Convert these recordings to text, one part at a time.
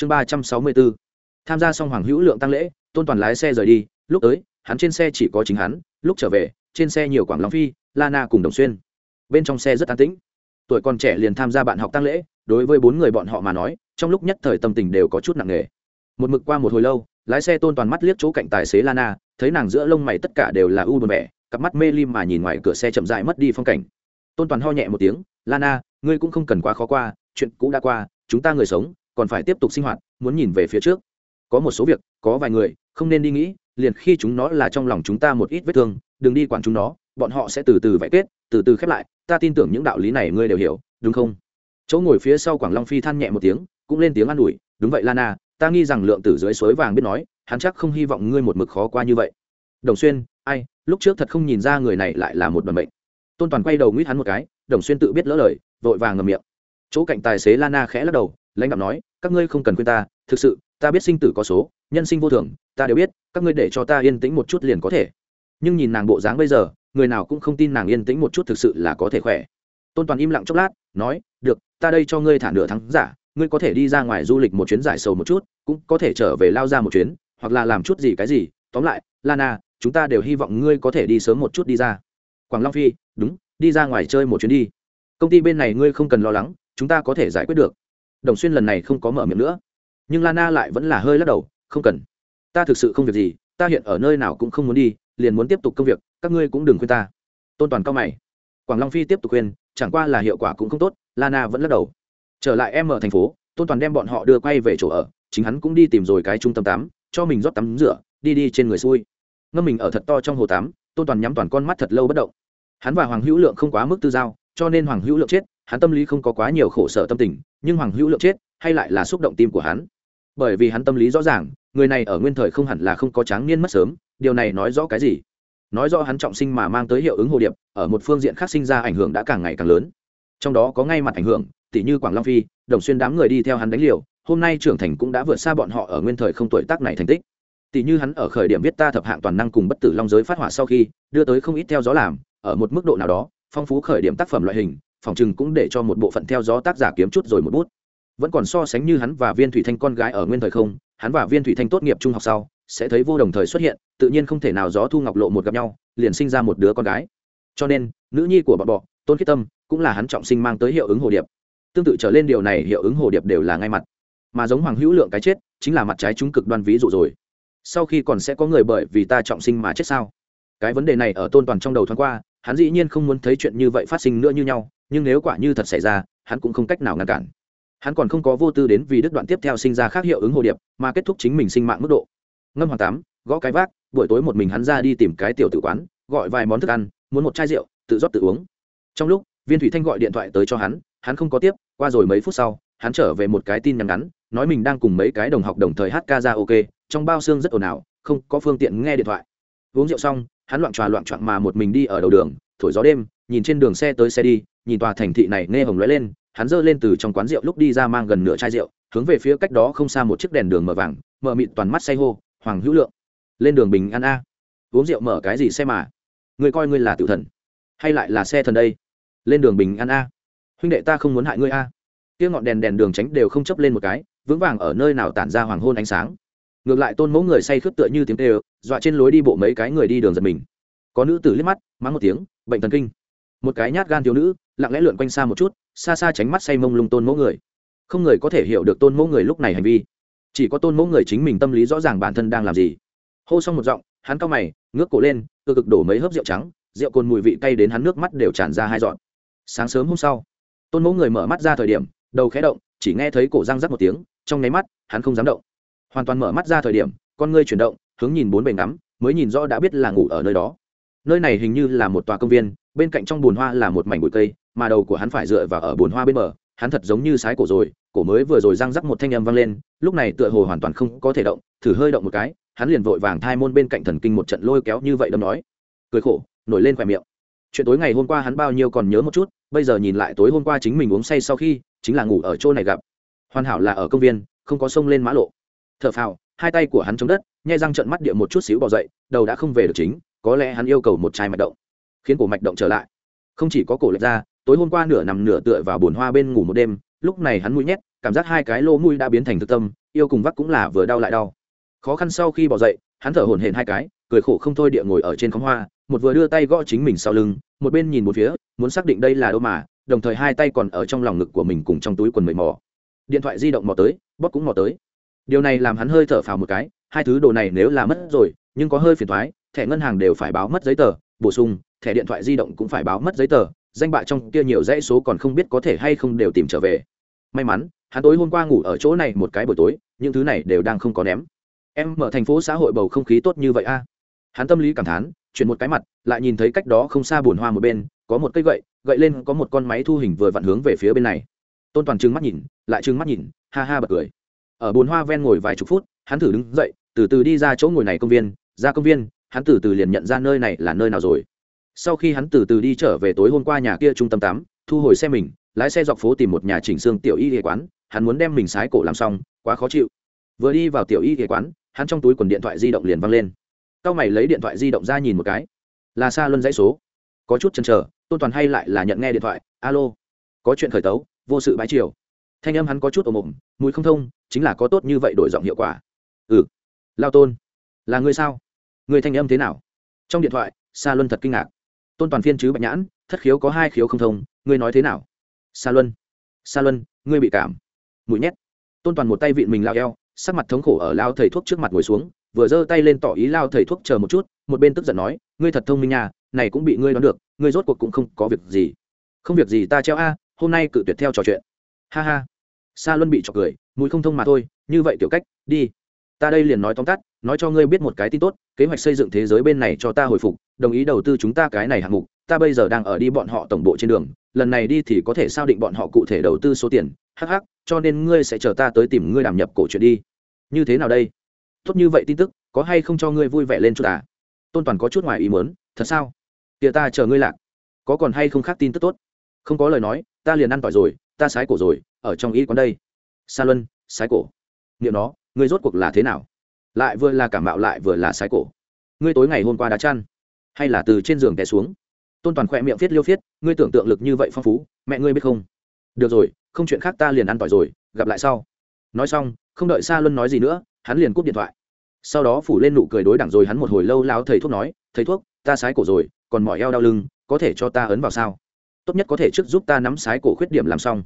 chương ba trăm sáu mươi bốn tham gia xong hoàng hữu lượng tăng lễ, tôn toàn lái xe rời đi, lúc tới, hắn trên xe chỉ có chính hắn, lúc trở về, trên xe nhiều quảng long phi, lana cùng đồng xuyên. Bên trong xe rất an tĩnh. Tuổi còn trẻ liền tham gia bạn học tăng lễ, đối với bốn người bọn họ mà nói, trong lúc nhất thời tâm tình đều có chút nặng nề. Một mực qua một hồi lâu, lái xe tôn toàn mắt liếc chỗ cạnh tài xế lana, thấy nàng giữa lông mày tất cả đều là u buồn vẻ, cặp mắt mê lim mà nhìn ngoài cửa xe chậm dại mất đi phong cảnh. Tôn toàn ho nhẹ một tiếng, lana, ngươi cũng không cần quá khó qua, chuyện cũ đã qua, chúng ta người sống còn phải tiếp tục sinh hoạt, muốn nhìn về phía trước. Có một số việc, có vài người, không nên đi nghĩ, liền khi chúng nó là trong lòng chúng ta một ít vết thương, đừng đi quản chúng nó, bọn họ sẽ từ từ vẽ kết, từ từ khép lại, ta tin tưởng những đạo lý này ngươi đều hiểu, đúng không? Chỗ ngồi phía sau quảng long phi than nhẹ một tiếng, cũng lên tiếng an ủi, đúng vậy lana, ta nghi rằng lượng tử dưới suối vàng biết nói, hắn chắc không hy vọng ngươi một mực khó qua như vậy. Đồng xuyên, ai, lúc trước thật không nhìn ra người này lại là một đoàn bệnh tôn toàn quay đầu nguyết hắn một cái, đồng xuyên tự biết lỡ lời, vội vàng ngầm miệng. Chỗ cạnh tài xế lana khẽ lắc đầu lãnh đạo nói, các ngươi không cần khuyên ta, thực sự, ta biết sinh tử có số, nhân sinh vô thường, ta đều biết, các ngươi để cho ta yên tĩnh một chút liền có thể. Nhưng nhìn nàng bộ dáng bây giờ, người nào cũng không tin nàng yên tĩnh một chút thực sự là có thể khỏe. Tôn toàn im lặng chốc lát, nói, được, ta đây cho ngươi thả nửa tháng giả, ngươi có thể đi ra ngoài du lịch một chuyến giải sầu một chút, cũng có thể trở về lao ra một chuyến, hoặc là làm chút gì cái gì. Tóm lại, lana, chúng ta đều hy vọng ngươi có thể đi sớm một chút đi ra. Quảng long phi, đúng, đi ra ngoài chơi một chuyến đi. Công ty bên này ngươi không cần lo lắng, chúng ta có thể giải quyết được đồng xuyên lần này không có mở miệng nữa. Nhưng lana lại vẫn là hơi lắc đầu, không cần. Ta thực sự không việc gì, ta hiện ở nơi nào cũng không muốn đi, liền muốn tiếp tục công việc, các ngươi cũng đừng khuyên ta. Tôn toàn cao mày. Quảng long phi tiếp tục khuyên, chẳng qua là hiệu quả cũng không tốt, lana vẫn lắc đầu. Trở lại em ở thành phố, tôn toàn đem bọn họ đưa quay về chỗ ở, chính hắn cũng đi tìm rồi cái trung tâm tắm, cho mình rót tắm rửa, đi đi trên người xui. Ngâm mình ở thật to trong hồ tắm, tôn toàn nhắm toàn con mắt thật lâu bất động. Hắn và hoàng hữu lượng không quá mức tư giao, cho nên hoàng hữu lượng chết hắn tâm lý không có quá nhiều khổ sở tâm tình, nhưng hoàng hữu lượng chết, hay lại là xúc động tim của hắn. Bởi vì hắn tâm lý rõ ràng, người này ở nguyên thời không hẳn là không có tráng niên mất sớm, điều này nói rõ cái gì? Nói rõ hắn trọng sinh mà mang tới hiệu ứng hồ điệp, ở một phương diện khác sinh ra ảnh hưởng đã càng ngày càng lớn. Trong đó có ngay mặt ảnh hưởng tỷ như quảng long phi, đồng xuyên đám người đi theo hắn đánh liều, hôm nay trưởng thành cũng đã vượt xa bọn họ ở nguyên thời không tuổi tác này thành tích. Tỷ như hắn ở khởi điểm viết ta thập hạng toàn năng cùng bất tử long giới phát hỏa sau khi, đưa tới không ít theo gió làm, ở một mức độ nào đó, phong phú khởi điểm tác phẩm loại hình phòng chừng cũng để cho một bộ phận theo gió tác giả kiếm chút rồi một bút. Vẫn còn so sánh như hắn và viên thủy thanh con gái ở nguyên thời không, hắn và viên thủy thanh tốt nghiệp trung học sau, sẽ thấy vô đồng thời xuất hiện, tự nhiên không thể nào gió thu ngọc lộ một gặp nhau, liền sinh ra một đứa con gái. Cho nên, nữ nhi của bọn bọ, tôn khiết tâm, cũng là hắn trọng sinh mang tới hiệu ứng hồ điệp. Tương tự trở lên điều này hiệu ứng hồ điệp đều là ngay mặt. Mà giống hoàng hữu lượng cái chết, chính là mặt trái chúng cực đoan ví dụ rồi. Sau khi còn sẽ có người bởi vì ta trọng sinh mà chết sao? Cái vấn đề này ở tôn toàn trong đầu thoáng qua hắn dĩ nhiên không muốn thấy chuyện như vậy phát sinh nữa như nhau, nhưng nếu quả như thật xảy ra, hắn cũng không cách nào ngăn cản. Hắn còn không có vô tư đến vì đứt đoạn tiếp theo sinh ra khác hiệu ứng hồ điệp, mà kết thúc chính mình sinh mạng mức độ. Ngâm hoàng tám, gõ cái vác, buổi tối một mình hắn ra đi tìm cái tiểu tự quán, gọi vài món thức ăn, muốn một chai rượu, tự rót tự uống. Trong lúc, viên thủy thanh gọi điện thoại tới cho hắn hắn không có tiếp, qua rồi mấy phút sau, hắn trở về một cái tin nhắn ngắn, nói mình đang cùng mấy cái đồng học đồng thời hát ca ra ok trong bao xương rất ồn ào, không có phương tiện nghe điện thoại. Uống rượu xong hắn loạn tròa loạn trọn mà một mình đi ở đầu đường, thổi gió đêm, nhìn trên đường xe tới xe đi, nhìn tòa thành thị này nghe hồng lóe lên, hắn giơ lên từ trong quán rượu lúc đi ra mang gần nửa chai rượu, hướng về phía cách đó không xa một chiếc đèn đường mở vàng, mở mịt toàn mắt say hô, hoàng hữu lượng, lên đường bình an a. Uống rượu mở cái gì xe mà? Người coi ngươi là tự thần, hay lại là xe thần đây? Lên đường bình an a. Huynh đệ ta không muốn hại ngươi a. Kia ngọn đèn đèn đường tránh đều không chấp lên một cái, vững vàng ở nơi nào tản ra hoàng hôn ánh sáng ngược lại tôn mẫu người say khướt tựa như tiếng tê dọa trên lối đi bộ mấy cái người đi đường giật mình. Có nữ tử liếc mắt, mắng một tiếng, bệnh thần kinh. Một cái nhát gan thiếu nữ, lặng lẽ lượn quanh xa một chút, xa xa tránh mắt say mông lung tôn mẫu người. Không người có thể hiểu được tôn mẫu người lúc này hành vi. Chỉ có tôn mẫu người chính mình tâm lý rõ ràng bản thân đang làm gì. Hô xong một giọng, hắn cau mày, ngước cổ lên cơ cực đổ mấy hớp rượu trắng, rượu cồn mùi vị cay đến hắn nước mắt đều tràn ra hai dọn sáng sớm hôm sau, tôn mẫu người mở mắt ra thời điểm, đầu khẽ động, chỉ nghe thấy cổ răng rắc một tiếng, trong nháy mắt, hắn không dám động hoàn toàn mở mắt ra thời điểm, con ngươi chuyển động, hướng nhìn bốn bề ngắm, mới nhìn rõ đã biết là ngủ ở nơi đó. Nơi này hình như là một tòa công viên, bên cạnh trong bồn hoa là một mảnh bụi cây, mà đầu của hắn phải dựa vào ở bồn hoa bên bờ, hắn thật giống như sái cổ rồi, cổ mới vừa rồi răng rắc một thanh âm vang lên, lúc này tựa hồ hoàn toàn không có thể động, thử hơi động một cái, hắn liền vội vàng thai môn bên cạnh thần kinh một trận lôi kéo như vậy đâm nói. Cười khổ, nổi lên khỏe miệng. Chuyện tối ngày hôm qua hắn bao nhiêu còn nhớ một chút, bây giờ nhìn lại tối hôm qua chính mình uống say sau khi, chính là ngủ ở chỗ này gặp. Hoàn hảo là ở công viên, không có sông lên mã lộ t h ở phào, hai tay của hắn chống đất nhai răng trận mắt địa một chút xíu bỏ dậy, đầu đã không về được chính, có lẽ hắn yêu cầu một chai mạch động. Khiến cổ mạch động trở lại. Không chỉ có cổ lệch ra, tối hôm qua nửa nằm nửa tựa vào bồn hoa bên ngủ một đêm, lúc này hắn mũi nhét, cảm giác hai cái lô mũi đã biến thành thực tâm, yêu cùng vắc cũng là vừa đau lại đau. Khó khăn sau khi bỏ dậy, hắn thở hổn hển hai cái, cười khổ không thôi địa ngồi ở trên khóm hoa, một vừa đưa tay gõ chính mình sau lưng, một bên nhìn một phía, muốn xác định đây là đâu mà, đồng thời hai tay còn ở trong lòng ngực của mình cùng trong túi quần mệt mò. Điện thoại di động mò tới, bóp cũng mò tới điều này làm hắn hơi thở phào một cái, hai thứ đồ này nếu là mất rồi, nhưng có hơi phiền thoái, thẻ ngân hàng đều phải báo mất giấy tờ, bổ sung, thẻ điện thoại di động cũng phải báo mất giấy tờ, danh bạ trong kia nhiều dãy số còn không biết có thể hay không đều tìm trở về. May mắn, hắn tối hôm qua ngủ ở chỗ này một cái buổi tối, những thứ này đều đang không có ném. Em mở thành phố xã hội bầu không khí tốt như vậy a? Hắn tâm lý cảm thán, chuyển một cái mặt, lại nhìn thấy cách đó không xa bùn hoa một bên, có một cây gậy gậy lên có một con máy thu hình vừa vặn hướng về phía bên này. Tôn toàn trừng mắt nhìn, lại trừng mắt nhìn, ha ha bật cười ở bồn hoa ven ngồi vài chục phút, hắn thử đứng dậy, từ từ đi ra chỗ ngồi này công viên, ra công viên, hắn từ từ liền nhận ra nơi này là nơi nào rồi. Sau khi hắn từ từ đi trở về tối hôm qua nhà kia trung tâm tám thu hồi xe mình, lái xe dọc phố tìm một nhà chỉnh xương tiểu y ghế quán, hắn muốn đem mình sái cổ làm xong, quá khó chịu. Vừa đi vào tiểu y ghế quán, hắn trong túi quần điện thoại di động liền văng lên. Cao mày lấy điện thoại di động ra nhìn một cái. Là xa luân dãy số. Có chút chần chờ, tôn toàn hay lại là nhận nghe điện thoại. Alo. Có chuyện khởi tấu, vô sự bái chiều thanh âm hắn có chút ồm ồm, mùi không thông chính là có tốt như vậy đổi giọng hiệu quả. Ừ. Lao tôn, là người sao? Người thanh âm thế nào? Trong điện thoại, sa luân thật kinh ngạc. Tôn toàn phiên chứ bạch nhãn, thất khiếu có hai khiếu không thông, ngươi nói thế nào? Sa luân sa luân, ngươi bị cảm. Mũi nhét. Tôn toàn một tay vịn mình lao eo, sắc mặt thống khổ ở lao thầy thuốc trước mặt ngồi xuống, vừa giơ tay lên tỏ ý lao thầy thuốc chờ một chút, một bên tức giận nói, ngươi thật thông minh nhà này cũng bị ngươi đoán được, ngươi rốt cuộc cũng không có việc gì. Không việc gì ta treo a, hôm nay cự tuyệt theo trò chuyện. Ha ha sa luân bị chọc cười, mũi không thông mà thôi, như vậy tiểu cách, đi. Ta đây liền nói tóm tắt, nói cho ngươi biết một cái tin tốt, kế hoạch xây dựng thế giới bên này cho ta hồi phục, đồng ý đầu tư chúng ta cái này hạng mục, ta bây giờ đang ở đi bọn họ tổng bộ trên đường, lần này đi thì có thể sao định bọn họ cụ thể đầu tư số tiền hh cho nên ngươi sẽ chờ ta tới tìm ngươi đảm nhập cổ chuyện đi. Như thế nào đây? Tốt như vậy tin tức, có hay không cho ngươi vui vẻ lên chút à? Tôn toàn có chút ngoài ý muốn, thật sao? Kìa ta chờ ngươi lạc, có còn hay không khác tin tức tốt? Không có lời nói, ta liền ăn tỏi rồi, ta sái cổ rồi ở trong y quán đây. Sa luân, sái cổ. Nghiệm nó, ngươi rốt cuộc là thế nào? Lại vừa là cảm mạo lại vừa là sái cổ. Ngươi tối ngày hôm qua đã chăn, hay là từ trên giường té xuống? Tôn toàn khỏe miệng viết liêu viết ngươi tưởng tượng lực như vậy phong phú, mẹ ngươi biết không? Được rồi, không chuyện khác ta liền ăn tỏi rồi, gặp lại sau. Nói xong, không đợi Sa luân nói gì nữa, hắn liền cúp điện thoại. Sau đó phủ lên nụ cười đối đẳng rồi hắn một hồi lâu lao thầy thuốc nói, thầy thuốc, ta sái cổ rồi, còn mỏi eo đau lưng, có thể cho ta ấn vào sao? Tốt nhất có thể trước giúp ta nắm sái cổ khuyết điểm làm xong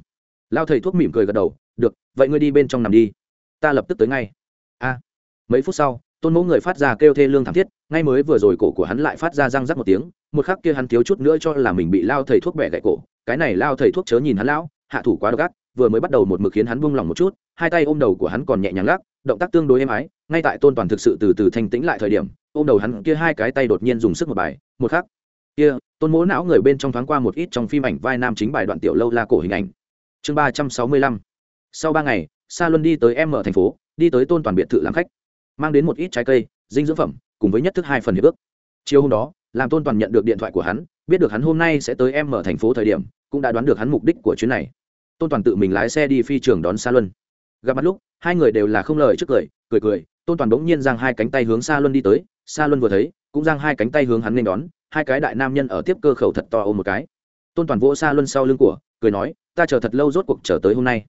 lao thầy thuốc mỉm cười gật đầu, được, vậy ngươi đi bên trong nằm đi. Ta lập tức tới ngay. A. Mấy phút sau, tôn mẫu người phát ra kêu thê lương thảm thiết, ngay mới vừa rồi cổ của hắn lại phát ra răng rắc một tiếng, một khắc kia hắn thiếu chút nữa cho là mình bị lao thầy thuốc bẻ gãy cổ. Cái này lao thầy thuốc chớ nhìn hắn lão, hạ thủ quá độc ác, vừa mới bắt đầu một mực khiến hắn buông lỏng một chút, hai tay ôm đầu của hắn còn nhẹ nhàng lắc, động tác tương đối êm ái, ngay tại tôn toàn thực sự từ từ thanh tĩnh lại thời điểm, ôm đầu hắn kia hai cái tay đột nhiên dùng sức một bài, một khắc kia, tôn mỗ não người bên trong thoáng qua một ít trong phim ảnh vai nam chính bài đoạn tiểu lâu la cổ hình ảnh chương ba trăm sáu mươi lăm. Sau ba ngày, sa luân đi tới em ở thành phố, đi tới tôn toàn biệt thự làm khách. Mang đến một ít trái cây, dinh dưỡng phẩm, cùng với nhất thức hai phần hiệp ước. Chiều hôm đó, làm tôn toàn nhận được điện thoại của hắn, biết được hắn hôm nay sẽ tới em ở thành phố thời điểm, cũng đã đoán được hắn mục đích của chuyến này. Tôn toàn tự mình lái xe đi phi trường đón sa luân. Gặp mặt lúc, hai người đều là không lời trước cười cười cười, tôn toàn bỗng nhiên giang hai cánh tay hướng sa luân đi tới. Sa luân vừa thấy, cũng giang hai cánh tay hướng hắn nên đón, hai cái đại nam nhân ở tiếp cơ khẩu thật to ôm một cái. Tôn toàn vỗ sa luân sau lưng của, cười nói ta chờ thật lâu rốt cuộc chờ tới hôm nay.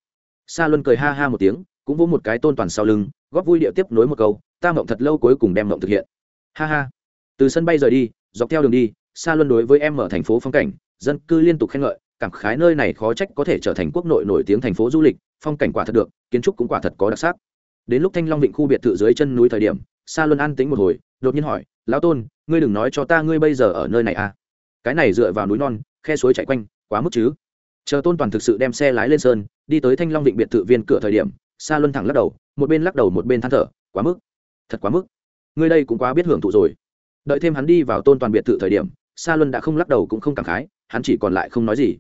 Sa luân cười ha ha một tiếng, cũng vỗ một cái tôn toàn sau lưng, góp vui điệu tiếp nối một câu, ta mộng thật lâu cuối cùng đem mộng thực hiện. Ha ha. Từ sân bay rời đi, dọc theo đường đi, sa luân đối với em ở thành phố phong cảnh, dân cư liên tục khen ngợi, cảm khái nơi này khó trách có thể trở thành quốc nội nổi tiếng thành phố du lịch, phong cảnh quả thật được, kiến trúc cũng quả thật có đặc sắc. Đến lúc thanh long vịnh khu biệt thự dưới chân núi thời điểm, sa luân an tính một hồi, đột nhiên hỏi, lão tôn, ngươi đừng nói cho ta ngươi bây giờ ở nơi này à? Cái này dựa vào núi non, khe suối chạy quanh, quá mức chứ? Chờ tôn toàn thực sự đem xe lái lên sơn, đi tới thanh long định biệt thự viên cửa thời điểm, sa luân thẳng lắc đầu, một bên lắc đầu một bên than thở, quá mức, thật quá mức. Người đây cũng quá biết hưởng thụ rồi. Đợi thêm hắn đi vào tôn toàn biệt thự thời điểm, sa luân đã không lắc đầu cũng không cảm khái, hắn chỉ còn lại không nói gì.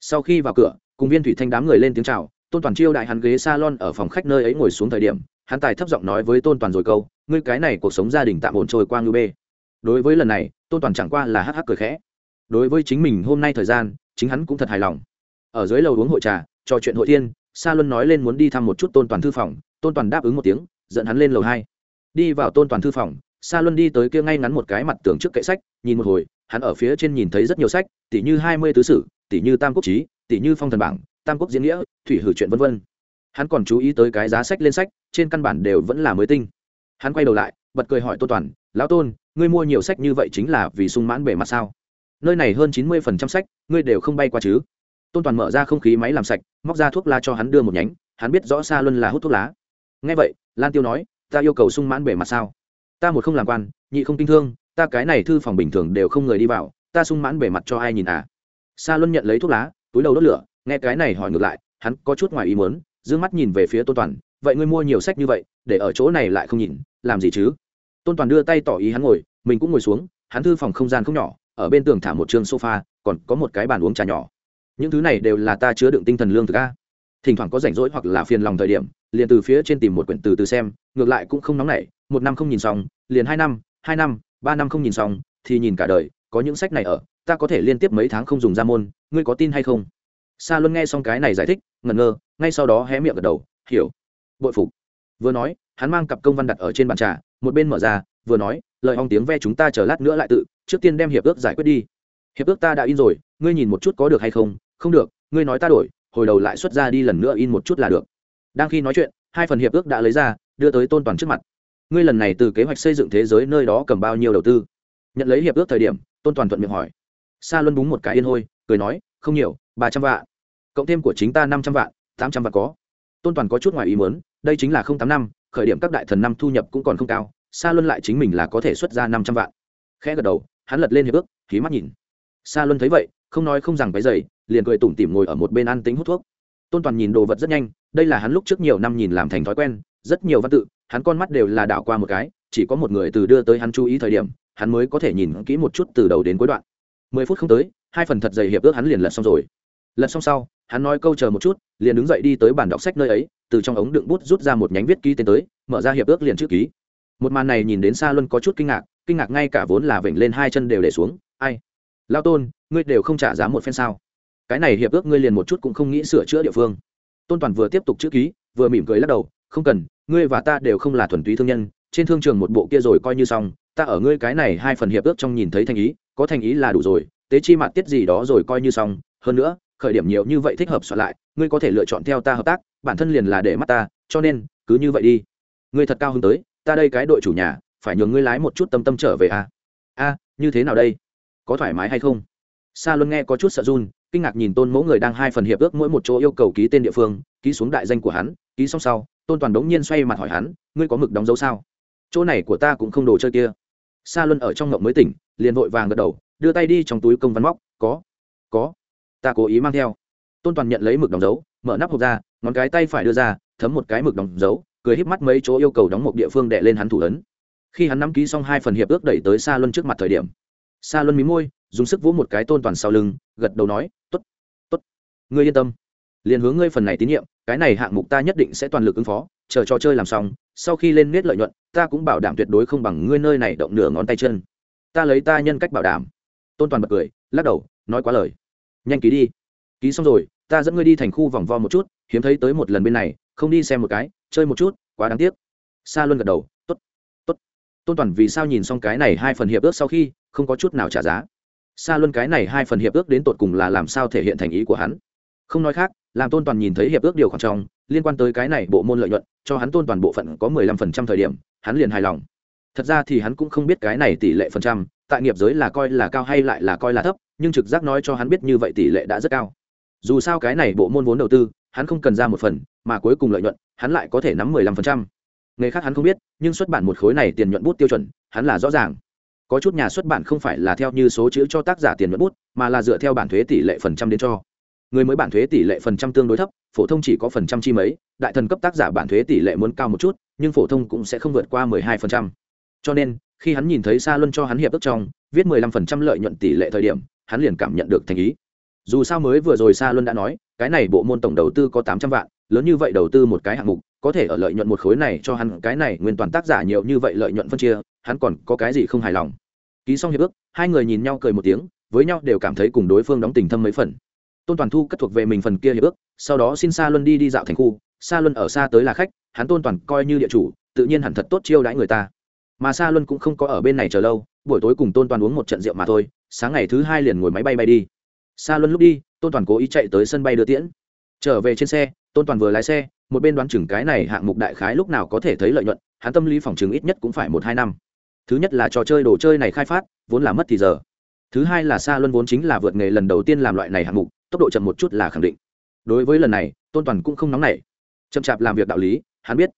Sau khi vào cửa, cùng viên thủy thanh đám người lên tiếng chào, tôn toàn chiêu đại hắn ghế salon ở phòng khách nơi ấy ngồi xuống thời điểm, hắn tài thấp giọng nói với tôn toàn rồi câu, ngươi cái này cuộc sống gia đình tạm ổn trôi qua ngư bê. Đối với lần này, tôn toàn chẳng qua là hắc hắc cười khẽ. Đối với chính mình hôm nay thời gian, chính hắn cũng thật hài lòng ở dưới lầu uống hội trà, trò chuyện hội thiên, sa luân nói lên muốn đi thăm một chút tôn toàn thư phòng, tôn toàn đáp ứng một tiếng, dẫn hắn lên lầu hai. Đi vào tôn toàn thư phòng, sa luân đi tới kia ngay ngắn một cái mặt tường trước kệ sách, nhìn một hồi, hắn ở phía trên nhìn thấy rất nhiều sách tỷ như hai mươi tứ sử tỷ như tam quốc trí tỷ như phong thần bảng, tam quốc diễn nghĩa, thủy hử chuyện vân vân. Hắn còn chú ý tới cái giá sách lên sách, trên căn bản đều vẫn là mới tinh. Hắn quay đầu lại, bật cười hỏi tôn toàn, lão tôn, ngươi mua nhiều sách như vậy chính là vì sung mãn bề mặt sao? Nơi này hơn chín mươi phần trăm sách, ngươi đều không bay qua chứ? Tôn toàn mở ra không khí máy làm sạch, móc ra thuốc lá cho hắn đưa một nhánh, hắn biết rõ xa luân là hút thuốc lá. Ngay vậy, lan tiêu nói, ta yêu cầu sung mãn bề mặt sao? Ta một không làm quan, nhị không kinh thương, ta cái này thư phòng bình thường đều không người đi vào, ta sung mãn bề mặt cho ai nhìn à? Sa luân nhận lấy thuốc lá, túi đầu đốt lửa, nghe cái này hỏi ngược lại, hắn có chút ngoài ý muốn d mắt nhìn về phía tôn toàn, vậy ngươi mua nhiều sách như vậy, để ở chỗ này lại không nhìn, làm gì chứ? Tôn toàn đưa tay tỏ ý hắn ngồi, mình cũng ngồi xuống, hắn thư phòng không gian không nhỏ, ở bên tường thả một t sofa, còn có một cái bàn uống trà nhỏ những thứ này đều là ta chứa đựng tinh thần lương thực a. Thỉnh thoảng có rảnh rỗi hoặc là phiền lòng thời điểm, liền từ phía trên tìm một quyển từ từ xem, ngược lại cũng không nóng nảy, một năm không nhìn xong, liền hai năm hai năm, ba năm không nhìn xong, thì nhìn cả đời, có những sách này ở, ta có thể liên tiếp mấy tháng không dùng ra môn, ngươi có tin hay không? Sa luân nghe xong cái này giải thích, ngẩn ngơ, ngay sau đó hé miệng gật đầu, hiểu. Bội phục. Vừa nói, hắn mang cặp công văn đặt ở trên bàn trà, một bên mở ra, vừa nói, lời hong tiếng ve chúng ta chờ lát nữa lại tự, trước tiên đem hiệp ước giải quyết đi. Hiệp ước ta đã in rồi, ngươi nhìn một chút có được hay không không được, ngươi nói ta đổi, hồi đầu lại xuất ra đi lần nữa in một chút là được. Đang khi nói chuyện, hai phần hiệp ước đã lấy ra, đưa tới tôn toàn trước mặt. Ngươi lần này từ kế hoạch xây dựng thế giới nơi đó cầm bao nhiêu đầu tư? Nhận lấy hiệp ước thời điểm, tôn toàn thuận miệng hỏi. Sa luân búng một cái yên hôi, cười nói, không nhiều, ba trăm vạn. Cộng thêm của chính ta năm trăm vạn, tám trăm vạn có. Tôn toàn có chút ngoài ý muốn, đây chính là không tám năm, khởi điểm các đại thần năm thu nhập cũng còn không cao, sa luân lại chính mình là có thể xuất ra năm trăm vạn. Khẽ gật đầu, hắn lật lên hiệp ước khí mắt nhìn. Sa luân thấy vậy, không nói không rằng cái dày liền cười tủm tỉm ngồi ở một bên ăn tính hút thuốc. Tôn toàn nhìn đồ vật rất nhanh, đây là hắn lúc trước nhiều năm nhìn làm thành thói quen, rất nhiều văn tự, hắn con mắt đều là đảo qua một cái, chỉ có một người từ đưa tới hắn chú ý thời điểm, hắn mới có thể nhìn kỹ một chút từ đầu đến cuối đoạn. Mười phút không tới, hai phần thật dày hiệp ước hắn liền lật xong rồi. Lật xong sau, hắn nói câu chờ một chút, liền đứng dậy đi tới bàn đọc sách nơi ấy, từ trong ống đựng bút rút ra một nhánh viết ký tên tới, mở ra hiệp ước liền chữ ký. Một màn này nhìn đến xa luân có chút kinh ngạc kinh ngạc ngay cả vốn là vểnh lên hai chân đều để xuống. Ai? Lao tôn, ngươi đều không trả giá một phen sao? Cái này hiệp ước ngươi liền một chút cũng không nghĩ sửa chữa địa phương. Tôn toàn vừa tiếp tục chữ ký, vừa mỉm cười lắc đầu, không cần, ngươi và ta đều không là thuần túy thương nhân, trên thương trường một bộ kia rồi coi như xong, ta ở ngươi cái này hai phần hiệp ước trong nhìn thấy thành ý, có thành ý là đủ rồi, tế chi mặt tiết gì đó rồi coi như xong, hơn nữa, khởi điểm nhiều như vậy thích hợp soạn lại, ngươi có thể lựa chọn theo ta hợp tác, bản thân liền là để mắt ta, cho nên, cứ như vậy đi. Ngươi thật cao hơn tới, ta đây cái đội chủ nhà, phải nhường ngươi lái một chút tâm tâm trở về à? a, như thế nào đây? Có thoải mái hay không? Sa luân nghe có chút sợ run, kinh ngạc nhìn tôn mẫu người đang hai phần hiệp ước mỗi một chỗ yêu cầu ký tên địa phương, ký xuống đại danh của hắn, ký xong sau, tôn toàn đống nhiên xoay mặt hỏi hắn, ngươi có mực đóng dấu sao? Chỗ này của ta cũng không đồ chơi kia. Sa luân ở trong ngộng mới tỉnh, liền vội vàng gật đầu, đưa tay đi trong túi công văn móc, có có, ta cố ý mang theo. Tôn toàn nhận lấy mực đóng dấu, mở nắp hộp ra, ngón cái tay phải đưa ra, thấm một cái mực đóng dấu, cười híp mắt mấy chỗ yêu cầu đóng một địa phương đệ lên hắn thủ ấn. Khi hắn nắm ký xong hai phần hiệp ước đẩy tới Sa luân trước mặt thời điểm, Sa luân mí môi dùng sức vỗ một cái tôn toàn sau lưng, gật đầu nói t ố t t ố t ngươi yên tâm. Liền hướng ngươi phần này tín nhiệm, cái này hạng mục ta nhất định sẽ toàn lực ứng phó. Chờ trò chơi làm xong, sau khi lên nết lợi nhuận, ta cũng bảo đảm tuyệt đối không bằng ngươi nơi này động nửa ngón tay chân. Ta lấy ta nhân cách bảo đảm. Tôn toàn bật cười, lắc đầu, nói quá lời. Nhanh ký đi. Ký xong rồi, ta dẫn ngươi đi thành khu vòng vo một chút, hiếm thấy tới một lần bên này, không đi xem một cái, chơi một chút, quá đáng tiếc. Sa luân gật đầu t ố t t ố t tôn toàn vì sao nhìn xong cái này hai phần hiệp ước sau khi, không có chút nào trả giá sa luân cái này hai phần hiệp ước đến tột cùng là làm sao thể hiện thành ý của hắn? Không nói khác, làm tôn toàn nhìn thấy hiệp ước điều khoản trong, liên quan tới cái này bộ môn lợi nhuận, cho hắn tôn toàn bộ phận có mười lăm phần trăm thời điểm, hắn liền hài lòng. Thật ra thì hắn cũng không biết cái này tỷ lệ phần trăm, tại nghiệp giới là coi là cao hay lại là coi là thấp, nhưng trực giác nói cho hắn biết như vậy tỷ lệ đã rất cao. Dù sao cái này bộ môn vốn đầu tư, hắn không cần ra một phần, mà cuối cùng lợi nhuận, hắn lại có thể nắm mười lăm phần trăm. Nghề khác hắn không biết, nhưng xuất bản một khối này tiền nhuận bút tiêu chuẩn, hắn là rõ ràng có chút nhà xuất bản không phải là theo như số chữ cho tác giả tiền nhuận bút, mà là dựa theo bản thuế tỷ lệ phần trăm đến cho. Người mới bản thuế tỷ lệ phần trăm tương đối thấp, phổ thông chỉ có phần trăm chi mấy, đại thần cấp tác giả bản thuế tỷ lệ muốn cao một chút, nhưng phổ thông cũng sẽ không vượt qua mười hai phần trăm. Cho nên, khi hắn nhìn thấy sa luân cho hắn hiệp ước trong, viết mười lăm phần trăm lợi nhuận tỷ lệ thời điểm, hắn liền cảm nhận được thành ý. Dù sao mới vừa rồi sa luân đã nói, cái này bộ môn tổng đầu tư có tám trăm vạn, lớn như vậy đầu tư một cái hạng mục, có thể ở lợi nhuận một khối này cho hắn, cái này nguyên toàn tác giả nhiều như vậy lợi nhuận phân chia hắn còn có cái gì không hài lòng. Ký xong hiệp ước, hai người nhìn nhau cười một tiếng, với nhau đều cảm thấy cùng đối phương đóng tình thâm mấy phần. Tôn toàn thu cất thuộc về mình phần kia hiệp ước, sau đó xin sa luân đi đi dạo thành khu. Sa luân ở xa tới là khách, hắn tôn toàn coi như địa chủ, tự nhiên hẳn thật tốt chiêu đãi người ta. Mà sa luân cũng không có ở bên này chờ lâu, buổi tối cùng tôn toàn uống một trận rượu mà thôi, sáng ngày thứ hai liền ngồi máy bay bay đi. Sa luân lúc đi, tôn toàn cố ý chạy tới sân bay đưa tiễn. Trở về trên xe, tôn toàn vừa lái xe, một bên đoán chừng cái này hạng mục đại khái lúc nào có thể thấy lợi nhuận, hắn tâm lý phòng chừng ít nhất cũng phải một hai năm thứ nhất là trò chơi đồ chơi này khai phát, vốn là mất thì giờ. Thứ hai là xa luân vốn chính là vượt nghề lần đầu tiên làm loại này hạng mục, tốc độ chậm một chút là khẳng định. Đối với lần này, tôn toàn cũng không nóng nảy. Chậm chạp làm việc đạo lý, hắn biết.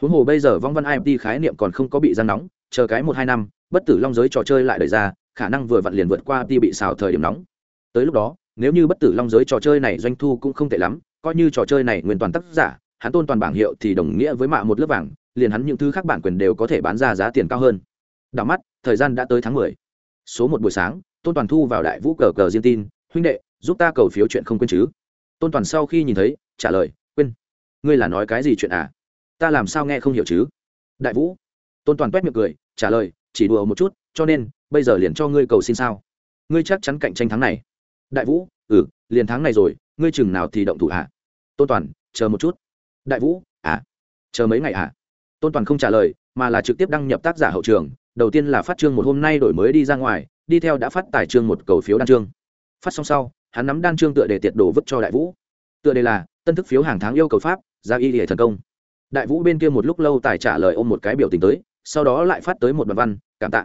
Huống hồ bây giờ vong văn imt khái niệm còn không có bị gian nóng, chờ cái một hai năm, bất tử long giới trò chơi lại đẩy ra, khả năng vừa vặn liền vượt qua ti bị xào thời điểm nóng. Tới lúc đó, nếu như bất tử long giới trò chơi này doanh thu cũng không tệ lắm, coi như trò chơi này nguyên toàn tác giả, hắn tôn toàn bảng hiệu thì đồng nghĩa với mạ một lớp vàng, liền hắn những thứ khác bản quyền đều có thể bán ra giá tiền cao hơn đảo mắt, thời gian đã tới tháng mười. Số một buổi sáng, tôn toàn thu vào đại vũ cờ cờ riêng tin, huynh đệ, giúp ta cầu phiếu chuyện không quên chứ. Tôn toàn sau khi nhìn thấy, trả lời, quên. Ngươi là nói cái gì chuyện à? Ta làm sao nghe không hiểu chứ? Đại vũ. Tôn toàn quét miệng cười, trả lời, chỉ đùa một chút, cho nên, bây giờ liền cho ngươi cầu xin sao? Ngươi chắc chắn cạnh tranh tháng này. Đại vũ ừ liền tháng này rồi, ngươi chừng nào thì động thủ à? tôn toàn, chờ một chút. Đại vũ à chờ mấy ngày à tôn toàn không trả lời, mà là trực tiếp đăng nhập tác giả hậu trường đầu tiên là phát chương một hôm nay đổi mới đi ra ngoài, đi theo đã phát tài chương một cầu phiếu đan chương. Phát xong sau, hắn nắm đan chương tựa đề tiệt đồ vứt cho đại vũ. Tựa đề là, tân thức phiếu hàng tháng yêu cầu pháp, ra y hệ thần công. Đại vũ bên kia một lúc lâu tài trả lời ôm một cái biểu tình tới, sau đó lại phát tới một đoạn văn, cảm tạ.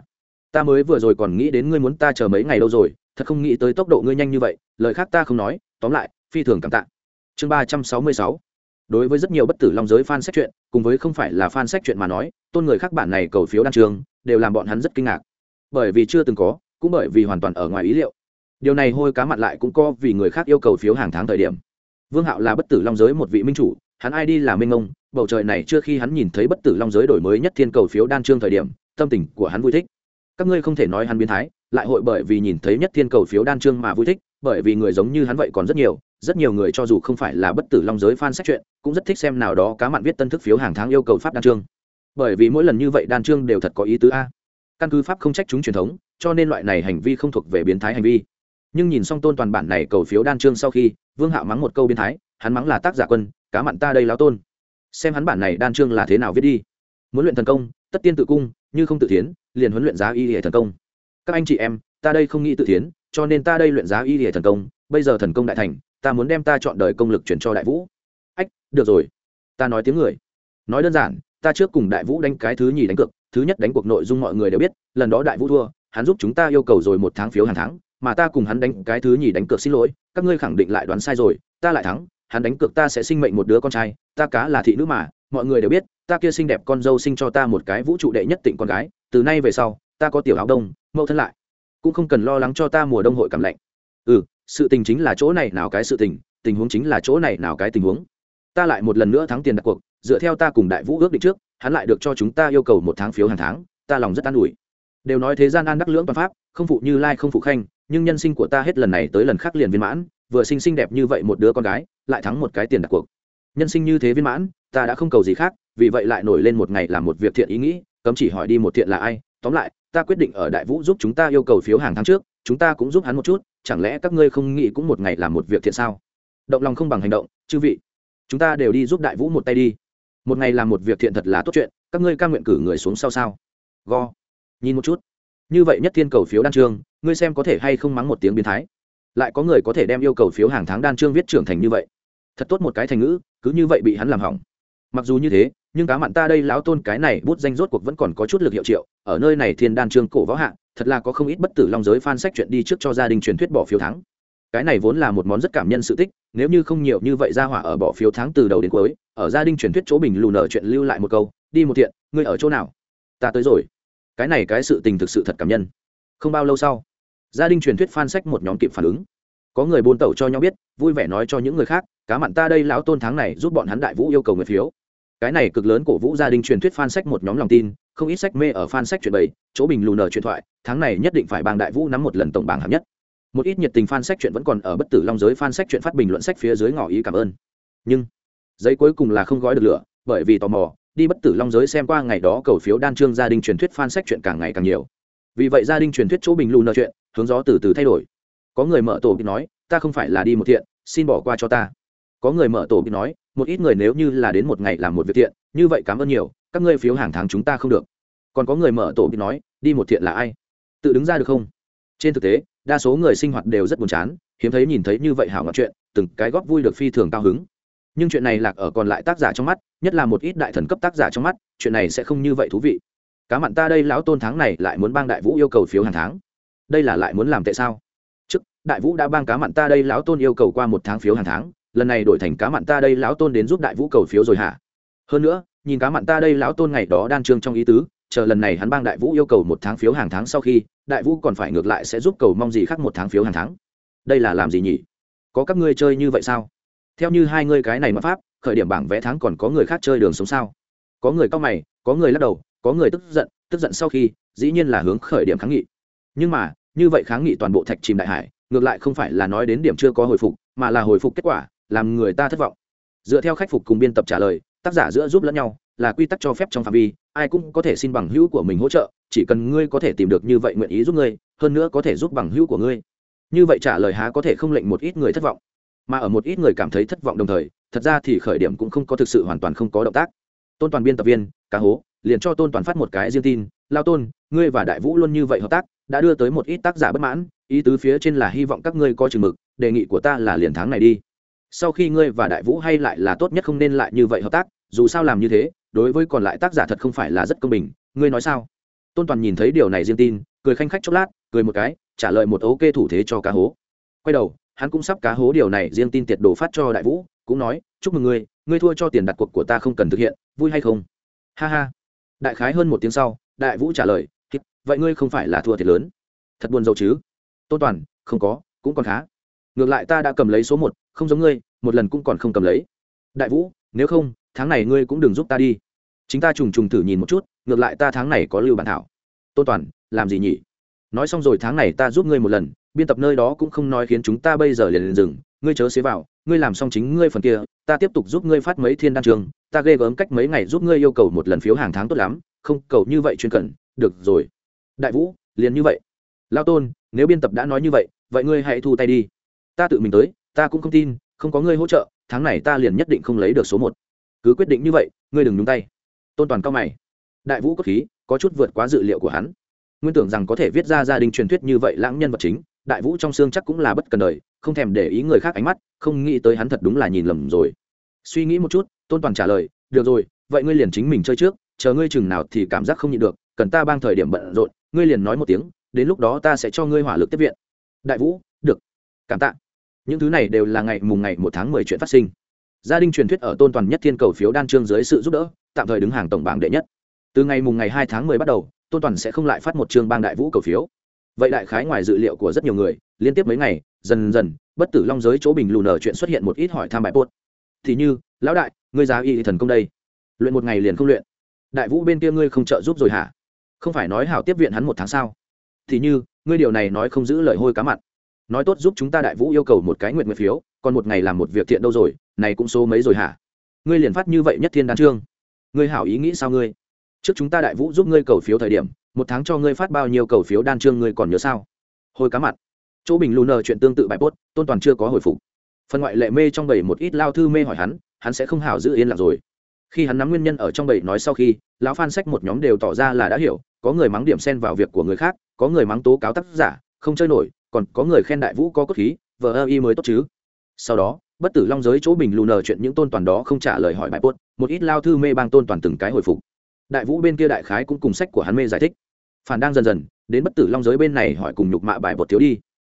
Ta mới vừa rồi còn nghĩ đến ngươi muốn ta chờ mấy ngày đâu rồi, thật không nghĩ tới tốc độ ngươi nhanh như vậy, lời khác ta không nói, tóm lại, phi thường cảm tạ. Chương ba trăm sáu mươi sáu. Đối với rất nhiều bất tử long giới fan sách chuyện, cùng với không phải là fan sách chuyện mà nói, tôn người khác bản này cầu phiếu đan trường đều làm bọn hắn rất kinh ngạc. Bởi vì chưa từng có, cũng bởi vì hoàn toàn ở ngoài ý liệu. Điều này hôi cá mặn lại cũng có vì người khác yêu cầu phiếu hàng tháng thời điểm. Vương hạo là bất tử long giới một vị minh chủ, hắn ai đi là minh ông, bầu trời này chưa khi hắn nhìn thấy bất tử long giới đổi mới nhất thiên cầu phiếu đan trương thời điểm, tâm tình của hắn vui thích. Các ngươi không thể nói hắn biến thái, lại hội bởi vì nhìn thấy nhất thiên cầu phiếu đan trương mà vui thích, bởi vì người giống như hắn vậy còn rất nhiều rất nhiều người cho dù không phải là bất tử long giới fan sách chuyện, cũng rất thích xem nào đó cá mặn viết tân thức phiếu hàng tháng yêu cầu pháp đan trương bởi vì mỗi lần như vậy đan trương đều thật có ý tứ a. Căn cứ pháp không trách chúng truyền thống, cho nên loại này hành vi không thuộc về biến thái hành vi. Nhưng nhìn xong tôn toàn bản này cầu phiếu đan trương sau khi, vương hạo mắng một câu biến thái, hắn mắng là tác giả quân, cá mặn ta đây láo tôn. Xem hắn bản này đan trương là thế nào viết đi. Muốn luyện thần công, tất tiên tự cung, như không tự tiến liền huấn luyện giá y hệ thần công. Các anh chị em, ta đây không nghĩ tự tiến cho nên ta đây luyện giá y hệ thần công, bây giờ thần công đại thành, ta muốn đem ta chọn đời công lực chuyển cho đại vũ. Ách, được rồi. Ta nói tiếng người. Nói đơn giản ta trước cùng đại vũ đánh cái thứ nhì đánh cược, thứ nhất đánh cuộc nội dung mọi người đều biết, lần đó đại vũ thua, hắn giúp chúng ta yêu cầu rồi một tháng phiếu hàng tháng, mà ta cùng hắn đánh cái thứ nhì đánh cược xin lỗi, các ngươi khẳng định lại đoán sai rồi, ta lại thắng, hắn đánh cược ta sẽ sinh mệnh một đứa con trai, ta cá là thị nữ mà, mọi người đều biết, ta kia xinh đẹp con dâu sinh cho ta một cái vũ trụ đệ nhất tịnh con gái, từ nay về sau, ta có tiểu áo đông, mẫu thân lại, cũng không cần lo lắng cho ta mùa đông hội cảm lạnh. Ừ sự tình chính là chỗ này nào cái sự tình tình huống chính là chỗ này nào cái tình huống ta lại một lần nữa thắng tiền đặt cuộc, dựa theo ta cùng đại vũ ước định trước, hắn lại được cho chúng ta yêu cầu một tháng phiếu hàng tháng, ta lòng rất an ủi. Đều nói thế gian an đắc lưỡng toàn pháp, không phụ như lai, không phụ khanh, nhưng nhân sinh của ta hết lần này tới lần khác liền viên mãn, vừa sinh xinh đẹp như vậy một đứa con gái, lại thắng một cái tiền đặt cuộc. Nhân sinh như thế viên mãn, ta đã không cầu gì khác, vì vậy lại nổi lên một ngày làm một việc thiện ý nghĩ, cấm chỉ hỏi đi một thiện là ai, tóm lại, ta quyết định ở đại vũ giúp chúng ta yêu cầu phiếu hàng tháng trước, chúng ta cũng giúp hắn một chút, chẳng lẽ các ngươi không nghĩ cũng một ngày làm một việc thiện sao? Động lòng không bằng hành động, chư vị chúng ta đều đi giúp đại vũ một tay đi. Một ngày làm một việc thiện thật là tốt chuyện, các ngươi ca nguyện cử người xuống sau sao? Go. Nhìn một chút. Như vậy nhất thiên cầu phiếu đan trương, ngươi xem có thể hay không mắng một tiếng biến thái. Lại có người có thể đem yêu cầu phiếu hàng tháng đan trương viết trưởng thành như vậy. Thật tốt một cái thành ngữ, cứ như vậy bị hắn làm hỏng. Mặc dù như thế, nhưng cá mặn ta đây lão tôn cái này bút danh rốt cuộc vẫn còn có chút lực hiệu triệu, ở nơi này thiên đan trương cổ võ hạ, thật là có không ít bất tử long giới phan sách chuyện đi trước cho gia đình truyền thuyết bỏ phiếu thắng cái này vốn là một món rất cảm nhân sự tích, nếu như không nhiều như vậy ra hỏa ở bỏ phiếu tháng từ đầu đến cuối, ở gia đình truyền thuyết chỗ bình lù nở chuyện lưu lại một câu, đi một thiện, ngươi ở chỗ nào? Ta tới rồi. Cái này cái sự tình thực sự thật cảm nhân. Không bao lâu sau, gia đình truyền thuyết phan sách một nhóm kịp phản ứng. Có người buôn tẩu cho nhau biết, vui vẻ nói cho những người khác, cá mặn ta đây lão tôn tháng này giúp bọn hắn đại vũ yêu cầu người phiếu. Cái này cực lớn cổ vũ gia đình truyền thuyết fan sách một nhóm lòng tin, không ít sách mê ở fan sách chuyện bảy chỗ bình lù nở truyền thoại, tháng này nhất định phải bang đại vũ nắm một lần tổng bảng hạng nhất một ít nhiệt tình fan sách chuyện vẫn còn ở bất tử long giới fan sách chuyện phát bình luận sách phía dưới ngỏ ý cảm ơn. Nhưng, giấy cuối cùng là không gói được lửa, bởi vì tò mò, đi bất tử long giới xem qua ngày đó cầu phiếu đan trương gia đình truyền thuyết fan sách chuyện càng ngày càng nhiều. Vì vậy gia đình truyền thuyết chỗ bình lù nợ chuyện, hướng gió từ từ thay đổi. Có người mở tổ bị nói, ta không phải là đi một thiện, xin bỏ qua cho ta. Có người mở tổ bị nói, một ít người nếu như là đến một ngày làm một việc thiện, như vậy cảm ơn nhiều, các ngươi phiếu hàng tháng chúng ta không được. Còn có người mở tổ bị nói, đi một thiện là ai? Tự đứng ra được không? Trên thực tế đa số người sinh hoạt đều rất buồn chán, hiếm thấy nhìn thấy như vậy hảo ngọt chuyện, từng cái góp vui được phi thường cao hứng. Nhưng chuyện này lạc ở còn lại tác giả trong mắt, nhất là một ít đại thần cấp tác giả trong mắt, chuyện này sẽ không như vậy thú vị. Cá mặn ta đây lão tôn tháng này lại muốn bang đại vũ yêu cầu phiếu hàng tháng. Đây là lại muốn làm tệ sao? Trước, đại vũ đã bang cá mặn ta đây lão tôn yêu cầu qua một tháng phiếu hàng tháng, lần này đổi thành cá mặn ta đây lão tôn đến giúp đại vũ cầu phiếu rồi hả? Hơn nữa, nhìn cá mặn ta đây lão tôn ngày đó đan trương trong ý tứ, chờ lần này hắn bang đại vũ yêu cầu một tháng phiếu hàng tháng sau khi đại vũ còn phải ngược lại sẽ giúp cầu mong gì khác một tháng phiếu hàng tháng. Đây là làm gì nhỉ? Có các ngươi chơi như vậy sao? Theo như hai ngươi cái này mà pháp, khởi điểm bảng vé tháng còn có người khác chơi đường sống sao? Có người cao mày, có người lắc đầu, có người tức giận tức giận sau khi, dĩ nhiên là hướng khởi điểm kháng nghị. Nhưng mà, như vậy kháng nghị toàn bộ thạch chìm đại hải, ngược lại không phải là nói đến điểm chưa có hồi phục, mà là hồi phục kết quả, làm người ta thất vọng. Dựa theo khách phục cùng biên tập trả lời, tác giả giữa giúp lẫn nhau, là quy tắc cho phép trong phạm vi, ai cũng có thể xin bằng hữu của mình hỗ trợ chỉ cần ngươi có thể tìm được như vậy nguyện ý giúp ngươi, hơn nữa có thể giúp bằng hữu của ngươi. Như vậy trả lời há có thể không lệnh một ít người thất vọng. Mà ở một ít người cảm thấy thất vọng đồng thời, thật ra thì khởi điểm cũng không có thực sự hoàn toàn không có động tác. Tôn toàn biên tập viên, cá hố, liền cho tôn toàn phát một cái riêng tin, lao tôn, ngươi và đại vũ luôn như vậy hợp tác, đã đưa tới một ít tác giả bất mãn, ý tứ phía trên là hy vọng các ngươi có chừng mực, đề nghị của ta là liền tháng này đi. Sau khi ngươi và đại vũ hay lại là tốt nhất không nên lại như vậy hợp tác, dù sao làm như thế, đối với còn lại tác giả thật không phải là rất công bình, ngươi nói sao? Tôn toàn nhìn thấy điều này riêng tin, cười khanh khách chốc lát, cười một cái, trả lời một ok thủ thế cho cá hố. Quay đầu, hắn cũng sắp cá hố điều này riêng tin tiệt đồ phát cho đại vũ, cũng nói, chúc mừng ngươi ngươi thua cho tiền đặt cuộc của ta không cần thực hiện, vui hay không? Ha ha. Đại khái hơn một tiếng sau, đại vũ trả lời vậy ngươi không phải là thua thiệt lớn. Thật buồn rầu chứ? Tôn toàn, không có, cũng còn khá. Ngược lại ta đã cầm lấy số một, không giống ngươi, một lần cũng còn không cầm lấy. Đại vũ, nếu không, tháng này ngươi cũng đừng giúp ta đi. Chính ta trùng trùng thử nhìn một chút ngược lại ta tháng này có lưu bản thảo. Tôn toàn, làm gì nhỉ? Nói xong rồi tháng này ta giúp ngươi một lần, biên tập nơi đó cũng không nói khiến chúng ta bây giờ liền liền dừng. Ngươi chớ xế vào, ngươi làm xong chính ngươi phần kia, ta tiếp tục giúp ngươi phát mấy thiên đan trường, ta ghê gớm cách mấy ngày giúp ngươi yêu cầu một lần phiếu hàng tháng tốt lắm, không cầu như vậy chuyên cần, được rồi. Đại vũ, liền như vậy. Lao tôn, nếu biên tập đã nói như vậy vậy ngươi hãy thu tay đi. Ta tự mình tới, ta cũng không tin, không có ngươi hỗ trợ, tháng này ta liền nhất định không lấy được số một. Cứ quyết định như vậy, ngươi đừng nhúng tay. Tôn toàn cao mày đại vũ cốt khí, có chút vượt quá dự liệu của hắn. Nguyên tưởng rằng có thể viết ra gia đình truyền thuyết như vậy lãng nhân vật chính, đại vũ trong xương chắc cũng là bất cần đời, không thèm để ý người khác ánh mắt, không nghĩ tới hắn thật đúng là nhìn lầm rồi. Suy nghĩ một chút, tôn toàn trả lời, được rồi, vậy ngươi liền chính mình chơi trước, chờ ngươi chừng nào thì cảm giác không nhịn được, cần ta bang thời điểm bận rộn, ngươi liền nói một tiếng, đến lúc đó ta sẽ cho ngươi hỏa lực tiếp viện. Đại vũ, được, cảm tạ. Những thứ này đều là ngày mùng ngày một tháng mười chuyện phát sinh. Gia đình truyền thuyết ở tôn toàn nhất thiên cầu phiếu đan trương dưới sự giúp đỡ, tạm thời đứng hàng tổng bảng đệ nhất từ ngày mùng ngày hai tháng mười bắt đầu, tôn toàn sẽ không lại phát một chương bang đại vũ cầu phiếu. Vậy đại khái ngoài dự liệu của rất nhiều người, liên tiếp mấy ngày, dần dần, bất tử long giới chỗ bình lù nở chuyện xuất hiện một ít hỏi tham bài bốt thì như, lão đại, ngươi giá y thần công đây? Luyện một ngày liền không luyện. Đại vũ bên kia ngươi không trợ giúp rồi hả? Không phải nói hảo tiếp viện hắn một tháng sao? Thì như, ngươi điều này nói không giữ lời hôi cá mặn. Nói tốt giúp chúng ta đại vũ yêu cầu một cái nguyện nguyện phiếu, còn một ngày làm một việc thiện đâu rồi, này cũng số mấy rồi hả? Ngươi liền phát như vậy nhất thiên đan trương ngươi hảo ý nghĩ sao ngươi? Trước chúng ta đại vũ giúp ngươi cầu phiếu thời điểm, một tháng cho ngươi phát bao nhiêu cầu phiếu đan trương ngươi còn nhớ sao? Hồi cá mặt. Chỗ bình lù nờ chuyện tương tự bài post, tôn toàn chưa có hồi phục. Phần ngoại lệ mê trong bầy một ít lao thư mê hỏi hắn hắn sẽ không hảo giữ yên lặng rồi. Khi hắn nắm nguyên nhân ở trong bầy nói sau khi, lão phan sách một nhóm đều tỏ ra là đã hiểu, có người mắng điểm xen vào việc của người khác, có người mắng tố cáo tác giả, không chơi nổi, còn có người khen đại vũ có cốt khí, vờ ơ y mới tốt chứ. Sau đó, bất tử long giới chỗ bình lù nờ chuyện những tôn toàn đó không trả lời hỏi bài post, một ít lao thư mê bang tôn toàn từng cái hồi phục đại vũ bên kia đại khái cũng cùng sách của hắn mê giải thích. Phản đang dần dần, đến bất tử long giới bên này hỏi cùng nhục mạ bài bột thiếu đi.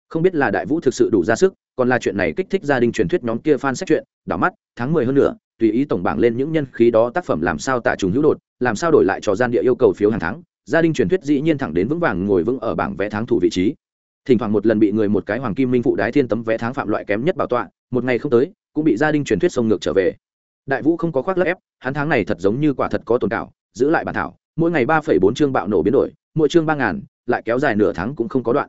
Không biết là đại vũ thực sự đủ ra sức, còn là chuyện này kích thích gia đình truyền thuyết nhóm kia fan sách chuyện đảo mắt, tháng mười hơn nữa tùy ý tổng bảng lên những nhân khí đó tác phẩm làm sao tạ trùng hữu đột, làm sao đổi lại cho gian địa yêu cầu phiếu hàng tháng, gia đình truyền thuyết dĩ nhiên thẳng đến vững vàng ngồi vững ở bảng vẽ tháng thủ vị trí. Thỉnh thoảng một lần bị người một cái hoàng kim minh phụ đái thiên tấm vẽ tháng phạm loại kém nhất bảo tọa, một ngày không tới, cũng bị gia đình truyền thuyết sông ngược trở về. Đại vũ không có khoác lấp ép, hắn tháng này thật giống như quả thật có tồn cảo giữ lại bản thảo, mỗi ngày ba phẩy bốn chương bạo nổ biến đổi, mỗi chương ba ngàn, lại kéo dài nửa tháng cũng không có đoạn.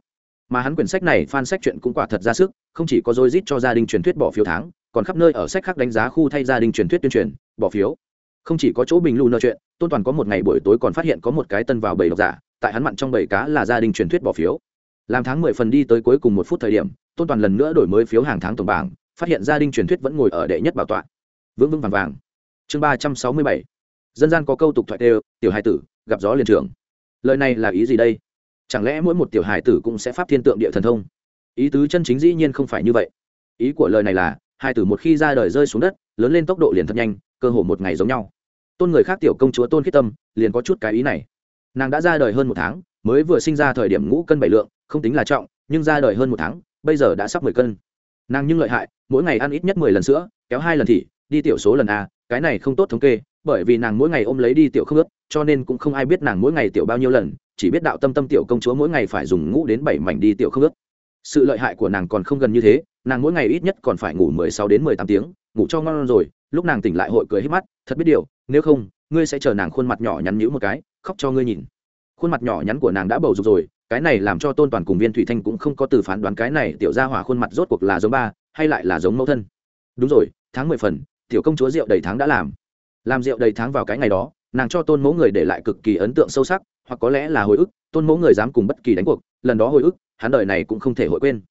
Mà hắn quyển sách này fan sách chuyện cũng quả thật ra sức, không chỉ có dôi rít cho gia đình truyền thuyết bỏ phiếu tháng, còn khắp nơi ở sách khác đánh giá khu thay gia đình truyền thuyết tuyên truyền, bỏ phiếu. Không chỉ có chỗ bình lưu nợ chuyện, tôn toàn có một ngày buổi tối còn phát hiện có một cái tân vào bầy độc giả, tại hắn mặn trong bầy cá là gia đình truyền thuyết bỏ phiếu. Làm tháng mười phần đi tới cuối cùng một phút thời điểm, tôn toàn lần nữa đổi mới phiếu hàng tháng tổng bảng, phát hiện gia đình truyền thuyết vẫn ngồi ở đệ nhất bảo tọa. Vững vững vàng vàng. Chương ba trăm sáu mươi bảy dân gian có câu tục thoại đều tiểu hài tử, gặp gió liền trưởng. Lời này là ý gì đây? Chẳng lẽ mỗi một tiểu hài tử cũng sẽ pháp thiên tượng địa thần thông? Ý tứ chân chính dĩ nhiên không phải như vậy. Ý của lời này là, hài tử một khi ra đời rơi xuống đất, lớn lên tốc độ liền thật nhanh, cơ hồ một ngày giống nhau. Tôn người khác tiểu công chúa tôn khiết tâm, liền có chút cái ý này. Nàng đã ra đời hơn một tháng, mới vừa sinh ra thời điểm ngũ cân bảy lượng, không tính là trọng, nhưng ra đời hơn một tháng, bây giờ đã sắp mười cân. Nàng nhưng lợi hại, mỗi ngày ăn ít nhất mười lần sữa, kéo hai lần thị đi tiểu số lần a, cái này không tốt thống kê bởi vì nàng mỗi ngày ôm lấy đi tiểu không ướt cho nên cũng không ai biết nàng mỗi ngày tiểu bao nhiêu lần, chỉ biết đạo tâm tâm tiểu công chúa mỗi ngày phải dùng ngũ đến bảy mảnh đi tiểu không ướt sự lợi hại của nàng còn không gần như thế, nàng mỗi ngày ít nhất còn phải ngủ mười sáu đến mười tám tiếng, ngủ cho ngon rồi, lúc nàng tỉnh lại hội cười hết mắt, thật biết điều, nếu không, ngươi sẽ chờ nàng khuôn mặt nhỏ nhắn nhữ một cái, khóc cho ngươi nhìn. Khuôn mặt nhỏ nhắn của nàng đã bầu dục rồi, cái này làm cho tôn toàn cùng viên thủy thanh cũng không có từ phán đoán cái này tiểu ra hỏa khuôn mặt rốt cuộc là giống ba, hay lại là giống mẫu thân. Đúng rồi, tháng mười phần, tiểu công chúa rượu đầy tháng đã làm làm rượu đầy tháng vào cái ngày đó, nàng cho tôn mẫu người để lại cực kỳ ấn tượng sâu sắc, hoặc có lẽ là hồi ức, tôn mẫu người dám cùng bất kỳ đánh cuộc, lần đó hồi ức, hắn đời này cũng không thể hội quên.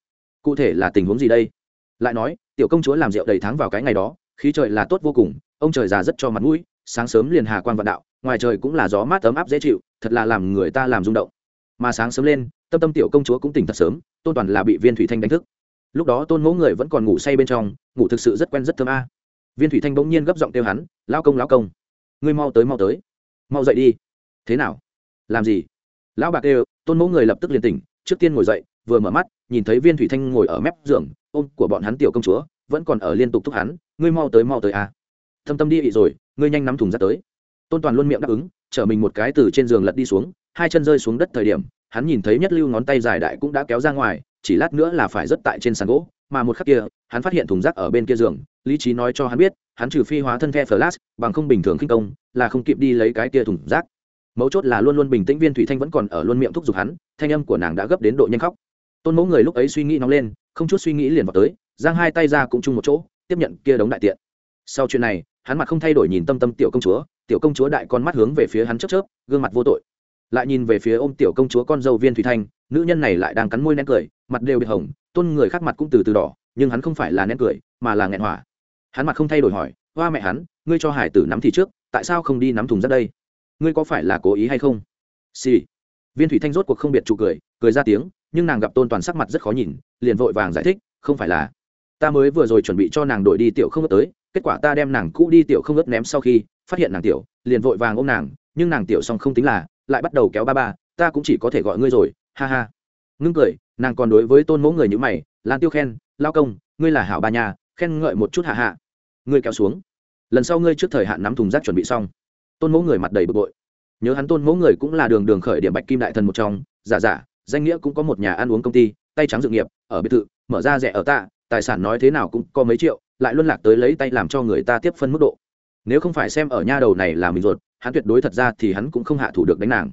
Cụ thể là tình huống gì đây? Lại nói, tiểu công chúa làm rượu đầy tháng vào cái ngày đó, khí trời là tốt vô cùng, ông trời già rất cho mặt mũi, sáng sớm liền hà quan vạn đạo, ngoài trời cũng là gió mát ấm áp dễ chịu, thật là làm người ta làm rung động. Mà sáng sớm lên, tâm tâm tiểu công chúa cũng tỉnh thật sớm, tôn toàn là bị viên thủy thanh đánh thức. Lúc đó tôn mẫu người vẫn còn ngủ say bên trong, ngủ thực sự rất quen rất thơm a viên thủy thanh bỗng nhiên gấp giọng kêu hắn lao công lao công, ngươi mau tới mau tới. Mau dậy đi. Thế nào? Làm gì? Lão bạc kêu, tôn mẫu người lập tức liền tỉnh, trước tiên ngồi dậy, vừa mở mắt, nhìn thấy viên thủy thanh ngồi ở mép giường, ôm của bọn hắn tiểu công chúa, vẫn còn ở liên tục thúc hắn, ngươi mau tới mau tới à? thâm tâm đi ị rồi, ngươi nhanh nắm thùng ra tới. Tôn toàn luôn miệng đáp ứng, chở mình một cái từ trên giường lật đi xuống, hai chân rơi xuống đất thời điểm, hắn nhìn thấy nhất lưu ngón tay dài đại cũng đã kéo ra ngoài, chỉ lát nữa là phải rớt tại trên sàn gỗ, mà một khắc kia, hắn phát hiện thùng rác ở bên kia giường lý trí nói cho hắn biết, hắn trừ phi hóa thân the flash, bằng không bình thường khinh công, là không kịp đi lấy cái tia thùng rác. Mấu chốt là luôn luôn bình tĩnh viên thủy thanh vẫn còn ở luôn miệng thúc giục hắn, thanh âm của nàng đã gấp đến độ nhanh khóc. Tôn mẫu người lúc ấy suy nghĩ nóng lên, không chút suy nghĩ liền vào tới, giang hai tay ra cũng chung một chỗ, tiếp nhận kia đống đại tiện. Sau chuyện này, hắn mặt không thay đổi nhìn tâm tâm tiểu công chúa, tiểu công chúa đại con mắt hướng về phía hắn chớp chớp, gương mặt vô tội. Lại nhìn về phía ôm tiểu công chúa con dâu viên thủy thanh, nữ nhân này lại đang cắn môi nén cười, mặt đều bị hồng, tôn người khác mặt cũng từ từ đỏ, nhưng hắn không phải là nén cười, mà là nghẹn hỏa hắn mặt không thay đổi hỏi hoa mẹ hắn, ngươi cho hải tử nắm thì trước, tại sao không đi nắm thùng ra đây? Ngươi có phải là cố ý hay không? Xì、sì. viên thủy thanh rốt cuộc không biệt trụ cười cười ra tiếng, nhưng nàng gặp tôn toàn sắc mặt rất khó nhìn, liền vội vàng giải thích, không phải là. Ta mới vừa rồi chuẩn bị cho nàng đổi đi tiểu không ớt tới, kết quả ta đem nàng cũ đi tiểu không ớt ném sau khi, phát hiện nàng tiểu, liền vội vàng ôm nàng, nhưng nàng tiểu xong không tính là, lại bắt đầu kéo ba ba, ta cũng chỉ có thể gọi ngươi rồi, ha ha. Ngưng cười, nàng còn đối với tôn mẫu người như mày, lan tiêu khen, lao công, ngươi là hảo ba nhà khen ngợi một chút hạ hạ ngươi kéo xuống. Lần sau ngươi trước thời hạn nắm thùng rác chuẩn bị xong. Tôn mẫu người mặt đầy bực bội. Nhớ hắn tôn mẫu người cũng là đường đường khởi điểm bạch kim đại thần một trong. Giả giả, danh nghĩa cũng có một nhà ăn uống công ty, tay trắng dự nghiệp, ở biệt thự, mở ra rẻ ở tạ, tài sản nói thế nào cũng có mấy triệu, lại luân lạc tới lấy tay làm cho người ta tiếp phân mức độ. Nếu không phải xem ở nha đầu này là mình ruột, hắn tuyệt đối thật ra thì hắn cũng không hạ thủ được đánh nàng.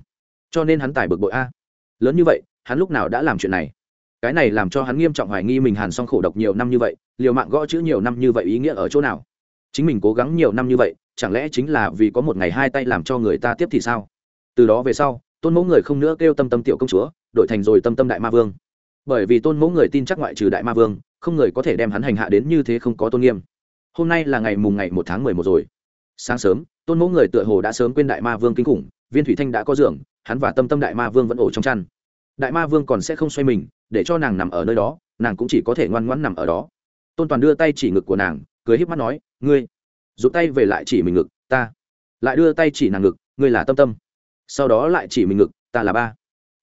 Cho nên hắn tài bực bội a. Lớn như vậy, hắn lúc nào đã làm chuyện này? Cái này làm cho hắn nghiêm trọng hoài nghi mình hàn xong khổ độc nhiều năm như vậy, liều mạng gõ chữ nhiều năm như vậy ý nghĩa ở chỗ nào? Chính mình cố gắng nhiều năm như vậy, chẳng lẽ chính là vì có một ngày hai tay làm cho người ta tiếp thì sao? Từ đó về sau, tôn mẫu người không nữa kêu tâm tâm tiểu công chúa, đổi thành rồi tâm tâm đại ma vương. Bởi vì tôn mẫu người tin chắc ngoại trừ đại ma vương, không người có thể đem hắn hành hạ đến như thế không có tôn nghiêm. Hôm nay là ngày mùng ngày một tháng mười một rồi. Sáng sớm, tôn mẫu người tựa hồ đã sớm quên đại ma vương kinh khủng, viên thủy thanh đã có giường, hắn và tâm tâm đại ma vương vẫn ổ trong chăn. Đại ma vương còn sẽ không xoay mình để cho nàng nằm ở nơi đó, nàng cũng chỉ có thể ngoan ngoãn nằm ở đó. Tôn toàn đưa tay chỉ ngực của nàng, cười híp mắt nói, ngươi, rụt tay về lại chỉ mình ngực, ta lại đưa tay chỉ nàng ngực, ngươi là tâm tâm. Sau đó lại chỉ mình ngực, ta là ba.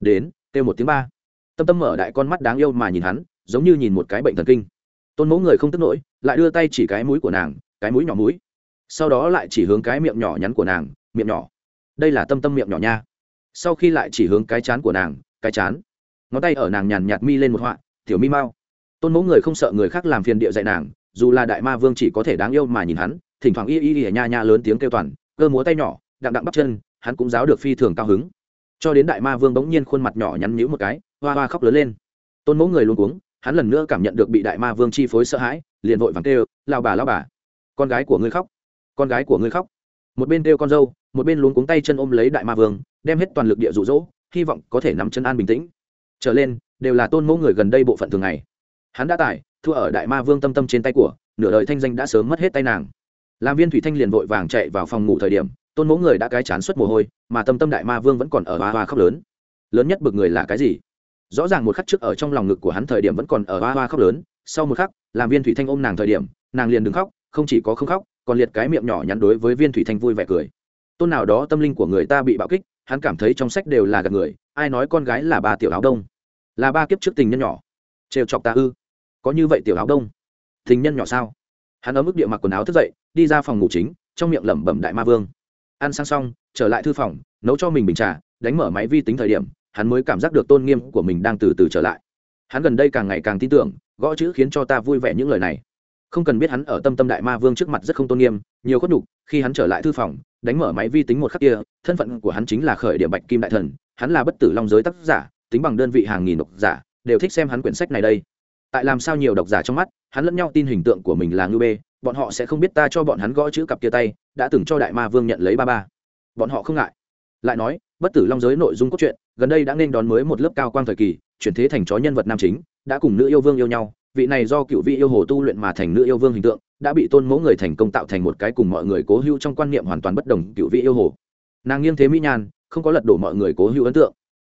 Đến, kêu một tiếng ba. Tâm tâm mở đại con mắt đáng yêu mà nhìn hắn, giống như nhìn một cái bệnh thần kinh. Tôn mẫu người không tức nổi, lại đưa tay chỉ cái mũi của nàng, cái mũi nhỏ mũi. Sau đó lại chỉ hướng cái miệng nhỏ nhắn của nàng, miệng nhỏ. Đây là tâm tâm miệng nhỏ nha. Sau khi lại chỉ hướng cái chán của nàng, cái chán ngón tay ở nàng nhàn nhạt mi lên một họa, tiểu mi mau tôn mẫu người không sợ người khác làm phiền địa dạy nàng, dù là đại ma vương chỉ có thể đáng yêu mà nhìn hắn, thỉnh thoảng y y y nha nha lớn tiếng kêu toàn, cơ múa tay nhỏ, đặng đặng bắp chân, hắn cũng giáo được phi thường cao hứng. Cho đến đại ma vương bỗng nhiên khuôn mặt nhỏ nhắn nhữ một cái, hoa hoa khóc lớn lên. Tôn mẫu người luôn cuống, hắn lần nữa cảm nhận được bị đại ma vương chi phối sợ hãi, liền vội vàng kêu lao bà lao bà, con gái của ngươi khóc, con gái của ngươi khóc. Một bên kêu con dâu, một bên luống cuống tay chân ôm lấy đại ma vương, đem hết toàn lực địa rụ rỗ hy vọng có thể nắm chân an bình tĩnh trở lên, đều là tôn mẫu người gần đây bộ phận thường ngày. Hắn đã tải, thua ở đại ma vương tâm tâm trên tay của, nửa đời thanh danh đã sớm mất hết tay nàng. Làm viên thủy thanh liền vội vàng chạy vào phòng ngủ thời điểm, tôn mẫu người đã cái chán suất mồ hôi, mà tâm tâm đại ma vương vẫn còn ở hoa hoa khóc lớn. Lớn nhất bực người là cái gì? Rõ ràng một khắc trước ở trong lòng ngực của hắn thời điểm vẫn còn ở hoa hoa khóc lớn, sau một khắc, làm viên thủy thanh ôm nàng thời điểm, nàng liền đứng khóc, không chỉ có không khóc, còn liệt cái miệng nhỏ nhắn đối với viên thủy thanh vui vẻ cười. Tôn nào đó tâm linh của người ta bị bạo kích hắn cảm thấy trong sách đều là gạt người, ai nói con gái là ba tiểu áo đông? Là ba kiếp trước tình nhân nhỏ. Trêu chọc ta ư? Có như vậy tiểu áo đông? Tình nhân nhỏ sao? Hắn ở mức địa mặc quần áo thức dậy, đi ra phòng ngủ chính, trong miệng lẩm bẩm đại ma vương. Ăn sang xong, trở lại thư phòng, nấu cho mình bình trà, đánh mở máy vi tính thời điểm, hắn mới cảm giác được tôn nghiêm của mình đang từ từ trở lại. Hắn gần đây càng ngày càng tin tưởng, gõ chữ khiến cho ta vui vẻ những lời này. Không cần biết hắn ở tâm tâm đại ma vương trước mặt rất không tôn nghiêm, nhiều khuất nhục, khi hắn trở lại thư phòng đánh mở máy vi tính một khắc kia, thân phận của hắn chính là khởi điểm bạch kim đại thần, hắn là bất tử long giới tác giả, tính bằng đơn vị hàng nghìn độc giả, đều thích xem hắn quyển sách này đây. Tại làm sao nhiều độc giả trong mắt, hắn lẫn nhau tin hình tượng của mình là ngư bê, bọn họ sẽ không biết ta cho bọn hắn gõ chữ cặp kia tay, đã từng cho đại ma vương nhận lấy ba ba. Bọn họ không ngại. Lại nói, bất tử long giới nội dung cốt truyện, gần đây đã nên đón mới một lớp cao quang thời kỳ, chuyển thế thành chó nhân vật nam chính, đã cùng nữ yêu vương yêu nhau vị này do cựu vị yêu hồ tu luyện mà thành nữ yêu vương hình tượng, đã bị tôn mẫu người thành công tạo thành một cái cùng mọi người cố hữu trong quan niệm hoàn toàn bất đồng cựu vị yêu hồ. Nàng nghiêng thế mỹ nhan, không có lật đổ mọi người cố hữu ấn tượng.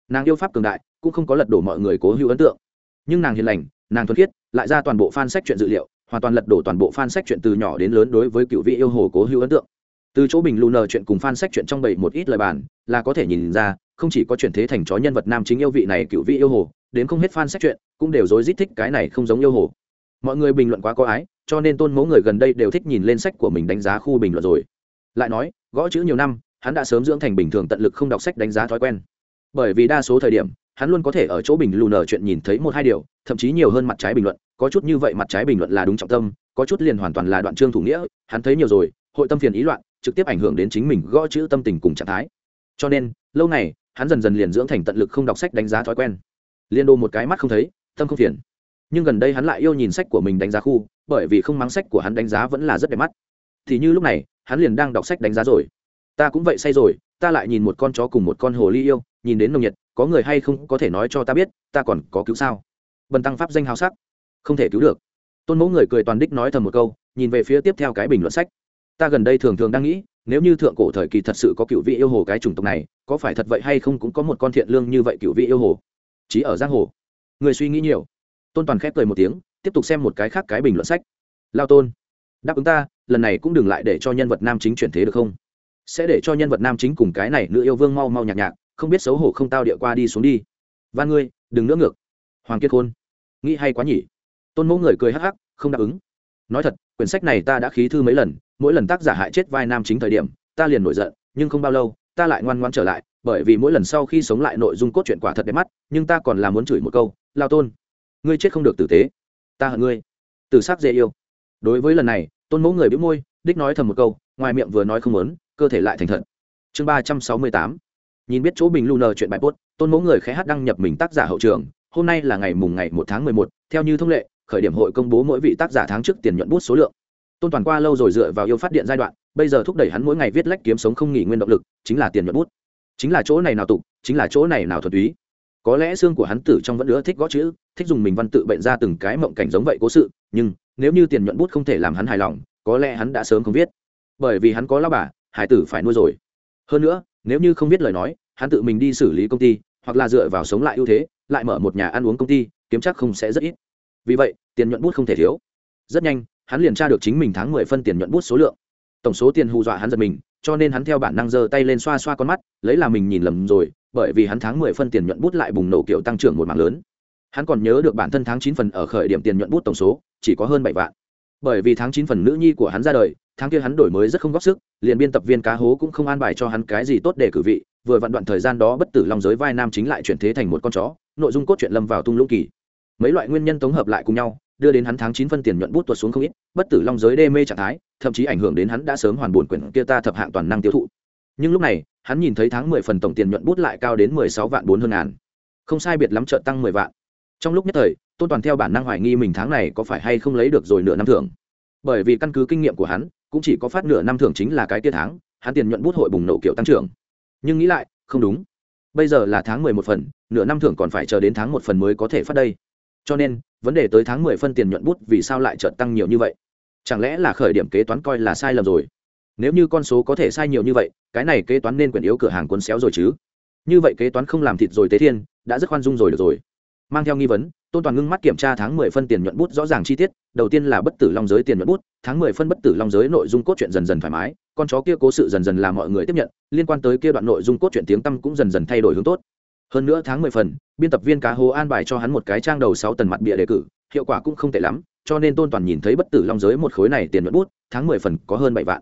Nàng yêu pháp cường đại, cũng không có lật đổ mọi người cố hữu ấn tượng. Nhưng nàng hiền lành, nàng thuần khiết, lại ra toàn bộ fan sách chuyện dự liệu, hoàn toàn lật đổ toàn bộ fan sách chuyện từ nhỏ đến lớn đối với cựu vị yêu hồ cố hữu ấn tượng. Từ chỗ bình lù nờ chuyện cùng fan sách chuyện trong bảy một ít lời bàn, là có thể nhìn ra, không chỉ có chuyển thế thành chó nhân vật nam chính yêu vị này cựu vị yêu hồ đến không hết fan sách chuyện, cũng đều rối rít thích cái này không giống yêu hồ. Mọi người bình luận quá có ái, cho nên tôn Mỗ người gần đây đều thích nhìn lên sách của mình đánh giá khu bình luận rồi. Lại nói, gõ chữ nhiều năm, hắn đã sớm dưỡng thành bình thường tận lực không đọc sách đánh giá thói quen. Bởi vì đa số thời điểm, hắn luôn có thể ở chỗ bình lù nở chuyện nhìn thấy một hai điều, thậm chí nhiều hơn mặt trái bình luận, có chút như vậy mặt trái bình luận là đúng trọng tâm, có chút liền hoàn toàn là đoạn chương thủ nghĩa, hắn thấy nhiều rồi, hội tâm phiền ý loạn, trực tiếp ảnh hưởng đến chính mình gõ chữ tâm tình cùng trạng thái. Cho nên, lâu này hắn dần dần liền dưỡng thành tận lực không đọc sách đánh giá thói quen liên đô một cái mắt không thấy, tâm không phiền. Nhưng gần đây hắn lại yêu nhìn sách của mình đánh giá khu, bởi vì không mắng sách của hắn đánh giá vẫn là rất đẹp mắt. Thì như lúc này, hắn liền đang đọc sách đánh giá rồi. Ta cũng vậy say rồi, ta lại nhìn một con chó cùng một con hồ ly yêu, nhìn đến nồng nhiệt, có người hay không có thể nói cho ta biết, ta còn có cứu sao? Bần tăng pháp danh hào sắc. Không thể cứu được. Tôn mẫu người cười toàn đích nói thầm một câu, nhìn về phía tiếp theo cái bình luận sách. Ta gần đây thường thường đang nghĩ, nếu như thượng cổ thời kỳ thật sự có cựu vị yêu hồ cái chủng tộc này, có phải thật vậy hay không cũng có một con thiện lương như vậy cựu vị yêu hồ? Chí ở giang hồ. Người suy nghĩ nhiều. Tôn toàn khép cười một tiếng, tiếp tục xem một cái khác cái bình luận sách. Lao tôn, đáp ứng ta, lần này cũng đừng lại để cho nhân vật nam chính chuyển thế được không? Sẽ để cho nhân vật nam chính cùng cái này nữ yêu vương mau mau nhạc nhạc, không biết xấu hổ không tao địa qua đi xuống đi. Và ngươi, đừng nữa ngược. Hoàng kiệt khôn, nghĩ hay quá nhỉ? Tôn mẫu người cười hắc hắc, không đáp ứng. Nói thật, quyển sách này ta đã khí thư mấy lần, mỗi lần tác giả hại chết vai nam chính thời điểm, ta liền nổi giận, nhưng không bao lâu, ta lại ngoan ngoan trở lại bởi vì mỗi lần sau khi sống lại nội dung cốt truyện quả thật đẹp mắt, nhưng ta còn là muốn chửi một câu, lao tôn, ngươi chết không được tử tế. Ta hận ngươi. Tử s ắ c dễ yêu. Đối với lần này, tôn mẫu người bĩu môi, đích nói thầm một câu, ngoài miệng vừa nói không muốn, cơ thể lại thành thật. Chương ba trăm sáu mươi tám. Nhìn biết chỗ bình lu nờ chuyện bài post, tôn mẫu người khẽ hát đăng nhập mình tác giả hậu trường, hôm nay là ngày mùng ngày một tháng mười một, theo như thông lệ, khởi điểm hội công bố mỗi vị tác giả tháng trước tiền nhuận bút số lượng. Tôn toàn qua lâu rồi dựa vào yêu phát điện giai đoạn, bây giờ thúc đẩy hắn mỗi ngày viết lách kiếm sống không nghỉ nguyên động lực, chính là tiền nhuận bút chính là chỗ này nào tục, chính là chỗ này nào thuần túy. Có lẽ xương của hắn tử trong vẫn nữa thích gõ chữ, thích dùng mình văn tự bệnh ra từng cái mộng cảnh giống vậy cố sự, nhưng nếu như tiền nhuận bút không thể làm hắn hài lòng, có lẽ hắn đã sớm không viết. Bởi vì hắn có lao bà, hải tử phải nuôi rồi. Hơn nữa, nếu như không biết lời nói, hắn tự mình đi xử lý công ty, hoặc là dựa vào sống lại ưu thế, lại mở một nhà ăn uống công ty, kiếm chắc không sẽ rất ít. Vì vậy, tiền nhuận bút không thể thiếu. Rất nhanh, hắn liền tra được chính mình tháng mười phân tiền nhuận bút số lượng. Tổng số tiền hù dọa hắn giật mình cho nên hắn theo bản năng giơ tay lên xoa xoa con mắt, lấy là mình nhìn lầm rồi, bởi vì hắn tháng mười phân tiền nhuận bút lại bùng nổ kiểu tăng trưởng một mạng lớn. Hắn còn nhớ được bản thân tháng chín phần ở khởi điểm tiền nhuận bút tổng số, chỉ có hơn bảy vạn. Bởi vì tháng chín phần nữ nhi của hắn ra đời, tháng kia hắn đổi mới rất không góp sức, liền biên tập viên cá hố cũng không an bài cho hắn cái gì tốt để cử vị, vừa vặn đoạn thời gian đó bất tử long giới vai nam chính lại chuyển thế thành một con chó, nội dung cốt truyện lâm vào tung lũng kỳ. Mấy loại nguyên nhân tổng hợp lại cùng nhau đưa đến hắn tháng chín phân tiền nhuận bút tuột xuống không ít, bất tử long giới đê mê trạng thái, thậm chí ảnh hưởng đến hắn đã sớm hoàn buồn quyển kia ta thập hạng toàn năng tiêu thụ. Nhưng lúc này, hắn nhìn thấy tháng mười phần tổng tiền nhuận bút lại cao đến mười sáu vạn bốn hơn ngàn. Không sai biệt lắm chợt tăng mười vạn. Trong lúc nhất thời, tôn toàn theo bản năng hoài nghi mình tháng này có phải hay không lấy được rồi nửa năm thưởng. Bởi vì căn cứ kinh nghiệm của hắn, cũng chỉ có phát nửa năm thưởng chính là cái kia tháng, hắn tiền nhuận bút hội bùng nổ kiểu tăng trưởng. Nhưng nghĩ lại, không đúng. Bây giờ là tháng mười một phần, nửa năm thưởng còn phải chờ đến tháng một phần mới có thể phát đây cho nên, vấn đề tới tháng mười phân tiền nhuận bút vì sao lại chợt tăng nhiều như vậy? Chẳng lẽ là khởi điểm kế toán coi là sai lầm rồi? Nếu như con số có thể sai nhiều như vậy, cái này kế toán nên quyền yếu cửa hàng cuốn xéo rồi chứ? Như vậy kế toán không làm thịt rồi tế thiên, đã rất khoan dung rồi được rồi. Mang theo nghi vấn, tôn toàn ngưng mắt kiểm tra tháng mười phân tiền nhuận bút rõ ràng chi tiết, đầu tiên là bất tử long giới tiền nhuận bút, tháng mười phân bất tử long giới nội dung cốt truyện dần dần thoải mái, con chó kia cố sự dần dần làm mọi người tiếp nhận, liên quan tới kia đoạn nội dung cốt truyện tiếng tăm cũng dần dần thay đổi hướng tốt hơn nữa tháng mười phần, biên tập viên cá hố an bài cho hắn một cái trang đầu sáu tần mặt bịa đề cử, hiệu quả cũng không tệ lắm, cho nên tôn toàn nhìn thấy bất tử long giới một khối này tiền nhuận bút, tháng mười phần có hơn bảy vạn.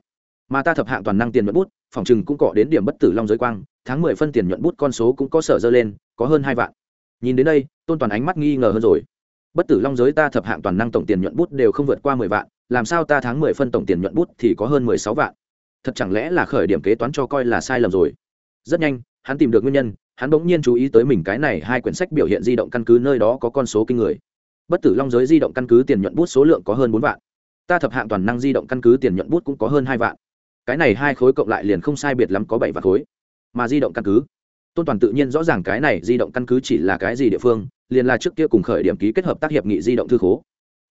Mà ta thập hạng toàn năng tiền nhuận bút, phòng chừng cũng cọ đến điểm bất tử long giới quang, tháng mười phân tiền nhuận bút con số cũng có sở dơ lên, có hơn hai vạn. Nhìn đến đây, tôn toàn ánh mắt nghi ngờ hơn rồi. Bất tử long giới ta thập hạng toàn năng tổng tiền nhuận bút đều không vượt qua mười vạn, làm sao ta tháng mười phân tổng tiền nhuận bút thì có hơn mười sáu vạn? Thật chẳng lẽ là khởi điểm kế toán cho coi là sai lầm rồi? Rất nhanh, hắn tìm được nguyên nhân hắn bỗng nhiên chú ý tới mình cái này hai quyển sách biểu hiện di động căn cứ nơi đó có con số kinh người. Bất tử long giới di động căn cứ tiền nhuận bút số lượng có hơn bốn vạn. Ta thập hạng toàn năng di động căn cứ tiền nhuận bút cũng có hơn hai vạn. Cái này hai khối cộng lại liền không sai biệt lắm có bảy vạn khối. Mà di động căn cứ, tôn toàn tự nhiên rõ ràng cái này di động căn cứ chỉ là cái gì địa phương, liền là trước kia cùng khởi điểm ký kết hợp tác hiệp nghị di động thư khố.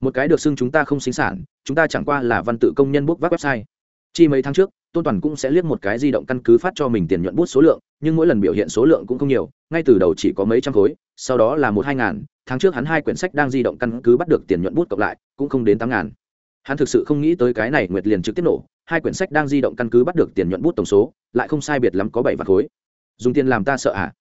Một cái được xưng chúng ta không sinh sản, chúng ta chẳng qua là văn tự công nhân bút vác website. Chi mấy tháng trước tôn toàn cũng sẽ liếc một cái di động căn cứ phát cho mình tiền nhuận bút số lượng, nhưng mỗi lần biểu hiện số lượng cũng không nhiều, ngay từ đầu chỉ có mấy trăm khối, sau đó là một hai ngàn, tháng trước hắn hai quyển sách đang di động căn cứ bắt được tiền nhuận bút cộng lại, cũng không đến tám ngàn. Hắn thực sự không nghĩ tới cái này nguyệt liền trực tiếp nổ, hai quyển sách đang di động căn cứ bắt được tiền nhuận bút tổng số, lại không sai biệt lắm có bảy vạn khối. Dùng tiền làm ta sợ à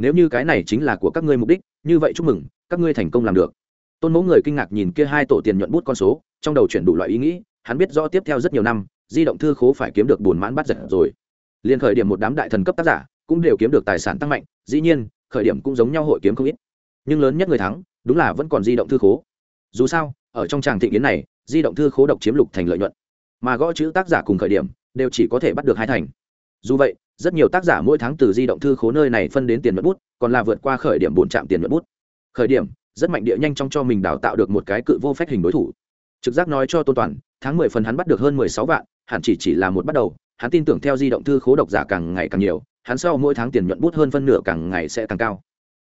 nếu như cái này chính là của các ngươi mục đích, như vậy chúc mừng, các ngươi thành công làm được. Tôn mẫu người kinh ngạc nhìn kia hai tổ tiền nhuận bút con số, trong đầu chuyển đủ loại ý nghĩ, hắn biết rõ tiếp theo rất nhiều năm di động thư khố phải kiếm được buồn mãn bắt giật rồi. Liền khởi điểm một đám đại thần cấp tác giả cũng đều kiếm được tài sản tăng mạnh, dĩ nhiên, khởi điểm cũng giống nhau hội kiếm không ít. Nhưng lớn nhất người thắng, đúng là vẫn còn di động thư khố. Dù sao, ở trong tràng thị kiến này, di động thư khố độc chiếm lục thành lợi nhuận. Mà gõ chữ tác giả cùng khởi điểm đều chỉ có thể bắt được hai thành. Dù vậy, rất nhiều tác giả mỗi tháng từ di động thư khố nơi này phân đến tiền nhuận bút, còn là vượt qua khởi điểm bổn trạm tiền nhuận bút. Khởi điểm rất mạnh địa nhanh trong cho mình đào tạo được một cái cự vô phép hình đối thủ. Trực giác nói cho tôn toàn tháng mười phần hắn bắt được hơn mười sáu vạn, hẳn chỉ chỉ là một bắt đầu, hắn tin tưởng theo di động thư khố độc giả càng ngày càng nhiều, hắn sau mỗi tháng tiền nhuận bút hơn phân nửa càng ngày sẽ càng cao.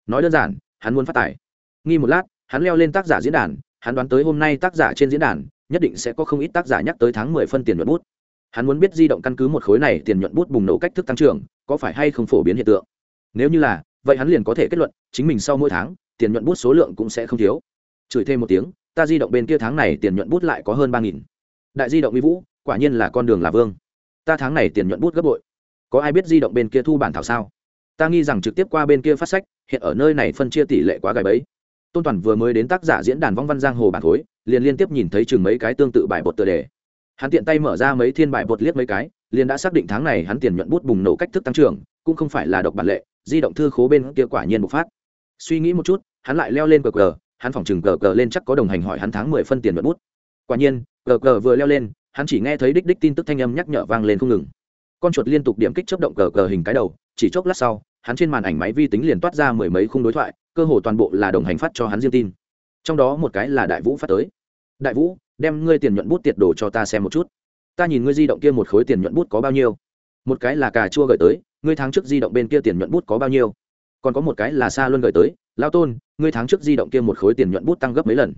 Nói đơn giản, hắn muốn phát tài. Nghi một lát, hắn leo lên tác giả diễn đàn, hắn đoán tới hôm nay tác giả trên diễn đàn, nhất định sẽ có không ít tác giả nhắc tới tháng mười phân tiền nhuận bút. Hắn muốn biết di động căn cứ một khối này tiền nhuận bút bùng nổ cách thức tăng trưởng, có phải hay không phổ biến hiện tượng. Nếu như là, vậy hắn liền có thể kết luận, chính mình sau mỗi tháng, tiền nhuận bút số lượng cũng sẽ không thiếu. Chửi thêm một tiếng, ta di động bên kia tháng này tiền nhuận bút lại có hơn ba nghìn đại di động mỹ vũ, quả nhiên là con đường là vương. Ta tháng này tiền nhuận bút gấp bội. Có ai biết di động bên kia thu bản thảo sao? Ta nghi rằng trực tiếp qua bên kia phát sách, hiện ở nơi này phân chia tỷ lệ quá gài bẫy. Tôn toàn vừa mới đến tác giả diễn đàn vong văn giang hồ bản thối, liền liên tiếp nhìn thấy chừng mấy cái tương tự bài bột tựa đề. Hắn tiện tay mở ra mấy thiên bài bột liếc mấy cái, liền đã xác định tháng này hắn tiền nhuận bút bùng nổ cách thức tăng trưởng, cũng không phải là độc bản lệ, di động thư khố bên kia quả nhiên bộc phát. Suy nghĩ một chút, hắn lại leo lên cờ cờ, hắn phòng chừng cờ cờ lên chắc có đồng hành hỏi hắn tháng mười phân tiền nhuận bút. Quả nhiên cờ cờ vừa leo lên, hắn chỉ nghe thấy đích đích tin tức thanh âm nhắc nhở vang lên không ngừng. Con chuột liên tục điểm kích chấp động cờ cờ hình cái đầu, chỉ chốc lát sau, hắn trên màn ảnh máy vi tính liền toát ra mười mấy khung đối thoại, cơ hồ toàn bộ là đồng hành phát cho hắn riêng tin. Trong đó một cái là đại vũ phát tới. Đại vũ, đem ngươi tiền nhuận bút tiệt đồ cho ta xem một chút. Ta nhìn ngươi di động kia một khối tiền nhuận bút có bao nhiêu. Một cái là cà chua gửi tới, ngươi tháng trước di động bên kia tiền nhuận bút có bao nhiêu. Còn có một cái là xa luân gửi tới lao tôn, ngươi tháng trước di động kia một khối tiền nhuận bút tăng gấp mấy lần.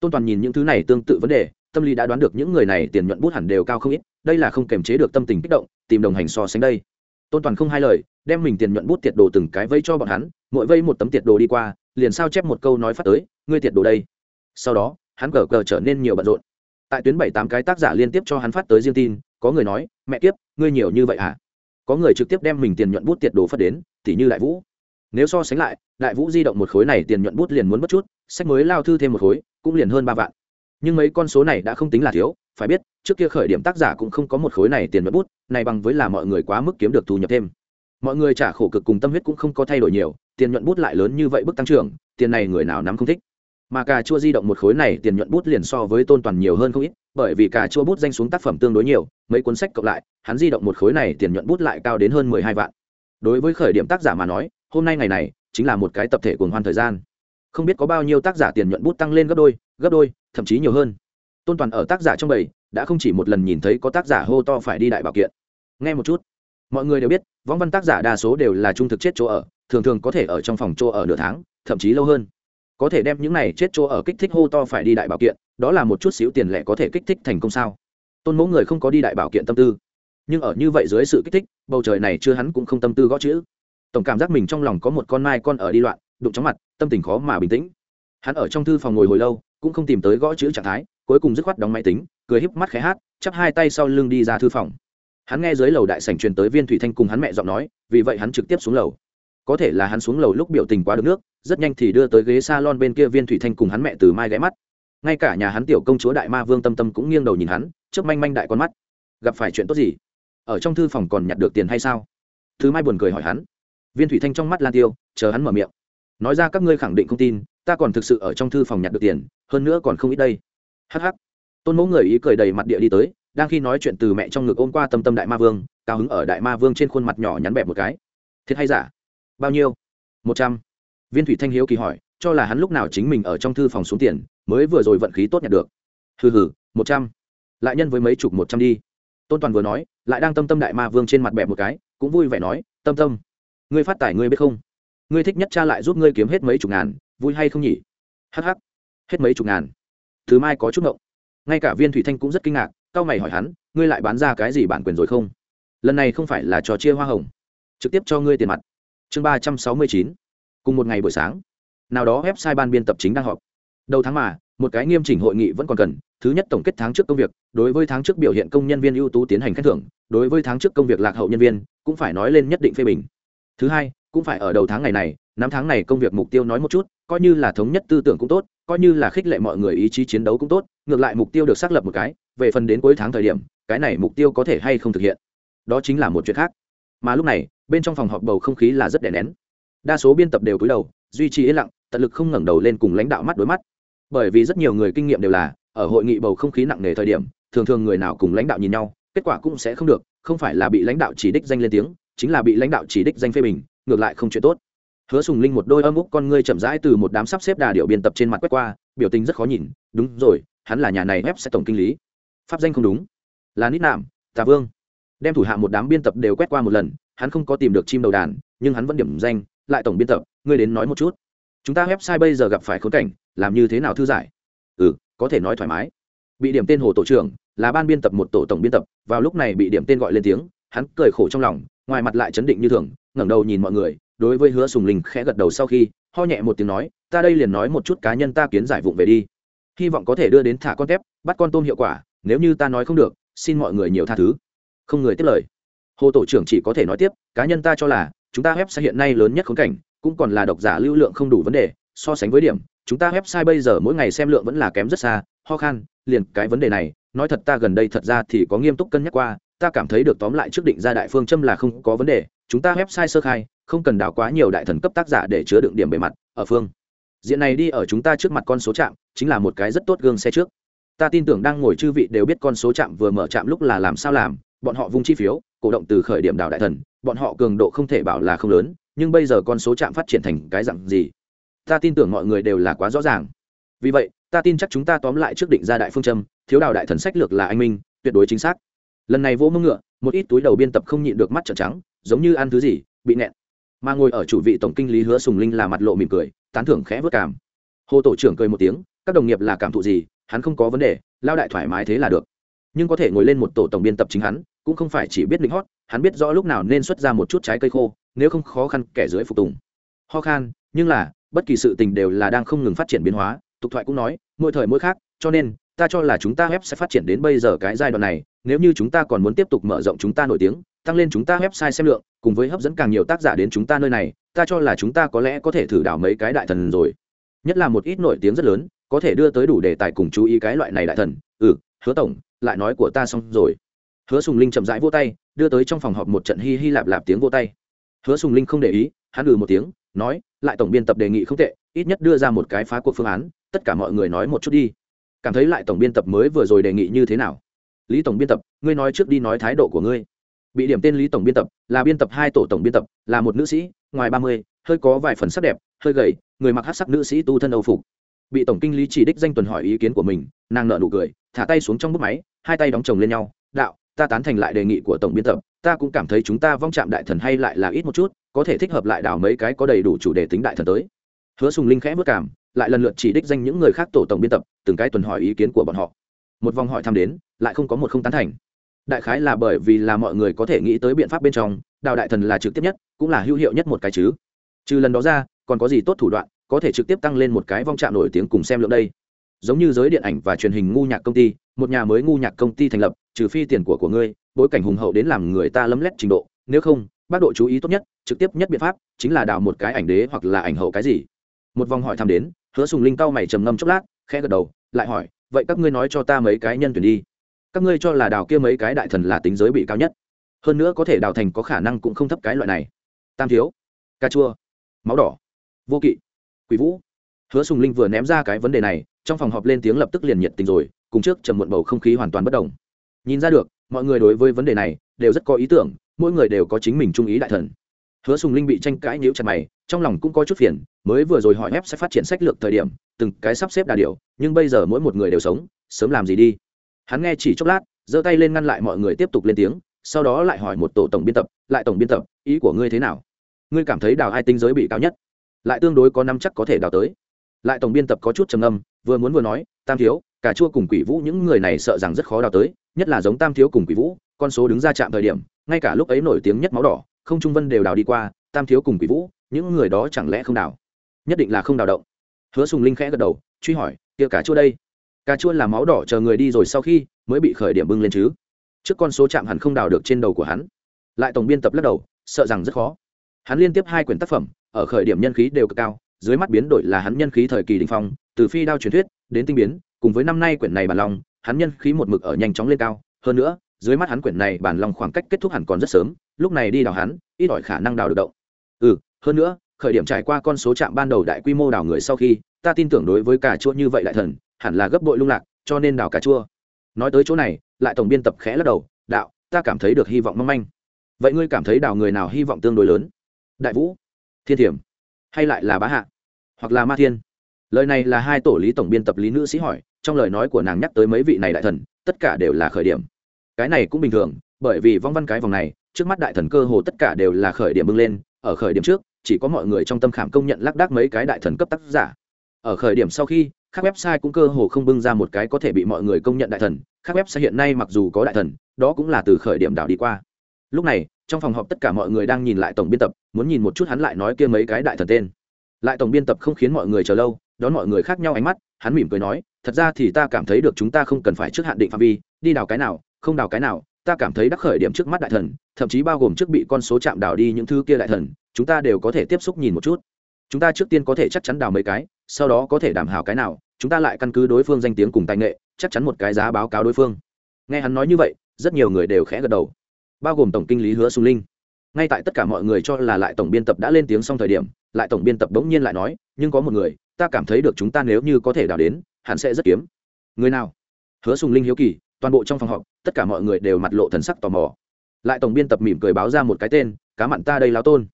Tôn toàn nhìn những thứ này tương tự vấn đề tâm lý đã đoán được những người này tiền nhuận bút hẳn đều cao không ít, đây là không kềm chế được tâm tình kích động, tìm đồng hành so sánh đây. Tôn toàn không hai lời, đem mình tiền nhuận bút tiệt đồ từng cái vây cho bọn hắn, mỗi vây một tấm tiệt đồ đi qua, liền sao chép một câu nói phát tới, ngươi tiệt đồ đây. Sau đó, hắn cờ cờ trở nên nhiều bận rộn. Tại tuyến bảy tám cái tác giả liên tiếp cho hắn phát tới riêng tin, có người nói, mẹ kiếp, ngươi nhiều như vậy hả có người trực tiếp đem mình tiền nhuận bút tiệt đồ phát đến t như đại vũ. Nếu so sánh lại, đại vũ di động một khối này tiền nhuận bút liền muốn mất chút, sách mới lao thư thêm một khối, cũng liền hơn ba vạn nhưng mấy con số này đã không tính là thiếu, phải biết, trước kia khởi điểm tác giả cũng không có một khối này tiền nhuận bút, này bằng với là mọi người quá mức kiếm được thu nhập thêm. Mọi người trả khổ cực cùng tâm huyết cũng không có thay đổi nhiều, tiền nhuận bút lại lớn như vậy bức tăng trưởng, tiền này người nào nắm không thích. Mà cà chua di động một khối này tiền nhuận bút liền so với tôn toàn nhiều hơn không ít, bởi vì cà chua bút danh xuống tác phẩm tương đối nhiều, mấy cuốn sách cộng lại, hắn di động một khối này tiền nhuận bút lại cao đến hơn mười hai vạn. Đối với khởi điểm tác giả mà nói, hôm nay ngày này, chính là một cái tập thể cuồng hoan thời gian. Không biết có bao nhiêu tác giả tiền nhuận bút tăng lên gấp đôi gấp đôi thậm chí nhiều hơn. Tôn toàn ở tác giả trong bầy, đã không chỉ một lần nhìn thấy có tác giả hô to phải đi đại bảo kiện. Nghe một chút, mọi người đều biết võng văn tác giả đa số đều là trung thực chết chỗ ở, thường thường có thể ở trong phòng chỗ ở nửa tháng, thậm chí lâu hơn. Có thể đem những này chết chỗ ở kích thích hô to phải đi đại bảo kiện, đó là một chút xíu tiền lẻ có thể kích thích thành công sao? Tôn mẫu người không có đi đại bảo kiện tâm tư. Nhưng ở như vậy dưới sự kích thích, bầu trời này chưa hắn cũng không tâm tư gõ chữ. Tổng cảm giác mình trong lòng có một con mai con ở đi loạn, đụng chóng mặt, tâm tình khó mà bình tĩnh. Hắn ở trong thư phòng ngồi hồi lâu cũng không tìm tới gõ chữ trạng thái, cuối cùng dứt khoát đóng máy tính, cười híp mắt khẽ hát, chắp hai tay sau lưng đi ra thư phòng. Hắn nghe dưới lầu đại sảnh truyền tới viên thủy thanh cùng hắn mẹ giọng nói, vì vậy hắn trực tiếp xuống lầu. Có thể là hắn xuống lầu lúc biểu tình quá được nước, rất nhanh thì đưa tới ghế salon bên kia viên thủy thanh cùng hắn mẹ từ mai ghé mắt. Ngay cả nhà hắn tiểu công chúa đại ma vương tâm tâm cũng nghiêng đầu nhìn hắn, chớp manh manh đại con mắt. Gặp phải chuyện tốt gì? Ở trong thư phòng còn nhặt được tiền hay sao? Thứ mai buồn cười hỏi hắn. Viên thủy thanh trong mắt lan tiêu, chờ hắn mở miệng. Nói ra các ngươi khẳng định không tin ta còn thực sự ở trong thư phòng nhặt được tiền, hơn nữa còn không ít đây. Hh tôn mẫu người ý cười đầy mặt địa đi tới, đang khi nói chuyện từ mẹ trong ngực ôm qua tâm tâm đại ma vương, cao hứng ở đại ma vương trên khuôn mặt nhỏ nhắn bẹp một cái. Thiệt hay giả? Bao nhiêu? Một trăm. Viên thủy thanh hiếu kỳ hỏi, cho là hắn lúc nào chính mình ở trong thư phòng xuống tiền, mới vừa rồi vận khí tốt nhặt được. Hừ hừ, một trăm. Lại nhân với mấy chục một trăm đi. Tôn toàn vừa nói, lại đang tâm tâm đại ma vương trên mặt bẹp một cái, cũng vui vẻ nói, tâm tâm, ngươi phát tài ngươi biết không? Ngươi thích nhất cha lại giúp ngươi kiếm hết mấy chục ngàn vui hay không nhỉ? Hh hết mấy chục ngàn. Thứ mai có chút ngộng. Ngay cả viên thủy thanh cũng rất kinh ngạc cao mày hỏi hắn, ngươi lại bán ra cái gì bản quyền rồi không? Lần này không phải là trò chia hoa hồng. Trực tiếp cho ngươi tiền mặt. Chương ba trăm sáu mươi chín. Cùng một ngày buổi sáng. Nào đó website ban biên tập chính đang họp. Đầu tháng mà, một cái nghiêm chỉnh hội nghị vẫn còn cần. Thứ nhất tổng kết tháng trước công việc, đối với tháng trước biểu hiện công nhân viên ưu tú tiến hành khen thưởng, đối với tháng trước công việc lạc hậu nhân viên, cũng phải nói lên nhất định phê bình. Thứ hai, cũng phải ở đầu tháng ngày này năm tháng này công việc mục tiêu nói một chút, coi như là thống nhất tư tưởng cũng tốt, coi như là khích lệ mọi người ý chí chiến đấu cũng tốt, ngược lại mục tiêu được xác lập một cái, về phần đến cuối tháng thời điểm, cái này mục tiêu có thể hay không thực hiện. Đó chính là một chuyện khác. Mà lúc này, bên trong phòng họp bầu không khí là rất đè nén. Đa số biên tập đều cúi đầu, duy trì yên lặng, tận lực không ngẩng đầu lên cùng lãnh đạo mắt đối mắt. Bởi vì rất nhiều người kinh nghiệm đều là, ở hội nghị bầu không khí nặng nề thời điểm, thường thường người nào cùng lãnh đạo nhìn nhau, kết quả cũng sẽ không được, không phải là bị lãnh đạo chỉ đích danh lên tiếng, chính là bị lãnh đạo chỉ đích danh phê bình, ngược lại không chuyện tốt hứa sùng linh một đôi âm úc con ngươi chậm rãi từ một đám sắp xếp đà điệu biên tập trên mặt quét qua, biểu tình rất khó nhìn. Đúng rồi, hắn là nhà này ép sẽ tổng kinh lý. Pháp danh không đúng. Là nít nạm, tà vương. Đem thủ hạ một đám biên tập đều quét qua một lần, hắn không có tìm được chim đầu đàn, nhưng hắn vẫn điểm danh, lại tổng biên tập. Ngươi đến nói một chút. Chúng ta website bây giờ gặp phải khốn cảnh, làm như thế nào thư giải? Ừ có thể nói thoải mái. Bị điểm tên hồ tổ trưởng, là ban biên tập một tổ tổng biên tập, vào lúc này bị điểm tên gọi lên tiếng, hắn cười khổ trong lòng, ngoài mặt lại chấn định như thường, ngẩng đầu nhìn mọi người đối với hứa sùng linh khẽ gật đầu sau khi, ho nhẹ một tiếng nói, ta đây liền nói một chút cá nhân ta kiến giải vụng về đi. Hy vọng có thể đưa đến thả con tép, bắt con tôm hiệu quả, nếu như ta nói không được, xin mọi người nhiều tha thứ. Không người tiếp lời. Hồ tổ trưởng chỉ có thể nói tiếp, cá nhân ta cho là, chúng ta website hiện nay lớn nhất khốn cảnh, cũng còn là độc giả lưu lượng không đủ vấn đề, so sánh với điểm, chúng ta website bây giờ mỗi ngày xem lượng vẫn là kém rất xa, ho khan, liền cái vấn đề này, nói thật ta gần đây thật ra thì có nghiêm túc cân nhắc qua, ta cảm thấy được tóm lại trước định ra đại phương châm là không có vấn đề chúng ta website sơ khai, không cần đào quá nhiều đại thần cấp tác giả để chứa đựng điểm bề mặt, ở phương. Diện này đi ở chúng ta trước mặt con số chạm, chính là một cái rất tốt gương xe trước. Ta tin tưởng đang ngồi chư vị đều biết con số chạm vừa mở chạm lúc là làm sao làm, bọn họ vung chi phiếu, cổ động từ khởi điểm đào đại thần, bọn họ cường độ không thể bảo là không lớn, nhưng bây giờ con số chạm phát triển thành cái dạng gì? Ta tin tưởng mọi người đều là quá rõ ràng. Vì vậy, ta tin chắc chúng ta tóm lại trước định ra đại phương châm, thiếu đào đại thần sách lược là anh minh, tuyệt đối chính xác lần này vô mông ngựa, một ít túi đầu biên tập không nhịn được mắt trợn trắng, giống như ăn thứ gì, bị nẹn mà ngồi ở chủ vị tổng kinh lý hứa sùng linh là mặt lộ mỉm cười, tán thưởng khẽ vớt cảm. Hồ tổ trưởng cười một tiếng, các đồng nghiệp là cảm thụ gì, hắn không có vấn đề, lao đại thoải mái thế là được. Nhưng có thể ngồi lên một tổ tổng biên tập chính hắn, cũng không phải chỉ biết lính hót, hắn biết rõ lúc nào nên xuất ra một chút trái cây khô, nếu không khó khăn kẻ dưới phục tùng. Ho khan, nhưng là, bất kỳ sự tình đều là đang không ngừng phát triển biến hóa, tục thoại cũng nói, mỗi thời mỗi khác, cho nên, ta cho là chúng ta web sẽ phát triển đến bây giờ cái giai đoạn này nếu như chúng ta còn muốn tiếp tục mở rộng chúng ta nổi tiếng, tăng lên chúng ta website xem lượng, cùng với hấp dẫn càng nhiều tác giả đến chúng ta nơi này, ta cho là chúng ta có lẽ có thể thử đảo mấy cái đại thần rồi. Nhất là một ít nổi tiếng rất lớn, có thể đưa tới đủ đề tài cùng chú ý cái loại này đại thần. Ừ hứa tổng, lại nói của ta xong rồi. Hứa sùng linh chậm rãi vô tay, đưa tới trong phòng họp một trận hi hi lạp lạp tiếng vô tay. Hứa sùng linh không để ý, hắn ừ một tiếng, nói, lại tổng biên tập đề nghị không tệ, ít nhất đưa ra một cái phá cuộc phương án, tất cả mọi người nói một chút đi. Cảm thấy lại tổng biên tập mới vừa rồi đề nghị như thế nào? Lý tổng biên tập, ngươi nói trước đi nói thái độ của ngươi. Bị điểm tên lý tổng biên tập, là biên tập hai tổ tổng biên tập, là một nữ sĩ, ngoài ba mươi, hơi có vài phần sắc đẹp, hơi gầy, người mặc hát sắc nữ sĩ tu thân âu phục. Bị tổng kinh lý chỉ đích danh tuần hỏi ý kiến của mình, nàng nợ nụ cười, thả tay xuống trong bút máy, hai tay đóng chồng lên nhau, đạo, ta tán thành lại đề nghị của tổng biên tập, ta cũng cảm thấy chúng ta vong chạm đại thần hay lại là ít một chút, có thể thích hợp lại đảo mấy cái có đầy đủ chủ đề tính đại thần tới. Hứa sùng linh khẽ vất cảm, lại lần lượt chỉ đích danh những người khác tổ tổng biên tập, từng cái tuần hỏi ý kiến của bọn họ. Một vòng hỏi thăm đến lại không có một không tán thành. Đại khái là bởi vì là mọi người có thể nghĩ tới biện pháp bên trong, đào đại thần là trực tiếp nhất, cũng là hữu hiệu nhất một cái chứ. Trừ lần đó ra, còn có gì tốt thủ đoạn, có thể trực tiếp tăng lên một cái vong trạm nổi tiếng cùng xem lượng đây. Giống như giới điện ảnh và truyền hình ngu nhạc công ty, một nhà mới ngu nhạc công ty thành lập, trừ phi tiền của của ngươi, bối cảnh hùng hậu đến làm người ta lấm lét trình độ, nếu không, bác độ chú ý tốt nhất, trực tiếp nhất biện pháp chính là đào một cái ảnh đế hoặc là ảnh hậu cái gì. Một vòng hỏi thăm đến, hứa sùng linh cao mày trầm ngâm chốc lát, khẽ gật đầu, lại hỏi, vậy các ngươi nói cho ta mấy cái nhân tuyển đi các ngươi cho là đào kia mấy cái đại thần là tính giới bị cao nhất. Hơn nữa có thể đào thành có khả năng cũng không thấp cái loại này. Tam thiếu ca chua, máu đỏ, vô kỵ, quỷ vũ. Hứa sùng linh vừa ném ra cái vấn đề này, trong phòng họp lên tiếng lập tức liền nhiệt tình rồi, cùng trước trầm muộn bầu không khí hoàn toàn bất đồng nhìn ra được, mọi người đối với vấn đề này đều rất có ý tưởng, mỗi người đều có chính mình trung ý đại thần. Hứa sùng linh bị tranh cãi nhíu chặt mày, trong lòng cũng có chút phiền, mới vừa rồi hỏi ép sẽ phát triển sách lược thời điểm, từng cái sắp xếp đà điều nhưng bây giờ mỗi một người đều sống, sớm làm gì đi? Hắn nghe chỉ chốc lát, giơ tay lên ngăn lại mọi người tiếp tục lên tiếng, sau đó lại hỏi một tổ tổng biên tập, lại tổng biên tập, ý của ngươi thế nào? Ngươi cảm thấy đào ai tinh giới bị cao nhất? Lại tương đối có năm chắc có thể đào tới? Lại tổng biên tập có chút trầm âm vừa muốn vừa nói, tam thiếu cả chua cùng quỷ vũ những người này sợ rằng rất khó đào tới, nhất là giống tam thiếu cùng quỷ vũ, con số đứng ra chạm thời điểm, ngay cả lúc ấy nổi tiếng nhất máu đỏ, không trung vân đều đào đi qua, tam thiếu cùng quỷ vũ, những người đó chẳng lẽ không đào? Nhất định là không đào động. Hứa sùng linh khẽ gật đầu, truy hỏi, kia cả chua đây? Cà chua là máu đỏ chờ người đi rồi sau khi mới bị khởi điểm bưng lên chứ. Trước con số chạm hẳn không đào được trên đầu của hắn. Lại tổng biên tập lắc đầu, sợ rằng rất khó. Hắn liên tiếp hai quyển tác phẩm, ở khởi điểm nhân khí đều cực cao, dưới mắt biến đổi là hắn nhân khí thời kỳ đình phong, từ phi đao truyền thuyết đến tinh biến, cùng với năm nay quyển này bản lòng, hắn nhân khí một mực ở nhanh chóng lên cao. Hơn nữa, dưới mắt hắn quyển này bản lòng khoảng cách kết thúc hẳn còn rất sớm, lúc này đi đào hắn, ít ỏi khả năng đào được động. Ừ hơn nữa, khởi điểm trải qua con số chạm ban đầu đại quy mô đào người sau khi ta tin tưởng đối với cả chua như vậy lại thần, hẳn là gấp bội lung lạc, cho nên đào cà chua. Nói tới chỗ này, lại tổng biên tập khẽ lắc đầu, đạo, ta cảm thấy được hy vọng mong manh. Vậy ngươi cảm thấy đào người nào hy vọng tương đối lớn? Đại vũ, thiên thiểm, hay lại là bá hạ, hoặc là ma thiên? Lời này là hai tổ lý tổng biên tập lý nữ sĩ hỏi, trong lời nói của nàng nhắc tới mấy vị này đại thần, tất cả đều là khởi điểm. Cái này cũng bình thường, bởi vì vong văn cái vòng này, trước mắt đại thần cơ hồ tất cả đều là khởi điểm bưng lên, ở khởi điểm trước, chỉ có mọi người trong tâm khảm công nhận lác đác mấy cái đại thần cấp tác giả ở khởi điểm sau khi, các website cũng cơ hồ không bưng ra một cái có thể bị mọi người công nhận đại thần. Các website hiện nay mặc dù có đại thần, đó cũng là từ khởi điểm đảo đi qua. Lúc này, trong phòng họp tất cả mọi người đang nhìn lại tổng biên tập, muốn nhìn một chút hắn lại nói kia mấy cái đại thần tên. Lại tổng biên tập không khiến mọi người chờ lâu, đón mọi người khác nhau ánh mắt, hắn mỉm cười nói, thật ra thì ta cảm thấy được chúng ta không cần phải trước hạn định phạm vi, đi đào cái nào, không đào cái nào, ta cảm thấy đắc khởi điểm trước mắt đại thần, thậm chí bao gồm trước bị con số chạm đào đi những thứ kia đại thần, chúng ta đều có thể tiếp xúc nhìn một chút chúng ta trước tiên có thể chắc chắn đào mấy cái, sau đó có thể đảm hảo cái nào, chúng ta lại căn cứ đối phương danh tiếng cùng tài nghệ, chắc chắn một cái giá báo cáo đối phương. Nghe hắn nói như vậy, rất nhiều người đều khẽ gật đầu. Bao gồm tổng kinh lý hứa sung linh. Ngay tại tất cả mọi người cho là lại tổng biên tập đã lên tiếng xong thời điểm, lại tổng biên tập bỗng nhiên lại nói, nhưng có một người, ta cảm thấy được chúng ta nếu như có thể đào đến, hắn sẽ rất kiếm. Người nào? Hứa sùng linh hiếu kỳ, toàn bộ trong phòng họp, tất cả mọi người đều mặt lộ thần sắc tò mò. Lại tổng biên tập mỉm cười báo ra một cái tên, cá mặn ta đây láo tôn.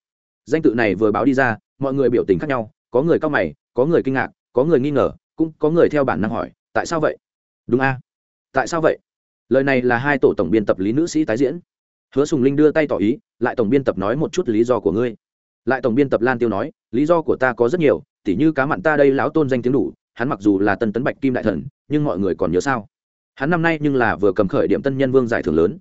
Danh tự này vừa báo đi ra mọi người biểu tình khác nhau, có người cao mày, có người kinh ngạc, có người nghi ngờ, cũng có người theo bản năng hỏi, tại sao vậy? Đúng a. Tại sao vậy? Lời này là hai tổ tổng biên tập lý nữ sĩ tái diễn. Hứa sùng linh đưa tay tỏ ý, lại tổng biên tập nói một chút lý do của ngươi. Lại tổng biên tập lan tiêu nói, lý do của ta có rất nhiều, tỉ như cá mặn ta đây lão tôn danh tiếng đủ, hắn mặc dù là tân tấn bạch kim đại thần, nhưng mọi người còn nhớ sao? Hắn năm nay nhưng là vừa cầm khởi điểm tân nhân vương giải thưởng lớn.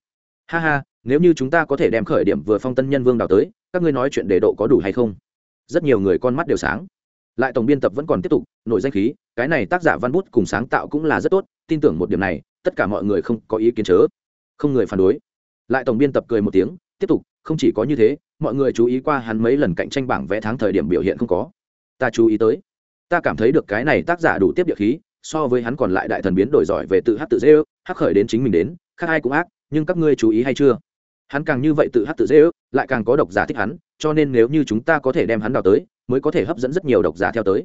Ha ha, nếu như chúng ta có thể đem khởi điểm vừa phong tân nhân vương đào tới, các ngươi nói chuyện đề độ có đủ hay không? Rất nhiều người con mắt đều sáng. Lại tổng biên tập vẫn còn tiếp tục, nổi danh khí, cái này tác giả văn bút cùng sáng tạo cũng là rất tốt, tin tưởng một điểm này, tất cả mọi người không có ý kiến chớ. Không người phản đối. Lại tổng biên tập cười một tiếng, tiếp tục, không chỉ có như thế, mọi người chú ý qua hắn mấy lần cạnh tranh bảng vẽ tháng thời điểm biểu hiện không có. Ta chú ý tới. Ta cảm thấy được cái này tác giả đủ tiếp địa khí, so với hắn còn lại đại thần biến đổi giỏi về tự hát tự dễ ước, hắc khởi đến chính mình đến, khác ai cũng ác, nhưng các ngươi chú ý hay chưa? Hắn càng như vậy tự hát tự dễ ước, lại càng có độc giả thích hắn cho nên nếu như chúng ta có thể đem hắn đào tới, mới có thể hấp dẫn rất nhiều độc giả theo tới.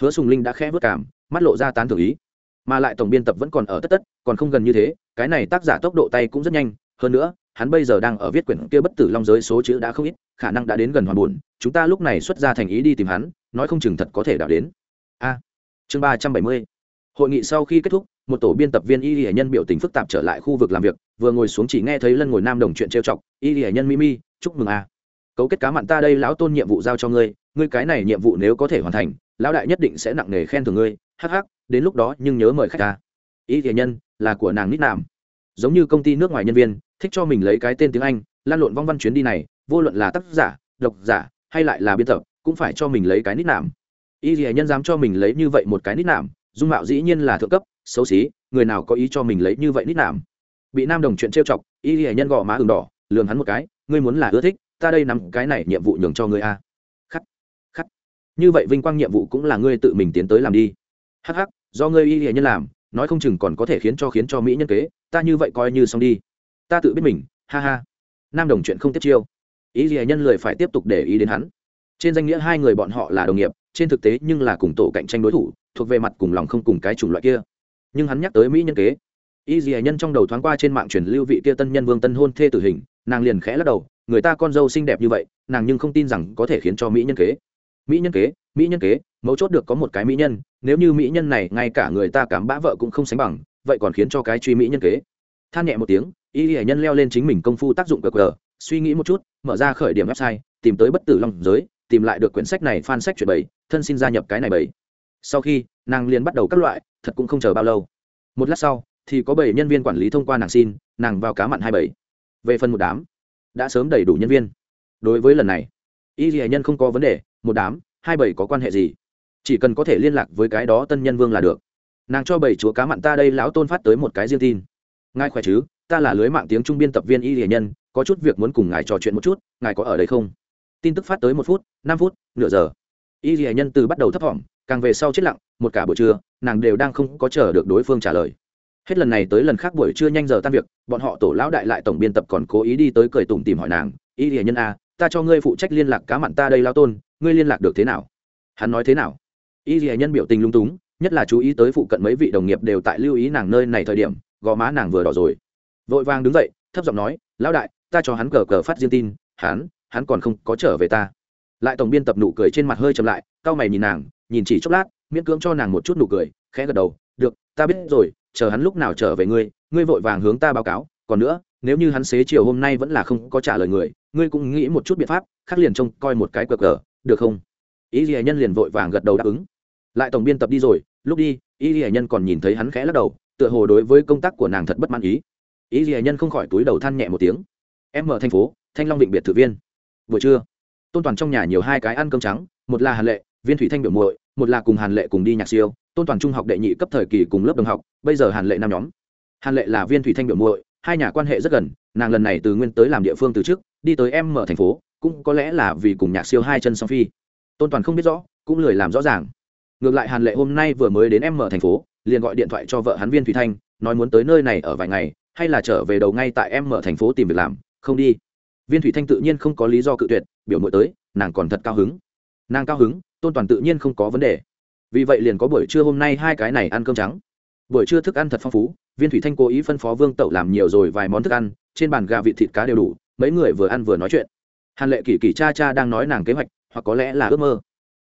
Hứa sùng linh đã khẽ vất cảm, mắt lộ ra tán thưởng ý. Mà lại tổng biên tập vẫn còn ở tất tất, còn không gần như thế, cái này tác giả tốc độ tay cũng rất nhanh. Hơn nữa, hắn bây giờ đang ở viết quyển kia bất tử long giới số chữ đã không ít, khả năng đã đến gần hoàn buồn. Chúng ta lúc này xuất ra thành ý đi tìm hắn, nói không chừng thật có thể đảo đến. A, chương ba trăm bảy mươi. Hội nghị sau khi kết thúc, một tổ biên tập viên y hệ nhân biểu tình phức tạp trở lại khu vực làm việc, vừa ngồi xuống chỉ nghe thấy lân ngồi nam đồng chuyện trêu chọc. Y hệ nhân mimi chúc mừng a cấu kết cá mặn ta đây, lão tôn nhiệm vụ giao cho ngươi ngươi cái này nhiệm vụ nếu có thể hoàn thành, lão đại nhất định sẽ nặng nề khen thưởng ngươi, hắc hắc, đến lúc đó nhưng nhớ mời khách ta. Ý thiện nhân, là của nàng nít nam. Giống như công ty nước ngoài nhân viên, thích cho mình lấy cái tên tiếng anh, lan lộn vong văn chuyến đi này, vô luận là tác giả, độc giả, hay lại là biên tập, cũng phải cho mình lấy cái nít nạm ý thiện nhân dám cho mình lấy như vậy một cái nít nạm dung mạo dĩ nhiên là thượng cấp, xấu xí, người nào có ý cho mình lấy như vậy nít nảm bị nam đồng chuyện trêu chọc, ý thiện nhân gò má ừng đỏ lường hắn một cái, ngươi muốn là ưa thích ta đây nắm cái này nhiệm vụ nhường cho ngươi a. Khắc khắc. Như vậy vinh quang nhiệm vụ cũng là ngươi tự mình tiến tới làm đi. Hắc hắc, do ngươi y hệ nhân làm, nói không chừng còn có thể khiến cho khiến cho mỹ nhân kế, ta như vậy coi như xong đi. Ta tự biết mình, ha ha. Nam đồng chuyện không tiếp chiêu. Ý gì nhân lười phải tiếp tục để ý đến hắn. Trên danh nghĩa hai người bọn họ là đồng nghiệp, trên thực tế nhưng là cùng tổ cạnh tranh đối thủ, thuộc về mặt cùng lòng không cùng cái chủng loại kia. Nhưng hắn nhắc tới mỹ nhân kế, y gì nhân trong đầu thoáng qua trên mạng truyền lưu vị kia tân nhân vương tân hôn thê tử hình nàng liền khẽ lắc đầu, người ta con dâu xinh đẹp như vậy, nàng nhưng không tin rằng có thể khiến cho mỹ nhân kế. Mỹ nhân kế, mỹ nhân kế, mấu chốt được có một cái mỹ nhân, nếu như mỹ nhân này ngay cả người ta cảm bã vợ cũng không sánh bằng, vậy còn khiến cho cái truy mỹ nhân kế. Than nhẹ một tiếng, y hải nhân leo lên chính mình công phu tác dụng cờ cờ suy nghĩ một chút, mở ra khởi điểm website, tìm tới bất tử long giới, tìm lại được quyển sách này fan sách chuyện bảy thân xin gia nhập cái này bảy sau khi, nàng liền bắt đầu các loại, thật cũng không chờ bao lâu. Một lát sau, thì có bảy nhân viên quản lý thông qua nàng xin, nàng vào cá mặn hai bảy về phần một đám, đã sớm đầy đủ nhân viên. Đối với lần này, y ghi nhân không có vấn đề, một đám, hai bảy có quan hệ gì? Chỉ cần có thể liên lạc với cái đó tân nhân vương là được. Nàng cho bảy chúa cá mặn ta đây lão tôn phát tới một cái riêng tin. Ngài khỏe chứ? Ta là lưới mạng tiếng trung biên tập viên y ghi nhân, có chút việc muốn cùng ngài trò chuyện một chút, ngài có ở đây không? Tin tức phát tới một phút, năm phút, nửa giờ. Y ghi nhân từ bắt đầu thấp thỏm, càng về sau chết lặng, một cả buổi trưa, nàng đều đang không có chờ được đối phương trả lời hết lần này tới lần khác buổi trưa nhanh giờ tan việc, bọn họ tổ lão đại lại tổng biên tập còn cố ý đi tới cười tủm tìm hỏi nàng ý địa nhân a, ta cho ngươi phụ trách liên lạc cá mặn ta đây lao tôn, ngươi liên lạc được thế nào? Hắn nói thế nào? Ý địa nhân biểu tình lung túng, nhất là chú ý tới phụ cận mấy vị đồng nghiệp đều tại lưu ý nàng nơi này thời điểm, gò má nàng vừa đỏ rồi. Vội vàng đứng dậy, thấp giọng nói, lão đại, ta cho hắn cờ cờ phát riêng tin, hắn hắn còn không có trở về ta. Lại tổng biên tập nụ cười trên mặt hơi chậm lại, cau mày nhìn nàng, nhìn chỉ chốc lát, miễn cưỡng cho nàng một chút nụ cười, khẽ gật đầu, được, ta biết rồi chờ hắn lúc nào trở về ngươi ngươi vội vàng hướng ta báo cáo, còn nữa, nếu như hắn xế chiều hôm nay vẫn là không có trả lời người, ngươi cũng nghĩ một chút biện pháp, khác liền trông coi một cái cờ cờ được không? Ý gì nhân liền vội vàng gật đầu đáp ứng. Lại tổng biên tập đi rồi, lúc đi, ý gì nhân còn nhìn thấy hắn khẽ lắc đầu, tựa hồ đối với công tác của nàng thật bất mãn ý. Ý gì nhân không khỏi túi đầu than nhẹ một tiếng. Em ở thành phố, thanh long định biệt thự viên. Buổi trưa, tôn toàn trong nhà nhiều hai cái ăn cơm trắng, một là hàn lệ, viên thủy thanh biểu muội, một là cùng hàn lệ cùng đi nhạc siêu tôn toàn trung học đệ nhị cấp thời kỳ cùng lớp đồng học, bây giờ hàn lệ năm nhóm. Hàn lệ là viên thủy thanh biểu muội, hai nhà quan hệ rất gần, nàng lần này từ nguyên tới làm địa phương từ trước, đi tới em mở thành phố, cũng có lẽ là vì cùng nhạc siêu hai chân song phi. Tôn toàn không biết rõ, cũng lười làm rõ ràng. Ngược lại hàn lệ hôm nay vừa mới đến em mở thành phố, liền gọi điện thoại cho vợ hắn viên thủy thanh, nói muốn tới nơi này ở vài ngày, hay là trở về đầu ngay tại em mở thành phố tìm việc làm, không đi. Viên thủy thanh tự nhiên không có lý do cự tuyệt, biểu mội tới, nàng còn thật cao hứng. Nàng cao hứng, tôn toàn tự nhiên không có vấn đề vì vậy liền có buổi trưa hôm nay hai cái này ăn cơm trắng. Buổi trưa thức ăn thật phong phú, viên thủy thanh cố ý phân phó vương tẩu làm nhiều rồi vài món thức ăn, trên bàn gà vịt thịt cá đều đủ, mấy người vừa ăn vừa nói chuyện. Hàn lệ kỷ kỷ cha cha đang nói nàng kế hoạch, hoặc có lẽ là ước mơ.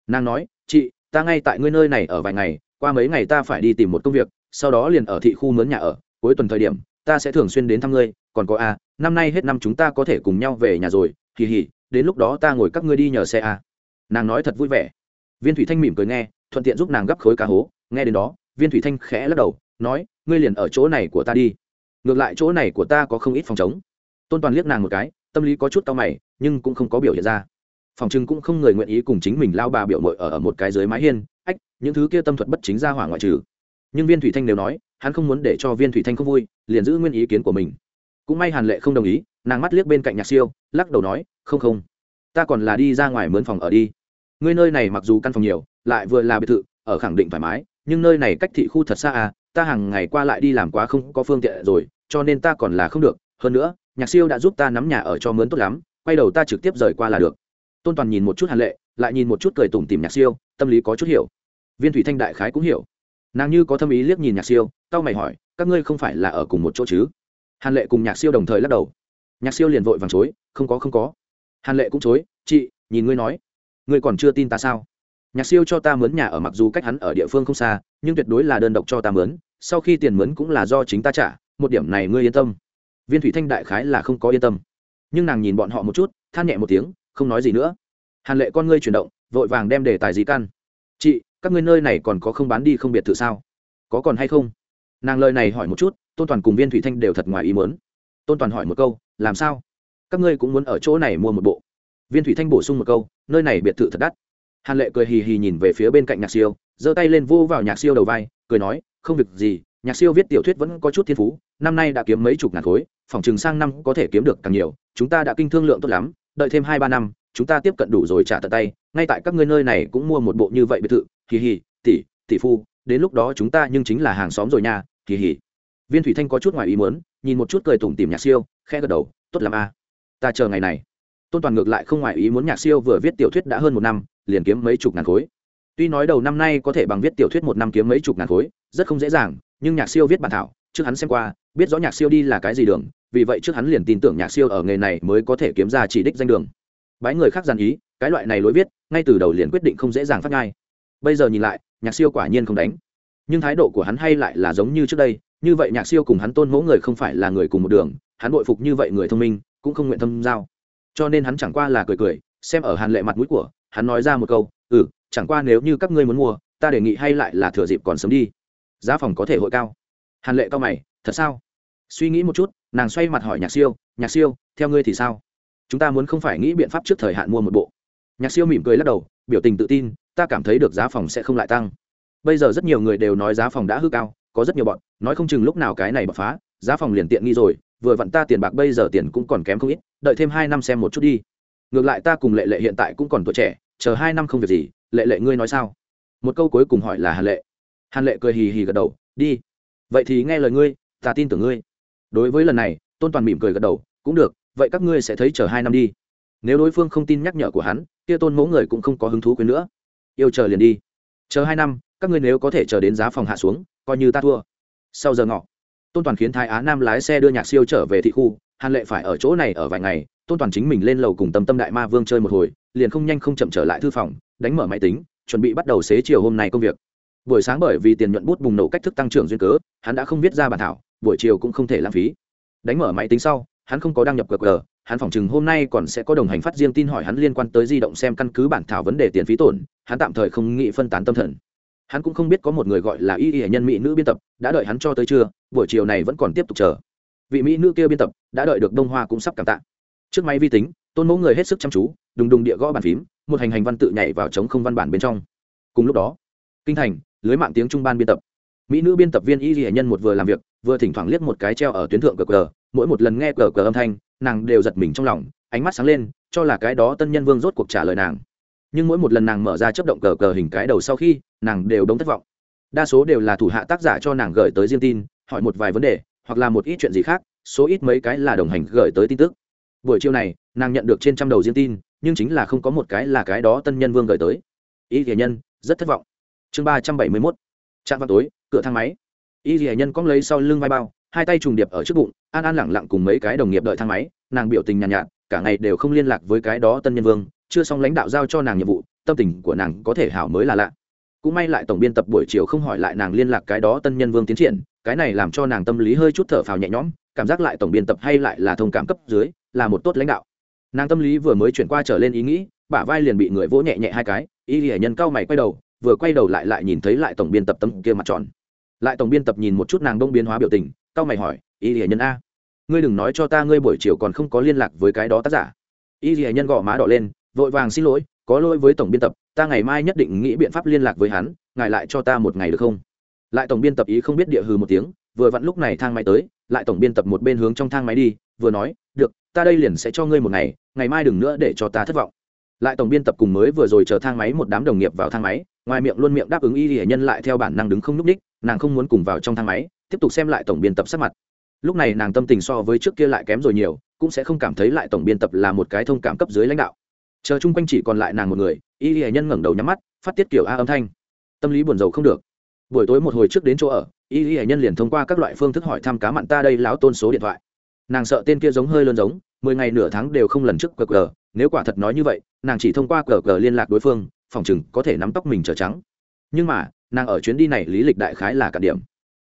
Nàng nói, chị, ta ngay tại ngươi nơi này ở vài ngày, qua mấy ngày ta phải đi tìm một công việc, sau đó liền ở thị khu mướn nhà ở, cuối tuần thời điểm, ta sẽ thường xuyên đến thăm ngươi, còn có a, năm nay hết năm chúng ta có thể cùng nhau về nhà rồi kỳ hỉ đến lúc đó ta ngồi các ngươi đi nhờ xe a. Nàng nói thật vui vẻ viên thủy thanh mỉm cười nghe thuận tiện giúp nàng gấp khối cá hố. Nghe đến đó viên thủy thanh khẽ lắc đầu nói ngươi liền ở chỗ này của ta đi. Ngược lại chỗ này của ta có không ít phòng chống tôn toàn liếc nàng một cái tâm lý có chút tao mày nhưng cũng không có biểu hiện ra. Phòng trưng cũng không người nguyện ý cùng chính mình lao bà biểu mội ở, ở một cái dưới mái hiên. Ách những thứ kia tâm thuật bất chính ra hỏa ngoại trừ. Nhưng viên thủy thanh đều nói hắn không muốn để cho viên thủy thanh không vui liền giữ nguyên ý kiến của mình. Cũng may hàn lệ không đồng ý nàng mắt liếc bên cạnh nhạc siêu lắc đầu nói không không. Ta còn là đi ra ngoài mướn phòng ở đi ngươi nơi này mặc dù căn phòng nhiều, lại vừa là biệt thự, ở khẳng định thoải mái, nhưng nơi này cách thị khu thật xa à ta hàng ngày qua lại đi làm quá không có phương tiện rồi, cho nên ta còn là không được. Hơn nữa, nhạc siêu đã giúp ta nắm nhà ở cho mướn tốt lắm, quay đầu ta trực tiếp rời qua là được. Tôn toàn nhìn một chút hàn lệ, lại nhìn một chút cười tủm tìm nhạc siêu, tâm lý có chút hiểu. Viên thủy thanh đại khái cũng hiểu. Nàng như có tâm ý liếc nhìn nhạc siêu tao mày hỏi, các ngươi không phải là ở cùng một chỗ chứ? Hàn lệ cùng nhạc siêu đồng thời lắc đầu. Nhạc siêu liền vội vàng chối, không có không có. Hàn lệ cũng chối, chị, nhìn ngươi nói ngươi còn chưa tin ta sao? Nhạc siêu cho ta mướn nhà ở mặc dù cách hắn ở địa phương không xa, nhưng tuyệt đối là đơn độc cho ta mướn, sau khi tiền mướn cũng là do chính ta trả, một điểm này ngươi yên tâm. Viên thủy thanh đại khái là không có yên tâm. Nhưng nàng nhìn bọn họ một chút, than nhẹ một tiếng, không nói gì nữa. Hàn lệ con ngươi chuyển động, vội vàng đem đề tài gì căn. Chị, các ngươi nơi này còn có không bán đi không biệt thự sao? Có còn hay không? Nàng lời này hỏi một chút, tôn toàn cùng viên thủy thanh đều thật ngoài ý muốn. Tôn toàn hỏi một câu, làm sao? Các ngươi cũng muốn ở chỗ này mua một bộ viên thủy thanh bổ sung một câu, nơi này biệt thự thật đắt. Hàn lệ cười hì hì nhìn về phía bên cạnh nhạc siêu, giơ tay lên vô vào nhạc siêu đầu vai, cười nói, không việc gì, nhạc siêu viết tiểu thuyết vẫn có chút thiên phú, năm nay đã kiếm mấy chục ngàn khối, phòng chừng sang năm có thể kiếm được càng nhiều, chúng ta đã kinh thương lượng tốt lắm, đợi thêm hai ba năm, chúng ta tiếp cận đủ rồi trả tận tay, ngay tại các ngươi nơi này cũng mua một bộ như vậy biệt thự kỳ hì, tỷ tỷ phu, đến lúc đó chúng ta nhưng chính là hàng xóm rồi nha kỳ hì. Viên thủy thanh có chút ngoài ý muốn, nhìn một chút cười tủm tìm nhạc siêu khe gật đầu, tốt lắm a, ta chờ ngày này tôn toàn ngược lại không ngoài ý muốn nhạc siêu vừa viết tiểu thuyết đã hơn một năm, liền kiếm mấy chục ngàn khối. Tuy nói đầu năm nay có thể bằng viết tiểu thuyết một năm kiếm mấy chục ngàn khối, rất không dễ dàng, nhưng nhạc siêu viết bản thảo, trước hắn xem qua, biết rõ nhạc siêu đi là cái gì đường, vì vậy trước hắn liền tin tưởng nhạc siêu ở nghề này mới có thể kiếm ra chỉ đích danh đường. Bái người khác dàn ý, cái loại này lối viết, ngay từ đầu liền quyết định không dễ dàng phát ngay bây giờ nhìn lại, nhạc siêu quả nhiên không đánh. Nhưng thái độ của hắn hay lại là giống như trước đây, như vậy nhạc siêu cùng hắn tôn mẫu người không phải là người cùng một đường, hắn bội phục như vậy người thông minh, cũng không nguyện thâm giao cho nên hắn chẳng qua là cười cười, xem ở hàn lệ mặt mũi của, hắn nói ra một câu ừ chẳng qua nếu như các ngươi muốn mua, ta đề nghị hay lại là thừa dịp còn sớm đi. Giá phòng có thể hội cao. Hàn lệ cao mày, thật sao? Suy nghĩ một chút, nàng xoay mặt hỏi nhạc siêu nhạc siêu, theo ngươi thì sao? Chúng ta muốn không phải nghĩ biện pháp trước thời hạn mua một bộ. Nhạc siêu mỉm cười lắc đầu, biểu tình tự tin, ta cảm thấy được giá phòng sẽ không lại tăng. Bây giờ rất nhiều người đều nói giá phòng đã hư cao, có rất nhiều bọn, nói không chừng lúc nào cái này bật phá, giá phòng liền tiện nghi rồi vừa vặn ta tiền bạc bây giờ tiền cũng còn kém không ít, đợi thêm hai năm xem một chút đi. Ngược lại ta cùng lệ lệ hiện tại cũng còn tuổi trẻ, chờ hai năm không việc gì, lệ lệ ngươi nói sao? Một câu cuối cùng hỏi là hàn lệ. Hàn lệ cười hì hì gật đầu, đi. Vậy thì nghe lời ngươi, ta tin tưởng ngươi. Đối với lần này, tôn toàn mỉm cười gật đầu, cũng được, vậy các ngươi sẽ thấy chờ hai năm đi. Nếu đối phương không tin nhắc nhở của hắn, kia tôn mẫu người cũng không có hứng thú quên nữa. Yêu chờ liền đi. Chờ hai năm, các ngươi nếu có thể chờ đến giá phòng hạ xuống, coi như ta thua. Sau giờ ngọ tôn toàn khiến thái á nam lái xe đưa nhạc siêu trở về thị khu hàn lệ phải ở chỗ này ở vài ngày tôn toàn chính mình lên lầu cùng tâm tâm đại ma vương chơi một hồi liền không nhanh không chậm trở lại thư phòng đánh mở máy tính chuẩn bị bắt đầu xế chiều hôm nay công việc buổi sáng bởi vì tiền nhuận bút bùng nổ cách thức tăng trưởng duyên cớ hắn đã không viết ra bản thảo buổi chiều cũng không thể lãng phí đánh mở máy tính sau hắn không có đăng nhập qr hắn phỏng chừng hôm nay còn sẽ có đồng hành phát riêng tin hỏi hắn liên quan tới di động xem căn cứ bản thảo vấn đề tiền phí tổn hắn tạm thời không nghĩ phân tán tâm thần hắn cũng không biết có một người gọi là y y nhân mỹ nữ biên tập đã đợi hắn cho tới trưa buổi chiều này vẫn còn tiếp tục chờ. Vị mỹ nữ kia biên tập, đã đợi được đông hoa cũng sắp cảm tạ. Trước máy vi tính, tôn mẫu người hết sức chăm chú, đùng đùng địa gõ bàn phím, một hành hành văn tự nhảy vào chống không văn bản bên trong. Cùng lúc đó, kinh thành, lưới mạng tiếng trung ban biên tập. Mỹ nữ biên tập viên y Dị nhân một vừa làm việc, vừa thỉnh thoảng liếc một cái treo ở tuyến thượng cờ cờ, mỗi một lần nghe cờ cờ âm thanh, nàng đều giật mình trong lòng, ánh mắt sáng lên, cho là cái đó tân nhân vương rốt cuộc trả lời nàng. Nhưng mỗi một lần nàng mở ra chấp động cờ cờ hình cái đầu sau khi, nàng đều đống thất vọng. Đa số đều là thủ hạ tác giả cho nàng gửi tới riêng tin hỏi một vài vấn đề hoặc là một ít chuyện gì khác số ít mấy cái là đồng hành gửi tới tin tức. Buổi chiều này nàng nhận được trên trăm đầu riêng tin nhưng chính là không có một cái là cái đó tân nhân vương gửi tới. Y thể nhân rất thất vọng. Chương ba trăm bảy mươi mốt. Trạm vào tối cửa thang máy. Y thể nhân cóng lấy sau lưng vai bao hai tay trùng điệp ở trước bụng an an lẳng lặng cùng mấy cái đồng nghiệp đợi thang máy nàng biểu tình nhàn nhạt, nhạt cả ngày đều không liên lạc với cái đó tân nhân vương chưa xong lãnh đạo giao cho nàng nhiệm vụ tâm tình của nàng có thể hảo mới là lạ. Cũng may lại tổng biên tập buổi chiều không hỏi lại nàng liên lạc cái đó tân nhân vương tiến triển cái này làm cho nàng tâm lý hơi chút thở phào nhẹ nhõm, cảm giác lại tổng biên tập hay lại là thông cảm cấp dưới, là một tốt lãnh đạo. Nàng tâm lý vừa mới chuyển qua trở lên ý nghĩ, bả vai liền bị người vỗ nhẹ nhẹ hai cái, y hệ nhân cao mày quay đầu, vừa quay đầu lại lại nhìn thấy lại tổng biên tập tấm kia mặt tròn. Lại tổng biên tập nhìn một chút nàng đông biến hóa biểu tình, cao mày hỏi, y hệ nhân a, ngươi đừng nói cho ta ngươi buổi chiều còn không có liên lạc với cái đó tác giả. Y hệ nhân gõ má đỏ lên, vội vàng xin lỗi, có lỗi với tổng biên tập, ta ngày mai nhất định nghĩ biện pháp liên lạc với hắn, ngài lại cho ta một ngày được không? Lại tổng biên tập ý không biết địa hư một tiếng, vừa vặn lúc này thang máy tới, lại tổng biên tập một bên hướng trong thang máy đi, vừa nói, được, ta đây liền sẽ cho ngươi một ngày ngày mai đừng nữa để cho ta thất vọng. Lại tổng biên tập cùng mới vừa rồi chờ thang máy một đám đồng nghiệp vào thang máy, ngoài miệng luôn miệng đáp ứng y hệ nhân lại theo bản năng đứng không núp ních nàng không muốn cùng vào trong thang máy, tiếp tục xem lại tổng biên tập sắc mặt. Lúc này nàng tâm tình so với trước kia lại kém rồi nhiều, cũng sẽ không cảm thấy lại tổng biên tập là một cái thông cảm cấp dưới lãnh đạo. Chờ chung quanh chỉ còn lại nàng một người, y hệ nhân ngẩng đầu nhắm mắt, phát tiết kiểu a âm thanh. Tâm lý buồn rầu không được buổi tối một hồi trước đến chỗ ở, y y hải nhân liền thông qua các loại phương thức hỏi thăm cá mặn ta đây lão tôn số điện thoại. Nàng sợ tên kia giống hơi lớn giống, mười ngày nửa tháng đều không lần trước cờ cờ, nếu quả thật nói như vậy, nàng chỉ thông qua cờ cờ liên lạc đối phương, phòng chừng có thể nắm tóc mình trở trắng. Nhưng mà, nàng ở chuyến đi này lý lịch đại khái là cả điểm.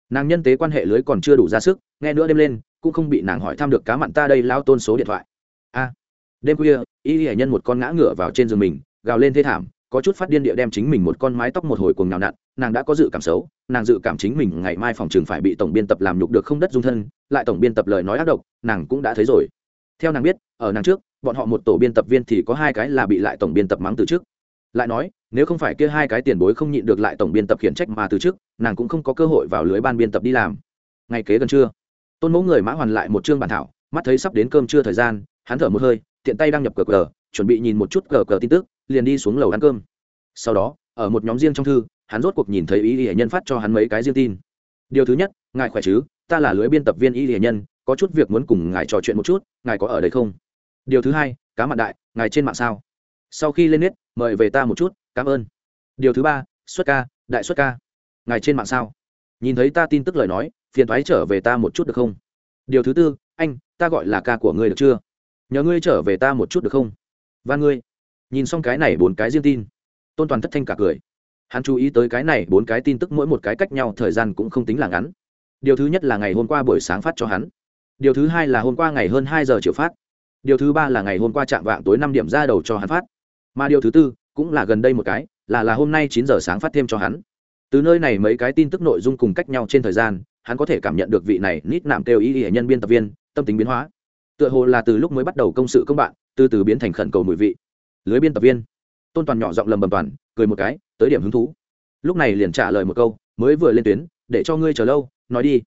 Nàng nhân tế quan hệ lưới còn chưa đủ ra sức, nghe nữa đêm lên, cũng không bị nàng hỏi thăm được cá mặn ta đây lao tôn số điện thoại. A, đêm khuya, y y hải nhân một con ngã ngửa vào trên giường mình, gào lên thê thảm có chút phát điên địa đem chính mình một con mái tóc một hồi cuồng nào nặn, nàng đã có dự cảm xấu, nàng dự cảm chính mình ngày mai phòng trường phải bị tổng biên tập làm nhục được không đất dung thân, lại tổng biên tập lời nói ác độc, nàng cũng đã thấy rồi. Theo nàng biết, ở nàng trước, bọn họ một tổ biên tập viên thì có hai cái là bị lại tổng biên tập mắng từ trước. Lại nói, nếu không phải kia hai cái tiền bối không nhịn được lại tổng biên tập khiển trách mà từ trước, nàng cũng không có cơ hội vào lưới ban biên tập đi làm. Ngày kế gần trưa, tôn mẫu người mã hoàn lại một chương bản thảo, mắt thấy sắp đến cơm trưa thời gian, hắn thở một hơi, tiện tay đăng nhập cờ cờ, chuẩn bị nhìn một chút cờ cờ tin tức liền đi xuống lầu ăn cơm. Sau đó, ở một nhóm riêng trong thư, hắn rốt cuộc nhìn thấy ý hệ nhân phát cho hắn mấy cái riêng tin. Điều thứ nhất, ngài khỏe chứ? Ta là lưới biên tập viên y hệ nhân, có chút việc muốn cùng ngài trò chuyện một chút, ngài có ở đây không? Điều thứ hai, cá mặn đại, ngài trên mạng sao? Sau khi lên nét, mời về ta một chút, cảm ơn. Điều thứ ba, xuất ca, đại xuất ca, ngài trên mạng sao? Nhìn thấy ta tin tức lời nói, phiền thoái trở về ta một chút được không? Điều thứ tư, anh, ta gọi là ca của ngươi được chưa? Nhờ ngươi trở về ta một chút được không? Và ngươi nhìn xong cái này bốn cái riêng tin, tôn toàn thất thanh cả cười. Hắn chú ý tới cái này bốn cái tin tức mỗi một cái cách nhau, thời gian cũng không tính là ngắn. Điều thứ nhất là ngày hôm qua buổi sáng phát cho hắn. Điều thứ hai là hôm qua ngày hơn hai giờ chiều phát. Điều thứ ba là ngày hôm qua chạm vạng tối năm điểm ra đầu cho hắn phát. Mà điều thứ tư cũng là gần đây một cái, là là hôm nay chín giờ sáng phát thêm cho hắn. Từ nơi này mấy cái tin tức nội dung cùng cách nhau trên thời gian, hắn có thể cảm nhận được vị này nít nạm kêu ý hệ nhân biên tập viên, tâm tính biến hóa. Tựa hồ là từ lúc mới bắt đầu công sự công bạn, từ từ biến thành khẩn cầu mùi vị lưới biên tập viên. Tôn toàn nhỏ giọng lầm bầm toàn, cười một cái, tới điểm hứng thú. Lúc này liền trả lời một câu, mới vừa lên tuyến, để cho ngươi chờ lâu, nói đi.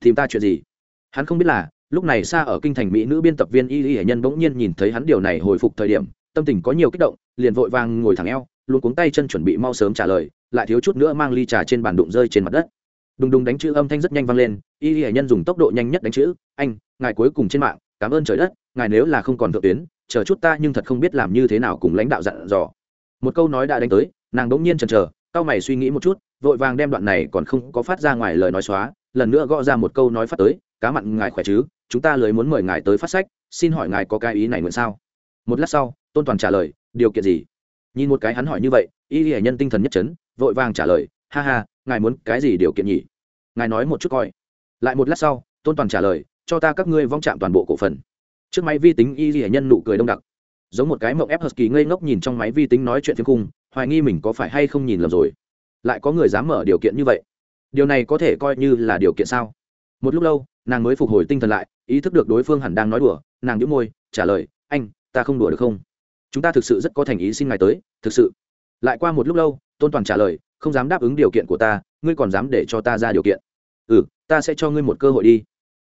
Tìm ta chuyện gì? Hắn không biết là, lúc này xa ở kinh thành mỹ nữ biên tập viên y y hải nhân bỗng nhiên nhìn thấy hắn điều này hồi phục thời điểm, tâm tình có nhiều kích động, liền vội vàng ngồi thẳng eo, luôn cuống tay chân chuẩn bị mau sớm trả lời, lại thiếu chút nữa mang ly trà trên bàn đụng rơi trên mặt đất. Đùng đùng đánh chữ âm thanh rất nhanh vang lên, y y hải nhân dùng tốc độ nhanh nhất đánh chữ, anh, ngài cuối cùng trên mạng, cảm ơn trời đất, ngài nếu là không còn thượng tuyến chờ chút ta nhưng thật không biết làm như thế nào cùng lãnh đạo dặn dò. Một câu nói đã đánh tới, nàng đ ỗ n g nhiên chần chờ cao mày suy nghĩ một chút, vội vàng đem đoạn này còn không có phát ra ngoài lời nói xóa, lần nữa gõ ra một câu nói phát tới, cá mặn, ngài khỏe chứ? Chúng ta lười muốn mời ngài tới phát sách, xin hỏi ngài có cái ý này nguyện sao? Một lát sau, tôn toàn trả lời, điều kiện gì? Nhìn một cái hắn hỏi như vậy, y hệ nhân tinh thần nhất chấn, vội vàng trả lời, ha ha, ngài muốn cái gì điều kiện nhỉ? Ngài nói một chút coi. Lại một lát sau, tôn toàn trả lời, cho ta các ngươi vong chạm toàn bộ cổ phần trước máy vi tính y hệ nhân nụ cười đông đặc. Giống một cái mộng ép hờsky ngây ngốc nhìn trong máy vi tính nói chuyện phiếm khung, hoài nghi mình có phải hay không nhìn lầm rồi. Lại có người dám mở điều kiện như vậy. Điều này có thể coi như là điều kiện sao? Một lúc lâu, nàng mới phục hồi tinh thần lại, ý thức được đối phương hẳn đang nói đùa, nàng đĩu môi, trả lời, anh, ta không đùa được không? Chúng ta thực sự rất có thành ý xin ngài tới, thực sự. Lại qua một lúc lâu, tôn toàn trả lời, không dám đáp ứng điều kiện của ta, ngươi còn dám để cho ta ra điều kiện. Ừ ta sẽ cho ngươi một cơ hội đi.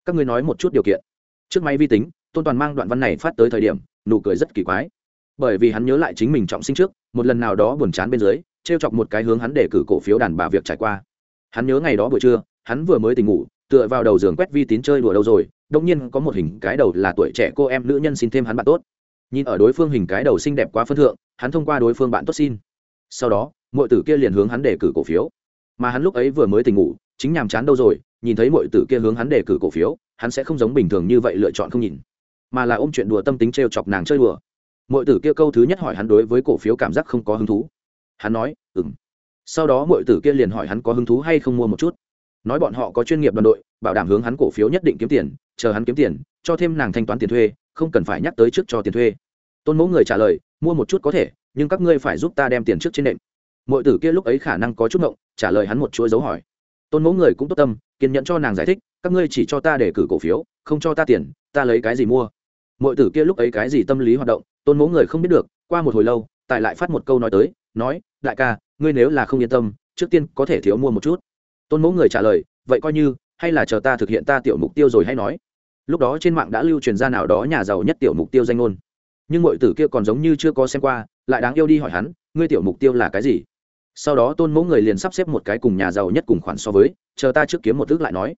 Các ngươi nói một chút điều kiện. Trước máy vi tính tôn toàn mang đoạn văn này phát tới thời điểm, nụ cười rất kỳ quái. Bởi vì hắn nhớ lại chính mình trọng sinh trước, một lần nào đó buồn chán bên dưới t r e o chọc một cái hướng hắn để cử cổ phiếu đàn bà việc trải qua. Hắn nhớ ngày đó buổi trưa, hắn vừa mới tỉnh ngủ, tựa vào đầu giường quét vi tín chơi đùa đâu rồi đông nhiên có một hình cái đầu là tuổi trẻ cô em nữ nhân xin thêm hắn bạn tốt. Nhìn ở đối phương hình cái đầu xinh đẹp quá phân thượng, hắn thông qua đối phương bạn tốt xin. Sau đó mọi tử kia liền hướng hắn để cử cổ phiếu. Mà hắn lúc ấy vừa mới tỉnh ngủ, chính nhàm chán đâu rồi, nhìn thấy mọi tử kia hướng hắn đề cử cổ phiếu, hắn sẽ không giống bình thường như vậy lựa chọn không nhìn mà là ôm chuyện đùa tâm tính t r e o chọc nàng chơi đùa. Mọi tử kia câu thứ nhất hỏi hắn đối với cổ phiếu cảm giác không có hứng thú. Hắn nói ừng sau đó mọi tử kia liền hỏi hắn có hứng thú hay không mua một chút. Nói bọn họ có chuyên nghiệp đoàn đội, bảo đảm hướng hắn cổ phiếu nhất định kiếm tiền, chờ hắn kiếm tiền, cho thêm nàng thanh toán tiền thuê, không cần phải nhắc tới trước cho tiền thuê. Tôn mẫu người trả lời, mua một chút có thể, nhưng các ngươi phải giúp ta đem tiền trước trên nệm. Mọi tử kia lúc ấy khả năng có chút ngộng, trả lời hắn một chuỗi dấu hỏi. Tôn mẫu người cũng tốt tâm, kiên nhẫn cho nàng giải thích, các ngươi chỉ cho ta để cử cổ phiếu, không cho ta tiền, ta lấy cái gì mua? Mọi tử kia lúc ấy cái gì tâm lý hoạt động, tôn mỗ người không biết được, qua một hồi lâu, tại lại phát một câu nói tới, nói, đại ca, ngươi nếu là không yên tâm, trước tiên có thể thiếu mua một chút. Tôn mỗ người trả lời, vậy coi như, hay là chờ ta thực hiện ta tiểu mục tiêu rồi hay nói. Lúc đó trên mạng đã lưu truyền ra nào đó nhà giàu nhất tiểu mục tiêu danh ngôn. Nhưng mọi tử kia còn giống như chưa có xem qua, lại đáng yêu đi hỏi hắn, ngươi tiểu mục tiêu là cái gì? Sau đó tôn mẫu người liền sắp xếp một cái cùng nhà giàu nhất cùng khoản so với, chờ ta trước kiếm một ước lại nói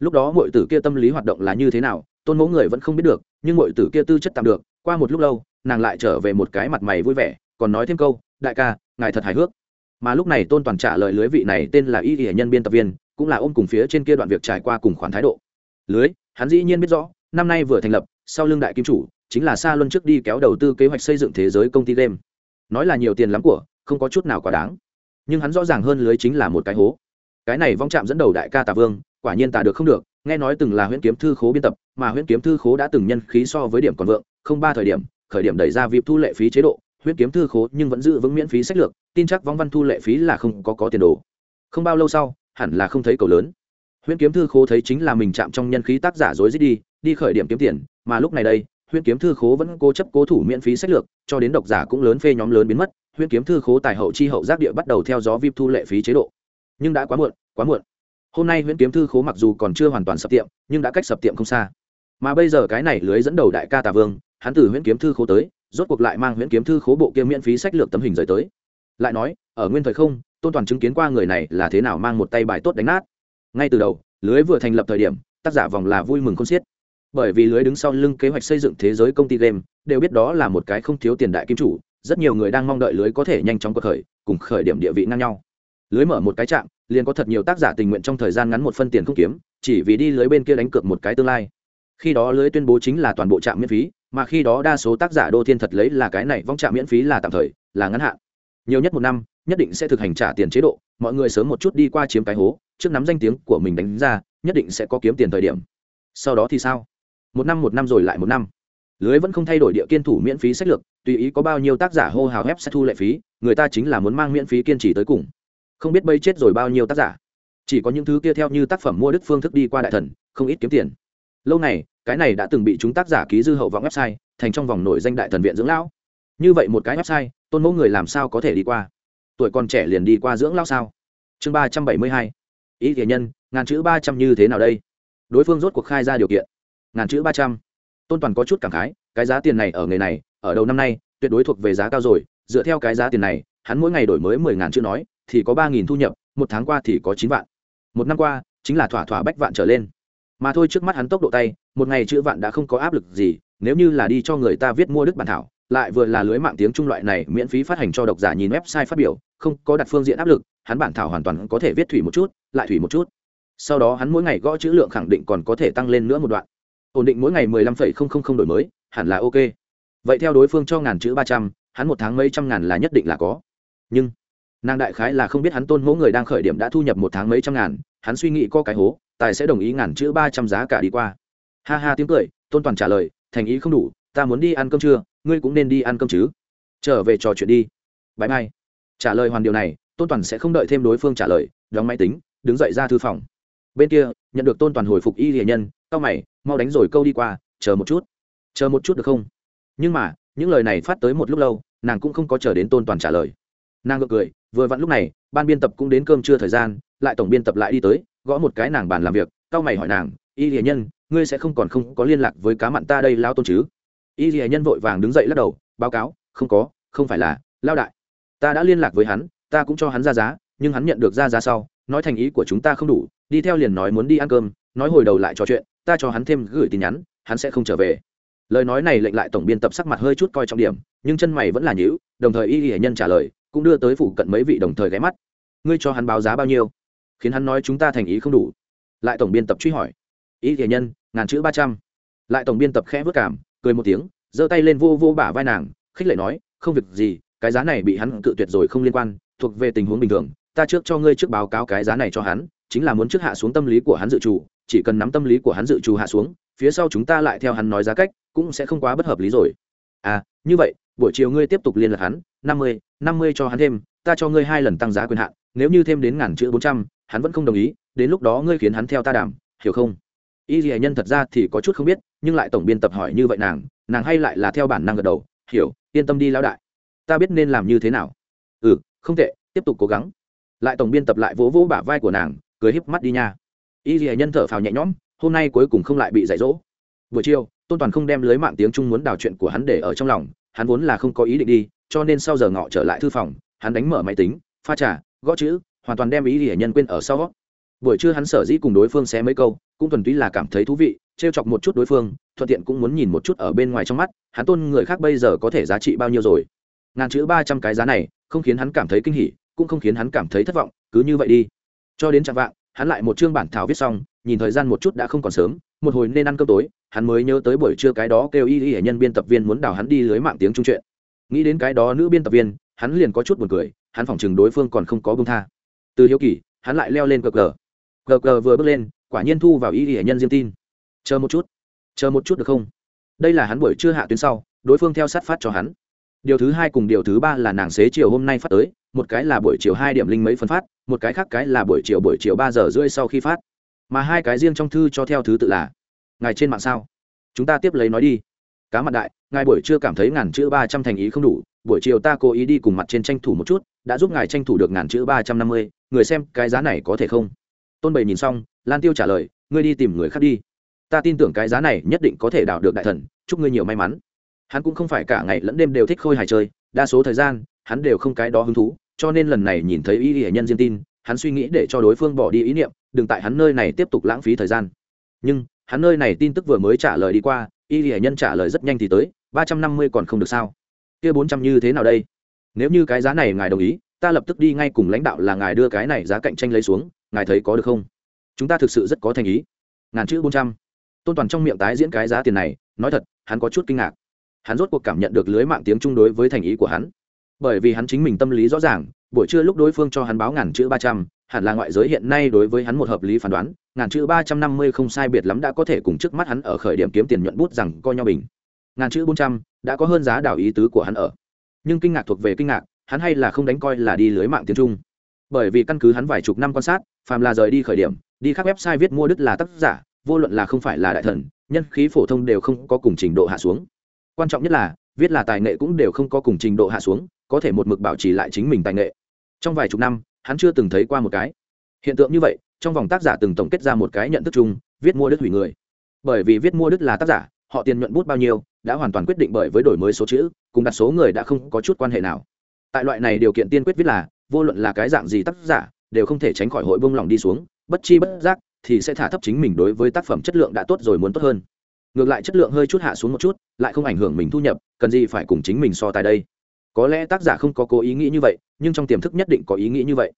lúc đó mọi tử kia tâm lý hoạt động là như thế nào, tôn mẫu người vẫn không biết được, nhưng mọi tử kia tư chất tạm được, qua một lúc lâu, nàng lại trở về một cái mặt mày vui vẻ, còn nói thêm câu, đại ca, ngài thật hài hước. Mà lúc này tôn toàn trả lời lưới vị này tên là y y nhân biên tập viên, cũng là ôm cùng phía trên kia đoạn việc trải qua cùng khoản thái độ. Lưới, hắn dĩ nhiên biết rõ, năm nay vừa thành lập, sau lương đại kim chủ, chính là xa luân trước đi kéo đầu tư kế hoạch xây dựng thế giới công ty game. Nói là nhiều tiền lắm của, không có chút nào quá đáng. Nhưng hắn rõ ràng hơn lưới chính là một cái hố. Cái này vong chạm dẫn đầu đại ca tà vương quả nhiên ta được không được, nghe nói từng là huyễn kiếm thư khố biên tập, mà huyễn kiếm thư khố đã từng nhân khí so với điểm còn vượng, không ba thời điểm, khởi điểm đẩy ra việc thu lệ phí chế độ, huyễn kiếm thư khố nhưng vẫn giữ vững miễn phí sách lược, tin chắc vong văn thu lệ phí là không có có tiền đồ. Không bao lâu sau, hẳn là không thấy cầu lớn. Huyễn kiếm thư khố thấy chính là mình chạm trong nhân khí tác giả dối dít đi đi khởi điểm kiếm tiền, mà lúc này đây, huyễn kiếm thư khố vẫn cố chấp cố thủ miễn phí sách lược, cho đến độc giả cũng lớn phê nhóm lớn biến mất, huyễn kiếm thư khố tài hậu chi hậu giác địa bắt đầu theo gió vip thu lệ phí chế độ. Nhưng đã quá muộn quá muộn hôm nay huyễn kiếm thư khố mặc dù còn chưa hoàn toàn sập tiệm, nhưng đã cách sập tiệm không xa. Mà bây giờ cái này lưới dẫn đầu đại ca tà vương, hắn từ huyễn kiếm thư khố tới, rốt cuộc lại mang huyễn kiếm thư khố bộ kia miễn phí sách lược tấm hình rời tới. Lại nói, ở nguyên thời không, tôn toàn chứng kiến qua người này là thế nào mang một tay bài tốt đánh nát. Ngay từ đầu, lưới vừa thành lập thời điểm, tác giả vòng là vui mừng không xiết. Bởi vì lưới đứng sau lưng kế hoạch xây dựng thế giới công ty game, đều biết đó là một cái không thiếu tiền đại kim chủ, rất nhiều người đang mong đợi lưới có thể nhanh chóng cuộc khởi, cùng khởi điểm địa vị ngang nhau lưới mở một cái trạm liền có thật nhiều tác giả tình nguyện trong thời gian ngắn một phân tiền không kiếm, chỉ vì đi lưới bên kia đánh cược một cái tương lai. Khi đó lưới tuyên bố chính là toàn bộ trạm miễn phí, mà khi đó đa số tác giả đô thiên thật lấy là cái này vong trạm miễn phí là tạm thời, là ngắn hạn. Nhiều nhất một năm, nhất định sẽ thực hành trả tiền chế độ, mọi người sớm một chút đi qua chiếm cái hố, trước nắm danh tiếng của mình đánh ra, nhất định sẽ có kiếm tiền thời điểm. Sau đó thì sao? Một năm một năm rồi lại một năm. Lưới vẫn không thay đổi địa kiên thủ miễn phí sách lược, tùy ý có bao nhiêu tác giả hô hào hép sẽ thu lệ phí, người ta chính là muốn mang miễn phí kiên trì tới cùng không biết bây chết rồi bao nhiêu tác giả. Chỉ có những thứ kia theo như tác phẩm mua đức phương thức đi qua đại thần, không ít kiếm tiền. Lâu này, cái này đã từng bị chúng tác giả ký dư hậu vọng website, thành trong vòng nổi danh đại thần viện dưỡng lão. Như vậy một cái website, tôn mẫu người làm sao có thể đi qua? Tuổi còn trẻ liền đi qua dưỡng lão sao? Chương ba trăm bảy mươi hai. Ý thể nhân, ngàn chữ ba trăm như thế nào đây? Đối phương rốt cuộc khai ra điều kiện. Ngàn chữ ba trăm. Tôn toàn có chút cảm khái, cái giá tiền này ở nghề này, ở đầu năm nay, tuyệt đối thuộc về giá cao rồi. Dựa theo cái giá tiền này, hắn mỗi ngày đổi mới mười ngàn chữ nói thì có ba nghìn thu nhập, một tháng qua thì có chín vạn. Một năm qua, chính là thỏa thỏa bách vạn trở lên. Mà thôi trước mắt hắn tốc độ tay, một ngày chữ vạn đã không có áp lực gì, nếu như là đi cho người ta viết mua đức bản thảo, lại vừa là lưới mạng tiếng trung loại này miễn phí phát hành cho độc giả nhìn website phát biểu, không có đặt phương diện áp lực, hắn bản thảo hoàn toàn có thể viết thủy một chút, lại thủy một chút. Sau đó hắn mỗi ngày gõ chữ lượng khẳng định còn có thể tăng lên nữa một đoạn. Ổn định mỗi ngày mười lăm phẩy không không không đổi mới, hẳn là ok. Vậy theo đối phương cho ngàn chữ ba trăm, hắn một tháng mấy trăm ngàn là nhất định là có. Nhưng nàng đại khái là không biết hắn tôn mẫu người đang khởi điểm đã thu nhập một tháng mấy trăm ngàn, hắn suy nghĩ có cái hố, tài sẽ đồng ý ngàn chữ ba trăm giá cả đi qua. Ha ha tiếng cười, tôn toàn trả lời, thành ý không đủ, ta muốn đi ăn cơm trưa, ngươi cũng nên đi ăn cơm chứ. Trở về trò chuyện đi. Bãi mai trả lời hoàn điều này, tôn toàn sẽ không đợi thêm đối phương trả lời, đóng máy tính, đứng dậy ra thư phòng. Bên kia, nhận được tôn toàn hồi phục y hệ nhân cao mày, mau đánh rồi câu đi qua, chờ một chút. Chờ một chút được không? Nhưng mà, những lời này phát tới một lúc lâu, nàng cũng không có chờ đến tôn toàn trả lời nàng ngược cười, vừa vặn lúc này, ban biên tập cũng đến cơm trưa thời gian, lại tổng biên tập lại đi tới, gõ một cái nàng bàn làm việc cao mày hỏi nàng, y hiền nhân, ngươi sẽ không còn không có liên lạc với cá mặn ta đây lao tôn chứ? Y hiền nhân vội vàng đứng dậy lắc đầu, báo cáo, không có, không phải là lao đại, ta đã liên lạc với hắn, ta cũng cho hắn ra giá, nhưng hắn nhận được ra giá sau, nói thành ý của chúng ta không đủ, đi theo liền nói muốn đi ăn cơm, nói hồi đầu lại trò chuyện, ta cho hắn thêm gửi tin nhắn, hắn sẽ không trở về. Lời nói này lệnh lại tổng biên tập sắc mặt hơi chút coi trọng điểm, nhưng chân mày vẫn là nhữ đồng thời y hiển nhân trả lời cũng đưa tới phủ cận mấy vị đồng thời ghé mắt. Ngươi cho hắn báo giá bao nhiêu? Khiến hắn nói chúng ta thành ý không đủ. Lại tổng biên tập truy hỏi. Ý thể nhân, ngàn chữ ba trăm. Lại tổng biên tập khẽ vất cảm, cười một tiếng, giơ tay lên vô vô bả vai nàng, khích lệ nói, không việc gì, cái giá này bị hắn cự tuyệt rồi không liên quan, thuộc về tình huống bình thường, ta trước cho ngươi trước báo cáo cái giá này cho hắn, chính là muốn trước hạ xuống tâm lý của hắn dự trù, chỉ cần nắm tâm lý của hắn dự trù hạ xuống, phía sau chúng ta lại theo hắn nói giá cách, cũng sẽ không quá bất hợp lý rồi. À như vậy, buổi chiều ngươi tiếp tục liên lạc hắn năm mươi năm mươi cho hắn thêm, ta cho ngươi hai lần tăng giá quyền hạn, nếu như thêm đến ngàn chữ bốn trăm, hắn vẫn không đồng ý, đến lúc đó ngươi khiến hắn theo ta đảm, hiểu không? Y dì nhân thật ra thì có chút không biết, nhưng lại tổng biên tập hỏi như vậy nàng nàng hay lại là theo bản năng gật đầu, hiểu, yên tâm đi lão đại. Ta biết nên làm như thế nào. Ừ không tệ, tiếp tục cố gắng. Lại tổng biên tập lại vỗ vỗ bả vai của nàng, cười híp mắt đi nha. Y dì nhân thở phào nhẹ nhõm, hôm nay cuối cùng không lại bị dạy dỗ. Buổi chiều, tôn toàn không đem lưới mạng tiếng trung muốn đào chuyện của hắn để ở trong lòng, hắn vốn là không có ý định đi cho nên sau giờ ngọ trở lại thư phòng, hắn đánh mở máy tính, pha trà, gõ chữ, hoàn toàn đem ý hiển nhân quên ở sau buổi trưa hắn sở dĩ cùng đối phương xé mấy câu, cũng thuần túy là cảm thấy thú vị, trêu chọc một chút đối phương, thuận tiện cũng muốn nhìn một chút ở bên ngoài trong mắt, hắn tôn người khác bây giờ có thể giá trị bao nhiêu rồi. Ngàn chữ ba trăm cái giá này, không khiến hắn cảm thấy kinh hỉ, cũng không khiến hắn cảm thấy thất vọng, cứ như vậy đi. Cho đến chạm vạng, hắn lại một chương bản thảo viết xong, nhìn thời gian một chút đã không còn sớm, một hồi nên ăn cơm tối, hắn mới nhớ tới buổi trưa cái đó kêu y y hệ nhân biên tập viên muốn đào hắn đi lưới mạng tiếng trung chuyện nghĩ đến cái đó nữ biên tập viên, hắn liền có chút buồn cười, hắn phỏng chừng đối phương còn không có bông tha. Từ hiếu kỳ, hắn lại leo lên cờ cờ. Cờ cờ vừa bước lên, quả nhiên thu vào ý nghĩa nhân diêm tin. Chờ một chút. Chờ một chút được không? Đây là hắn buổi trưa hạ tuyến sau, đối phương theo sát phát cho hắn. Điều thứ hai cùng điều thứ ba là nàng xế chiều hôm nay phát tới, một cái là buổi chiều hai điểm linh mấy phân phát, một cái khác cái là buổi chiều buổi chiều ba giờ rưỡi sau khi phát. Mà hai cái riêng trong thư cho theo thứ tự là, ngài trên mạng sao? Chúng ta tiếp lấy nói đi. Cá mặt đại ngài buổi chưa cảm thấy ngàn chữ ba trăm thành ý không đủ, buổi chiều ta cố ý đi cùng mặt trên tranh thủ một chút, đã giúp ngài tranh thủ được ngàn chữ ba trăm năm mươi, người xem cái giá này có thể không? Tôn bầy nhìn xong, lan tiêu trả lời, ngươi đi tìm người khác đi. Ta tin tưởng cái giá này nhất định có thể đào được đại thần, chúc ngươi nhiều may mắn. Hắn cũng không phải cả ngày lẫn đêm đều thích khôi hài chơi, đa số thời gian, hắn đều không cái đó hứng thú, cho nên lần này nhìn thấy y nghĩa nhân diên tin, hắn suy nghĩ để cho đối phương bỏ đi ý niệm, đừng tại hắn nơi này tiếp tục lãng phí thời gian. Nhưng, hắn nơi này tin tức vừa mới trả lời đi qua y hệ nhân trả lời rất nhanh thì tới ba trăm năm mươi còn không được sao? Kia bốn trăm như thế nào đây? Nếu như cái giá này ngài đồng ý, ta lập tức đi ngay cùng lãnh đạo là ngài đưa cái này giá cạnh tranh lấy xuống, ngài thấy có được không? Chúng ta thực sự rất có thành ý. Ngàn chữ bốn trăm. Tôn toàn trong miệng tái diễn cái giá tiền này, nói thật, hắn có chút kinh ngạc. Hắn rốt cuộc cảm nhận được lưới mạng tiếng chung đối với thành ý của hắn. Bởi vì hắn chính mình tâm lý rõ ràng, buổi trưa lúc đối phương cho hắn báo ngàn chữ ba trăm, hẳn là ngoại giới hiện nay đối với hắn một hợp lý phán đoán, ngàn chữ ba trăm năm mươi không sai biệt lắm đã có thể cùng trước mắt hắn ở khởi điểm kiếm tiền nhuận bút rằng coi nhau bình ngàn chữ bốn trăm, đã có hơn giá đảo ý tứ của hắn ở. Nhưng kinh ngạc thuộc về kinh ngạc, hắn hay là không đánh coi là đi lưới mạng tiếng trung. Bởi vì căn cứ hắn vài chục năm quan sát, phàm là rời đi khởi điểm, đi khắp website viết mua đức là tác giả, vô luận là không phải là đại thần, nhân khí phổ thông đều không có cùng trình độ hạ xuống. Quan trọng nhất là, viết là tài nghệ cũng đều không có cùng trình độ hạ xuống, có thể một mực bảo trì lại chính mình tài nghệ. Trong vài chục năm, hắn chưa từng thấy qua một cái. Hiện tượng như vậy, trong vòng tác giả từng tổng kết ra một cái nhận thức chung, viết mua đức hủy người. Bởi vì viết mua đức là tác giả họ tiền nhuận bút bao nhiêu, đã hoàn toàn quyết định bởi với đổi mới số chữ, cùng đặt số người đã không có chút quan hệ nào. Tại loại này điều kiện tiên quyết viết là, vô luận là cái dạng gì tác giả, đều không thể tránh khỏi hội bông lòng đi xuống, bất chi bất giác thì sẽ thả thấp chính mình đối với tác phẩm chất lượng đã tốt rồi muốn tốt hơn. Ngược lại chất lượng hơi chút hạ xuống một chút, lại không ảnh hưởng mình thu nhập, cần gì phải cùng chính mình so tài đây? Có lẽ tác giả không có cố ý nghĩ như vậy, nhưng trong tiềm thức nhất định có ý nghĩ như vậy.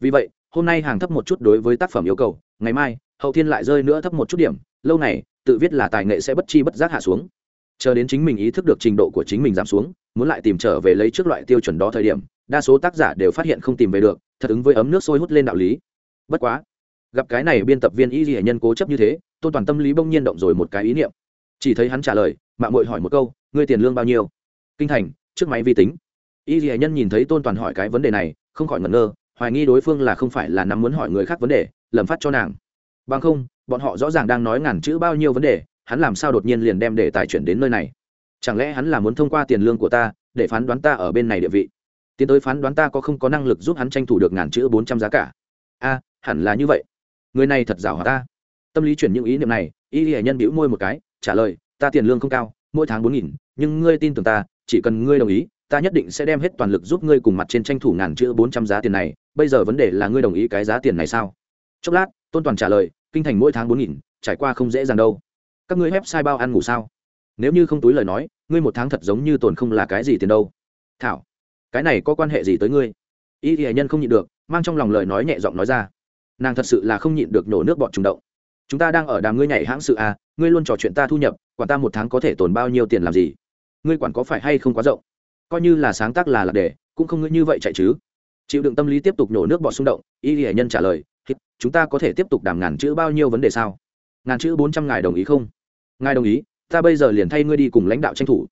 Vì vậy, hôm nay hàng thấp một chút đối với tác phẩm yêu cầu, ngày mai, hậu thiên lại rơi nữa thấp một chút điểm, lâu này tự viết là tài nghệ sẽ bất chi bất giác hạ xuống. Chờ đến chính mình ý thức được trình độ của chính mình giảm xuống, muốn lại tìm trở về lấy trước loại tiêu chuẩn đó thời điểm, đa số tác giả đều phát hiện không tìm về được, thật ứng với ấm nước sôi hút lên đạo lý. Bất quá, gặp cái này biên tập viên y hệ nhân cố chấp như thế, tôn toàn tâm lý bỗng nhiên động rồi một cái ý niệm. Chỉ thấy hắn trả lời mạng mội hỏi một câu, ngươi tiền lương bao nhiêu? Kinh thành, trước máy vi tính. Y hệ nhân nhìn thấy tôn toàn hỏi cái vấn đề này, không khỏi ngẩn ngơ, hoài nghi đối phương là không phải là nắm muốn hỏi người khác vấn đề, lầm phát cho nàng. Bằng không bọn họ rõ ràng đang nói ngàn chữ bao nhiêu vấn đề, hắn làm sao đột nhiên liền đem đề tài chuyển đến nơi này? Chẳng lẽ hắn là muốn thông qua tiền lương của ta để phán đoán ta ở bên này địa vị? Tiến tới phán đoán ta có không có năng lực giúp hắn tranh thủ được ngàn chữ bốn trăm giá cả? A, hẳn là như vậy. Người này thật giảo hòa ta? Tâm lý chuyển những ý niệm này, y hệ nhân bĩu môi một cái, trả lời, ta tiền lương không cao, mỗi tháng bốn nghìn, nhưng ngươi tin tưởng ta, chỉ cần ngươi đồng ý, ta nhất định sẽ đem hết toàn lực giúp ngươi cùng mặt trên tranh thủ ngàn chữ bốn trăm giá tiền này. Bây giờ vấn đề là ngươi đồng ý cái giá tiền này sao? Chốc lát, tôn toàn trả lời kinh thành mỗi tháng bốn nghìn, trải qua không dễ dàng đâu. Các ngươi website bao ăn ngủ sao? Nếu như không túi lời nói, ngươi một tháng thật giống như tồn không là cái gì tiền đâu. Thảo, cái này có quan hệ gì tới ngươi? Y thì nhân không nhịn được, mang trong lòng lời nói nhẹ giọng nói ra. Nàng thật sự là không nhịn được nổ nước bọn trùng động. Chúng ta đang ở đàm ngươi nhảy hãng sự à ngươi luôn trò chuyện ta thu nhập, quản ta một tháng có thể tồn bao nhiêu tiền làm gì? Ngươi quản có phải hay không quá rộng? Coi như là sáng tác là lạc đề, cũng không ngươi như vậy chạy chứ. Chịu đựng tâm lý tiếp tục nổ nước bọt xung động y hệ nhân trả lời chúng ta có thể tiếp tục đàm ngàn chữ bao nhiêu vấn đề sao? Ngàn chữ bốn trăm ngài đồng ý không? Ngài đồng ý, ta bây giờ liền thay ngươi đi cùng lãnh đạo tranh thủ.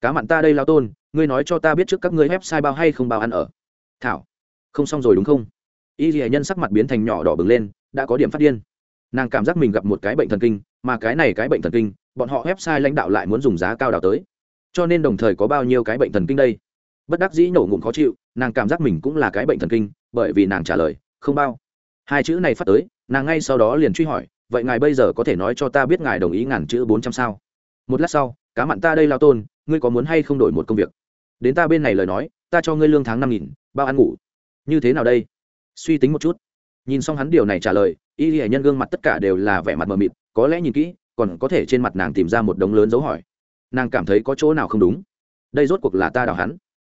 Cá mặn ta đây lao tôn, ngươi nói cho ta biết trước các ngươi website bao hay không bao ăn ở. Thảo, không xong rồi đúng không? Y hệ nhân sắc mặt biến thành nhỏ đỏ bừng lên, đã có điểm phát điên. Nàng cảm giác mình gặp một cái bệnh thần kinh, mà cái này cái bệnh thần kinh, bọn họ website lãnh đạo lại muốn dùng giá cao đào tới. Cho nên đồng thời có bao nhiêu cái bệnh thần kinh đây? Bất đắc dĩ nổ ngụm khó chịu, nàng cảm giác mình cũng là cái bệnh thần kinh, bởi vì nàng trả lời, không bao hai chữ này phát tới, nàng ngay sau đó liền truy hỏi, vậy ngài bây giờ có thể nói cho ta biết ngài đồng ý ngàn chữ bốn trăm sao? Một lát sau, cá mặn ta đây lao tôn, ngươi có muốn hay không đổi một công việc? Đến ta bên này lời nói, ta cho ngươi lương tháng năm nghìn, bao ăn ngủ. Như thế nào đây? Suy tính một chút. Nhìn xong hắn điều này trả lời, y hệ nhân gương mặt tất cả đều là vẻ mặt mờ mịt, có lẽ nhìn kỹ, còn có thể trên mặt nàng tìm ra một đống lớn dấu hỏi. Nàng cảm thấy có chỗ nào không đúng. Đây rốt cuộc là ta đào hắn,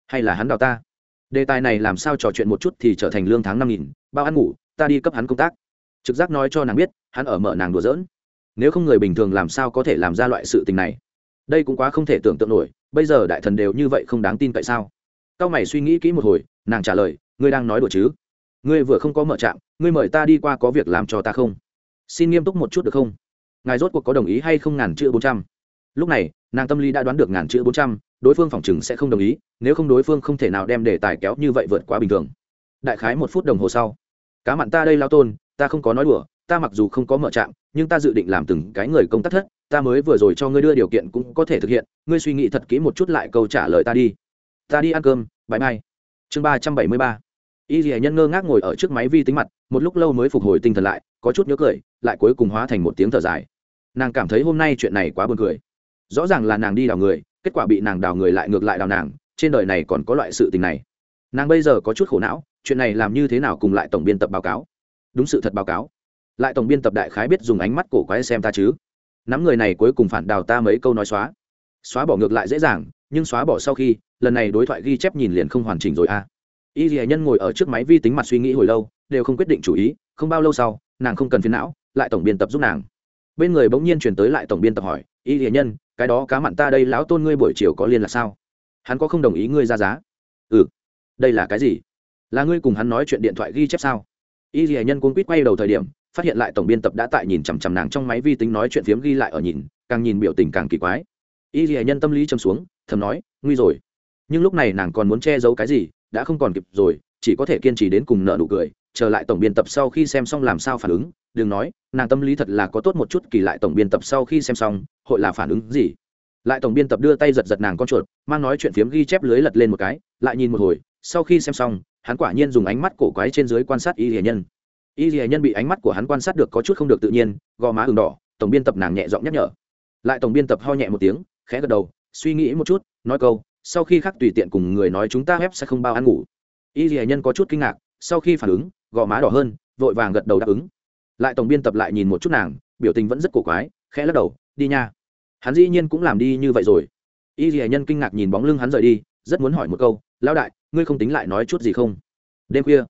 hay là hắn đào ta? Đề tài này làm sao trò chuyện một chút thì trở thành lương tháng năm nghìn, bao ăn ngủ ta đi cấp hắn công tác. Trực giác nói cho nàng biết, hắn ở mở nàng đùa giỡn. Nếu không người bình thường làm sao có thể làm ra loại sự tình này? Đây cũng quá không thể tưởng tượng nổi, bây giờ đại thần đều như vậy không đáng tin tại sao? Cao mày suy nghĩ kỹ một hồi, nàng trả lời, ngươi đang nói đùa chứ? Ngươi vừa không có mở trạm, ngươi mời ta đi qua có việc làm cho ta không? Xin nghiêm túc một chút được không? Ngài rốt cuộc có đồng ý hay không ngàn chữ bốn trăm? Lúc này, nàng tâm lý đã đoán được ngàn chữ bốn trăm, đối phương phòng chừng sẽ không đồng ý, nếu không đối phương không thể nào đem đề tài kéo như vậy vượt quá bình thường. Đại khái một phút đồng hồ sau cá mặn ta đây lao tôn, ta không có nói đùa, ta mặc dù không có mở trạm, nhưng ta dự định làm từng cái người công tác thất, ta mới vừa rồi cho ngươi đưa điều kiện cũng có thể thực hiện, ngươi suy nghĩ thật kỹ một chút lại câu trả lời ta đi. Ta đi ăn cơm bãi mai chương ba trăm bảy mươi ba. Y dì nhân ngơ ngác ngồi ở trước máy vi tính mặt, một lúc lâu mới phục hồi tinh thần lại, có chút nhớ cười, lại cuối cùng hóa thành một tiếng thở dài. Nàng cảm thấy hôm nay chuyện này quá buồn cười. Rõ ràng là nàng đi đào người, kết quả bị nàng đào người lại ngược lại đào nàng, trên đời này còn có loại sự tình này. Nàng bây giờ có chút khổ não chuyện này làm như thế nào cùng lại tổng biên tập báo cáo? Đúng sự thật báo cáo. Lại tổng biên tập đại khái biết dùng ánh mắt cổ quái xem ta chứ? Nắm người này cuối cùng phản đào ta mấy câu nói xóa. Xóa bỏ ngược lại dễ dàng, nhưng xóa bỏ sau khi, lần này đối thoại ghi chép nhìn liền không hoàn chỉnh rồi a à. y dì nhân ngồi ở trước máy vi tính mặt suy nghĩ hồi lâu, đều không quyết định chủ ý, không bao lâu sau, nàng không cần phiền não, lại tổng biên tập giúp nàng. Bên người bỗng nhiên chuyển tới lại tổng biên tập hỏi, y dì nhân, cái đó cá mặn ta đây, lão tôn ngươi buổi chiều có liên là sao? Hắn có không đồng ý ngươi ra giá. Ừ. Đây là cái gì? Là ngươi cùng hắn nói chuyện điện thoại ghi chép sao? Y dì nhân cuốn quýt quay đầu thời điểm, phát hiện lại tổng biên tập đã tại nhìn chằm chằm nàng trong máy vi tính nói chuyện phiếm ghi lại ở nhìn, càng nhìn biểu tình càng kỳ quái. Y dì nhân tâm lý châm xuống, thầm nói, nguy rồi. Nhưng lúc này nàng còn muốn che giấu cái gì, đã không còn kịp rồi, chỉ có thể kiên trì đến cùng nợ nụ cười, chờ lại tổng biên tập sau khi xem xong làm sao phản ứng, đừng nói, nàng tâm lý thật là có tốt một chút kỳ lại tổng biên tập sau khi xem xong, hội là phản ứng gì? Lại tổng biên tập đưa tay giật giật nàng con chuột, mang nói chuyện phiếm ghi chép lưới lật lên một cái, lại nhìn một hồi, sau khi xem xong hắn quả nhiên dùng ánh mắt cổ quái trên dưới quan sát y hiền nhân. Y hiền nhân bị ánh mắt của hắn quan sát được có chút không được tự nhiên, gò má ừng đỏ, tổng biên tập nàng nhẹ giọng nhắc nhở. Lại tổng biên tập ho nhẹ một tiếng, khẽ gật đầu, suy nghĩ một chút, nói câu, sau khi khắc tùy tiện cùng người nói chúng ta ép sẽ không bao ăn ngủ. Y hiền nhân có chút kinh ngạc, sau khi phản ứng, gò má đỏ hơn, vội vàng gật đầu đáp ứng. Lại tổng biên tập lại nhìn một chút nàng, biểu tình vẫn rất cổ quái, khẽ lắc đầu, đi nha. Hắn dĩ nhiên cũng làm đi như vậy rồi. Y dì nhân kinh ngạc nhìn bóng lưng hắn rời đi rất muốn hỏi một câu, lão đại, ngươi không tính lại nói chút gì không? Đêm khuya,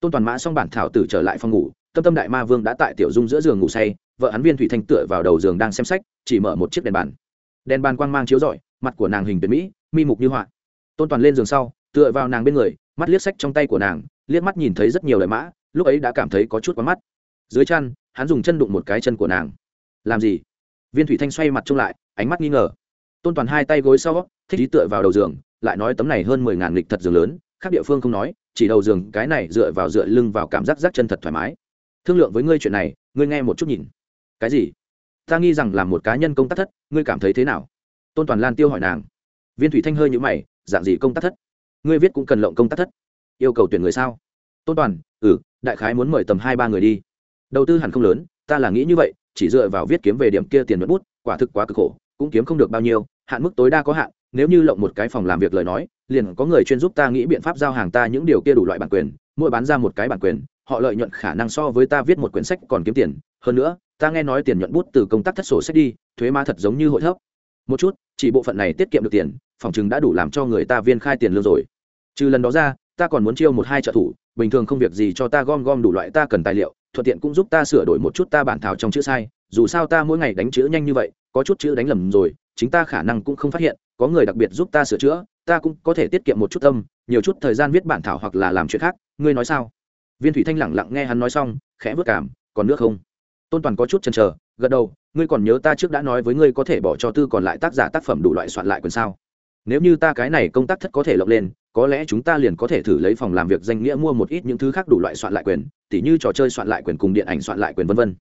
tôn toàn mã xong bản thảo tử trở lại phòng ngủ, tâm tâm đại ma vương đã tại tiểu dung giữa giường ngủ say, vợ hắn viên thủy thanh tựa vào đầu giường đang xem sách, chỉ mở một chiếc đèn bàn. Đèn bàn quang mang chiếu rọi, mặt của nàng hình tuyệt mỹ, mi mục như họa. Tôn toàn lên giường sau, tựa vào nàng bên người, mắt liếc sách trong tay của nàng, liếc mắt nhìn thấy rất nhiều lời mã, lúc ấy đã cảm thấy có chút quá mắt. Dưới chăn, hắn dùng chân đụng một cái chân của nàng. Làm gì? Viên thủy thanh xoay mặt trông lại, ánh mắt nghi ngờ. Tôn toàn hai tay gối sau, thích ý tựa vào đầu giường lại nói tấm này hơn mười ngàn lịch thật giường lớn, khác địa phương không nói, chỉ đầu giường cái này dựa vào dựa lưng vào cảm giác rác chân thật thoải mái. Thương lượng với ngươi chuyện này, ngươi nghe một chút nhìn. Cái gì? Ta nghi rằng làm một cá nhân công tác thất, ngươi cảm thấy thế nào? Tôn toàn lan tiêu hỏi nàng. Viên thủy thanh hơi nhữ mày, dạng gì công tác thất? Ngươi viết cũng cần lộng công tác thất. Yêu cầu tuyển người sao? Tôn toàn ừ đại khái muốn mời tầm hai ba người đi. Đầu tư hẳn không lớn, ta là nghĩ như vậy, chỉ dựa vào viết kiếm về điểm kia tiền mất bút, quả thực quá cực khổ, cũng kiếm không được bao nhiêu, hạn mức tối đa có hạn nếu như lộng một cái phòng làm việc lời nói, liền có người chuyên giúp ta nghĩ biện pháp giao hàng ta những điều kia đủ loại bản quyền, mỗi bán ra một cái bản quyền, họ lợi nhuận khả năng so với ta viết một quyển sách còn kiếm tiền. Hơn nữa, ta nghe nói tiền nhuận bút từ công tác thất sổ sách đi, thuế ma thật giống như hội thấp. Một chút, chỉ bộ phận này tiết kiệm được tiền, phòng chừng đã đủ làm cho người ta viên khai tiền lương rồi. Trừ lần đó ra, ta còn muốn chiêu một hai trợ thủ, bình thường không việc gì cho ta gom gom đủ loại ta cần tài liệu, thuận tiện cũng giúp ta sửa đổi một chút ta bản thảo trong chữ sai, dù sao ta mỗi ngày đánh chữ nhanh như vậy, có chút chữ đánh lầm rồi, chính ta khả năng cũng không phát hiện có người đặc biệt giúp ta sửa chữa, ta cũng có thể tiết kiệm một chút tâm, nhiều chút thời gian viết bản thảo hoặc là làm chuyện khác, ngươi nói sao? Viên thủy thanh lẳng lặng nghe hắn nói xong, khẽ vất cảm, còn nước không? Tôn toàn có chút chần chờ, gật đầu, ngươi còn nhớ ta trước đã nói với ngươi có thể bỏ cho tư còn lại tác giả tác phẩm đủ loại soạn lại quần sao? Nếu như ta cái này công tác thất có thể lộng lên, có lẽ chúng ta liền có thể thử lấy phòng làm việc danh nghĩa mua một ít những thứ khác đủ loại soạn lại quyền, tỉ như trò chơi soạn lại quyền cùng điện ảnh soạn lại quyền vân vân.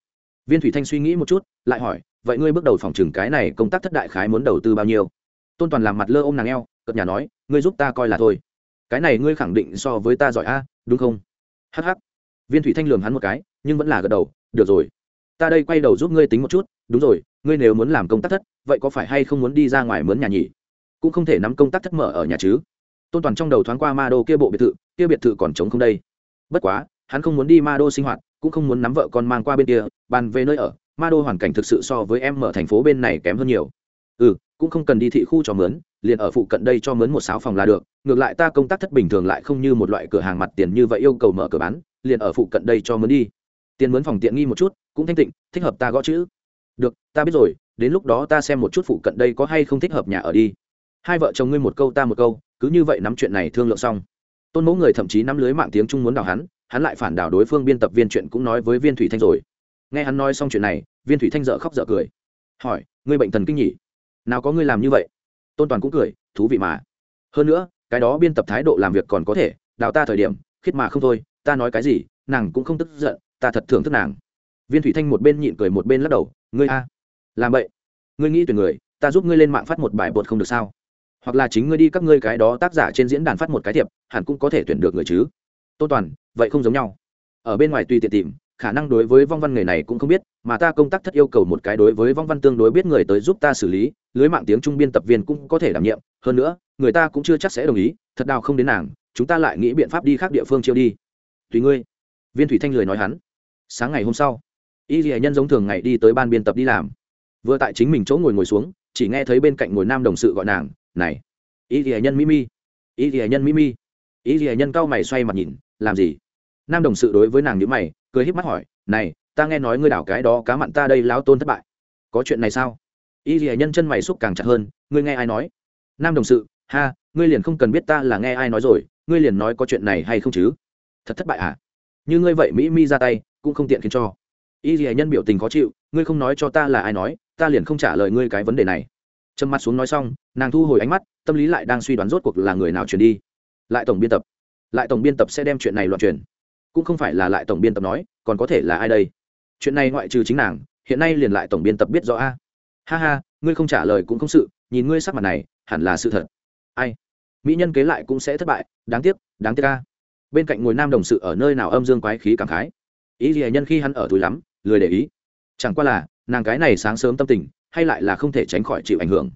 Viên thủy thanh suy nghĩ một chút, lại hỏi, vậy ngươi bước đầu phòng trừng cái này công tác thất đại khái muốn đầu tư bao nhiêu? Tôn toàn làm mặt lơ ôm nàng eo, cợt nhà nói, ngươi giúp ta coi là thôi. Cái này ngươi khẳng định so với ta giỏi a, đúng không? Hh viên thủy thanh lường hắn một cái, nhưng vẫn là gật đầu, được rồi. Ta đây quay đầu giúp ngươi tính một chút, đúng rồi, ngươi nếu muốn làm công tác thất, vậy có phải hay không muốn đi ra ngoài mướn nhà nhỉ? Cũng không thể nắm công tác thất mở ở nhà chứ. Tôn toàn trong đầu thoáng qua ma đô kia bộ biệt thự, kia biệt thự còn trống không đây. Bất quá, hắn không muốn đi ma đô sinh hoạt, cũng không muốn nắm vợ con mang qua bên kia, bàn về nơi ở, ma đô hoàn cảnh thực sự so với em ở thành phố bên này kém hơn nhiều. Ừ cũng không cần đi thị khu cho mướn, liền ở phụ cận đây cho mướn một sáu phòng là được, ngược lại ta công tác thất bình thường lại không như một loại cửa hàng mặt tiền như vậy yêu cầu mở cửa bán, liền ở phụ cận đây cho mướn đi. Tiền mướn phòng tiện nghi một chút, cũng thanh tịnh, thích hợp ta gõ chữ. Được, ta biết rồi, đến lúc đó ta xem một chút phụ cận đây có hay không thích hợp nhà ở đi. Hai vợ chồng ngươi một câu ta một câu, cứ như vậy nắm chuyện này thương lượng xong. Tôn mẫu người thậm chí nắm lưới mạng tiếng trung muốn đào hắn hắn lại phản đảo đối phương biên tập viên chuyện cũng nói với viên thủy thanh rồi. Nghe hắn nói xong chuyện này, viên thủy thanh dợ khóc dợ cười. Hỏi, ngươi bệnh thần kinh nhỉ? Nào có ngươi làm như vậy? Tôn toàn cũng cười, thú vị mà. Hơn nữa, cái đó biên tập thái độ làm việc còn có thể, đào ta thời điểm, khiết mà không thôi, ta nói cái gì, nàng cũng không tức giận, ta thật thưởng thức nàng. Viên thủy thanh một bên nhịn cười một bên lắc đầu, ngươi a, làm vậy. Ngươi nghĩ tuyển người, ta giúp ngươi lên mạng phát một bài bột không được sao? Hoặc là chính ngươi đi các ngươi cái đó tác giả trên diễn đàn phát một cái thiệp, hẳn cũng có thể tuyển được người chứ? Tôn toàn, vậy không giống nhau. Ở bên ngoài tùy tiện tìm khả năng đối với vong văn nghề này cũng không biết, mà ta công tác thất yêu cầu một cái đối với vong văn tương đối biết người tới giúp ta xử lý, lưới mạng tiếng trung biên tập viên cũng có thể đảm nhiệm, hơn nữa, người ta cũng chưa chắc sẽ đồng ý, thật đào không đến nàng, chúng ta lại nghĩ biện pháp đi khác địa phương chiêu đi. Tùy ngươi. Viên thủy thanh lười nói hắn. Sáng ngày hôm sau, y ghi nhân giống thường ngày đi tới ban biên tập đi làm. Vừa tại chính mình chỗ ngồi ngồi xuống, chỉ nghe thấy bên cạnh ngồi nam đồng sự gọi nàng, này, y ghi nhân mimi y ghi nhân mimi y ghi nhân cao mày xoay mặt nhìn, làm gì? Nam đồng sự đối với nàng nhữ mày cười híp mắt hỏi, này, ta nghe nói ngươi đảo cái đó cá mặn ta đây lão tôn thất bại. Có chuyện này sao? Y ghi nhân chân mày xúc càng chặt hơn, ngươi nghe ai nói? Nam đồng sự, ha, ngươi liền không cần biết ta là nghe ai nói rồi, ngươi liền nói có chuyện này hay không chứ? Thật thất bại à? Như ngươi vậy mỹ mi ra tay, cũng không tiện khiến cho. Y ghi nhân biểu tình khó chịu, ngươi không nói cho ta là ai nói, ta liền không trả lời ngươi cái vấn đề này. Trầm mắt xuống nói xong, nàng thu hồi ánh mắt, tâm lý lại đang suy đoán rốt cuộc là người nào truyền đi. Lại tổng biên tập. Lại tổng biên tập sẽ đem chuyện này loạn truyền cũng không phải là lại tổng biên tập nói, còn có thể là ai đây? Chuyện này ngoại trừ chính nàng, hiện nay liền lại tổng biên tập biết rõ a. Ha ha, ngươi không trả lời cũng không sự, nhìn ngươi sắc mặt này, hẳn là sự thật. Ai? Mỹ nhân kế lại cũng sẽ thất bại, đáng tiếc đáng tiếc a. Bên cạnh ngồi nam đồng sự ở nơi nào âm dương quái khí cảm khái. Ý gì nhân khi hắn ở túi lắm, lười để ý. Chẳng qua là, nàng cái này sáng sớm tâm tình, hay lại là không thể tránh khỏi chịu ảnh hưởng.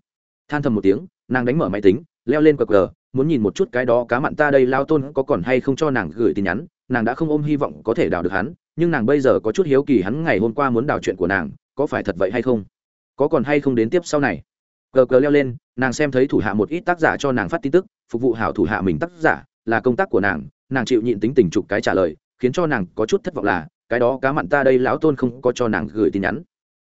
Than thầm một tiếng, nàng đánh mở máy tính, leo lên cờ cờ, muốn nhìn một chút cái đó cá mặn ta đây lao tôn có còn hay không cho nàng gửi tin nhắn nàng đã không ôm hy vọng có thể đào được hắn, nhưng nàng bây giờ có chút hiếu kỳ hắn ngày hôm qua muốn đào chuyện của nàng, có phải thật vậy hay không? Có còn hay không đến tiếp sau này? Cờ cờ leo lên, nàng xem thấy thủ hạ một ít tác giả cho nàng phát tin tức, phục vụ hảo thủ hạ mình tác giả, là công tác của nàng nàng chịu nhịn tính tình chụp cái trả lời, khiến cho nàng có chút thất vọng là, cái đó cá mặn ta đây lão tôn không có cho nàng gửi tin nhắn.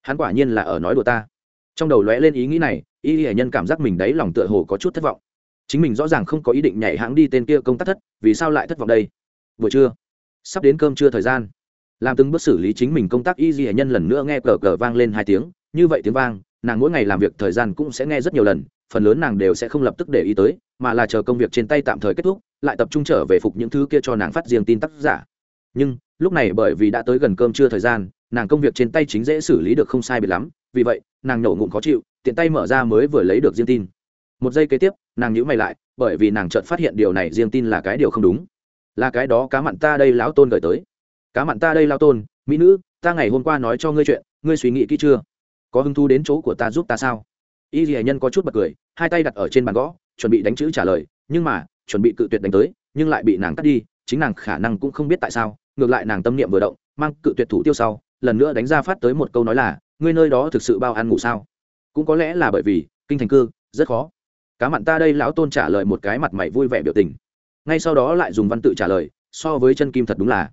Hắn quả nhiên là ở nói đùa ta. Trong đầu lóe lên ý nghĩ này, y hệ nhân cảm giác mình đấy lòng tựa hồ có chút thất vọng. Chính mình rõ ràng không có ý định nhảy hãng đi tên kia công tác thất, vì sao lại thất vọng đây? Buổi trưa. Sắp đến cơm trưa thời gian. Làm từng bước xử lý chính mình công tác, y di hệ nhân lần nữa nghe cờ cờ vang lên hai tiếng. Như vậy tiếng vang, nàng mỗi ngày làm việc thời gian cũng sẽ nghe rất nhiều lần, phần lớn nàng đều sẽ không lập tức để ý tới, mà là chờ công việc trên tay tạm thời kết thúc, lại tập trung trở về phục những thứ kia cho nàng phát riêng tin tác giả. Nhưng, lúc này bởi vì đã tới gần cơm trưa thời gian, nàng công việc trên tay chính dễ xử lý được không sai biệt lắm, vì vậy, nàng nổ ngụm khó chịu, tiện tay mở ra mới vừa lấy được riêng tin. Một giây kế tiếp, nàng nhữ mày lại, bởi vì nàng chợt phát hiện điều này riêng tin là cái điều không đúng là cái đó cá mặn ta đây lão tôn gửi tới. Cá mặn ta đây lao tôn, mỹ nữ, ta ngày hôm qua nói cho ngươi chuyện, ngươi suy nghĩ kỹ chưa? Có hứng thú đến chỗ của ta giúp ta sao? Y dì nhân có chút bật cười, hai tay đặt ở trên bàn gõ, chuẩn bị đánh chữ trả lời, nhưng mà, chuẩn bị cự tuyệt đánh tới, nhưng lại bị nàng cắt đi, chính nàng khả năng cũng không biết tại sao, ngược lại nàng tâm niệm vừa động, mang cự tuyệt thủ tiêu sau, lần nữa đánh ra phát tới một câu nói là, ngươi nơi đó thực sự bao ăn ngủ sao? Cũng có lẽ là bởi vì, kinh thành cư, rất khó. Cá mặn ta đây lão tôn trả lời một cái mặt mày vui vẻ biểu tình ngay sau đó lại dùng văn tự trả lời, so với chân kim thật đúng là.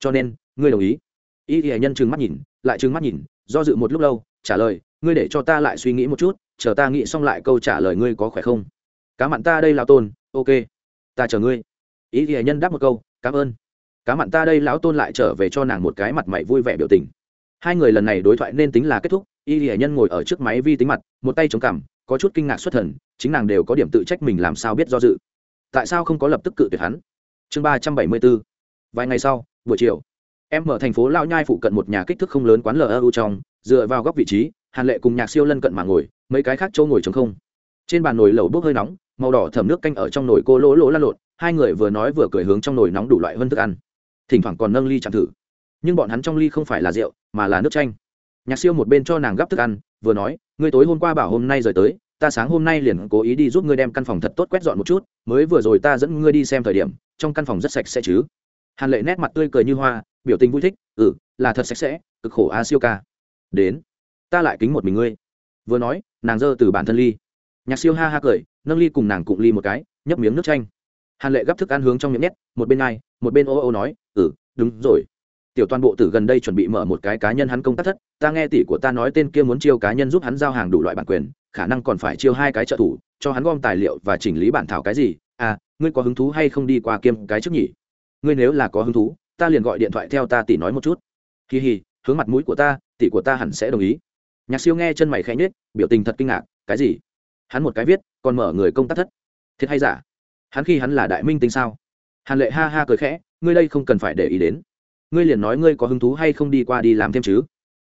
Cho nên, ngươi đồng ý. Y y nhân trừng mắt nhìn, lại trừng mắt nhìn, do dự một lúc lâu, trả lời, ngươi để cho ta lại suy nghĩ một chút, chờ ta nghĩ xong lại câu trả lời ngươi có khỏe không? Cá mặn ta đây lão tôn, ok, ta chờ ngươi. Ý thì nhân đáp một câu, cảm ơn. Cá mặn ta đây lão tôn lại trở về cho nàng một cái mặt mày vui vẻ biểu tình. Hai người lần này đối thoại nên tính là kết thúc, y thì nhân ngồi ở trước máy vi tính mặt, một tay chống cằm, có chút kinh ngạc xuất thần, chính nàng đều có điểm tự trách mình làm sao biết do dự tại sao không có lập tức cự tuyệt hắn? Chương ba trăm bảy mươi bốn. Vài ngày sau, buổi chiều, em mở thành phố lao nhai phụ cận một nhà kích thước không lớn quán lu trong, dựa vào góc vị trí, hàn lệ cùng nhạc siêu lân cận mà ngồi, mấy cái khác chỗ ngồi chống không. Trên bàn nồi lẩu bốc hơi nóng, màu đỏ thẩm nước canh ở trong nồi cô lỗ lỗ lăn lộn, hai người vừa nói vừa cười hướng trong nồi nóng đủ loại hơn thức ăn. Thỉnh thoảng còn nâng ly chạm thử. Nhưng bọn hắn trong ly không phải là rượu, mà là nước chanh. Nhạc siêu một bên cho nàng gắp thức ăn, vừa nói, ngươi tối hôm qua bảo hôm nay rời tới ta sáng hôm nay liền cố ý đi giúp ngươi đem căn phòng thật tốt quét dọn một chút, mới vừa rồi ta dẫn ngươi đi xem thời điểm, trong căn phòng rất sạch sẽ chứ. Hàn lệ nét mặt tươi cười như hoa, biểu tình vui thích ừ là thật sạch sẽ, cực khổ a siêu ca. Đến, ta lại kính một mình ngươi. Vừa nói, nàng giơ từ bản thân ly. Nhạc siêu ha ha cười, nâng ly cùng nàng cụng ly một cái, nhấp miếng nước chanh. Hàn lệ gấp thức ăn hướng trong miệng nhét, một bên ai, một bên ô ô nói ừ đúng rồi tiểu toàn bộ tử gần đây chuẩn bị mở một cái cá nhân hắn công tác thất, ta nghe tỷ của ta nói tên kia muốn chiêu cá nhân giúp hắn giao hàng đủ loại bản quyền, khả năng còn phải chiêu hai cái trợ thủ, cho hắn gom tài liệu và chỉnh lý bản thảo cái gì. À ngươi có hứng thú hay không đi qua kiêm cái trước nhỉ? Ngươi nếu là có hứng thú, ta liền gọi điện thoại theo ta tỷ nói một chút. Kỳ hì hướng mặt mũi của ta, tỷ của ta hẳn sẽ đồng ý. Nhạc siêu nghe chân mày khẽ nhết biểu tình thật kinh ngạc, cái gì? Hắn một cái viết, còn mở người công tác thất. Thiệt hay giả? Hắn khi hắn là đại minh tính sao? Hàn lệ ha ha cười khẽ, ngươi đây không cần phải để ý đến ngươi liền nói ngươi có hứng thú hay không đi qua đi làm thêm chứ?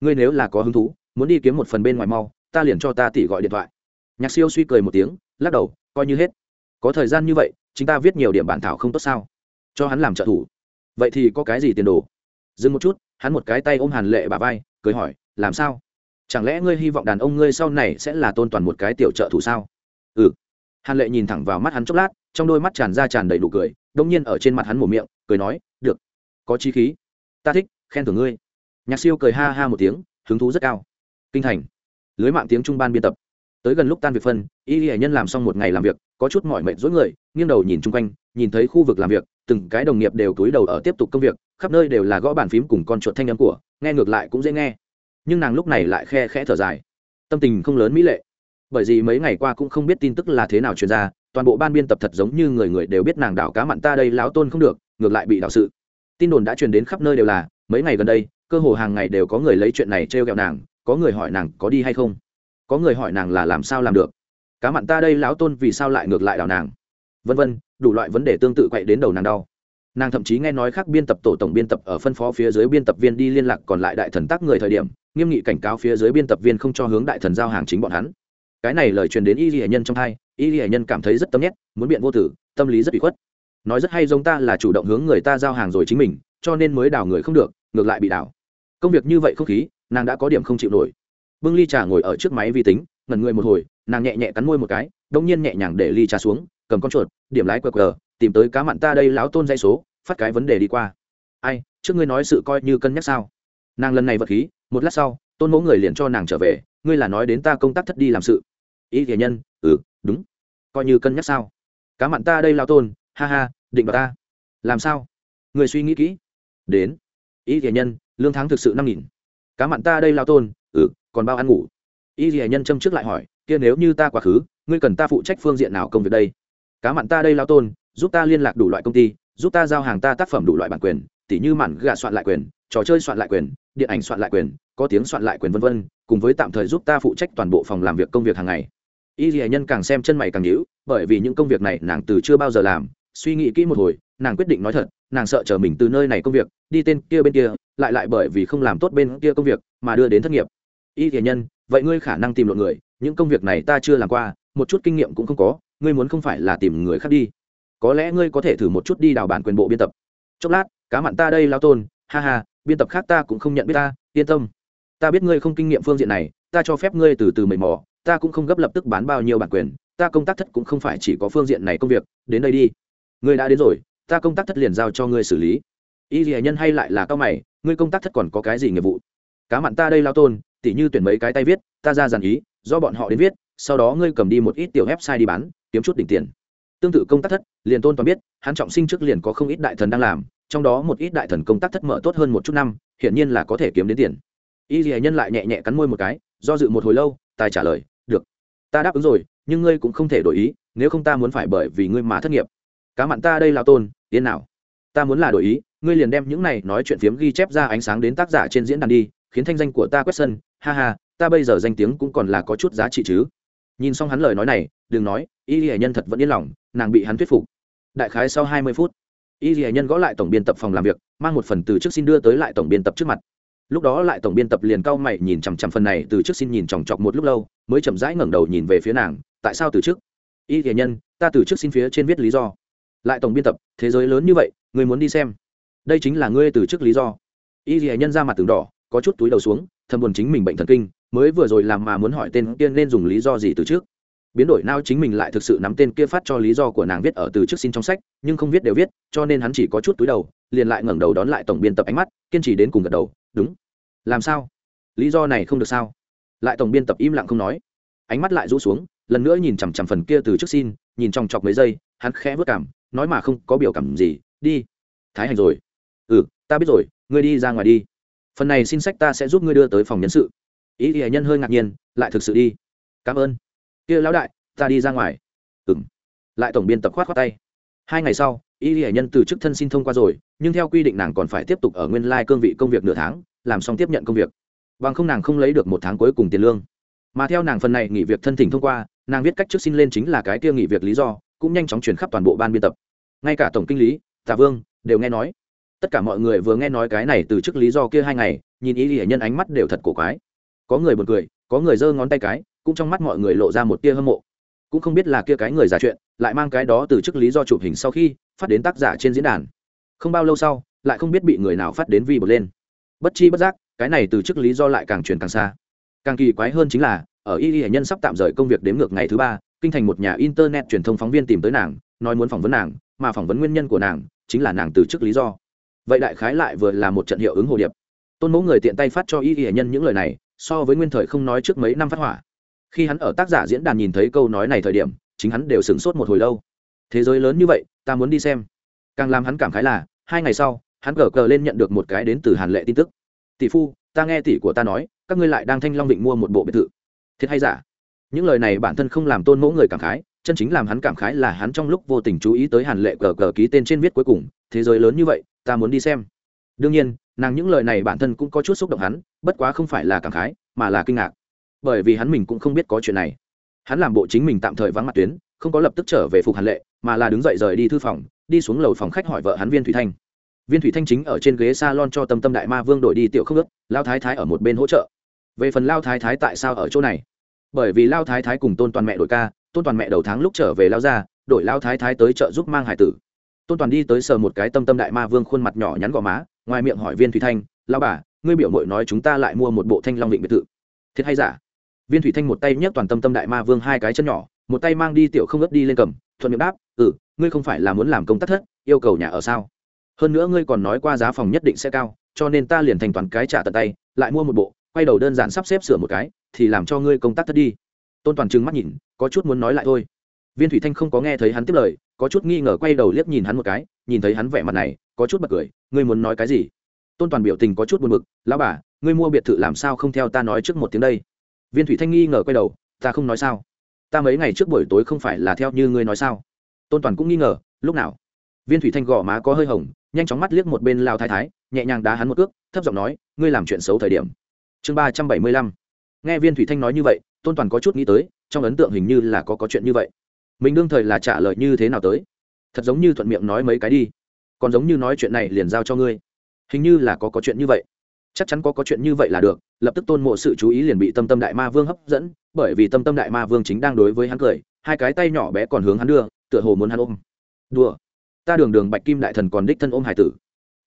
Ngươi nếu là có hứng thú, muốn đi kiếm một phần bên ngoài mau, ta liền cho ta tỷ gọi điện thoại. Nhạc siêu suy cười một tiếng, lắc đầu, coi như hết. Có thời gian như vậy chúng ta viết nhiều điểm bản thảo không tốt sao? Cho hắn làm trợ thủ. Vậy thì có cái gì tiền đồ? Dừng một chút, hắn một cái tay ôm hàn lệ bà vai, cười hỏi, làm sao? Chẳng lẽ ngươi hy vọng đàn ông ngươi sau này sẽ là tôn toàn một cái tiểu trợ thủ sao? Ừ. Hàn lệ nhìn thẳng vào mắt hắn chốc lát, trong đôi mắt tràn ra tràn đầy đủ cười, đông nhiên ở trên mặt hắn mổ miệng, cười nói, được. Có chi khí ta thích, khen thưởng ngươi. Nhạc siêu cười ha ha một tiếng, hứng thú rất cao. Kinh thành. Lưới mạng tiếng trung ban biên tập. Tới gần lúc tan việc phân, y hệ nhân làm xong một ngày làm việc, có chút mỏi mệt dối người, nghiêng đầu nhìn chung quanh, nhìn thấy khu vực làm việc, từng cái đồng nghiệp đều túi đầu ở tiếp tục công việc, khắp nơi đều là gõ bàn phím cùng con chuột thanh âm của, nghe ngược lại cũng dễ nghe. Nhưng nàng lúc này lại khe khẽ thở dài. Tâm tình không lớn mỹ lệ. Bởi vì mấy ngày qua cũng không biết tin tức là thế nào truyền ra, toàn bộ ban biên tập thật giống như người người đều biết nàng đảo cá mặn ta đây lão tôn không được, ngược lại bị đảo sự tin đồn đã truyền đến khắp nơi đều là, mấy ngày gần đây, cơ hồ hàng ngày đều có người lấy chuyện này trêu ghẹo nàng, có người hỏi nàng có đi hay không? Có người hỏi nàng là làm sao làm được? Cá mặn ta đây lão tôn vì sao lại ngược lại đảo nàng? Vân vân, đủ loại vấn đề tương tự quậy đến đầu nàng đau. Nàng thậm chí nghe nói khác biên tập tổ tổng biên tập ở phân phó phía dưới biên tập viên đi liên lạc còn lại đại thần tác người thời điểm, nghiêm nghị cảnh cáo phía dưới biên tập viên không cho hướng đại thần giao hàng chính bọn hắn. Cái này lời truyền đến y ghi nhân trong hai, y ghi nhân cảm thấy rất tâm nhét muốn biện vô tử, tâm lý rất bị khuất nói rất hay giống ta là chủ động hướng người ta giao hàng rồi chính mình, cho nên mới đào người không được, ngược lại bị đào. Công việc như vậy không khí, nàng đã có điểm không chịu nổi. Bưng ly trà ngồi ở trước máy vi tính, ngẩn người một hồi, nàng nhẹ nhẹ cắn môi một cái, đông nhiên nhẹ nhàng để ly trà xuống, cầm con chuột, điểm lái qr tìm tới cá mặn ta đây láo tôn dây số, phát cái vấn đề đi qua. Ai, trước ngươi nói sự coi như cân nhắc sao? Nàng lần này vật khí, một lát sau, tôn mẫu người liền cho nàng trở về, ngươi là nói đến ta công tác thất đi làm sự. Ý thể nhân ừ đúng. Coi như cân nhắc sao? Cá mặn ta đây lao tôn ha ha, định bà ta. Làm sao? Người suy nghĩ kỹ. Đến. Y thể nhân, lương tháng thực sự năm nghìn. Cá mặn ta đây lao tôn ừ còn bao ăn ngủ. Y thể nhân châm trước lại hỏi, kia nếu như ta quá khứ, ngươi cần ta phụ trách phương diện nào công việc đây? Cá mặn ta đây lao tôn, giúp ta liên lạc đủ loại công ty, giúp ta giao hàng ta tác phẩm đủ loại bản quyền, tỉ như mặn gà soạn lại quyền, trò chơi soạn lại quyền, điện ảnh soạn lại quyền, có tiếng soạn lại quyền vân vân, cùng với tạm thời giúp ta phụ trách toàn bộ phòng làm việc công việc hàng ngày. Y dì nhân càng xem chân mày càng nhữ bởi vì những công việc này nàng từ chưa bao giờ làm suy nghĩ kỹ một hồi, nàng quyết định nói thật, nàng sợ chờ mình từ nơi này công việc, đi tên kia bên kia, lại lại bởi vì không làm tốt bên kia công việc mà đưa đến thất nghiệp. Y thiện nhân, vậy ngươi khả năng tìm lộn người, những công việc này ta chưa làm qua, một chút kinh nghiệm cũng không có, ngươi muốn không phải là tìm người khác đi. Có lẽ ngươi có thể thử một chút đi đào bản quyền bộ biên tập. Chốc lát, cá mặn ta đây lao tôn, ha ha, biên tập khác ta cũng không nhận biết ta, yên tâm. Ta biết ngươi không kinh nghiệm phương diện này, ta cho phép ngươi từ từ mầy mò, ta cũng không gấp lập tức bán bao nhiêu bản quyền, ta công tác thất cũng không phải chỉ có phương diện này công việc, đến đây đi ngươi đã đến rồi, ta công tác thất liền giao cho ngươi xử lý. Y dì nhân hay lại là cao mày, ngươi công tác thất còn có cái gì nghiệp vụ? Cá mặn ta đây lao tôn, tỉ như tuyển mấy cái tay viết, ta ra dàn ý, do bọn họ đến viết, sau đó ngươi cầm đi một ít tiểu website đi bán, kiếm chút đỉnh tiền. Tương tự công tác thất, liền tôn toàn biết, hắn trọng sinh trước liền có không ít đại thần đang làm, trong đó một ít đại thần công tác thất mở tốt hơn một chút năm, hiển nhiên là có thể kiếm đến tiền. Y dì nhân lại nhẹ nhẹ cắn môi một cái, do dự một hồi lâu, tài trả lời, được, ta đáp ứng rồi, nhưng ngươi cũng không thể đổi ý, nếu không ta muốn phải bởi vì ngươi mà thất nghiệp cá mặn ta đây là tôn tiến nào. Ta muốn là đổi ý, ngươi liền đem những này nói chuyện phiếm ghi chép ra ánh sáng đến tác giả trên diễn đàn đi, khiến thanh danh của ta quét sân. Ha ha, ta bây giờ danh tiếng cũng còn là có chút giá trị chứ. Nhìn xong hắn lời nói này, đừng nói, y ghi nhân thật vẫn yên lòng, nàng bị hắn thuyết phục. Đại khái sau hai mươi phút, y ghi nhân gõ lại tổng biên tập phòng làm việc, mang một phần từ trước xin đưa tới lại tổng biên tập trước mặt. Lúc đó lại tổng biên tập liền cau mày nhìn chằm chằm phần này từ trước xin nhìn chòng chọc một lúc lâu, mới chậm rãi ngẩng đầu nhìn về phía nàng, tại sao từ trước? Y ghi nhân, ta từ trước xin phía trên viết lý do lại tổng biên tập, thế giới lớn như vậy, ngươi muốn đi xem. Đây chính là ngươi từ trước lý do. Y thể nhân ra mặt tường đỏ, có chút túi đầu xuống, thầm buồn chính mình bệnh thần kinh, mới vừa rồi làm mà muốn hỏi tên kia nên dùng lý do gì từ trước. Biến đổi nào chính mình lại thực sự nắm tên kia phát cho lý do của nàng viết ở từ trước xin trong sách, nhưng không viết đều viết, cho nên hắn chỉ có chút túi đầu, liền lại ngẩng đầu đón lại tổng biên tập ánh mắt, kiên trì đến cùng gật đầu, đúng. Làm sao? Lý do này không được sao? Lại tổng biên tập im lặng không nói. Ánh mắt lại rũ xuống, lần nữa nhìn chằm chằm phần kia từ trước xin, nhìn trong chọc mấy giây, hắn khẽ vớt cảm nói mà không có biểu cảm gì, đi. Thái hành rồi. Ừ ta biết rồi, ngươi đi ra ngoài đi. Phần này xin sách ta sẽ giúp ngươi đưa tới phòng nhân sự. Ý thì nhân hơi ngạc nhiên, lại thực sự đi. Cảm ơn. Kia lão đại, ta đi ra ngoài. Ừng lại tổng biên tập khoát khoát tay. Hai ngày sau y hệ nhân từ chức thân xin thông qua rồi, nhưng theo quy định nàng còn phải tiếp tục ở nguyên lai、like、cương vị công việc nửa tháng, làm xong tiếp nhận công việc. Bằng không nàng không lấy được một tháng cuối cùng tiền lương. Mà theo nàng phần này nghỉ việc thân thỉnh thông qua, nàng viết cách trước xin lên chính là cái kia nghỉ việc lý do cũng nhanh chóng chuyển khắp toàn bộ ban biên tập. Ngay cả tổng kinh lý, tạ vương, đều nghe nói. Tất cả mọi người vừa nghe nói cái này từ chức lý do kia hai ngày, nhìn y hệ nhân ánh mắt đều thật cổ quái. Có người buồn cười, có người giơ ngón tay cái, cũng trong mắt mọi người lộ ra một tia hâm mộ. Cũng không biết là kia cái người giả chuyện, lại mang cái đó từ chức lý do chụp hình sau khi phát đến tác giả trên diễn đàn. Không bao lâu sau, lại không biết bị người nào phát đến vi bật lên. Bất chi bất giác, cái này từ chức lý do lại càng truyền càng xa. Càng kỳ quái hơn chính là, ở y y nhân sắp tạm rời công việc đếm ngược ngày thứ ba kinh thành một nhà internet truyền thông phóng viên tìm tới nàng, nói muốn phỏng vấn nàng, mà phỏng vấn nguyên nhân của nàng chính là nàng từ chức lý do. Vậy đại khái lại vừa là một trận hiệu ứng hồ điệp. Tôn mẫu người tiện tay phát cho y y nhân những lời này, so với nguyên thời không nói trước mấy năm phát hỏa. Khi hắn ở tác giả diễn đàn nhìn thấy câu nói này thời điểm, chính hắn đều sửng sốt một hồi lâu. Thế giới lớn như vậy, ta muốn đi xem. Càng làm hắn cảm khái là, hai ngày sau, hắn cờ cờ lên nhận được một cái đến từ hàn lệ tin tức. Tỷ phu, ta nghe tỷ của ta nói, các ngươi lại đang thanh long định mua một bộ biệt thự. Thiệt hay giả? Những lời này bản thân không làm tôn mẫu người cảm khái, chân chính làm hắn cảm khái là hắn trong lúc vô tình chú ý tới hàn lệ cờ cờ ký tên trên viết cuối cùng, thế giới lớn như vậy, ta muốn đi xem. Đương nhiên, nàng những lời này bản thân cũng có chút xúc động hắn, bất quá không phải là cảm khái, mà là kinh ngạc. Bởi vì hắn mình cũng không biết có chuyện này. Hắn làm bộ chính mình tạm thời vắng mặt tuyến, không có lập tức trở về phục hàn lệ, mà là đứng dậy rời đi thư phòng, đi xuống lầu phòng khách hỏi vợ hắn viên thủy thanh. Viên thủy thanh chính ở trên ghế s a lon cho tâm tâm đại ma vương đổi đi tiểu không ước, lao thái thái ở một bên hỗ trợ. Về phần lao thái thái tại sao ở chỗ này? Bởi vì lao thái thái cùng tôn toàn mẹ đổi ca, tôn toàn mẹ đầu tháng lúc trở về lao ra đổi lao thái thái tới chợ giúp mang hải tử. Tôn toàn đi tới sờ một cái tâm tâm đại ma vương khuôn mặt nhỏ nhắn gò má, ngoài miệng hỏi viên thủy thanh lao bà, ngươi biểu mội nói chúng ta lại mua một bộ thanh long định biệt thự. Thiệt hay giả? Viên thủy thanh một tay nhấc toàn tâm tâm đại ma vương hai cái chân nhỏ, một tay mang đi tiểu không ớt đi lên cầm, thuận miệng đáp ừ ngươi không phải là muốn làm công tác thất, yêu cầu nhà ở sao? Hơn nữa ngươi còn nói qua giá phòng nhất định sẽ cao, cho nên ta liền thanh toán cái trả tận tay, lại mua một bộ quay đầu đơn giản sắp xếp sửa một cái, thì làm cho ngươi công tác thất đi. Tôn toàn trừng mắt nhìn, có chút muốn nói lại thôi. Viên thủy thanh không có nghe thấy hắn tiếp lời, có chút nghi ngờ quay đầu liếc nhìn hắn một cái, nhìn thấy hắn vẻ mặt này, có chút bật cười, ngươi muốn nói cái gì? Tôn toàn biểu tình có chút buồn bực, lão bà, ngươi mua biệt thự làm sao không theo ta nói trước một tiếng đây? Viên thủy thanh nghi ngờ quay đầu, ta không nói sao? Ta mấy ngày trước buổi tối không phải là theo như ngươi nói sao? Tôn toàn cũng nghi ngờ, lúc nào? Viên thủy thanh gò má có hơi hồng, nhanh chóng mắt liếc một bên lao thái thái, nhẹ nhàng đá hắn một cước, thấp giọng nói, ngươi làm chuyện xấu thời điểm chương ba trăm bảy mươi lăm. Nghe viên thủy thanh nói như vậy, tôn toàn có chút nghĩ tới, trong ấn tượng hình như là có có chuyện như vậy. Mình đương thời là trả lời như thế nào tới? Thật giống như thuận miệng nói mấy cái đi. Còn giống như nói chuyện này liền giao cho ngươi. Hình như là có có chuyện như vậy. Chắc chắn có có chuyện như vậy là được, lập tức tôn mộ sự chú ý liền bị tâm tâm đại ma vương hấp dẫn, bởi vì tâm tâm đại ma vương chính đang đối với hắn cười, hai cái tay nhỏ bé còn hướng hắn đưa, tựa hồ muốn hắn ôm. Đùa. Ta đường đường bạch kim đại thần còn đích thân ôm hải tử.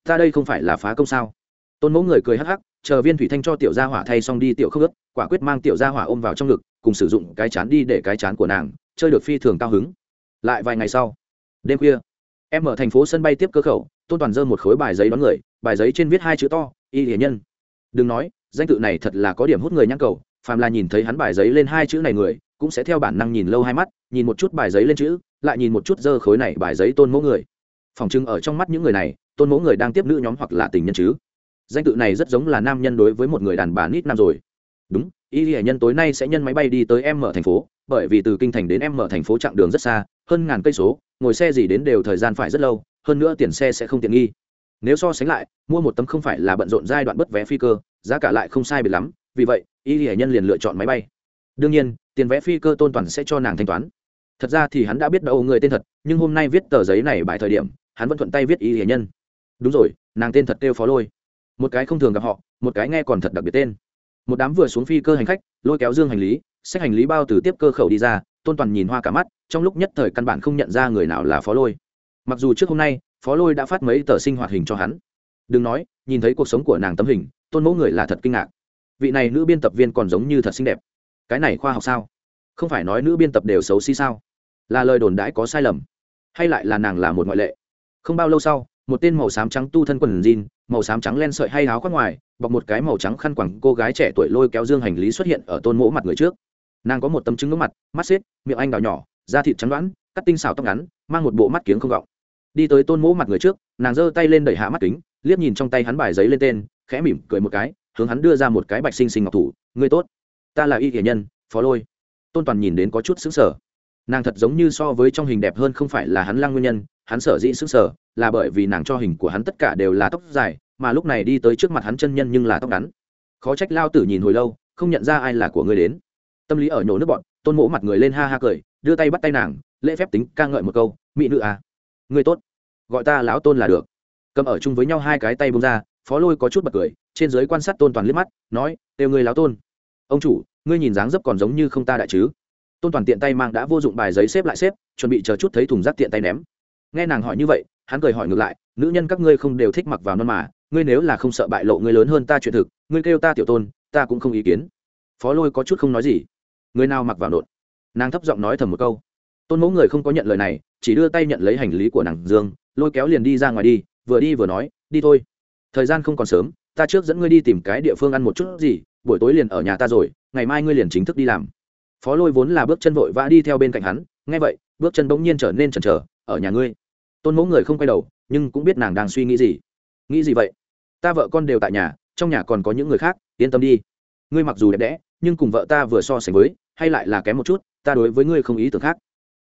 Ta đây không phải là phá công sao? Tôn mẫu người cười hắc hắc chờ viên thủy thanh cho tiểu gia hỏa thay xong đi, tiểu không ướt quả quyết mang tiểu gia hỏa ôm vào trong ngực, cùng sử dụng cái chán đi để cái chán của nàng chơi được phi thường cao hứng. Lại vài ngày sau, đêm khuya, em ở thành phố sân bay tiếp cơ khẩu, tôn toàn dơ một khối bài giấy đón người, bài giấy trên viết hai chữ to, y hiền nhân. Đừng nói, danh tự này thật là có điểm hút người nhãn cầu, phàm là nhìn thấy hắn bài giấy lên hai chữ này người, cũng sẽ theo bản năng nhìn lâu hai mắt, nhìn một chút bài giấy lên chữ, lại nhìn một chút dơ khối này bài giấy tôn mẫu người. Phòng trưng ở trong mắt những người này, tôn mẫu người đang tiếp nữ nhóm hoặc là tình nhân chứ? Danh tự này rất giống là nam nhân đối với một người đàn bà nít nam rồi. Đúng, y hệ nhân tối nay sẽ nhân máy bay đi tới em mở thành phố, bởi vì từ kinh thành đến em mở thành phố chặng đường rất xa, hơn ngàn cây số, ngồi xe gì đến đều thời gian phải rất lâu, hơn nữa tiền xe sẽ không tiện nghi. Nếu so sánh lại, mua một tấm không phải là bận rộn giai đoạn bất vé phi cơ, giá cả lại không sai biệt lắm, vì vậy, y hệ nhân liền lựa chọn máy bay. Đương nhiên, tiền vé phi cơ tôn toàn sẽ cho nàng thanh toán. Thật ra thì hắn đã biết đâu người tên thật, nhưng hôm nay viết tờ giấy này bài thời điểm, hắn vẫn thuận tay viết y hệ nhân. Đúng rồi, nàng tên thật kêu phó lôi một cái không thường gặp họ, một cái nghe còn thật đặc biệt tên. Một đám vừa xuống phi cơ hành khách, lôi kéo dương hành lý, xách hành lý bao từ tiếp cơ khẩu đi ra, tôn toàn nhìn hoa cả mắt, trong lúc nhất thời căn bản không nhận ra người nào là phó lôi. Mặc dù trước hôm nay, phó lôi đã phát mấy tờ sinh hoạt hình cho hắn. Đừng nói, nhìn thấy cuộc sống của nàng tấm hình, tôn mẫu người là thật kinh ngạc. Vị này nữ biên tập viên còn giống như thật xinh đẹp. Cái này khoa học sao? Không phải nói nữ biên tập đều xấu xí sao? Là lời đồn đãi có sai lầm. Hay lại là nàng là một ngoại lệ? Không bao lâu sau một tên màu xám trắng tu thân quần jean, màu xám trắng len sợi hay áo khoác ngoài, bọc một cái màu trắng khăn quẳng cô gái trẻ tuổi lôi kéo dương hành lý xuất hiện ở tôn mỗ mặt người trước. Nàng có một tấm trứng nước mặt, mắt xếp, miệng anh đào nhỏ, da thịt trắng đoãn, cắt tinh xào tóc ngắn, mang một bộ mắt kiếng không gọng. Đi tới tôn mỗ mặt người trước, nàng giơ tay lên đẩy hạ mắt kính, liếc nhìn trong tay hắn bài giấy lên tên, khẽ mỉm cười một cái, hướng hắn đưa ra một cái bạch sinh sinh ngọc thủ. Ngươi tốt, ta là y hiền nhân, phó lôi. Tôn toàn nhìn đến có chút xứng sở nàng thật giống như so với trong hình đẹp hơn không phải là hắn lăng nguyên nhân, hắn sở dĩ xứng sở là bởi vì nàng cho hình của hắn tất cả đều là tóc dài, mà lúc này đi tới trước mặt hắn chân nhân nhưng là tóc ngắn. Khó trách lao tử nhìn hồi lâu, không nhận ra ai là của người đến. Tâm lý ở nhổ nước bọn, tôn mỗ mặt người lên ha ha cười, đưa tay bắt tay nàng, lễ phép tính ca ngợi một câu mỹ nữ à người tốt, gọi ta lão tôn là được. Cầm ở chung với nhau hai cái tay bông ra, phó lôi có chút bật cười, trên giới quan sát tôn toàn liếc mắt, nói đều người lão tôn, ông chủ, ngươi nhìn dáng dấp còn giống như không ta đại chứ? Tôn toàn tiện tay mang đã vô dụng bài giấy xếp lại xếp, chuẩn bị chờ chút thấy thùng rác tiện tay ném. Nghe nàng hỏi như vậy, hắn cười hỏi ngược lại, nữ nhân các ngươi không đều thích mặc vào non mà, ngươi nếu là không sợ bại lộ ngươi lớn hơn ta chuyện thực, ngươi kêu ta tiểu tôn, ta cũng không ý kiến. Phó lôi có chút không nói gì. Người nào mặc vào nộn? Nàng thấp giọng nói thầm một câu. Tôn mẫu người không có nhận lời này, chỉ đưa tay nhận lấy hành lý của nàng dương, lôi kéo liền đi ra ngoài đi, vừa đi vừa nói, đi thôi. Thời gian không còn sớm, ta trước dẫn ngươi đi tìm cái địa phương ăn một chút gì, buổi tối liền ở nhà ta rồi, ngày mai ngươi liền chính thức đi làm phó lôi vốn là bước chân vội vã đi theo bên cạnh hắn, nghe vậy, bước chân bỗng nhiên trở nên chần chờ, ở nhà ngươi? Tôn mẫu người không quay đầu, nhưng cũng biết nàng đang suy nghĩ gì. Nghĩ gì vậy? Ta vợ con đều tại nhà, trong nhà còn có những người khác, yên tâm đi. Ngươi mặc dù đẹp đẽ, nhưng cùng vợ ta vừa so sánh với, hay lại là kém một chút, ta đối với ngươi không ý tưởng khác.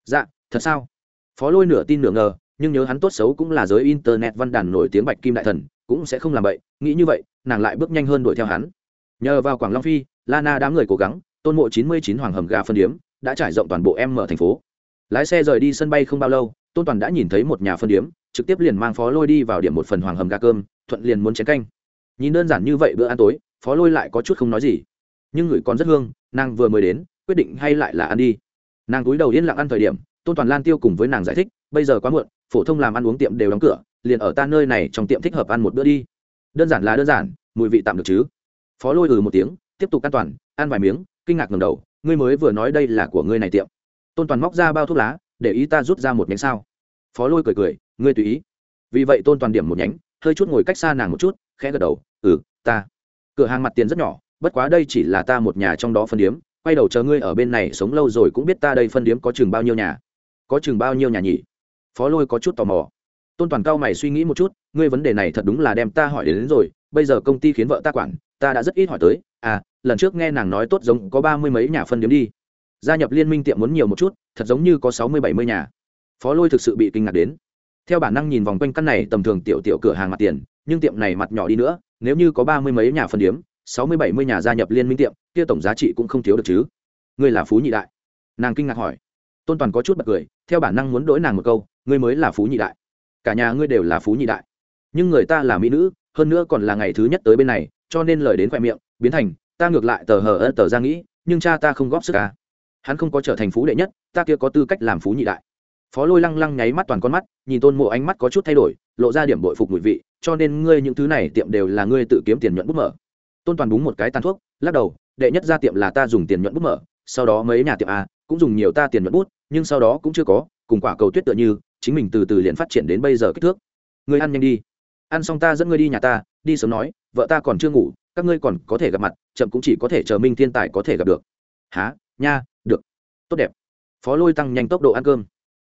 Dạ thật sao? Phó lôi nửa tin nửa ngờ, nhưng nhớ hắn tốt xấu cũng là giới internet văn đàn nổi tiếng bạch kim đại thần, cũng sẽ không làm vậy nghĩ như vậy, nàng lại bước nhanh hơn đuổi theo hắn. Nhờ vào quảng long phi, lana đám người cố gắng tôn mộ chín mươi chín hoàng hầm gà phân điếm đã trải rộng toàn bộ em mở thành phố. Lái xe rời đi sân bay không bao lâu, tôn toàn đã nhìn thấy một nhà phân điếm, trực tiếp liền mang phó lôi đi vào điểm một phần hoàng hầm gà cơm, thuận liền muốn chén canh. Nhìn đơn giản như vậy bữa ăn tối, phó lôi lại có chút không nói gì. Nhưng người còn rất hương, nàng vừa mới đến, quyết định hay lại là ăn đi. Nàng cúi đầu yên lặng ăn thời điểm, tôn toàn lan tiêu cùng với nàng giải thích, bây giờ quá muộn, phổ thông làm ăn uống tiệm đều đóng cửa, liền ở ta nơi này trong tiệm thích hợp ăn một bữa đi. Đơn giản là đơn giản, mùi vị tạm được chứ. Phó lôi ừ một tiếng, tiếp tục an toàn, ăn vài miếng kinh ngạc ngầm đầu ngươi mới vừa nói đây là của ngươi này tiệm. Tôn toàn móc ra bao thuốc lá để ý ta rút ra một nhánh sao. Phó lôi cười cười ngươi tùy ý. Vì vậy tôn toàn điểm một nhánh hơi chút ngồi cách xa nàng một chút khẽ gật đầu ừ ta. Cửa hàng mặt tiền rất nhỏ bất quá đây chỉ là ta một nhà trong đó phân điếm quay đầu chờ ngươi ở bên này sống lâu rồi cũng biết ta đây phân điếm có chừng bao nhiêu nhà. Có chừng bao nhiêu nhà nhỉ? Phó lôi có chút tò mò. Tôn toàn cao mày suy nghĩ một chút ngươi vấn đề này thật đúng là đem ta hỏi đến, đến rồi bây giờ công ty khiến vợ ta quản ta đã rất ít hỏi tới. À lần trước nghe nàng nói tốt giống có ba mươi mấy nhà phân điếm đi. Gia nhập liên minh tiệm muốn nhiều một chút, thật giống như có sáu mươi bảy mươi nhà. Phó lôi thực sự bị kinh ngạc đến. Theo bản năng nhìn vòng quanh căn này tầm thường tiểu tiểu cửa hàng mặt tiền, nhưng tiệm này mặt nhỏ đi nữa, nếu như có ba mươi mấy nhà phân điếm, sáu mươi bảy mươi nhà gia nhập liên minh tiệm, kia tổng giá trị cũng không thiếu được chứ. Ngươi là phú nhị đại. Nàng kinh ngạc hỏi. Tôn toàn có chút bật cười, theo bản năng muốn đỗi nàng một câu, ngươi mới là phú nhị đại. Cả nhà ngươi đều là phú nhị đại. Nhưng người ta là mỹ nữ, hơn nữa còn là ngày thứ nhất tới bên này, cho nên lời đến khoe miệng, biến thành ta ngược lại tờ hờ ơ tờ ra nghĩ, nhưng cha ta không góp sức ca hắn không có trở thành phú đệ nhất, ta kia có tư cách làm phú nhị đại. Phó lôi lăng lăng nháy mắt toàn con mắt, nhìn tôn mộ ánh mắt có chút thay đổi, lộ ra điểm bội phục mùi vị, cho nên ngươi những thứ này tiệm đều là ngươi tự kiếm tiền nhuận bút mở. Tôn toàn búng một cái tàn thuốc, lắc đầu, đệ nhất ra tiệm là ta dùng tiền nhuận bút mở, sau đó mấy nhà tiệm a cũng dùng nhiều ta tiền nhuận bút, nhưng sau đó cũng chưa có, cùng quả cầu tuyết tựa như, chính mình từ từ liền phát triển đến bây giờ kích thước. Ngươi ăn nhanh đi. Ăn xong ta dẫn ngươi đi nhà ta, đi sớm nói, vợ ta còn chưa ngủ, các ngươi còn có thể gặp mặt chậm cũng chỉ có thể chờ minh thiên tài có thể gặp được. Há nha, được. Tốt đẹp. Phó lôi tăng nhanh tốc độ ăn cơm.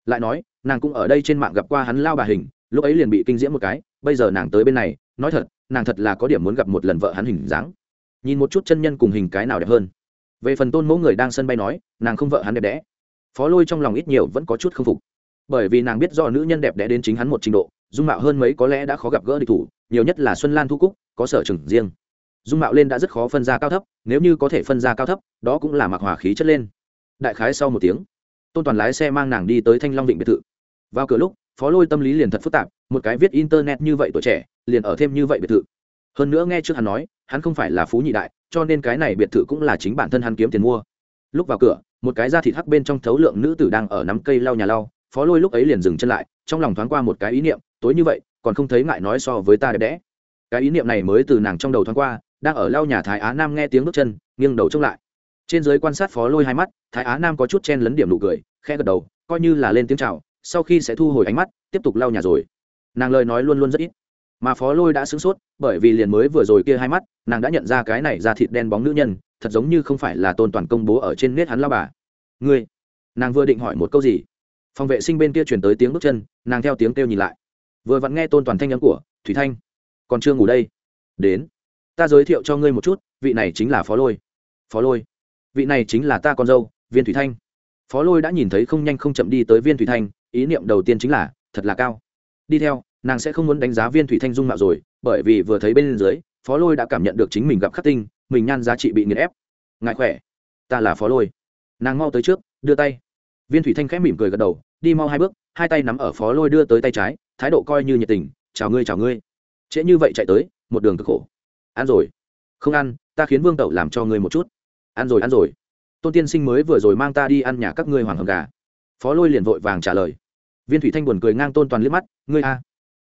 Lại nói, nàng cũng ở đây trên mạng gặp qua hắn lao bà hình, lúc ấy liền bị kinh diễm một cái, bây giờ nàng tới bên này, nói thật, nàng thật là có điểm muốn gặp một lần vợ hắn hình dáng. Nhìn một chút chân nhân cùng hình cái nào đẹp hơn. Về phần tôn mẫu người đang sân bay nói, nàng không vợ hắn đẹp đẽ. Phó lôi trong lòng ít nhiều vẫn có chút k phục. Bởi vì nàng biết do nữ nhân đẹp đẽ đến chính hắn một trình độ, dung mạo hơn mấy có lẽ đã khó gặp gỡ địch thủ, nhiều nhất là xuân lan thu cúc, có sở trường riêng dung mạo lên đã rất khó phân ra cao thấp, nếu như có thể phân ra cao thấp, đó cũng là mặc hòa khí chất lên. Đại khái sau một tiếng, tôn toàn lái xe mang nàng đi tới thanh long định biệt thự. Vào cửa lúc, phó lôi tâm lý liền thật phức tạp, một cái viết internet như vậy tuổi trẻ, liền ở thêm như vậy biệt thự. Hơn nữa nghe trước hắn nói, hắn không phải là phú nhị đại, cho nên cái này biệt thự cũng là chính bản thân hắn kiếm tiền mua. Lúc vào cửa, một cái da thịt hắc bên trong thấu lượng nữ tử đang ở nắm cây lau nhà lau, phó lôi lúc ấy liền dừng chân lại, trong lòng thoáng qua một cái ý niệm, tối như vậy, còn không thấy ngại nói so với ta đẹp đẽ. Cái ý niệm này mới từ nàng trong đầu thoáng qua đang ở lau nhà thái á nam nghe tiếng bước chân, nghiêng đầu trông lại. Trên giới quan sát phó lôi hai mắt, thái á nam có chút chen lấn điểm nụ cười khe gật đầu, coi như là lên tiếng chào, sau khi sẽ thu hồi ánh mắt, tiếp tục lau nhà rồi. Nàng lời nói luôn luôn rất ít. Mà phó lôi đã sửng sốt, bởi vì liền mới vừa rồi kia hai mắt, nàng đã nhận ra cái này ra thịt đen bóng nữ nhân, thật giống như không phải là tôn toàn công bố ở trên nét hắn lao bà. Ngươi, nàng vừa định hỏi một câu gì? Phòng vệ sinh bên kia chuyển tới tiếng bước chân, nàng theo tiếng kêu nhìn lại. Vừa vặn nghe tôn toàn thanh nhắn của thủy thanh. Còn chưa ngủ đây. Đến ta giới thiệu cho ngươi một chút, vị này chính là phó lôi. Phó lôi. Vị này chính là ta con dâu, viên thủy thanh. Phó lôi đã nhìn thấy không nhanh không chậm đi tới viên thủy thanh, ý niệm đầu tiên chính là, thật là cao. Đi theo, nàng sẽ không muốn đánh giá viên thủy thanh dung mạo rồi, bởi vì vừa thấy bên dưới, phó lôi đã cảm nhận được chính mình gặp khắc tinh, mình nhan giá trị bị nghiền ép. Ngại khỏe? Ta là phó lôi. Nàng mau tới trước, đưa tay. Viên thủy thanh khẽ mỉm cười gật đầu, đi mau hai bước, hai tay nắm ở phó lôi đưa tới tay trái, thái độ coi như nhiệt tình, chào ngươi chào ngươi. Trễ như vậy chạy tới, một đường cực khổ ăn rồi. Không ăn, ta khiến vương tẩu làm cho ngươi một chút. Ăn rồi ăn rồi. Tôn tiên sinh mới vừa rồi mang ta đi ăn nhà các ngươi hoàng hầm gà. Phó lôi liền vội vàng trả lời. Viên thủy thanh buồn cười ngang tôn toàn liếc mắt, ngươi a,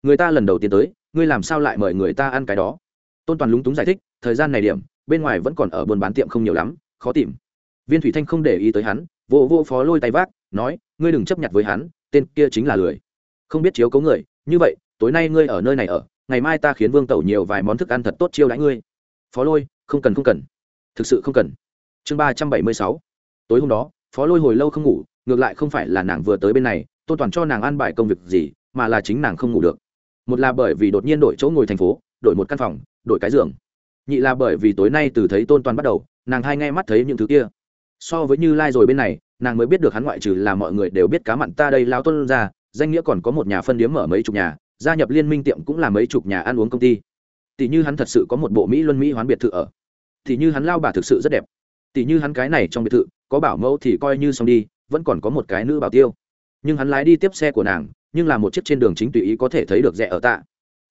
người ta lần đầu tiên tới, ngươi làm sao lại mời người ta ăn cái đó? Tôn toàn lúng túng giải thích, thời gian này điểm, bên ngoài vẫn còn ở buôn bán tiệm không nhiều lắm, khó tìm. Viên thủy thanh không để ý tới hắn vô vô phó lôi tay vác, nói, ngươi đừng chấp nhận với hắn, tên kia chính là lười. Không biết chiếu cấu người, như vậy, tối nay ngươi ở nơi này ở ngày mai ta khiến vương tẩu nhiều vài món thức ăn thật tốt chiêu đãi ngươi. Phó lôi, không cần không cần. Thực sự không cần. Chương ba trăm bảy mươi sáu. Tối hôm đó, phó lôi hồi lâu không ngủ, ngược lại không phải là nàng vừa tới bên này tôn toàn cho nàng ăn bài công việc gì, mà là chính nàng không ngủ được. Một là bởi vì đột nhiên đổi chỗ ngồi thành phố, đổi một căn phòng, đổi cái giường. Nhị là bởi vì tối nay từ thấy tôn toàn bắt đầu, nàng hai ngay mắt thấy những thứ kia. So với như lai rồi bên này, nàng mới biết được hắn ngoại trừ là mọi người đều biết cá mặn ta đây lao tôn ra, danh nghĩa còn có một nhà phân điếm mở mấy chục nhà gia nhập liên minh tiệm cũng là mấy chục nhà ăn uống công ty. Tỷ như hắn thật sự có một bộ mỹ luân mỹ hoán biệt thự ở. Tỷ như hắn lao bà thực sự rất đẹp. Tỷ như hắn cái này trong biệt thự, có bảo mẫu thì coi như xong đi, vẫn còn có một cái nữ bảo tiêu. Nhưng hắn lái đi tiếp xe của nàng, nhưng là một chiếc trên đường chính tùy ý có thể thấy được rẻ ở tạ.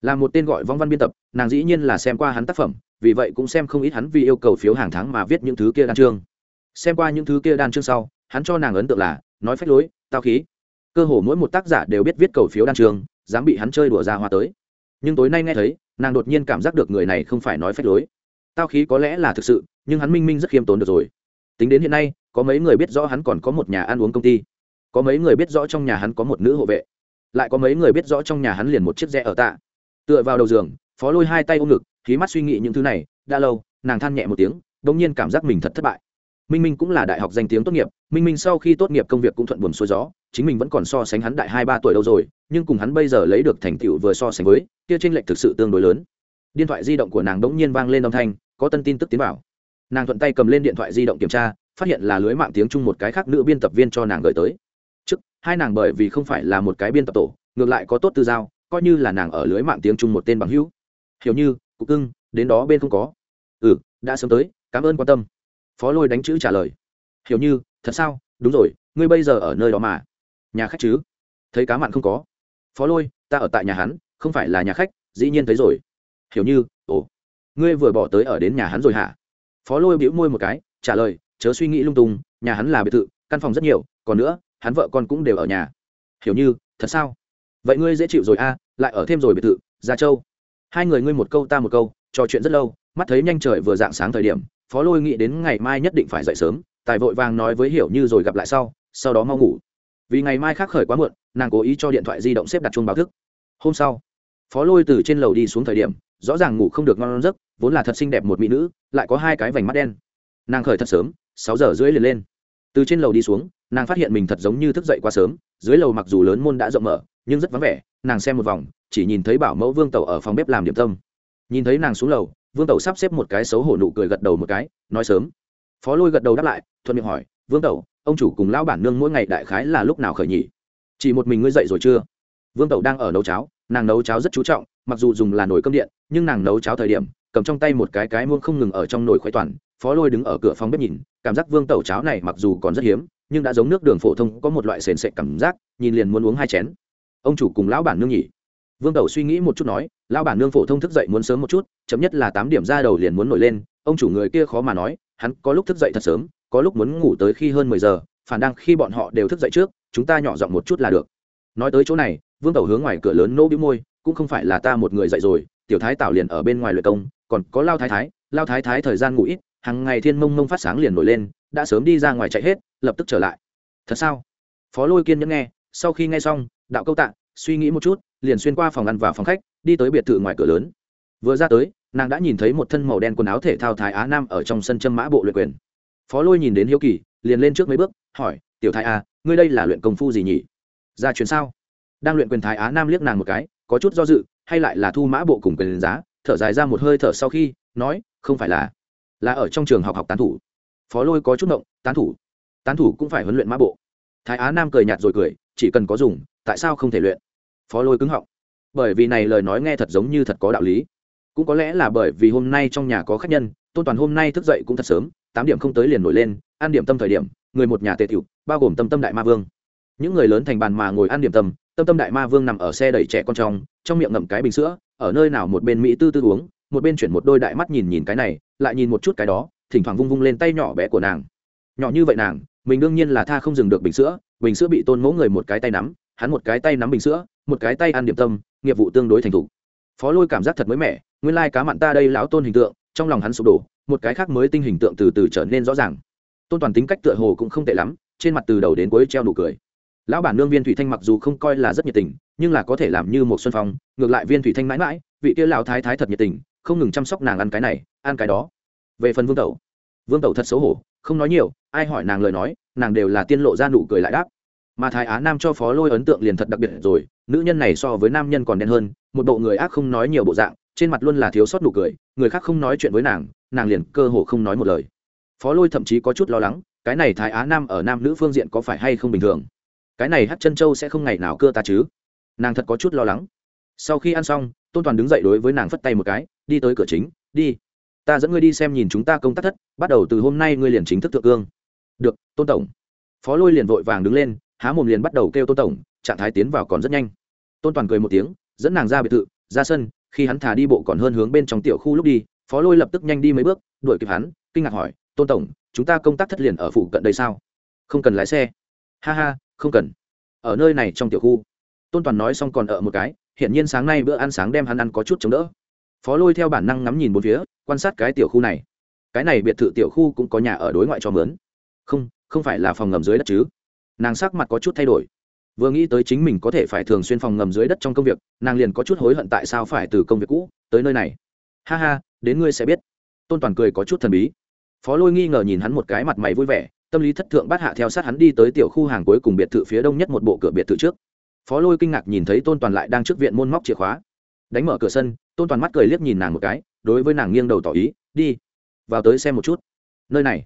Là một tên gọi vong văn biên tập, nàng dĩ nhiên là xem qua hắn tác phẩm, vì vậy cũng xem không ít hắn vì yêu cầu phiếu hàng tháng mà viết những thứ kia đan chương. Xem qua những thứ kia đan chương sau, hắn cho nàng ấn tượng là, nói phách lối, tao khí. Cơ hồ mỗi một tác giả đều biết viết cầu phiếu đan chương dám bị hắn chơi đùa ra hoa tới. Nhưng tối nay nghe thấy, nàng đột nhiên cảm giác được người này không phải nói phách lối. Tao khí có lẽ là thực sự, nhưng hắn minh minh rất khiêm tốn được rồi. Tính đến hiện nay, có mấy người biết rõ hắn còn có một nhà ăn uống công ty. Có mấy người biết rõ trong nhà hắn có một nữ hộ vệ. Lại có mấy người biết rõ trong nhà hắn liền một chiếc rẽ ở tạ. Tựa vào đầu giường, phó lôi hai tay ôm ngực, khí mắt suy nghĩ những thứ này, đã lâu, nàng than nhẹ một tiếng đ ỗ n g nhiên cảm giác mình thật thất bại. Minh minh cũng là đại học danh tiếng tốt nghiệp, minh minh sau khi tốt nghiệp công việc cũng thuận buồm xuôi gió, chính mình vẫn còn so sánh hắn đại hai ba tuổi đâu rồi nhưng cùng hắn bây giờ lấy được thành tựu vừa so sánh với, kia tranh lệch thực sự tương đối lớn. Điện thoại di động của nàng đống nhiên vang lên âm thanh, có tân tin tức tiến vào. Nàng thuận tay cầm lên điện thoại di động kiểm tra, phát hiện là lưới mạng tiếng chung một cái khác nữ biên tập viên cho nàng gửi tới. Trước, hai nàng bởi vì không phải là một cái biên tập tổ, ngược lại có tốt tư giao, coi như là nàng ở lưới mạng tiếng chung một tên bằng hữu. Hiểu như, cục cưng, đến đó bên không có. Ừ đã sớm tới, cảm ơn quan tâm. Phó lôi đánh chữ trả lời. Hiểu như, thật sao? Đúng rồi, ngươi bây giờ ở nơi đó mà. Nhà khách chứ? Thấy cá mặn không có phó lôi, ta ở tại nhà hắn, không phải là nhà khách, dĩ nhiên thấy rồi. Hiểu như, ồ, ngươi vừa bỏ tới ở đến nhà hắn rồi hả? Phó lôi bĩu môi một cái, trả lời, chớ suy nghĩ lung tung, nhà hắn là biệt thự, căn phòng rất nhiều, còn nữa, hắn vợ con cũng đều ở nhà. Hiểu như, thật sao? Vậy ngươi dễ chịu rồi a, lại ở thêm rồi biệt thự, gia châu. Hai người ngươi một câu ta một câu, trò chuyện rất lâu, mắt thấy nhanh trời vừa dạng sáng thời điểm, phó lôi nghĩ đến ngày mai nhất định phải dậy sớm, tài vội vàng nói với hiểu như rồi gặp lại sau sau đó mau ngủ. Vì ngày mai khác khởi quá muộn nàng cố ý cho điện thoại di động xếp đặt chuông báo thức. Hôm sau, phó lôi từ trên lầu đi xuống thời điểm, rõ ràng ngủ không được ngon giấc, vốn là thật xinh đẹp một mỹ nữ, lại có hai cái vành mắt đen. Nàng khởi thật sớm, sáu giờ rưỡi liền lên. Từ trên lầu đi xuống, nàng phát hiện mình thật giống như thức dậy quá sớm, dưới lầu mặc dù lớn môn đã rộng mở, nhưng rất vắng vẻ, nàng xem một vòng, chỉ nhìn thấy bảo mẫu vương tẩu ở phòng bếp làm điểm tâm. Nhìn thấy nàng xuống lầu, vương tẩu sắp xếp một cái xấu hổ nụ cười gật đầu một cái, nói sớm. Phó lôi gật đầu đáp lại, thuận miệng hỏi, vương tẩu, ông chủ cùng lão bản nương mỗi ngày đại khái là lúc nào khởi nhỉ? Chỉ một mình ngươi dậy rồi chưa? Vương tẩu đang ở nấu cháo, nàng nấu cháo rất chú trọng, mặc dù dùng là nồi cơm điện, nhưng nàng nấu cháo thời điểm, cầm trong tay một cái cái muông không ngừng ở trong nồi khoái toàn, phó lôi đứng ở cửa phòng bếp nhìn, cảm giác vương tẩu cháo này mặc dù còn rất hiếm, nhưng đã giống nước đường phổ thông, có một loại sền sệt cảm giác, nhìn liền muốn uống hai chén. Ông chủ cùng lão bản nương nhỉ? Vương tẩu suy nghĩ một chút nói, lão bản nương phổ thông thức dậy muốn sớm một chút, chậm nhất là tám điểm ra đầu liền muốn nổi lên, ông chủ người kia khó mà nói, hắn có lúc thức dậy thật sớm, có lúc muốn ngủ tới khi hơn mười giờ phản đang khi bọn họ đều thức dậy trước, chúng ta nhỏ giọng một chút là được. Nói tới chỗ này, vương tẩu hướng ngoài cửa lớn nỗ bĩu môi, cũng không phải là ta một người dậy rồi, tiểu thái tảo liền ở bên ngoài luyện công, còn có lao thái thái, lao thái thái thời gian ngủ ít, hàng ngày thiên mông mông phát sáng liền nổi lên, đã sớm đi ra ngoài chạy hết, lập tức trở lại. Thật sao? Phó lôi kiên nhẫn nghe, sau khi nghe xong, đạo câu tạ, suy nghĩ một chút, liền xuyên qua phòng ăn và phòng khách, đi tới biệt thự ngoài cửa lớn. Vừa ra tới, nàng đã nhìn thấy một thân màu đen quần áo thể thao thái á nam ở trong sân châm mã bộ luyện quyền. Phó lôi nhìn đến hiếu kỳ liền lên trước mấy bước, hỏi, tiểu thái a ngươi đây là luyện công phu gì nhỉ? Ra chuyến sao? Đang luyện quyền thái á nam liếc nàng một cái, có chút do dự, hay lại là thu mã bộ cùng quyền giá, thở dài ra một hơi thở sau khi, nói, không phải là là ở trong trường học học tán thủ. Phó lôi có chút động tán thủ? Tán thủ cũng phải huấn luyện mã bộ. Thái á nam cười nhạt rồi cười, chỉ cần có dùng, tại sao không thể luyện? Phó lôi cứng họng, bởi vì này lời nói nghe thật giống như thật có đạo lý. Cũng có lẽ là bởi vì hôm nay trong nhà có khách nhân, tôn toàn hôm nay thức dậy cũng thật sớm, tám điểm không tới liền nổi lên ăn điểm tâm thời điểm, người một nhà tề tiểu, bao gồm tâm tâm đại ma vương. Những người lớn thành bàn mà ngồi ăn điểm tâm tâm tâm đại ma vương nằm ở xe đẩy trẻ con trong trong miệng ngậm cái bình sữa, ở nơi nào một bên mỹ tư tư uống, một bên chuyển một đôi đại mắt nhìn nhìn cái này, lại nhìn một chút cái đó, thỉnh thoảng vung vung lên tay nhỏ bé của nàng. Nhỏ như vậy nàng, mình đương nhiên là tha không dừng được bình sữa bình sữa bị tôn mẫu người một cái tay nắm, hắn một cái tay nắm bình sữa, một cái tay ăn điểm tâm, nghiệp vụ tương đối thành thục. Phó lôi cảm giác thật mới mẻ, nguyên lai cá mặn ta đây lão tôn hình tượng, trong lòng hắn sụp đổ, một cái khác mới tinh hình tượng từ từ trở nên rõ ràng tôn toàn tính cách tựa hồ cũng không tệ lắm trên mặt từ đầu đến cuối treo nụ cười lão bản nương viên thủy thanh mặc dù không coi là rất nhiệt tình nhưng là có thể làm như một xuân phong ngược lại viên thủy thanh mãi mãi vị kia lão thái thái thật nhiệt tình không ngừng chăm sóc nàng ăn cái này ăn cái đó về phần vương tẩu vương tẩu thật xấu hổ không nói nhiều ai hỏi nàng lời nói nàng đều là tiên lộ ra nụ cười lại đáp mà thái á nam cho phó lôi ấn tượng liền thật đặc biệt rồi nữ nhân này so với nam nhân còn đen hơn một bộ người ác không nói nhiều bộ dạng trên mặt luôn là thiếu sót nụ cười người khác không nói chuyện với nàng nàng liền cơ hồ không nói một lời phó lôi thậm chí có chút lo lắng, cái này thái á nam ở nam nữ phương diện có phải hay không bình thường? Cái này hát chân châu sẽ không ngày nào cưa ta chứ? Nàng thật có chút lo lắng. Sau khi ăn xong, tôn toàn đứng dậy đối với nàng phất tay một cái, đi tới cửa chính, đi, ta dẫn ngươi đi xem nhìn chúng ta công tác thất, bắt đầu từ hôm nay ngươi liền chính thức thượng cương. Được, tôn tổng. Phó lôi liền vội vàng đứng lên, há mồm liền bắt đầu kêu tôn tổng, trạng thái tiến vào còn rất nhanh. Tôn toàn cười một tiếng, dẫn nàng ra biệt thự, ra sân, khi hắn thả đi bộ còn hơn hướng bên trong tiểu khu lúc đi, phó lôi lập tức nhanh đi mấy bước, đuổi kịp hắn, kinh ngạc hỏi tôn tổng, chúng ta công tác thất liền ở phụ cận đây sao? Không cần lái xe. Ha ha, không cần. Ở nơi này trong tiểu khu. Tôn toàn nói xong còn ở một cái, hiển nhiên sáng nay bữa ăn sáng đem hắn ăn có chút chống đỡ. Phó lôi theo bản năng ngắm nhìn bốn phía, quan sát cái tiểu khu này. Cái này biệt thự tiểu khu cũng có nhà ở đối ngoại cho mướn. Không không phải là phòng ngầm dưới đất chứ. Nàng sắc mặt có chút thay đổi. Vừa nghĩ tới chính mình có thể phải thường xuyên phòng ngầm dưới đất trong công việc, nàng liền có chút hối hận tại sao phải từ công việc cũ tới nơi này. Ha ha, đến ngươi sẽ biết. Tôn toàn cười có chút thần bí phó lôi nghi ngờ nhìn hắn một cái mặt mày vui vẻ, tâm lý thất thượng bắt hạ theo sát hắn đi tới tiểu khu hàng cuối cùng biệt thự phía đông nhất một bộ cửa biệt thự trước. Phó lôi kinh ngạc nhìn thấy tôn toàn lại đang trước viện môn móc chìa khóa. Đánh mở cửa sân, tôn toàn mắt cười liếc nhìn nàng một cái, đối với nàng nghiêng đầu tỏ ý, đi, vào tới xem một chút. Nơi này?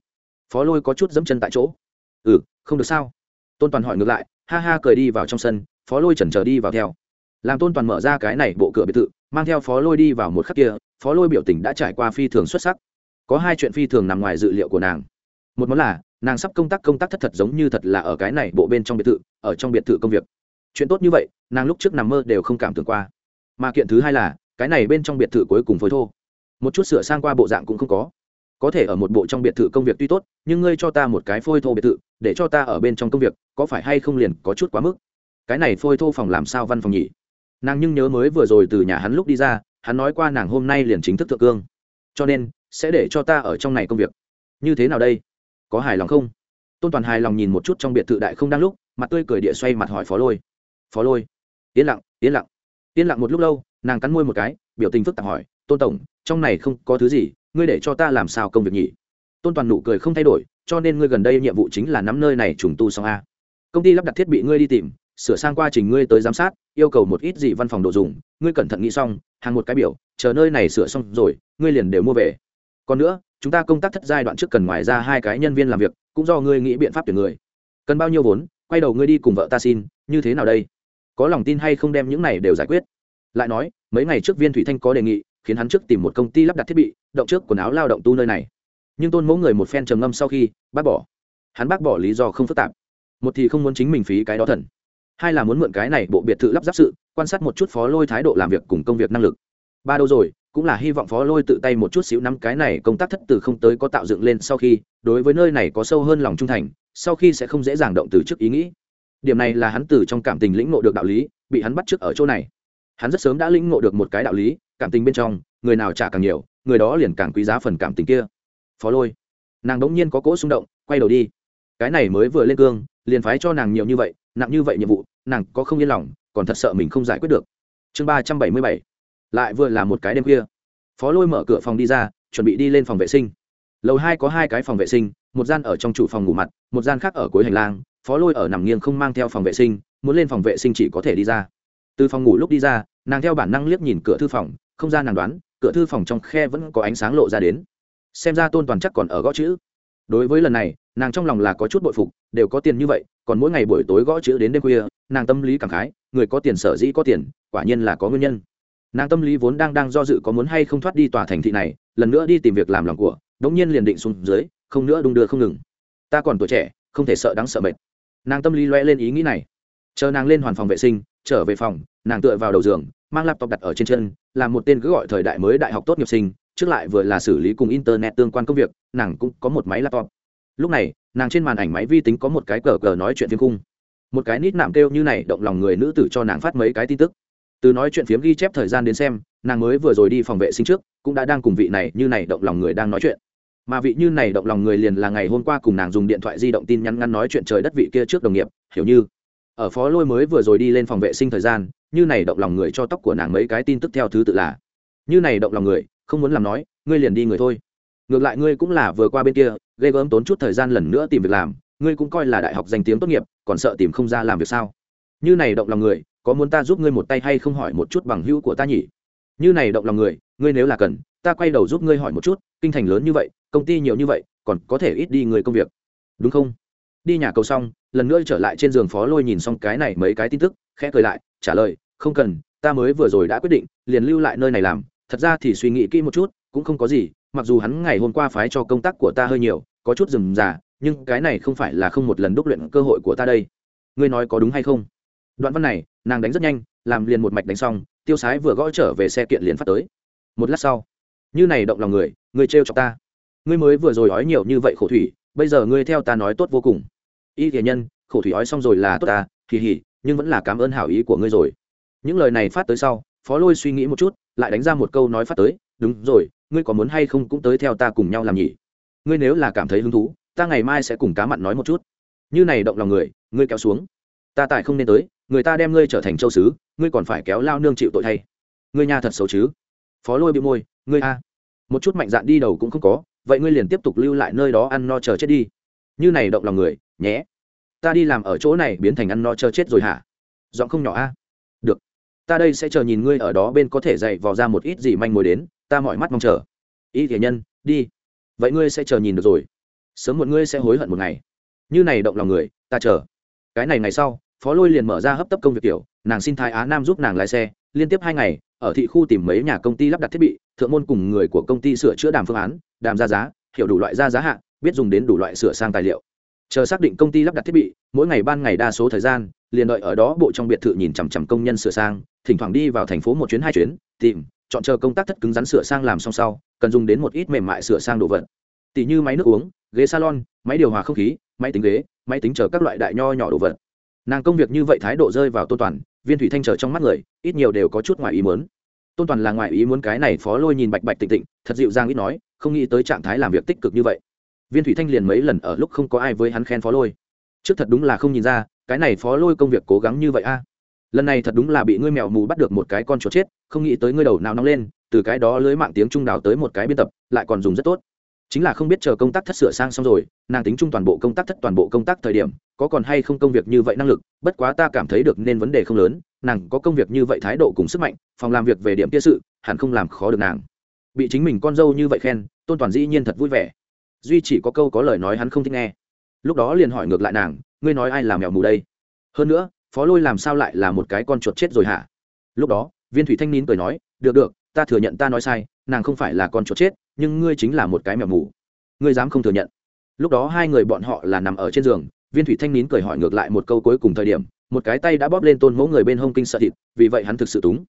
Phó lôi có chút dẫm chân tại chỗ. Ừ không được sao? Tôn toàn hỏi ngược lại, ha ha cười đi vào trong sân, phó lôi chần chờ đi vào theo. Làm tôn toàn mở ra cái này bộ cửa biệt thự, mang theo phó lôi đi vào một khắc kia, phó lôi biểu tình đã trải qua phi thường xuất sắc có hai chuyện phi thường nằm ngoài dự liệu của nàng. Một món là, nàng sắp công tác công tác thất thật giống như thật là ở cái này bộ bên trong biệt thự, ở trong biệt thự công việc. Chuyện tốt như vậy, nàng lúc trước nằm mơ đều không cảm tưởng qua. Mà kiện thứ hai là, cái này bên trong biệt thự cuối cùng phối thô. Một chút sửa sang qua bộ dạng cũng không có. Có thể ở một bộ trong biệt thự công việc tuy tốt, nhưng ngươi cho ta một cái phôi thô biệt thự, để cho ta ở bên trong công việc, có phải hay không liền có chút quá mức? Cái này phôi thô phòng làm sao văn phòng nhỉ? Nàng nhưng nhớ mới vừa rồi từ nhà hắn lúc đi ra, hắn nói qua nàng hôm nay liền chính thức thượng cương. Cho nên sẽ để cho ta ở trong này công việc. Như thế nào đây? Có hài lòng không? Tôn toàn hài lòng nhìn một chút trong biệt thự đại không đang lúc, mặt tươi cười địa xoay mặt hỏi phó lôi. Phó lôi, yên lặng yên lặng. Yên lặng một lúc lâu, nàng cắn môi một cái, biểu tình phức tạp hỏi, tôn tổng, trong này không có thứ gì, ngươi để cho ta làm sao công việc nhỉ? Tôn toàn nụ cười không thay đổi, cho nên ngươi gần đây nhiệm vụ chính là nắm nơi này trùng tu xong a. Công ty lắp đặt thiết bị ngươi đi tìm, sửa sang qua trình ngươi tới giám sát, yêu cầu một ít gì văn phòng đồ dùng, ngươi cẩn thận nghĩ xong, hàng một cái biểu, chờ nơi này sửa xong rồi, ngươi liền đều mua về còn nữa, chúng ta công tác thất giai đoạn trước cần ngoài ra hai cái nhân viên làm việc, cũng do ngươi nghĩ biện pháp tuyển người. Cần bao nhiêu vốn, quay đầu ngươi đi cùng vợ ta xin, như thế nào đây? Có lòng tin hay không đem những này đều giải quyết? Lại nói, mấy ngày trước viên thủy thanh có đề nghị, khiến hắn trước tìm một công ty lắp đặt thiết bị, động trước quần áo lao động tu nơi này. Nhưng tôn mẫu người một phen trầm ngâm sau khi, bác bỏ. Hắn bác bỏ lý do không phức tạp. Một thì không muốn chính mình phí cái đó thần. Hai là muốn mượn cái này bộ biệt thự lắp ráp sự, quan sát một chút phó lôi thái độ làm việc cùng công việc năng lực ba đâu rồi, cũng là hy vọng phó lôi tự tay một chút xíu năm cái này công tác thất từ không tới có tạo dựng lên sau khi, đối với nơi này có sâu hơn lòng trung thành, sau khi sẽ không dễ dàng động từ trước ý nghĩ. Điểm này là hắn từ trong cảm tình lĩnh ngộ được đạo lý, bị hắn bắt trước ở chỗ này. Hắn rất sớm đã lĩnh ngộ được một cái đạo lý, cảm tình bên trong, người nào trả càng nhiều, người đó liền càng quý giá phần cảm tình kia. Phó lôi, nàng đống nhiên có cỗ xung động, quay đầu đi. Cái này mới vừa lên cương, liền phái cho nàng nhiều như vậy, nặng như vậy nhiệm vụ, nàng có không yên lòng, còn thật sợ mình không giải quyết được. Chương ba trăm bảy mươi bảy lại vừa là một cái đêm khuya. Phó lôi mở cửa phòng đi ra, chuẩn bị đi lên phòng vệ sinh. Lầu hai có hai cái phòng vệ sinh, một gian ở trong chủ phòng ngủ mặt, một gian khác ở cuối hành lang. Phó lôi ở nằm nghiêng không mang theo phòng vệ sinh, muốn lên phòng vệ sinh chỉ có thể đi ra. Từ phòng ngủ lúc đi ra, nàng theo bản năng liếc nhìn cửa thư phòng, không ra nàng đoán, cửa thư phòng trong khe vẫn có ánh sáng lộ ra đến. Xem ra tôn toàn chắc còn ở gõ chữ. Đối với lần này, nàng trong lòng là có chút bội phục, đều có tiền như vậy, còn mỗi ngày buổi tối gõ chữ đến đêm khuya, nàng tâm lý cảm khái, người có tiền sở dĩ có tiền, quả nhiên là có nguyên nhân nàng tâm lý vốn đang đang do dự có muốn hay không thoát đi tòa thành thị này, lần nữa đi tìm việc làm lòng của, đống nhiên liền định xuống dưới, không nữa đung đưa không ngừng. Ta còn tuổi trẻ, không thể sợ đáng sợ mệt. Nàng tâm lý loe lên ý nghĩ này. Chờ nàng lên hoàn phòng vệ sinh, trở về phòng, nàng tựa vào đầu giường, mang laptop đặt ở trên chân làm một tên cứ gọi thời đại mới đại học tốt nghiệp sinh, trước lại vừa là xử lý cùng internet tương quan công việc, nàng cũng có một máy laptop. Lúc này, nàng trên màn ảnh máy vi tính có một cái cờ cờ nói chuyện phiếm cung. Một cái nít nạm kêu như này, động lòng người nữ tử cho nàng phát mấy cái tin tức từ nói chuyện phiếm ghi chép thời gian đến xem, nàng mới vừa rồi đi phòng vệ sinh trước, cũng đã đang cùng vị này, như này động lòng người đang nói chuyện. Mà vị như này động lòng người liền là ngày hôm qua cùng nàng dùng điện thoại di động tin nhắn ngăn nói chuyện trời đất vị kia trước đồng nghiệp, hiểu như. Ở phó lôi mới vừa rồi đi lên phòng vệ sinh thời gian, như này động lòng người cho tóc của nàng mấy cái tin tức theo thứ tự là, như này động lòng người, không muốn làm nói, ngươi liền đi người thôi. Ngược lại ngươi cũng là vừa qua bên kia, ghê gớm tốn chút thời gian lần nữa tìm việc làm, ngươi cũng coi là đại học danh tiếng tốt nghiệp, còn sợ tìm không ra làm việc sao? Như này động lòng người, có muốn ta giúp ngươi một tay hay không hỏi một chút bằng hữu của ta nhỉ? Như này động lòng người, ngươi nếu là cần, ta quay đầu giúp ngươi hỏi một chút, kinh thành lớn như vậy, công ty nhiều như vậy, còn có thể ít đi người công việc. Đúng không? Đi nhà cầu xong, lần nữa trở lại trên giường phó lôi nhìn xong cái này mấy cái tin tức, khẽ cười lại, trả lời, không cần, ta mới vừa rồi đã quyết định, liền lưu lại nơi này làm. Thật ra thì suy nghĩ kỹ một chút, cũng không có gì, mặc dù hắn ngày hôm qua phái cho công tác của ta hơi nhiều, có chút rừng già nhưng cái này không phải là không một lần đúc luyện cơ hội của ta đây. Ngươi nói có đúng hay không? Đoạn văn này, nàng đánh rất nhanh, làm liền một mạch đánh xong, tiêu sái vừa gõ trở về xe kiện liền phát tới. Một lát sau, như này động lòng người người trêu chọc ta. Ngươi mới vừa rồi ói nhiều như vậy khổ thủy, bây giờ ngươi theo ta nói tốt vô cùng. Y thể nhân, khổ thủy ói xong rồi là tốt ta kỳ hỉ nhưng vẫn là cảm ơn hảo ý của ngươi rồi. Những lời này phát tới sau, phó lôi suy nghĩ một chút, lại đánh ra một câu nói phát tới, đúng rồi, ngươi có muốn hay không cũng tới theo ta cùng nhau làm nhỉ? Ngươi nếu là cảm thấy hứng thú, ta ngày mai sẽ cùng cá mặn nói một chút. Như này động lòng người, ngươi kéo xuống ta tại không nên tới, người ta đem ngươi trở thành châu sứ, ngươi còn phải kéo lao nương chịu tội thay. Ngươi nhà thật xấu chứ? Phó lôi bị môi, ngươi a. Một chút mạnh dạn đi đầu cũng không có, vậy ngươi liền tiếp tục lưu lại nơi đó ăn no chờ chết đi. Như này động lòng người, nhé. Ta đi làm ở chỗ này biến thành ăn no chờ chết rồi hả? Giọng không nhỏ a. Được. Ta đây sẽ chờ nhìn ngươi ở đó bên có thể dạy vò ra một ít gì manh mối đến, ta mọi mắt mong chờ. Y thể nhân, đi. Vậy ngươi sẽ chờ nhìn được rồi. Sớm một ngươi sẽ hối hận một ngày. Như này động lòng người, ta chờ cái này ngày sau, phó lôi liền mở ra hấp tấp công việc kiểu nàng xin thái á nam giúp nàng lái xe, liên tiếp hai ngày, ở thị khu tìm mấy nhà công ty lắp đặt thiết bị, thượng môn cùng người của công ty sửa chữa đàm phương án, đàm ra giá, hiểu đủ loại ra giá hạn biết dùng đến đủ loại sửa sang tài liệu. Chờ xác định công ty lắp đặt thiết bị, mỗi ngày ban ngày đa số thời gian, liền đợi ở đó bộ trong biệt thự nhìn chằm chằm công nhân sửa sang, thỉnh thoảng đi vào thành phố một chuyến hai chuyến, tìm, chọn chờ công tác thất cứng rắn sửa sang làm xong sau, cần dùng đến một ít mềm mại sửa sang đồ vật. Tỷ như máy nước uống, ghế salon, máy điều hòa không khí, máy tính ghế máy tính chờ các loại đại nho nhỏ đồ vật. Nàng công việc như vậy thái độ rơi vào tôn toàn, viên thủy thanh chờ trong mắt người, ít nhiều đều có chút ngoài ý muốn. Tôn toàn là ngoài ý muốn cái này phó lôi nhìn bạch bạch tịnh tịnh, thật dịu dàng ít nói, không nghĩ tới trạng thái làm việc tích cực như vậy. Viên thủy thanh liền mấy lần ở lúc không có ai với hắn khen phó lôi. Trước thật đúng là không nhìn ra, cái này phó lôi công việc cố gắng như vậy a. Lần này thật đúng là bị ngươi mèo mù bắt được một cái con chuột chết, không nghĩ tới ngươi đầu nào nóng lên, từ cái đó lưới mạng tiếng trung đào tới một cái biên tập, lại còn dùng rất tốt chính là không biết chờ công tác thất sửa sang xong rồi, nàng tính chung toàn bộ công tác thất toàn bộ công tác thời điểm, có còn hay không công việc như vậy năng lực, bất quá ta cảm thấy được nên vấn đề không lớn, nàng có công việc như vậy thái độ cùng sức mạnh, phòng làm việc về điểm kia sự, hẳn không làm khó được nàng. Bị chính mình con dâu như vậy khen, tôn toàn dĩ nhiên thật vui vẻ. Duy chỉ có câu có lời nói hắn không thích nghe. Lúc đó liền hỏi ngược lại nàng, ngươi nói ai làm mèo mù đây? Hơn nữa, phó lôi làm sao lại là một cái con chuột chết rồi hả? Lúc đó, viên thủy thanh nín cười nói, được được, ta thừa nhận ta nói sai, nàng không phải là con chuột chết nhưng ngươi chính là một cái mèo mù. Ngươi dám không thừa nhận. Lúc đó hai người bọn họ là nằm ở trên giường, viên thủy thanh nín cười hỏi ngược lại một câu cuối cùng thời điểm, một cái tay đã bóp lên tôn mẫu người bên hông kinh sợ thịt, vì vậy hắn thực sự túng.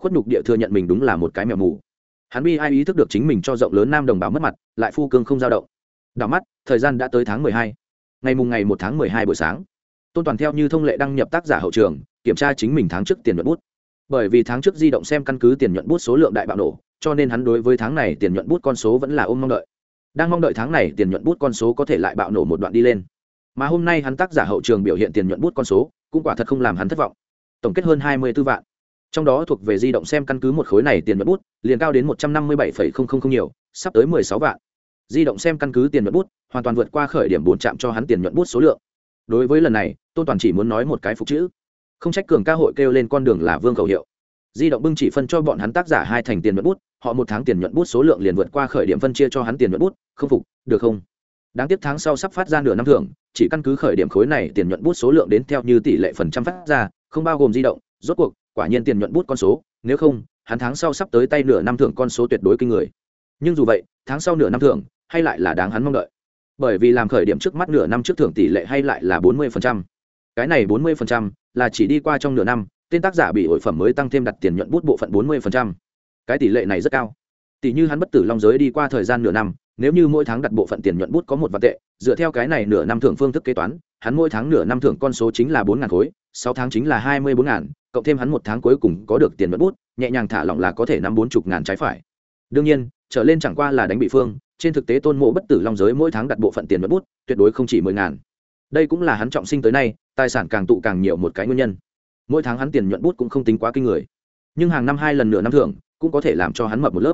Khuất nhục địa thừa nhận mình đúng là một cái mèo mù. Hắn bi ai ý thức được chính mình cho rộng lớn nam đồng bào mất mặt, lại phu cương không giao động. Đảo mắt, thời gian đã tới tháng mười hai. Ngày mùng ngày một tháng mười hai buổi sáng. Tôn toàn theo như thông lệ đăng nhập tác giả hậu trường, kiểm tra chính mình tháng trước tiền nhuận bút. Bởi vì tháng trước di động xem căn cứ tiền nhuận bút số lượng đại bạo nổ cho nên hắn đối với tháng này tiền nhuận bút con số vẫn là ôm mong đợi. Đang mong đợi tháng này tiền nhuận bút con số có thể lại bạo nổ một đoạn đi lên. Mà hôm nay hắn tác giả hậu trường biểu hiện tiền nhuận bút con số, cũng quả thật không làm hắn thất vọng. Tổng kết hơn hai mươi b ố vạn. Trong đó thuộc về di động xem căn cứ một khối này tiền nhuận bút, liền cao đến một trăm năm mươi bảy nhiều, sắp tới mười sáu vạn. Di động xem căn cứ tiền nhuận bút, hoàn toàn vượt qua khởi điểm bốn chạm cho hắn tiền nhuận bút số lượng. Đối với lần này, tôn toàn chỉ muốn nói một cái phục chữ. Không trách cường ca hội kêu lên con đường là vương khẩu hiệu di động bưng chỉ phân cho bọn hắn tác giả hai thành tiền nhuận bút, họ một tháng tiền nhuận bút số lượng liền vượt qua khởi điểm phân chia cho hắn tiền nhuận bút, không phục, được không? Đáng tiếc tháng sau sắp phát ra nửa năm thưởng, chỉ căn cứ khởi điểm khối này tiền nhuận bút số lượng đến theo như tỷ lệ phần trăm phát ra, không bao gồm di động, rốt cuộc, quả nhiên tiền nhuận bút con số, nếu không, hắn tháng sau sắp tới tay nửa năm thưởng con số tuyệt đối kinh người. Nhưng dù vậy, tháng sau nửa năm thưởng, hay lại là đáng hắn mong đợi. Bởi vì làm khởi điểm trước mắt nửa năm trước thưởng tỷ lệ hay lại là bốn mươi cái này bốn mươi là chỉ đi qua trong nửa năm tên tác giả bị hội phẩm mới tăng thêm đặt tiền nhuận bút bộ phận bốn mươi cái tỷ lệ này rất cao. Tỷ như hắn bất tử long giới đi qua thời gian nửa năm, nếu như mỗi tháng đặt bộ phận tiền nhuận bút có một vạn tệ, dựa theo cái này nửa năm thưởng phương thức kế toán, hắn mỗi tháng nửa năm thưởng con số chính là bốn ngàn khối, sáu tháng chính là hai mươi bốn ngàn, cộng thêm hắn một tháng cuối cùng có được tiền nhuận bút, nhẹ nhàng thả lỏng là có thể năm bốn chục ngàn trái phải. Đương nhiên, trở lên chẳng qua là đánh bị phương, trên thực tế tôn mộ bất tử long giới mỗi tháng đặt bộ phận tiền nhuận bút, tuyệt đối không chỉ mười ngàn. Đây cũng là hắn trọng sinh tới nay, tài sản càng tụ càng nhiều một cái nguyên nhân mỗi tháng hắn tiền nhuận bút cũng không tính quá kinh người. Nhưng hàng năm hai lần nửa năm thưởng cũng có thể làm cho hắn mập một lớp.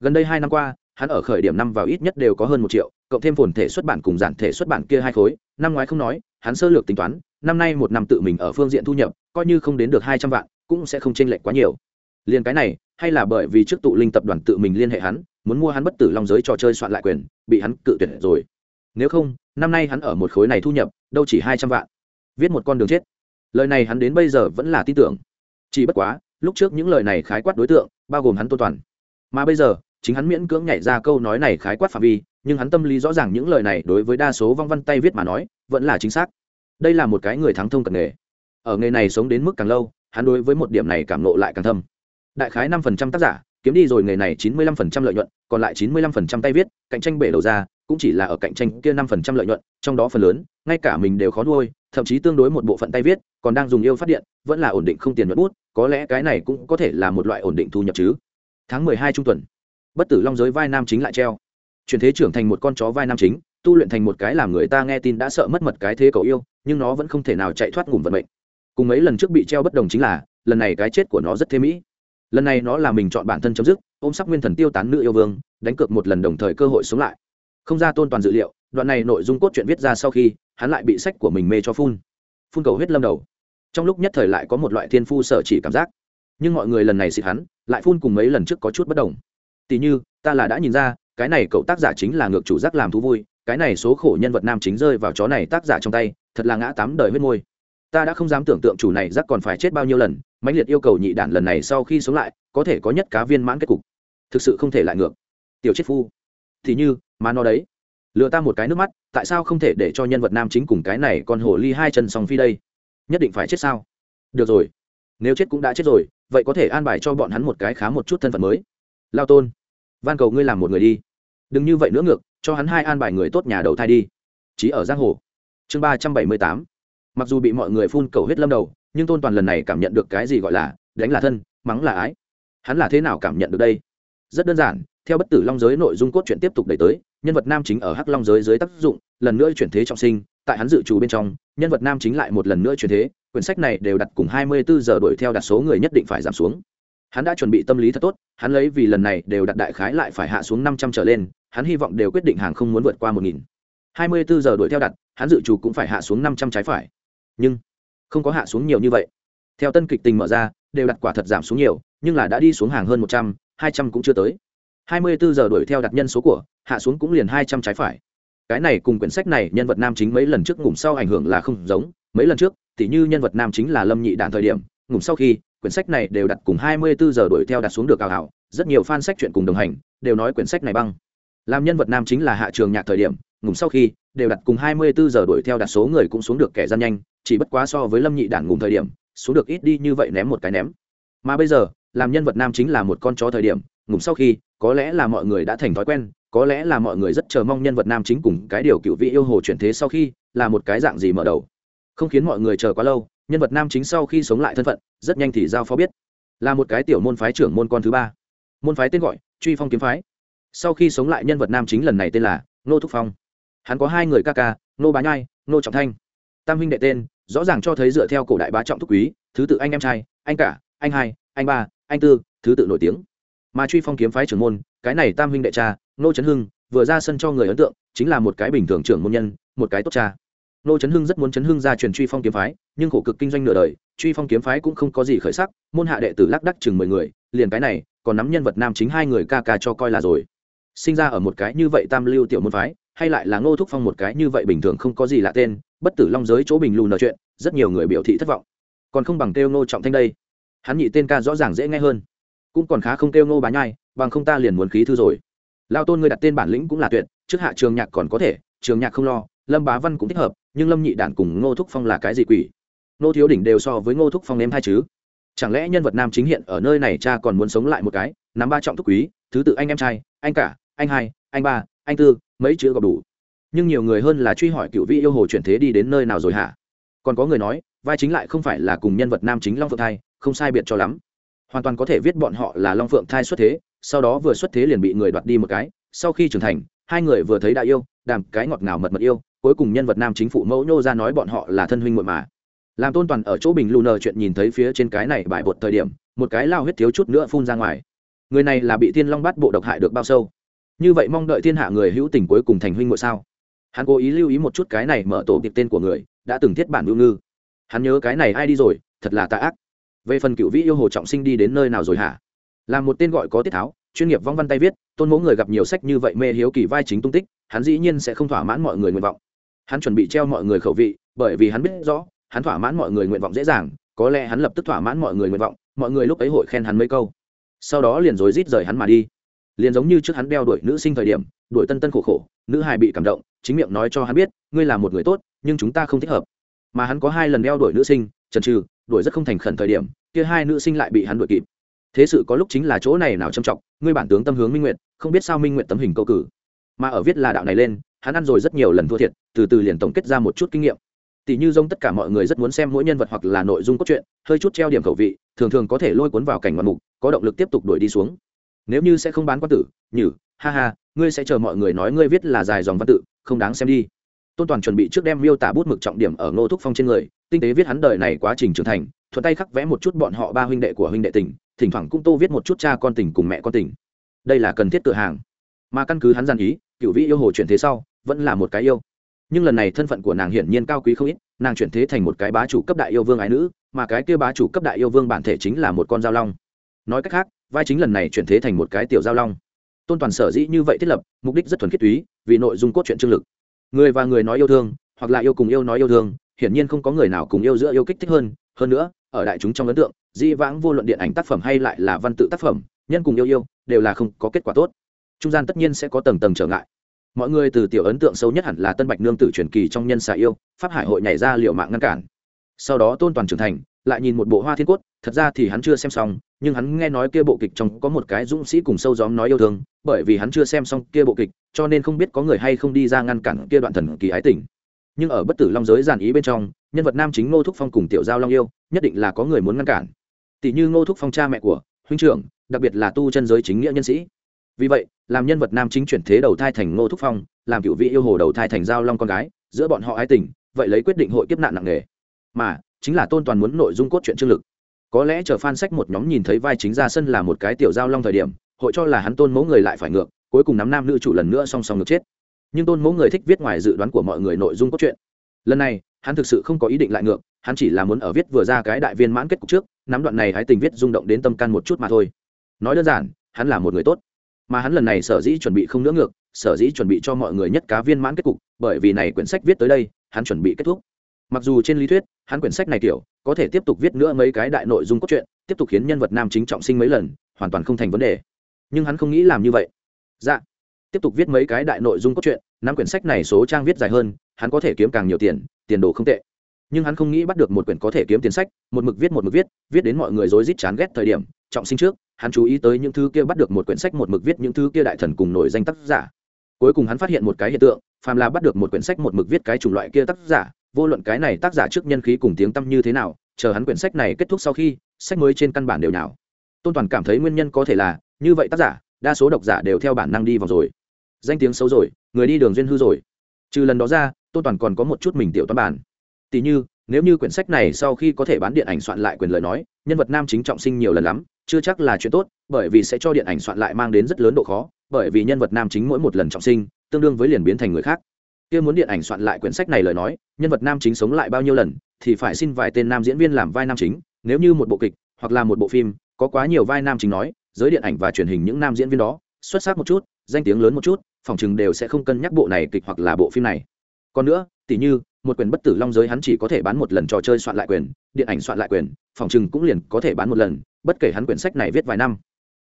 Gần đây hai năm qua, hắn ở khởi điểm năm vào ít nhất đều có hơn một triệu, cộng thêm phồn thể xuất bản cùng giản thể xuất bản kia hai khối. Năm ngoái không nói, hắn sơ lược tính toán, năm nay một năm tự mình ở phương diện thu nhập, coi như không đến được hai trăm vạn, cũng sẽ không chênh lệch quá nhiều. Liền cái này, hay là bởi vì trước tụ linh tập đoàn tự mình liên hệ hắn, muốn mua hắn bất tử long giới trò chơi soạn lại quyền, bị hắn cự tuyệt rồi. Nếu không, năm nay hắn ở một khối này thu nhập, đâu chỉ hai trăm vạn. Viết một con đường chết lời này hắn đến bây giờ vẫn là tin tưởng. Chỉ bất quá, lúc trước những lời này khái quát đối tượng, bao gồm hắn tô toàn. Mà bây giờ, chính hắn miễn cưỡng nhảy ra câu nói này khái quát phạm vi, nhưng hắn tâm lý rõ ràng những lời này đối với đa số vong văn tay viết mà nói, vẫn là chính xác. Đây là một cái người thắng thông cận nghề. Ở nghề này sống đến mức càng lâu, hắn đối với một điểm này cảm nộ lại càng thâm. Đại khái năm phần trăm tác giả, kiếm đi rồi nghề này chín mươi lăm phần trăm lợi nhuận, còn lại chín mươi lăm phần trăm tay viết, cạnh tranh bể đầu ra cũng chỉ là ở cạnh tranh kia năm phần trăm lợi nhuận, trong đó phần lớn, ngay cả mình đều khó nuôi, thậm chí tương đối một bộ phận tay viết, còn đang dùng yêu phát điện, vẫn là ổn định không tiền nhuận bút, có lẽ cái này cũng có thể là một loại ổn định thu nhập chứ. Tháng mười hai trung tuần, bất tử long giới vai nam chính lại treo. Chuyển thế trưởng thành một con chó vai nam chính, tu luyện thành một cái làm người ta nghe tin đã sợ mất mật cái thế cậu yêu, nhưng nó vẫn không thể nào chạy thoát ngủm vận mệnh. Cùng mấy lần trước bị treo bất đồng chính là, lần này cái chết của nó rất thế mỹ. Lần này nó là mình chọn bản thân chấm dứt, ôm sắc nguyên thần tiêu tán nữ yêu vương, đánh cược một lần đồng thời cơ hội sống lại không ra tôn toàn dự liệu, đoạn này nội dung cốt truyện viết ra sau khi, hắn lại bị sách của mình mê cho phun. Phun cầu huyết lâm đầu. Trong lúc nhất thời lại có một loại thiên phu sở chỉ cảm giác. Nhưng mọi người lần này xịt hắn, lại phun cùng mấy lần trước có chút bất đồng. Tỉ như, ta là đã nhìn ra, cái này cậu tác giả chính là ngược chủ giác làm thú vui, cái này số khổ nhân vật nam chính rơi vào chó này tác giả trong tay, thật là ngã tám đời huyết môi. Ta đã không dám tưởng tượng chủ này giác còn phải chết bao nhiêu lần, mãnh liệt yêu cầu nhị đản lần này sau khi sống lại, có thể có nhất cá viên mãn kết cục. Thực sự không thể lại ngược. Tiểu chết phu thì như, mà nó đấy. Lừa ta một cái nước mắt, tại sao không thể để cho nhân vật nam chính cùng cái này còn hổ ly hai chân song phi đây? Nhất định phải chết sao? Được rồi. Nếu chết cũng đã chết rồi, vậy có thể an bài cho bọn hắn một cái khá một chút thân phận mới. Lao tôn, van cầu ngươi làm một người đi. Đừng như vậy nữa ngược, cho hắn hai an bài người tốt nhà đầu thai đi. Chí ở giang hồ. Chương ba trăm bảy mươi tám. Mặc dù bị mọi người phun cầu huyết lâm đầu, nhưng tôn toàn lần này cảm nhận được cái gì gọi là đánh là thân, mắng là ái. Hắn là thế nào cảm nhận được đây? Rất đơn giản theo bất tử long giới nội dung cốt truyện tiếp tục đẩy tới, nhân vật nam chính ở hắc long giới dưới tác dụng, lần nữa chuyển thế trọng sinh, tại hắn dự trù bên trong, nhân vật nam chính lại một lần nữa chuyển thế, quyển sách này đều đặt cùng hai mươi bốn giờ đuổi theo đặt số người nhất định phải giảm xuống. Hắn đã chuẩn bị tâm lý thật tốt, hắn lấy vì lần này đều đặt đại khái lại phải hạ xuống năm trăm trở lên, hắn hy vọng đều quyết định hàng không muốn vượt qua một nghìn. hai mươi bốn giờ đuổi theo đặt, hắn dự trù cũng phải hạ xuống năm trăm trái phải. Nhưng, không có hạ xuống nhiều như vậy. Theo tân kịch tình mở ra, đều đặt quả thật giảm xuống nhiều, nhưng là đã đi xuống hàng hơn một trăm, hai trăm cũng chưa tới hai mươi bốn giờ đuổi theo đặt nhân số của, hạ xuống cũng liền hai trăm trái phải. Cái này cùng quyển sách này nhân vật nam chính mấy lần trước ngủm sau ảnh hưởng là không giống. Mấy lần trước, tỉ như nhân vật nam chính là lâm nhị đạn thời điểm ngủm sau khi, quyển sách này đều đặt cùng 24 giờ đuổi theo đặt xuống được ảo ảo rất nhiều fan sách chuyện cùng đồng hành, đều nói quyển sách này băng. Làm nhân vật nam chính là hạ trường nhạc thời điểm ngủm sau khi, đều đặt cùng 24 giờ đuổi theo đặt số người cũng xuống được kẻ gian nhanh, chỉ bất quá so với lâm nhị đản ngủm thời điểm, xuống được ít đi như vậy ném một cái ném. Mà bây giờ, làm nhân vật nam chính là một con chó thời điểm ngủm sau khi có lẽ là mọi người đã thành thói quen, có lẽ là mọi người rất chờ mong nhân vật nam chính cùng cái điều cựu vị yêu hồ chuyển thế sau khi, là một cái dạng gì mở đầu. Không khiến mọi người chờ quá lâu, nhân vật nam chính sau khi sống lại thân phận, rất nhanh thì giao phó biết. Là một cái tiểu môn phái trưởng môn con thứ ba. Môn phái tên gọi, truy phong kiếm phái. Sau khi sống lại nhân vật nam chính lần này tên là nô thúc phong. Hắn có hai người ca ca nô bá nhai nô trọng thanh. Tam huynh đệ tên, rõ ràng cho thấy dựa theo cổ đại bá trọng thúc quý, thứ tự anh em trai, anh cả, anh hai, anh ba, anh tư, thứ tự nổi tiếng mà truy phong kiếm phái trưởng môn, cái này tam huynh đệ cha, nô trấn hưng, vừa ra sân cho người ấn tượng, chính là một cái bình thường trưởng môn nhân, một cái tốt cha. Nô trấn hưng rất muốn trấn hưng ra truyền truy phong kiếm phái, nhưng khổ cực kinh doanh nửa đời, truy phong kiếm phái cũng không có gì khởi sắc, môn hạ đệ tử lác đắc chừng mười người, liền cái này, còn nắm nhân vật nam chính hai người ca ca cho coi là rồi. Sinh ra ở một cái như vậy tam lưu tiểu môn phái, hay lại là ngô thúc phong một cái như vậy bình thường không có gì lạ tên, bất tử long giới chỗ bình lù nợ chuyện, rất nhiều người biểu thị thất vọng. Còn không bằng kêu ngô trọng thanh đây. Hắn nhị tên ca rõ ràng dễ nghe hơn cũng còn khá không kêu ngô bá nhai, bằng không ta liền muốn khí thư rồi. Lao tôn ngươi đặt tên bản lĩnh cũng là tuyệt, trước hạ trường nhạc còn có thể, trường nhạc không lo, lâm bá văn cũng thích hợp, nhưng lâm nhị đản cùng ngô thúc phong là cái gì quỷ? Ngô thiếu đỉnh đều so với ngô thúc phong em hai chứ. Chẳng lẽ nhân vật nam chính hiện ở nơi này cha còn muốn sống lại một cái, nắm ba trọng thúc quý, thứ tự anh em trai, anh cả, anh hai, anh ba, anh tư, mấy chữ gặp đủ. Nhưng nhiều người hơn là truy hỏi cựu vị yêu hồ chuyển thế đi đến nơi nào rồi hả? Còn có người nói, vai chính lại không phải là cùng nhân vật nam chính long phượng thai, không sai biệt cho lắm hoàn toàn có thể viết bọn họ là long phượng thai xuất thế, sau đó vừa xuất thế liền bị người đoạt đi một cái, sau khi trưởng thành, hai người vừa thấy đại yêu, đàm cái ngọt ngào mật mật yêu, cuối cùng nhân vật nam chính phụ mẫu nhô ra nói bọn họ là thân huynh muội mà. Làm tôn toàn ở chỗ bình lù nờ chuyện nhìn thấy phía trên cái này bại bột thời điểm, một cái lao huyết thiếu chút nữa phun ra ngoài. Người này là bị thiên long bắt bộ độc hại được bao sâu. Như vậy mong đợi thiên hạ người hữu tình cuối cùng thành huynh muội sao? Hắn cố ý lưu ý một chút cái này mở tổ kịp tên của người, đã từng thiết bản lưu ngư. Hắn nhớ cái này ai đi rồi, thật là tạ ác về phần cựu vĩ yêu hồ trọng sinh đi đến nơi nào rồi hả? Là một tên gọi có tiết tháo, chuyên nghiệp vong văn tay viết, tôn mẫu người gặp nhiều sách như vậy mê hiếu kỳ vai chính tung tích, hắn dĩ nhiên sẽ không thỏa mãn mọi người nguyện vọng. Hắn chuẩn bị treo mọi người khẩu vị, bởi vì hắn biết rõ, hắn thỏa mãn mọi người nguyện vọng dễ dàng, có lẽ hắn lập tức thỏa mãn mọi người nguyện vọng, mọi người lúc ấy hội khen hắn mấy câu. Sau đó liền rối rít rời hắn mà đi. Liền giống như trước hắn đeo đuổi nữ sinh thời điểm, đuổi tân tân khổ khổ, nữ hài bị cảm động, chính miệng nói cho hắn biết, ngươi là một người tốt, nhưng chúng ta không thích hợp. Mà hắn có hai lần đeo đuổi nữ sinh trần trừ đuổi rất không thành khẩn thời điểm kia hai nữ sinh lại bị hắn đuổi kịp. Thế sự có lúc chính là chỗ này nào trầm trọng, ngươi bản tướng tâm hướng minh nguyện không biết sao minh nguyện tấm hình câu cử. Mà ở viết là đạo này lên, hắn ăn rồi rất nhiều lần thua thiệt, từ từ liền tổng kết ra một chút kinh nghiệm. Tỷ như giống tất cả mọi người rất muốn xem mỗi nhân vật hoặc là nội dung cốt truyện, hơi chút treo điểm khẩu vị, thường thường có thể lôi cuốn vào cảnh ngoạn mục, có động lực tiếp tục đuổi đi xuống. Nếu như sẽ không bán quan tử, nhử, ha ha, ngươi sẽ chờ mọi người nói ngươi viết là dài dòng văn tự, không đáng xem đi. Tôn toàn chuẩn bị trước đem miêu tả bút mực trọng điểm ở ngô thúc phong trên người tinh tế viết hắn đời này quá trình trưởng thành, thuận tay khắc vẽ một chút bọn họ ba huynh đệ của huynh đệ tỉnh thỉnh thoảng cũng tô viết một chút cha con tỉnh cùng mẹ con tỉnh đây là cần thiết cửa hàng. Mà căn cứ hắn giàn ý, cựu vĩ yêu hồ chuyển thế sau, vẫn là một cái yêu. Nhưng lần này thân phận của nàng hiển nhiên cao quý không ít, nàng chuyển thế thành một cái bá chủ cấp đại yêu vương ái nữ, mà cái kia bá chủ cấp đại yêu vương bản thể chính là một con dao long. Nói cách khác, vai chính lần này chuyển thế thành một cái tiểu giao long. Tôn toàn sở dĩ như vậy thiết lập, mục đích rất thuần khiết túy, vì nội dung cốt truyện trương lực. Người và người nói yêu thương, hoặc là yêu cùng yêu nói yêu thương hiển nhiên không có người nào cùng yêu giữa yêu kích thích hơn. Hơn nữa, ở đại chúng trong ấn tượng, di vãng vô luận điện ảnh tác phẩm hay lại là văn tự tác phẩm, nhân cùng yêu yêu, đều là không có kết quả tốt. Trung gian tất nhiên sẽ có tầng tầng trở ngại. Mọi người từ tiểu ấn tượng sâu nhất hẳn là tân bạch nương tử truyền kỳ trong nhân xà yêu, pháp hải hội nhảy ra liệu mạng ngăn cản. Sau đó tôn toàn trưởng thành, lại nhìn một bộ hoa thiên cốt, thật ra thì hắn chưa xem xong, nhưng hắn nghe nói kia bộ kịch trong có một cái dũng sĩ cùng sâu gióm nói yêu thương, bởi vì hắn chưa xem xong kia bộ kịch, cho nên không biết có người hay không đi ra ngăn cản kia đoạn thần kỳ ái tình nhưng ở bất tử long giới giàn ý bên trong, nhân vật nam chính ngô thúc phong cùng tiểu giao long yêu nhất định là có người muốn ngăn cản. Tỷ như ngô thúc phong cha mẹ của huynh trưởng, đặc biệt là tu chân giới chính nghĩa nhân sĩ. Vì vậy, làm nhân vật nam chính chuyển thế đầu thai thành ngô thúc phong, làm cựu vị yêu hồ đầu thai thành giao long con gái, giữa bọn họ ái tình, vậy lấy quyết định hội kiếp nạn nặng nề. Mà, chính là tôn toàn muốn nội dung cốt truyện trương lực. Có lẽ chờ fan sách một nhóm nhìn thấy vai chính ra sân là một cái tiểu giao long thời điểm, hội cho là hắn tôn mẫu người lại phải ngược, cuối cùng nắm nam nữ chủ lần nữa song song ngược chết nhưng tôn mẫu người thích viết ngoài dự đoán của mọi người nội dung cốt truyện. Lần này, hắn thực sự không có ý định lại ngược, hắn chỉ là muốn ở viết vừa ra cái đại viên mãn kết cục trước, nắm đoạn này hãy tình viết rung động đến tâm can một chút mà thôi. Nói đơn giản, hắn là một người tốt. Mà hắn lần này sở dĩ chuẩn bị không nữa ngược, sở dĩ chuẩn bị cho mọi người nhất cá viên mãn kết cục, bởi vì này quyển sách viết tới đây, hắn chuẩn bị kết thúc. Mặc dù trên lý thuyết, hắn quyển sách này kiểu có thể tiếp tục viết nữa mấy cái đại nội dung cốt truyện, tiếp tục khiến nhân vật nam chính trọng sinh mấy lần, hoàn toàn không thành vấn đề. Nhưng hắn không nghĩ làm như vậy. Dạ tiếp tục viết mấy cái đại nội dung cốt truyện, năm quyển sách này số trang viết dài hơn, hắn có thể kiếm càng nhiều tiền tiền đồ không tệ. Nhưng hắn không nghĩ bắt được một quyển có thể kiếm tiền sách, một mực viết một mực viết viết đến mọi người rối rít chán ghét thời điểm, trọng sinh trước, hắn chú ý tới những thứ kia bắt được một quyển sách, một mực viết những thứ kia đại thần cùng nổi danh tác giả. Cuối cùng hắn phát hiện một cái hiện tượng, phàm là bắt được một quyển sách, một mực viết cái chủng loại kia tác giả, vô luận cái này tác giả trước nhân khí cùng tiếng tăm như thế nào, chờ hắn quyển sách này kết thúc sau khi, sách mới trên căn bản đều nào tôn toàn cảm thấy nguyên nhân có thể là, như vậy tác giả, đa số độc giả đều theo bản năng đi vào rồi danh tiếng xấu rồi, người đi đường duyên hư rồi. Trừ lần đó ra tôn toàn còn có một chút mình tiểu toán bản. Tỷ như, nếu như quyển sách này sau khi có thể bán điện ảnh soạn lại quyền lời nói, nhân vật nam chính trọng sinh nhiều lần lắm, chưa chắc là chuyện tốt, bởi vì sẽ cho điện ảnh soạn lại mang đến rất lớn độ khó, bởi vì nhân vật nam chính mỗi một lần trọng sinh, tương đương với liền biến thành người khác. Kia muốn điện ảnh soạn lại quyển sách này lời nói, nhân vật nam chính sống lại bao nhiêu lần, thì phải xin vài tên nam diễn viên làm vai nam chính, nếu như một bộ kịch, hoặc là một bộ phim, có quá nhiều vai nam chính nói, giới điện ảnh và truyền hình những nam diễn viên đó, xuất sắc một chút, danh tiếng lớn một chút phòng chừng đều sẽ không cân nhắc bộ này kịch hoặc là bộ phim này. Còn nữa tỷ như, một quyền bất tử long giới hắn chỉ có thể bán một lần trò chơi soạn lại quyền, điện ảnh soạn lại quyền phòng chừng cũng liền có thể bán một lần, bất kể hắn quyển sách này viết vài năm.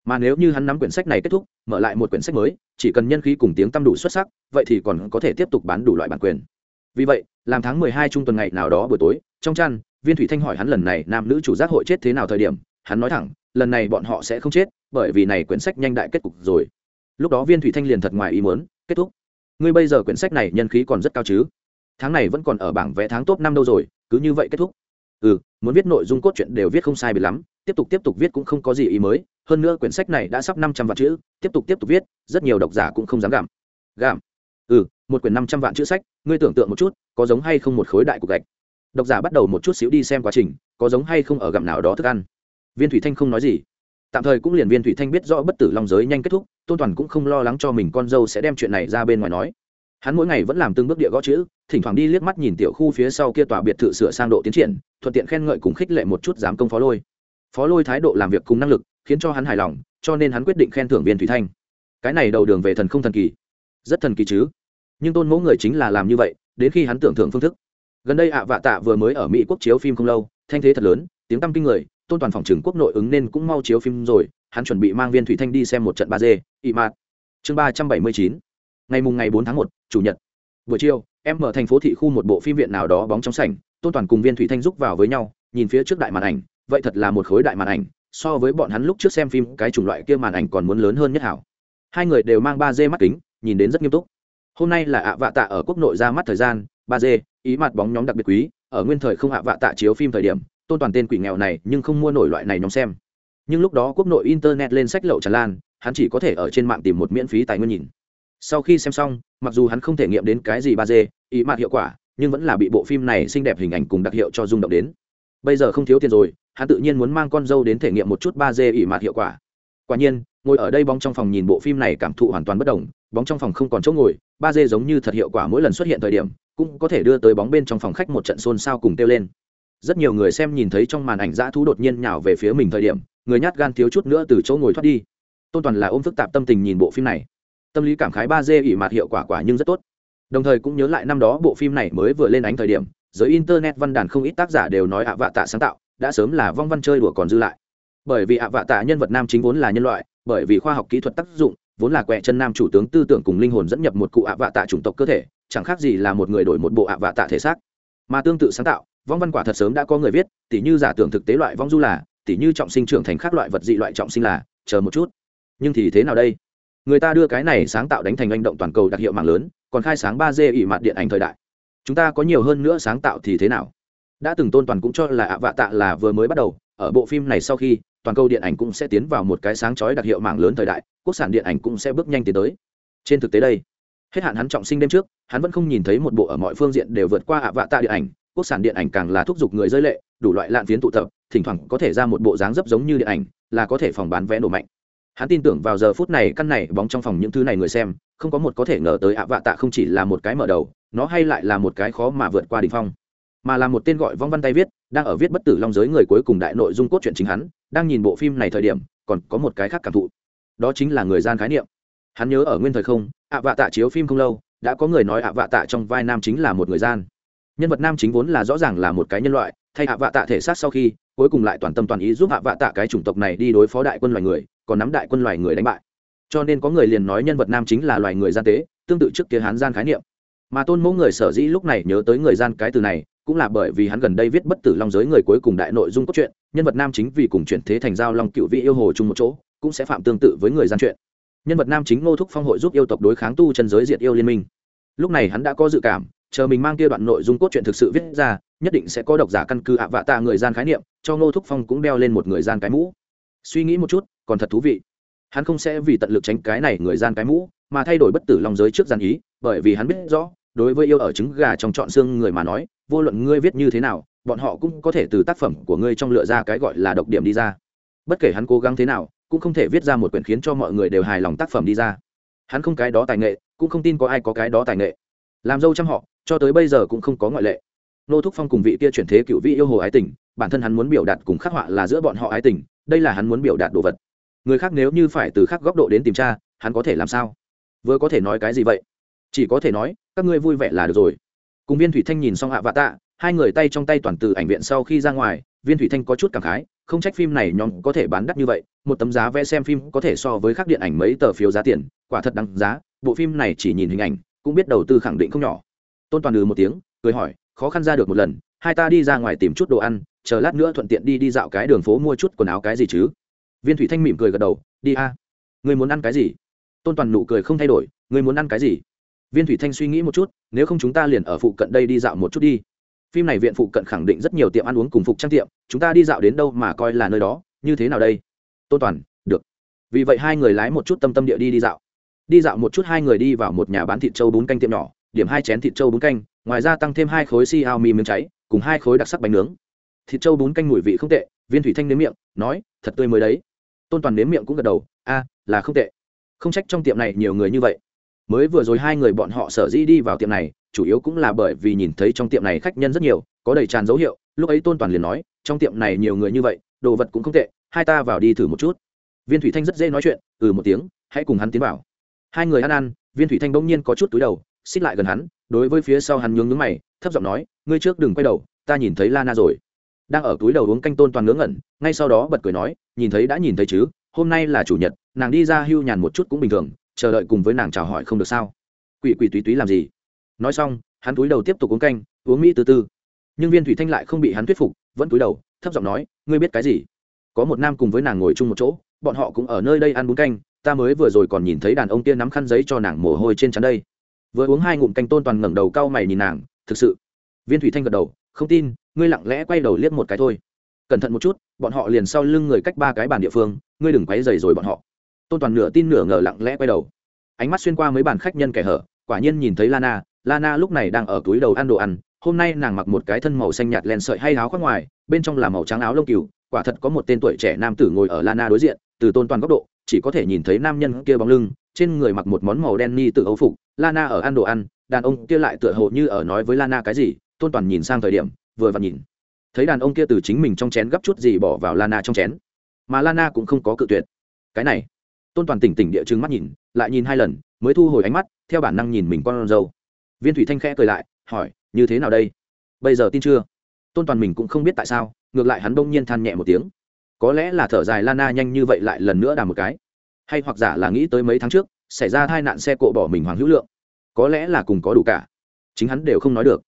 Mà nếu như hắn nắm quyển sách này kết thúc, mở lại một quyển sách mới, chỉ cần nhân khí cùng tiếng tăm đủ xuất sắc, vậy thì còn có thể tiếp tục bán đủ loại bản quyền. Vì vậy, làm tháng mười hai trung tuần ngày nào đó buổi tối, trong chăn, viên thủy thanh hỏi hắn lần này nam nữ chủ giác hội chết thế nào thời điểm, hắn nói thẳng, lần này bọn họ sẽ không chết, bởi vì này quyển sách nhanh đại kết cục rồi lúc đó viên thủy thanh liền thật ngoài ý muốn, kết thúc. Ngươi bây giờ quyển sách này nhân khí còn rất cao chứ? Tháng này vẫn còn ở bảng vẽ tháng top năm đâu rồi, cứ như vậy kết thúc. Ừ muốn viết nội dung cốt truyện đều viết không sai bị lắm, tiếp tục tiếp tục viết cũng không có gì ý mới, hơn nữa quyển sách này đã sắp năm trăm vạn chữ, tiếp tục tiếp tục viết, rất nhiều độc giả cũng không dám gảm gảm ừ một quyển năm trăm vạn chữ sách, ngươi tưởng tượng một chút, có giống hay không một khối đại cục gạch? Độc giả bắt đầu một chút xíu đi xem quá trình, có giống hay không ở gặm nào đó thức ăn. Viên thủy thanh không nói gì tạm thời cũng liền viên thủy thanh biết rõ bất tử long giới nhanh kết thúc, tôn toàn cũng không lo lắng cho mình con dâu sẽ đem chuyện này ra bên ngoài nói. Hắn mỗi ngày vẫn làm từng bước địa gõ chữ, thỉnh thoảng đi liếc mắt nhìn tiểu khu phía sau kia tòa biệt thự sửa sang độ tiến triển, thuận tiện khen ngợi cùng khích lệ một chút giám công phó lôi. Phó lôi thái độ làm việc cùng năng lực, khiến cho hắn hài lòng, cho nên hắn quyết định khen thưởng viên thủy thanh. Cái này đầu đường về thần không thần kỳ. Rất thần kỳ chứ. Nhưng tôn mẫu người chính là làm như vậy, đến khi hắn tưởng thưởng phương thức. Gần đây ạ vạ tạ vừa mới ở mỹ quốc chiếu phim không lâu, thanh thế thật lớn, tiếng tăm kinh người tôn toàn phòng trường quốc nội ứng nên cũng mau chiếu phim rồi, hắn chuẩn bị mang viên thủy thanh đi xem một trận ba d, ị mạt. Chương ba trăm bảy mươi chín, ngày mùng ngày bốn tháng một, chủ nhật. Buổi chiều, em mở thành phố thị khu một bộ phim viện nào đó bóng trong sảnh, tôn toàn cùng viên thủy thanh rúc vào với nhau, nhìn phía trước đại màn ảnh, vậy thật là một khối đại màn ảnh, so với bọn hắn lúc trước xem phim, cái chủng loại kia màn ảnh còn muốn lớn hơn nhất hảo. Hai người đều mang ba d mắt kính, nhìn đến rất nghiêm túc. Hôm nay là ạ vạ tạ ở quốc nội ra mắt thời gian, ba d ý mặt bóng nhóm đặc biệt quý, ở nguyên thời không ạ vạ tạ chiếu phim thời điểm tôn toàn tên quỷ nghèo này nhưng không mua nổi loại này nhóm xem. Nhưng lúc đó quốc nội internet lên sách lậu tràn lan, hắn chỉ có thể ở trên mạng tìm một miễn phí tài nguyên nhìn. Sau khi xem xong, mặc dù hắn không thể nghiệm đến cái gì ba d, ý mạt hiệu quả, nhưng vẫn là bị bộ phim này xinh đẹp hình ảnh cùng đặc hiệu cho rung động đến. Bây giờ không thiếu tiền rồi, hắn tự nhiên muốn mang con dâu đến thể nghiệm một chút ba d ỉ mạt hiệu quả. Quả nhiên, ngồi ở đây bóng trong phòng nhìn bộ phim này cảm thụ hoàn toàn bất đồng, bóng trong phòng không còn chỗ ngồi, ba d giống như thật hiệu quả mỗi lần xuất hiện thời điểm, cũng có thể đưa tới bóng bên trong phòng khách một trận xôn xao cùng kêu lên rất nhiều người xem nhìn thấy trong màn ảnh dã thú đột nhiên nhào về phía mình thời điểm, người nhát gan thiếu chút nữa từ chỗ ngồi thoát đi. Tôn toàn là ôm phức tạp tâm tình nhìn bộ phim này. Tâm lý cảm khái ba d ỉ mạt hiệu quả quả nhưng rất tốt. Đồng thời cũng nhớ lại năm đó bộ phim này mới vừa lên ánh thời điểm, giới internet văn đàn không ít tác giả đều nói ạ vạ tạ sáng tạo, đã sớm là vong văn chơi đùa còn dư lại. Bởi vì ạ vạ tạ nhân vật nam chính vốn là nhân loại, bởi vì khoa học kỹ thuật tác dụng, vốn là quẹ chân nam chủ tướng tư tưởng cùng linh hồn dẫn nhập một cụ ạ vạ tạ chủng tộc cơ thể, chẳng khác gì là một người đổi một bộ ạ vạ tạ thể xác. Mà tương tự sáng tạo vong văn quả thật sớm đã có người viết, tỉ như giả tưởng thực tế loại vong du là, tỉ như trọng sinh trưởng thành khác loại vật dị loại trọng sinh là, chờ một chút. Nhưng thì thế nào đây? Người ta đưa cái này sáng tạo đánh thành hành động toàn cầu đặc hiệu mạng lớn, còn khai sáng ba d ỉ mặt điện ảnh thời đại. Chúng ta có nhiều hơn nữa sáng tạo thì thế nào? Đã từng tôn toàn cũng cho là ạ vạ tạ là vừa mới bắt đầu, ở bộ phim này sau khi, toàn cầu điện ảnh cũng sẽ tiến vào một cái sáng chói đặc hiệu mạng lớn thời đại, quốc sản điện ảnh cũng sẽ bước nhanh tiến tới. Trên thực tế đây, hết hạn hắn trọng sinh đêm trước, hắn vẫn không nhìn thấy một bộ ở mọi phương diện đều vượt qua ạ vạ tạ điện ảnh quốc sản điện ảnh càng là thúc giục người rơi lệ, đủ loại lạn phiến tụ tập, thỉnh thoảng có thể ra một bộ dáng dấp giống như điện ảnh, là có thể phòng bán vé nổ mạnh. Hắn tin tưởng vào giờ phút này căn này bóng trong phòng những thứ này người xem, không có một có thể ngờ tới ạ vạ tạ không chỉ là một cái mở đầu, nó hay lại là một cái khó mà vượt qua đ ỉ n h phong. Mà là một tên gọi vong văn tay viết, đang ở viết bất tử long giới người cuối cùng đại nội dung cốt truyện chính hắn, đang nhìn bộ phim này thời điểm, còn có một cái khác cảm thụ. Đó chính là người gian khái niệm. Hắn nhớ ở nguyên thời không, ạ vạ tạ chiếu phim không lâu, đã có người nói ạ vạ tạ trong vai nam chính là một người gian nhân vật nam chính vốn là rõ ràng là một cái nhân loại, thay hạ vạ tạ thể xác sau khi, cuối cùng lại toàn tâm toàn ý giúp hạ vạ tạ cái chủng tộc này đi đối phó đại quân loài người, còn nắm đại quân loài người đánh bại. Cho nên có người liền nói nhân vật nam chính là loài người gian tế, tương tự trước kia hán gian khái niệm. Mà tôn mẫu người sở dĩ lúc này nhớ tới người gian cái từ này, cũng là bởi vì hắn gần đây viết bất tử long giới người cuối cùng đại nội dung cốt truyện, nhân vật nam chính vì cùng chuyển thế thành giao long cựu vị yêu hồ chung một chỗ, cũng sẽ phạm tương tự với người gian chuyện. Nhân vật nam chính ngô thúc phong hội giúp yêu tộc đối kháng tu chân giới diệt yêu liên minh. Lúc này hắn đã có dự cảm chờ mình mang kia đoạn nội dung cốt truyện thực sự viết ra, nhất định sẽ có độc giả căn cứ ạ vạ tạ người gian khái niệm, cho ngô thúc phong cũng đeo lên một người gian cái mũ. Suy nghĩ một chút, còn thật thú vị. Hắn không sẽ vì tận lực tránh cái này người gian cái mũ, mà thay đổi bất tử lòng giới trước gian ý, bởi vì hắn biết rõ, đối với yêu ở trứng gà trong trọn xương người mà nói, vô luận ngươi viết như thế nào, bọn họ cũng có thể từ tác phẩm của ngươi trong lựa ra cái gọi là độc điểm đi ra. Bất kể hắn cố gắng thế nào, cũng không thể viết ra một quyển khiến cho mọi người đều hài lòng tác phẩm đi ra. Hắn không cái đó tài nghệ, cũng không tin có ai có cái đó tài nghệ. Làm dâu trăm họ cho tới bây giờ cũng không có ngoại lệ. Nô thúc phong cùng vị kia chuyển thế cựu vị yêu hồ ái tình, bản thân hắn muốn biểu đạt cùng khắc họa là giữa bọn họ ái tình, đây là hắn muốn biểu đạt đồ vật. Người khác nếu như phải từ khác góc độ đến tìm tra, hắn có thể làm sao? Vừa có thể nói cái gì vậy? Chỉ có thể nói, các ngươi vui vẻ là được rồi. Cùng viên thủy thanh nhìn xong hạ vạ tạ, hai người tay trong tay toàn từ ảnh viện sau khi ra ngoài, viên thủy thanh có chút cảm khái, không trách phim này nhóm có thể bán đắt như vậy, một tấm giá vé xem phim có thể so với các điện ảnh mấy tờ phiếu giá tiền, quả thật đáng giá, bộ phim này chỉ nhìn hình ảnh, cũng biết đầu tư khẳng định không nhỏ tôn toàn ừ một tiếng, cười hỏi, khó khăn ra được một lần, hai ta đi ra ngoài tìm chút đồ ăn, chờ lát nữa thuận tiện đi đi dạo cái đường phố mua chút quần áo cái gì chứ? Viên thủy thanh mỉm cười gật đầu, đi a. À. người muốn ăn cái gì? Tôn toàn nụ cười không thay đổi người muốn ăn cái gì? Viên thủy thanh suy nghĩ một chút, nếu không chúng ta liền ở phụ cận đây đi dạo một chút đi. Phim này viện phụ cận khẳng định rất nhiều tiệm ăn uống cùng phục trang tiệm, chúng ta đi dạo đến đâu mà coi là nơi đó, như thế nào đây? Tôn toàn, được. Vì vậy hai người lái một chút tâm tâm địa đi đi dạo. Đi dạo một chút hai người đi vào một nhà bán thịt trâu bún canh tiệm nhỏ điểm hai chén thịt trâu bún canh, ngoài ra tăng thêm hai khối xi、si、ao mì miếng cháy, cùng hai khối đặc sắc bánh nướng. Thịt trâu bún canh mùi vị không tệ, viên thủy thanh nếm miệng, nói, thật tươi mới đấy. Tôn toàn nếm miệng cũng gật đầu, a, là không tệ. Không trách trong tiệm này nhiều người như vậy. Mới vừa rồi hai người bọn họ sở dĩ đi vào tiệm này, chủ yếu cũng là bởi vì nhìn thấy trong tiệm này khách nhân rất nhiều, có đầy tràn dấu hiệu, lúc ấy tôn toàn liền nói, trong tiệm này nhiều người như vậy, đồ vật cũng không tệ, hai ta vào đi thử một chút. Viên thủy thanh rất dễ nói chuyện ừ một tiếng, hãy cùng hắn tiến vào. Hai người ăn ăn, viên thủy thanh bỗng nhiên có chút túi đầu xích lại gần hắn, đối với phía sau hắn nhướng nhướng mày, thấp giọng nói, ngươi trước đừng quay đầu, ta nhìn thấy lana rồi. Đang ở túi đầu uống canh tôn toàn ngớ ngẩn, ngay sau đó bật cười nói, nhìn thấy đã nhìn thấy chứ, hôm nay là chủ nhật, nàng đi ra hưu nhàn một chút cũng bình thường, chờ đợi cùng với nàng chào hỏi không được sao. Quỷ quỷ túy túy làm gì? Nói xong, hắn túi đầu tiếp tục uống canh, uống mỹ từ từ. Nhưng viên thủy thanh lại không bị hắn thuyết phục, vẫn túi đầu, thấp giọng nói, ngươi biết cái gì? Có một nam cùng với nàng ngồi chung một chỗ, bọn họ cũng ở nơi đây ăn bún canh, ta mới vừa rồi còn nhìn thấy đàn ông tiên nắm khăn giấy cho nàng mồ hôi trên chắn đây vừa uống hai ngụm canh tôn toàn ngẩng đầu cau mày nhìn nàng, thực sự? Viên thủy thanh gật đầu, không tin, ngươi lặng lẽ quay đầu liếc một cái thôi. Cẩn thận một chút, bọn họ liền sau lưng người cách ba cái bàn địa phương, ngươi đừng quấy dày rồi bọn họ. Tôn toàn nửa tin nửa ngờ lặng lẽ quay đầu. Ánh mắt xuyên qua mấy bàn khách nhân kẻ hở, quả nhiên nhìn thấy lana lana lúc này đang ở túi đầu ăn đồ ăn, hôm nay nàng mặc một cái thân màu xanh nhạt len sợi hay áo khoác ngoài, bên trong là màu trắng áo lông cừu, quả thật có một tên tuổi trẻ nam tử ngồi ở lana đối diện, từ tôn toàn góc độ chỉ có thể nhìn thấy nam nhân kia bóng lưng, trên người mặc một món màu đen ni tự ấu phục, lana ở ăn đồ ăn, đàn ông kia lại tựa hồ như ở nói với lana cái gì, tôn toàn nhìn sang thời điểm, vừa vặn nhìn. Thấy đàn ông kia từ chính mình trong chén gấp chút gì bỏ vào lana trong chén. Mà lana cũng không có cự tuyệt. Cái này, tôn toàn tỉnh tỉnh địa chứng mắt nhìn, lại nhìn hai lần, mới thu hồi ánh mắt, theo bản năng nhìn mình con râu. viên thủy thanh khẽ cười lại, hỏi, như thế nào đây? Bây giờ tin chưa? Tôn toàn mình cũng không biết tại sao, ngược lại hắn đông nhiên than nhẹ một tiếng có lẽ là thở dài lana nhanh như vậy lại lần nữa đàm một cái. Hay hoặc giả là nghĩ tới mấy tháng trước, xảy ra tai nạn xe cộ bỏ mình hoàng hữu lượng. Có lẽ là cùng có đủ cả. Chính hắn đều không nói được.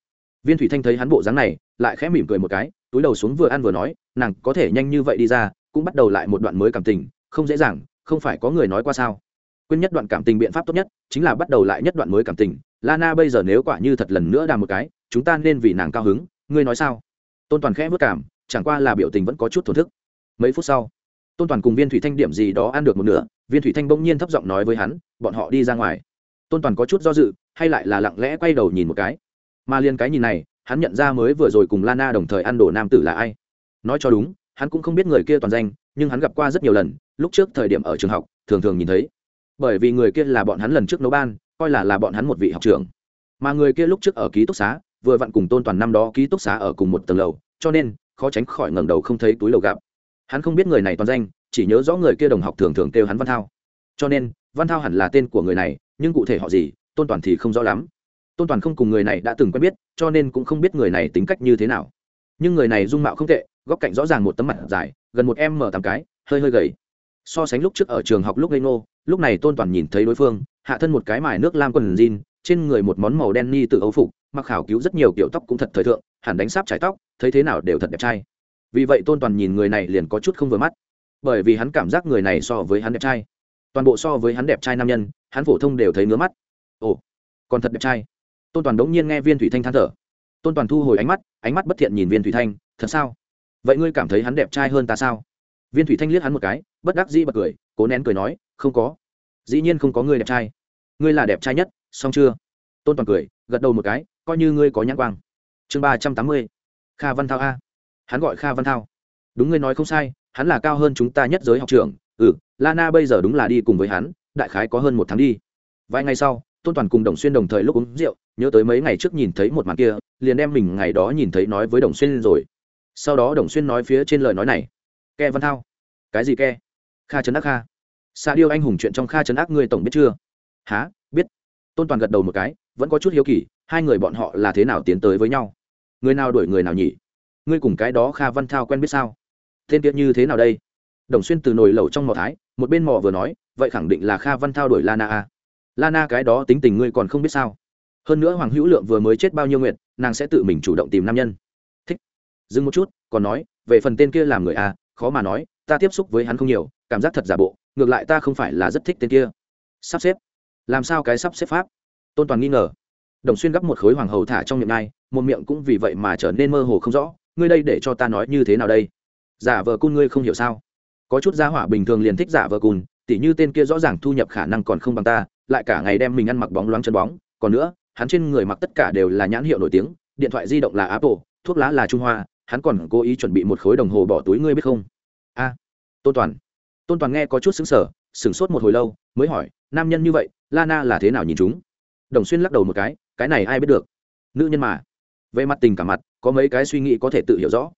Viên thủy thanh thấy hắn bộ dáng này, lại khẽ mỉm cười một cái, túi đầu xuống vừa ăn vừa nói, nàng có thể nhanh như vậy đi ra, cũng bắt đầu lại một đoạn mới cảm tình, không dễ dàng, không phải có người nói qua sao? Quên nhất đoạn cảm tình biện pháp tốt nhất, chính là bắt đầu lại nhất đoạn mới cảm tình. Lana bây giờ nếu quả như thật lần nữa đàm một cái, chúng ta nên vì nàng cao hứng, ngươi nói sao? Tôn toàn khẽ vất cảm, chẳng qua là biểu tình vẫn có chút thổn thức mấy phút sau, tôn toàn cùng viên thủy thanh điểm gì đó ăn được một nửa, viên thủy thanh bỗng nhiên thấp giọng nói với hắn, bọn họ đi ra ngoài. Tôn toàn có chút do dự, hay lại là lặng lẽ quay đầu nhìn một cái. Mà liên cái nhìn này, hắn nhận ra mới vừa rồi cùng lana đồng thời ăn đồ nam tử là ai. Nói cho đúng, hắn cũng không biết người kia toàn danh, nhưng hắn gặp qua rất nhiều lần, lúc trước thời điểm ở trường học, thường thường nhìn thấy. Bởi vì người kia là bọn hắn lần trước nấu ban, coi là là bọn hắn một vị học trưởng. Mà người kia lúc trước ở ký túc xá, vừa vặn cùng tôn toàn năm đó ký túc xá ở cùng một tầng lầu, cho nên khó tránh khỏi ngẩng đầu không thấy túi lầu gặp hắn không biết người này toàn danh, chỉ nhớ rõ người kia đồng học thường thường kêu hắn văn thao. Cho nên, văn thao hẳn là tên của người này, nhưng cụ thể họ gì, tôn toàn thì không rõ lắm. Tôn toàn không cùng người này đã từng quen biết, cho nên cũng không biết người này tính cách như thế nào. Nhưng người này dung mạo không tệ, góc cạnh rõ ràng một tấm mặt dài, gần một em mở tám cái, hơi hơi gầy. So sánh lúc trước ở trường học lúc gây ngô, lúc này tôn toàn nhìn thấy đối phương, hạ thân một cái mài nước lam quần jean, trên người một món màu đen ni tự ấu phục, mặc khảo cứu rất nhiều kiểu tóc cũng thật thời thượng, hẳn đánh sáp trải tóc, thấy thế nào đều thật đẹp trai vì vậy tôn toàn nhìn người này liền có chút không vừa mắt. Bởi vì hắn cảm giác người này so với hắn đẹp trai. Toàn bộ so với hắn đẹp trai nam nhân, hắn phổ thông đều thấy ngứa mắt. Ồ, còn thật đẹp trai. Tôn toàn đống nhiên nghe viên thủy thanh than thở. Tôn toàn thu hồi ánh mắt ánh mắt bất thiện nhìn viên thủy thanh, thật sao? Vậy ngươi cảm thấy hắn đẹp trai hơn ta sao? Viên thủy thanh liếc hắn một cái, bất đắc dĩ bật cười, cố nén cười nói, không có. Dĩ nhiên không có người đẹp trai. Ngươi là đẹp trai nhất, xong chưa? Tôn toàn cười, gật đầu một cái, coi như ngươi có nhãn quang. Chương ba trăm tám mươi. Kha văn thao a hắn gọi kha văn thao. Đúng ngươi nói không sai, hắn là cao hơn chúng ta nhất giới học trường ừ lana bây giờ đúng là đi cùng với hắn, đại khái có hơn một tháng đi. Vài ngày sau, tôn toàn cùng đồng xuyên đồng thời lúc uống rượu, nhớ tới mấy ngày trước nhìn thấy một màn kia, liền đem mình ngày đó nhìn thấy nói với đồng xuyên rồi. Sau đó đồng xuyên nói phía trên lời nói này. Ke văn thao. Cái gì ke kha trấn ác kha. Xa điêu anh hùng chuyện trong kha trấn ác ngươi tổng biết chưa? Há biết. Tôn toàn gật đầu một cái, vẫn có chút hiếu kỳ, hai người bọn họ là thế nào tiến tới với nhau? Người nào đuổi người nào nhỉ? Ngươi cùng cái đó kha văn thao quen biết sao? Tên kia như thế nào đây? Đồng xuyên từ nồi lẩu trong mỏ thái một bên mỏ vừa nói vậy khẳng định là kha văn thao đổi lana a lana cái đó tính tình ngươi còn không biết sao? Hơn nữa hoàng hữu lượng vừa mới chết bao nhiêu nguyện nàng sẽ tự mình chủ động tìm nam nhân. Thích. Dừng một chút còn nói về phần tên kia làm người a khó mà nói ta tiếp xúc với hắn không nhiều cảm giác thật giả bộ ngược lại ta không phải là rất thích tên kia. Sắp xếp. Làm sao cái sắp xếp pháp? Tôn toàn nghi ngờ. Đồng xuyên gắp một khối hoàng hầu thả trong miệng này, một miệng cũng vì vậy mà trở nên mơ hồ không rõ ngươi đây để cho ta nói như thế nào đây? Giả vờ cun ngươi không hiểu sao? Có chút gia hỏa bình thường liền thích giả vờ cun, tỉ như tên kia rõ ràng thu nhập khả năng còn không bằng ta, lại cả ngày đem mình ăn mặc bóng loáng chân bóng. Còn nữa, hắn trên người mặc tất cả đều là nhãn hiệu nổi tiếng, điện thoại di động là apple, thuốc lá là trung hoa, hắn còn cố ý chuẩn bị một khối đồng hồ bỏ túi ngươi biết không? A, tôn toàn. Tôn toàn nghe có chút xứng sở sửng sốt một hồi lâu, mới hỏi, nam nhân như vậy, lana là thế nào nhìn chúng? Đồng xuyên lắc đầu một cái cái này ai biết được? Nữ nhân mà. Về mặt tình cả mặt có mấy cái suy nghĩ có thể tự hiểu rõ.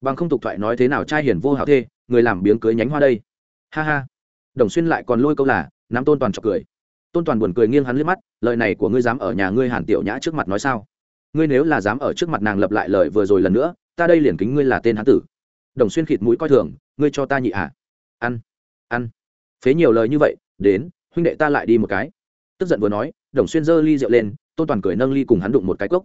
Bằng không tục thoại nói thế nào trai hiền vô hảo thê, người làm biếng cưới nhánh hoa đây. Ha ha. Đồng xuyên lại còn lôi câu là, nắm tôn toàn chọc cười. Tôn toàn buồn cười nghiêng hắn liếc mắt, lời này của ngươi dám ở nhà ngươi hàn tiểu nhã trước mặt nói sao? Ngươi nếu là dám ở trước mặt nàng lập lại lời vừa rồi lần nữa, ta đây liền kính ngươi là tên hán tử. Đồng xuyên khịt mũi coi thường, ngươi cho ta nhị à? ăn ăn. Phế nhiều lời như vậy, đến, huynh đệ ta lại đi một cái. Tức giận vừa nói, đồng xuyên giơ ly rượu lên, tôn toàn cười nâng ly cùng hắn đụng một cái cốc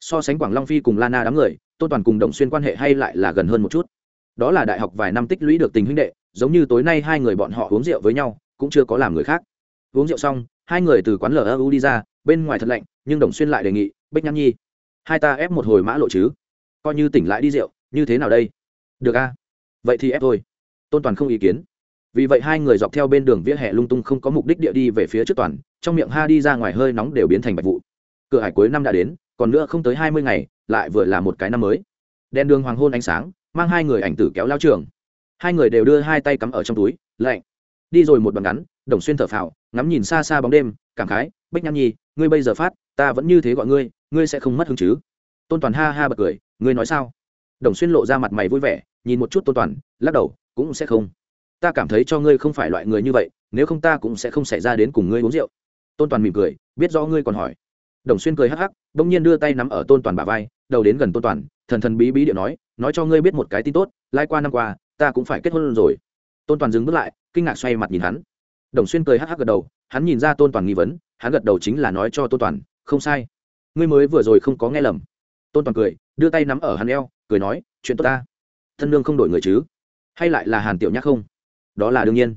so sánh quảng long phi cùng lana đám người tôn toàn cùng đồng xuyên quan hệ hay lại là gần hơn một chút. Đó là đại học vài năm tích lũy được tình huynh đệ, giống như tối nay hai người bọn họ uống rượu với nhau, cũng chưa có làm người khác. Uống rượu xong, hai người từ quán lu đi ra, bên ngoài thật lạnh, nhưng đồng xuyên lại đề nghị, bích nhăn nhi, hai ta ép một hồi mã lộ chứ? Coi như tỉnh lại đi rượu, như thế nào đây? Được a. Vậy thì ép thôi. Tôn toàn không ý kiến. Vì vậy hai người dọc theo bên đường vỉa hè lung tung không có mục đích địa đi về phía trước toàn, trong miệng ha đi ra ngoài hơi nóng đều biến thành bạch vụ. Cửa hải cuối năm đã đến còn nữa không tới hai mươi ngày, lại vừa là một cái năm mới. Đèn đường hoàng hôn ánh sáng, mang hai người ảnh tử kéo lao trường. Hai người đều đưa hai tay cắm ở trong túi, lạnh. Đi rồi một đoạn ngắn, đồng xuyên thở phào, ngắm nhìn xa xa bóng đêm, cảm khái, bích nham nhi, ngươi bây giờ phát, ta vẫn như thế gọi ngươi ngươi sẽ không mất hứng chứ? Tôn toàn ha ha bật cười, ngươi nói sao? Đồng xuyên lộ ra mặt mày vui vẻ, nhìn một chút tôn toàn, lắc đầu, cũng sẽ không. Ta cảm thấy cho ngươi không phải loại người như vậy, nếu không ta cũng sẽ không xảy ra đến cùng ngươi uống rượu. Tôn toàn mỉm cười, biết rõ ngươi còn hỏi đồng xuyên cười hắc hắc, bỗng nhiên đưa tay nắm ở tôn toàn bà vai, đầu đến gần tôn toàn, thần thần bí bí điệu nói nói cho ngươi biết một cái tin tốt, lai qua năm qua, ta cũng phải kết hôn rồi. Tôn toàn dừng bước lại, kinh ngạc xoay mặt nhìn hắn. Đồng xuyên cười hắc hắc gật đầu, hắn nhìn ra tôn toàn nghi vấn, hắn gật đầu chính là nói cho tôn toàn, không sai. Ngươi mới vừa rồi không có nghe lầm. Tôn toàn cười, đưa tay nắm ở hắn eo, cười nói, chuyện tốt ta. Thân lương không đổi người chứ? Hay lại là hàn tiểu nhắc không? Đó là đương nhiên.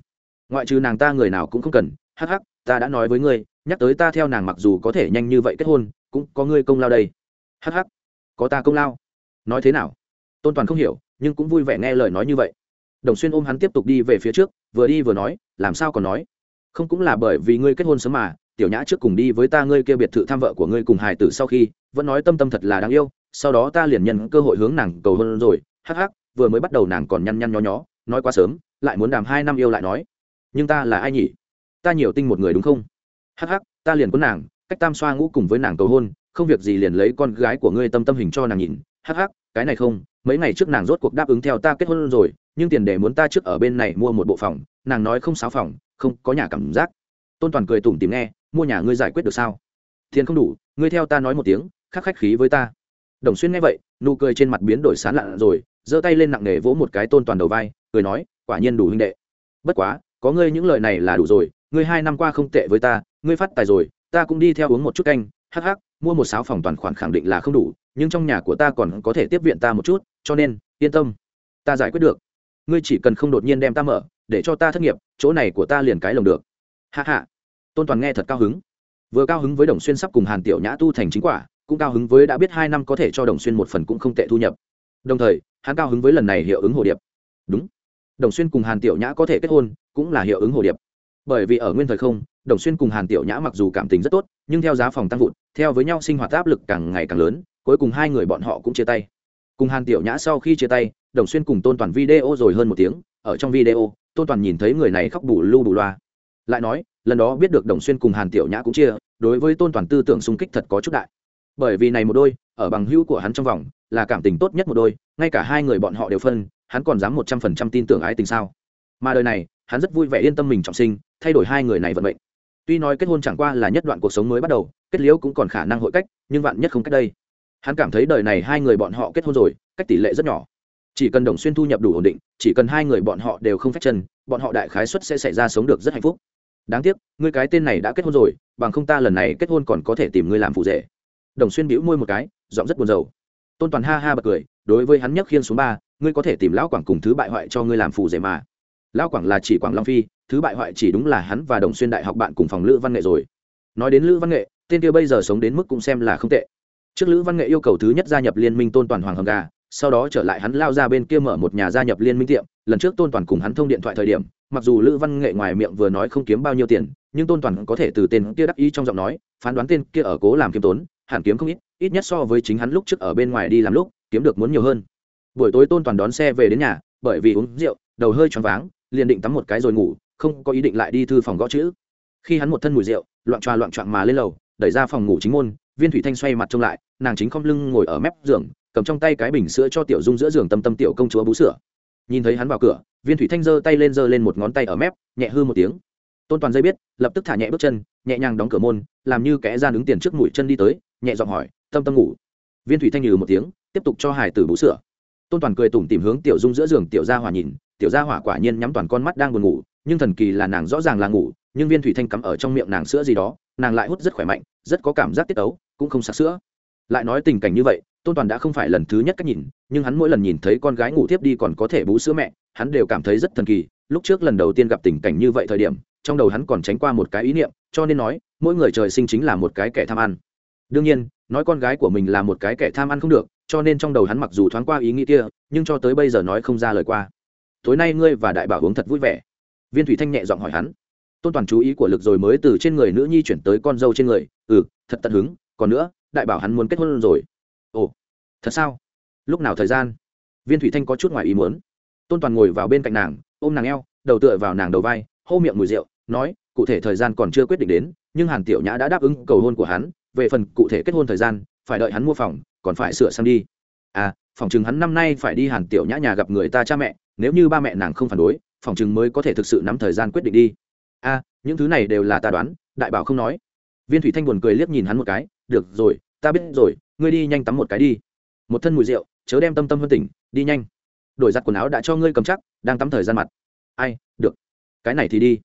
Ngoại trừ nàng ta người nào cũng không cần. Hắc hắc, ta đã nói với ngươi nhắc tới ta theo nàng mặc dù có thể nhanh như vậy kết hôn, cũng có ngươi công lao đây. Hắc hắc, có ta công lao. Nói thế nào? Tôn toàn không hiểu, nhưng cũng vui vẻ nghe lời nói như vậy. Đồng xuyên ôm hắn tiếp tục đi về phía trước, vừa đi vừa nói, làm sao còn nói? Không cũng là bởi vì ngươi kết hôn sớm mà, tiểu nhã trước cùng đi với ta ngươi kia biệt thự tham vợ của ngươi cùng hài tử sau khi, vẫn nói tâm tâm thật là đáng yêu, sau đó ta liền nhận cơ hội hướng nàng cầu hôn rồi. Hắc hắc, vừa mới bắt đầu nàng còn nhăn nhăn nhó nhó, nói quá sớm, lại muốn đàm hai năm yêu lại nói. Nhưng ta là ai nhỉ? Ta nhiều tinh một người đúng không? Hắc hắc, ta liền có nàng, cách tam xoa ngũ cùng với nàng cầu hôn, không việc gì liền lấy con gái của ngươi tâm tâm hình cho nàng nhìn. Hắc hắc, cái này không, mấy ngày trước nàng rốt cuộc đáp ứng theo ta kết hôn rồi, nhưng tiền để muốn ta trước ở bên này mua một bộ phòng, nàng nói không sáo phòng, không có nhà cảm giác. Tôn toàn cười tủm tìm nghe, mua nhà ngươi giải quyết được sao? Tiền không đủ, ngươi theo ta nói một tiếng, khắc khách khí với ta. Đồng xuyên nghe vậy, nụ cười trên mặt biến đổi sán lạn rồi, giơ tay lên nặng nề vỗ một cái tôn toàn đầu vai, cười nói, quả nhiên đủ huynh đệ. Bất quá, có ngươi những lời này là đủ rồi ngươi hai năm qua không tệ với ta, ngươi phát tài rồi, ta cũng đi theo uống một chút canh, hắc hắc, mua một sáu phòng toàn khoản khẳng định là không đủ, nhưng trong nhà của ta còn có thể tiếp viện ta một chút, cho nên, yên tâm, ta giải quyết được. Ngươi chỉ cần không đột nhiên đem ta mở, để cho ta thất nghiệp, chỗ này của ta liền cái lồng được. Hạ hạ tôn toàn nghe thật cao hứng. Vừa cao hứng với đồng xuyên sắp cùng hàn tiểu nhã tu thành chính quả, cũng cao hứng với đã biết hai năm có thể cho đồng xuyên một phần cũng không tệ thu nhập. Đồng thời, hắn cao hứng với lần này hiệu ứng hồ điệp. Đúng. Đồng xuyên cùng hàn tiểu nhã có thể kết hôn, cũng là hiệu ứng hồ điệp bởi vì ở nguyên thời không, đồng xuyên cùng hàn tiểu nhã mặc dù cảm tình rất tốt, nhưng theo giá phòng tăng vụt, theo với nhau sinh hoạt áp lực càng ngày càng lớn, cuối cùng hai người bọn họ cũng chia tay. Cùng hàn tiểu nhã sau khi chia tay, đồng xuyên cùng tôn toàn video rồi hơn một tiếng, ở trong video, tôn toàn nhìn thấy người này khóc bù lu bù loa. Lại nói, lần đó biết được đồng xuyên cùng hàn tiểu nhã cũng chia, đối với tôn toàn tư tưởng xung kích thật có chút đại. Bởi vì này một đôi, ở bằng hữu của hắn trong vòng, là cảm tình tốt nhất một đôi, ngay cả hai người bọn họ đều phân, hắn còn dám một trăm phần trăm tin tưởng ái tình sao? Mà đời này hắn rất vui vẻ yên tâm mình trọng sinh, thay đổi hai người này vận mệnh. Tuy nói kết hôn chẳng qua là nhất đoạn cuộc sống mới bắt đầu, kết liễu cũng còn khả năng hội cách, nhưng vạn nhất không cách đây. Hắn cảm thấy đời này hai người bọn họ kết hôn rồi, cách tỷ lệ rất nhỏ. Chỉ cần đồng xuyên thu nhập đủ ổn định, chỉ cần hai người bọn họ đều không phép chân, bọn họ đại khái suất sẽ xảy ra sống được rất hạnh phúc. Đáng tiếc, ngươi cái tên này đã kết hôn rồi, bằng không ta lần này kết hôn còn có thể tìm ngươi làm phụ rể. Đồng xuyên bĩu môi một cái, giọng rất buồn rầu. Tôn toàn ha ha bật cười, đối với hắn nhấc khiên xuống ba, ngươi có thể tìm lão quảng cùng thứ bại hoại cho ngươi làm phụ rể mà lão quảng là chỉ quảng long phi, thứ bại hoại chỉ đúng là hắn và đồng xuyên đại học bạn cùng phòng lữ văn nghệ rồi. Nói đến lữ văn nghệ, tên kia bây giờ sống đến mức cũng xem là không tệ. Trước lữ văn nghệ yêu cầu thứ nhất gia nhập liên minh tôn toàn hoàng hầm gà, sau đó trở lại hắn lao ra bên kia mở một nhà gia nhập liên minh tiệm. Lần trước tôn toàn cùng hắn thông điện thoại thời điểm, mặc dù lữ văn nghệ ngoài miệng vừa nói không kiếm bao nhiêu tiền, nhưng tôn toàn có thể từ tên kia đắc ý trong giọng nói, phán đoán tên kia ở cố làm kiếm tốn, hẳn kiếm không ít ít nhất so với chính hắn lúc trước ở bên ngoài đi làm lúc, kiếm được muốn nhiều hơn. Buổi tối tôn toàn đón xe về đến nhà, bởi vì uống rượu, đầu hơi choáng váng liền định tắm một cái rồi ngủ, không có ý định lại đi thư phòng gõ chữ. Khi hắn một thân mùi rượu, loạn tròa loạn trọn mà lên lầu, đẩy ra phòng ngủ chính môn, viên thủy thanh xoay mặt trông lại, nàng chính không lưng ngồi ở mép giường, cầm trong tay cái bình sữa cho tiểu dung giữa giường tâm tâm tiểu công chúa bú sữa. Nhìn thấy hắn vào cửa, viên thủy thanh giơ tay lên giơ lên một ngón tay ở mép, nhẹ hư một tiếng. Tôn toàn dây biết, lập tức thả nhẹ bước chân, nhẹ nhàng đóng cửa môn, làm như kẻ ra đứng tiền trước mũi chân đi tới, nhẹ giọng hỏi, tâm tâm ngủ? Viên thủy thanh nhừ một tiếng, tiếp tục cho hải tử bú sữa. Tôn toàn cười tủm tìm hướng tiểu dung giữa giường tiểu gia hỏa nhìn tiểu gia hỏa quả nhiên nhắm toàn con mắt đang buồn ngủ, nhưng thần kỳ là nàng rõ ràng là ngủ, nhưng viên thủy thanh cắm ở trong miệng nàng sữa gì đó, nàng lại hút rất khỏe mạnh, rất có cảm giác tiết ấu cũng không sặc sữa. Lại nói tình cảnh như vậy, tôn toàn đã không phải lần thứ nhất cách nhìn, nhưng hắn mỗi lần nhìn thấy con gái ngủ tiếp đi còn có thể bú sữa mẹ, hắn đều cảm thấy rất thần kỳ. Lúc trước lần đầu tiên gặp tình cảnh như vậy thời điểm, trong đầu hắn còn tránh qua một cái ý niệm, cho nên nói, mỗi người trời sinh chính là một cái kẻ tham ăn. Đương nhiên, nói con gái của mình là một cái kẻ tham ăn không được, cho nên trong đầu hắn mặc dù thoáng qua ý nghĩ kia, nhưng cho tới bây giờ nói không ra lời qua tối nay ngươi và đại bảo uống thật vui vẻ. Viên thủy thanh nhẹ giọng hỏi hắn. Tôn toàn chú ý của lực rồi mới từ trên người nữ nhi chuyển tới con dâu trên người. Ừ thật tận hứng. Còn nữa, đại bảo hắn muốn kết hôn rồi. Ồ, thật sao? Lúc nào thời gian? Viên thủy thanh có chút ngoài ý muốn. Tôn toàn ngồi vào bên cạnh nàng, ôm nàng eo, đầu tựa vào nàng đầu vai, hô miệng mùi rượu, nói, cụ thể thời gian còn chưa quyết định đến, nhưng hàn tiểu nhã đã đáp ứng cầu hôn của hắn. Về phần cụ thể kết hôn thời gian, phải đợi hắn mua phòng, còn phải sửa sang đi. À phòng chừng hắn năm nay phải đi hàn tiểu nhã nhà gặp người ta cha mẹ nếu như ba mẹ nàng không phản đối, phòng chừng mới có thể thực sự nắm thời gian quyết định đi. A, những thứ này đều là ta đoán, đại bảo không nói. Viên thủy thanh buồn cười liếc nhìn hắn một cái, được rồi, ta biết rồi, ngươi đi nhanh tắm một cái đi. Một thân mùi rượu, chớ đem tâm tâm hơn tỉnh, đi nhanh. Đổi giặt quần áo đã cho ngươi cầm chắc, đang tắm thời gian mặt. Ai, được. Cái này thì đi.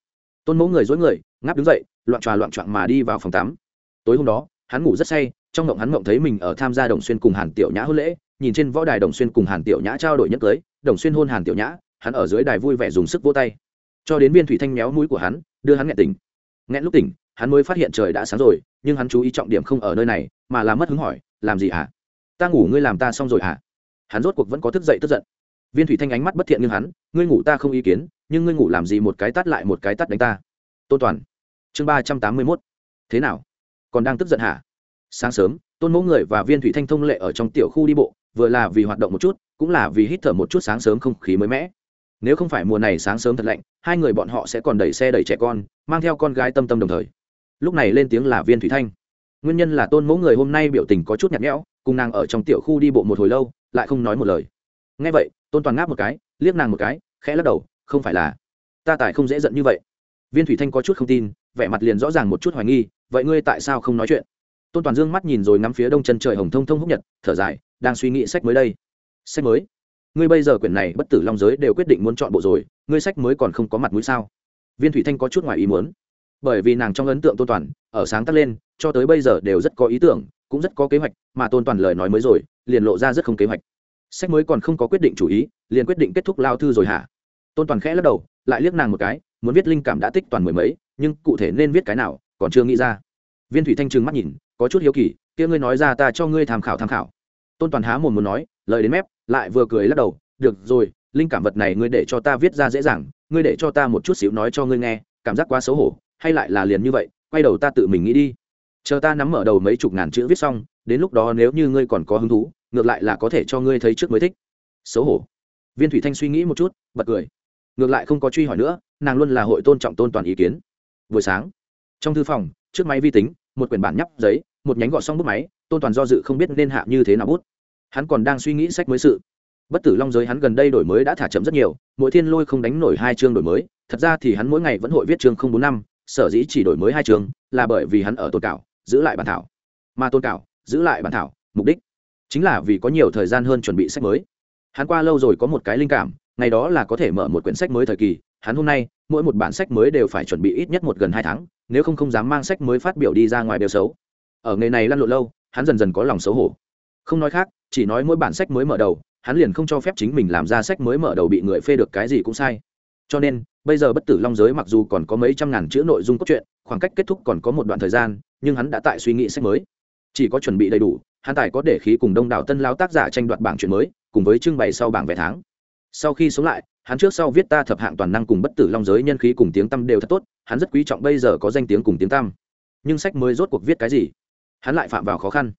Tôn mẫu người dối người, ngáp đứng dậy, loạn tròa loạn trọn mà đi vào phòng tắm. Tối hôm đó, hắn ngủ rất say, trong mộng hắn mộng thấy mình ở tham gia đồng xuyên cùng hàn tiểu nhã hôn lễ, nhìn trên võ đài đồng xuyên cùng hàn tiểu nhã trao đổi nhất cưới đồng xuyên hôn hàn tiểu nhã, hắn ở dưới đài vui vẻ dùng sức vô tay. Cho đến viên thủy thanh méo mũi của hắn, đưa hắn nghẹn tỉnh. Nghẹn lúc tỉnh, hắn mới phát hiện trời đã sáng rồi, nhưng hắn chú ý trọng điểm không ở nơi này, mà là mất hứng hỏi, làm gì hả? Ta ngủ ngươi làm ta xong rồi hả? Hắn rốt cuộc vẫn có thức dậy tức giận. Viên thủy thanh ánh mắt bất thiện như hắn, ngươi ngủ ta không ý kiến, nhưng ngươi ngủ làm gì một cái tắt lại một cái tắt đánh ta? Tôn toàn. Chương ba trăm tám mươi mốt. Thế nào? Còn đang tức giận hả? Sáng sớm, tôn mẫu người và viên thủy thanh thông lệ ở trong tiểu khu đi bộ vừa là vì hoạt động một chút, cũng là vì hít thở một chút sáng sớm không khí mới mẻ. Nếu không phải mùa này sáng sớm thật lạnh, hai người bọn họ sẽ còn đẩy xe đẩy trẻ con, mang theo con gái tâm tâm đồng thời. Lúc này lên tiếng là viên thủy thanh. Nguyên nhân là tôn mẫu người hôm nay biểu tình có chút nhạt nhẽo, cùng nàng ở trong tiểu khu đi bộ một hồi lâu, lại không nói một lời. Ngay vậy, tôn toàn ngáp một cái, liếc nàng một cái, khẽ lắc đầu, không phải là. Ta tài không dễ giận như vậy. Viên thủy thanh có chút không tin, vẻ mặt liền rõ ràng một chút hoài nghi, vậy ngươi tại sao không nói chuyện? Tôn toàn dương mắt nhìn rồi ngắm phía đông chân trời hồng thông thông húc nhật, thở dài đang suy nghĩ sách mới đây. Sách mới? Ngươi bây giờ quyển này bất tử long giới đều quyết định muốn chọn bộ rồi, ngươi sách mới còn không có mặt mũi sao? Viên thủy thanh có chút ngoài ý muốn. Bởi vì nàng trong ấn tượng tôn toàn, ở sáng tác lên, cho tới bây giờ đều rất có ý tưởng, cũng rất có kế hoạch, mà tôn toàn lời nói mới rồi, liền lộ ra rất không kế hoạch. Sách mới còn không có quyết định chủ ý, liền quyết định kết thúc lao thư rồi hả? Tôn toàn khẽ lắc đầu, lại liếc nàng một cái, muốn viết linh cảm đã tích toàn mười mấy, nhưng cụ thể nên viết cái nào, còn chưa nghĩ ra. Viên thủy thanh trừng mắt nhìn, có chút hiếu kỳ, kia ngươi nói ra ta cho ngươi tham khảo tham khảo tôn toàn há mồm muốn nói, lời đến mép, lại vừa cười lắc đầu, được rồi, linh cảm vật này ngươi để cho ta viết ra dễ dàng, ngươi để cho ta một chút xíu nói cho ngươi nghe, cảm giác quá xấu hổ, hay lại là liền như vậy, quay đầu ta tự mình nghĩ đi. Chờ ta nắm mở đầu mấy chục ngàn chữ viết xong, đến lúc đó nếu như ngươi còn có hứng thú, ngược lại là có thể cho ngươi thấy trước mới thích. Xấu hổ. Viên thủy thanh suy nghĩ một chút, bật cười. Ngược lại không có truy hỏi nữa, nàng luôn là hội tôn trọng tôn toàn ý kiến. Buổi sáng, trong thư phòng, trước máy vi tính, một quyển bản nhắp giấy một nhánh gọt xong bút máy, tôn toàn do dự không biết nên hạ như thế nào bút. Hắn còn đang suy nghĩ sách mới sự. Bất tử long giới hắn gần đây đổi mới đã thả chậm rất nhiều, mỗi thiên lôi không đánh nổi hai chương đổi mới, thật ra thì hắn mỗi ngày vẫn hội viết chương không bốn năm, sở dĩ chỉ đổi mới hai chương là bởi vì hắn ở tôn cảo, giữ lại bản thảo. Mà tôn cảo, giữ lại bản thảo, mục đích chính là vì có nhiều thời gian hơn chuẩn bị sách mới. Hắn qua lâu rồi có một cái linh cảm, ngày đó là có thể mở một quyển sách mới thời kỳ, hắn hôm nay, mỗi một bản sách mới đều phải chuẩn bị ít nhất một gần hai tháng, nếu không không dám mang sách mới phát biểu đi ra ngoài đều xấu ở nghề này lăn lộn lâu, hắn dần dần có lòng xấu hổ. Không nói khác, chỉ nói mỗi bản sách mới mở đầu, hắn liền không cho phép chính mình làm ra sách mới mở đầu bị người phê được cái gì cũng sai. Cho nên, bây giờ bất tử long giới mặc dù còn có mấy trăm ngàn chữ nội dung cốt truyện, khoảng cách kết thúc còn có một đoạn thời gian, nhưng hắn đã tại suy nghĩ sách mới. Chỉ có chuẩn bị đầy đủ, hắn tài có để khí cùng đông đảo tân lao tác giả tranh đoạt bảng chuyện mới, cùng với trưng bày sau bảng vé tháng. Sau khi sống lại, hắn trước sau viết ta thập hạng toàn năng cùng bất tử long giới nhân khí cùng tiếng tăm đều thật tốt, hắn rất quý trọng bây giờ có danh tiếng cùng tiếng tăm. Nhưng sách mới rốt cuộc viết cái gì? Hắn lại phạm vào khó khăn.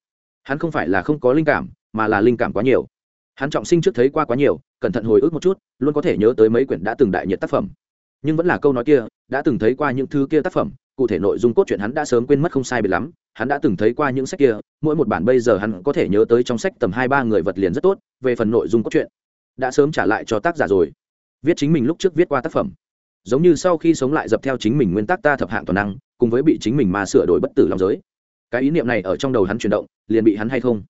Hắn không phải là không có linh cảm, mà là linh cảm quá nhiều. Hắn trọng sinh trước thấy qua quá nhiều, cẩn thận hồi ức một chút, luôn có thể nhớ tới mấy quyển đã từng đại nhiệt tác phẩm. Nhưng vẫn là câu nói kia, đã từng thấy qua những thứ kia tác phẩm, cụ thể nội dung cốt truyện hắn đã sớm quên mất không sai biệt lắm. Hắn đã từng thấy qua những sách kia, mỗi một bản bây giờ hắn có thể nhớ tới trong sách tầm hai ba người vật liền rất tốt, về phần nội dung cốt truyện, đã sớm trả lại cho tác giả rồi. Viết chính mình lúc trước viết qua tác phẩm. Giống như sau khi sống lại dập theo chính mình nguyên tắc ta thập hạng toàn năng, cùng với bị chính mình mà sửa đổi bất tử lòng giới cái ý niệm này ở trong đầu hắn chuyển động, liền bị hắn hay không?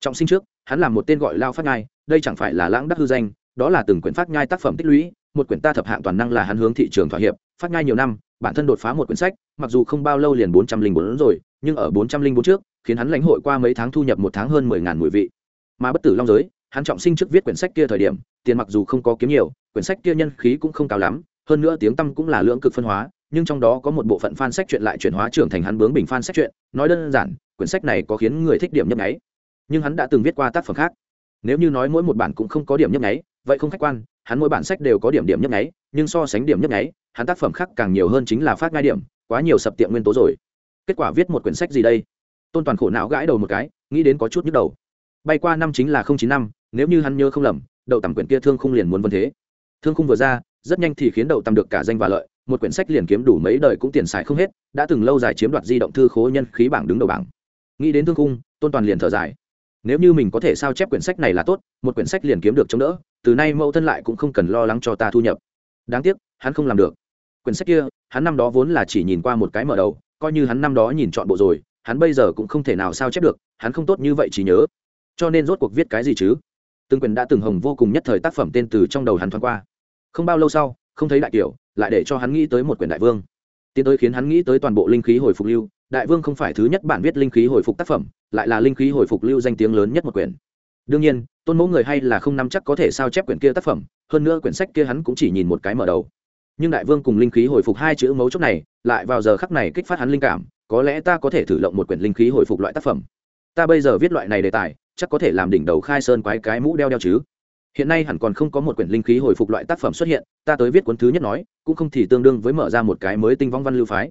Trọng sinh trước, hắn làm một tên gọi lao phát ngai đây chẳng phải là lãng đắc hư danh, đó là từng quyển phát nhai tác phẩm tích lũy, một quyển ta thập hạng toàn năng là hắn hướng thị trường thỏa hiệp, phát nhai nhiều năm, bản thân đột phá một quyển sách, mặc dù không bao lâu liền bốn trăm linh bốn rồi, nhưng ở bốn trăm linh bốn trước, khiến hắn lãnh hội qua mấy tháng thu nhập một tháng hơn mười ngàn mùi vị. Mà bất tử long giới, hắn trọng sinh trước viết quyển sách kia thời điểm, tiền mặc dù không có kiếm nhiều, quyển sách kia nhân khí cũng không cao lắm, hơn nữa tiếng tăm cũng là lượng cực phân hóa nhưng trong đó có một bộ phận fan sách truyện lại chuyển hóa trưởng thành hắn bướng bình fan sách truyện. Nói đơn giản, quyển sách này có khiến người thích điểm nhấp nháy, nhưng hắn đã từng viết qua tác phẩm khác. Nếu như nói mỗi một bản cũng không có điểm nhấp nháy, vậy không khách quan, hắn mỗi bản sách đều có điểm điểm nhấp nháy, nhưng so sánh điểm nhấp nháy, hắn tác phẩm khác càng nhiều hơn chính là phát ngai điểm, quá nhiều sập tiệm nguyên tố rồi. Kết quả viết một quyển sách gì đây? Tôn toàn khổ não gãi đầu một cái, nghĩ đến có chút nhức đầu. Bay qua năm chính là không chín năm, nếu như hắn nhớ không lầm, đậu tầm quyển kia thương khung liền muốn vân thế. Thương khung vừa ra, rất nhanh thì khiến đậu tầm được cả danh và lợi một quyển sách liền kiếm đủ mấy đời cũng tiền xài không hết, đã từng lâu dài chiếm đoạt di động thư khố nhân khí bảng đứng đầu bảng. Nghĩ đến thương khung, tôn toàn liền thở dài. Nếu như mình có thể sao chép quyển sách này là tốt, một quyển sách liền kiếm được chống đỡ, từ nay mẫu thân lại cũng không cần lo lắng cho ta thu nhập. Đáng tiếc, hắn không làm được. Quyển sách kia, hắn năm đó vốn là chỉ nhìn qua một cái mở đầu, coi như hắn năm đó nhìn chọn bộ rồi, hắn bây giờ cũng không thể nào sao chép được, hắn không tốt như vậy chỉ nhớ. Cho nên rốt cuộc viết cái gì chứ? Từng quyển đã từng hồng vô cùng nhất thời tác phẩm tên từ trong đầu hắn thoáng qua. Không bao lâu sau không thấy đại tiểu, lại để cho hắn nghĩ tới một quyển đại vương. Tiến tới khiến hắn nghĩ tới toàn bộ linh khí hồi phục lưu đại vương không phải thứ nhất bản viết linh khí hồi phục tác phẩm lại là linh khí hồi phục lưu danh tiếng lớn nhất một quyển. Đương nhiên tôn mẫu người hay là không nắm chắc có thể sao chép quyển kia tác phẩm hơn nữa quyển sách kia hắn cũng chỉ nhìn một cái mở đầu. Nhưng đại vương cùng linh khí hồi phục hai chữ mấu chốt này lại vào giờ khắc này kích phát hắn linh cảm có lẽ ta có thể thử lộng một quyển linh khí hồi phục loại tác phẩm. Ta bây giờ viết loại này đề tài chắc có thể làm đỉnh đầu khai sơn quái cái mũ đeo đeo chứ hiện nay hẳn còn không có một quyển linh khí hồi phục loại tác phẩm xuất hiện, ta tới viết cuốn thứ nhất nói, cũng không thì tương đương với mở ra một cái mới tinh vong văn lưu phái.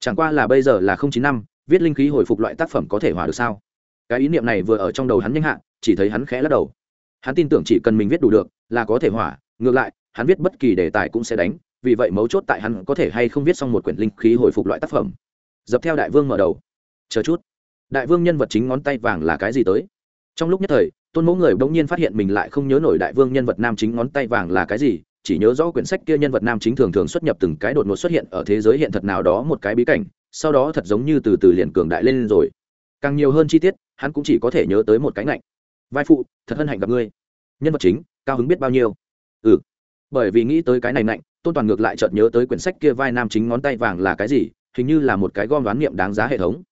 Chẳng qua là bây giờ là không chín năm, viết linh khí hồi phục loại tác phẩm có thể hòa được sao? Cái ý niệm này vừa ở trong đầu hắn nhanh hạ, chỉ thấy hắn khẽ lắc đầu. Hắn tin tưởng chỉ cần mình viết đủ được, là có thể hỏa ngược lại, hắn viết bất kỳ đề tài cũng sẽ đánh, vì vậy mấu chốt tại hắn có thể hay không viết xong một quyển linh khí hồi phục loại tác phẩm. Dập theo đại vương mở đầu. Chờ chút. Đại vương nhân vật chính ngón tay vàng là cái gì tới? Trong lúc nhất thời tôn mẫu người bỗng nhiên phát hiện mình lại không nhớ nổi đại vương nhân vật nam chính ngón tay vàng là cái gì, chỉ nhớ rõ quyển sách kia nhân vật nam chính thường thường xuất nhập từng cái đột ngột xuất hiện ở thế giới hiện thật nào đó một cái bí cảnh, sau đó thật giống như từ từ liền cường đại lên rồi. Càng nhiều hơn chi tiết, hắn cũng chỉ có thể nhớ tới một cái ngạnh. Vai phụ, thật hân hạnh gặp ngươi. Nhân vật chính, cao hứng biết bao nhiêu? Ừ. Bởi vì nghĩ tới cái này ngạnh, tôn toàn ngược lại chợt nhớ tới quyển sách kia vai nam chính ngón tay vàng là cái gì, hình như là một cái gom đoán niệm đáng giá hệ thống.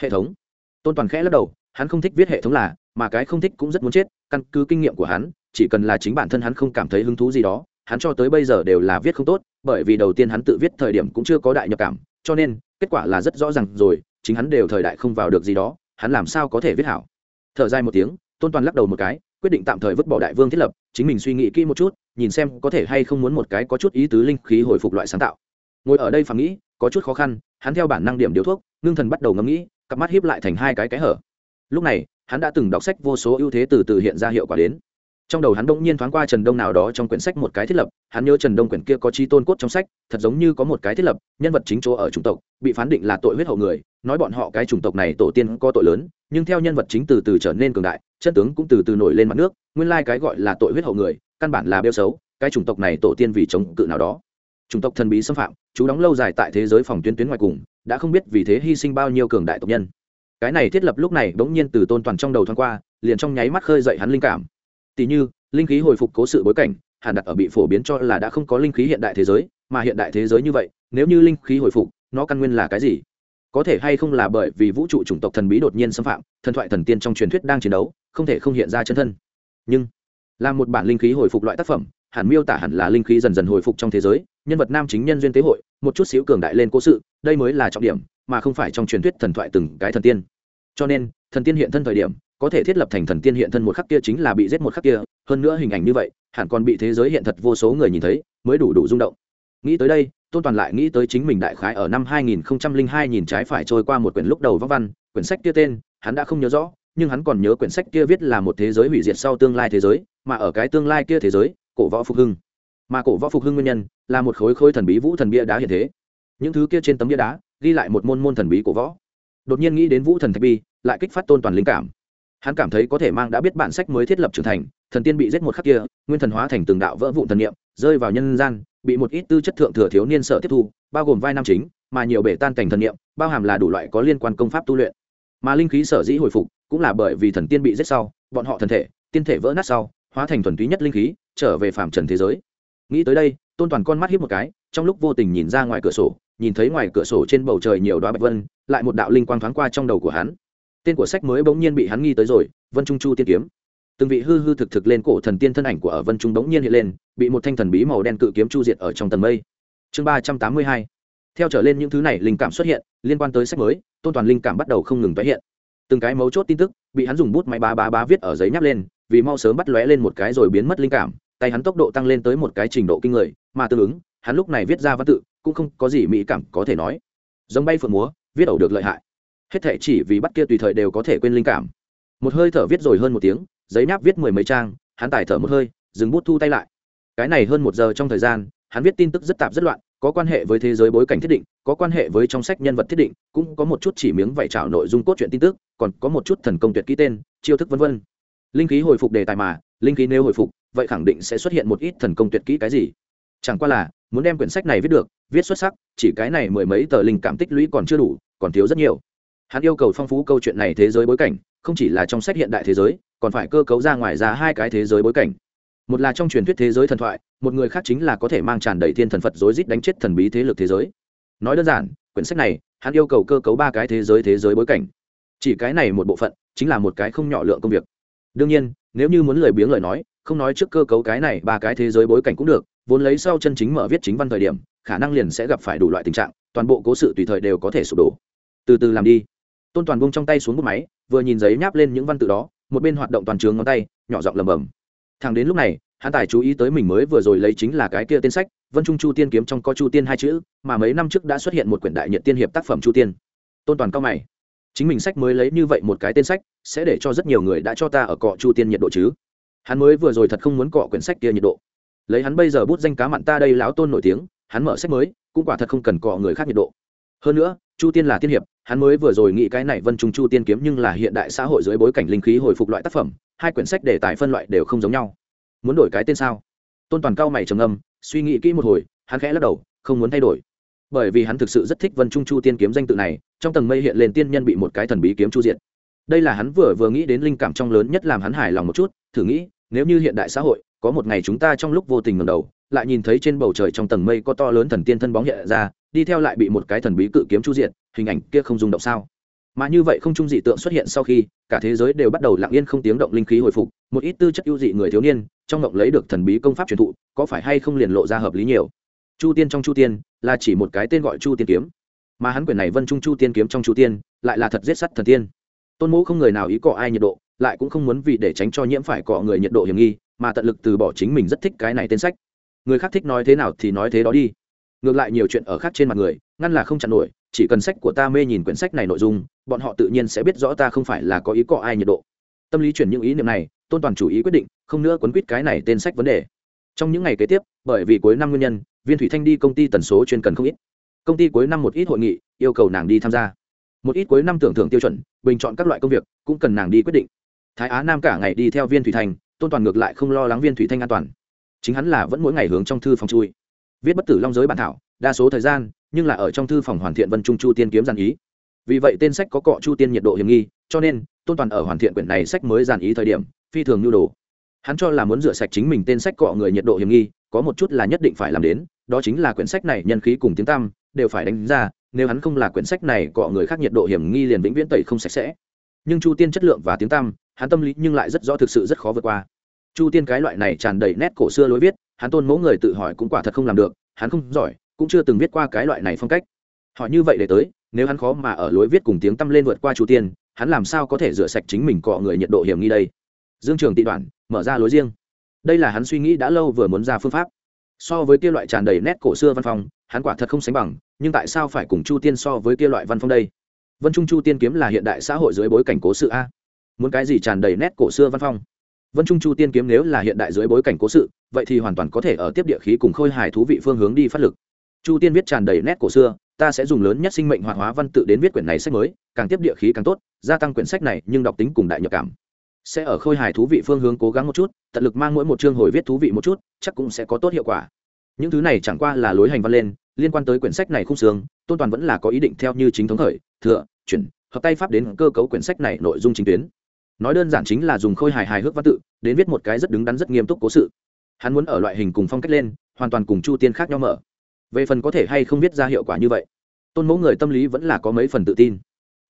Hệ thống? Tôn toàn khẽ lắc đầu, hắn không thích viết hệ thống là mà cái không thích cũng rất muốn chết, căn cứ kinh nghiệm của hắn, chỉ cần là chính bản thân hắn không cảm thấy hứng thú gì đó, hắn cho tới bây giờ đều là viết không tốt, bởi vì đầu tiên hắn tự viết thời điểm cũng chưa có đại nhập cảm, cho nên, kết quả là rất rõ ràng rồi, chính hắn đều thời đại không vào được gì đó, hắn làm sao có thể viết hảo. Thở dài một tiếng, tôn toàn lắc đầu một cái, quyết định tạm thời vứt bỏ đại vương thiết lập, chính mình suy nghĩ kỹ một chút, nhìn xem có thể hay không muốn một cái có chút ý tứ linh khí hồi phục loại sáng tạo. Ngồi ở đây phàm nghĩ, có chút khó khăn, hắn theo bản năng điểm điếu thuốc, ngưng thần bắt đầu ngẫm nghĩ, cặp mắt hiếp lại thành hai cái cái hở. Lúc này hắn đã từng đọc sách vô số ưu thế từ từ hiện ra hiệu quả đến. Trong đầu hắn đông nhiên thoáng qua trần đông nào đó trong quyển sách một cái thiết lập, hắn nhớ trần đông quyển kia có chi tôn cốt trong sách, thật giống như có một cái thiết lập, nhân vật chính chỗ ở chủng tộc, bị phán định là tội huyết hậu người, nói bọn họ cái chủng tộc này tổ tiên có tội lớn, nhưng theo nhân vật chính từ từ trở nên cường đại, chân tướng cũng từ từ nổi lên mặt nước, nguyên lai cái gọi là tội huyết hậu người, căn bản là bêu xấu, cái chủng tộc này tổ tiên vì chống cự nào đó. Chủng tộc thần bí xâm phạm, chú đóng lâu dài tại thế giới phòng tuyến tuyến ngoài cùng, đã không biết vì thế hy sinh bao nhiêu cường đại tộc nhân cái này thiết lập lúc này bỗng nhiên từ tôn toàn trong đầu thoáng qua, liền trong nháy mắt khơi dậy hắn linh cảm. Tỷ như, linh khí hồi phục cố sự bối cảnh, hàn đặt ở bị phổ biến cho là đã không có linh khí hiện đại thế giới, mà hiện đại thế giới như vậy, nếu như linh khí hồi phục, nó căn nguyên là cái gì? Có thể hay không là bởi vì vũ trụ chủng tộc thần bí đột nhiên xâm phạm, thần thoại thần tiên trong truyền thuyết đang chiến đấu, không thể không hiện ra chân thân. Nhưng, là một bản linh khí hồi phục loại tác phẩm, hẳn miêu tả hẳn là linh khí dần dần hồi phục trong thế giới nhân vật nam chính nhân duyên tế hội, một chút xíu cường đại lên cố sự, đây mới là trọng điểm, mà không phải trong truyền thuyết thần thoại từng cái thần tiên. Cho nên, thần tiên hiện thân thời điểm, có thể thiết lập thành thần tiên hiện thân một khắc kia chính là bị giết một khắc kia, hơn nữa hình ảnh như vậy, hẳn còn bị thế giới hiện thật vô số người nhìn thấy, mới đủ đủ rung động. Nghĩ tới đây, tôn toàn lại nghĩ tới chính mình đại khái ở năm 2002 nhìn trái phải trôi qua một quyển lúc đầu vóc văn, quyển sách kia tên, hắn đã không nhớ rõ, nhưng hắn còn nhớ quyển sách kia viết là một thế giới hủy diệt sau tương lai thế giới, mà ở cái tương lai kia thế giới, cổ võ phục hưng mà cổ võ phục hưng nguyên nhân là một khối khối thần bí vũ thần bia đá hiện thế. Những thứ kia trên tấm bia đá ghi lại một môn môn thần bí cổ võ. Đột nhiên nghĩ đến vũ thần thạch bi, lại kích phát tôn toàn linh cảm. Hắn cảm thấy có thể mang đã biết bản sách mới thiết lập trưởng thành, thần tiên bị giết một khắc kia, nguyên thần hóa thành từng đạo vỡ vụn thần niệm, rơi vào nhân gian, bị một ít tư chất thượng thừa thiếu niên sợ tiếp thu, bao gồm vai nam chính, mà nhiều bể tan cảnh thần niệm, bao hàm là đủ loại có liên quan công pháp tu luyện. Mà linh khí sở dĩ hồi phục, cũng là bởi vì thần tiên bị giết sau, bọn họ thần thể, tiên thể vỡ nát sau, hóa thành thuần túy nhất linh khí, trở về phạm trần thế giới nghĩ tới đây, tôn toàn con mắt hiếp một cái, trong lúc vô tình nhìn ra ngoài cửa sổ, nhìn thấy ngoài cửa sổ trên bầu trời nhiều đoá bạch vân, lại một đạo linh quang thoáng qua trong đầu của hắn. Tên của sách mới bỗng nhiên bị hắn nghi tới rồi, vân trung chu tiên kiếm. Từng vị hư hư thực thực lên cổ thần tiên thân ảnh của ở vân trung bỗng nhiên hiện lên, bị một thanh thần bí màu đen cự kiếm chu diệt ở trong tầng mây. Chương ba trăm tám mươi hai. Theo trở lên những thứ này linh cảm xuất hiện, liên quan tới sách mới, tôn toàn linh cảm bắt đầu không ngừng tái hiện. Từng cái mấu chốt tin tức bị hắn dùng bút máy bá bá bá viết ở giấy nháp lên, vì mau sớm bắt lóe lên một cái rồi biến mất linh cảm tay hắn tốc độ tăng lên tới một cái trình độ kinh người, mà tương ứng, hắn lúc này viết ra văn tự, cũng không có gì mỹ cảm có thể nói. Giống bay phượng múa, viết ẩu được lợi hại. Hết thể chỉ vì bắt kia tùy thời đều có thể quên linh cảm. Một hơi thở viết rồi hơn một tiếng, giấy nháp viết mười mấy trang, hắn tải thở một hơi, dừng bút thu tay lại. Cái này hơn một giờ trong thời gian, hắn viết tin tức rất tạp rất loạn, có quan hệ với thế giới bối cảnh thiết định, có quan hệ với trong sách nhân vật thiết định, cũng có một chút chỉ miếng vảy trào nội dung cốt truyện tin tức, còn có một chút thần công tuyệt ký tên, chiêu thức vân vân linh khí hồi phục đề tài mà, linh khí nếu hồi phục, vậy khẳng định sẽ xuất hiện một ít thần công tuyệt kỹ cái gì. Chẳng qua là, muốn đem quyển sách này viết được, viết xuất sắc, chỉ cái này mười mấy tờ linh cảm tích lũy còn chưa đủ, còn thiếu rất nhiều. Hắn yêu cầu phong phú câu chuyện này thế giới bối cảnh, không chỉ là trong sách hiện đại thế giới, còn phải cơ cấu ra ngoài ra hai cái thế giới bối cảnh. Một là trong truyền thuyết thế giới thần thoại, một người khác chính là có thể mang tràn đầy thiên thần phật rối rít đánh chết thần bí thế lực thế giới. Nói đơn giản, quyển sách này, hắn yêu cầu cơ cấu ba cái thế giới thế giới bối cảnh. Chỉ cái này một bộ phận, chính là một cái không nhỏ lượng công việc đương nhiên, nếu như muốn lười biếng lời nói, không nói trước cơ cấu cái này ba cái thế giới bối cảnh cũng được, vốn lấy sau chân chính mở viết chính văn thời điểm, khả năng liền sẽ gặp phải đủ loại tình trạng, toàn bộ cố sự tùy thời đều có thể sụp đổ. Từ từ làm đi. Tôn toàn bung trong tay xuống bút máy, vừa nhìn giấy nháp lên những văn tự đó, một bên hoạt động toàn trường ngón tay, nhỏ giọng lầm bầm thằng đến lúc này, hắn tài chú ý tới mình mới vừa rồi lấy chính là cái kia tên sách, vân trung chu tiên kiếm trong có chu tiên hai chữ, mà mấy năm trước đã xuất hiện một quyển đại nhật tiên hiệp tác phẩm chu tiên. Tôn toàn cao mày chính mình sách mới lấy như vậy một cái tên sách, sẽ để cho rất nhiều người đã cho ta ở cọ chu tiên nhiệt độ chứ. Hắn mới vừa rồi thật không muốn cọ quyển sách kia nhiệt độ. Lấy hắn bây giờ bút danh cá mặn ta đây lão tôn nổi tiếng, hắn mở sách mới, cũng quả thật không cần cọ người khác nhiệt độ. Hơn nữa, chu tiên là tiên hiệp, hắn mới vừa rồi nghĩ cái này vân trung chu tiên kiếm nhưng là hiện đại xã hội dưới bối cảnh linh khí hồi phục loại tác phẩm, hai quyển sách đề tài phân loại đều không giống nhau. Muốn đổi cái tên sao? Tôn toàn cao mày trầm âm suy nghĩ kỹ một hồi, hắn khẽ lắc đầu, không muốn thay đổi bởi vì hắn thực sự rất thích vân trung chu tiên kiếm danh tự này, trong tầng mây hiện lên tiên nhân bị một cái thần bí kiếm chu diện đây là hắn vừa vừa nghĩ đến linh cảm trong lớn nhất làm hắn hài lòng một chút, thử nghĩ, nếu như hiện đại xã hội, có một ngày chúng ta trong lúc vô tình ngầm đầu, lại nhìn thấy trên bầu trời trong tầng mây có to lớn thần tiên thân bóng hiện ra, đi theo lại bị một cái thần bí cự kiếm chu diện hình ảnh kia không rung động sao? Mà như vậy không trung dị tượng xuất hiện sau khi, cả thế giới đều bắt đầu lặng yên không tiếng động linh khí hồi phục, một ít tư chất ưu dị người thiếu niên, trong ngộng lấy được thần bí công pháp truyền thụ, có phải hay không liền lộ ra hợp lý nhiều? Chu tiên trong chu tiên, là chỉ một cái tên gọi chu tiên kiếm. Mà hắn quyển này vân trung chu tiên kiếm trong chu tiên, lại là thật giết sắt thần tiên. Tôn mẫu không người nào ý cọ ai nhiệt độ, lại cũng không muốn vì để tránh cho nhiễm phải cọ người nhiệt độ hiểm nghi, mà tận lực từ bỏ chính mình rất thích cái này tên sách. Người khác thích nói thế nào thì nói thế đó đi. Ngược lại nhiều chuyện ở khác trên mặt người, ngăn là không chặn nổi, chỉ cần sách của ta mê nhìn quyển sách này nội dung, bọn họ tự nhiên sẽ biết rõ ta không phải là có ý cọ ai nhiệt độ. Tâm lý chuyển những ý niệm này, tôn toàn chủ ý quyết định, không nữa quấn quýt cái này tên sách vấn đề. Trong những ngày kế tiếp, bởi vì cuối năm nguyên nhân viên thủy thanh đi công ty tần số chuyên cần không ít. Công ty cuối năm một ít hội nghị, yêu cầu nàng đi tham gia. Một ít cuối năm tưởng thưởng tiêu chuẩn, bình chọn các loại công việc, cũng cần nàng đi quyết định. Thái á nam cả ngày đi theo viên thủy thanh, tôn toàn ngược lại không lo lắng viên thủy thanh an toàn. Chính hắn là vẫn mỗi ngày hướng trong thư phòng chui. Viết bất tử long giới bản thảo, đa số thời gian, nhưng là ở trong thư phòng hoàn thiện vân trung chu tiên kiếm giàn ý. Vì vậy tên sách có cọ chu tiên nhiệt độ hiểm nghi, cho nên tôn toàn ở hoàn thiện quyển này sách mới giàn ý thời điểm, phi thường nhu đồ hắn cho là muốn rửa sạch chính mình tên sách cọ người nhiệt độ hiểm nghi, có một chút là nhất định phải làm đến, đó chính là quyển sách này nhân khí cùng tiếng tăm, đều phải đánh ra, nếu hắn không là quyển sách này cọ người khác nhiệt độ hiểm nghi liền vĩnh viễn tẩy không sạch sẽ. Nhưng chu tiên chất lượng và tiếng tăm, hắn tâm lý nhưng lại rất rõ thực sự rất khó vượt qua. Chu tiên cái loại này tràn đầy nét cổ xưa lối viết, hắn tôn mẫu người tự hỏi cũng quả thật không làm được, hắn không giỏi, cũng chưa từng viết qua cái loại này phong cách. Họ như vậy để tới, nếu hắn khó mà ở lối viết cùng tiếng tăm lên vượt qua chu tiên, hắn làm sao có thể rửa sạch chính mình cọ người nhiệt độ hiểm nghi đây? Dương trường tị đoạn mở ra lối riêng. Đây là hắn suy nghĩ đã lâu vừa muốn ra phương pháp. So với kia loại tràn đầy nét cổ xưa văn phòng, hắn quả thật không sánh bằng nhưng tại sao phải cùng chu tiên so với kia loại văn phong đây? Vân trung chu tiên kiếm là hiện đại xã hội dưới bối cảnh cố sự a. Muốn cái gì tràn đầy nét cổ xưa văn phong? Vân trung chu tiên kiếm nếu là hiện đại dưới bối cảnh cố sự vậy thì hoàn toàn có thể ở tiếp địa khí cùng khôi hài thú vị phương hướng đi phát lực. Chu tiên viết tràn đầy nét cổ xưa ta sẽ dùng lớn nhất sinh mệnh hoạt hóa văn tự đến viết quyển này sách mới càng tiếp địa khí càng tốt gia tăng quyển sách này nhưng đọc tính cùng đại nhập cảm sẽ ở khôi hài thú vị phương hướng cố gắng một chút, tận lực mang mỗi một chương hồi viết thú vị một chút, chắc cũng sẽ có tốt hiệu quả. Những thứ này chẳng qua là lối hành văn lên, liên quan tới quyển sách này không sướng tôn toàn vẫn là có ý định theo như chính thống thời thừa, chuyển, hợp tay pháp đến cơ cấu quyển sách này nội dung chính tuyến. Nói đơn giản chính là dùng khôi hài hài hước văn tự, đến viết một cái rất đứng đắn rất nghiêm túc cố sự. Hắn muốn ở loại hình cùng phong cách lên, hoàn toàn cùng chu tiên khác nhau mở. Về phần có thể hay không viết ra hiệu quả như vậy, tôn mẫu người tâm lý vẫn là có mấy phần tự tin.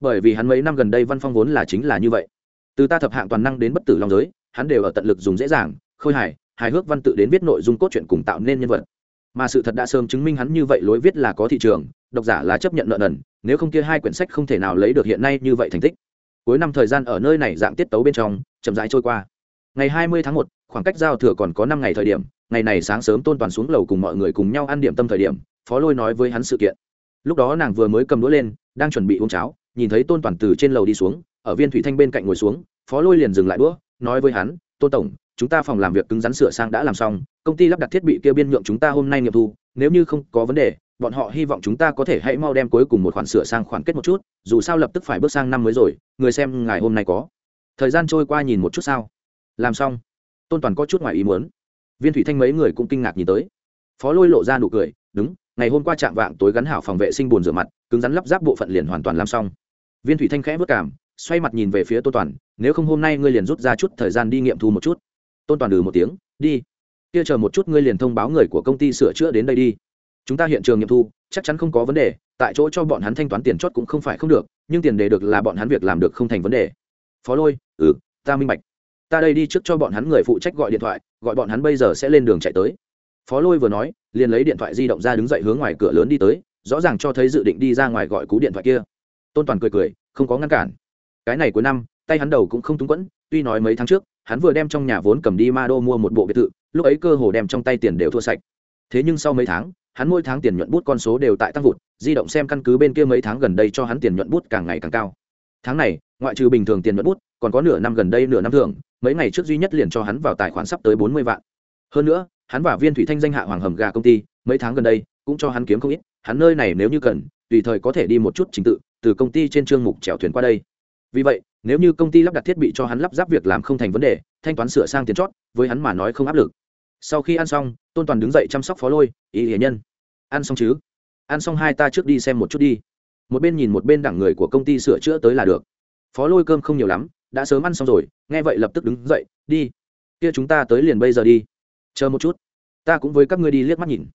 Bởi vì hắn mấy năm gần đây văn phong vốn là chính là như vậy từ ta thập hạng toàn năng đến bất tử long giới, hắn đều ở tận lực dùng dễ dàng, khôi hài hài hước văn tự đến viết nội dung cốt truyện cùng tạo nên nhân vật. Mà sự thật đã sớm chứng minh hắn như vậy lối viết là có thị trường, độc giả là chấp nhận nợ nần, nếu không kia hai quyển sách không thể nào lấy được hiện nay như vậy thành tích. Cuối năm thời gian ở nơi này dạng tiết tấu bên trong, chậm rãi trôi qua. Ngày hai mươi tháng một, khoảng cách giao thừa còn có năm ngày thời điểm, ngày này sáng sớm tôn toàn xuống lầu cùng mọi người cùng nhau ăn điểm tâm thời điểm, phó lôi nói với hắn sự kiện. Lúc đó nàng vừa mới cầm đũa lên, đang chuẩn bị uống cháo nhìn thấy tôn toàn từ trên lầu đi xuống, ở viên thủy thanh bên cạnh ngồi xuống, phó lôi liền dừng lại đũa, nói với hắn, tôn tổng, chúng ta phòng làm việc cứng rắn sửa sang đã làm xong, công ty lắp đặt thiết bị kia biên nhượng chúng ta hôm nay nghiệm thu, nếu như không có vấn đề, bọn họ hy vọng chúng ta có thể hãy mau đem cuối cùng một khoản sửa sang khoản kết một chút, dù sao lập tức phải bước sang năm mới rồi, người xem ngày hôm nay có. Thời gian trôi qua nhìn một chút sao. Làm xong. Tôn toàn có chút ngoài ý muốn. Viên thủy thanh mấy người cũng kinh ngạc nhìn tới. Phó lôi lộ ra nụ cười, đúng ngày hôm qua chạm vạng tối gắn hảo phòng vệ sinh bồn rửa mặt, cứng rắn lắp ráp bộ phận liền hoàn toàn làm xong. Viên thủy thanh khẽ vất cảm, xoay mặt nhìn về phía tôn toàn, nếu không hôm nay ngươi liền rút ra chút thời gian đi nghiệm thu một chút. Tôn toàn ừ một tiếng, đi. Kia chờ một chút ngươi liền thông báo người của công ty sửa chữa đến đây đi. Chúng ta hiện trường nghiệm thu, chắc chắn không có vấn đề, tại chỗ cho bọn hắn thanh toán tiền chót cũng không phải không được, nhưng tiền đề được là bọn hắn việc làm được không thành vấn đề. Phó lôi ừ ta minh bạch. Ta đây đi trước cho bọn hắn người phụ trách gọi điện thoại, gọi bọn hắn bây giờ sẽ lên đường chạy tới phó lôi vừa nói, liền lấy điện thoại di động ra đứng dậy hướng ngoài cửa lớn đi tới, rõ ràng cho thấy dự định đi ra ngoài gọi cú điện thoại kia. Tôn toàn cười cười, không có ngăn cản. Cái này cuối năm, tay hắn đầu cũng không túng quẫn, tuy nói mấy tháng trước, hắn vừa đem trong nhà vốn cầm đi ma đô mua một bộ biệt thự, lúc ấy cơ hồ đem trong tay tiền đều thua sạch. Thế nhưng sau mấy tháng, hắn mỗi tháng tiền nhuận bút con số đều tại tăng vụt, di động xem căn cứ bên kia mấy tháng gần đây cho hắn tiền nhuận bút càng ngày càng cao. Tháng này, ngoại trừ bình thường tiền nhuận bút, còn có nửa năm gần đây nửa năm thường mấy ngày trước duy nhất liền cho hắn vào tài khoản sắp tới bốn mươi vạn. Hơn nữa hắn và viên thủy thanh danh hạ hoàng hầm gà công ty, mấy tháng gần đây, cũng cho hắn kiếm không ít, hắn nơi này nếu như cần, tùy thời có thể đi một chút trình tự, từ công ty trên chương mục chèo thuyền qua đây. Vì vậy, nếu như công ty lắp đặt thiết bị cho hắn lắp ráp việc làm không thành vấn đề, thanh toán sửa sang tiền chót, với hắn mà nói không áp lực. Sau khi ăn xong, tôn toàn đứng dậy chăm sóc phó lôi, ý hiền nhân, ăn xong chứ? Ăn xong hai ta trước đi xem một chút đi. Một bên nhìn một bên đẳng người của công ty sửa chữa tới là được. Phó lôi cơm không nhiều lắm, đã sớm ăn xong rồi, nghe vậy lập tức đứng dậy, đi, kia chúng ta tới liền bây giờ đi chờ một chút. Ta cũng với các ngươi đi liếc mắt nhìn.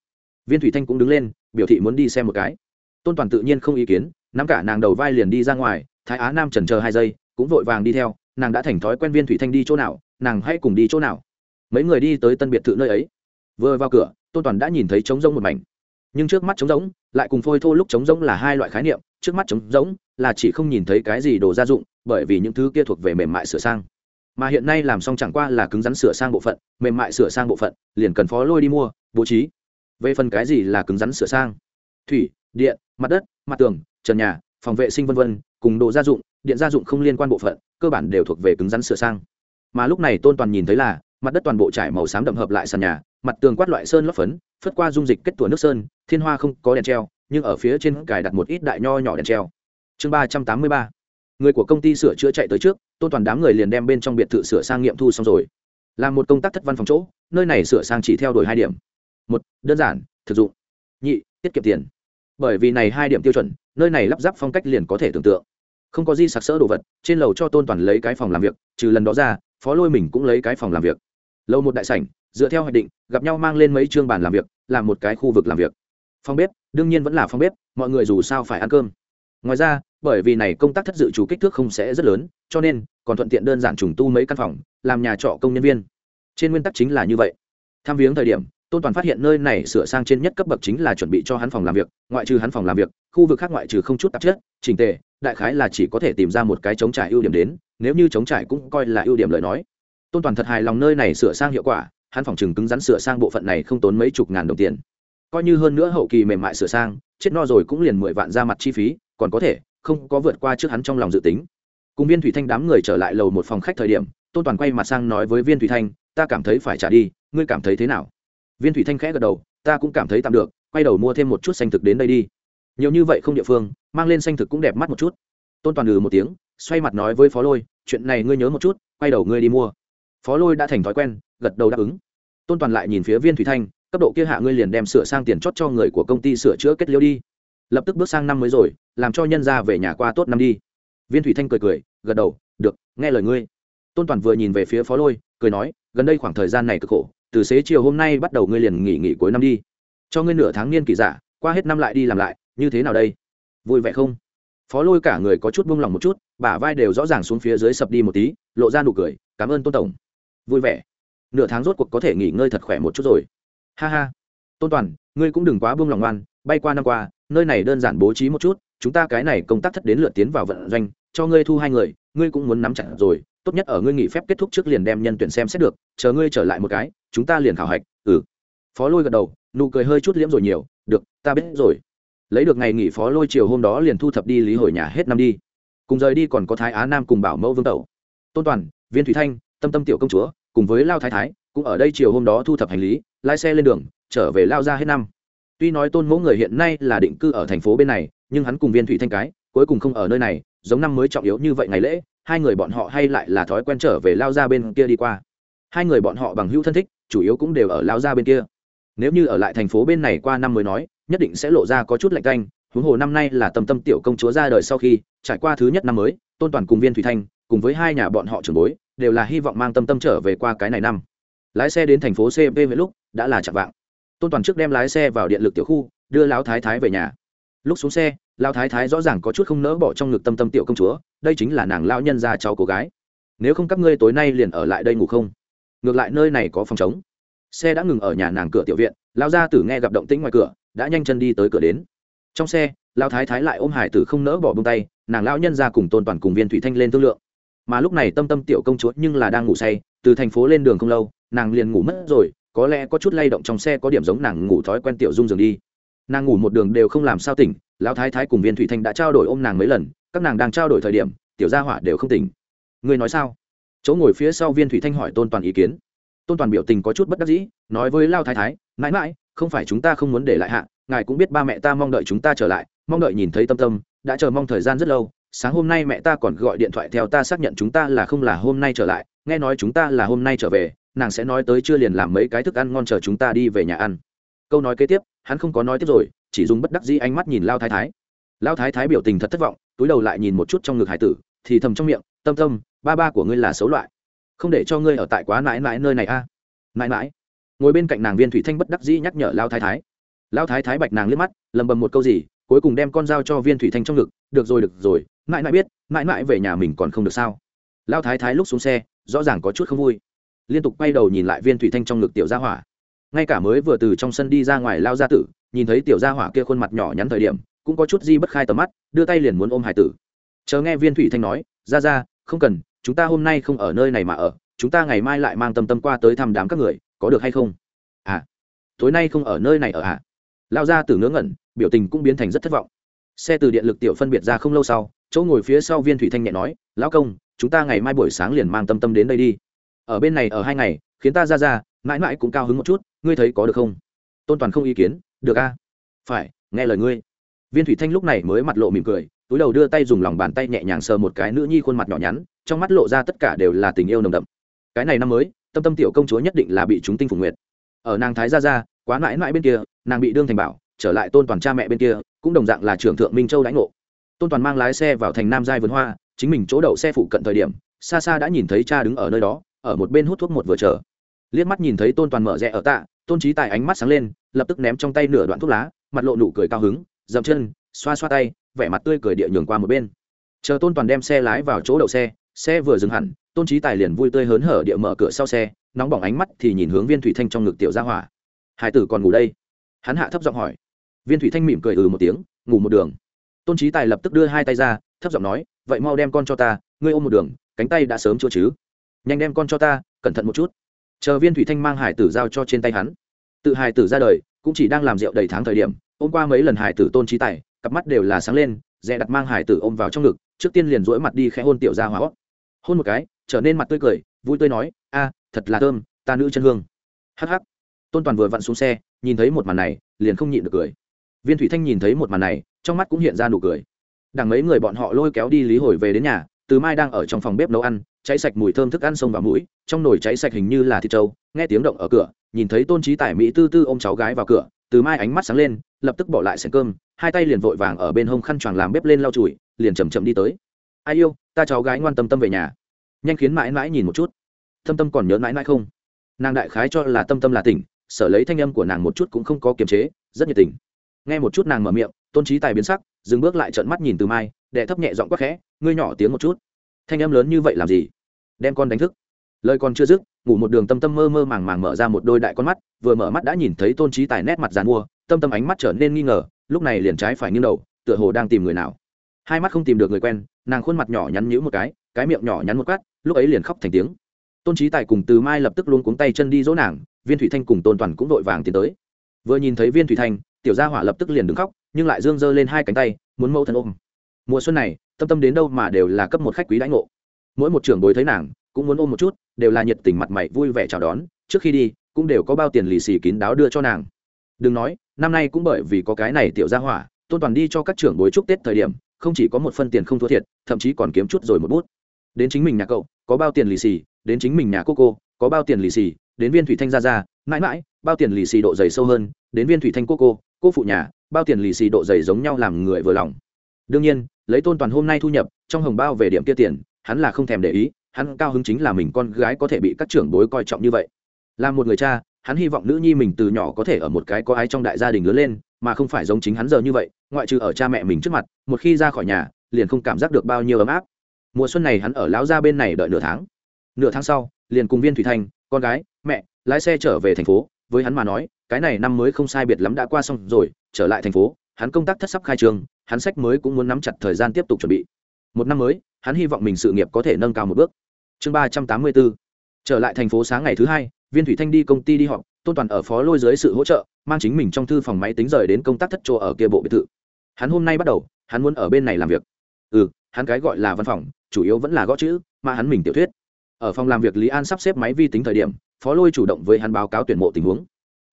Viên thủy thanh cũng đứng lên, biểu thị muốn đi xem một cái. Tôn toàn tự nhiên không ý kiến, nắm cả nàng đầu vai liền đi ra ngoài, thái á nam trần chờ hai giây, cũng vội vàng đi theo, nàng đã thành thói quen viên thủy thanh đi chỗ nào, nàng hãy cùng đi chỗ nào. Mấy người đi tới tân biệt thự nơi ấy. Vừa vào cửa, tôn toàn đã nhìn thấy trống rỗng một mảnh. Nhưng trước mắt trống rỗng, lại cùng phôi thô lúc trống rỗng là hai loại khái niệm, trước mắt trống rỗng là chỉ không nhìn thấy cái gì đồ gia dụng, bởi vì những thứ kia thuộc về mềm mại sửa sang mà hiện nay làm xong chẳng qua là cứng rắn sửa sang bộ phận, mềm mại sửa sang bộ phận, liền cần phó lôi đi mua, bố trí. Về phần cái gì là cứng rắn sửa sang? Thủy, điện, mặt đất, mặt tường, trần nhà, phòng vệ sinh v v cùng đồ gia dụng, điện gia dụng không liên quan bộ phận, cơ bản đều thuộc về cứng rắn sửa sang. Mà lúc này tôn toàn nhìn thấy là, mặt đất toàn bộ trải màu xám đậm hợp lại sàn nhà, mặt tường quát loại sơn lấp phấn, phất qua dung dịch kết tủa nước sơn, thiên hoa không có đèn treo, nhưng ở phía trên cài đặt một ít đại nho nhỏ đèn treo. Chương ba trăm tám mươi ba người của công ty sửa chữa chạy tới trước, tôn toàn đám người liền đem bên trong biệt thự sửa sang nghiệm thu xong rồi. Làm một công tác thất văn phòng chỗ, nơi này sửa sang chỉ theo đuổi hai điểm. Một, đơn giản, thực dụng. Nhị, tiết kiệm tiền. Bởi vì này hai điểm tiêu chuẩn, nơi này lắp ráp phong cách liền có thể tưởng tượng. Không có gì sặc sỡ đồ vật, trên lầu cho tôn toàn lấy cái phòng làm việc, trừ lần đó ra, phó lôi mình cũng lấy cái phòng làm việc. Lâu một đại sảnh, dựa theo hoạch định, gặp nhau mang lên mấy chương bàn làm việc, làm một cái khu vực làm việc. Phòng bếp, đương nhiên vẫn là phòng bếp, mọi người dù sao phải ăn cơm. Ngoài ra bởi vì này công tác thất dự chủ kích thước không sẽ rất lớn, cho nên còn thuận tiện đơn giản trùng tu mấy căn phòng, làm nhà trọ công nhân viên. Trên nguyên tắc chính là như vậy. Tham viếng thời điểm, tôn toàn phát hiện nơi này sửa sang trên nhất cấp bậc chính là chuẩn bị cho hắn phòng làm việc, ngoại trừ hắn phòng làm việc, khu vực khác ngoại trừ không chút tạp chất trình tề, đại khái là chỉ có thể tìm ra một cái chống trải ưu điểm đến, nếu như chống trải cũng coi là ưu điểm lời nói. Tôn toàn thật hài lòng nơi này sửa sang hiệu quả, hắn phòng chừng cứng rắn sửa sang bộ phận này không tốn mấy chục ngàn đồng tiền. Coi như hơn nữa hậu kỳ mềm mại sửa sang, chết no rồi cũng liền mười vạn ra mặt chi phí, còn có thể không có vượt qua trước hắn trong lòng dự tính. Cùng viên thủy thanh đám người trở lại lầu một phòng khách thời điểm, tôn toàn quay mặt sang nói với viên thủy thanh, ta cảm thấy phải trả đi, ngươi cảm thấy thế nào? Viên thủy thanh khẽ gật đầu, ta cũng cảm thấy tạm được, quay đầu mua thêm một chút xanh thực đến đây đi. Nhiều như vậy không địa phương, mang lên xanh thực cũng đẹp mắt một chút. Tôn toàn ừ một tiếng, xoay mặt nói với phó lôi, chuyện này ngươi nhớ một chút, quay đầu ngươi đi mua. Phó lôi đã thành thói quen, gật đầu đáp ứng. Tôn toàn lại nhìn phía viên thủy thanh, cấp độ kia hạ ngươi liền đem sửa sang tiền chót cho người của công ty sửa chữa kết liễu đi lập tức bước sang năm mới rồi, làm cho nhân ra về nhà qua tốt năm đi. Viên thủy thanh cười cười, gật đầu, được, nghe lời ngươi. Tôn toàn vừa nhìn về phía phó lôi, cười nói, gần đây khoảng thời gian này cực khổ, từ xế chiều hôm nay bắt đầu ngươi liền nghỉ nghỉ cuối năm đi. Cho ngươi nửa tháng niên kỳ giả dạ, qua hết năm lại đi làm lại, như thế nào đây? Vui vẻ không? Phó lôi cả người có chút buông lòng một chút, bả vai đều rõ ràng xuống phía dưới sập đi một tí, lộ ra nụ cười, cảm ơn tôn tổng. Vui vẻ. Nửa tháng rốt cuộc có thể nghỉ ngơi thật khỏe một chút rồi. Ha ha. Tôn toàn, ngươi cũng đừng quá buông lòng ngoan bay qua năm qua, nơi này đơn giản bố trí một chút, chúng ta cái này công tác thất đến lượt tiến vào vận doanh, cho ngươi thu hai người, ngươi cũng muốn nắm chặt rồi, tốt nhất ở ngươi nghỉ phép kết thúc trước liền đem nhân tuyển xem xét được, chờ ngươi trở lại một cái, chúng ta liền khảo hạch ừ. Phó lôi gật đầu, nụ cười hơi chút liễm rồi nhiều, được, ta biết rồi. Lấy được ngày nghỉ phó lôi chiều hôm đó liền thu thập đi lý hồi nhà hết năm đi. Cùng rời đi còn có thái á nam cùng bảo mẫu vương tẩu. Tôn toàn, viên thủy thanh, tâm tâm tiểu công chúa, cùng với lao thái thái, cũng ở đây chiều hôm đó thu thập hành lý, lái xe lên đường, trở về lao ra hết năm tuy nói tôn mẫu người hiện nay là định cư ở thành phố bên này, nhưng hắn cùng viên thủy thanh cái, cuối cùng không ở nơi này, giống năm mới trọng yếu như vậy ngày lễ, hai người bọn họ hay lại là thói quen trở về lao ra bên kia đi qua. Hai người bọn họ bằng hữu thân thích, chủ yếu cũng đều ở lao ra bên kia. Nếu như ở lại thành phố bên này qua năm mới nói, nhất định sẽ lộ ra có chút lạnh canh, huống hồ năm nay là tâm tâm tiểu công chúa ra đời sau khi, trải qua thứ nhất năm mới, tôn toàn cùng viên thủy thanh, cùng với hai nhà bọn họ trưởng bối, đều là hy vọng mang tâm tâm trở về qua cái này năm. Lái xe đến thành phố cp với lúc, đã là chạm vạng tôn toàn trước đem lái xe vào điện lực tiểu khu, đưa lão thái thái về nhà. Lúc xuống xe, lão thái thái rõ ràng có chút không nỡ bỏ trong ngực tâm tâm tiểu công chúa, đây chính là nàng lão nhân gia cháu cô gái. Nếu không các ngươi tối nay liền ở lại đây ngủ không? Ngược lại nơi này có phòng chống xe đã ngừng ở nhà nàng cửa tiểu viện, lão gia tử nghe gặp động tĩnh ngoài cửa, đã nhanh chân đi tới cửa đến. Trong xe, lão thái thái lại ôm hải tử không nỡ bỏ bông tay, nàng lão nhân ra cùng tôn toàn cùng viên thủy thanh lên thương lượng. Mà lúc này tâm tâm tiểu công chúa nhưng là đang ngủ say, từ thành phố lên đường không lâu, nàng liền ngủ mất rồi có lẽ có chút lay động trong xe có điểm giống nàng ngủ thói quen tiểu dung giường đi. Nàng ngủ một đường đều không làm sao tỉnh, lão thái thái cùng viên thủy thanh đã trao đổi ôm nàng mấy lần, các nàng đang trao đổi thời điểm, tiểu gia hỏa đều không tỉnh. Ngươi nói sao? Chỗ ngồi phía sau viên thủy thanh hỏi tôn toàn ý kiến. Tôn toàn biểu tình có chút bất đắc dĩ, nói với lao thái thái, mãi mãi, không phải chúng ta không muốn để lại hạ, ngài cũng biết ba mẹ ta mong đợi chúng ta trở lại, mong đợi nhìn thấy tâm tâm, đã chờ mong thời gian rất lâu, sáng hôm nay mẹ ta còn gọi điện thoại theo ta xác nhận chúng ta là không là hôm nay trở lại, nghe nói chúng ta là hôm nay trở về nàng sẽ nói tới chưa liền làm mấy cái thức ăn ngon chờ chúng ta đi về nhà ăn. Câu nói kế tiếp, hắn không có nói tiếp rồi, chỉ dùng bất đắc dĩ ánh mắt nhìn lao thái thái. Lao thái thái biểu tình thật thất vọng, túi đầu lại nhìn một chút trong ngực hải tử, thì thầm trong miệng, tâm tâm, ba ba của ngươi là xấu loại. Không để cho ngươi ở tại quá mãi mãi nơi này a. À? mãi mãi? Ngồi bên cạnh nàng viên thủy thanh bất đắc dĩ nhắc nhở lao thái thái. Lao thái thái bạch nàng liếc mắt, lầm bầm một câu gì, cuối cùng đem con dao cho viên thủy thanh trong ngực, được rồi được rồi, mãi mãi biết, mãi mãi về nhà mình còn không được sao? Lao thái thái lúc xuống xe, rõ ràng có chút không vui liên tục quay đầu nhìn lại viên thủy thanh trong ngực tiểu gia hỏa. Ngay cả mới vừa từ trong sân đi ra ngoài lao gia tử, nhìn thấy tiểu gia hỏa kia khuôn mặt nhỏ nhắn thời điểm, cũng có chút di bất khai tầm mắt, đưa tay liền muốn ôm hải tử. Chờ nghe viên thủy thanh nói, ra ra, không cần, chúng ta hôm nay không ở nơi này mà ở, chúng ta ngày mai lại mang tâm tâm qua tới thăm đám các người, có được hay không? À tối nay không ở nơi này ở à? Lao gia tử ngớ ngẩn, biểu tình cũng biến thành rất thất vọng. Xe từ điện lực tiểu phân biệt ra không lâu sau, chỗ ngồi phía sau viên thủy thanh nhẹ nói, lão công, chúng ta ngày mai buổi sáng liền mang tâm tâm đến đây đi ở bên này ở hai ngày, khiến ta ra ra, mãi mãi cũng cao hứng một chút, ngươi thấy có được không? Tôn toàn không ý kiến, được a. Phải, nghe lời ngươi. Viên thủy thanh lúc này mới mặt lộ mỉm cười, túi đầu đưa tay dùng lòng bàn tay nhẹ nhàng sờ một cái nữ nhi khuôn mặt nhỏ nhắn, trong mắt lộ ra tất cả đều là tình yêu nồng đậm. Cái này năm mới, tâm tâm tiểu công chúa nhất định là bị chúng tinh phủ nguyệt. Ở nàng thái gia gia, quá mãi mãi bên kia, nàng bị đương thành bảo, trở lại tôn toàn cha mẹ bên kia, cũng đồng dạng là trưởng thượng minh châu đãi ngộ. Tôn toàn mang lái xe vào thành nam giai vườn hoa, chính mình chỗ đậu xe phụ cận thời điểm, xa xa đã nhìn thấy cha đứng ở nơi đó ở một bên hút thuốc một vừa chờ. Liếc mắt nhìn thấy tôn toàn mở rẽ ở tạ, tôn trí tài ánh mắt sáng lên, lập tức ném trong tay nửa đoạn thuốc lá, mặt lộ nụ cười cao hứng, dậm chân, xoa xoa tay, vẻ mặt tươi cười địa nhường qua một bên. Chờ tôn toàn đem xe lái vào chỗ đậu xe xe vừa dừng hẳn, tôn trí tài liền vui tươi hớn hở địa mở cửa sau xe, nóng bỏng ánh mắt thì nhìn hướng viên thủy thanh trong ngực tiểu gia hỏa. Hải tử còn ngủ đây? Hắn hạ thấp giọng hỏi. Viên thủy thanh mỉm cười ừ một tiếng, ngủ một đường. Tôn trí tài lập tức đưa hai tay ra, thấp giọng nói, vậy mau đem con cho ta, ngươi ôm một đường, cánh tay đã sớm chua chứ nhanh đem con cho ta, cẩn thận một chút. Chờ viên thủy thanh mang hải tử giao cho trên tay hắn. Tự hải tử ra đời, cũng chỉ đang làm rượu đầy tháng thời điểm, ôm qua mấy lần hải tử tôn trí tài, cặp mắt đều là sáng lên, dè đặt mang hải tử ôm vào trong ngực, trước tiên liền rỗi mặt đi khẽ hôn tiểu ra hóa hôn một cái, trở nên mặt tươi cười, vui tươi nói, a, thật là thơm, ta nữ chân hương. Hh tôn toàn vừa vặn xuống xe, nhìn thấy một màn này, liền không nhịn được cười. Viên thủy thanh nhìn thấy một màn này, trong mắt cũng hiện ra nụ cười. Đằng mấy người bọn họ lôi kéo đi lý hồi về đến nhà, từ mai đang ở trong phòng bếp nấu ăn cháy sạch mùi thơm thức ăn sông vào mũi, trong nồi cháy sạch hình như là thịt trâu, nghe tiếng động ở cửa, nhìn thấy tôn trí tài mỹ tư tư ô m cháu gái vào cửa, từ mai ánh mắt sáng lên, lập tức bỏ lại sẻng cơm, hai tay liền vội vàng ở bên hông khăn choàng làm bếp lên lau chùi, liền chầm chậm đi tới. Ai yêu, ta cháu gái ngoan tâm tâm về nhà. Nhanh khiến mãi mãi nhìn một chút. Tâm tâm còn nhớ mãi mãi không? Nàng đại khái cho là tâm tâm là tỉnh, sở lấy thanh âm của nàng một chút cũng không có kiềm chế, rất nhiệt tình. Nghe một chút nàng mở miệng, tôn trí tài biến sắc, dừng bước lại trợn mắt nhìn từ mai đệ thấp nhẹ giọng quắc khẽ, ngươi nhỏ tiếng một chút. Thanh âm lớn như vậy làm gì? Đem con đánh thức. Lời còn chưa dứt, ngủ một đường tâm tâm mơ mơ màng màng mở ra một đôi đại con mắt, vừa mở mắt đã nhìn thấy tôn trí tài nét mặt dàn mua tâm tâm ánh mắt trở nên nghi ngờ, lúc này liền trái phải nghiêng đầu, tựa hồ đang tìm người nào. Hai mắt không tìm được người quen, nàng khuôn mặt nhỏ nhắn nhữ một cái cái miệng nhỏ nhắn một quát, lúc ấy liền khóc thành tiếng. Tôn trí tài cùng từ mai lập tức luôn cuống tay chân đi dỗ nàng, viên thủy thanh cùng tôn toàn cũng vội vàng tiến tới. Vừa nhìn thấy viên thủy thanh, tiểu gia hỏa lập tức liền đứng khóc, nhưng lại dương dơ lên hai cánh tay, muốn mẫu thân ôm. Mùa xuân này, tâm tâm đến đâu mà đều là cấp một khách quý đãi ngộ mỗi một trưởng bối thấy nàng, cũng muốn ôm một chút, đều là nhiệt tình mặt mày vui vẻ chào đón, trước khi đi, cũng đều có bao tiền lì xì kín đáo đưa cho nàng. Đừng nói, năm nay cũng bởi vì có cái này tiểu gia hỏa, tôn toàn đi cho các trưởng bối chúc tết thời điểm, không chỉ có một phân tiền không thua thiệt, thậm chí còn kiếm chút rồi một bút. Đến chính mình nhà cậu, có bao tiền lì xì, đến chính mình nhà cô cô, có bao tiền lì xì, đến viên thủy thanh ra ra mãi mãi, bao tiền lì xì độ dày sâu hơn, đến viên thủy thanh cô cô cô phụ nhà, bao tiền lì xì độ dày giống nhau làm người vừa lòng. Đương nhiên, lấy tôn toàn hôm nay thu nhập, trong hồng bao về điểm kia tiền hắn là không thèm để ý, hắn cao hứng chính là mình con gái có thể bị các trưởng bối coi trọng như vậy. Là một người cha, hắn hy vọng nữ nhi mình từ nhỏ có thể ở một cái có ái trong đại gia đình lớn lên, mà không phải giống chính hắn giờ như vậy, ngoại trừ ở cha mẹ mình trước mặt, một khi ra khỏi nhà, liền không cảm giác được bao nhiêu ấm áp. Mùa xuân này hắn ở lão gia bên này đợi nửa tháng. Nửa tháng sau, liền cùng viên thủy thanh con gái, mẹ, lái xe trở về thành phố, với hắn mà nói, cái này năm mới không sai biệt lắm đã qua xong rồi, trở lại thành phố, hắn công tác thất sắp khai trường, hắn sách mới cũng muốn nắm chặt thời gian tiếp tục chuẩn bị một năm mới, hắn hy vọng mình sự nghiệp có thể nâng cao một bước. Chương ba trăm tám mươi bốn. Trở lại thành phố sáng ngày thứ hai, viên thủy thanh đi công ty đi họp, tôn toàn ở phó lôi dưới sự hỗ trợ, mang chính mình trong thư phòng máy tính rời đến công tác thất chỗ ở kia bộ biệt thự. Hắn hôm nay bắt đầu, hắn muốn ở bên này làm việc. Ừ hắn cái gọi là văn phòng, chủ yếu vẫn là gõ chữ, mà hắn mình tiểu thuyết. Ở phòng làm việc lý an sắp xếp máy vi tính thời điểm, phó lôi chủ động với hắn báo cáo tuyển mộ tình huống.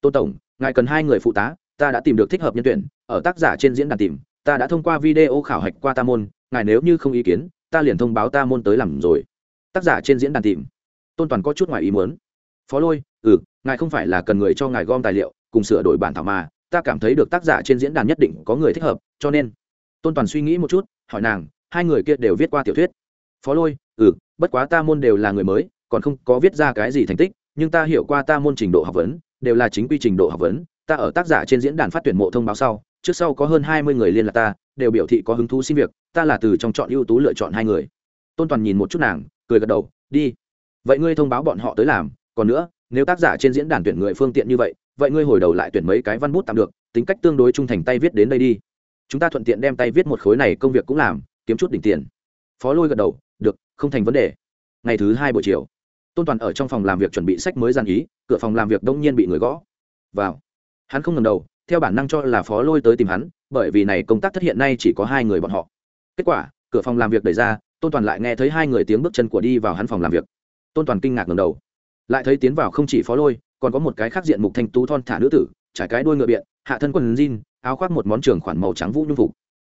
Tôn tổng, ngài cần hai người phụ tá, ta đã tìm được thích hợp nhân tuyển, ở tác giả trên diễn đàn tìm, ta đã thông qua video khảo hạch qua tam môn ngài nếu như không ý kiến, ta liền thông báo ta môn tới làm rồi. Tác giả trên diễn đàn tìm. Tôn toàn có chút ngoài ý muốn. Phó lôi ừ ngài không phải là cần người cho ngài gom tài liệu, cùng sửa đổi bản thảo mà, ta cảm thấy được tác giả trên diễn đàn nhất định có người thích hợp, cho nên. Tôn toàn suy nghĩ một chút, hỏi nàng, hai người kia đều viết qua tiểu thuyết. Phó lôi ừ bất quá ta môn đều là người mới, còn không có viết ra cái gì thành tích, nhưng ta hiểu qua ta môn trình độ học vấn, đều là chính quy trình độ học vấn, ta ở tác giả trên diễn đàn phát tuyển mộ thông báo sau, trước sau có hơn hai mươi người liên lạc ta đều biểu thị có hứng thú xin việc, ta là từ trong chọn ưu tú lựa chọn hai người. Tôn toàn nhìn một chút nàng, cười gật đầu, đi. Vậy ngươi thông báo bọn họ tới làm, còn nữa, nếu tác giả trên diễn đàn tuyển người phương tiện như vậy vậy ngươi hồi đầu lại tuyển mấy cái văn bút tạm được, tính cách tương đối trung thành tay viết đến đây đi. Chúng ta thuận tiện đem tay viết một khối này công việc cũng làm, kiếm chút đỉnh tiền. Phó lôi gật đầu, được, không thành vấn đề. Ngày thứ hai buổi chiều, tôn toàn ở trong phòng làm việc chuẩn bị sách mới gian ý, cửa phòng làm việc đông nhiên bị người gõ. Vào. Hắn không ngầm đầu, theo bản năng cho là phó lôi tới tìm hắn bởi vì này công tác thất hiện nay chỉ có hai người bọn họ. Kết quả, cửa phòng làm việc đẩy ra, tôn toàn lại nghe thấy hai người tiếng bước chân của đi vào hắn phòng làm việc. Tôn toàn kinh ngạc ngầm đầu. Lại thấy tiến vào không chỉ phó lôi, còn có một cái khác diện mục thanh tú thon thả nữ tử, trải cái đuôi ngựa biện, hạ thân quần jean, áo khoác một món trường khoản màu trắng vũ nhung phục.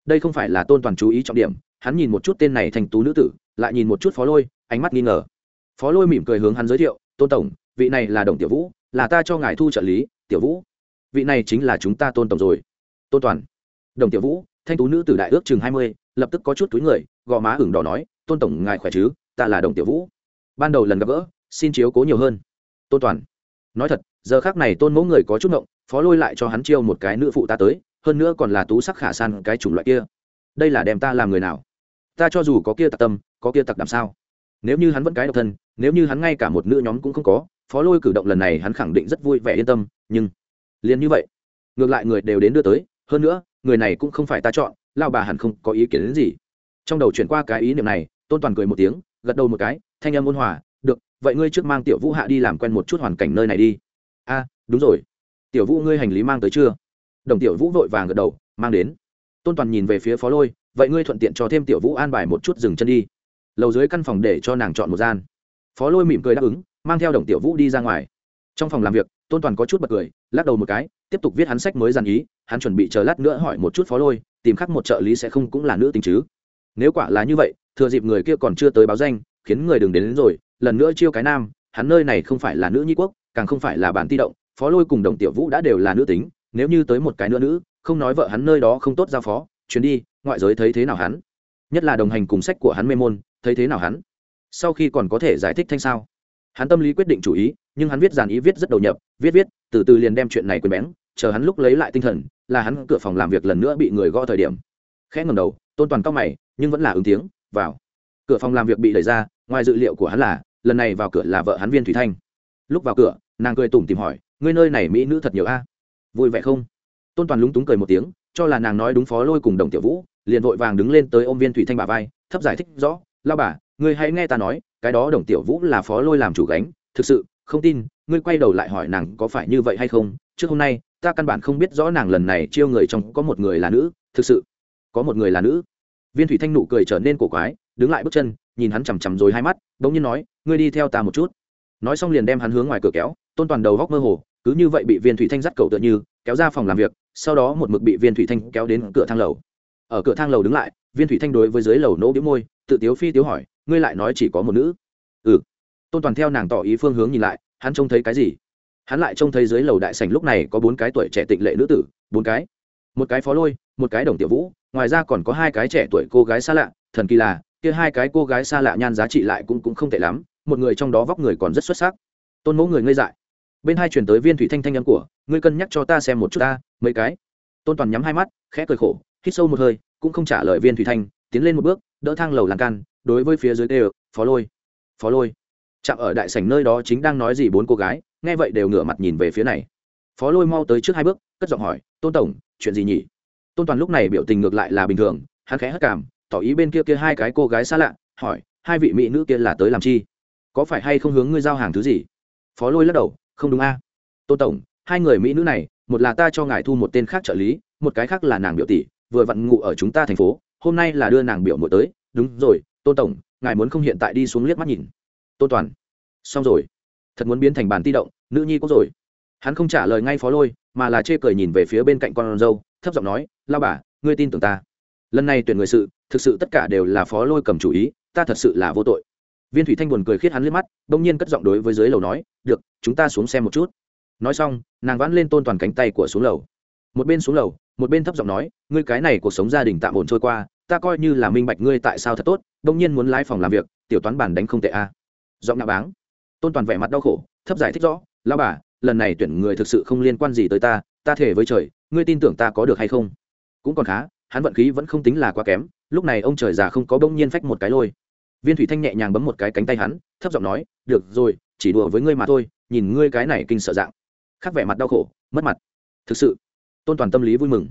Đây không phải là tôn toàn chú ý trọng điểm, hắn nhìn một chút tên này thanh tú nữ tử, lại nhìn một chút phó lôi, ánh mắt nghi ngờ. Phó lôi mỉm cười hướng hắn giới thiệu, tôn tổng, vị này là đồng tiểu vũ, là ta cho ngài thu trợ lý, tiểu vũ. Vị này chính là chúng ta tôn tổng rồi. Tôn toàn đồng tiểu vũ, thanh tú nữ tử đại ước chừng hai mươi, lập tức có chút túi người, gò má hửng đỏ nói, tôn tổng ngài khỏe chứ? Ta là đồng tiểu vũ. Ban đầu lần gặp gỡ, xin chiếu cố nhiều hơn. Tôn toàn. Nói thật, giờ khác này tôn mẫu người có chút ngộng, phó lôi lại cho hắn chiêu một cái nữ phụ ta tới, hơn nữa còn là tú sắc khả san cái chủng loại kia. Đây là đem ta làm người nào? Ta cho dù có kia tặc tâm, có kia tặc đảm sao? Nếu như hắn vẫn cái độc thân, nếu như hắn ngay cả một nữ nhóm cũng không có, phó lôi cử động lần này hắn khẳng định rất vui vẻ yên tâm, nhưng liền như vậy, ngược lại người đều đến đưa tới hơn nữa, người này cũng không phải ta chọn lao bà hẳn không có ý kiến đến gì. Trong đầu chuyển qua cái ý niệm này, tôn toàn cười một tiếng, gật đầu một cái, thanh âm ôn hòa, được, vậy ngươi trước mang tiểu vũ hạ đi làm quen một chút hoàn cảnh nơi này đi. A, đúng rồi. Tiểu vũ ngươi hành lý mang tới chưa? Đồng tiểu vũ vội vàng gật đầu, mang đến. Tôn toàn nhìn về phía phó lôi, vậy ngươi thuận tiện cho thêm tiểu vũ an bài một chút dừng chân đi. Lầu dưới căn phòng để cho nàng chọn một gian. Phó lôi mỉm cười đáp ứng, mang theo đồng tiểu vũ đi ra ngoài. Trong phòng làm việc, tôn toàn có chút bật cười, lắc đầu một cái tiếp tục viết hắn sách mới dàn ý hắn chuẩn bị chờ lát nữa hỏi một chút phó lôi tìm khắc một trợ lý sẽ không cũng là nữ tính chứ. Nếu quả là như vậy thừa dịp người kia còn chưa tới báo danh khiến người đừng đến, đến rồi lần nữa chiêu cái nam hắn nơi này không phải là nữ nhi quốc càng không phải là bản ti động phó lôi cùng đồng tiểu vũ đã đều là nữ tính nếu như tới một cái nữa nữ không nói vợ hắn nơi đó không tốt giao phó chuyến đi ngoại giới thấy thế nào hắn? Nhất là đồng hành cùng sách của hắn mê môn thấy thế nào hắn? Sau khi còn có thể giải thích thanh sao? Hắn tâm lý quyết định chủ ý nhưng hắn viết dàn ý viết rất đầu nhập viết viết từ từ liền đem chuyện này quên bén, chờ hắn lúc lấy lại tinh thần, là hắn cửa phòng làm việc lần nữa bị người gõ thời điểm. Khẽ ngầm đầu, tôn toàn cao mày, nhưng vẫn là ứng tiếng, vào. Cửa phòng làm việc bị đẩy ra, ngoài dự liệu của hắn là, lần này vào cửa là vợ hắn viên thủy thanh. Lúc vào cửa, nàng cười tủm tìm hỏi, ngươi nơi này mỹ nữ thật nhiều a? Vui vẻ không? Tôn toàn lúng túng cười một tiếng, cho là nàng nói đúng phó lôi cùng đồng tiểu vũ, liền vội vàng đứng lên tới ôm viên thủy thanh bà vai, thấp giải thích rõ lao bà, ngươi hãy nghe ta nói, cái đó đồng tiểu vũ là phó lôi làm chủ gánh, thực sự không tin, ngươi quay đầu lại hỏi nàng có phải như vậy hay không, trước hôm nay, ta căn bản không biết rõ nàng lần này chiêu người trong có một người là nữ, thực sự, có một người là nữ. Viên thủy thanh nụ cười trở nên cổ quái, đứng lại bước chân, nhìn hắn chằm chằm rồi hai mắt, bỗng nhiên nói, ngươi đi theo ta một chút. Nói xong liền đem hắn hướng ngoài cửa kéo, tôn toàn đầu góc mơ hồ, cứ như vậy bị viên thủy thanh dắt cầu tựa như, kéo ra phòng làm việc, sau đó một mực bị viên thủy thanh kéo đến cửa thang lầu. Ở cửa thang lầu đứng lại, viên thủy thanh đối với dưới lầu nỗ biếu môi, tự tiếu phi tiếu hỏi, ngươi lại nói chỉ có một nữ. Ừ tôn toàn theo nàng tỏ ý phương hướng nhìn lại hắn trông thấy cái gì hắn lại trông thấy dưới lầu đại sảnh lúc này có bốn cái tuổi trẻ tịnh lệ nữ tử bốn cái một cái phó lôi một cái đồng tiểu vũ ngoài ra còn có hai cái trẻ tuổi cô gái xa lạ thần kỳ là kia hai cái cô gái xa lạ nhan giá trị lại cũng cũng không tệ lắm một người trong đó vóc người còn rất xuất sắc tôn mẫu người ngây dại bên hai chuyển tới viên thủy thanh thanh âm của ngươi cân nhắc cho ta xem một chút ta mấy cái tôn toàn nhắm hai mắt khẽ cười khổ hít sâu một hơi cũng không trả lời viên thủy thanh tiến lên một bước đỡ thang lầu lan can đối với phía dưới đều phó lôi phó lôi chạm ở đại sảnh nơi đó chính đang nói gì bốn cô gái, nghe vậy đều ngửa mặt nhìn về phía này. Phó lôi mau tới trước hai bước, cất giọng hỏi, tôn tổng, chuyện gì nhỉ? Tôn toàn lúc này biểu tình ngược lại là bình thường, hắn khẽ hất cảm tỏ ý bên kia kia hai cái cô gái xa lạ, hỏi, hai vị mỹ nữ kia là tới làm chi? Có phải hay không hướng ngươi giao hàng thứ gì? Phó lôi lắc đầu, không đúng a. Tôn tổng, hai người mỹ nữ này, một là ta cho ngài thu một tên khác trợ lý, một cái khác là nàng biểu tỷ, vừa vặn ngụ ở chúng ta thành phố, hôm nay là đưa nàng biểu muội tới. Đúng rồi, tôn tổng, ngài muốn không hiện tại đi xuống liếc mắt nhìn tôn toàn. Xong rồi. Thật muốn biến thành bàn ti động, nữ nhi cũng rồi. Hắn không trả lời ngay phó lôi, mà là chê cười nhìn về phía bên cạnh con dâu, thấp giọng nói, lao bà, ngươi tin tưởng ta. Lần này tuyển người sự, thực sự tất cả đều là phó lôi cầm chủ ý, ta thật sự là vô tội. Viên thủy thanh buồn cười khiết hắn liếc mắt, bỗng nhiên cất giọng đối với dưới lầu nói, được, chúng ta xuống xem một chút. Nói xong, nàng vãn lên tôn toàn cánh tay của xuống lầu. Một bên xuống lầu, một bên thấp giọng nói, ngươi cái này cuộc sống gia đình tạm ổn trôi qua, ta coi như là minh bạch ngươi tại sao thật tốt, bỗng nhiên muốn lái phòng làm việc, tiểu toán bản đánh không tệ a. à giọng nạ báng. Tôn toàn vẻ mặt đau khổ, thấp giải thích rõ lao bà, lần này tuyển người thực sự không liên quan gì tới ta ta thể với trời, ngươi tin tưởng ta có được hay không? Cũng còn khá, hắn vận khí vẫn không tính là quá kém, lúc này ông trời già không có bỗng nhiên phách một cái lôi. Viên thủy thanh nhẹ nhàng bấm một cái cánh tay hắn, thấp giọng nói, được rồi, chỉ đùa với ngươi mà thôi, nhìn ngươi cái này kinh sợ dạng. Khắc vẻ mặt đau khổ, mất mặt. Thực sự, tôn toàn tâm lý vui mừng.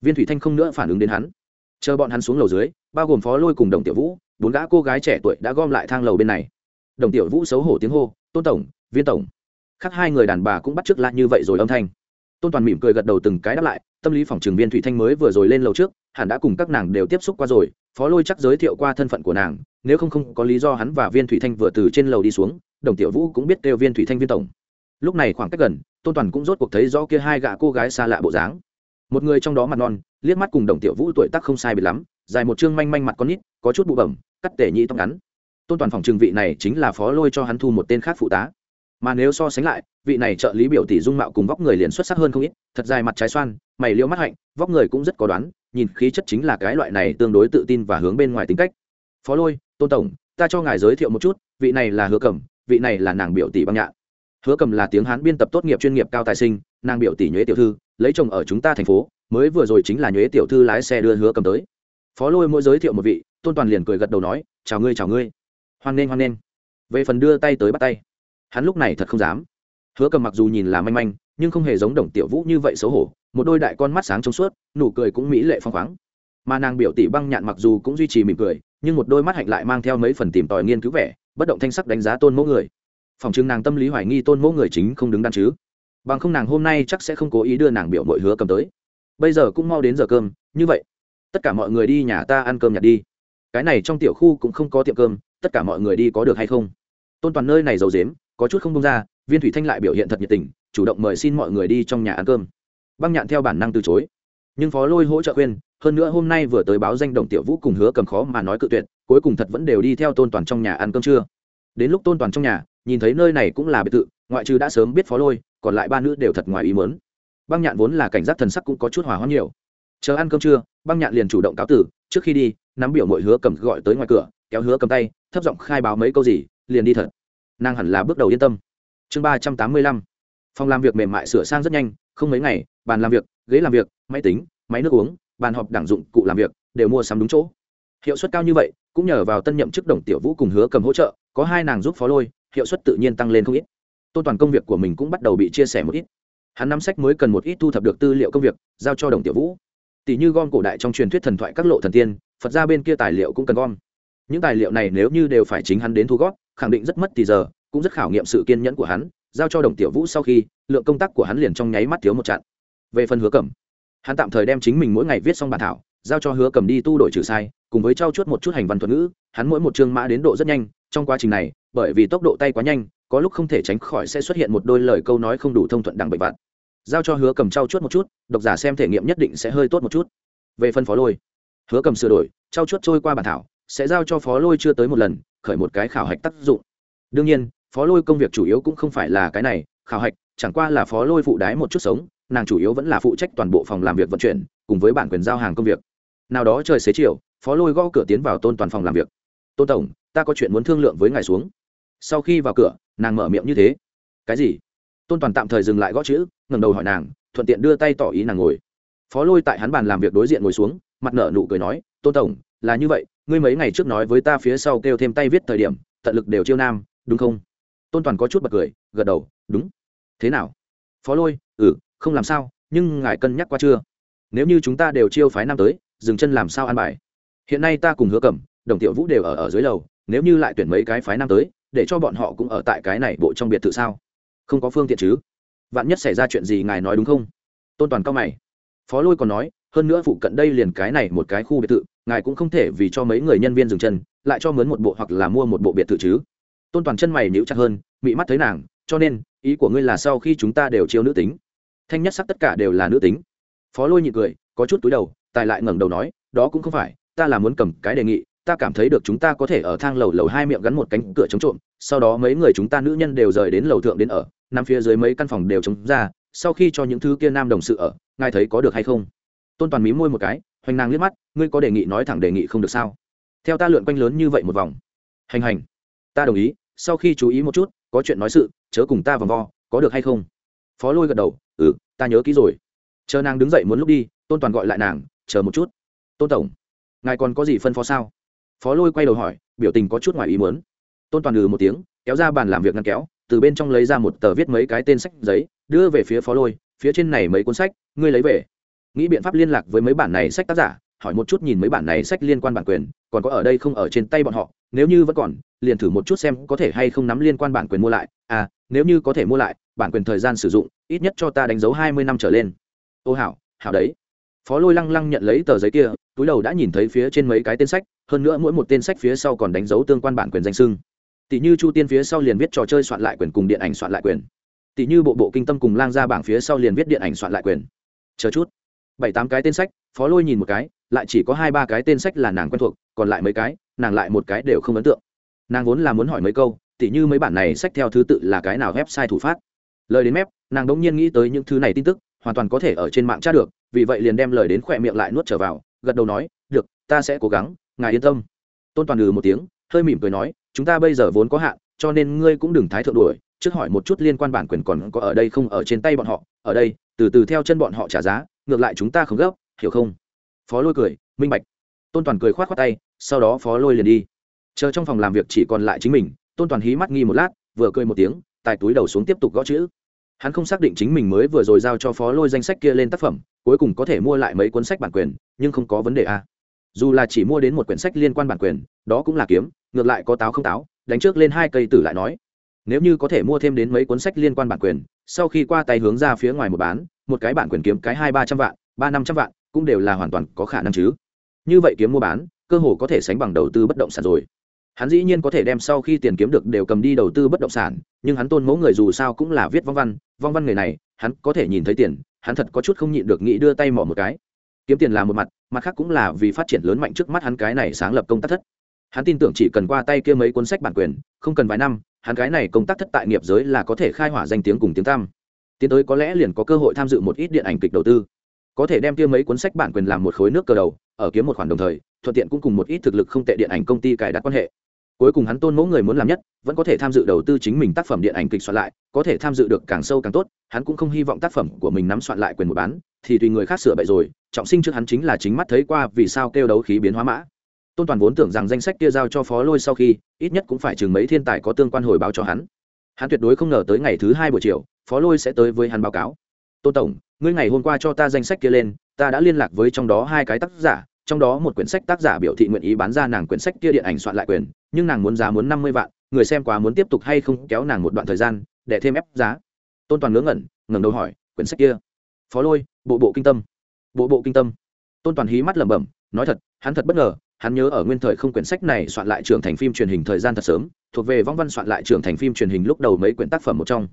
Viên thủy thanh không nữa phản ứng đến hắn. Chờ bọn hắn xuống lầu dưới, bao gồm phó lôi cùng đồng tiểu vũ, bốn gã cô gái trẻ tuổi đã gom lại thang lầu bên này đồng tiểu vũ xấu hổ tiếng hô, tôn tổng, viên tổng. Khác hai người đàn bà cũng bắt chước lại như vậy rồi âm thanh. Tôn toàn mỉm cười gật đầu từng cái đáp lại, tâm lý phòng trường viên thủy thanh mới vừa rồi lên lầu trước, hẳn đã cùng các nàng đều tiếp xúc qua rồi, phó lôi chắc giới thiệu qua thân phận của nàng, nếu không không có lý do hắn và viên thủy thanh vừa từ trên lầu đi xuống, đồng tiểu vũ cũng biết kêu viên thủy thanh viên tổng. Lúc này khoảng cách gần, tôn toàn cũng rốt cuộc thấy rõ kia hai gã cô gái xa lạ bộ dáng. Một người trong đó mặt non, liếc mắt cùng đồng tiểu vũ tuổi tác không sai biệt lắm, dài một chương manh manh mặt con nít, có chút bụ bẩm, cắt tể nhị tóc ngắn tôn toàn phòng trường vị này chính là phó lôi cho hắn thu một tên khác phụ tá. Mà nếu so sánh lại, vị này trợ lý biểu tỷ dung mạo cùng vóc người liền xuất sắc hơn không ít, thật dài mặt trái xoan, mày liêu mắt hạnh, vóc người cũng rất có đoán, nhìn khí chất chính là cái loại này tương đối tự tin và hướng bên ngoài tính cách. Phó lôi, tôn tổng, ta cho ngài giới thiệu một chút, vị này là hứa cẩm, vị này là nàng biểu tỷ băng nhạ. hứa Cẩm là tiếng hán biên tập tốt nghiệp chuyên nghiệp cao tài sinh, nàng biểu tỷ nhuế tiểu thư, lấy chồng ở chúng ta thành phố, mới vừa rồi chính là nhuế tiểu thư lái xe đưa hứa cầm tới. Phó lôi mỗi giới thiệu một vị, tôn toàn liền cười gật đầu nói, chào ngươi chào ngươi hoan nghênh hoan nghênh. Về phần đưa tay tới bắt tay, hắn lúc này thật không dám. Hứa cầm mặc dù nhìn là manh manh, nhưng không hề giống đồng tiểu vũ như vậy xấu hổ, một đôi đại con mắt sáng trong suốt, nụ cười cũng mỹ lệ phong khoáng. Mà nàng biểu tỷ băng nhạn mặc dù cũng duy trì mỉm cười, nhưng một đôi mắt hạnh lại mang theo mấy phần tìm tòi nghiên cứu vẻ, bất động thanh sắc đánh giá tôn mẫu người. Phòng chừng nàng tâm lý hoài nghi tôn mẫu người chính không đứng đắn chứ. Bằng không nàng hôm nay chắc sẽ không cố ý đưa nàng biểu mội hứa cầm tới. Bây giờ cũng mau đến giờ cơm, như vậy, tất cả mọi người đi nhà ta ăn cơm nhặt đi. Cái này trong tiểu khu cũng không có tiệm cơm tất cả mọi người đi có được hay không? Tôn toàn nơi này giàu dếm có chút không đông ra, viên thủy thanh lại biểu hiện thật nhiệt tình, chủ động mời xin mọi người đi trong nhà ăn cơm. Băng nhạn theo bản năng từ chối. Nhưng phó lôi hỗ trợ khuyên, hơn nữa hôm nay vừa tới báo danh đồng tiểu vũ cùng hứa cầm khó mà nói cự tuyệt, cuối cùng thật vẫn đều đi theo tôn toàn trong nhà ăn cơm trưa. Đến lúc tôn toàn trong nhà, nhìn thấy nơi này cũng là biệt thự, ngoại trừ đã sớm biết phó lôi, còn lại ba nữ đều thật ngoài ý mớn băng nhạn vốn là cảnh giác thần sắc cũng có chút hòa hoãn nhiều. Chờ ăn cơm trưa, băng nhạn liền chủ động cáo tử, trước khi đi, nắm biểu mọi hứa cầm gọi tới ngoài cửa kéo hứa cầm tay, thấp giọng khai báo mấy câu gì, liền đi thật. Nàng hẳn là bước đầu yên tâm. Chương ba trăm tám mươi lăm. Phòng làm việc mềm mại sửa sang rất nhanh, không mấy ngày, bàn làm việc, ghế làm việc, máy tính, máy nước uống, bàn họp đảng dụng, cụ làm việc, đều mua sắm đúng chỗ. Hiệu suất cao như vậy, cũng nhờ vào tân nhậm chức đồng tiểu vũ cùng hứa cầm hỗ trợ, có hai nàng giúp phó lôi, hiệu suất tự nhiên tăng lên không ít. Tôn toàn công việc của mình cũng bắt đầu bị chia sẻ một ít. Hắn nắm sách mới cần một ít thu thập được tư liệu công việc, giao cho đồng tiểu vũ. Tỷ như gom cổ đại trong truyền thuyết thần thoại các lộ thần tiên, phật ra bên kia tài liệu cũng cần gom những tài liệu này nếu như đều phải chính hắn đến thu gót khẳng định rất mất thì giờ, cũng rất khảo nghiệm sự kiên nhẫn của hắn, giao cho đồng tiểu vũ sau khi, lượng công tác của hắn liền trong nháy mắt thiếu một trận về phần hứa cầm hắn tạm thời đem chính mình mỗi ngày viết xong bản thảo, giao cho hứa cầm đi tu đổi trừ sai, cùng với trao chuốt một chút hành văn thuật ngữ, hắn mỗi một chương mã đến độ rất nhanh, trong quá trình này, bởi vì tốc độ tay quá nhanh, có lúc không thể tránh khỏi sẽ xuất hiện một đôi lời câu nói không đủ thông thuận đằng bệnh vặt. Giao cho hứa cầm trao chuốt một chút, độc giả xem thể nghiệm nhất định sẽ hơi tốt một chút. Về phần phó lôi, hứa cầm sửa đổi, trao chuốt trôi qua bản thảo sẽ giao cho phó lôi chưa tới một lần, khởi một cái khảo hạch tác dụng. Đương nhiên, phó lôi công việc chủ yếu cũng không phải là cái này, khảo hạch, chẳng qua là phó lôi phụ đái một chút sống, nàng chủ yếu vẫn là phụ trách toàn bộ phòng làm việc vận chuyển, cùng với bản quyền giao hàng công việc. Nào đó trời xế chiều, phó lôi gõ cửa tiến vào tôn toàn phòng làm việc. Tôn tổng, ta có chuyện muốn thương lượng với ngài xuống. Sau khi vào cửa, nàng mở miệng như thế. Cái gì? Tôn toàn tạm thời dừng lại gõ chữ, ngẩng đầu hỏi nàng, thuận tiện đưa tay tỏ ý nàng ngồi. Phó lôi tại hắn bàn làm việc đối diện ngồi xuống, mặt nở nụ cười nói, tôn tổng, là như vậy ngươi mấy ngày trước nói với ta phía sau kêu thêm tay viết thời điểm, tận lực đều chiêu nam, đúng không? Tôn toàn có chút bật cười, gật đầu, đúng. Thế nào? Phó lôi ừ không làm sao, nhưng ngài cân nhắc qua chưa? Nếu như chúng ta đều chiêu phái nam tới, dừng chân làm sao an bài? Hiện nay ta cùng hứa cẩm, đồng tiểu vũ đều ở ở dưới lầu, nếu như lại tuyển mấy cái phái nam tới, để cho bọn họ cũng ở tại cái này bộ trong biệt thự sao? Không có phương tiện chứ? Vạn nhất xảy ra chuyện gì ngài nói đúng không? Tôn toàn cao mày. Phó lôi còn nói, hơn nữa phụ cận đây liền cái này một cái khu biệt thự ngài cũng không thể vì cho mấy người nhân viên dừng chân, lại cho mướn một bộ hoặc là mua một bộ biệt thự chứ. Tôn toàn chân mày níu chặt hơn, mị mắt thấy nàng, cho nên, ý của ngươi là sau khi chúng ta đều chiêu nữ tính. Thanh nhất sắc tất cả đều là nữ tính. Phó lôi nhị cười, có chút túi đầu, tài lại ngẩng đầu nói, đó cũng không phải, ta là muốn cầm cái đề nghị, ta cảm thấy được chúng ta có thể ở thang lầu lầu hai miệng gắn một cánh cửa chống trộm, sau đó mấy người chúng ta nữ nhân đều rời đến lầu thượng đến ở, nằm phía dưới mấy căn phòng đều chống ra, sau khi cho những thứ kia nam đồng sự ở, ngài thấy có được hay không? Tôn toàn mí môi một cái hoành nàng liếc mắt, ngươi có đề nghị nói thẳng đề nghị không được sao? Theo ta lượn quanh lớn như vậy một vòng. Hành hành. Ta đồng ý, sau khi chú ý một chút, có chuyện nói sự, chớ cùng ta vòng vo, có được hay không? Phó lôi gật đầu ừ ta nhớ kỹ rồi. Chờ nàng đứng dậy muốn lúc đi, tôn toàn gọi lại nàng, chờ một chút. Tôn tổng, ngài còn có gì phân phó sao? Phó lôi quay đầu hỏi, biểu tình có chút ngoài ý muốn. Tôn toàn ừ một tiếng, kéo ra bàn làm việc ngăn kéo, từ bên trong lấy ra một tờ viết mấy cái tên sách giấy, đưa về phía phó lôi, phía trên này mấy cuốn sách, ngươi lấy về nghĩ biện pháp liên lạc với mấy bản này sách tác giả, hỏi một chút nhìn mấy bản này sách liên quan bản quyền, còn có ở đây không ở trên tay bọn họ, nếu như vẫn còn, liền thử một chút xem có thể hay không nắm liên quan bản quyền mua lại. À nếu như có thể mua lại, bản quyền thời gian sử dụng, ít nhất cho ta đánh dấu hai mươi năm trở lên. Ô hảo hảo đấy. Phó lôi lăng lăng nhận lấy tờ giấy kia, túi đầu đã nhìn thấy phía trên mấy cái tên sách, hơn nữa mỗi một tên sách phía sau còn đánh dấu tương quan bản quyền danh sưng tỷ như chu tiên phía sau liền viết trò chơi soạn lại quyền cùng điện ảnh soạn lại quyền. Tỷ như bộ bộ kinh tâm cùng lang ra bảng phía sau liền viết điện ảnh soạn lại quyền. Chờ chút bảy tám cái tên sách, phó lôi nhìn một cái, lại chỉ có hai ba cái tên sách là nàng quen thuộc, còn lại mấy cái, nàng lại một cái đều không ấn tượng. Nàng vốn là muốn hỏi mấy câu, tỉ như mấy bản này sách theo thứ tự là cái nào website thủ phát. Lời đến mép, nàng đống nhiên nghĩ tới những thứ này tin tức, hoàn toàn có thể ở trên mạng tra được, vì vậy liền đem lời đến khỏe miệng lại nuốt trở vào, gật đầu nói, được, ta sẽ cố gắng, ngài yên tâm. Tôn toàn ừ một tiếng, hơi mỉm cười nói, chúng ta bây giờ vốn có hạn, cho nên ngươi cũng đừng thái thượng đuổi, trước hỏi một chút liên quan bản quyền còn có ở đây không ở trên tay bọn họ, ở đây, từ từ theo chân bọn họ trả giá ngược lại chúng ta không gấp, hiểu không? Phó lôi cười, minh bạch. Tôn toàn cười k h o á t khoác tay, sau đó phó lôi liền đi. Chờ trong phòng làm việc chỉ còn lại chính mình, tôn toàn hí mắt nghi một lát, vừa cười một tiếng, tài túi đầu xuống tiếp tục gõ chữ. Hắn không xác định chính mình mới vừa rồi giao cho phó lôi danh sách kia lên tác phẩm, cuối cùng có thể mua lại mấy cuốn sách bản quyền, nhưng không có vấn đề a. Dù là chỉ mua đến một quyển sách liên quan bản quyền, đó cũng là kiếm, ngược lại có táo không táo, đánh trước lên hai cây tử lại nói. Nếu như có thể mua thêm đến mấy cuốn sách liên quan bản quyền, sau khi qua tay hướng ra phía ngoài một bán một cái bản quyền kiếm cái hai ba trăm vạn, ba năm trăm vạn, cũng đều là hoàn toàn có khả năng chứ. Như vậy kiếm mua bán, cơ hồ có thể sánh bằng đầu tư bất động sản rồi. Hắn dĩ nhiên có thể đem sau khi tiền kiếm được đều cầm đi đầu tư bất động sản, nhưng hắn tôn mẫu người dù sao cũng là viết vong văn vong văn người này, hắn có thể nhìn thấy tiền, hắn thật có chút không nhịn được nghĩ đưa tay mỏ một cái. Kiếm tiền là một mặt mặt khác cũng là vì phát triển lớn mạnh trước mắt hắn cái này sáng lập công tác thất. Hắn tin tưởng chỉ cần qua tay kia mấy cuốn sách bản quyền, không cần vài năm, hắn cái này công tác thất tại nghiệp giới là có thể khai hỏa danh tiếng cùng tiếng tam tiến tới có lẽ liền có cơ hội tham dự một ít điện ảnh kịch đầu tư. Có thể đem kia mấy cuốn sách bản quyền làm một khối nước cờ đầu, ở kiếm một khoản đồng thời, thuận tiện cũng cùng một ít thực lực không tệ điện ảnh công ty cài đặt quan hệ. Cuối cùng hắn tôn mẫu người muốn làm nhất, vẫn có thể tham dự đầu tư chính mình tác phẩm điện ảnh kịch soạn lại, có thể tham dự được càng sâu càng tốt, hắn cũng không hy vọng tác phẩm của mình nắm soạn lại quyền một bán, thì tùy người khác sửa bậy rồi, trọng sinh trước hắn chính là chính mắt thấy qua vì sao kêu đấu khí biến hóa mã. Tôn toàn vốn tưởng rằng danh sách kia giao cho phó lôi sau khi, ít nhất cũng phải chừng mấy thiên tài có tương quan hồi báo cho hắn hắn tuyệt đối không ngờ tới ngày thứ hai buổi chiều, phó lôi sẽ tới với hắn báo cáo. Tôn tổng, ngươi ngày hôm qua cho ta danh sách kia lên, ta đã liên lạc với trong đó hai cái tác giả, trong đó một quyển sách tác giả biểu thị nguyện ý bán ra nàng quyển sách kia điện ảnh soạn lại quyền, nhưng nàng muốn giá muốn năm mươi vạn, người xem quá muốn tiếp tục hay không kéo nàng một đoạn thời gian, để thêm ép giá. Tôn toàn ngớ ngẩn, ngẩng đầu hỏi, quyển sách kia? Phó lôi, bộ bộ kinh tâm. Bộ bộ kinh tâm. Tôn toàn hí mắt lẩm bẩm, nói thật, hắn thật bất ngờ, hắn nhớ ở nguyên thời không quyển sách này soạn lại trưởng thành phim truyền hình thời gian thật sớm thuộc về vong văn soạn lại trưởng thành phim truyền hình lúc đầu mấy quyển tác phẩm một trong.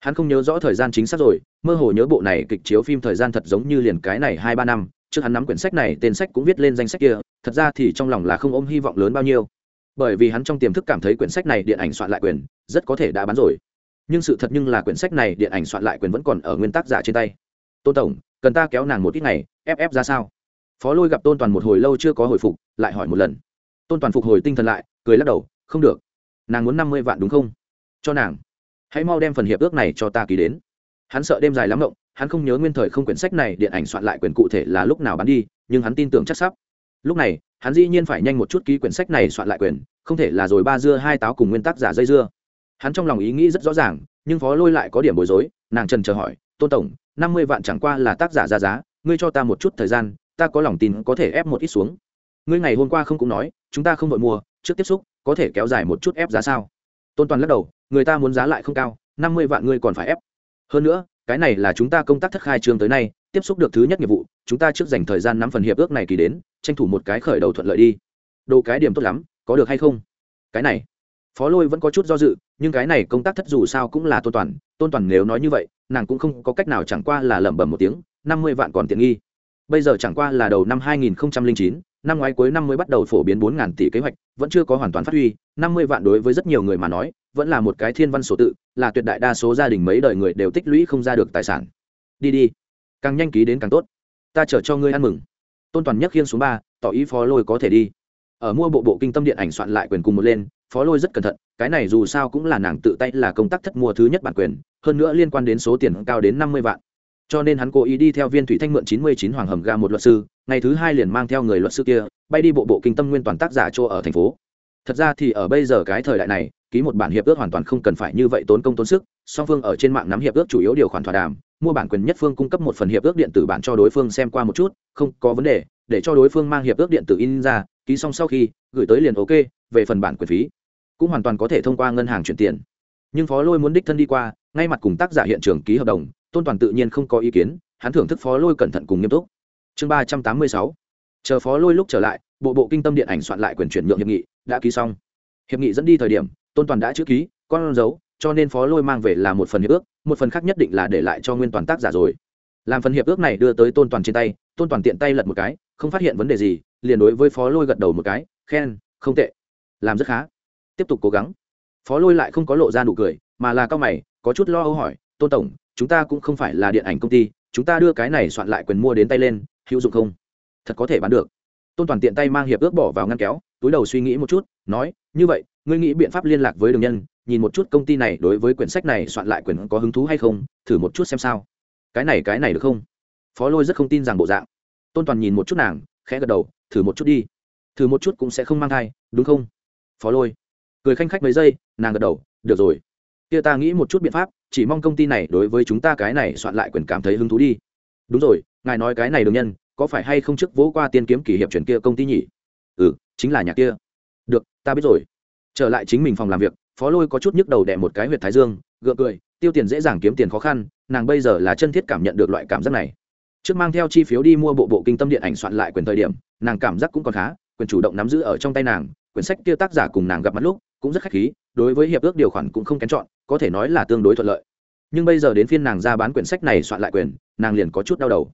Hắn không nhớ rõ thời gian chính xác rồi, mơ hồ nhớ bộ này kịch chiếu phim thời gian thật giống như liền cái này hai ba năm, trước hắn nắm quyển sách này, tên sách cũng viết lên danh sách kia, thật ra thì trong lòng là không ôm hy vọng lớn bao nhiêu. Bởi vì hắn trong tiềm thức cảm thấy quyển sách này điện ảnh soạn lại quyền, rất có thể đã bán rồi. Nhưng sự thật nhưng là quyển sách này điện ảnh soạn lại quyền vẫn còn ở nguyên tác giả trên tay. Tôn tổng, cần ta kéo nàng một ít ngày, ép ép ra sao? Phó lôi gặp tôn toàn một hồi lâu chưa có hồi phục, lại hỏi một lần. Tôn toàn phục hồi tinh thần lại, cười lắc đầu, không được nàng muốn năm mươi vạn đúng không? Cho nàng. Hãy mau đem phần hiệp ước này cho ta ký đến. Hắn sợ đêm dài lắm rộng hắn không nhớ nguyên thời không quyển sách này điện ảnh soạn lại quyền cụ thể là lúc nào bán đi, nhưng hắn tin tưởng chắc sắp. Lúc này, hắn dĩ nhiên phải nhanh một chút ký quyển sách này soạn lại quyền, không thể là rồi ba dưa hai táo cùng nguyên tác giả dây dưa. Hắn trong lòng ý nghĩ rất rõ ràng, nhưng phó lôi lại có điểm bối rối, nàng trần chờ hỏi, tôn tổng, năm mươi vạn chẳng qua là tác giả ra giá, ngươi cho ta một chút thời gian, ta có lòng tin có thể ép một ít xuống. Ngươi ngày hôm qua không cũng nói, chúng ta không vội mua trước tiếp xúc, có thể kéo dài một chút ép giá sao? Tôn toàn lắc đầu, người ta muốn giá lại không cao, năm mươi vạn ngươi còn phải ép. Hơn nữa, cái này là chúng ta công tác thất khai trương tới nay, tiếp xúc được thứ nhất nghiệp vụ, chúng ta trước dành thời gian nắm phần hiệp ước này kỳ đến, tranh thủ một cái khởi đầu thuận lợi đi. Đồ cái điểm tốt lắm, có được hay không? Cái này, phó lôi vẫn có chút do dự, nhưng cái này công tác thất dù sao cũng là tôn toàn tôn toàn nếu nói như vậy, nàng cũng không có cách nào chẳng qua là lẩm bẩm một tiếng, năm mươi vạn còn tiện nghi. Bây giờ chẳng qua là đầu năm hai nghìn chín năm ngoái cuối năm mới bắt đầu phổ biến bốn ngàn tỷ kế hoạch, vẫn chưa có hoàn toàn phát huy. Năm mươi vạn đối với rất nhiều người mà nói, vẫn là một cái thiên văn sổ tự, là tuyệt đại đa số gia đình mấy đời người đều tích lũy không ra được tài sản. Đi đi, càng nhanh ký đến càng tốt. Ta chờ cho ngươi ăn mừng. Tôn toàn nhất khiên xuống ba, tỏ ý phó lôi có thể đi. Ở mua bộ bộ kinh tâm điện ảnh soạn lại quyền cùng một lên, phó lôi rất cẩn thận, cái này dù sao cũng là nàng tự tay là công tác thất mua thứ nhất bản quyền, hơn nữa liên quan đến số tiền cao đến năm mươi vạn. Cho nên hắn cố ý đi theo viên thủy thanh mượn chín mươi chín hoàng hầm ga một luật sư ngày thứ hai liền mang theo người luật sư kia, bay đi bộ bộ kinh tâm nguyên toàn tác giả chỗ ở thành phố. Thật ra thì ở bây giờ cái thời đại này, ký một bản hiệp ước hoàn toàn không cần phải như vậy tốn công tốn sức, song phương ở trên mạng nắm hiệp ước chủ yếu điều khoản thỏa đàm, mua bản quyền nhất phương cung cấp một phần hiệp ước điện tử bản cho đối phương xem qua một chút, không có vấn đề, để cho đối phương mang hiệp ước điện tử in ra, ký xong sau khi, gửi tới liền ok, về phần bản quyền phí, cũng hoàn toàn có thể thông qua ngân hàng chuyển tiền. Nhưng phó lôi muốn đích thân đi qua, ngay mặt cùng tác giả hiện trường ký hợp đồng, tôn toàn tự nhiên không có ý kiến, hắn thưởng thức phó lôi cẩn thận cùng nghiêm túc chương ba trăm tám mươi sáu. Chờ phó lôi lúc trở lại, bộ bộ kinh tâm điện ảnh soạn lại quyền chuyển nhượng hiệp nghị, đã ký xong. Hiệp nghị dẫn đi thời điểm, tôn toàn đã chữ ký, con dấu, cho nên phó lôi mang về là một phần hiệp ước, một phần khác nhất định là để lại cho nguyên toàn tác giả rồi. Làm phần hiệp ước này đưa tới tôn toàn trên tay, tôn toàn tiện tay lật một cái, không phát hiện vấn đề gì, liền đối với phó lôi gật đầu một cái, khen, không tệ. Làm rất khá. Tiếp tục cố gắng. Phó lôi lại không có lộ ra nụ cười, mà là cao mày, có chút lo âu hỏi, tôn tổng, chúng ta cũng không phải là điện ảnh công ty, chúng ta đưa cái này soạn lại quyền mua đến tay lên hữu dụng không? Thật có thể bán được. Tôn toàn tiện tay mang hiệp ước bỏ vào ngăn kéo, túi đầu suy nghĩ một chút, nói, như vậy, ngươi nghĩ biện pháp liên lạc với đường nhân, nhìn một chút công ty này đối với quyển sách này soạn lại quyển có hứng thú hay không, thử một chút xem sao. Cái này cái này được không? Phó lôi rất không tin rằng bộ dạng. Tôn toàn nhìn một chút nàng, khẽ gật đầu, thử một chút đi. Thử một chút cũng sẽ không mang thai, đúng không? Phó lôi cười khanh khách mấy giây, nàng gật đầu, được rồi. Kia ta nghĩ một chút biện pháp, chỉ mong công ty này đối với chúng ta cái này soạn lại quyền cảm thấy hứng thú đi. Đúng rồi ngài nói cái này đường nhân, có phải hay không trước vỗ qua tiên kiếm kỷ hiệp chuyển kia công ty nhỉ? Ừ chính là nhà kia. Được, ta biết rồi. Trở lại chính mình phòng làm việc, phó lôi có chút nhức đầu đẻ một cái huyệt thái dương, gượng cười, tiêu tiền dễ dàng kiếm tiền khó khăn, nàng bây giờ là chân thiết cảm nhận được loại cảm giác này. Trước mang theo chi phiếu đi mua bộ bộ kinh tâm điện ảnh soạn lại quyền thời điểm, nàng cảm giác cũng còn khá, quyền chủ động nắm giữ ở trong tay nàng, quyển sách kia tác giả cùng nàng gặp mặt lúc, cũng rất khách khí, đối với hiệp ước điều khoản cũng không kén chọn, có thể nói là tương đối thuận lợi. Nhưng bây giờ đến phiên nàng ra bán quyển sách này soạn lại quyền, nàng liền có chút đau đầu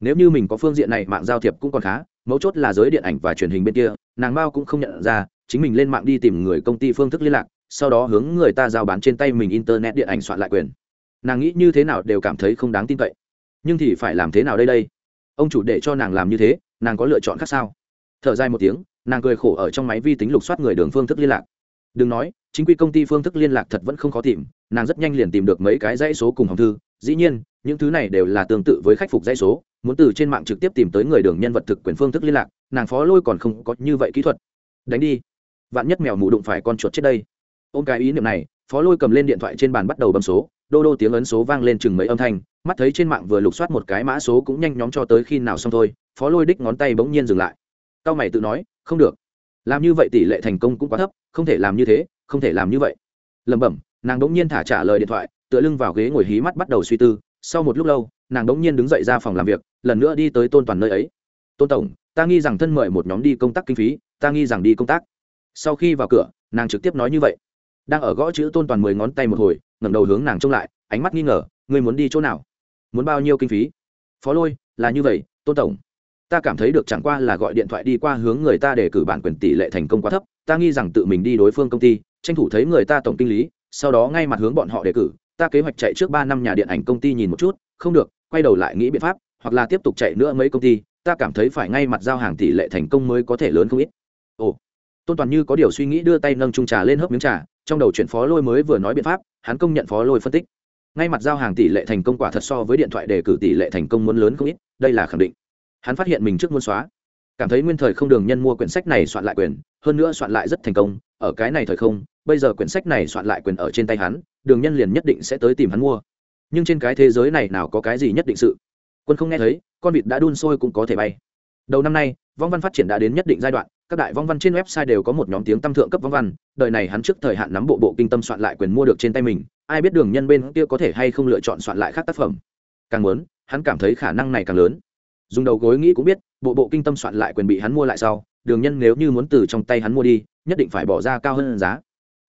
nếu như mình có phương diện này, mạng giao thiệp cũng còn khá, mấu chốt là giới điện ảnh và truyền hình bên kia, nàng mao cũng không nhận ra, chính mình lên mạng đi tìm người công ty phương thức liên lạc, sau đó hướng người ta giao bán trên tay mình internet điện ảnh soạn lại quyền. Nàng nghĩ như thế nào đều cảm thấy không đáng tin cậy. Nhưng thì phải làm thế nào đây đây? Ông chủ để cho nàng làm như thế, nàng có lựa chọn khác sao? Thở dài một tiếng, nàng cười khổ ở trong máy vi tính lục soát người đường phương thức liên lạc. Đừng nói chính quy công ty phương thức liên lạc thật vẫn không khó tìm, nàng rất nhanh liền tìm được mấy cái dãy số cùng hồng thư. Dĩ nhiên, những thứ này đều là tương tự với khắc phục dãy số, muốn từ trên mạng trực tiếp tìm tới người đường nhân vật thực quyền phương thức liên lạc, nàng phó lôi còn không có như vậy kỹ thuật. Đánh đi. Vạn nhất mèo mù đụng phải con chuột chết đây. Ôm cái ý niệm này, phó lôi cầm lên điện thoại trên bàn bắt đầu bấm số, đô đô tiếng ấn số vang lên chừng mấy âm thanh, mắt thấy trên mạng vừa lục soát một cái mã số cũng nhanh nhóm cho tới khi nào xong thôi, phó lôi đích ngón tay bỗng nhiên dừng lại. Cao mày tự nói, không được. Làm như vậy tỷ lệ thành công cũng quá thấp, không thể làm như thế không thể làm như vậy. Lẩm bẩm, nàng đống nhiên thả trả lời điện thoại, tựa lưng vào ghế ngồi hí mắt bắt đầu suy tư. Sau một lúc lâu, nàng đống nhiên đứng dậy ra phòng làm việc, lần nữa đi tới tôn toàn nơi ấy. Tôn tổng, ta nghi rằng thân mời một nhóm đi công tác kinh phí, ta nghi rằng đi công tác. Sau khi vào cửa, nàng trực tiếp nói như vậy. Đang ở gõ chữ tôn toàn mười ngón tay một hồi, ngẩng đầu hướng nàng trông lại, ánh mắt nghi ngờ, ngươi muốn đi chỗ nào? Muốn bao nhiêu kinh phí? Phó lôi, là như vậy, tôn tổng. Ta cảm thấy được chẳng qua là gọi điện thoại đi qua hướng người ta để cử bản quyền tỷ lệ thành công quá thấp, ta nghi rằng tự mình đi đối phương công ty tranh thủ thấy người ta tổng kinh lý, sau đó ngay mặt hướng bọn họ đề cử, ta kế hoạch chạy trước ba năm nhà điện ảnh công ty nhìn một chút, không được, quay đầu lại nghĩ biện pháp, hoặc là tiếp tục chạy nữa mấy công ty, ta cảm thấy phải ngay mặt giao hàng tỷ lệ thành công mới có thể lớn không ít. Ồ, tôn toàn như có điều suy nghĩ đưa tay nâng trung trà lên hớp miếng trà, trong đầu chuyện phó lôi mới vừa nói biện pháp, hắn công nhận phó lôi phân tích. Ngay mặt giao hàng tỷ lệ thành công quả thật so với điện thoại đề cử tỷ lệ thành công muốn lớn không ít, đây là khẳng định. Hắn phát hiện mình trước muốn xóa. Cảm thấy nguyên thời không đường nhân mua quyển sách này soạn lại quyền, hơn nữa soạn lại rất thành công ở cái này thời không, bây giờ quyển sách này soạn lại quyền ở trên tay hắn, đường nhân liền nhất định sẽ tới tìm hắn mua. Nhưng trên cái thế giới này nào có cái gì nhất định sự? Quân không nghe thấy, con vịt đã đun sôi cũng có thể bay. Đầu năm nay, vong văn phát triển đã đến nhất định giai đoạn, các đại vong văn trên website đều có một nhóm tiếng tâm thượng cấp vong văn, đời này hắn trước thời hạn nắm bộ bộ kinh tâm soạn lại quyền mua được trên tay mình, ai biết đường nhân bên kia có thể hay không lựa chọn soạn lại khác tác phẩm. Càng muốn, hắn cảm thấy khả năng này càng lớn. Dùng đầu gối nghĩ cũng biết, bộ bộ kinh tâm soạn lại quyền bị hắn mua lại sau, đường nhân nếu như muốn từ trong tay hắn mua đi nhất định phải bỏ ra cao hơn giá.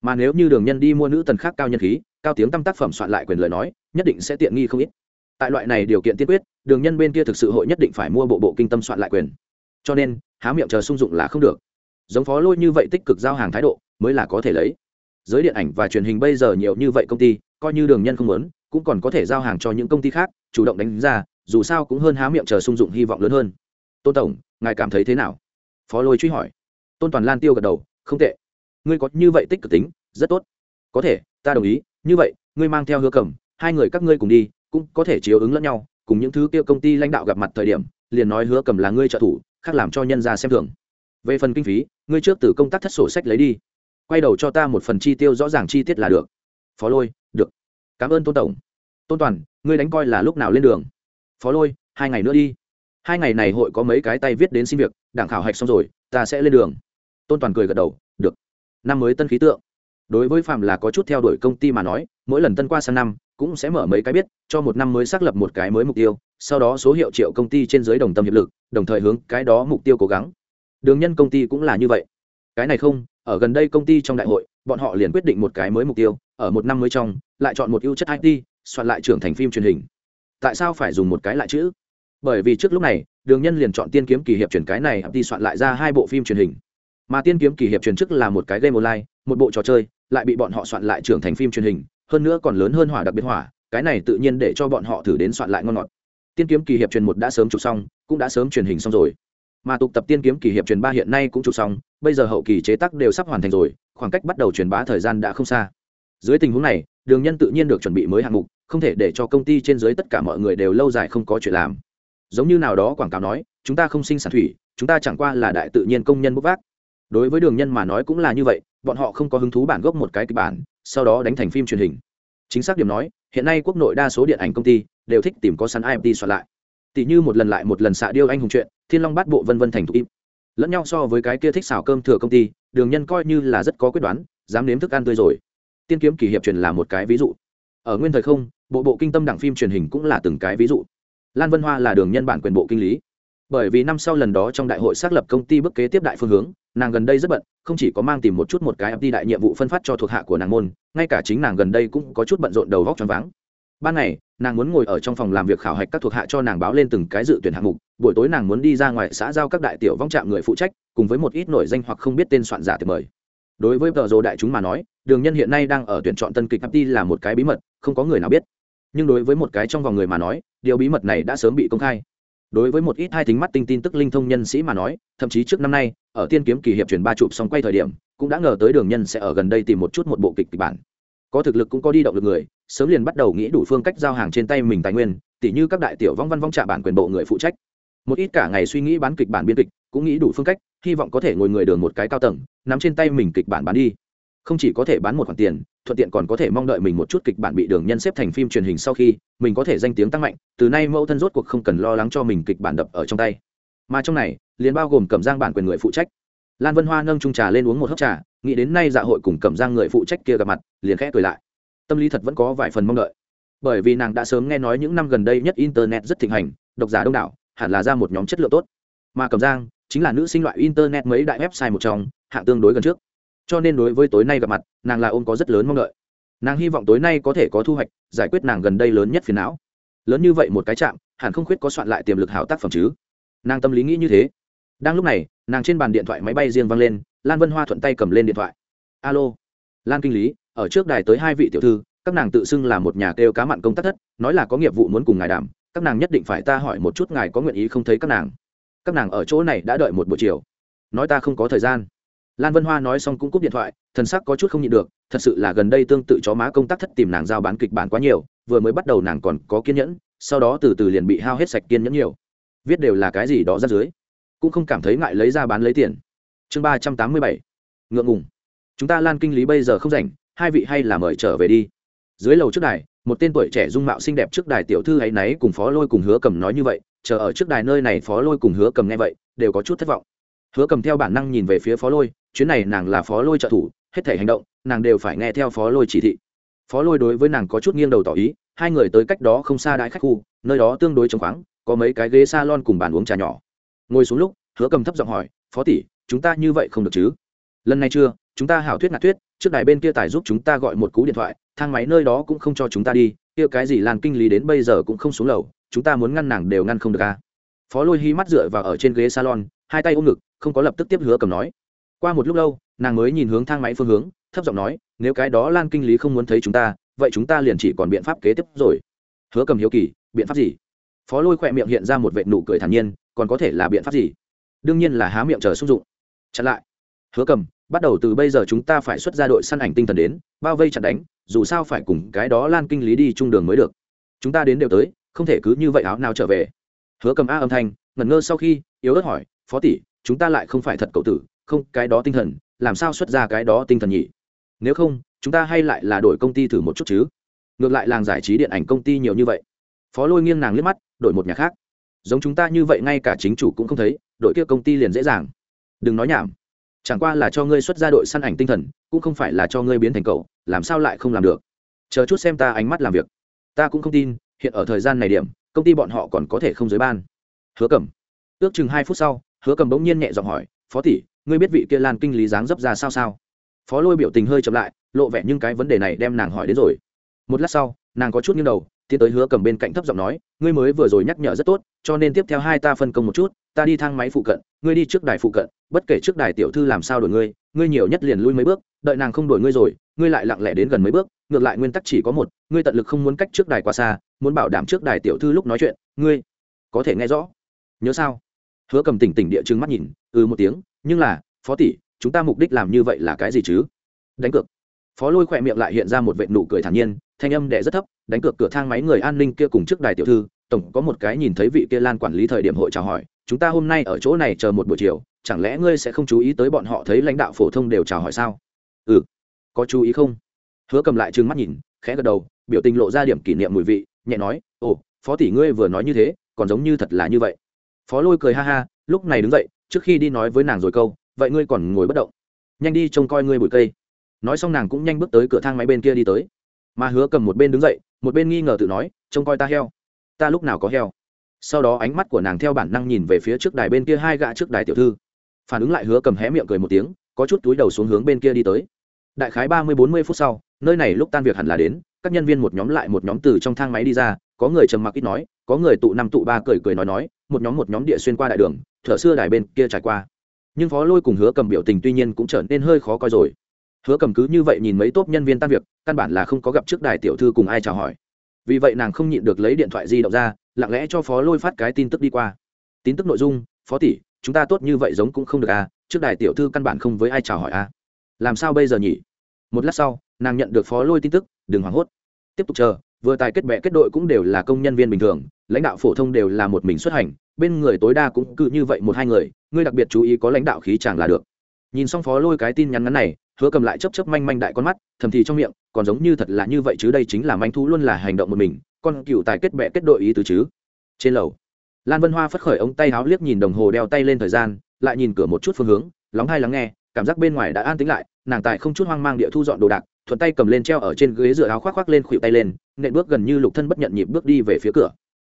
Mà nếu như đường nhân đi mua nữ tần khác cao nhân khí, cao tiếng tâm tác phẩm soạn lại quyền lời nói, nhất định sẽ tiện nghi không ít. Tại loại này điều kiện tiên quyết, đường nhân bên kia thực sự hội nhất định phải mua bộ bộ kinh tâm soạn lại quyền. Cho nên, há miệng chờ sung dụng là không được. Giống phó lôi như vậy tích cực giao hàng thái độ, mới là có thể lấy. Giới điện ảnh và truyền hình bây giờ nhiều như vậy công ty, coi như đường nhân không muốn, cũng còn có thể giao hàng cho những công ty khác, chủ động đánh ra dù sao cũng hơn há miệng chờ sung dụng hy vọng lớn hơn. Tôn tổng, ngài cảm thấy thế nào? Phó lôi truy hỏi. Tôn toàn lan tiêu gật đầu không tệ. Ngươi có như vậy tích cực tính, rất tốt. Có thể, ta đồng ý. Như vậy, ngươi mang theo hứa cầm, hai người các ngươi cùng đi, cũng có thể chiếu ứng lẫn nhau, cùng những thứ kia công ty lãnh đạo gặp mặt thời điểm, liền nói hứa cầm là ngươi trợ thủ, khác làm cho nhân ra xem thường. Về phần kinh phí, ngươi trước từ công tác thất sổ sách lấy đi. Quay đầu cho ta một phần chi tiêu rõ ràng chi tiết là được. Phó lôi, được. Cảm ơn tôn tổng. Tôn toàn, ngươi đánh coi là lúc nào lên đường? Phó lôi, hai ngày nữa đi. Hai ngày này hội có mấy cái tay viết đến xin việc, đảng khảo hạch xong rồi, ta sẽ lên đường tôn toàn cười gật đầu, được, năm mới tân khí tượng. Đối với phạm là có chút theo đuổi công ty mà nói, mỗi lần tân qua sang năm, cũng sẽ mở mấy cái biết, cho một năm mới xác lập một cái mới mục tiêu, sau đó số hiệu triệu công ty trên dưới đồng tâm hiệp lực, đồng thời hướng cái đó mục tiêu cố gắng. Đường nhân công ty cũng là như vậy. Cái này không, ở gần đây công ty trong đại hội, bọn họ liền quyết định một cái mới mục tiêu, ở một năm mới trong, lại chọn một ưu chất it soạn lại trưởng thành phim truyền hình. Tại sao phải dùng một cái lại chữ? Bởi vì trước lúc này, đường nhân liền chọn tiên kiếm kỳ hiệp chuyển cái này đi soạn lại ra hai bộ phim truyền hình mà tiên kiếm kỳ hiệp truyền Chức là một cái game online, một bộ trò chơi, lại bị bọn họ soạn lại trưởng thành phim truyền hình, hơn nữa còn lớn hơn hỏa đặc biệt hỏa, cái này tự nhiên để cho bọn họ thử đến soạn lại ngon ngọt. Tiên kiếm kỳ hiệp truyền một đã sớm chụp xong, cũng đã sớm truyền hình xong rồi. Mà tục tập tiên kiếm kỳ hiệp truyền ba hiện nay cũng chụp xong, bây giờ hậu kỳ chế tác đều sắp hoàn thành rồi, khoảng cách bắt đầu truyền bá thời gian đã không xa. Dưới tình huống này, đường nhân tự nhiên được chuẩn bị mới hạng mục, không thể để cho công ty trên dưới tất cả mọi người đều lâu dài không có chuyện làm. Giống như nào đó quảng cáo nói, chúng ta không sinh sản thủy, chúng ta chẳng qua là đại tự nhiên công nhân bốc vác đối với đường nhân mà nói cũng là như vậy, bọn họ không có hứng thú bản gốc một cái kịch bản, sau đó đánh thành phim truyền hình. Chính xác điểm nói, hiện nay quốc nội đa số điện ảnh công ty đều thích tìm có sẵn imt soạn lại. Tỷ như một lần lại một lần xạ điêu anh hùng chuyện, thiên long bát bộ vân vân thành thục im. Lẫn nhau so với cái kia thích xào cơm thừa công ty, đường nhân coi như là rất có quyết đoán, dám nếm thức ăn tươi rồi. Tiên kiếm kỷ hiệp truyền là một cái ví dụ. Ở nguyên thời không, bộ bộ kinh tâm đảng phim truyền hình cũng là từng cái ví dụ. Lan vân hoa là đường nhân bản quyền bộ kinh lý. Bởi vì năm sau lần đó trong đại hội xác lập công ty bước kế tiếp đại phương hướng nàng gần đây rất bận, không chỉ có mang tìm một chút một cái đi đại nhiệm vụ phân phát cho thuộc hạ của nàng môn, ngay cả chính nàng gần đây cũng có chút bận rộn đầu vóc choáng váng. Ban ngày, nàng muốn ngồi ở trong phòng làm việc khảo hạch các thuộc hạ cho nàng báo lên từng cái dự tuyển hạng mục, buổi tối nàng muốn đi ra ngoài xã giao các đại tiểu vong trạm người phụ trách, cùng với một ít nổi danh hoặc không biết tên soạn giả thì mời. Đối với tờ rồ đại chúng mà nói, đường nhân hiện nay đang ở tuyển chọn tân kịch apti là một cái bí mật, không có người nào biết. Nhưng đối với một cái trong vòng người mà nói, điều bí mật này đã sớm bị công khai đối với một ít hai tính mắt tinh tin tức linh thông nhân sĩ mà nói, thậm chí trước năm nay, ở tiên kiếm kỳ hiệp chuyển ba chụp xong quay thời điểm, cũng đã ngờ tới đường nhân sẽ ở gần đây tìm một chút một bộ kịch kịch bản. Có thực lực cũng có đi động lực người, sớm liền bắt đầu nghĩ đủ phương cách giao hàng trên tay mình tài nguyên, tỉ như các đại tiểu vong văn vong trạ bản quyền bộ người phụ trách. Một ít cả ngày suy nghĩ bán kịch bản biên kịch, cũng nghĩ đủ phương cách, hy vọng có thể ngồi người đường một cái cao tầng, nắm trên tay mình kịch bản bán đi không chỉ có thể bán một khoản tiền, thuận tiện còn có thể mong đợi mình một chút kịch bản bị đường nhân xếp thành phim truyền hình sau khi, mình có thể danh tiếng tăng mạnh, từ nay mẫu thân rốt cuộc không cần lo lắng cho mình kịch bản đập ở trong tay. Mà trong này, liền bao gồm cẩm giang bản quyền người phụ trách. Lan vân hoa nâng trung trà lên uống một hớp trà, nghĩ đến nay dạ hội cùng cẩm giang người phụ trách kia gặp mặt, liền khẽ cười lại. Tâm lý thật vẫn có vài phần mong đợi. Bởi vì nàng đã sớm nghe nói những năm gần đây nhất internet rất thịnh hành, độc giả đông đảo, hẳn là ra một nhóm chất lượng tốt. Mà cẩm giang chính là nữ sinh loại internet mấy đại website một trong, hạng tương đối gần trước cho nên đối với tối nay gặp mặt, nàng là ôm có rất lớn mong đợi. Nàng hy vọng tối nay có thể có thu hoạch, giải quyết nàng gần đây lớn nhất phiền não. Lớn như vậy một cái chạm, hẳn không khuyết có soạn lại tiềm lực hảo tác phẩm chứ. Nàng tâm lý nghĩ như thế. Đang lúc này, nàng trên bàn điện thoại máy bay riêng văng lên, lan vân hoa thuận tay cầm lên điện thoại. Alo. Lan kinh lý, ở trước đài tới hai vị tiểu thư, các nàng tự xưng là một nhà kêu cá mặn công tác thất, nói là có nghiệp vụ muốn cùng ngài đảm các nàng nhất định phải ta hỏi một chút ngài có nguyện ý không thấy các nàng. Các nàng ở chỗ này đã đợi một buổi chiều. Nói ta không có thời gian lan vân hoa nói xong cũng cúp điện thoại, thần sắc có chút không nhịn được, thật sự là gần đây tương tự chó má công tác thất tìm nàng giao bán kịch bản quá nhiều, vừa mới bắt đầu nàng còn có kiên nhẫn, sau đó từ từ liền bị hao hết sạch kiên nhẫn nhiều. Viết đều là cái gì đó ra dưới. Cũng không cảm thấy ngại lấy ra bán lấy tiền. Chương ba trăm tám mươi bảy. Ngượng ngùng. Chúng ta lan kinh lý bây giờ không rảnh, hai vị hay là mời trở về đi. Dưới lầu trước đài, một tên tuổi trẻ dung mạo xinh đẹp trước đài tiểu thư ấy náy cùng phó lôi cùng hứa cầm nói như vậy, chờ ở trước đài nơi này phó lôi cùng hứa cầm nghe vậy, đều có chút thất vọng. Hứa cầm theo bản năng nhìn về phía phó lôi chuyến này nàng là phó lôi trợ thủ, hết thể hành động, nàng đều phải nghe theo phó lôi chỉ thị. Phó lôi đối với nàng có chút nghiêng đầu tỏ ý, hai người tới cách đó không xa đãi khách khu, nơi đó tương đối trống khoáng, có mấy cái ghế s a lon cùng bàn uống trà nhỏ. Ngồi xuống lúc, hứa cầm thấp giọng hỏi, phó tỷ, chúng ta như vậy không được chứ? Lần này chưa, chúng ta hảo thuyết ngạt thuyết, trước đài bên kia tài giúp chúng ta gọi một cú điện thoại, thang máy nơi đó cũng không cho chúng ta đi, kia cái gì làn kinh lý đến bây giờ cũng không xuống lầu, chúng ta muốn ngăn nàng đều ngăn không được à. phó lôi hy mắt dựa vào ở trên ghế salon, hai tay ôm ngực, không có lập tức tiếp hứa cầm nói qua một lúc lâu, nàng mới nhìn hướng thang máy phương hướng, thấp giọng nói, nếu cái đó lan kinh lý không muốn thấy chúng ta, vậy chúng ta liền chỉ còn biện pháp kế tiếp rồi. Hứa cầm hiếu kỳ, biện pháp gì? Phó lôi khỏe miệng hiện ra một vệ nụ cười thản nhiên, còn có thể là biện pháp gì? Đương nhiên là há miệng chờ xung dụng. Chặn lại. Hứa cầm, bắt đầu từ bây giờ chúng ta phải xuất ra đội săn ảnh tinh thần đến, bao vây chặn đánh, dù sao phải cùng cái đó lan kinh lý đi chung đường mới được. Chúng ta đến đều tới, không thể cứ như vậy áo nào trở về. Hứa cầm a âm thanh, ngẩn ngơ sau khi, yếu ớt hỏi, phó tỷ, chúng ta lại không phải thật cậu tử không, cái đó tinh thần, làm sao xuất ra cái đó tinh thần nhỉ? Nếu không, chúng ta hay lại là đổi công ty thử một chút chứ. Ngược lại làng giải trí điện ảnh công ty nhiều như vậy. Phó lôi nghiêng nàng liếc mắt, đổi một nhà khác. Giống chúng ta như vậy ngay cả chính chủ cũng không thấy, đội kia công ty liền dễ dàng. Đừng nói nhảm. Chẳng qua là cho ngươi xuất ra đội săn ảnh tinh thần, cũng không phải là cho ngươi biến thành cậu, làm sao lại không làm được? Chờ chút xem ta ánh mắt làm việc. Ta cũng không tin, hiện ở thời gian này điểm, công ty bọn họ còn có thể không giới ban. Hứa cầm ước chừng hai phút sau, hứa cầm bỗng nhiên nhẹ giọng hỏi, phó tỷ ngươi biết vị kia lan kinh lý dáng dấp ra sao sao? Phó lôi biểu tình hơi chậm lại, lộ vẻ nhưng cái vấn đề này đem nàng hỏi đến rồi. Một lát sau, nàng có chút nghiêng đầu, tiến tới hứa cầm bên cạnh thấp giọng nói, ngươi mới vừa rồi nhắc nhở rất tốt, cho nên tiếp theo hai ta phân công một chút, ta đi thang máy phụ cận, ngươi đi trước đài phụ cận, bất kể trước đài tiểu thư làm sao đổi ngươi ngươi nhiều nhất liền lui mấy bước, đợi nàng không đổi ngươi rồi, ngươi lại lặng lẽ đến gần mấy bước, ngược lại nguyên tắc chỉ có một, ngươi tận lực không muốn cách trước đài quá xa, muốn bảo đảm trước đài tiểu thư lúc nói chuyện, ngươi có thể nghe rõ. Nhớ sao? Hứa cầm tỉnh tỉnh địa chừng mắt nhìn ừ một tiếng nhưng là, phó tỷ, chúng ta mục đích làm như vậy là cái gì chứ? Đánh cược. Phó lôi khỏe miệng lại hiện ra một vệ nụ cười thản nhiên, thanh âm đệ rất thấp, đánh cược cửa thang máy người an ninh kia cùng trước đài tiểu thư, tổng có một cái nhìn thấy vị kia lan quản lý thời điểm hội chào hỏi, chúng ta hôm nay ở chỗ này chờ một buổi chiều, chẳng lẽ ngươi sẽ không chú ý tới bọn họ thấy lãnh đạo phổ thông đều chào hỏi sao? Ừ. Có chú ý không? Hứa cầm lại trừng mắt nhìn, khẽ gật đầu, biểu tình lộ ra điểm kỷ niệm mùi vị, nhẹ nói, ồ, phó tỷ ngươi vừa nói như thế, còn giống như thật là như vậy. Phó lôi cười ha ha, lúc này đứng dậy trước khi đi nói với nàng rồi câu, vậy ngươi còn ngồi bất động. Nhanh đi trông coi ngươi bụi cây. Nói xong nàng cũng nhanh bước tới cửa thang máy bên kia đi tới. Mà hứa cầm một bên đứng dậy, một bên nghi ngờ tự nói, trông coi ta heo. Ta lúc nào có heo? Sau đó ánh mắt của nàng theo bản năng nhìn về phía trước đài bên kia hai gã trước đài tiểu thư. Phản ứng lại hứa cầm hé miệng cười một tiếng, có chút túi đầu xuống hướng bên kia đi tới. Đại khái ba mươi bốn mươi phút sau, nơi này lúc tan việc hẳn là đến, các nhân viên một nhóm lại một nhóm từ trong thang máy đi ra, có người trầm mặc ít nói, có người tụ năm tụ ba cười cười nói nói, một nhóm một nhóm địa xuyên qua đại đường thở xưa đài bên kia trải qua. Nhưng phó lôi cùng hứa cầm biểu tình tuy nhiên cũng trở nên hơi khó coi rồi. Hứa cầm cứ như vậy nhìn mấy tốt nhân viên tan việc, căn bản là không có gặp trước đài tiểu thư cùng ai chào hỏi. Vì vậy nàng không nhịn được lấy điện thoại di động ra, lặng lẽ cho phó lôi phát cái tin tức đi qua. Tin tức nội dung, phó tỷ, chúng ta tốt như vậy giống cũng không được à trước đài tiểu thư căn bản không với ai chào hỏi à. Làm sao bây giờ nhỉ? Một lát sau, nàng nhận được phó lôi tin tức, đừng hoảng hốt. Tiếp tục chờ vừa tài kết bệ kết đội cũng đều là công nhân viên bình thường, lãnh đạo phổ thông đều là một mình xuất hành, bên người tối đa cũng cứ như vậy một hai người, ngươi đặc biệt chú ý có lãnh đạo khí chàng là được. Nhìn xong phó lôi cái tin nhắn ngắn này, hứa cầm lại chấp chấp manh manh đại con mắt, thầm thì trong miệng, còn giống như thật là như vậy chứ đây chính là manh thú luôn là hành động một mình, con cựu tài kết bệ kết đội ý tứ chứ. Trên lầu, lan vân hoa phất khởi ống tay háo liếc nhìn đồng hồ đeo tay lên thời gian, lại nhìn cửa một chút phương hướng, lóng hai lắng nghe, cảm giác bên ngoài đã an tính lại nàng tài không chút hoang mang địa thu dọn đồ đạc, thuận tay cầm lên treo ở trên ghế dựa áo khoác khoác lên khuỵu tay lên, nện bước gần như lục thân bất nhận nhịp bước đi về phía cửa.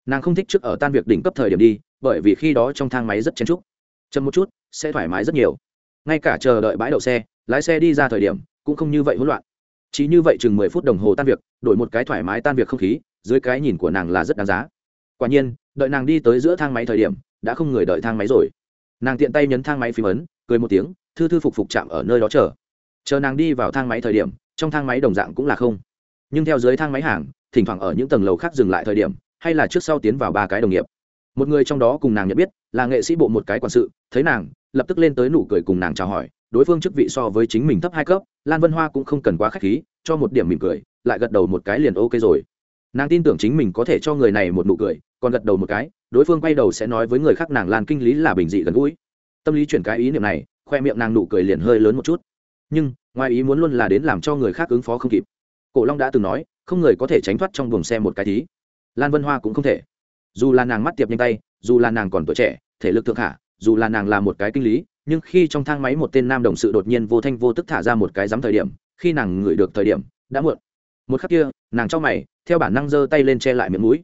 Nàng không thích trước ở tan việc đỉnh cấp thời điểm đi, bởi vì khi đó trong thang máy rất chen trúc chậm một chút, sẽ thoải mái rất nhiều. Ngay cả chờ đợi bãi đậu xe, lái xe đi ra thời điểm, cũng không như vậy hỗn loạn. Chỉ như vậy chừng mười phút đồng hồ tan việc, đổi một cái thoải mái tan việc không khí, dưới cái nhìn của nàng là rất đáng giá. Quả nhiên, đợi nàng đi tới giữa thang máy thời điểm, đã không người đợi thang máy rồi. Nàng tiện tay nhấn thang máy phím ấn, cười một tiếng, thư thư phục phục chạm ở nơi đó chờ chờ nàng đi vào thang máy thời điểm, trong thang máy đồng dạng cũng là không. Nhưng theo dưới thang máy hàng, thỉnh thoảng ở những tầng lầu khác dừng lại thời điểm, hay là trước sau tiến vào ba cái đồng nghiệp. Một người trong đó cùng nàng nhận biết, là nghệ sĩ bộ một cái quản sự, thấy nàng, lập tức lên tới nụ cười cùng nàng chào hỏi, đối phương chức vị so với chính mình thấp hai cấp, lan vân hoa cũng không cần quá k h á c h khí, cho một điểm mỉm cười, lại gật đầu một cái liền ok rồi. Nàng tin tưởng chính mình có thể cho người này một nụ cười, còn gật đầu một cái, đối phương quay đầu sẽ nói với người khác nàng lan kinh lý là bình dị gần gũi. Tâm lý chuyển cái ý niệm này, khoe miệng nàng nụ cười liền hơi lớn một chút nhưng, ngoài ý muốn luôn là đến làm cho người khác ứng phó không kịp. Cổ long đã từng nói, không người có thể tránh thoát trong buồng xe một cái tí lan vân hoa cũng không thể. Dù là nàng mắt tiệp nhanh tay, dù là nàng còn tuổi trẻ, thể lực thượng hạ, dù là nàng là một cái kinh lý, nhưng khi trong thang máy một tên nam đồng sự đột nhiên vô thanh vô tức thả ra một cái dám thời điểm, khi nàng ngửi được thời điểm, đã muộn. Một khắc kia, nàng cho mày, theo bản năng giơ tay lên che lại miệng mũi.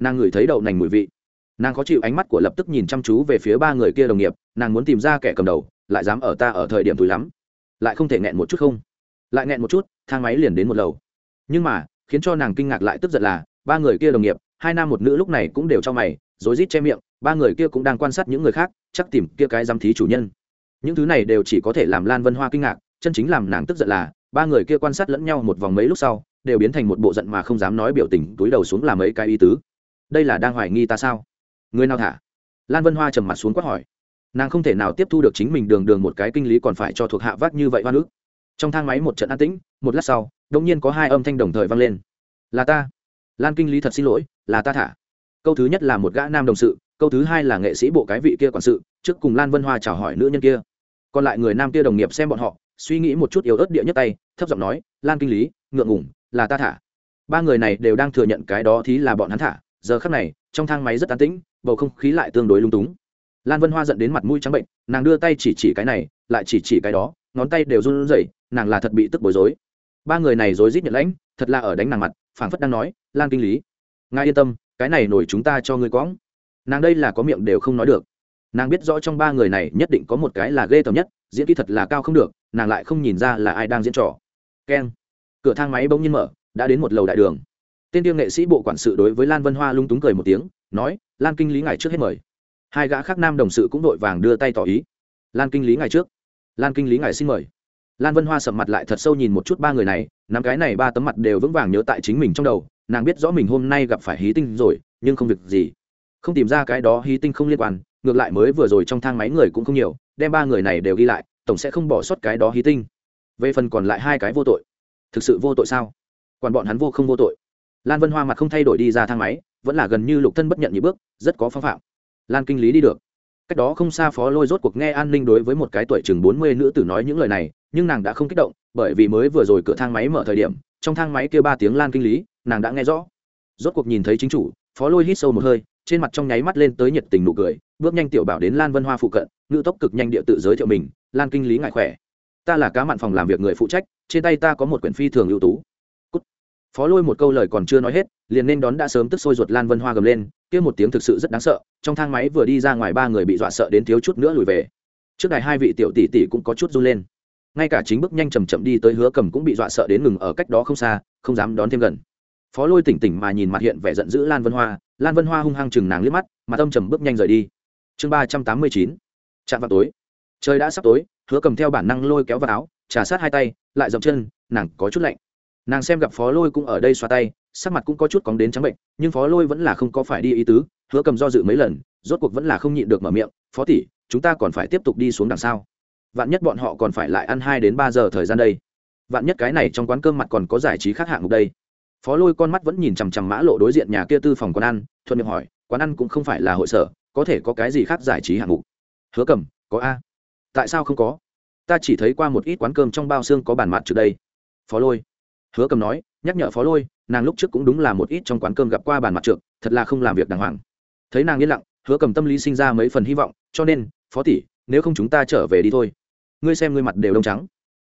Nàng ngửi thấy đậu nành mùi vị. Nàng khó chịu ánh mắt của lập tức nhìn chăm chú về phía ba người kia đồng nghiệp, nàng muốn tìm ra kẻ cầm đầu, lại dám ở ta ở thời điểm túi lắm lại không thể nghẹn một chút không? Lại nghẹn một chút, thang máy liền đến một lầu. Nhưng mà, khiến cho nàng kinh ngạc lại tức giận là, ba người kia đồng nghiệp, hai nam một nữ lúc này cũng đều cho mày, rối rít che miệng, ba người kia cũng đang quan sát những người khác, chắc tìm kia cái giám thí chủ nhân. Những thứ này đều chỉ có thể làm lan vân hoa kinh ngạc, chân chính làm nàng tức giận là, ba người kia quan sát lẫn nhau một vòng mấy lúc sau, đều biến thành một bộ giận mà không dám nói biểu tình, túi đầu xuống làm mấy cái ý tứ. Đây là đang hoài nghi ta sao? Người nào thả? Lan vân hoa trầm mặt xuống quát hỏi nàng không thể nào tiếp thu được chính mình đường đường một cái kinh lý còn phải cho thuộc hạ vác như vậy hoa nước. Trong thang máy một trận an tĩnh, một lát sau đ ỗ n g nhiên có hai âm thanh đồng thời vang lên. Là ta. Lan kinh lý thật xin lỗi, là ta thả. Câu thứ nhất là một gã nam đồng sự, câu thứ hai là nghệ sĩ bộ cái vị kia quản sự, trước cùng lan vân hoa chào hỏi nữ nhân kia. Còn lại người nam kia đồng nghiệp xem bọn họ, suy nghĩ một chút yếu ớt địa nhất tay, thấp giọng nói, lan kinh lý, ngượng ngủng là ta thả. Ba người này đều đang thừa nhận cái đó thì là bọn hắn thả. Giờ khắc này, trong thang máy rất an tĩnh, bầu không khí lại tương đối lung túng lan vân hoa giận đến mặt mũi trắng bệnh, nàng đưa tay chỉ chỉ cái này, lại chỉ chỉ cái đó, ngón tay đều run rẩy, nàng là thật bị tức bối rối. Ba người này rối rít nhận lãnh, thật là ở đánh nàng mặt, phảng phất đang nói, lan kinh lý, ngài yên tâm, cái này nổi chúng ta cho ngươi quõng. Nàng đây là có miệng đều không nói được. Nàng biết rõ trong ba người này nhất định có một cái là ghê tởm nhất, diễn kỹ thật là cao không được, nàng lại không nhìn ra là ai đang diễn trò. Keng. Cửa thang máy bỗng nhiên mở, đã đến một lầu đại đường. Tên tiêu nghệ sĩ bộ quản sự đối với lan vân hoa lung túng cười một tiếng, nói, lan kinh lý ngài trước hết mời hai gã khác nam đồng sự cũng đội vàng đưa tay tỏ ý. Lan kinh lý ngày trước. Lan kinh lý ngài xin mời. Lan vân hoa sầm mặt lại thật sâu nhìn một chút ba người này năm cái này ba tấm mặt đều vững vàng nhớ tại chính mình trong đầu, nàng biết rõ mình hôm nay gặp phải hí tinh rồi, nhưng không việc gì. Không tìm ra cái đó hí tinh không liên quan, ngược lại mới vừa rồi trong thang máy người cũng không nhiều, đem ba người này đều ghi lại, tổng sẽ không bỏ sót cái đó hí tinh. Về phần còn lại hai cái vô tội. Thực sự vô tội sao? Còn bọn hắn vô không vô tội. Lan vân hoa mặt không thay đổi đi ra thang máy, vẫn là gần như lục thân bất nhận nhị bước, rất có phong phạm lan kinh lý đi được. Cách đó không xa phó lôi rốt cuộc nghe an ninh đối với một cái tuổi chừng bốn mươi nữ tử nói những lời này, nhưng nàng đã không kích động, bởi vì mới vừa rồi cửa thang máy mở thời điểm, trong thang máy kêu ba tiếng lan kinh lý, nàng đã nghe rõ. Rốt cuộc nhìn thấy chính chủ, phó lôi hít sâu một hơi, trên mặt trong nháy mắt lên tới nhiệt tình nụ cười, bước nhanh tiểu bảo đến lan vân hoa phụ cận, ngự tốc cực nhanh địa tự giới thiệu mình, lan kinh lý ngại khỏe. Ta là cá mặn phòng làm việc người phụ trách, trên tay ta có một quyển phi thường ưu tú. Phó lôi một câu lời còn chưa nói hết, liền nên đón đã sớm tức sôi ruột lan vân hoa gầm lên kia một tiếng thực sự rất đáng sợ, trong thang máy vừa đi ra ngoài ba người bị dọa sợ đến thiếu chút nữa lùi về. Trước đài hai vị tiểu tỷ tỷ cũng có chút run lên. Ngay cả chính bước nhanh chầm chậm đi tới hứa cầm cũng bị dọa sợ đến ngừng ở cách đó không xa, không dám đón thêm gần. Phó lôi tỉnh tỉnh mà nhìn mặt hiện vẻ giận dữ lan vân hoa. Lan vân hoa hung hăng chừng nàng liếc mắt mà tâm trầm bước nhanh rời đi. Chương ba trăm tám mươi chín. Chạm vào tối. Trời đã sắp tối, hứa cầm theo bản năng lôi kéo vào áo, trà sát hai tay, lại dậm chân, nàng có chút lạnh. Nàng xem gặp phó lôi cũng ở đây xoa tay sắc mặt cũng có chút cóng đến trắng bệnh, nhưng phó lôi vẫn là không có phải đi ý tứ, hứa cầm do dự mấy lần, rốt cuộc vẫn là không nhịn được mở miệng, phó tỷ, chúng ta còn phải tiếp tục đi xuống đằng sau. Vạn nhất bọn họ còn phải lại ăn hai đến ba giờ thời gian đây. Vạn nhất cái này trong quán cơm mặt còn có giải trí khác hạng mục đây. Phó lôi con mắt vẫn nhìn chằm chằm mã lộ đối diện nhà kia tư phòng quán ăn, thuận miệng hỏi, quán ăn cũng không phải là hội sở, có thể có cái gì khác giải trí hạng mục? Hứa cầm, có a. Tại sao không có? Ta chỉ thấy qua một ít quán cơm trong bao xương có bàn mặt trước đây. Phó lôi, hứa cầm nói, nhắc nhở phó lôi nàng lúc trước cũng đúng là một ít trong quán cơm gặp qua bàn mặt trượng, thật là không làm việc đàng hoàng. Thấy nàng yên lặng hứa cầm tâm lý sinh ra mấy phần hy vọng cho nên phó tỷ nếu không chúng ta trở về đi thôi. Ngươi xem ngươi mặt đều đông trắng.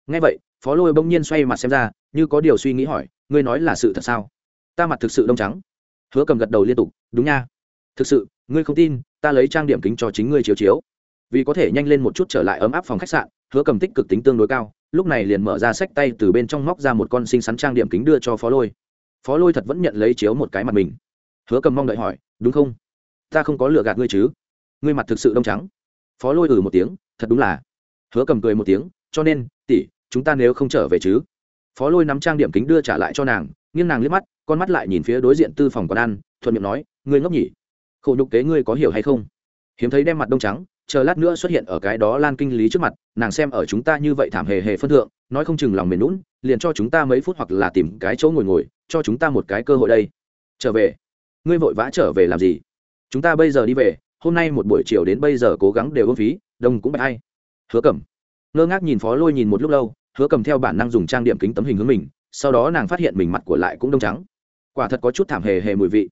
Ngay vậy phó lôi bỗng nhiên xoay mặt xem ra như có điều suy nghĩ hỏi ngươi nói là sự thật sao? Ta mặt thực sự đông trắng. Hứa cầm gật đầu liên tục đúng nha. Thực sự ngươi không tin ta lấy trang điểm kính cho chính ngươi chiếu chiếu. Vì có thể nhanh lên một chút trở lại ấm áp phòng khách sạn hứa cầm tích cực tính tương đối cao lúc này liền mở ra sách tay từ bên trong móc ra một con xinh xắn trang điểm kính đưa cho phó lôi phó lôi thật vẫn nhận lấy chiếu một cái mặt mình. Hứa cầm mong đợi hỏi, đúng không? Ta không có lựa gạt ngươi chứ? Ngươi mặt thực sự đông trắng. Phó lôi ừ một tiếng, thật đúng là. Hứa cầm cười một tiếng, cho nên, tỷ, chúng ta nếu không trở về chứ? Phó lôi nắm trang điểm kính đưa trả lại cho nàng, nghiêng nàng liếc mắt, con mắt lại nhìn phía đối diện tư phòng quán ăn, thuận miệng nói, ngươi ngốc nhỉ? Khổ nhục kế ngươi có hiểu hay không? Hiếm thấy đem mặt đông trắng, chờ lát nữa xuất hiện ở cái đó lan kinh lý trước mặt, nàng xem ở chúng ta như vậy thảm hề hề phân thượng, nói không chừng lòng mềm lún liền cho chúng ta mấy phút hoặc là tìm cái chỗ ngồi ngồi cho chúng ta một cái cơ hội đây. Trở về. Ngươi vội vã trở về làm gì? Chúng ta bây giờ đi về, hôm nay một buổi chiều đến bây giờ cố gắng đều ôn phí, đông cũng bạch hay hứa cầm ngơ ngác nhìn phó lôi nhìn một lúc lâu, hứa cầm theo bản năng dùng trang điểm kính tấm hình hướng mình, sau đó nàng phát hiện mình mặt của lại cũng đông trắng. Quả thật có chút thảm hề hề mùi vị.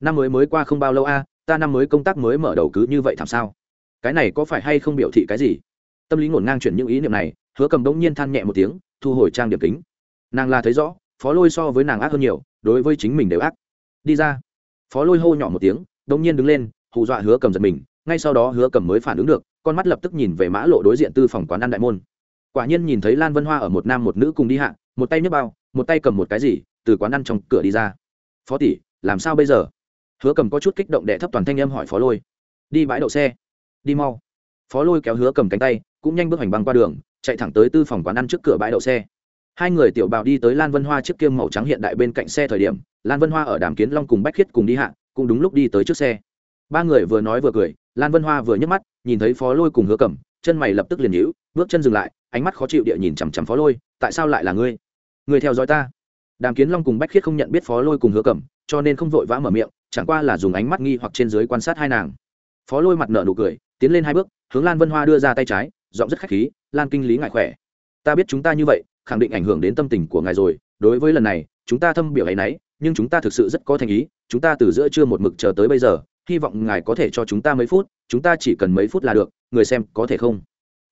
Năm mới mới qua không bao lâu a, ta năm mới công tác mới mở đầu cứ như vậy thảm sao? Cái này có phải hay không biểu thị cái gì? Tâm lý ngổn ngang chuyển những ý niệm này, hứa cầm đống nhiên than nhẹ một tiếng, thu hồi trang điểm kính. Nàng là thấy rõ phó lôi so với nàng ác hơn nhiều, đối với chính mình đều ác. Đi ra. Phó lôi hô nhỏ một tiếng, đống nhiên đứng lên, hù dọa hứa cầm giật mình, ngay sau đó hứa cầm mới phản ứng được, con mắt lập tức nhìn về mã lộ đối diện tư phòng quán ăn đại môn. Quả nhiên nhìn thấy lan vân hoa ở một nam một nữ cùng đi hạ, một tay nhấc bao, một tay cầm một cái gì, từ quán ăn trong cửa đi ra. Phó tỷ, làm sao bây giờ? Hứa cầm có chút kích động đệ thấp toàn thanh em hỏi phó lôi. Đi bãi đậu xe, đi mau. Phó lôi kéo hứa cầm cánh tay, cũng nhanh bước hành băng qua đường, chạy thẳng tới tư phòng quán ăn trước cửa bãi đậu xe hai người tiểu bào đi tới lan vân hoa chiếc kiêm màu trắng hiện đại bên cạnh xe thời điểm, lan vân hoa ở đàm kiến long cùng bách khiết cùng đi hạ, cũng đúng lúc đi tới trước xe. Ba người vừa nói vừa cười, lan vân hoa vừa nhấc mắt, nhìn thấy phó lôi cùng hứa Cẩm, chân mày lập tức liền nhíu, bước chân dừng lại, ánh mắt khó chịu địa nhìn chằm chằm phó lôi, tại sao lại là ngươi? Ngươi theo dõi ta? Đàm kiến long cùng bách khiết không nhận biết phó lôi cùng hứa Cẩm, cho nên không vội vã mở miệng, chẳng qua là dùng ánh mắt nghi hoặc trên dưới quan sát hai nàng. Phó lôi mặt nở nụ cười, tiến lên hai bước, hướng lan vân hoa đưa ra tay trái, giọng rất khách khí, lan kinh lý ngại khỏe. Ta biết chúng ta như vậy khẳng định ảnh hưởng đến tâm tình của ngài rồi. Đối với lần này, chúng ta thâm biểu ấ y n ấ y nhưng chúng ta thực sự rất có thành ý. Chúng ta từ giữa trưa một mực chờ tới bây giờ, hy vọng ngài có thể cho chúng ta mấy phút, chúng ta chỉ cần mấy phút là được, người xem có thể không?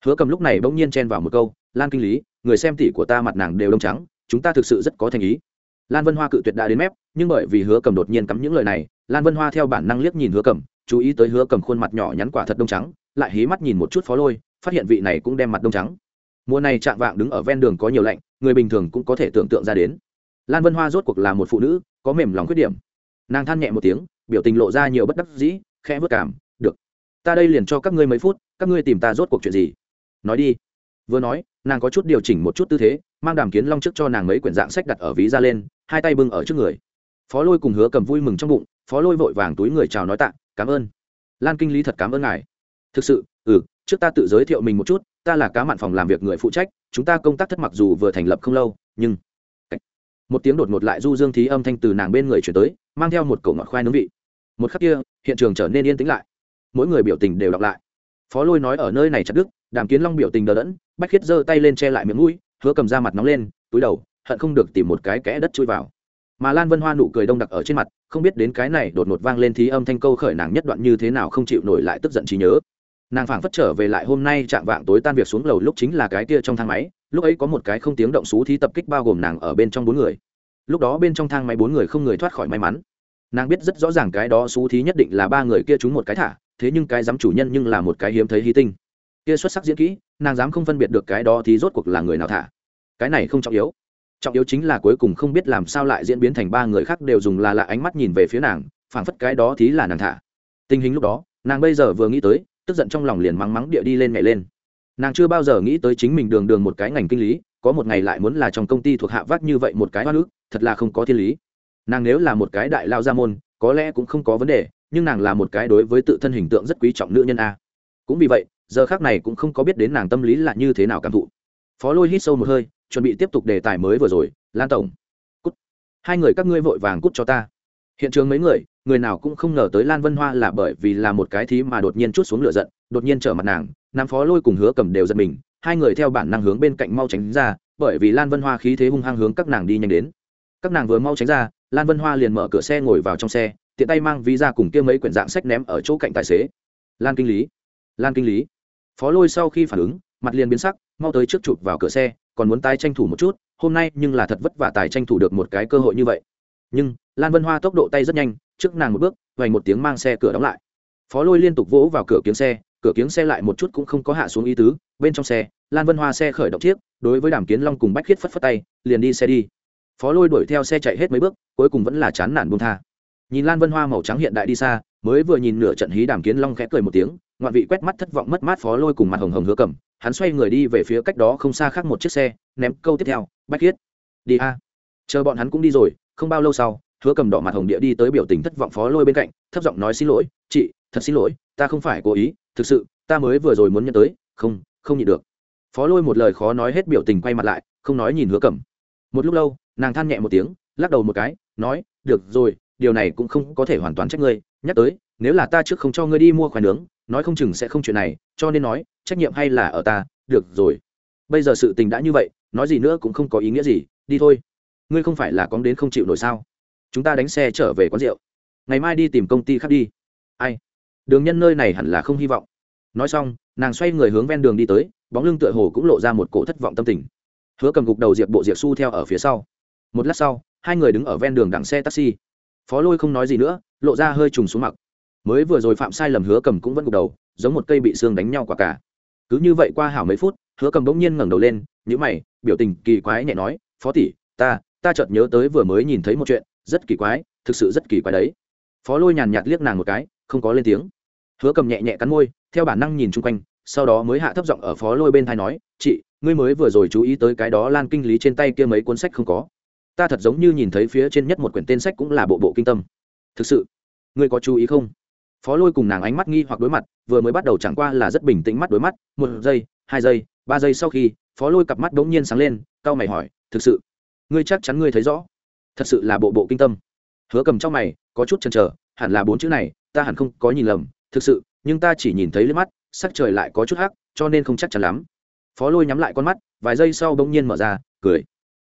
Hứa cầm lúc này bỗng nhiên chen vào một câu, lan kinh lý, người xem tỷ của ta mặt nàng đều đông trắng, chúng ta thực sự rất có thành ý. Lan vân hoa cự tuyệt đã đến mép, nhưng bởi vì hứa cầm đột nhiên cắm những lời này, lan vân hoa theo bản năng liếc nhìn hứa cầm, chú ý tới hứa cầm khuôn mặt nhỏ nhắn quả thật đông trắng, lại hí mắt nhìn một chút phó lôi, phát hiện vị này cũng đem mặt đông trắng mùa này chạm vạng đứng ở ven đường có nhiều lạnh, người bình thường cũng có thể tưởng tượng ra đến. Lan vân hoa rốt cuộc là một phụ nữ, có mềm lòng khuyết điểm. Nàng than nhẹ một tiếng, biểu tình lộ ra nhiều bất đắc dĩ, khẽ vất cảm, được, ta đây liền cho các ngươi mấy phút, các ngươi tìm ta rốt cuộc chuyện gì? Nói đi. Vừa nói, nàng có chút điều chỉnh một chút tư thế, mang đàm kiến long trước cho nàng mấy quyển dạng sách đặt ở ví ra lên, hai tay bưng ở trước người. Phó lôi cùng hứa cầm vui mừng trong bụng, phó lôi vội vàng túi người chào nói tạ, cảm ơn. Lan kinh lý thật cảm ơn ngài thực sự ừ trước ta tự giới thiệu mình một chút, ta là cá mặn phòng làm việc người phụ trách, chúng ta công tác thất mặc dù vừa thành lập không lâu, nhưng một tiếng đột ngột lại du dương thí âm thanh từ nàng bên người chuyển tới, mang theo một cổ ngọt khoai nướng vị. Một khắc kia, hiện trường trở nên yên tĩnh lại. Mỗi người biểu tình đều đọc lại. Phó lôi nói ở nơi này chặt đức đàm kiến long biểu tình đờ đẫn, bách khiết giơ tay lên che lại miệng mũi, hứa cầm ra mặt nóng lên, túi đầu, hận không được tìm một cái kẽ đất chui vào. Mà lan vân hoa nụ cười đông đặc ở trên mặt, không biết đến cái này đột ngột vang lên thí âm thanh câu khởi nàng nhất đoạn như thế nào không chịu nổi lại tức giận trí nhớ nàng phảng phất trở về lại hôm nay chạm vạng tối tan việc xuống lầu lúc chính là cái kia trong thang máy, lúc ấy có một cái không tiếng động xú thí tập kích bao gồm nàng ở bên trong bốn người. Lúc đó bên trong thang máy bốn người không người thoát khỏi may mắn. Nàng biết rất rõ ràng cái đó xú thí nhất định là ba người kia trúng một cái thả, thế nhưng cái dám chủ nhân nhưng là một cái hiếm thấy hy tinh. Kia xuất sắc diễn kỹ, nàng dám không phân biệt được cái đó thì rốt cuộc là người nào thả. Cái này không trọng yếu. Trọng yếu chính là cuối cùng không biết làm sao lại diễn biến thành ba người khác đều dùng là lạ ánh mắt nhìn về phía nàng, phảng phất cái đó thì là nàng thả. Tình hình lúc đó, nàng bây giờ vừa nghĩ tới tức giận trong lòng liền mắng mắng địa đi lên nhảy lên. Nàng chưa bao giờ nghĩ tới chính mình đường đường một cái ngành kinh lý, có một ngày lại muốn là trong công ty thuộc hạ vác như vậy một cái hoa nước thật là không có thiên lý. Nàng nếu là một cái đại lao gia môn, có lẽ cũng không có vấn đề, nhưng nàng là một cái đối với tự thân hình tượng rất quý trọng nữ nhân a. Cũng vì vậy, giờ khác này cũng không có biết đến nàng tâm lý là như thế nào cảm thụ. Phó lôi hít sâu một hơi, chuẩn bị tiếp tục đề tài mới vừa rồi, lan tổng, cút. Hai người các ngươi vội vàng cút cho ta hiện trường mấy người người nào cũng không ngờ tới lan vân hoa là bởi vì là một cái thí mà đột nhiên chút xuống lửa giận, đột nhiên trở mặt nàng, nam phó lôi cùng hứa cầm đều giật mình, hai người theo bản năng hướng bên cạnh mau tránh ra, bởi vì lan vân hoa khí thế hung hăng hướng các nàng đi nhanh đến. Các nàng vừa mau tránh ra, lan vân hoa liền mở cửa xe ngồi vào trong xe, tiện tay mang ví ra cùng kia mấy quyển dạng sách ném ở chỗ cạnh tài xế. Lan kinh lý, lan kinh lý. Phó lôi sau khi phản ứng, mặt liền biến sắc, mau tới trước chụp vào cửa xe, còn muốn tay tranh thủ một chút, hôm nay nhưng là thật vất vả tài tranh thủ được một cái cơ hội như vậy. Nhưng lan vân hoa tốc độ tay rất nhanh, trước nàng một bước, vành một tiếng mang xe cửa đóng lại. Phó lôi liên tục vỗ vào cửa kiếng xe, cửa kiếng xe lại một chút cũng không có hạ xuống ý tứ, bên trong xe, lan vân hoa xe khởi động chiếc, đối với đàm kiến long cùng bách khiết phất phất tay, liền đi xe đi. Phó lôi đuổi theo xe chạy hết mấy bước, cuối cùng vẫn là chán nản buông tha. Nhìn lan vân hoa màu trắng hiện đại đi xa, mới vừa nhìn nửa trận hí đàm kiến long khẽ cười một tiếng, ngoạn vị quét mắt thất vọng mất mát phó lôi cùng mặt hồng hồng hứa cầm, hắn xoay người đi về phía cách đó không xa khác một chiếc xe, ném câu tiếp theo, bách khiết, đi a. Chờ bọn hắn cũng đi rồi, không bao lâu sau hứa cầm đỏ mặt hồng địa đi tới biểu tình thất vọng phó lôi bên cạnh, thấp giọng nói xin lỗi, chị, thật xin lỗi, ta không phải cố ý, thực sự, ta mới vừa rồi muốn nhận tới, không không nhịn được. Phó lôi một lời khó nói hết biểu tình quay mặt lại, không nói nhìn hứa cầm một lúc lâu, nàng than nhẹ một tiếng, lắc đầu một cái, nói, được rồi, điều này cũng không có thể hoàn toàn trách ngươi, nhắc tới, nếu là ta trước không cho ngươi đi mua khoai nướng, nói không chừng sẽ không chuyện này, cho nên nói, trách nhiệm hay là ở ta, được rồi. Bây giờ sự tình đã như vậy, nói gì nữa cũng không có ý nghĩa gì, đi thôi. Ngươi không phải là có đến không chịu nổi sao? Chúng ta đánh xe trở về quán rượu. Ngày mai đi tìm công ty khác đi. Ai? Đường nhân nơi này hẳn là không hy vọng. Nói xong, nàng xoay người hướng ven đường đi tới, bóng lưng tựa hồ cũng lộ ra một cổ thất vọng tâm tình. Hứa cầm gục đầu diệp bộ diệp su theo ở phía sau. Một lát sau, hai người đứng ở ven đường đằng xe taxi. Phó lôi không nói gì nữa, lộ ra hơi trùng xuống mặc mới vừa rồi phạm sai lầm hứa cầm cũng vẫn gục đầu, giống một cây bị xương đánh nhau quả cả. Cứ như vậy qua hảo mấy phút, hứa cầm bỗng nhiên ngẩng đầu lên nhữ mày, biểu tình kỳ quái nhẹ nói, phó tỷ, ta ta chợt nhớ tới vừa mới nhìn thấy một chuyện rất kỳ quái, thực sự rất kỳ quái đấy. Phó lôi nhàn nhạt liếc nàng một cái, không có lên tiếng. Hứa cầm nhẹ nhẹ cắn môi, theo bản năng nhìn chung quanh, sau đó mới hạ thấp giọng ở phó lôi bên thai nói, chị, ngươi mới vừa rồi chú ý tới cái đó lan kinh lý trên tay kia mấy cuốn sách không có? Ta thật giống như nhìn thấy phía trên nhất một quyển tên sách cũng là bộ bộ kinh tâm. Thực sự? Ngươi có chú ý không? Phó lôi cùng nàng ánh mắt nghi hoặc đối mặt, vừa mới bắt đầu chẳng qua là rất bình tĩnh mắt đối mắt, một giây, hai giây, ba giây sau khi, phó lôi cặp mắt đ ố n g nhiên sáng lên c a o mày hỏi, thực sự? Ngươi chắc chắn ngươi thấy rõ? Thật sự là bộ bộ kinh tâm. Hứa cầm trong mày, có chút chần chờ, hẳn là bốn chữ này, ta hẳn không có nhìn lầm, thực sự, nhưng ta chỉ nhìn thấy lên mắt, sắc trời lại có chút hắc, cho nên không chắc chắn lắm. Phó lôi nhắm lại con mắt, vài giây sau bỗng nhiên mở ra, cười.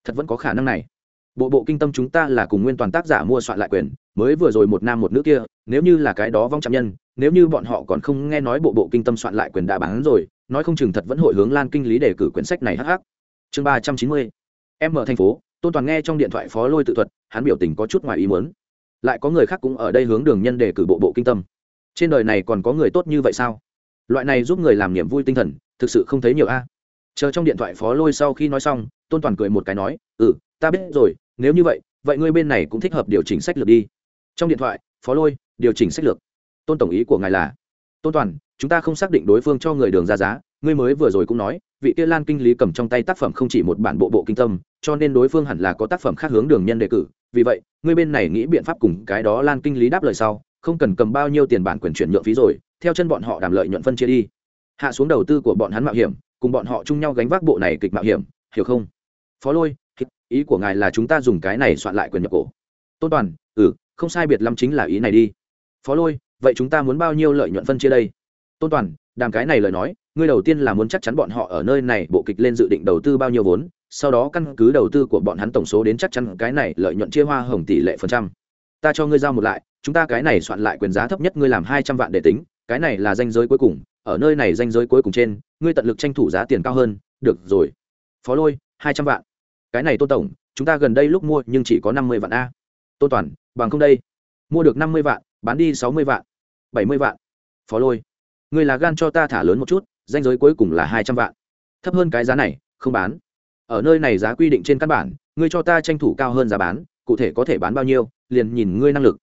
Thật vẫn có khả năng này. Bộ bộ kinh tâm chúng ta là cùng nguyên toàn tác giả mua soạn lại quyền, mới vừa rồi một nam một nữ kia, nếu như là cái đó vong trạm nhân, nếu như bọn họ còn không nghe nói bộ bộ kinh tâm soạn lại quyền đã bán rồi, nói không chừng thật vẫn hội hướng lan kinh lý đề cử quyển sách này hh chương ba trăm chín mươi, em mở thành phố tôn toàn nghe trong điện thoại phó lôi tự thuật, hắn biểu tình có chút ngoài ý muốn. Lại có người khác cũng ở đây hướng đường nhân để cử bộ bộ kinh tâm. Trên đời này còn có người tốt như vậy sao? Loại này giúp người làm niềm vui tinh thần, thực sự không thấy nhiều a. Chờ trong điện thoại phó lôi sau khi nói xong, tôn toàn cười một cái nói ừ ta biết rồi, nếu như vậy vậy ngươi bên này cũng thích hợp điều chỉnh sách lược đi. Trong điện thoại, phó lôi, điều chỉnh sách lược. Tôn tổng ý của ngài là, tôn toàn, chúng ta không xác định đối phương cho người đường ra giá ngươi mới vừa rồi cũng nói, vị kia lan kinh lý cầm trong tay tác phẩm không chỉ một bản bộ bộ kinh tâm, cho nên đối phương hẳn là có tác phẩm khác hướng đường nhân đề cử. Vì vậy, ngươi bên này nghĩ biện pháp cùng cái đó lan kinh lý đáp lời sau, không cần cầm bao nhiêu tiền bản quyền chuyển nhượng phí rồi, theo chân bọn họ đàm lợi nhuận phân chia đi. Hạ xuống đầu tư của bọn hắn mạo hiểm, cùng bọn họ chung nhau gánh vác bộ này kịch mạo hiểm, hiểu không? Phó lôi ý của ngài là chúng ta dùng cái này soạn lại quyền nhập cổ. Tôn toàn ừ không sai biệt lắm chính là ý này đi. Phó lôi, vậy chúng ta muốn bao nhiêu lợi nhuận phân chia đây? Tôn toàn, đàm cái này lời nói ngươi đầu tiên là muốn chắc chắn bọn họ ở nơi này, bộ kịch lên dự định đầu tư bao nhiêu vốn, sau đó căn cứ đầu tư của bọn hắn tổng số đến chắc chắn cái này lợi nhuận chia hoa hồng tỷ lệ phần trăm. Ta cho ngươi giao một lại, chúng ta cái này soạn lại quyền giá thấp nhất ngươi làm hai trăm vạn để tính, cái này là danh giới cuối cùng, ở nơi này danh giới cuối cùng trên, ngươi tận lực tranh thủ giá tiền cao hơn, được rồi. Phó lôi, hai trăm vạn. Cái này tôn tổng, chúng ta gần đây lúc mua nhưng chỉ có năm mươi vạn a. Tôn toàn, bằng không đây. Mua được năm mươi vạn, bán đi sáu mươi vạn, bảy mươi vạn. Phó lôi, ngươi là gan cho ta thả lớn một chút danh giới cuối cùng là hai trăm vạn. Thấp hơn cái giá này, không bán. Ở nơi này giá quy định trên căn bản, ngươi cho ta tranh thủ cao hơn giá bán, cụ thể có thể bán bao nhiêu, liền nhìn ngươi năng lực.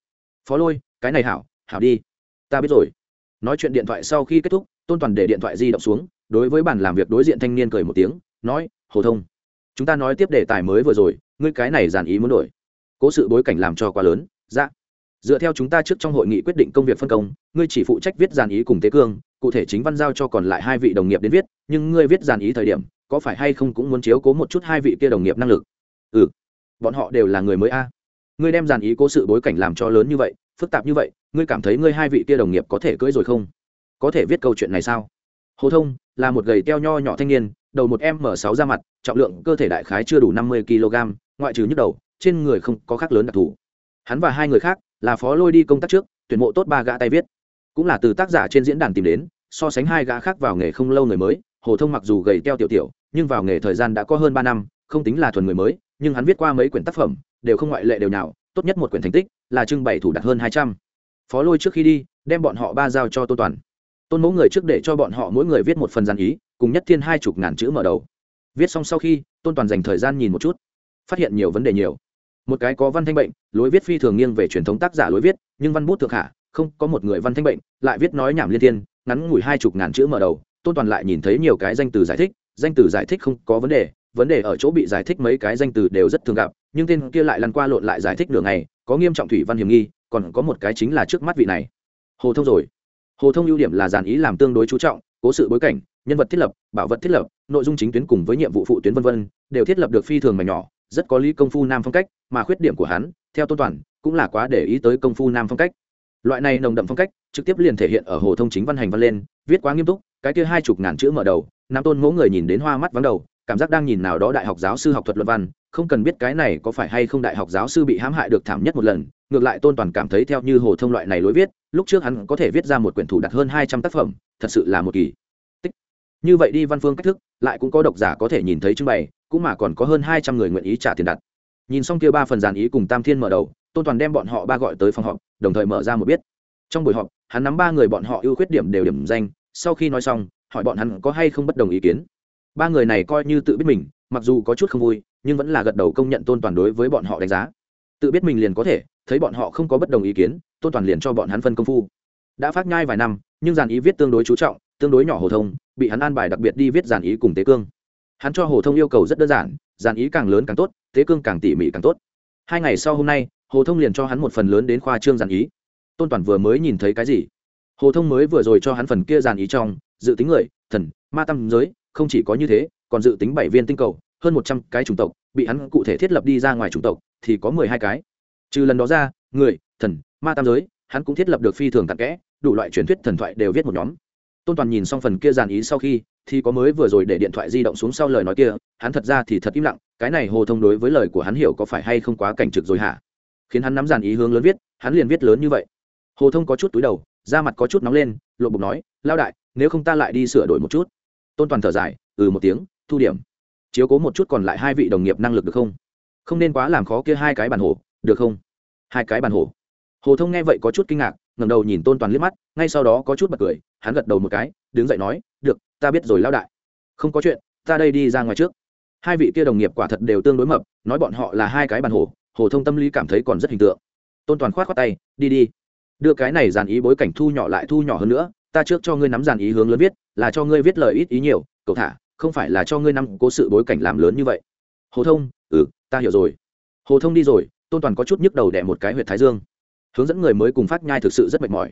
Phó lôi, cái này hảo hảo đi. Ta biết rồi. Nói chuyện điện thoại sau khi kết thúc, tôn toàn để điện thoại di động xuống, đối với bản làm việc đối diện thanh niên cười một tiếng, nói, hồ thông, chúng ta nói tiếp đề tài mới vừa rồi, ngươi cái này giản ý muốn đổi. Cố sự bối cảnh làm cho quá lớn. Dạ dựa theo chúng ta trước trong hội nghị quyết định công việc phân công, ngươi chỉ phụ trách viết dàn ý cùng tế cương, cụ thể chính văn giao cho còn lại hai vị đồng nghiệp đến viết, nhưng ngươi viết dàn ý thời điểm, có phải hay không cũng muốn chiếu cố một chút hai vị kia đồng nghiệp năng lực? Ừ bọn họ đều là người mới a. Ngươi đem dàn ý cố sự bối cảnh làm cho lớn như vậy, phức tạp như vậy, ngươi cảm thấy ngươi hai vị kia đồng nghiệp có thể cưỡi rồi không? Có thể viết câu chuyện này sao? Hồ thông, là một gầy teo nho nhỏ thanh niên, đầu một m sáu ra mặt, trọng lượng, cơ thể đại khái chưa đủ năm mươi kg ngoại trừ nhức đầu, trên người không có khác lớn đặc thù. Hắn và hai người khác là phó lôi đi công tác trước, tuyển mộ tốt ba gã tay viết. Cũng là từ tác giả trên diễn đàn tìm đến, so sánh hai gã khác vào nghề không lâu người mới, hồ thông mặc dù gầy teo tiểu tiểu, nhưng vào nghề thời gian đã có hơn ba năm, không tính là thuần người mới, nhưng hắn viết qua mấy quyển tác phẩm, đều không ngoại lệ đều nào tốt nhất một quyển thành tích là trưng bày thủ đặt hơn hai trăm. Phó lôi trước khi đi, đem bọn họ ba giao cho tôn toàn. Tôn mẫu người trước để cho bọn họ mỗi người viết một phần gian ý, cùng nhất thiên hai chục ngàn chữ mở đầu. Viết xong sau khi, tôn toàn dành thời gian nhìn một chút, phát hiện nhiều vấn đề nhiều một cái có văn thanh bệnh, lối viết phi thường nghiêng về truyền thống tác giả lối viết, nhưng văn bút thượng hạ, không có một người văn thanh bệnh, lại viết nói nhảm liên thiên, ngắn ngủi hai chục ngàn chữ mở đầu, tôn toàn lại nhìn thấy nhiều cái danh từ giải thích, danh từ giải thích không có vấn đề vấn đề ở chỗ bị giải thích mấy cái danh từ đều rất thường gặp, nhưng tên kia lại lăn qua lộn lại giải thích đường này có nghiêm trọng thủy văn hiểm nghi, còn có một cái chính là trước mắt vị này. Hồ thông rồi. Hồ thông ưu điểm là dàn ý làm tương đối chú trọng, cố sự bối cảnh, nhân vật thiết lập, bảo vật thiết lập, nội dung chính tuyến cùng với nhiệm vụ phụ tuyến v v đều thiết lập được phi thường mà nhỏ, rất có lý công phu nam phong cách mà khuyết điểm của hắn, theo tôn toàn, cũng là quá để ý tới công phu nam phong cách. Loại này nồng đậm phong cách, trực tiếp liền thể hiện ở hồ thông chính văn hành văn lên, viết quá nghiêm túc, cái kia hai chục ngàn chữ mở đầu, nam tôn ngỗ người nhìn đến hoa mắt vắng đầu, cảm giác đang nhìn nào đó đại học giáo sư học thuật luận văn, không cần biết cái này có phải hay không đại học giáo sư bị hãm hại được thảm nhất một lần, ngược lại tôn toàn cảm thấy theo như hồ thông loại này lối viết, lúc trước hắn có thể viết ra một quyển thủ đặt hơn hai trăm tác phẩm, thật sự là một kỳ. Tích. Như vậy đi văn phương cách thức, lại cũng có độc giả có thể nhìn thấy trưng bày, cũng mà còn có hơn hai trăm người nguyện ý trả tiền đặt nhìn xong kia ba phần dàn ý cùng tam thiên mở đầu, tôn toàn đem bọn họ ba gọi tới phòng họp, đồng thời mở ra một biết. Trong buổi họp, hắn nắm ba người bọn họ ưu khuyết điểm đều điểm danh, sau khi nói xong, hỏi bọn hắn có hay không bất đồng ý kiến. Ba người này coi như tự biết mình, mặc dù có chút không vui, nhưng vẫn là gật đầu công nhận tôn toàn đối với bọn họ đánh giá. Tự biết mình liền có thể, thấy bọn họ không có bất đồng ý kiến, tôn toàn liền cho bọn hắn phân công phu. Đã phát nhai vài năm, nhưng dàn ý viết tương đối chú trọng, tương đối nhỏ hồ thông, bị hắn an bài đặc biệt đi viết dàn ý cùng tế cương. Hắn cho hồ thông yêu cầu rất đơn giản dàn ý càng lớn càng tốt tế cương càng tỉ mỉ càng tốt. Hai ngày sau hôm nay, hồ thông liền cho hắn một phần lớn đến khoa trương dàn ý. Tôn toàn vừa mới nhìn thấy cái gì? Hồ thông mới vừa rồi cho hắn phần kia dàn ý trong, dự tính người, thần, ma tâm giới, không chỉ có như thế, còn dự tính bảy viên tinh cầu, hơn một trăm cái chủng tộc, bị hắn cụ thể thiết lập đi ra ngoài chủng tộc, thì có mười hai cái. Trừ lần đó ra, người, thần, ma tam giới, hắn cũng thiết lập được phi thường tạc kẽ, đủ loại truyền thuyết thần thoại đều viết một nhóm. Tôn toàn nhìn xong phần kia dàn ý sau khi thì có mới vừa rồi để điện thoại di động xuống sau lời nói kia, hắn thật ra thì thật im lặng, cái này hồ thông đối với lời của hắn hiểu có phải hay không quá cảnh trực rồi hả? Khiến hắn nắm dàn ý hướng lớn viết, hắn liền viết lớn như vậy. Hồ thông có chút túi đầu, da mặt có chút nóng lên, lộ bục nói lao đại, nếu không ta lại đi sửa đổi một chút. Tôn toàn thở dài ừ một tiếng, thu điểm. Chiếu cố một chút còn lại hai vị đồng nghiệp năng lực được không? Không nên quá làm khó kia hai cái bàn hồ, được không? Hai cái bàn hồ. Hồ thông nghe vậy có chút kinh ngạc ngầm đầu nhìn tôn toàn liếc mắt, ngay sau đó có chút bật cười, hắn gật đầu một cái, đứng dậy nói ta biết rồi lão đại. Không có chuyện, ta đây đi ra ngoài trước. Hai vị kia đồng nghiệp quả thật đều tương đối mập, nói bọn họ là hai cái bàn hồ hồ thông tâm lý cảm thấy còn rất hình tượng. Tôn toàn khoát khoát tay, đi đi. Đưa cái này dàn ý bối cảnh thu nhỏ lại thu nhỏ hơn nữa, ta trước cho ngươi nắm dàn ý hướng lớn viết, là cho ngươi viết lời ít ý nhiều, cậu thả, không phải là cho ngươi nắm cố sự bối cảnh làm lớn như vậy. Hồ thông ừ ta hiểu rồi. Hồ thông đi rồi, tôn toàn có chút nhức đầu đẻ một cái huyện thái dương. Hướng dẫn người mới cùng phát nhai thực sự rất mệt mỏi.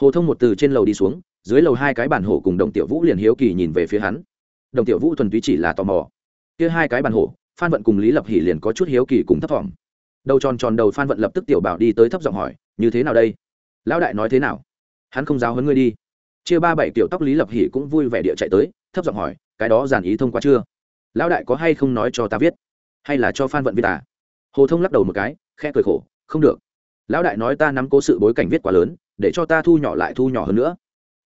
Hồ thông một từ trên lầu đi xuống dưới lầu hai cái bản hồ cùng đồng tiểu vũ liền hiếu kỳ nhìn về phía hắn. Đồng tiểu vũ thuần túy chỉ là tò mò. Kia hai cái bản hồ phan vận cùng lý lập hỉ liền có chút hiếu kỳ cùng thấp thỏm. Đầu tròn tròn đầu phan vận lập tức tiểu bảo đi tới thấp giọng hỏi, như thế nào đây? Lão đại nói thế nào? Hắn không giáo hấn ngươi đi. Chia ba bảy kiểu tóc lý lập hỉ cũng vui vẻ địa chạy tới, thấp giọng hỏi, cái đó giản ý thông qua chưa? Lão đại có hay không nói cho ta viết? Hay là cho phan vận viết à? Hồ thông lắc đầu một cái khe cười khổ, không được. Lão đại nói ta nắm cố sự bối cảnh viết quá lớn, để cho ta thu nhỏ lại thu nhỏ hơn nữa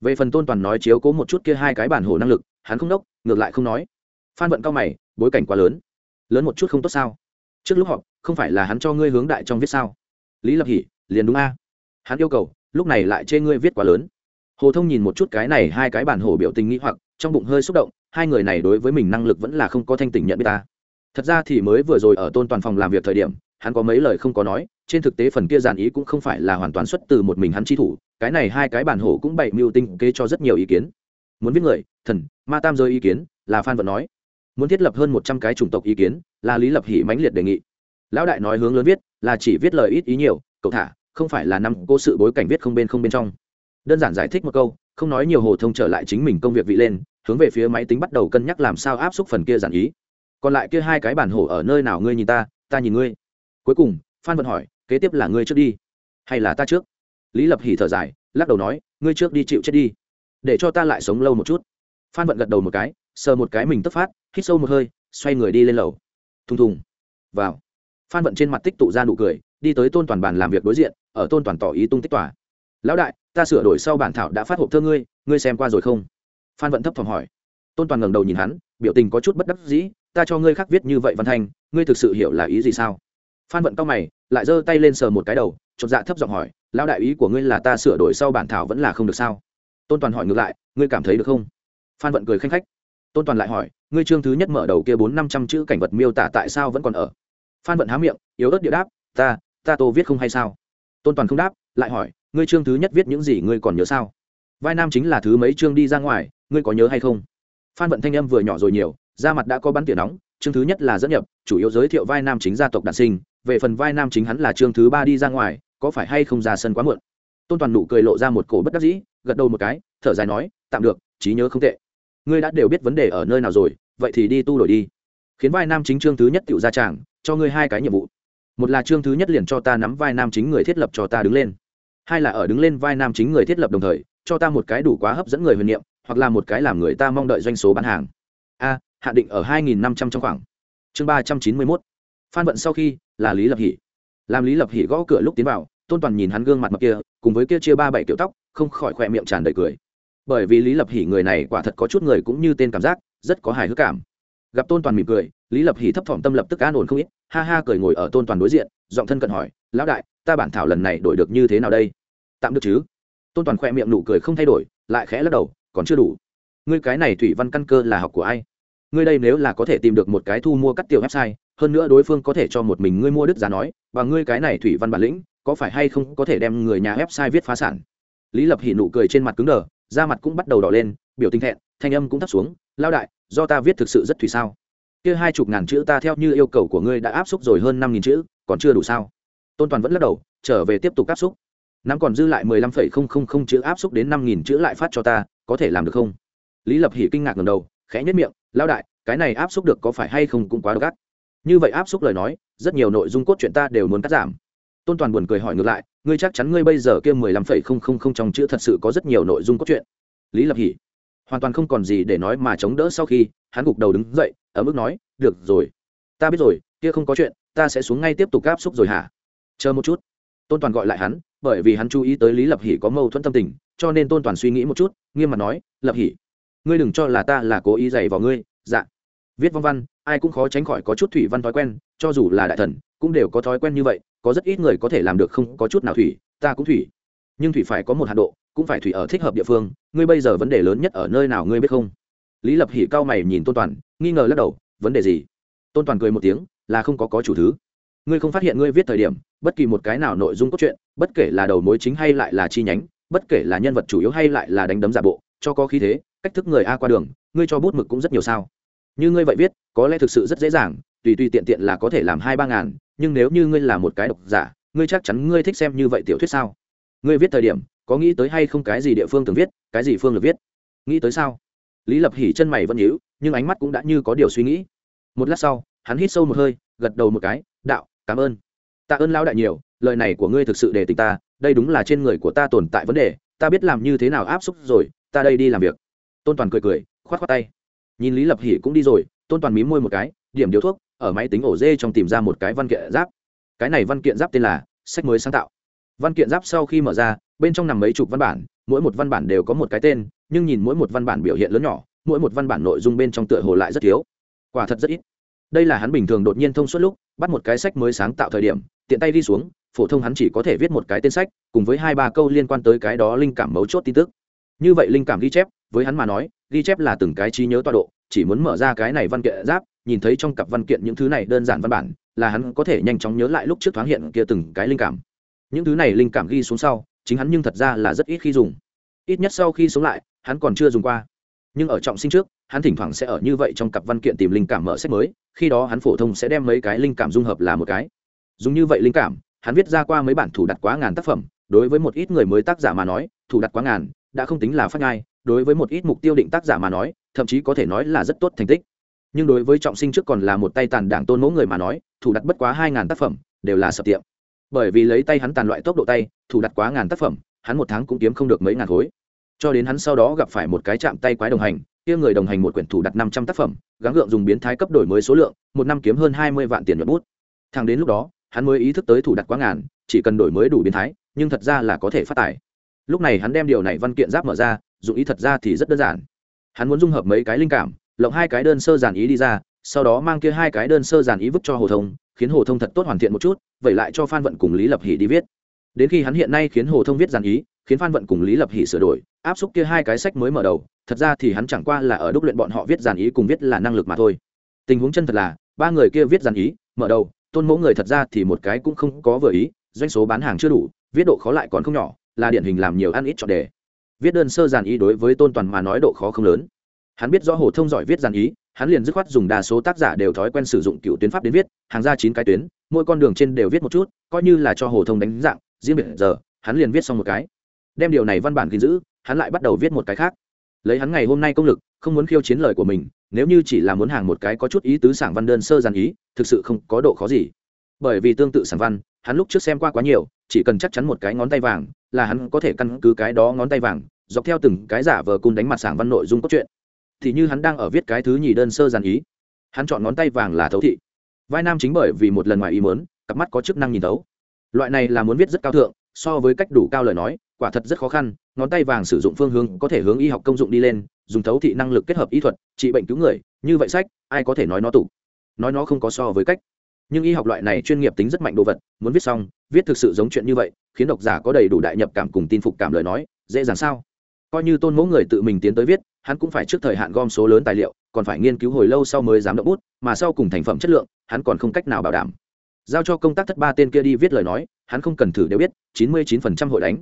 về phần tôn toàn nói chiếu cố một chút kia hai cái bản hồ năng lực, hắn không đốc, ngược lại không nói. Phan vận cao mày, bối cảnh quá lớn. Lớn một chút không tốt sao? Trước lúc họp, không phải là hắn cho ngươi hướng đại trong viết sao? Lý lập hỉ liền đúng a. Hắn yêu cầu, lúc này lại chê ngươi viết quá lớn. Hồ thông nhìn một chút cái này hai cái bản hồ biểu tình nghĩ hoặc, trong bụng hơi xúc động, hai người này đối với mình năng lực vẫn là không có thanh tỉnh nhận biết ta. Thật ra thì mới vừa rồi ở tôn toàn phòng làm việc thời điểm hắn có mấy lời không có nói, trên thực tế phần kia giản ý cũng không phải là hoàn toàn xuất từ một mình hắn chi thủ, cái này hai cái bản hổ cũng bày mưu tinh kế cho rất nhiều ý kiến. Muốn viết người, thần, ma tam rơi ý kiến, là phan vận nói. Muốn thiết lập hơn một trăm cái chủng tộc ý kiến, là lý lập hỷ mãnh liệt đề nghị. Lão đại nói hướng lớn viết, là chỉ viết lời ít ý nhiều, cậu thả, không phải là năm cô sự bối cảnh viết không bên không bên trong. Đơn giản giải thích một câu, không nói nhiều hồ thông trở lại chính mình công việc vị lên, hướng về phía máy tính bắt đầu cân nhắc làm sao áp xúc phần kia giản ý. Còn lại kia hai cái bản hổ ở nơi nào ngươi nhìn ta ta nhìn ngươi cuối cùng, phan vận hỏi, kế tiếp là ngươi trước đi, hay là ta trước? Lý lập hỉ thở dài, lắc đầu nói, ngươi trước đi chịu chết đi, để cho ta lại sống lâu một chút. Phan vận gật đầu một cái, sờ một cái mình tức phát, hít sâu một hơi, xoay người đi lên lầu. Thùng thùng. Vào. Phan vận trên mặt tích tụ ra nụ cười, đi tới tôn toàn bàn làm việc đối diện, ở tôn toàn tỏ ý tung tích tòa lão đại, ta sửa đổi sau bản thảo đã phát hộp thơ ngươi ngươi xem qua rồi không? Phan vận thấp thỏm hỏi. Tôn toàn ngẩng đầu nhìn hắn, biểu tình có chút bất đắc dĩ, ta cho ngươi khắc viết như vậy văn thanh, ngươi thực sự hiểu là ý gì sao? Phan vận cao mày, lại giơ tay lên sờ một cái đầu, chột dạ thấp giọng hỏi, lão đại ý của ngươi là ta sửa đổi sau bản thảo vẫn là không được sao? Tôn toàn hỏi ngược lại, ngươi cảm thấy được không? Phan vận cười khanh khách. Tôn toàn lại hỏi, ngươi chương thứ nhất mở đầu kia bốn năm trăm chữ cảnh vật miêu tả tại sao vẫn còn ở? Phan vận há miệng, yếu ớt địa đáp, ta ta tô viết không hay sao? Tôn toàn không đáp, lại hỏi, ngươi chương thứ nhất viết những gì ngươi còn nhớ sao? Vai nam chính là thứ mấy chương đi ra ngoài, ngươi có nhớ hay không? Phan vận thanh âm vừa nhỏ rồi nhiều, da mặt đã có bắn tỉa nóng, chương thứ nhất là dẫn nhập, chủ yếu giới thiệu vai nam chính gia tộc đàn sinh về phần vai nam chính hắn là chương thứ ba đi ra ngoài, có phải hay không ra sân quá muộn? Tôn toàn nụ cười lộ ra một cổ bất đắc dĩ, gật đầu một cái, thở dài nói, tạm được, trí nhớ không tệ. Ngươi đã đều biết vấn đề ở nơi nào rồi, vậy thì đi tu đổi đi. Khiến vai nam chính chương thứ nhất tự ra tràng, cho ngươi hai cái nhiệm vụ. Một là chương thứ nhất liền cho ta nắm vai nam chính người thiết lập cho ta đứng lên. Hai là ở đứng lên vai nam chính người thiết lập đồng thời, cho ta một cái đủ quá hấp dẫn người huyền niệm, hoặc là một cái làm người ta mong đợi doanh số bán hàng. A, hạ định ở hai nghìn năm trăm trong khoảng. Chương ba trăm chín mươi mốt phan vận sau khi là lý lập hỷ. Làm lý lập hỷ gõ cửa lúc tiến vào, tôn toàn nhìn hắn gương mặt mặt kia, cùng với kia chia ba bảy kiểu tóc, không khỏi khỏe miệng tràn đầy cười. Bởi vì lý lập hỷ người này quả thật có chút người cũng như tên cảm giác, rất có hài hước cảm. Gặp tôn toàn mỉm cười, lý lập hỷ thấp thỏm tâm lập tức an ổn không ít, ha ha cười ngồi ở tôn toàn đối diện, giọng thân cận hỏi, lão đại, ta bản thảo lần này đổi được như thế nào đây? Tạm được chứ. Tôn toàn khỏe miệng nụ cười không thay đổi, lại khẽ lắc đầu, còn chưa đủ. Ngươi cái này thủy văn căn cơ là học của ai? Ngươi đây nếu là có thể tìm được một cái thu mua cắt tiểu website, hơn nữa đối phương có thể cho một mình ngươi mua đứt giá nói, và ngươi cái này thủy văn bản lĩnh, có phải hay không có thể đem người nhà website viết phá sản? Lý lập hỉ nụ cười trên mặt cứng đờ, da mặt cũng bắt đầu đỏ lên, biểu tình thẹn, thanh âm cũng thấp xuống lao đại, do ta viết thực sự rất thủy sao? Kia hai chục ngàn chữ ta theo như yêu cầu của ngươi đã áp xúc rồi hơn năm nghìn chữ, còn chưa đủ sao? Tôn toàn vẫn lắc đầu, trở về tiếp tục áp xúc. Nắm còn dư lại mười lăm phẩy không không không chữ áp xúc đến năm nghìn chữ lại phát cho ta, có thể làm được không? Lý lập hỉ kinh ngạc ngầm đầu khẽ nhất miệng lao đại, cái này áp xúc được có phải hay không cũng quá gắt như vậy áp xúc lời nói, rất nhiều nội dung cốt truyện ta đều muốn cắt giảm. Tôn toàn buồn cười hỏi ngược lại, ngươi chắc chắn ngươi bây giờ kia mười lăm phẩy không không không trong chữ thật sự có rất nhiều nội dung cốt truyện? Lý lập hỉ hoàn toàn không còn gì để nói mà chống đỡ sau khi, hắn gục đầu đứng dậy ở mức nói, được rồi, ta biết rồi, kia không có chuyện, ta sẽ xuống ngay tiếp tục áp xúc rồi hả? Chờ một chút. Tôn toàn gọi lại hắn, bởi vì hắn chú ý tới lý lập hỉ có mâu thuẫn tâm tình, cho nên tôn toàn suy nghĩ một chút, nghiêm mặt nói, lập hỉ ngươi đừng cho là ta là cố ý dày vào ngươi. Dạ. Viết văn văn, ai cũng khó tránh khỏi có chút thủy văn thói quen, cho dù là đại thần, cũng đều có thói quen như vậy, có rất ít người có thể làm được không có chút nào thủy, ta cũng thủy. Nhưng thủy phải có một hạt độ, cũng phải thủy ở thích hợp địa phương, ngươi bây giờ vấn đề lớn nhất ở nơi nào ngươi biết không? Lý lập hỉ cao mày nhìn tôn toàn, nghi ngờ lắc đầu, vấn đề gì? Tôn toàn cười một tiếng, là không có có chủ thứ. Ngươi không phát hiện ngươi viết thời điểm, bất kỳ một cái nào nội dung cốt truyện, bất kể là đầu mối chính hay lại là chi nhánh, bất kể là nhân vật chủ yếu hay lại là đánh đấm giả bộ, cho có khí thế cách thức người a qua đường, ngươi cho bút mực cũng rất nhiều sao. Như ngươi vậy viết, có lẽ thực sự rất dễ dàng, tùy tùy tiện tiện là có thể làm hai ba ngàn, nhưng nếu như ngươi là một cái độc giả, ngươi chắc chắn ngươi thích xem như vậy tiểu thuyết sao? Ngươi viết thời điểm, có nghĩ tới hay không cái gì địa phương từng viết, cái gì phương được viết? Nghĩ tới sao? Lý lập hỉ chân mày vẫn nhíu, nhưng ánh mắt cũng đã như có điều suy nghĩ. Một lát sau, hắn hít sâu một hơi, gật đầu một cái, đạo, cảm ơn. Tạ ơn lão đại nhiều, lời này của ngươi thực sự để tình ta, đây đúng là trên người của ta tồn tại vấn đề, ta biết làm như thế nào áp xúc rồi, ta đây đi làm việc tôn toàn cười cười, khoát khoát tay. Nhìn lý lập hỉ cũng đi rồi, tôn toàn mí môi một cái, điểm điếu thuốc, ở máy tính ổ dê trong tìm ra một cái văn kiện giáp. Cái này văn kiện giáp tên là sách mới sáng tạo. Văn kiện giáp sau khi mở ra, bên trong nằm mấy chục văn bản, mỗi một văn bản đều có một cái tên, nhưng nhìn mỗi một văn bản biểu hiện lớn nhỏ, mỗi một văn bản nội dung bên trong tựa hồ lại rất thiếu. Quả thật rất ít. Đây là hắn bình thường đột nhiên thông suốt lúc, bắt một cái sách mới sáng tạo thời điểm, tiện tay đi xuống, phổ thông hắn chỉ có thể viết một cái tên sách, cùng với hai ba câu liên quan tới cái đó linh cảm mấu chốt tin tức. Như vậy linh cảm ghi chép với hắn mà nói, ghi chép là từng cái trí nhớ tọa độ, chỉ muốn mở ra cái này văn kiện giáp, nhìn thấy trong cặp văn kiện những thứ này đơn giản văn bản, là hắn có thể nhanh chóng nhớ lại lúc trước thoáng hiện kia từng cái linh cảm. Những thứ này linh cảm ghi xuống sau, chính hắn nhưng thật ra là rất ít khi dùng. Ít nhất sau khi sống lại, hắn còn chưa dùng qua. Nhưng ở trọng sinh trước, hắn thỉnh thoảng sẽ ở như vậy trong cặp văn kiện tìm linh cảm mở sách mới, khi đó hắn phổ thông sẽ đem mấy cái linh cảm dung hợp là một cái. Dùng như vậy linh cảm, hắn viết ra qua mấy bản thủ đặt quá ngàn tác phẩm, đối với một ít người mới tác giả mà nói, thủ đặt quá ngàn, đã không tính là phát ngai đối với một ít mục tiêu định tác giả mà nói, thậm chí có thể nói là rất tốt thành tích. Nhưng đối với trọng sinh trước còn là một tay tàn đảng tôn mẫu người mà nói, thủ đặt bất quá hai ngàn tác phẩm, đều là sập tiệm. Bởi vì lấy tay hắn tàn loại tốc độ tay, thủ đặt quá ngàn tác phẩm, hắn một tháng cũng kiếm không được mấy ngàn khối. Cho đến hắn sau đó gặp phải một cái chạm tay quái đồng hành, kia người đồng hành một quyển thủ đặt năm trăm tác phẩm, gắng gượng dùng biến thái cấp đổi mới số lượng, một năm kiếm hơn hai mươi vạn tiền nhuận bút. Thằng đến lúc đó, hắn mới ý thức tới thủ đặt quá ngàn, chỉ cần đổi mới đủ biến thái, nhưng thật ra là có thể phát tài. Lúc này hắn đem điều này văn kiện giáp mở ra dụng ý thật ra thì rất đơn giản. Hắn muốn dung hợp mấy cái linh cảm, lộng hai cái đơn sơ giản ý đi ra, sau đó mang kia hai cái đơn sơ giản ý vứt cho hồ thông, khiến hồ thông thật tốt hoàn thiện một chút, vậy lại cho phan vận cùng lý lập hỷ đi viết. Đến khi hắn hiện nay khiến hồ thông viết giản ý, khiến phan vận cùng lý lập hỷ sửa đổi, áp xúc kia hai cái sách mới mở đầu, thật ra thì hắn chẳng qua là ở đúc luyện bọn họ viết giản ý cùng viết là năng lực mà thôi. Tình huống chân thật là, ba người kia viết giản ý, mở đầu, tôn mẫu người thật ra thì một cái cũng không có vừa ý, doanh số bán hàng chưa đủ, viết độ khó lại còn không nhỏ, là điển hình làm nhiều ăn ít chọn đề viết đơn sơ giản ý đối với tôn toàn mà nói độ khó không lớn. Hắn biết rõ hồ thông giỏi viết giản ý, hắn liền dứt khoát dùng đa số tác giả đều thói quen sử dụng cựu tuyến pháp đến viết, hàng ra chín cái tuyến, mỗi con đường trên đều viết một chút, coi như là cho hồ thông đánh dạng, riêng biệt giờ, hắn liền viết xong một cái. Đem điều này văn bản gìn giữ, hắn lại bắt đầu viết một cái khác. Lấy hắn ngày hôm nay công lực, không muốn khiêu chiến lời của mình, nếu như chỉ là muốn hàng một cái có chút ý tứ sảng văn đơn sơ giản ý, thực sự không có độ khó gì. Bởi vì tương tự sản văn, hắn lúc trước xem qua quá nhiều, chỉ cần chắc chắn một cái ngón tay vàng, là hắn có thể căn cứ cái đó ngón tay vàng dọc theo từng cái giả vờ cung đánh mặt sảng văn nội dung cốt truyện, thì như hắn đang ở viết cái thứ nhì đơn sơ giản ý, hắn chọn ngón tay vàng là thấu thị. Vai nam chính bởi vì một lần ngoài ý mớn cặp mắt có chức năng nhìn thấu. Loại này là muốn viết rất cao thượng, so với cách đủ cao lời nói, quả thật rất khó khăn, ngón tay vàng sử dụng phương hướng có thể hướng y học công dụng đi lên, dùng thấu thị năng lực kết hợp y thuật, trị bệnh cứu người, như vậy sách, ai có thể nói nó tủ nói nó không có so với cách. Nhưng y học loại này chuyên nghiệp tính rất mạnh đồ vật, muốn viết xong, viết thực sự giống chuyện như vậy, khiến độc giả có đầy đủ đại nhập cảm cùng tin phục cảm lời nói, dễ dàng sao? Coi như tôn mẫu người tự mình tiến tới viết, hắn cũng phải trước thời hạn gom số lớn tài liệu, còn phải nghiên cứu hồi lâu sau mới dám động bút, mà sau cùng thành phẩm chất lượng, hắn còn không cách nào bảo đảm. Giao cho công tác thất ba tên kia đi viết lời nói, hắn không cần thử đều biết, chín mươi chín phần trăm hội đánh.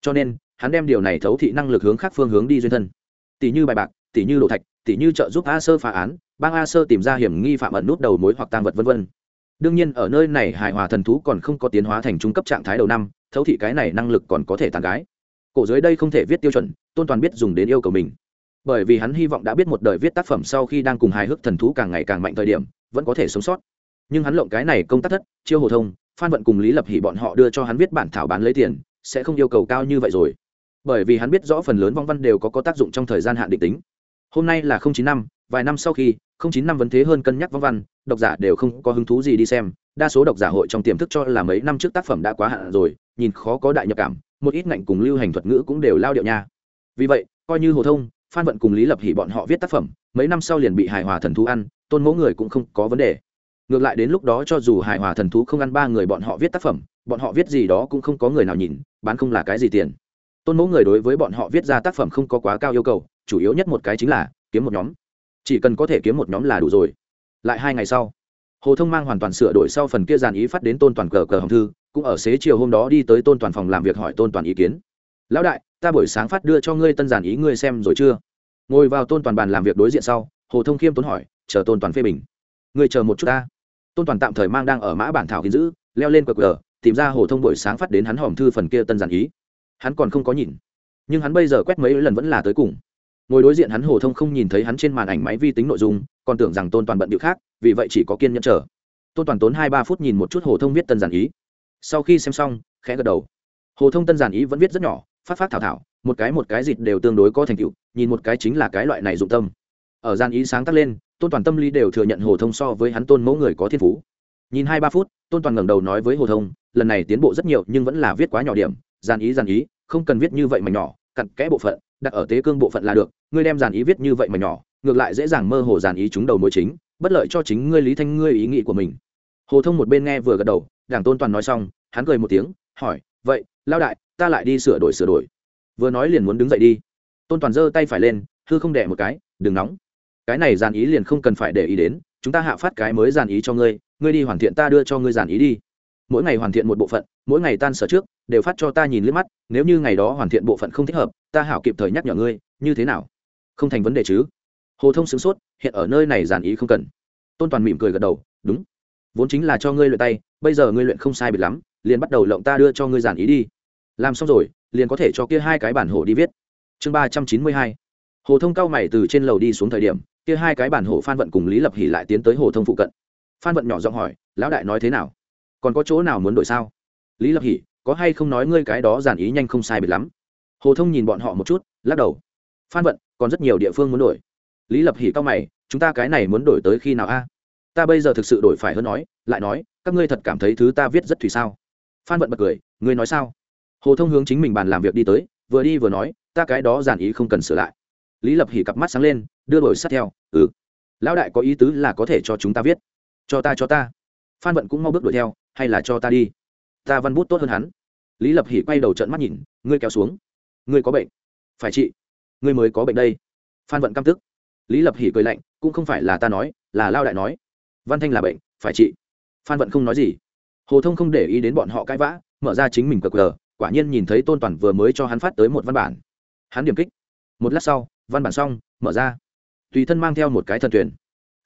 Cho nên, hắn đem điều này thấu thị năng lực hướng khác phương hướng đi duyên thân. Tỷ như bài bạc, tỷ như lộ thạch, tỷ như trợ giúp a sơ phá án, bang a sơ tìm ra hiểm nghi phạm ẩn nút đầu mối hoặc tăng vật v v đương nhiên, ở nơi này hài hòa thần thú còn không có tiến hóa thành trung cấp trạng thái đầu năm, thấu thị cái này năng lực còn có thể tàn gái. Cổ dưới đây không thể viết tiêu chuẩn tôn toàn biết dùng đến yêu cầu mình. Bởi vì hắn hy vọng đã biết một đời viết tác phẩm sau khi đang cùng hài hước thần thú càng ngày càng mạnh thời điểm, vẫn có thể sống sót. Nhưng hắn lộng cái này công tác thất, chiêu hồ thông, phan vận cùng lý lập hỷ bọn họ đưa cho hắn viết bản thảo bán lấy tiền, sẽ không yêu cầu cao như vậy rồi. Bởi vì hắn biết rõ phần lớn vong văn đều có có tác dụng trong thời gian hạn định tính. Hôm nay là chín năm, vài năm sau khi chín năm vấn thế hơn cân nhắc vong văn, độc giả đều không có hứng thú gì đi xem. Đa số độc giả hội trong tiềm thức cho là mấy năm trước tác phẩm đã quá hạn rồi, nhìn khó có đại nhập cảm, một ít ngạnh cùng lưu hành thuật ngữ cũng đều lao điệu nha vì vậy, coi như hồ thông, phan vận cùng lý lập hỉ bọn họ viết tác phẩm, mấy năm sau liền bị hài hòa thần thú ăn, tôn mẫu người cũng không có vấn đề. Ngược lại đến lúc đó cho dù hài hòa thần thú không ăn ba người bọn họ viết tác phẩm, bọn họ viết gì đó cũng không có người nào nhìn, bán không là cái gì tiền. Tôn mẫu người đối với bọn họ viết ra tác phẩm không có quá cao yêu cầu, chủ yếu nhất một cái chính là kiếm một nhóm. Chỉ cần có thể kiếm một nhóm là đủ rồi. Lại hai ngày sau, hồ thông mang hoàn toàn sửa đổi sau phần kia dàn ý phát đến tôn toàn cờ cờ hồng thư, cũng ở xế chiều hôm đó đi tới tôn toàn phòng làm việc hỏi tôn toàn ý kiến lão đại, ta buổi sáng phát đưa cho ngươi tân giản ý ngươi xem rồi chưa? Ngồi vào tôn toàn bàn làm việc đối diện sau, hồ thông khiêm tốn hỏi, chờ tôn toàn phê bình. Ngươi chờ một chút ta. Tôn toàn tạm thời mang đang ở mã bản thảo kiến giữ, leo lên cờ cờ tìm ra hồ thông buổi sáng phát đến hắn hòm thư phần kia tân giản ý. Hắn còn không có nhìn, nhưng hắn bây giờ quét mấy lần vẫn là tới cùng. Ngồi đối diện hắn hồ thông không nhìn thấy hắn trên màn ảnh máy vi tính nội dung, còn tưởng rằng tôn toàn bận điệu khác, vì vậy chỉ có kiên nhẫn chờ. Tôn toàn tốn hai ba phút nhìn một chút hồ thông viết tân giản ý. Sau khi xem xong, khẽ gật đầu. Hồ thông tân giản ý vẫn viết rất nhỏ phát phát thảo thảo, một cái một cái dịt đều tương đối có thành tựu, nhìn một cái chính là cái loại này dụng tâm. Ở gian ý sáng tác lên, tôn toàn tâm lý đều thừa nhận hồ thông so với hắn tôn mẫu người có thiên phú. Nhìn hai ba phút, tôn toàn ngẩng đầu nói với hồ thông, lần này tiến bộ rất nhiều nhưng vẫn là viết quá nhỏ điểm, gian ý gian ý, không cần viết như vậy mà nhỏ, cặn kẽ bộ phận, đặt ở tế cương bộ phận là được, ngươi đem dàn ý viết như vậy mà nhỏ, ngược lại dễ dàng mơ hồ dàn ý chúng đầu mối chính, bất lợi cho chính ngươi lý thanh ngươi ý nghĩ của mình. Hồ thông một bên nghe vừa gật đầu, đảng tôn toàn nói xong, hắn cười một tiếng, hỏi, vậy lao đại, ta lại đi sửa đổi sửa đổi. Vừa nói liền muốn đứng dậy đi. Tôn toàn giơ tay phải lên, hư không đẻ một cái, đừng nóng. Cái này dàn ý liền không cần phải để ý đến, chúng ta hạ phát cái mới dàn ý cho ngươi ngươi đi hoàn thiện ta đưa cho ngươi dàn ý đi. Mỗi ngày hoàn thiện một bộ phận, mỗi ngày tan sở trước, đều phát cho ta nhìn liếc mắt, nếu như ngày đó hoàn thiện bộ phận không thích hợp, ta hảo kịp thời nhắc nhở ngươi, như thế nào? Không thành vấn đề chứ. Hồ thông sửng sốt, hiện ở nơi này giản ý không cần. Tôn toàn mỉm cười gật đầu, đúng vốn chính là cho ngươi luyện tay, bây giờ ngươi luyện không sai biệt lắm, liền bắt đầu lộng ta đưa cho ngươi giản ý đi. Làm xong rồi, liền có thể cho kia hai cái bản hồ đi viết. Chương ba trăm chín mươi hai. Hồ thông cao mày từ trên lầu đi xuống thời điểm, kia hai cái bản hồ phan vận cùng lý lập hỉ lại tiến tới hồ thông phụ cận. Phan vận nhỏ giọng hỏi, lão đại nói thế nào? Còn có chỗ nào muốn đổi sao? Lý lập hỉ, có hay không nói ngươi cái đó giản ý nhanh không sai biệt lắm? Hồ thông nhìn bọn họ một chút, lắc đầu. Phan vận, còn rất nhiều địa phương muốn đổi. Lý lập hỉ cao mày, chúng ta cái này muốn đổi tới khi nào a? Ta bây giờ thực sự đổi phải hơn nói, lại nói, các ngươi thật cảm thấy thứ ta viết rất thủy sao? Phan vận bật cười, ngươi nói sao? Hồ thông hướng chính mình bàn làm việc đi tới, vừa đi vừa nói, ta cái đó giản ý không cần sửa lại. Lý lập hỉ cặp mắt sáng lên, đưa đổi sát theo ừ. Lão đại có ý tứ là có thể cho chúng ta viết. Cho ta cho ta. Phan vận cũng mau bước đuổi theo, hay là cho ta đi. Ta văn bút tốt hơn hắn. Lý lập hỉ quay đầu trận mắt nhìn, ngươi kéo xuống. Ngươi có bệnh. Phải chị. Ngươi mới có bệnh đây. Phan vận căm tức. Lý lập hỉ cười lạnh, cũng không phải là ta nói, là lao đại nói văn thanh là bệnh phải trị. phan vận không nói gì. Hồ thông không để ý đến bọn họ cãi vã mở ra chính mình cờ cờ quả nhiên nhìn thấy tôn toàn vừa mới cho hắn phát tới một văn bản. Hắn điểm kích. Một lát sau văn bản xong mở ra. Tùy thân mang theo một cái thần tuyển.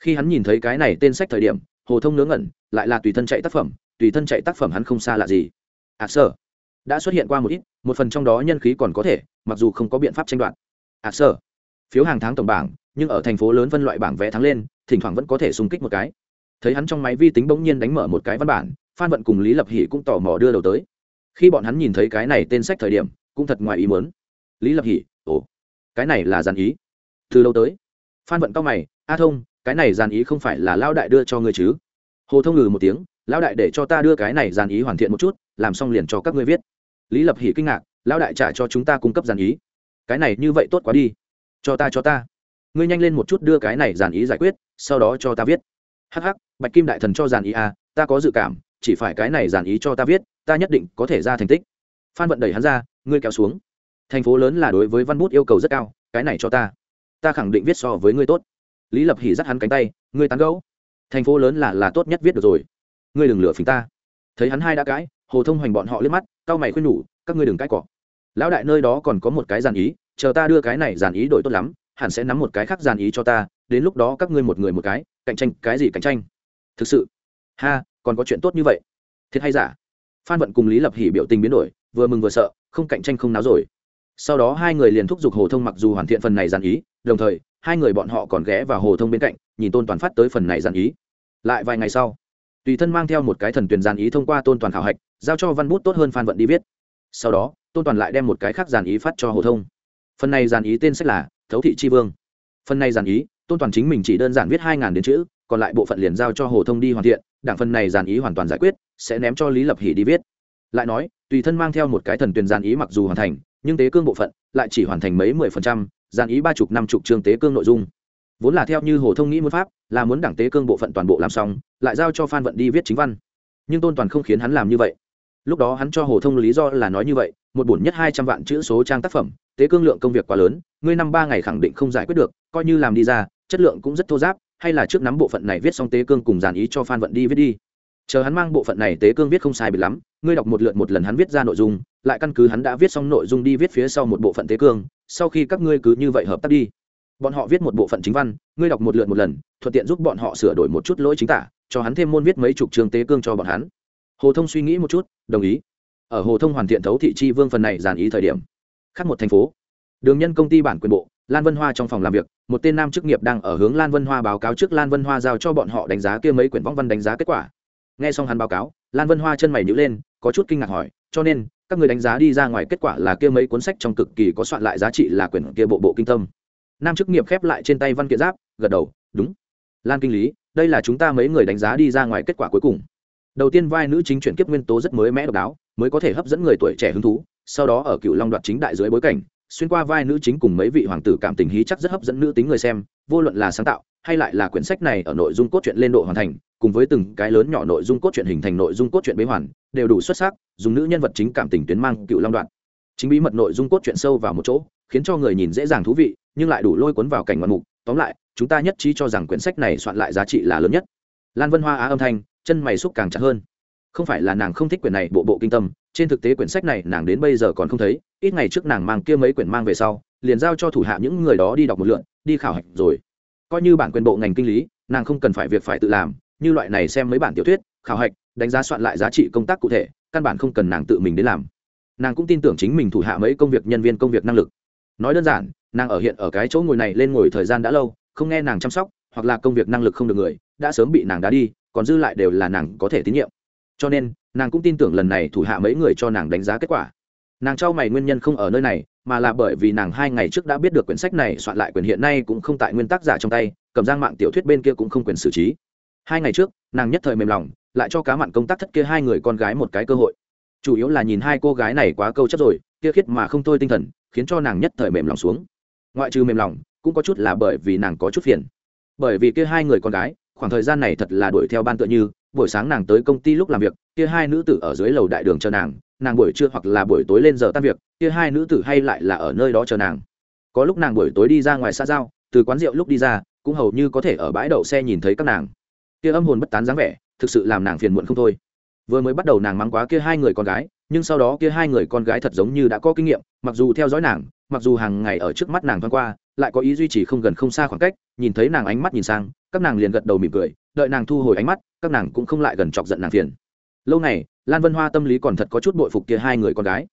Khi hắn nhìn thấy cái này tên sách thời điểm hồ thông ngớ ngẩn lại là tùy thân chạy tác phẩm tùy thân chạy tác phẩm hắn không xa lạ gì. Ạ à, sơ đã xuất hiện qua một ít một phần trong đó nhân khí còn có thể mặc dù không có biện pháp tranh đoạt. Ạ à, sơ phiếu hàng tháng tổng bảng nhưng ở thành phố lớn phân loại bảng vẽ thắng lên thỉnh thoảng vẫn có thể xung kích một cái thấy hắn trong máy vi tính bỗng nhiên đánh mở một cái văn bản, phan vận cùng lý lập hỷ cũng tò mò đưa đầu tới. Khi bọn hắn nhìn thấy cái này tên sách thời điểm, cũng thật ngoài ý muốn. Lý lập hỷ, ồ, cái này là dàn ý. Từ lâu tới? Phan vận cao mày, a thông, cái này dàn ý không phải là lao đại đưa cho ngươi chứ? Hồ thông ngừ một tiếng, lão đại để cho ta đưa cái này dàn ý hoàn thiện một chút, làm xong liền cho các ngươi viết. Lý lập hỉ kinh ngạc, lão đại trả cho chúng ta cung cấp dàn ý. Cái này như vậy tốt quá đi. Cho ta cho ta. Ngươi nhanh lên một chút đưa cái này dàn ý giải quyết, sau đó cho ta viết hh bạch kim đại thần cho giàn ý à ta có dự cảm, chỉ phải cái này giàn ý cho ta viết, ta nhất định có thể ra thành tích. Phan vận đẩy hắn ra, ngươi kéo xuống. Thành phố lớn là đối với văn bút yêu cầu rất cao, cái này cho ta. Ta khẳng định viết so với ngươi tốt. Lý lập hỉ dắt hắn cánh tay, ngươi tán gấu thành phố lớn là là tốt nhất viết được rồi. Ngươi đừng lừa phình ta. Thấy hắn hai đã cãi hồ thông hoành bọn họ liếc mắt cao mày khuyên nhủ, các ngươi đừng cãi cọ. Lão đại nơi đó còn có một cái giàn ý, chờ ta đưa cái này giàn ý đổi tốt lắm, hẳn sẽ nắm một cái khác giàn ý cho ta đến lúc đó các ngươi một người một cái, cạnh tranh cái gì cạnh tranh? Thực sự? Ha, còn có chuyện tốt như vậy. Thiệt hay giả? Phan vận cùng lý lập hỉ biểu tình biến đổi, vừa mừng vừa sợ, không cạnh tranh không náo rồi. Sau đó hai người liền thúc giục hồ thông mặc dù hoàn thiện phần này giàn ý, đồng thời, hai người bọn họ còn ghé vào hồ thông bên cạnh, nhìn tôn toàn phát tới phần này giàn ý. Lại vài ngày sau, tùy thân mang theo một cái thần tuyển giàn ý thông qua tôn toàn khảo hạch, giao cho văn bút tốt hơn phan vận đi viết. Sau đó, tôn toàn lại đem một cái khác giàn ý phát cho hồ thông. Phần này giàn ý tên sách là thấu thị tri vương. Phần này giàn ý tôn toàn chính mình chỉ đơn giản viết hai ngàn đến chữ, còn lại bộ phận liền giao cho hồ thông đi hoàn thiện, đảng phần này giàn ý hoàn toàn giải quyết, sẽ ném cho lý lập hỷ đi viết. Lại nói, tùy thân mang theo một cái thần tuyển giàn ý mặc dù hoàn thành, nhưng tế cương bộ phận lại chỉ hoàn thành mấy mười phần trăm, giàn ý ba chục, năm chục chương tế cương nội dung. Vốn là theo như hồ thông nghĩ muốn pháp, là muốn đảng tế cương bộ phận toàn bộ làm xong, lại giao cho phan vận đi viết chính văn. Nhưng tôn toàn không khiến hắn làm như vậy. Lúc đó hắn cho hồ thông lý do là nói như vậy, một bổn nhất hai trăm vạn chữ số trang tác phẩm, tế cương lượng công việc quá lớn, ngươi năm ba ngày khẳng định không giải quyết được, coi như làm đi ra chất lượng cũng rất thô giáp, hay là trước nắm bộ phận này viết xong tế cương cùng dàn ý cho phan vận đi viết đi. Chờ hắn mang bộ phận này tế cương viết không sai bị lắm, ngươi đọc một lượt một lần hắn viết ra nội dung, lại căn cứ hắn đã viết xong nội dung đi viết phía sau một bộ phận tế cương, sau khi các ngươi cứ như vậy hợp tác đi. Bọn họ viết một bộ phận chính văn, ngươi đọc một lượt một lần, thuận tiện giúp bọn họ sửa đổi một chút lỗi chính tả, cho hắn thêm môn viết mấy chục trường tế cương cho bọn hắn. Hồ thông suy nghĩ một chút, đồng ý. Ở hồ thông hoàn thiện thấu thị chi vương phần này dàn ý thời điểm, khác một thành phố. Đường nhân công ty bản quyền bộ, lan vân hoa trong phòng làm việc một tên nam chức nghiệp đang ở hướng lan vân hoa báo cáo trước lan vân hoa giao cho bọn họ đánh giá kia mấy quyển võng văn đánh giá kết quả. Nghe xong hắn báo cáo, lan vân hoa chân mày nhữ lên, có chút kinh ngạc hỏi, cho nên, các người đánh giá đi ra ngoài kết quả là kia mấy cuốn sách trong cực kỳ có soạn lại giá trị là quyển kia bộ bộ kinh tâm? Nam chức nghiệp khép lại trên tay văn kiện giáp, gật đầu, đúng. Lan kinh lý, đây là chúng ta mấy người đánh giá đi ra ngoài kết quả cuối cùng. Đầu tiên vai nữ chính chuyển kiếp nguyên tố rất mới mẽ độc đáo, mới có thể hấp dẫn người tuổi trẻ hứng thú, sau đó ở cựu long đoạt chính đại dưới bối cảnh xuyên qua vai nữ chính cùng mấy vị hoàng tử cảm tình hí chắc rất hấp dẫn nữ tính người xem, vô luận là sáng tạo hay lại là quyển sách này ở nội dung cốt truyện lên độ hoàn thành, cùng với từng cái lớn nhỏ nội dung cốt truyện hình thành nội dung cốt truyện bế hoàn, đều đủ xuất sắc, dùng nữ nhân vật chính cảm tình tuyến mang cựu long đoạn. Chính bí mật nội dung cốt truyện sâu vào một chỗ, khiến cho người nhìn dễ dàng thú vị, nhưng lại đủ lôi cuốn vào cảnh ngoạn mục. Tóm lại, chúng ta nhất trí cho rằng quyển sách này soạn lại giá trị là lớn nhất. Lan vân hoa á âm thanh, chân mày xúc càng chặt hơn không phải là nàng không thích quyển này bộ bộ kinh tâm, trên thực tế quyển sách này nàng đến bây giờ còn không thấy, ít ngày trước nàng mang kia mấy quyển mang về sau, liền giao cho thủ hạ những người đó đi đọc một lượn đi khảo hạch rồi. Coi như bản quyền bộ ngành kinh lý, nàng không cần phải việc phải tự làm, như loại này xem mấy bản tiểu thuyết, khảo hạch, đánh giá soạn lại giá trị công tác cụ thể, căn bản không cần nàng tự mình đến làm. Nàng cũng tin tưởng chính mình thủ hạ mấy công việc nhân viên công việc năng lực. Nói đơn giản, nàng ở hiện ở cái chỗ ngồi này lên ngồi thời gian đã lâu, không nghe nàng chăm sóc, hoặc là công việc năng lực không được người, đã sớm bị nàng đá đi, còn dư lại đều là nàng có thể tín nhiệm cho nên, nàng cũng tin tưởng lần này thủ hạ mấy người cho nàng đánh giá kết quả. Nàng trao mày nguyên nhân không ở nơi này, mà là bởi vì nàng hai ngày trước đã biết được quyển sách này soạn lại quyền hiện nay cũng không tại nguyên tác giả trong tay, cầm giang mạng tiểu thuyết bên kia cũng không quyền xử trí. Hai ngày trước, nàng nhất thời mềm lòng, lại cho cá mặn công tác thất kia hai người con gái một cái cơ hội. Chủ yếu là nhìn hai cô gái này quá câu chấp rồi, kia khiết mà không thôi tinh thần, khiến cho nàng nhất thời mềm lòng xuống. Ngoại trừ mềm lòng, cũng có chút là bởi vì nàng có chút phiền. Bởi vì kia hai người con gái, khoảng thời gian này thật là đuổi theo ban tựa như buổi sáng nàng tới công ty lúc làm việc, kia hai nữ tử ở dưới lầu đại đường chờ nàng nàng buổi trưa hoặc là buổi tối lên giờ tan việc, kia hai nữ tử hay lại là ở nơi đó chờ nàng. Có lúc nàng buổi tối đi ra ngoài xã giao, từ quán rượu lúc đi ra, cũng hầu như có thể ở bãi đậu xe nhìn thấy các nàng. Kia âm hồn bất tán dáng vẻ, thực sự làm nàng phiền muộn không thôi. Vừa mới bắt đầu nàng mắng quá kia hai người con gái, nhưng sau đó kia hai người con gái thật giống như đã có kinh nghiệm, mặc dù theo dõi nàng, mặc dù hàng ngày ở trước mắt nàng thoáng qua, lại có ý duy trì không gần không xa khoảng cách, nhìn thấy nàng ánh mắt nhìn sang, các nàng liền gật đầu mỉm cười đợi nàng thu hồi ánh mắt, các nàng cũng không lại gần chọc giận nàng phiền. Lâu này, lan vân hoa tâm lý còn thật có chút bội phục kia hai người con gái.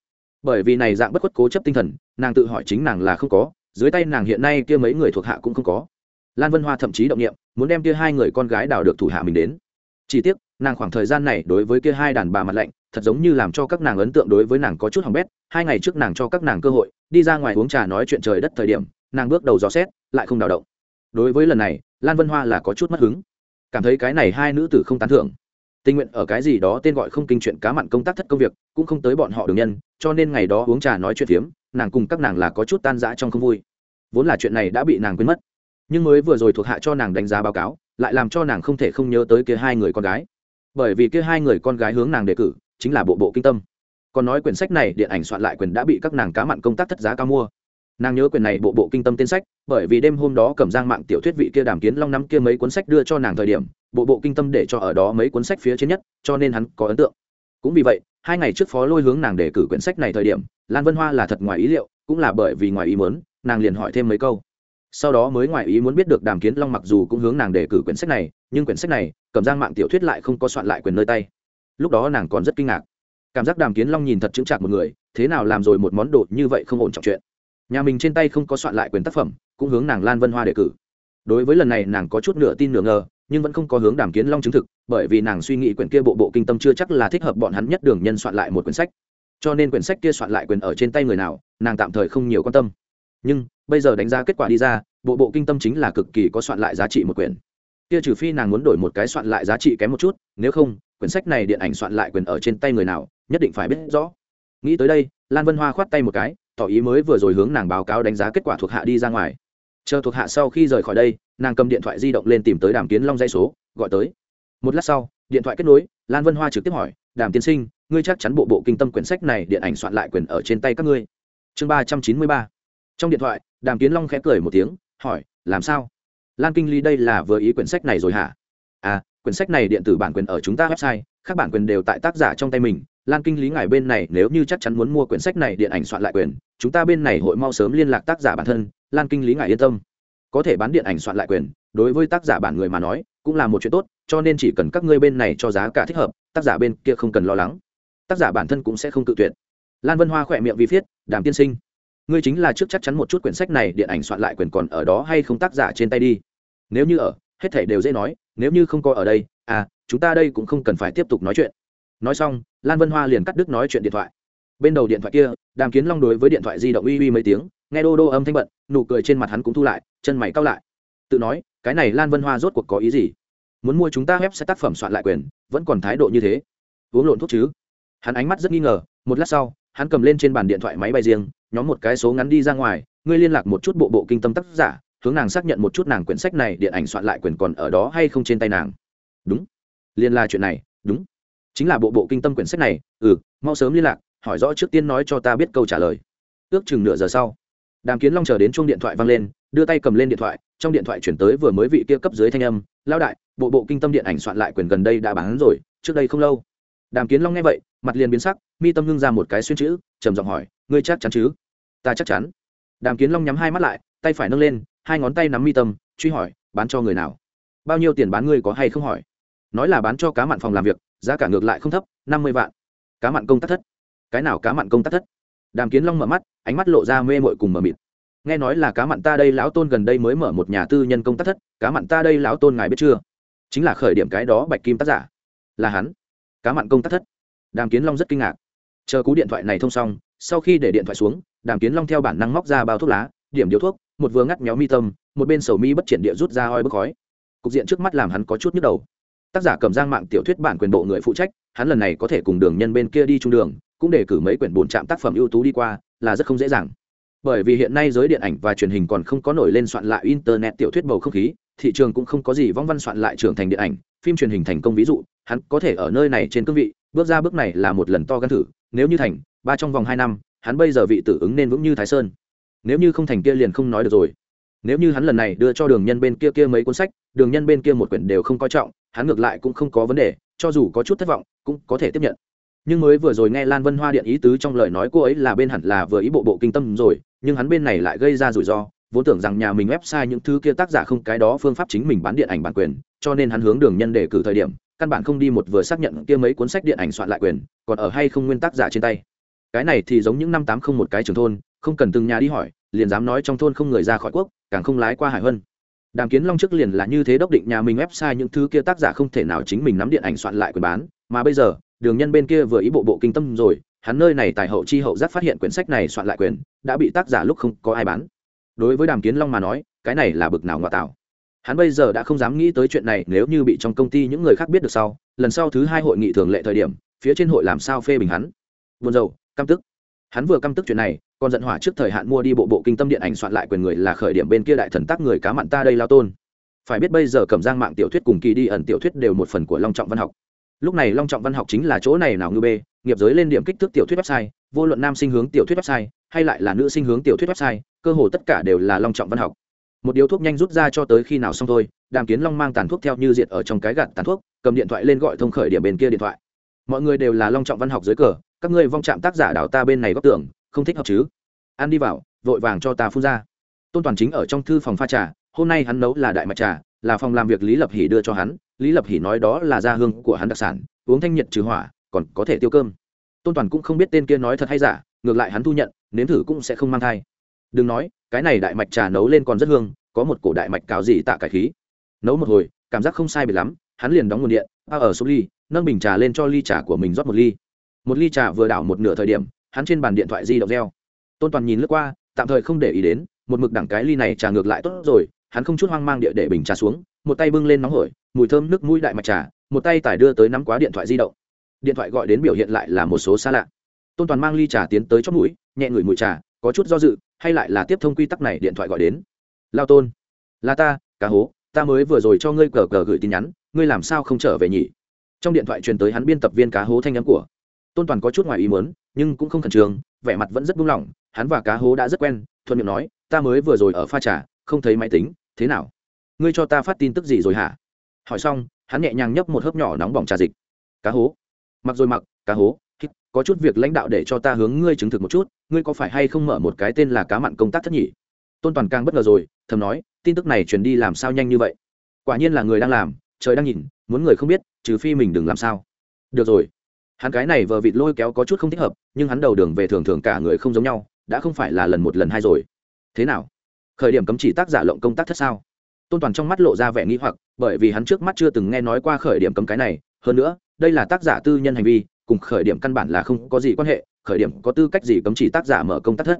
Bởi vì này dạng bất khuất cố chấp tinh thần, nàng tự hỏi chính nàng là không có, dưới tay nàng hiện nay kia mấy người thuộc hạ cũng không có. Lan vân hoa thậm chí động nghiệm muốn đem kia hai người con gái đào được thủ hạ mình đến. Chỉ tiếc, nàng khoảng thời gian này đối với kia hai đàn bà mặt lạnh, thật giống như làm cho các nàng ấn tượng đối với nàng có chút hỏng bét. Hai ngày trước nàng cho các nàng cơ hội, đi ra ngoài uống trà nói chuyện trời đất thời điểm, nàng bước đầu dò xét, lại không đào động. Đối với lần này, lan vân hoa là có chút mất hứng cảm thấy cái này hai nữ tử không tán thưởng. Tình nguyện ở cái gì đó tên gọi không kinh chuyện cá mặn công tác thất công việc, cũng không tới bọn họ đường nhân, cho nên ngày đó uống trà nói chuyện phiếm, nàng cùng các nàng là có chút tan rã trong không vui. Vốn là chuyện này đã bị nàng quên mất. Nhưng mới vừa rồi thuộc hạ cho nàng đánh giá báo cáo, lại làm cho nàng không thể không nhớ tới kia hai người con gái. Bởi vì kia hai người con gái hướng nàng đề cử, chính là bộ bộ kinh tâm. Còn nói quyển sách này, điện ảnh soạn lại quyền đã bị các nàng cá mặn công tác thất giá cao mua nàng nhớ quyền này bộ bộ kinh tâm tên sách, bởi vì đêm hôm đó cầm giang mạng tiểu thuyết vị kia đàm kiến long năm kia mấy cuốn sách đưa cho nàng thời điểm, bộ bộ kinh tâm để cho ở đó mấy cuốn sách phía trên nhất, cho nên hắn có ấn tượng. Cũng vì vậy, hai ngày trước phó lôi hướng nàng để cử quyển sách này thời điểm, lan vân hoa là thật ngoài ý liệu, cũng là bởi vì ngoài ý muốn, nàng liền hỏi thêm mấy câu. Sau đó mới ngoài ý muốn biết được đàm kiến long mặc dù cũng hướng nàng đề cử quyển sách này, nhưng quyển sách này, cầm giang mạng tiểu thuyết lại không có soạn lại quyền nơi tay. Lúc đó nàng còn rất kinh ngạc. Cảm giác đàm kiến long nhìn thật chững chạc một người, thế nào làm rồi một món đồ như vậy không ổn trọng chuyện nhà mình trên tay không có soạn lại quyền tác phẩm, cũng hướng nàng lan vân hoa đề cử. Đối với lần này nàng có chút nửa tin nửa ngờ, nhưng vẫn không có hướng đàm kiến long chứng thực, bởi vì nàng suy nghĩ quyển kia bộ bộ kinh tâm chưa chắc là thích hợp bọn hắn nhất đường nhân soạn lại một quyển sách. Cho nên quyển sách kia soạn lại quyền ở trên tay người nào, nàng tạm thời không nhiều quan tâm. Nhưng, bây giờ đánh giá kết quả đi ra, bộ bộ kinh tâm chính là cực kỳ có soạn lại giá trị một quyển. Kia trừ phi nàng muốn đổi một cái soạn lại giá trị kém một chút, nếu không, quyển sách này điện ảnh soạn lại quyền ở trên tay người nào, nhất định phải biết rõ. Nghĩ tới đây, lan vân hoa khoát tay một cái tỏ ý mới vừa rồi hướng nàng báo cáo đánh giá kết quả thuộc hạ đi ra ngoài. Chờ thuộc hạ sau khi rời khỏi đây, nàng cầm điện thoại di động lên tìm tới đàm kiến long dây số, gọi tới. Một lát sau, điện thoại kết nối, lan vân hoa trực tiếp hỏi, đàm tiên sinh, ngươi chắc chắn bộ bộ kinh tâm quyển sách này điện ảnh soạn lại quyền ở trên tay các ngươi? Chương ba trăm chín mươi ba. Trong điện thoại, đàm kiến long khẽ cười một tiếng, hỏi, làm sao? Lan kinh ly đây là vừa ý quyển sách này rồi hả? À quyển sách này điện tử bản quyền ở chúng ta website, các bản quyền đều tại tác giả trong tay mình lan kinh lý ngài bên này nếu như chắc chắn muốn mua quyển sách này điện ảnh soạn lại quyền, chúng ta bên này hội mau sớm liên lạc tác giả bản thân, lan kinh lý ngài yên tâm. Có thể bán điện ảnh soạn lại quyền, đối với tác giả bản người mà nói, cũng là một chuyện tốt, cho nên chỉ cần các ngươi bên này cho giá cả thích hợp, tác giả bên kia không cần lo lắng. Tác giả bản thân cũng sẽ không tự tuyệt. Lan vân hoa khỏe miệng vi viết, đàm tiên sinh, ngươi chính là trước chắc chắn một chút quyển sách này điện ảnh soạn lại quyền còn ở đó hay không tác giả trên tay đi. Nếu như ở, hết thể đều dễ nói, nếu như không có ở đây à chúng ta đây cũng không cần phải tiếp tục nói chuyện nói xong, lan vân hoa liền cắt đứt nói chuyện điện thoại. Bên đầu điện thoại kia, đàm kiến long đối với điện thoại di động uy uy mấy tiếng, nghe đô đô âm thanh bận, nụ cười trên mặt hắn cũng thu lại, chân mày cao lại. Tự nói, cái này lan vân hoa rốt cuộc có ý gì? Muốn mua chúng ta web sẽ tác phẩm soạn lại quyền, vẫn còn thái độ như thế. Uống lộn thuốc chứ? Hắn ánh mắt rất nghi ngờ, một lát sau, hắn cầm lên trên bàn điện thoại máy bay riêng, nhóm một cái số ngắn đi ra ngoài, ngươi liên lạc một chút bộ bộ kinh tâm tác giả, hướng nàng xác nhận một chút nàng quyển sách này điện ảnh soạn lại quyền còn ở đó hay không trên tay nàng. Đúng. Liên là chuyện này, đúng chính là bộ bộ kinh tâm quyển sách này ừ mau sớm liên lạc, hỏi rõ trước tiên nói cho ta biết câu trả lời. Ước chừng nửa giờ sau, đàm kiến long chờ đến chuông điện thoại vang lên, đưa tay cầm lên điện thoại, trong điện thoại chuyển tới vừa mới vị kia cấp dưới thanh âm lao đại, bộ bộ kinh tâm điện ảnh soạn lại quyền gần đây đã bán rồi, trước đây không lâu. Đàm kiến long nghe vậy, mặt liền biến sắc, mi tâm ngưng ra một cái xuyên chữ, trầm giọng hỏi, ngươi chắc chắn chứ? Ta chắc chắn. Đàm kiến long nhắm hai mắt lại, tay phải nâng lên, hai ngón tay nắm mi tâm, truy hỏi, bán cho người nào? Bao nhiêu tiền bán ngươi có hay không hỏi? Nói là bán cho cá mặn phòng làm việc giá cả ngược lại không thấp, năm mươi vạn. Cá mặn công tác thất. Cái nào cá mặn công tác thất? Đàm kiến long mở mắt, ánh mắt lộ ra mê mội cùng mờ mịt. Nghe nói là cá mặn ta đây lão tôn gần đây mới mở một nhà tư nhân công tác thất, cá mặn ta đây lão tôn ngài biết chưa? Chính là khởi điểm cái đó bạch kim tác giả. Là hắn. Cá mặn công tác thất. Đàm kiến long rất kinh ngạc. Chờ cú điện thoại này thông xong, sau khi để điện thoại xuống, đàm kiến long theo bản năng móc ra bao thuốc lá, điểm điếu thuốc, một vừa ngắt méo mi tâm, một bên sầu mi bất triển địa rút ra oi bức khói. Cục diện trước mắt làm hắn có chút nhức đầu tác giả cầm giang mạng tiểu thuyết bản quyền bộ người phụ trách, hắn lần này có thể cùng đường nhân bên kia đi trung đường, cũng để cử mấy quyển bổn trạm tác phẩm ưu tú đi qua, là rất không dễ dàng. Bởi vì hiện nay giới điện ảnh và truyền hình còn không có nổi lên soạn lại internet tiểu thuyết bầu không khí, thị trường cũng không có gì vong văn soạn lại trưởng thành điện ảnh, phim truyền hình thành công ví dụ, hắn có thể ở nơi này trên cương vị, bước ra bước này là một lần to gan thử, nếu như thành, ba trong vòng hai năm, hắn bây giờ vị tử ứng nên vững như thái sơn. Nếu như không thành kia liền không nói được rồi. Nếu như hắn lần này đưa cho đường nhân bên kia kia mấy cuốn sách, đường nhân bên kia một quyển đều không coi trọng hắn ngược lại cũng không có vấn đề, cho dù có chút thất vọng, cũng có thể tiếp nhận. Nhưng mới vừa rồi nghe lan vân hoa điện ý tứ trong lời nói cô ấy là bên hẳn là vừa ý bộ bộ kinh tâm rồi, nhưng hắn bên này lại gây ra rủi ro, vốn tưởng rằng nhà mình website những thứ kia tác giả không cái đó phương pháp chính mình bán điện ảnh bản quyền, cho nên hắn hướng đường nhân để cử thời điểm, căn bản không đi một vừa xác nhận kia mấy cuốn sách điện ảnh soạn lại quyền, còn ở hay không nguyên tác giả trên tay. Cái này thì giống những năm tám không một cái trường thôn, không cần từng nhà đi hỏi, liền dám nói trong thôn không người ra khỏi quốc, càng không lái qua hải hơn đàm kiến long trước liền là như thế đốc định nhà mình website những thứ kia tác giả không thể nào chính mình nắm điện ảnh soạn lại quyền bán, mà bây giờ, đường nhân bên kia vừa ý bộ bộ kinh tâm rồi, hắn nơi này tài hậu chi hậu giác phát hiện quyển sách này soạn lại quyền, đã bị tác giả lúc không có ai bán. Đối với đàm kiến long mà nói, cái này là bực nào ngoại tạo. Hắn bây giờ đã không dám nghĩ tới chuyện này nếu như bị trong công ty những người khác biết được sau, lần sau thứ hai hội nghị thường lệ thời điểm, phía trên hội làm sao phê bình hắn. Buồn rầu, căm tức. Hắn vừa căm tức chuyện này còn giận hỏa trước thời hạn mua đi bộ bộ kinh tâm điện ảnh soạn lại quyền người là khởi điểm bên kia đại thần tác người cá mặn ta đây lao tôn. Phải biết bây giờ cầm giang mạng tiểu thuyết cùng kỳ đi ẩn tiểu thuyết đều một phần của long trọng văn học. Lúc này long trọng văn học chính là chỗ này nào ngư bê, nghiệp giới lên điểm kích thước tiểu thuyết website, vô luận nam sinh hướng tiểu thuyết website, hay lại là nữ sinh hướng tiểu thuyết website, cơ hồ tất cả đều là long trọng văn học. Một điếu thuốc nhanh rút ra cho tới khi nào xong thôi, đàm kiến long mang tàn thuốc theo như diệt ở trong cái gạt tàn thuốc, cầm điện thoại lên gọi thông khởi điểm bên kia điện thoại. Mọi người đều là long trọng văn học dưới cờ, các ngươi vong chạm tác giả đảo ta bên này góc tưởng không thích hợp chứ? Ăn đi vào, vội vàng cho ta phun ra. Tôn toàn chính ở trong thư phòng pha trà, hôm nay hắn nấu là đại mạch trà, là phòng làm việc lý lập hỷ đưa cho hắn. Lý lập hỷ nói đó là gia hương của hắn đặc sản, uống thanh nhiệt trừ hỏa, còn có thể tiêu cơm. Tôn toàn cũng không biết tên kia nói thật hay giả, ngược lại hắn thu nhận, nếm thử cũng sẽ không mang thai. Đừng nói, cái này đại mạch trà nấu lên còn rất hương, có một cổ đại mạch cáo gì tạ cải khí. Nấu một hồi, cảm giác không sai biệt lắm, hắn liền đóng nguồn điện a ở số ly, nâng bình trà lên cho ly trà của mình rót một ly. Một ly trà vừa đảo một nửa thời điểm hắn trên bàn điện thoại di động reo. Tôn toàn nhìn lướt qua, tạm thời không để ý đến, một mực đẳng cái ly này trà ngược lại tốt rồi, hắn không chút hoang mang địa để bình trà xuống, một tay bưng lên nóng hổi, mùi thơm nước mũi đại mạch trà, một tay tải đưa tới nắm quá điện thoại di động. Điện thoại gọi đến biểu hiện lại là một số xa lạ. Tôn toàn mang ly trà tiến tới chót mũi, nhẹ ngửi mùi trà, có chút do dự, hay lại là tiếp thông quy tắc này điện thoại gọi đến. Lao tôn, là ta, cá hố, ta mới vừa rồi cho ngươi cờ cờ gửi tin nhắn, ngươi làm sao không trở về nhỉ? Trong điện thoại truyền tới hắn biên tập viên cá hố thanh nhắn của. Tôn toàn có chút ngoài ý muốn nhưng cũng không khẩn trương, vẻ mặt vẫn rất buông lỏng, hắn và cá hố đã rất quen, thuận miệng nói, ta mới vừa rồi ở pha trà, không thấy máy tính, thế nào? Ngươi cho ta phát tin tức gì rồi hả? Hỏi xong, hắn nhẹ nhàng nhấp một hớp nhỏ nóng bỏng trà dịch. Cá hố. Mặc rồi mặc, cá hố. Có chút việc lãnh đạo để cho ta hướng ngươi chứng thực một chút, ngươi có phải hay không mở một cái tên là cá mặn công tác thất nhỉ? Tôn toàn càng bất ngờ rồi, thầm nói, tin tức này truyền đi làm sao nhanh như vậy? Quả nhiên là người đang làm, trời đang nhìn, muốn người không biết, trừ phi mình đừng làm sao. Được rồi hắn cái này vờ vịt lôi kéo có chút không thích hợp nhưng hắn đầu đường về thường thường cả người không giống nhau đã không phải là lần một lần hai rồi. Thế nào? Khởi điểm cấm chỉ tác giả lộng công tác thất sao? Tôn toàn trong mắt lộ ra vẻ nghĩ hoặc bởi vì hắn trước mắt chưa từng nghe nói qua khởi điểm cấm cái này. Hơn nữa đây là tác giả tư nhân hành vi cùng khởi điểm căn bản là không có gì quan hệ khởi điểm có tư cách gì cấm chỉ tác giả mở công tác thất?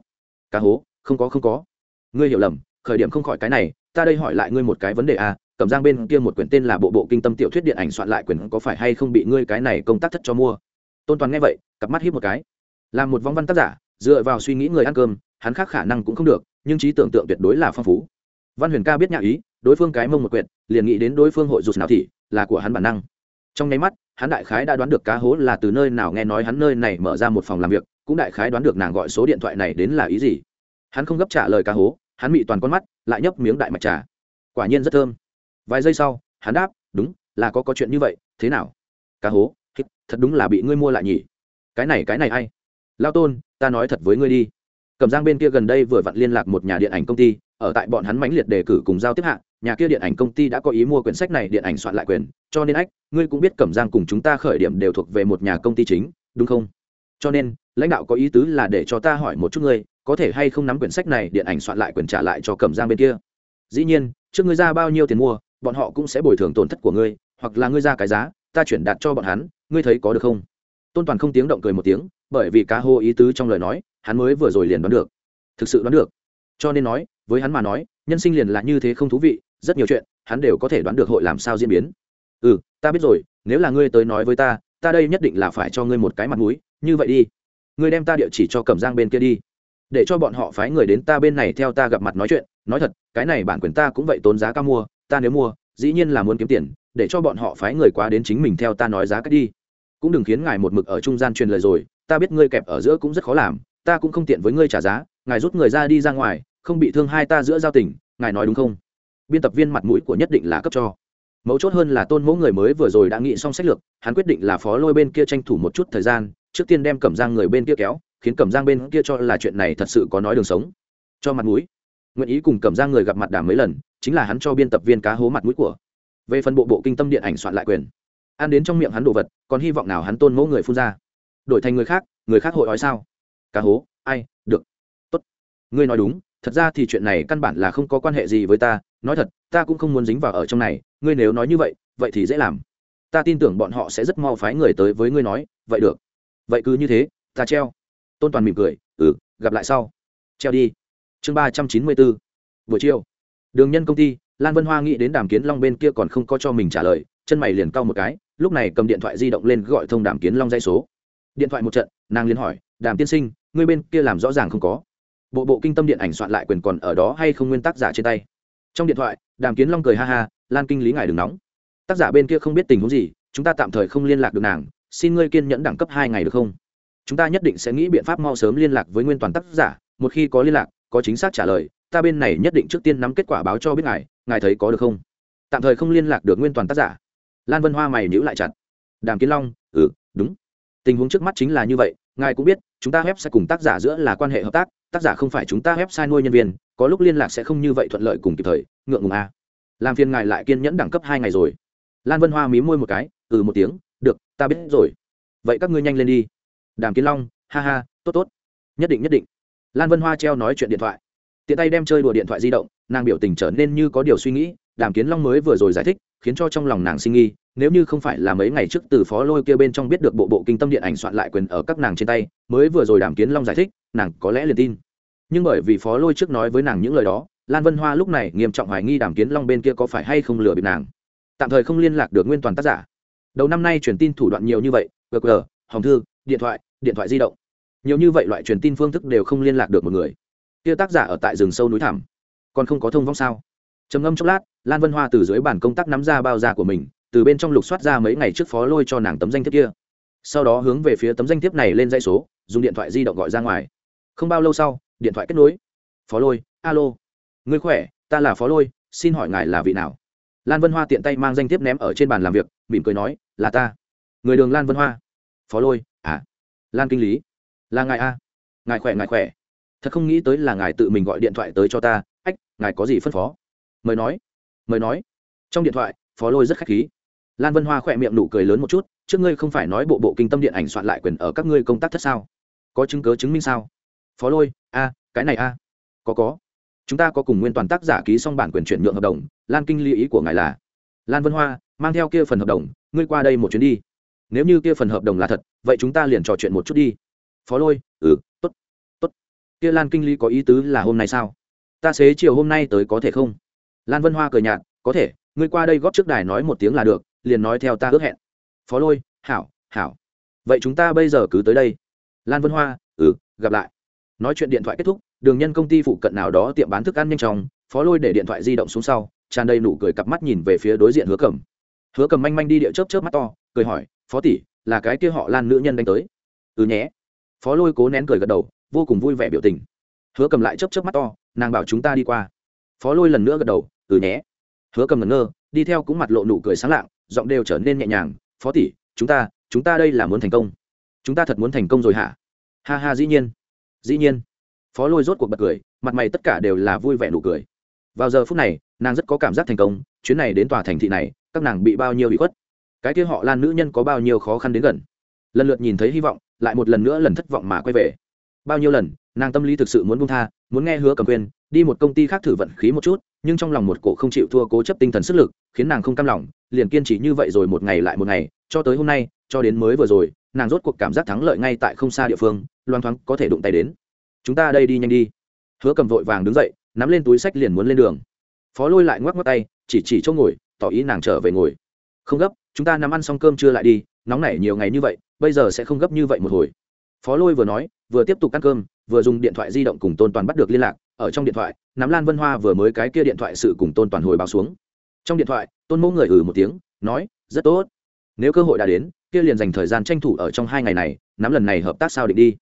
Cá hố không có không có. Ngươi hiểu lầm khởi điểm không khỏi cái này ta đây hỏi lại ngươi một cái vấn đề à, cầm giang bên kia một quyển tên là bộ bộ kinh tâm tiểu thuyết điện ảnh soạn lại quyển có phải hay không bị ngươi cái này công tác thất cho mua? Tôn toàn nghe vậy cặp mắt hít một cái. Làm một vong văn tác giả dựa vào suy nghĩ người ăn cơm hắn khác khả năng cũng không được nhưng trí tưởng tượng tuyệt đối là phong phú. Văn huyền ca biết nhạc ý đối phương cái mông một quyệt liền nghĩ đến đối phương hội rụt nào thì, là của hắn bản năng. Trong nháy mắt hắn đại khái đã đoán được cá hố là từ nơi nào nghe nói hắn nơi này mở ra một phòng làm việc cũng đại khái đoán được nàng gọi số điện thoại này đến là ý gì. Hắn không gấp trả lời cá hố hắn bị toàn con mắt lại nhấp miếng đại mạch trà. Quả nhiên rất thơm. Vài giây sau hắn đáp đúng là có có chuyện như vậy thế nào? Cá hố thật đúng là bị ngươi mua lại nhỉ? Cái này cái này a i lao tôn, ta nói thật với ngươi đi. Cầm giang bên kia gần đây vừa vặn liên lạc một nhà điện ảnh công ty, ở tại bọn hắn mãnh liệt đề cử cùng giao tiếp hạ, nhà kia điện ảnh công ty đã có ý mua quyển sách này điện ảnh soạn lại quyền, cho nên ách, ngươi cũng biết cẩm giang cùng chúng ta khởi điểm đều thuộc về một nhà công ty chính, đúng không? Cho nên, lãnh đạo có ý tứ là để cho ta hỏi một chút ngươi, có thể hay không nắm quyển sách này điện ảnh soạn lại quyền trả lại cho cẩm giang bên kia? Dĩ nhiên, trước ngươi ra bao nhiêu tiền mua, bọn họ cũng sẽ bồi thường tổn thất của ngươi, hoặc là ngươi ra cái giá, ta chuyển đạt cho bọn hắn ngươi thấy có được không? Tôn toàn không tiếng động cười một tiếng, bởi vì cá hô ý tứ trong lời nói, hắn mới vừa rồi liền đoán được. Thực sự đoán được. Cho nên nói, với hắn mà nói, nhân sinh liền là như thế không thú vị, rất nhiều chuyện, hắn đều có thể đoán được hội làm sao diễn biến. Ừ ta biết rồi, nếu là ngươi tới nói với ta ta đây nhất định là phải cho ngươi một cái mặt mũi, như vậy đi. Ngươi đem ta địa chỉ cho cẩm giang bên kia đi. Để cho bọn họ phái người đến ta bên này theo ta gặp mặt nói chuyện. Nói thật, cái này bản quyền ta cũng vậy tốn giá cao mua, ta nếu mua, dĩ nhiên là muốn kiếm tiền, để cho bọn họ phái người quá đến chính mình theo ta nói giá cách đi cũng đừng khiến ngài một mực ở trung gian truyền lời rồi, ta biết ngươi kẹp ở giữa cũng rất khó làm, ta cũng không tiện với ngươi trả giá, ngài rút người ra đi ra ngoài, không bị thương hai ta giữa giao tình, ngài nói đúng không? Biên tập viên mặt mũi của nhất định là cấp cho. Mấu chốt hơn là tôn mẫu người mới vừa rồi đã nghĩ xong sách lược, hắn quyết định là phó lôi bên kia tranh thủ một chút thời gian, trước tiên đem cẩm giang người bên kia kéo, khiến cẩm giang bên kia cho là chuyện này thật sự có nói đường sống. Cho mặt mũi. Nguyện ý cùng cẩm giang người gặp mặt đàm mấy lần, chính là hắn cho biên tập viên cá hố mặt mũi của. Về phần bộ bộ kinh tâm điện ảnh soạn lại quyền ăn đến trong miệng hắn đồ vật, còn hy vọng nào hắn tôn mẫu người phun ra. Đổi thành người khác người khác hội ói sao? Cá hố, ai, được. Tốt. Ngươi nói đúng, thật ra thì chuyện này căn bản là không có quan hệ gì với ta, nói thật, ta cũng không muốn dính vào ở trong này, ngươi nếu nói như vậy vậy thì dễ làm. Ta tin tưởng bọn họ sẽ rất mau phái người tới với ngươi nói, vậy được. Vậy cứ như thế, ta treo. Tôn toàn mỉm cười ừ gặp lại sau. Treo đi. Chương ba trăm chín mươi bốn. Buổi chiều. Đường nhân công ty, lan vân hoa nghĩ đến đàm kiến long bên kia còn không có cho mình trả lời, chân mày liền cau một cái lúc này cầm điện thoại di động lên gọi thông đàm kiến long dây số. Điện thoại một trận, nàng liên hỏi, đàm tiên sinh, ngươi bên kia làm rõ ràng không có? Bộ bộ kinh tâm điện ảnh soạn lại quyền còn ở đó hay không nguyên tác giả trên tay? Trong điện thoại, đàm kiến long cười ha ha, lan kinh lý ngài đừng nóng. Tác giả bên kia không biết tình huống gì, chúng ta tạm thời không liên lạc được nàng, xin ngươi kiên nhẫn đẳng cấp hai ngày được không? Chúng ta nhất định sẽ nghĩ biện pháp mau sớm liên lạc với nguyên toàn tác giả, một khi có liên lạc, có chính xác trả lời, ta bên này nhất định trước tiên nắm kết quả báo cho biết ngài ngài thấy có được không? Tạm thời không liên lạc được nguyên toàn tác giả lan vân hoa mày nhữ lại chặt. Đàm kiến long ừ đúng. Tình huống trước mắt chính là như vậy, ngài cũng biết, chúng ta website cùng tác giả giữa là quan hệ hợp tác tác giả không phải chúng ta website nuôi nhân viên, có lúc liên lạc sẽ không như vậy thuận lợi cùng kịp thời, ngượng ngùng a. À. làm phiền ngài lại kiên nhẫn đẳng cấp hai ngày rồi. Lan vân hoa mí môi một cái ừ một tiếng, được, ta biết rồi. Vậy các ngươi nhanh lên đi. Đàm kiến long, ha ha, tốt tốt. Nhất định nhất định. Lan vân hoa treo nói chuyện điện thoại. Tiện tay đem chơi đùa điện thoại di động, nàng biểu tình trở nên như có điều suy nghĩ đàm kiến long mới vừa rồi giải thích, khiến cho trong lòng nàng sinh nghi, nếu như không phải là mấy ngày trước từ phó lôi kia bên trong biết được bộ bộ kinh tâm điện ảnh soạn lại quyền ở các nàng trên tay, mới vừa rồi đàm kiến long giải thích, nàng có lẽ liền tin. Nhưng bởi vì phó lôi trước nói với nàng những lời đó, lan vân hoa lúc này nghiêm trọng hoài nghi đàm kiến long bên kia có phải hay không lừa bịp nàng. Tạm thời không liên lạc được nguyên toàn tác giả. Đầu năm nay truyền tin thủ đoạn nhiều như vậy gg hồng thư, điện thoại điện thoại di động. Nhiều như vậy loại truyền tin phương thức đều không liên lạc được một người. Kia tác giả ở tại rừng sâu núi thẳm, còn không có thông vong sao? Trầm ngâm chốc lát lan vân hoa từ dưới bàn công tác nắm ra bao da của mình, từ bên trong lục soát ra mấy ngày trước phó lôi cho nàng tấm danh thiếp kia. Sau đó hướng về phía tấm danh thiếp này lên dây số, dùng điện thoại di động gọi ra ngoài. Không bao lâu sau, điện thoại kết nối. Phó lôi, alo. Người khỏe, ta là phó lôi, xin hỏi ngài là vị nào? Lan vân hoa tiện tay mang danh thiếp ném ở trên bàn làm việc, mỉm cười nói, là ta. Người đường lan vân hoa. Phó lôi à. Lan kinh lý. Là ngài a ngài khỏe ngài khỏe. Thật không nghĩ tới là ngài tự mình gọi điện thoại tới cho ta. Ách, ngài có gì phân phó? Mời nói mời nói. Trong điện thoại, phó lôi rất khách khí. Lan vân hoa khỏe miệng nụ cười lớn một chút, trước ngươi không phải nói bộ bộ kinh tâm điện ảnh soạn lại quyền ở các ngươi công tác thất sao? Có chứng cớ chứng minh sao? Phó lôi, a, cái này a. Có có. Chúng ta có cùng nguyên toàn tác giả ký xong bản quyền chuyển nhượng hợp đồng, lan kinh lưu ý của ngài là, lan vân hoa, mang theo kia phần hợp đồng, ngươi qua đây một chuyến đi. Nếu như kia phần hợp đồng là thật, vậy chúng ta liền trò chuyện một chút đi. Phó lôi ừ t ố t t ố t kia lan kinh lý có ý tứ là hôm nay sao? Ta xế chiều hôm nay tới có thể không? Lan vân hoa cười nhạt, có thể, ngươi qua đây góp trước đài nói một tiếng là được, liền nói theo ta ước hẹn. Phó lôi, hảo hảo. Vậy chúng ta bây giờ cứ tới đây. Lan vân hoa ừ gặp lại. Nói chuyện điện thoại kết thúc, đường nhân công ty phụ cận nào đó tiệm bán thức ăn nhanh chóng, phó lôi để điện thoại di động xuống sau, tràn đầy nụ cười cặp mắt nhìn về phía đối diện hứa cầm hứa cầm manh manh đi địa chớp chớp mắt to, cười hỏi, phó tỷ, là cái kia họ lan nữ nhân đánh tới? Ừ nhé. Phó lôi cố nén cười gật đầu, vô cùng vui vẻ biểu tình. Hứa cầm lại chớp chớp mắt to, nàng bảo chúng ta đi qua. Phó lôi lần nữa gật đầu ừ nhé. Hứa cầm ngẩn ngơ, đi theo cũng mặt lộ nụ cười sáng lạng, giọng đều trở nên nhẹ nhàng, phó tỷ, chúng ta chúng ta đây là muốn thành công. Chúng ta thật muốn thành công rồi hả? Ha ha, dĩ nhiên. Dĩ nhiên. Phó lôi rốt cuộc bật cười, mặt mày tất cả đều là vui vẻ nụ cười. Vào giờ phút này, nàng rất có cảm giác thành công, chuyến này đến tòa thành thị này, các nàng bị bao nhiêu bị khuất? Cái kia họ lan nữ nhân có bao nhiêu khó khăn đến gần? Lần lượt nhìn thấy hy vọng, lại một lần nữa lần thất vọng mà quay về. Bao nhiêu lần, nàng tâm lý thực sự muốn buông tha, muốn nghe hứa cầm quyền đi một công ty khác thử vận khí một chút nhưng trong lòng một cổ không chịu thua cố chấp tinh thần sức lực, khiến nàng không cam lòng, liền kiên trì như vậy rồi một ngày lại một ngày, cho tới hôm nay, cho đến mới vừa rồi, nàng rốt cuộc cảm giác thắng lợi ngay tại không xa địa phương loang thoáng có thể đụng tay đến. Chúng ta đây đi nhanh đi. Hứa cầm vội vàng đứng dậy, nắm lên túi sách liền muốn lên đường. Phó lôi lại ngoắc ngoắc tay, chỉ chỉ chỗ ngồi, tỏ ý nàng trở về ngồi. Không gấp, chúng ta nắm ăn xong cơm chưa lại đi, nóng nảy nhiều ngày như vậy, bây giờ sẽ không gấp như vậy một hồi. Phó lôi vừa nói, vừa tiếp tục ăn cơm, vừa dùng điện thoại di động cùng tôn toàn bắt được liên lạc ở trong điện thoại, nắm lan vân hoa vừa mới cái kia điện thoại sự cùng tôn toàn hồi báo xuống. Trong điện thoại, tôn mẫu người ừ một tiếng, nói, rất tốt. Nếu cơ hội đã đến, kia liền dành thời gian tranh thủ ở trong hai ngày này, nắm lần này hợp tác sao định đi.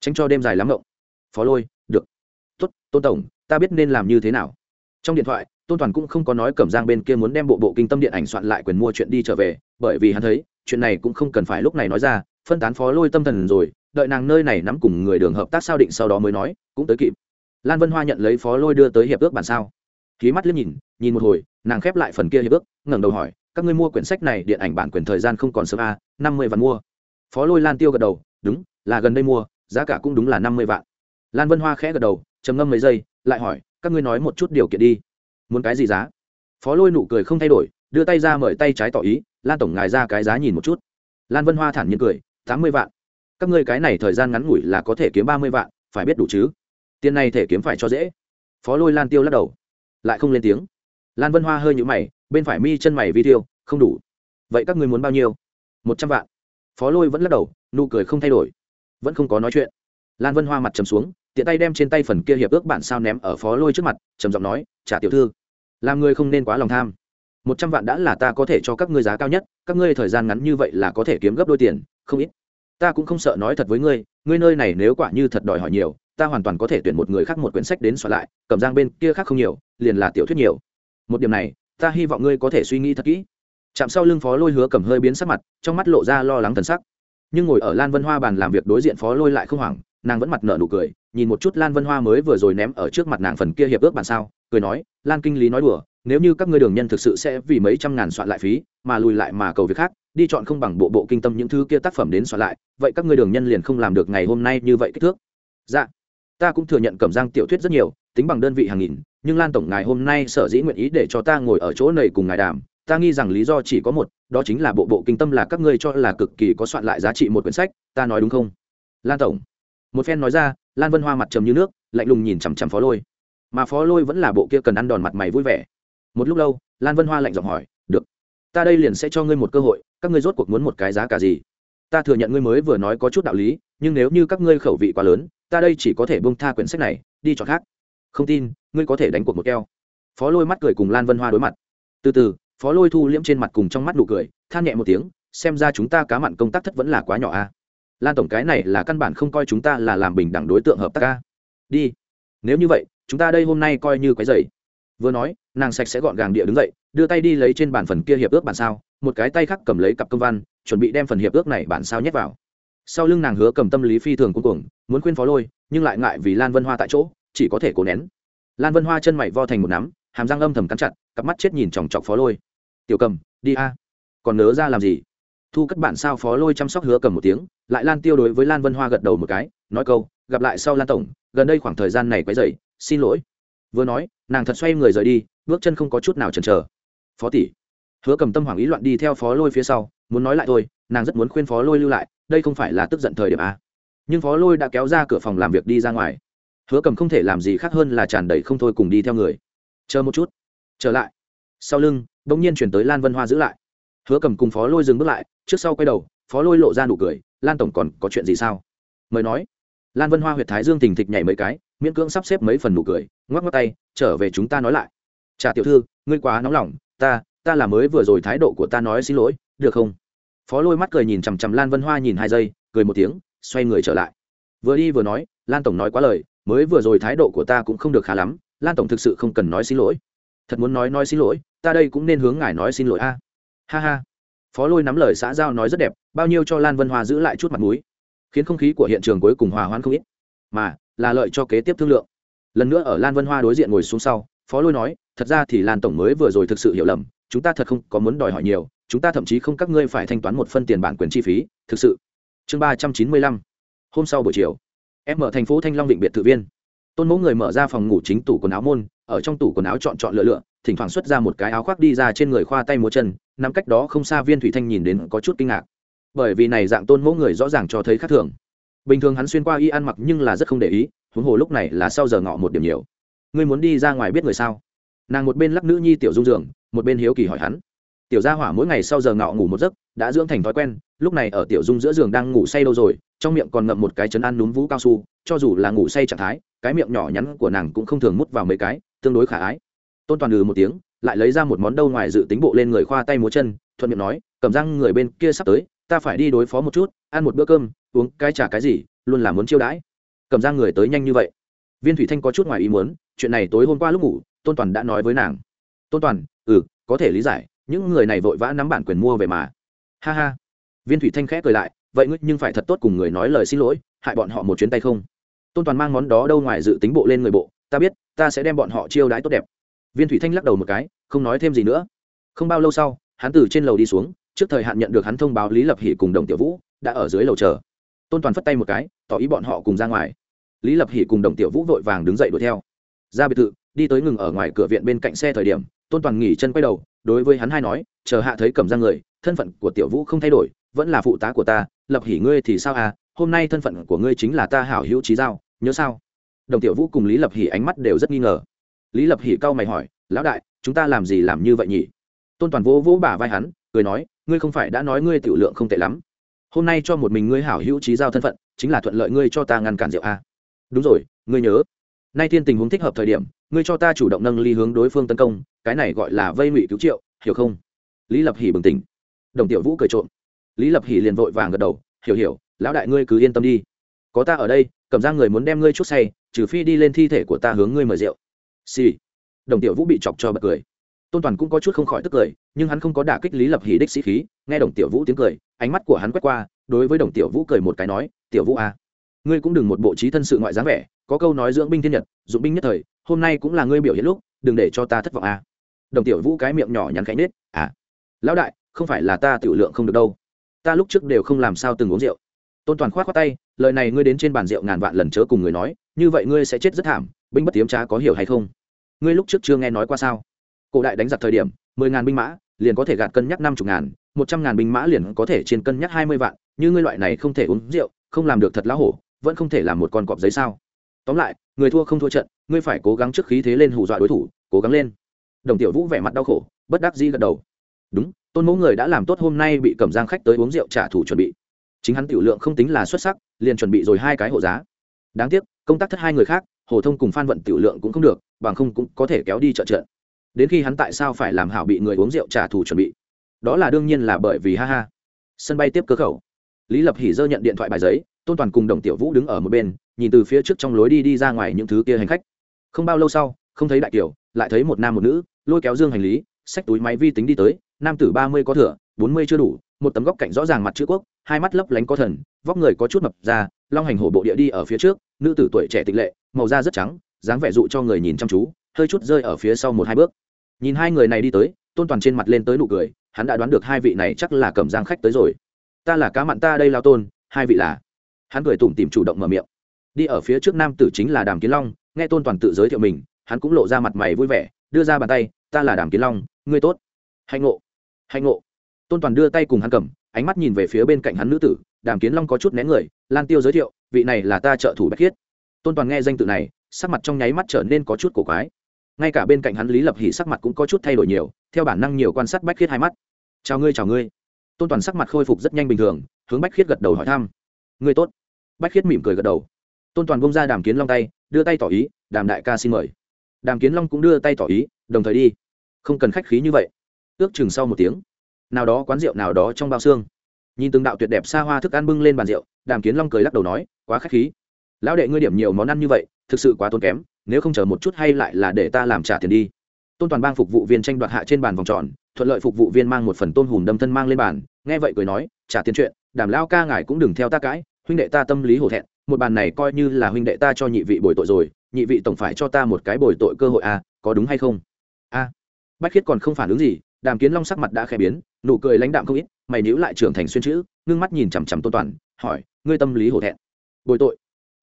Tránh cho đêm dài lắm ngộng phó lôi, được. Tốt, tôn tổng, ta biết nên làm như thế nào. Trong điện thoại, tôn toàn cũng không có nói cẩm giang bên kia muốn đem bộ bộ kinh tâm điện ảnh soạn lại quyền mua chuyện đi trở về, bởi vì hắn thấy, chuyện này cũng không cần phải lúc này nói ra, phân tán phó lôi tâm thần rồi, đợi nàng nơi này nắm cùng người đường hợp tác sao định sau đó mới nói, cũng tới kịp lan vân hoa nhận lấy phó lôi đưa tới hiệp ước bản sao? Ký mắt liếc nhìn nhìn một hồi, nàng khép lại phần kia hiệp ước, ngẩng đầu hỏi, các ngươi mua quyển sách này điện ảnh bản quyền thời gian không còn sớm a năm mươi vạn mua. Phó lôi lan tiêu gật đầu, đúng, là gần đây mua, giá cả cũng đúng là năm mươi vạn. Lan vân hoa khẽ gật đầu, trầm ngâm mấy giây, lại hỏi, các ngươi nói một chút điều kiện đi. Muốn cái gì giá? Phó lôi nụ cười không thay đổi, đưa tay ra mời tay trái tỏ ý, lan tổng ngài ra cái giá nhìn một chút. Lan vân hoa thản nhiên cười, tám mươi vạn. Các ngươi cái này thời gian ngắn ngủi là có thể kiếm ba mươi vạn, phải biết đủ chứ? Tiền này thể kiếm phải cho dễ. Phó lôi lan tiêu lắc đầu. Lại không lên tiếng. Lan vân hoa hơi nhũ mày, bên phải mi chân mày vi tiêu, không đủ. Vậy các người muốn bao nhiêu? Một trăm vạn. Phó lôi vẫn lắc đầu, nụ cười không thay đổi. Vẫn không có nói chuyện. Lan vân hoa mặt trầm xuống, tiện tay đem trên tay phần kia hiệp ước bản sao ném ở phó lôi trước mặt, trầm giọng nói, trả tiểu thư. Làm người không nên quá lòng tham. Một trăm vạn đã là ta có thể cho các ngươi giá cao nhất, các ngươi thời gian ngắn như vậy là có thể kiếm gấp đôi tiền, không ít. Ta cũng không sợ nói thật với ngươi ngươi nơi này nếu quả như thật đòi hỏi nhiều ta hoàn toàn có thể tuyển một người khác một quyển sách đến soạn lại, cầm giang bên kia khác không nhiều, liền là tiểu thuyết nhiều. Một điểm này, ta hy vọng ngươi có thể suy nghĩ thật kỹ. Chạm sau lưng phó lôi hứa cầm hơi biến sắc mặt, trong mắt lộ ra lo lắng thần sắc. Nhưng ngồi ở lan vân hoa bàn làm việc đối diện phó lôi lại không hoảng, nàng vẫn mặt nở nụ cười, nhìn một chút lan vân hoa mới vừa rồi ném ở trước mặt nàng phần kia hiệp ước bàn sao, cười nói, lan kinh lý nói đùa, nếu như các ngươi đường nhân thực sự sẽ vì mấy trăm ngàn soạn lại phí, mà lùi lại mà cầu việc khác, đi chọn không bằng bộ bộ kinh tâm những thứ kia tác phẩm đến soạn lại, vậy các ngươi đường nhân liền không làm được ngày hôm nay như vậy kích thước. Dạ ta cũng thừa nhận cẩm giang tiểu thuyết rất nhiều, tính bằng đơn vị hàng nghìn, nhưng lan tổng ngài hôm nay sở dĩ nguyện ý để cho ta ngồi ở chỗ này cùng ngài đàm, ta nghi rằng lý do chỉ có một, đó chính là bộ bộ kinh tâm là các ngươi cho là cực kỳ có soạn lại giá trị một quyển sách, ta nói đúng không? Lan tổng. Một phen nói ra, lan vân hoa mặt trầm như nước, lạnh lùng nhìn chằm chằm phó lôi. Mà phó lôi vẫn là bộ kia cần ăn đòn mặt mày vui vẻ. Một lúc lâu, lan vân hoa lạnh giọng hỏi, được, ta đây liền sẽ cho ngươi một cơ hội, các ngươi rốt cuộc muốn một cái giá cả gì? Ta thừa nhận ngươi mới vừa nói có chút đạo lý, nhưng nếu như các ngươi khẩu vị quá lớn ta đây chỉ có thể bông tha quyển sách này, đi chọn khác. Không tin, ngươi có thể đánh cuộc một keo. Phó lôi mắt cười cùng lan vân hoa đối mặt. Từ từ, phó lôi thu liễm trên mặt cùng trong mắt nụ cười, than nhẹ một tiếng, xem ra chúng ta cá mặn công tác thất vẫn là quá nhỏ a. Lan tổng cái này là căn bản không coi chúng ta là làm bình đẳng đối tượng hợp tác a. đi. Nếu như vậy, chúng ta đây hôm nay coi như cái giày vừa nói, nàng sạch sẽ gọn gàng địa đứng dậy, đưa tay đi lấy trên bản phần kia hiệp ước bản sao, một cái tay khác cầm lấy cặp công văn, chuẩn bị đem phần hiệp ước này bản sao nhét vào sau lưng nàng hứa cầm tâm lý phi thường cuối cùng muốn khuyên phó lôi, nhưng lại ngại vì lan vân hoa tại chỗ, chỉ có thể cố nén. Lan vân hoa chân mày vo thành một nắm, hàm răng âm thầm cắn chặt, cặp mắt chết nhìn chòng chọc phó lôi. Tiểu cầm, đi a. Còn nớ ra làm gì? Thu cất bản sao phó lôi chăm sóc hứa cầm một tiếng, lại lan tiêu đối với lan vân hoa gật đầu một cái, nói câu, gặp lại sau lan tổng, gần đây khoảng thời gian này quấy dậy xin lỗi. Vừa nói, nàng thật xoay người rời đi, bước chân không có chút nào chần chờ. Phó tỷ. Hứa cầm tâm hoảng ý loạn đi theo phó lôi phía sau, muốn nói lại thôi, nàng rất muốn khuyên phó lôi lưu lại đây không phải là tức giận thời điểm a. Nhưng phó lôi đã kéo ra cửa phòng làm việc đi ra ngoài. Hứa cầm không thể làm gì khác hơn là tràn đầy không thôi cùng đi theo người. Chờ một chút. Trở lại. Sau lưng đ ỗ n g nhiên chuyển tới lan vân hoa giữ lại. Hứa cầm cùng phó lôi dừng bước lại, trước sau quay đầu, phó lôi lộ ra nụ cười, lan tổng còn có chuyện gì sao? Mời nói, lan vân hoa huyệt thái dương tình thịch nhảy mấy cái, miễn cưỡng sắp xếp mấy phần nụ cười, ngoắc ngoắc tay, trở về chúng ta nói lại. Trả tiểu thư, ngươi quá nóng lòng, ta ta là mới vừa rồi thái độ của ta nói xin lỗi, được không? Phó lôi mắt cười nhìn chằm chằm lan vân hoa nhìn hai giây, cười một tiếng, xoay người trở lại. Vừa đi vừa nói, lan tổng nói quá lời, mới vừa rồi thái độ của ta cũng không được khá lắm, lan tổng thực sự không cần nói xin lỗi. Thật muốn nói nói xin lỗi, ta đây cũng nên hướng ngài nói xin lỗi a. Ha ha. Phó lôi nắm lời xã giao nói rất đẹp, bao nhiêu cho lan vân hoa giữ lại chút mặt mũi, khiến không khí của hiện trường cuối cùng hòa hoãn không ít. Mà, là lợi cho kế tiếp thương lượng. Lần nữa ở lan vân hoa đối diện ngồi xuống sau, phó lôi nói, thật ra thì lan tổng mới vừa rồi thực sự hiểu lầm, chúng ta thật không có muốn đòi hỏi nhiều chúng ta thậm chí không các ngươi phải thanh toán một phân tiền bản quyền chi phí, thực sự. Chương ba trăm chín mươi lăm. Hôm sau buổi chiều, em ở thành phố thanh long định biệt thự viên. Tôn mẫu người mở ra phòng ngủ chính tủ quần áo môn, ở trong tủ quần áo chọn chọn lựa lựa, thỉnh thoảng xuất ra một cái áo khoác đi ra trên người khoa tay múa chân, nằm cách đó không xa viên thủy thanh nhìn đến có chút kinh ngạc. Bởi vì này dạng tôn mẫu người rõ ràng cho thấy khác thường. Bình thường hắn xuyên qua y ăn mặc nhưng là rất không để ý, huống hồ lúc này là sau giờ ngọ một điểm nhiều. Ngươi muốn đi ra ngoài biết người sao? Nàng một bên lắc nữ nhi tiểu dung giường, một bên hiếu kỳ hỏi hắn tiểu gia hỏa mỗi ngày sau giờ ngọ ngủ một giấc, đã dưỡng thành thói quen, lúc này ở tiểu dung giữa giường đang ngủ say đâu rồi, trong miệng còn ngậm một cái chấn ăn núm vũ cao su, cho dù là ngủ say trạng thái, cái miệng nhỏ nhắn của nàng cũng không thường mút vào mấy cái, tương đối khả ái. Tôn toàn ừ một tiếng, lại lấy ra một món đâu ngoài dự tính bộ lên người khoa tay múa chân, thuận miệng nói, cầm răng người bên kia sắp tới, ta phải đi đối phó một chút, ăn một bữa cơm, uống cái trả cái gì, luôn là muốn chiêu đãi. Cầm răng người tới nhanh như vậy. Viên thủy thanh có chút ngoài ý muốn, chuyện này tối hôm qua lúc ngủ, tôn toàn đã nói với nàng. Tôn toàn ừ có thể lý giải những người này vội vã nắm bản quyền mua về mà. Ha ha. Viên thủy thanh khẽ cười lại, vậy ngươi nhưng phải thật tốt cùng người nói lời xin lỗi, hại bọn họ một chuyến tay không? Tôn toàn mang món đó đâu ngoài dự tính bộ lên người bộ, ta biết, ta sẽ đem bọn họ chiêu đãi tốt đẹp. Viên thủy thanh lắc đầu một cái, không nói thêm gì nữa. Không bao lâu sau, hắn từ trên lầu đi xuống, trước thời hạn nhận được hắn thông báo lý lập hỷ cùng đồng tiểu vũ đã ở dưới lầu chờ. Tôn toàn phất tay một cái, tỏ ý bọn họ cùng ra ngoài. Lý lập hỷ cùng đồng tiểu vũ vội vàng đứng dậy đuổi theo. Ra biệt thự, đi tới ngừng ở ngoài cửa viện bên cạnh xe thời điểm tôn toàn nghỉ chân quay đầu, đối với hắn hai nói, chờ hạ thấy cầm ra người, thân phận của tiểu vũ không thay đổi, vẫn là phụ tá của ta, lập hỉ ngươi thì sao à? Hôm nay thân phận của ngươi chính là ta hảo hữu trí giao, nhớ sao? Đồng tiểu vũ cùng lý lập hỉ ánh mắt đều rất nghi ngờ. Lý lập hỉ cau mày hỏi, lão đại, chúng ta làm gì làm như vậy nhỉ? Tôn toàn vỗ vỗ bả vai hắn, cười nói, ngươi không phải đã nói ngươi tiểu lượng không tệ lắm. Hôm nay cho một mình ngươi hảo hữu trí giao thân phận, chính là thuận lợi ngươi cho ta ngăn cản rượu a à? đúng rồi, ngươi nhớ nay thiên tình huống thích hợp thời điểm, ngươi cho ta chủ động nâng ly hướng đối phương tấn công, cái này gọi là vây ngụy cứu triệu, hiểu không? Lý lập hỉ bừng tỉnh. Đồng tiểu vũ cười trộm. Lý lập hỉ liền vội vàng gật đầu, hiểu hiểu, lão đại ngươi cứ yên tâm đi. Có ta ở đây, cầm ra người muốn đem ngươi chút say, trừ phi đi lên thi thể của ta hướng ngươi mời rượu. Xì、sì. đồng tiểu vũ bị chọc cho bật cười. Tôn toàn cũng có chút không khỏi tức cười, nhưng hắn không có đả kích lý lập hỉ đích sĩ khí, nghe đồng tiểu vũ tiếng cười, ánh mắt của hắn quét qua, đối với đồng tiểu vũ cười một cái nói, tiểu vũ à ngươi cũng đừng một bộ trí thân sự ngoại dáng vẻ, có câu nói dưỡng binh thiên nhật, dụng binh nhất thời, hôm nay cũng là ngươi biểu hiện lúc, đừng để cho ta thất vọng à. Đồng tiểu vũ cái miệng nhỏ nhắn khánh nết à. Lão đại, không phải là ta tiểu lượng không được đâu. Ta lúc trước đều không làm sao từng uống rượu. Tôn toàn k h o á t khoác tay, lời này ngươi đến trên bàn rượu ngàn vạn lần chớ cùng người nói, như vậy ngươi sẽ chết rất thảm, binh bất tiếm trá có hiểu hay không? Ngươi lúc trước chưa nghe nói qua sao? Cổ đại đánh giặc thời điểm, mười ngàn binh mã, liền có thể gạt cân nhắc năm chục ngàn, một trăm ngàn binh mã liền có thể trên cân nhắc hai mươi vạn, như ngươi loại này không thể uống rượu, không làm được thật lá hổ vẫn không thể làm một con cọp giấy sao? Tóm lại, người thua không thua trận, ngươi phải cố gắng trước khí thế lên hù dọa đối thủ, cố gắng lên. Đồng tiểu vũ vẻ mặt đau khổ, bất đắc dĩ gật đầu. Đúng, tôn mẫu người đã làm tốt hôm nay bị cầm giang khách tới uống rượu trả thù chuẩn bị. Chính hắn tiểu lượng không tính là xuất sắc, liền chuẩn bị rồi hai cái hộ giá. Đáng tiếc, công tác thất hai người khác, hồ thông cùng phan vận tiểu lượng cũng không được, bằng không cũng có thể kéo đi trợ trợ đến khi hắn tại sao phải làm hảo bị người uống rượu trả thù chuẩn bị? Đó là đương nhiên là bởi vì ha ha. Sân bay tiếp cơ khẩu. Lý lập hỉ dơ nhận điện thoại bài giấy tôn toàn cùng đồng tiểu vũ đứng ở một bên, nhìn từ phía trước trong lối đi đi ra ngoài những thứ kia hành khách. Không bao lâu sau, không thấy đại kiều lại thấy một nam một nữ, lôi kéo dương hành lý, xách túi máy vi tính đi tới, nam tử ba mươi có thừa, bốn mươi chưa đủ, một tấm góc cạnh rõ ràng mặt chữ quốc, hai mắt lấp lánh có thần, vóc người có chút mập ra, long hành hổ bộ địa đi ở phía trước, nữ tử tuổi trẻ tịch lệ, màu da rất trắng, dáng vẻ dụ cho người nhìn chăm chú, hơi chút rơi ở phía sau một hai bước. Nhìn hai người này đi tới, tôn toàn trên mặt lên tới nụ cười, hắn đã đoán được hai vị này chắc là cầm giang khách tới rồi. Ta là cá mặn ta đây lao tôn, hai vị là hắn cười tủm tìm chủ động mở miệng. Đi ở phía trước nam tử chính là đàm kiến long, nghe tôn toàn tự giới thiệu mình, hắn cũng lộ ra mặt mày vui vẻ, đưa ra bàn tay, ta là đàm kiến long, ngươi tốt. Hạnh ngộ. Hạnh ngộ. Tôn toàn đưa tay cùng hắn cầm, ánh mắt nhìn về phía bên cạnh hắn nữ tử, đàm kiến long có chút nén người, lan tiêu giới thiệu, vị này là ta trợ thủ bạch khiết. Tôn toàn nghe danh tự này, sắc mặt trong nháy mắt trở nên có chút cổ quái. Ngay cả bên cạnh hắn lý lập hỉ sắc mặt cũng có chút thay đổi nhiều, theo bản năng nhiều quan sát bách khiết hai mắt. Chào ngươi chào ngươi. Tôn toàn sắc mặt khôi phục rất nhanh bình thường, hướng bách khiết gật đầu hỏi thăm người tốt. Bách khiết mỉm cười gật đầu. Tôn toàn bông ra đàm kiến long tay, đưa tay tỏ ý, đàm đại ca xin mời. Đàm kiến long cũng đưa tay tỏ ý, đồng thời đi. Không cần khách khí như vậy. Ước chừng sau một tiếng, nào đó quán rượu nào đó trong bao xương. Nhìn từng đạo tuyệt đẹp xa hoa thức ăn bưng lên bàn rượu, đàm kiến long cười lắc đầu nói, quá khách khí. Lão đệ ngươi điểm nhiều món ăn như vậy, thực sự quá tốn kém, nếu không chờ một chút hay lại là để ta làm trả tiền đi. Tôn toàn bang phục vụ viên tranh đoạt hạ trên bàn vòng tròn, thuận lợi phục vụ viên mang một phần tôn hùm đâm thân mang lên bàn, nghe vậy cười nói, trả tiền chuyện đảm lao ca ngài cũng đừng theo ta cãi huynh đệ ta tâm lý hổ thẹn một bàn này coi như là huynh đệ ta cho nhị vị bồi tội rồi nhị vị tổng phải cho ta một cái bồi tội cơ hội à, có đúng hay không? A à, bách khiết còn không phản ứng gì đàm kiến long sắc mặt đã khẽ biến nụ cười lãnh đạm không ít mày níu lại trưởng thành xuyên chữ ngưng mắt nhìn chằm chằm tôn toàn hỏi ngươi tâm lý hổ thẹn bồi tội?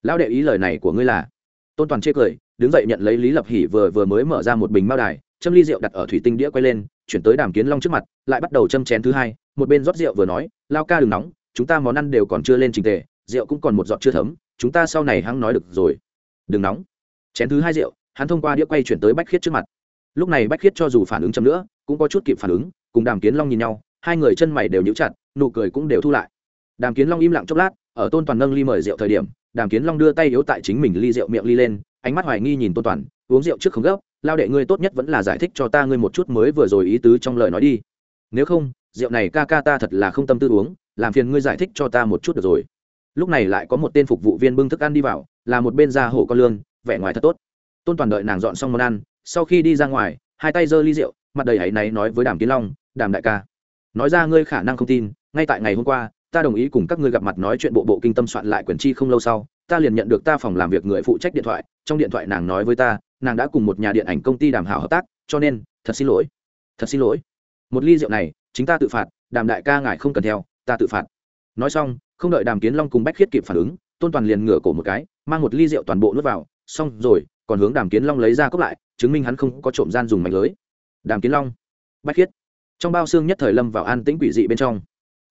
Lão đệ ý lời này của ngươi là? Tôn toàn chê cười đứng dậy nhận lấy lý lập hỉ vừa vừa mới mở ra một bình mao đài châm ly rượu đặt ở thủy tinh đĩa quay lên chuyển tới đàm kiến long trước mặt lại bắt đầu châm chén thứ hai một bên rót rượu vừa nói lao ca đừng nóng chúng ta món ăn đều còn chưa lên trình tề, rượu cũng còn một giọt chưa thấm, chúng ta sau này hăng nói được rồi. Đừng nóng. Chén thứ hai rượu, hắn thông qua đĩa quay chuyển tới bách khiết trước mặt. Lúc này bách khiết cho dù phản ứng chậm nữa, cũng có chút kịp phản ứng, cùng đàm kiến long nhìn nhau, hai người chân mày đều nhíu chặt, nụ cười cũng đều thu lại. Đàm kiến long im lặng chốc lát, ở tôn toàn nâng ly mời rượu thời điểm, đàm kiến long đưa tay yếu tại chính mình ly rượu miệng ly lên, ánh mắt hoài nghi nhìn tôn toàn, uống rượu trước không gấp, lao đệ ngươi tốt nhất vẫn là giải thích cho ta ngươi một chút mới vừa rồi ý tứ trong lời nói đi. Nếu không, rượu này ca ca ta thật là không tâm tư uống làm phiền ngươi giải thích cho ta một chút được rồi. Lúc này lại có một tên phục vụ viên bưng thức ăn đi vào, là một bên da hổ con lương, vẻ ngoài thật tốt. Tôn toàn đợi nàng dọn xong món ăn, sau khi đi ra ngoài, hai tay giơ ly rượu, mặt đầy áy náy nói với đàm kiến long, đàm đại ca, nói ra ngươi khả năng không tin, ngay tại ngày hôm qua, ta đồng ý cùng các ngươi gặp mặt nói chuyện bộ bộ kinh tâm soạn lại quyền chi không lâu sau, ta liền nhận được ta phòng làm việc người phụ trách điện thoại, trong điện thoại nàng nói với ta, nàng đã cùng một nhà điện ảnh công ty đàm hảo hợp tác, cho nên, thật xin lỗi, thật xin lỗi. Một ly rượu này, chính ta tự phạt, đàm đại ca ngài không cần theo ta tự phạt. Nói xong, không đợi đàm kiến long cùng bách khiết kịp phản ứng, tôn toàn liền ngửa cổ một cái, mang một ly rượu toàn bộ nuốt vào, xong rồi, còn hướng đàm kiến long lấy ra cốc lại, chứng minh hắn không có trộm gian dùng mạnh lưới. Đàm kiến long, bách khiết. Trong bao xương nhất thời lâm vào an tĩnh quỷ dị bên trong.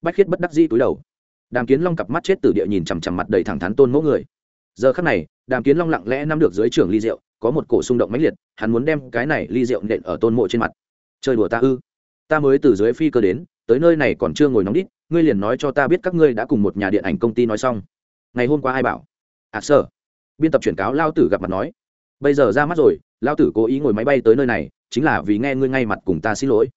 Bách khiết bất đắc di túi đầu. Đàm kiến long cặp mắt chết từ địa nhìn chằm chằm mặt đầy thẳng thắn tôn mỗ người. Giờ khắc này, đàm kiến long lặng lẽ nắm được dưới trưởng ly rượu, có một cổ xung động mãnh liệt, hắn muốn đem cái này ly rượu nện ở tôn mộ trên mặt. Chơi đùa ta ư? Ta mới từ dưới phi cơ đến, tới nơi này còn chưa ngồi nóng đít ngươi liền nói cho ta biết các ngươi đã cùng một nhà điện ảnh công ty nói xong. Ngày hôm qua ai bảo? À sơ biên tập chuyển cáo lao tử gặp mặt nói. Bây giờ ra mắt rồi, lao tử cố ý ngồi máy bay tới nơi này, chính là vì nghe ngươi ngay mặt cùng ta xin lỗi.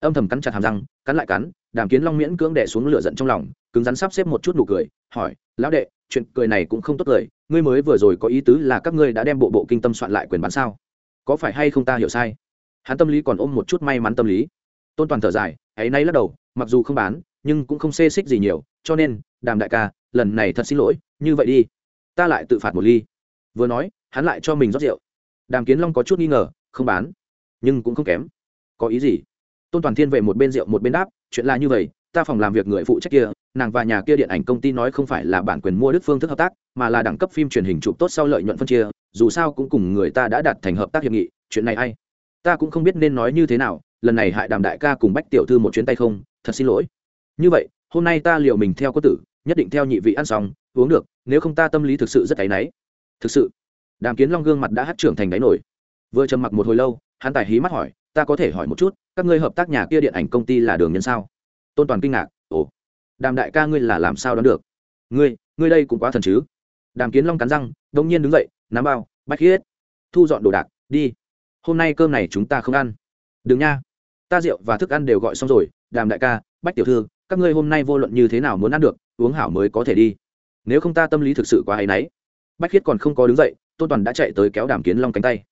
Âm thầm cắn chặt hàm răng, cắn lại cắn, đàm kiến long miễn cưỡng đẻ xuống lửa giận trong lòng, cứng rắn sắp xếp một chút nụ cười, hỏi, lão đệ, chuyện cười này cũng không tốt cười ngươi mới vừa rồi có ý tứ là các ngươi đã đem bộ bộ kinh tâm soạn lại quyền bán sao? Có phải hay không ta hiểu sai? Hắn tâm lý còn ôm một chút may mắn tâm lý. Tôn toàn thở dài hãy nay lắc đầu, mặc dù không bán nhưng cũng không xê xích gì nhiều, cho nên, đàm đại ca, lần này thật xin lỗi, như vậy đi. Ta lại tự phạt một ly. Vừa nói, hắn lại cho mình rót rượu. Đàm kiến long có chút nghi ngờ, không bán. Nhưng cũng không kém. Có ý gì? Tôn toàn thiên về một bên rượu một bên đáp, chuyện là như vậy, ta phòng làm việc người phụ trách kia, nàng và nhà kia điện ảnh công ty nói không phải là bản quyền mua đức phương thức hợp tác, mà là đẳng cấp phim truyền hình chụp tốt sau lợi nhuận phân chia, dù sao cũng cùng người ta đã đặt thành hợp tác hiệp nghị, chuyện này ai? Ta cũng không biết nên nói như thế nào, lần này hại đàm đại ca cùng bách tiểu thư một chuyến tay không, thật xin lỗi như vậy hôm nay ta liệu mình theo có tử nhất định theo nhị vị ăn xong uống được nếu không ta tâm lý thực sự rất áy náy. Thực sự đàm kiến long gương mặt đã hát trưởng thành đáy nổi. Vừa trầm mặc một hồi lâu hắn tài hí mắt hỏi ta có thể hỏi một chút các ngươi hợp tác nhà kia điện ảnh công ty là đường nhân sao? Tôn toàn kinh ngạc ồ đàm đại ca ngươi là làm sao đoán được? Ngươi ngươi đây cũng quá thần chứ? Đàm kiến long cắn răng đông nhiên đứng dậy nắm bao bách khí hết, thu dọn đồ đạc đi. Hôm nay cơm này chúng ta không ăn. Đừng nha ta rượu và thức ăn đều gọi xong rồi đàm đại ca bách tiểu thư các ngươi hôm nay vô luận như thế nào muốn ăn được, uống hảo mới có thể đi. Nếu không ta tâm lý thực sự quá hay náy. Bách khiết còn không có đứng dậy, tôn toàn đã chạy tới kéo đàm kiến long cánh tay.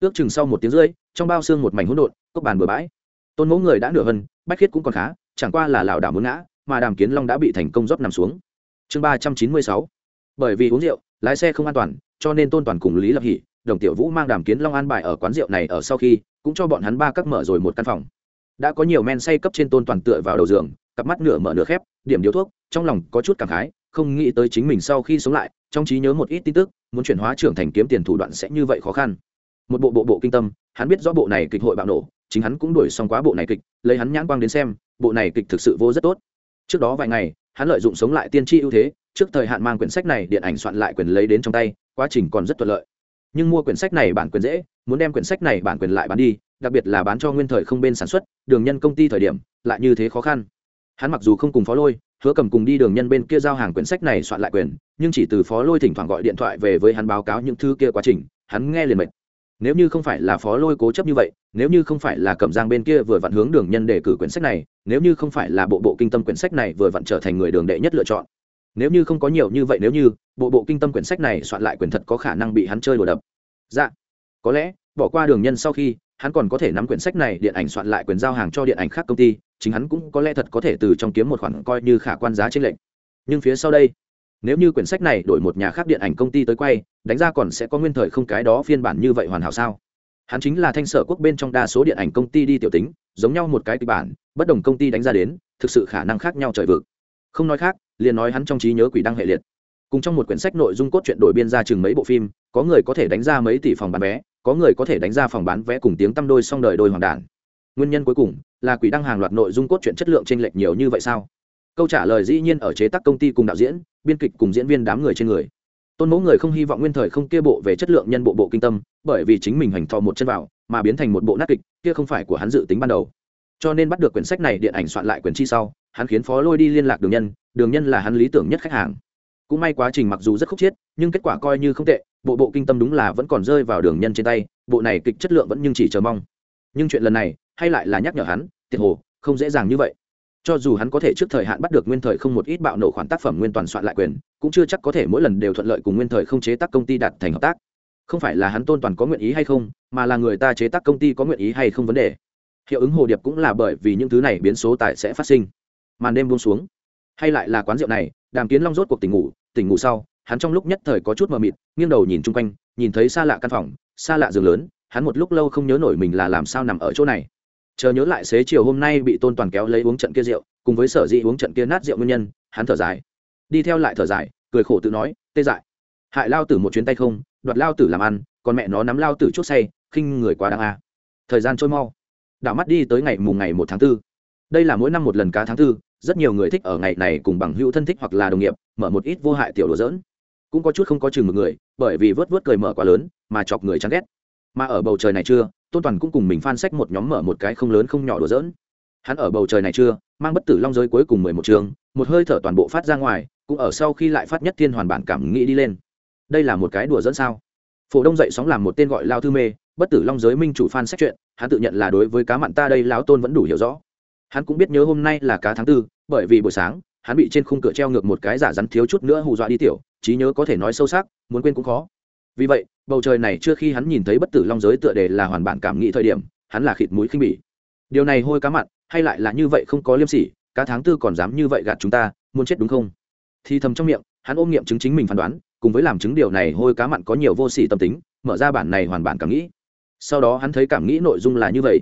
Ước chừng sau một tiếng rưỡi, trong bao xương một mảnh hỗn độn, cốc bàn bừa bãi. Tôn mẫu người đã nửa hơn bách khiết cũng còn khá, chẳng qua là lảo đảo muốn ngã, mà đàm kiến long đã bị thành công rót nằm xuống. Chương ba trăm chín mươi sáu. Bởi vì uống rượu, lái xe không an toàn, cho nên tôn toàn cùng lý lập hỷ, đồng tiểu vũ mang đàm kiến long an bài ở quán rượu này ở sau khi, cũng cho bọn hắn ba cắt mở rồi một căn phòng đã có nhiều men say cấp trên tôn toàn tựa vào đầu giường, cặp mắt nửa mở nửa khép, điểm điếu thuốc, trong lòng có chút cảm khái, không nghĩ tới chính mình sau khi sống lại, trong trí nhớ một ít tin tức, muốn chuyển hóa trưởng thành kiếm tiền thủ đoạn sẽ như vậy khó khăn. Một bộ bộ bộ kinh tâm, hắn biết rõ bộ này kịch hội bạo nổ, chính hắn cũng đuổi xong quá bộ này kịch, lấy hắn nhãn quang đến xem, bộ này kịch thực sự vô rất tốt. Trước đó vài ngày, hắn lợi dụng sống lại tiên tri ưu thế, trước thời hạn mang quyển sách này điện ảnh soạn lại quyền lấy đến trong tay, quá trình còn rất thuận lợi nhưng mua quyển sách này bản quyền dễ, muốn đem quyển sách này bản quyền lại bán đi, đặc biệt là bán cho nguyên thời không bên sản xuất, đường nhân công ty thời điểm, lại như thế khó khăn. Hắn mặc dù không cùng phó lôi, hứa cầm cùng đi đường nhân bên kia giao hàng quyển sách này soạn lại quyền, nhưng chỉ từ phó lôi thỉnh thoảng gọi điện thoại về với hắn báo cáo những thứ kia quá trình, hắn nghe liền mệt. Nếu như không phải là phó lôi cố chấp như vậy, nếu như không phải là cẩm giang bên kia vừa vặn hướng đường nhân để cử quyển sách này, nếu như không phải là bộ bộ kinh tâm quyển sách này vừa vặn trở thành người đường đệ nhất lựa chọn nếu như không có nhiều như vậy nếu như, bộ bộ kinh tâm quyển sách này soạn lại quyển thật có khả năng bị hắn chơi đổ đập. Dạ. Có lẽ, bỏ qua đường nhân sau khi, hắn còn có thể nắm quyển sách này điện ảnh soạn lại quyền giao hàng cho điện ảnh khác công ty, chính hắn cũng có lẽ thật có thể từ trong kiếm một khoản coi như khả quan giá trên lệnh nhưng phía sau đây, nếu như quyển sách này đổi một nhà khác điện ảnh công ty tới quay, đánh ra còn sẽ có nguyên thời không cái đó phiên bản như vậy hoàn hảo sao? Hắn chính là thanh sở quốc bên trong đa số điện ảnh công ty đi tiểu tính, giống nhau một cái kịch bản, bất đồng công ty đánh ra đến, thực sự khả năng khác nhau trời vực. Không nói khác liền nói hắn trong trí nhớ quỷ đăng hệ liệt. Cùng trong một quyển sách nội dung cốt truyện đổi biên ra chừng mấy bộ phim, có người có thể đánh ra mấy tỷ phòng bán vé, có người có thể đánh ra phòng bán vé cùng tiếng tăm đôi song đời đôi hoàng đản nguyên nhân cuối cùng là quỷ đăng hàng loạt nội dung cốt truyện chất lượng t r ê n lệch nhiều như vậy sao? Câu trả lời dĩ nhiên ở chế tác công ty cùng đạo diễn, biên kịch cùng diễn viên đám người trên người. Tôn mẫu người không hy vọng nguyên thời không kia bộ về chất lượng nhân bộ bộ kinh tâm, bởi vì chính mình hành thò một chân vào, mà biến thành một bộ nát kịch, kia không phải của hắn dự tính ban đầu. Cho nên bắt được quyển sách này điện ảnh soạn lại quyển chi sau hắn khiến phó lôi đi liên lạc đường nhân đường nhân là hắn lý tưởng nhất khách hàng. Cũng may quá trình mặc dù rất khúc chiết, nhưng kết quả coi như không tệ, bộ bộ kinh tâm đúng là vẫn còn rơi vào đường nhân trên tay, bộ này kịch chất lượng vẫn nhưng chỉ chờ mong. Nhưng chuyện lần này, hay lại là nhắc nhở hắn, tiệt hồ, không dễ dàng như vậy. Cho dù hắn có thể trước thời hạn bắt được nguyên thời không một ít bạo nổ khoản tác phẩm nguyên toàn soạn lại quyền, cũng chưa chắc có thể mỗi lần đều thuận lợi cùng nguyên thời không chế tác công ty đạt thành hợp tác. Không phải là hắn tôn toàn có nguyện ý hay không, mà là người ta chế tác công ty có nguyện ý hay không vấn đề. Hiệu ứng hồ điệp cũng là bởi vì những thứ này biến số tài sẽ phát sinh màn đêm buông xuống. Hay lại là quán rượu này đàm kiến long rốt cuộc tỉnh ngủ tỉnh ngủ sau hắn trong lúc nhất thời có chút mờ mịt nghiêng đầu nhìn chung quanh nhìn thấy xa lạ căn phòng xa lạ giường lớn hắn một lúc lâu không nhớ nổi mình là làm sao nằm ở chỗ này. Chờ nhớ lại xế chiều hôm nay bị tôn toàn kéo lấy uống trận kia rượu cùng với sở dĩ uống trận kia nát rượu nguyên nhân hắn thở dài. Đi theo lại thở dài cười khổ tự nói tê dại. Hại lao tử một chuyến tay không đoạt lao tử làm ăn còn mẹ nó nắm lao tử chốt say khinh người quá đáng a. Thời gian trôi mau. Đảo mắt đi tới ngày mùng ngày một tháng 4. đây là mỗi năm một lần cá tháng 4, rất nhiều người thích ở ngày này cùng bằng hữu thân thích hoặc là đồng nghiệp, mở một ít vô hại tiểu đồ dỡn cũng có chút không có chừng một người, bởi vì vớt vớt cười mở quá lớn, mà chọc người chán ghét. Mà ở bầu trời này chưa tôn toàn cũng cùng mình phan sách một nhóm mở một cái không lớn không nhỏ đùa dỡn hắn ở bầu trời này chưa mang bất tử long giới cuối cùng mười một trường, một hơi thở toàn bộ phát ra ngoài, cũng ở sau khi lại phát nhất thiên hoàn bản cảm nghĩ đi lên. Đây là một cái đùa dẫn sao? Phổ đông dậy sóng làm một tên gọi lao thư mê, bất tử long giới minh chủ phan xét chuyện, hắn tự nhận là đối với cá mặn ta đây lão tôn vẫn đủ hiểu rõ hắn cũng biết nhớ hôm nay là cá tháng tư, bởi vì buổi sáng, hắn bị trên khung cửa treo ngược một cái giả rắn thiếu chút nữa hù dọa đi tiểu, trí nhớ có thể nói sâu sắc, muốn quên cũng khó. Vì vậy, bầu trời này trước khi hắn nhìn thấy bất tử long giới tựa đề là hoàn bản cảm nghĩ thời điểm, hắn là khịt mũi khinh bỉ. Điều này hôi cá mặn, hay lại là như vậy không có liêm sỉ, cá tháng tư còn dám như vậy gạt chúng ta, muốn chết đúng không? Thì thầm trong miệng, hắn ôm nghiệm chứng chính mình phán đoán, cùng với làm chứng điều này hôi cá mặn có nhiều vô sỉ tâm tính, mở ra bản này hoàn bản cảm nghĩ. Sau đó hắn thấy cảm nghĩ nội dung là như vậy.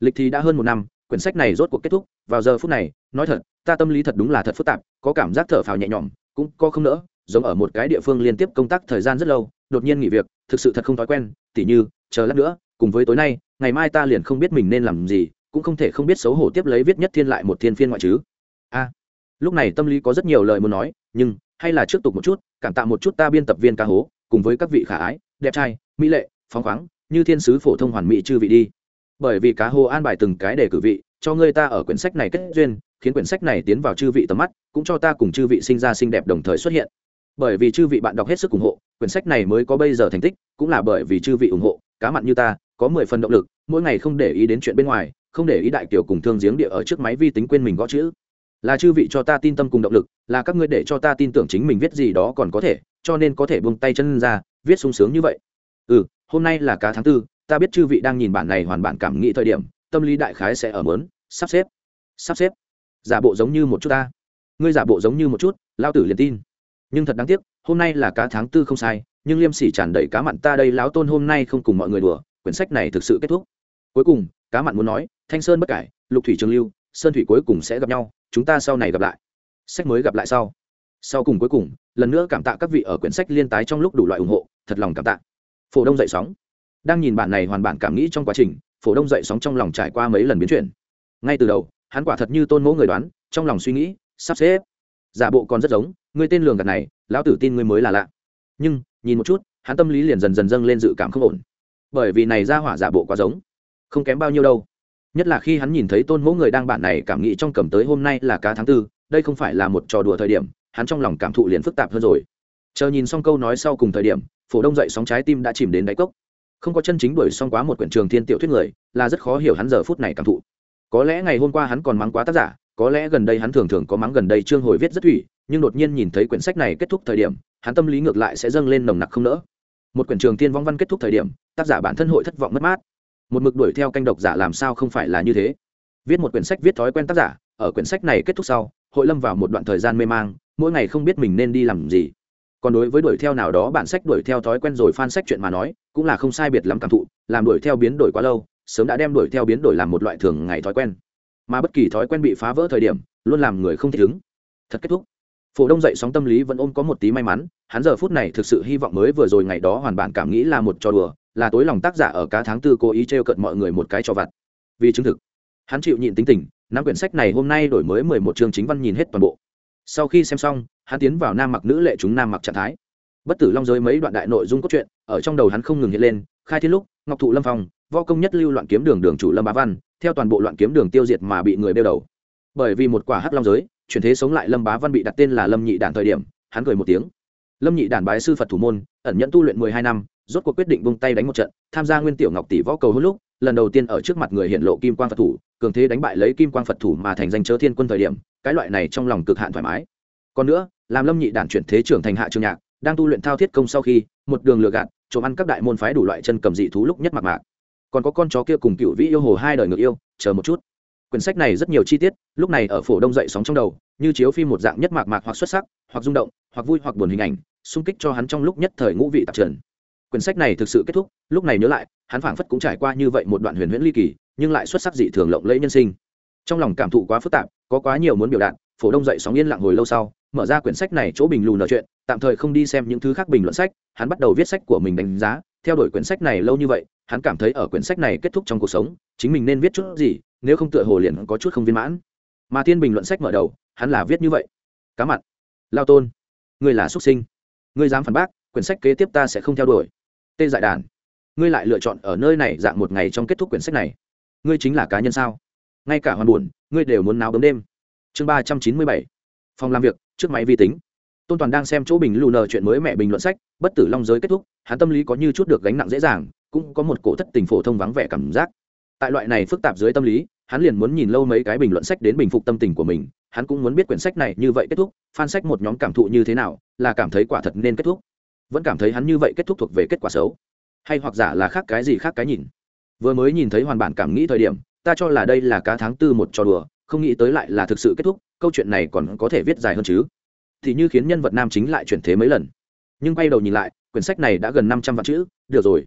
Lịch thì đã hơn một năm quyển sách này rốt cuộc kết thúc, vào giờ phút này, nói thật, ta tâm lý thật đúng là thật phức tạp, có cảm giác thở phào nhẹ nhõm, cũng có không nỡ, giống ở một cái địa phương liên tiếp công tác thời gian rất lâu, đột nhiên nghỉ việc, thực sự thật không thói quen, tỉ như, chờ lát nữa, cùng với tối nay, ngày mai ta liền không biết mình nên làm gì, cũng không thể không biết xấu hổ tiếp lấy viết nhất thiên lại một thiên phiên ngoại chứ. A, lúc này tâm lý có rất nhiều lời muốn nói, nhưng, hay là trước tục một chút, cảm tạ một chút ta biên tập viên ca hố, cùng với các vị khả ái, đẹp trai, mỹ lệ, phóng khoáng, như thiên sứ phổ thông hoàn mỹ chư vị đi bởi vì cá hồ an bài từng cái để cử vị, cho ngươi ta ở quyển sách này kết duyên, khiến quyển sách này tiến vào chư vị tầm mắt, cũng cho ta cùng chư vị sinh ra xinh đẹp đồng thời xuất hiện. Bởi vì chư vị bạn đọc hết sức ủng hộ, quyển sách này mới có bây giờ thành tích, cũng là bởi vì chư vị ủng hộ, cá mặn như ta, có mười phần động lực, mỗi ngày không để ý đến chuyện bên ngoài, không để ý đại kiểu cùng thương giếng địa ở trước máy vi tính quên mình gõ chữ. Là chư vị cho ta tin tâm cùng động lực, là các ngươi để cho ta tin tưởng chính mình viết gì đó còn có thể, cho nên có thể buông tay chân ra, viết sung sướng như vậy. Ừ hôm nay là cá tháng tư ta biết chư vị đang nhìn bản này hoàn bản cảm nghĩ thời điểm, tâm lý đại khái sẽ ở mớn, sắp xếp sắp xếp. Giả bộ giống như một chút ta. Ngươi giả bộ giống như một chút lao tử liền tin. Nhưng thật đáng tiếc, hôm nay là cá tháng tư không sai, nhưng liêm sỉ tràn đầy cá mặn ta đây láo tôn hôm nay không cùng mọi người đùa, quyển sách này thực sự kết thúc. Cuối cùng, cá mặn muốn nói, thanh sơn bất cải, lục thủy trường lưu, sơn thủy cuối cùng sẽ gặp nhau, chúng ta sau này gặp lại. Sách mới gặp lại sau. Sau cùng cuối cùng, lần nữa cảm tạ các vị ở quyển sách liên tái trong lúc đủ loại ủng hộ, thật lòng cảm tạ. Phổ đông dậy sóng đang nhìn bản này hoàn bản cảm nghĩ trong quá trình, phổ đông dậy sóng trong lòng trải qua mấy lần biến chuyển. Ngay từ đầu, hắn quả thật như tôn mẫu người đoán, trong lòng suy nghĩ, sắp xếp. Giả bộ còn rất giống người tên lường gạt này, lão tử tin người mới là lạ. Nhưng, nhìn một chút, hắn tâm lý liền dần dần dâng lên dự cảm không ổn. Bởi vì này ra hỏa giả bộ quá giống, không kém bao nhiêu đâu. Nhất là khi hắn nhìn thấy tôn mẫu người đang bản này cảm nghĩ trong cầm tới hôm nay là cá tháng tư, đây không phải là một trò đùa thời điểm, hắn trong lòng cảm thụ liền phức tạp hơn rồi. Chờ nhìn xong câu nói sau cùng thời điểm, phổ đông dậy sóng trái tim đã chìm đến đáy cốc không có chân chính đuổi xong quá một quyển trường thiên tiểu thuyết người, là rất khó hiểu hắn giờ phút này cảm thụ. Có lẽ ngày hôm qua hắn còn mắng quá tác giả, có lẽ gần đây hắn thường thường có mắng gần đây chương hồi viết rất thủy, nhưng đột nhiên nhìn thấy quyển sách này kết thúc thời điểm, hắn tâm lý ngược lại sẽ dâng lên nồng nặc không nỡ. Một quyển trường thiên vong văn kết thúc thời điểm, tác giả bản thân hội thất vọng mất mát. Một mực đuổi theo canh độc giả làm sao không phải là như thế? Viết một quyển sách viết thói quen tác giả, ở quyển sách này kết thúc sau, hội lâm vào một đoạn thời gian mê mang, mỗi ngày không biết mình nên đi làm gì còn đối với đuổi theo nào đó bản sách đuổi theo thói quen rồi fan sách chuyện mà nói, cũng là không sai biệt lắm cảm thụ, làm đuổi theo biến đổi quá lâu, sớm đã đem đuổi theo biến đổi làm một loại thường ngày thói quen. Mà bất kỳ thói quen bị phá vỡ thời điểm, luôn làm người không thích ứng. Thật kết thúc. Phổ đông dậy sóng tâm lý vẫn ôm có một tí may mắn, hắn giờ phút này thực sự hy vọng mới vừa rồi ngày đó hoàn bản cảm nghĩ là một trò đùa, là tối lòng tác giả ở cá tháng tư cố ý t r e o cận mọi người một cái cho vặt. Vì chứng thực, hắn chịu nhịn tính tình, năm quyển sách này hôm nay đổi mới mười một chương chính văn nhìn hết toàn bộ sau khi xem xong, hắn tiến vào nam mặc nữ lệ chúng nam mặc trạng thái. Bất tử long giới mấy đoạn đại nội dung cốt truyện, ở trong đầu hắn không ngừng hiện lên, khai thiên lúc, ngọc thụ lâm phong vo công nhất lưu loạn kiếm đường đường chủ lâm bá văn, theo toàn bộ loạn kiếm đường tiêu diệt mà bị người đeo đầu. Bởi vì một quả hắc long giới, chuyển thế sống lại lâm bá văn bị đặt tên là lâm nhị đản thời điểm, hắn cười một tiếng. Lâm nhị đản bái sư phật thủ môn, ẩn nhẫn tu luyện mười hai năm, rốt cuộc quyết định vung tay đánh một trận, tham gia nguyên tiểu ngọc tỷ võ cầu hôn lúc, lần đầu tiên ở trước mặt người hiện lộ kim quang phật thủ cường thế đánh bại lấy kim quang phật thủ mà thành danh chớ thiên quân thời điểm, cái loại này trong lòng cực hạn thoải mái. Còn nữa, làm lâm nhị đản chuyển thế trưởng thành hạ trường nhạc, đang tu luyện thao thiết công sau khi, một đường lừa gạt, trộm ăn các đại môn phái đủ loại chân cầm dị thú lúc nhất mặc mạc. Còn có con chó kia cùng cựu vĩ yêu hồ hai đời ngược yêu, chờ một chút. Quyển sách này rất nhiều chi tiết, lúc này ở phổ đông dậy sóng trong đầu, như chiếu phim một dạng nhất mạc mạc hoặc xuất sắc, hoặc rung động, hoặc vui hoặc buồn hình ảnh, xung kích cho hắn trong lúc nhất thời ngũ vị tạp trần. Quyển sách này thực sự kết thúc, lúc này nhớ lại, hắn phảng phất cũng trải qua như vậy một đoạn huyền huyễn ly kỳ nhưng lại xuất sắc dị thường lộng lẫy nhân sinh. Trong lòng cảm thụ quá phức tạp, có quá nhiều muốn biểu đạt, phổ đông dậy sóng yên lặng hồi lâu sau, mở ra quyển sách này chỗ bình lù nợ chuyện, tạm thời không đi xem những thứ khác bình luận sách, hắn bắt đầu viết sách của mình đánh giá. Theo đuổi quyển sách này lâu như vậy, hắn cảm thấy ở quyển sách này kết thúc trong cuộc sống, chính mình nên viết chút gì, nếu không tựa hồ liền có chút không viên mãn. Mà thiên bình luận sách mở đầu, hắn là viết như vậy. Cá mặt. Lao tôn. Ngươi là xuất sinh. Ngươi dám phản bác, quyển sách kế tiếp ta sẽ không theo đuổi. Tê dại đàn. Ngươi lại lựa chọn ở nơi này dạng một ngày trong kết thúc quyển sách này ngươi chính là cá nhân sao? Ngay cả hoàn buồn, ngươi đều muốn náo bấm đêm. Chương ba trăm chín mươi bảy. Phòng làm việc, trước máy vi tính. Tôn toàn đang xem chỗ bình lù nờ chuyện mới mẹ bình luận sách, bất tử long giới kết thúc, hắn tâm lý có như chút được gánh nặng dễ dàng, cũng có một cổ thất tình phổ thông vắng vẻ cảm giác. Tại loại này phức tạp dưới tâm lý, hắn liền muốn nhìn lâu mấy cái bình luận sách đến bình phục tâm tình của mình, hắn cũng muốn biết quyển sách này như vậy kết thúc phan sách một nhóm cảm thụ như thế nào, là cảm thấy quả thật nên kết thúc. Vẫn cảm thấy hắn như vậy kết thúc thuộc về kết quả xấu, hay hoặc giả là khác cái gì khác cái nhìn vừa mới nhìn thấy hoàn bản cảm nghĩ thời điểm, ta cho là đây là cá tháng tư một trò đùa, không nghĩ tới lại là thực sự kết thúc, câu chuyện này còn có thể viết dài hơn chứ. Thì như khiến nhân vật nam chính lại chuyển thế mấy lần. Nhưng quay đầu nhìn lại, quyển sách này đã gần năm trăm vạn chữ, được rồi.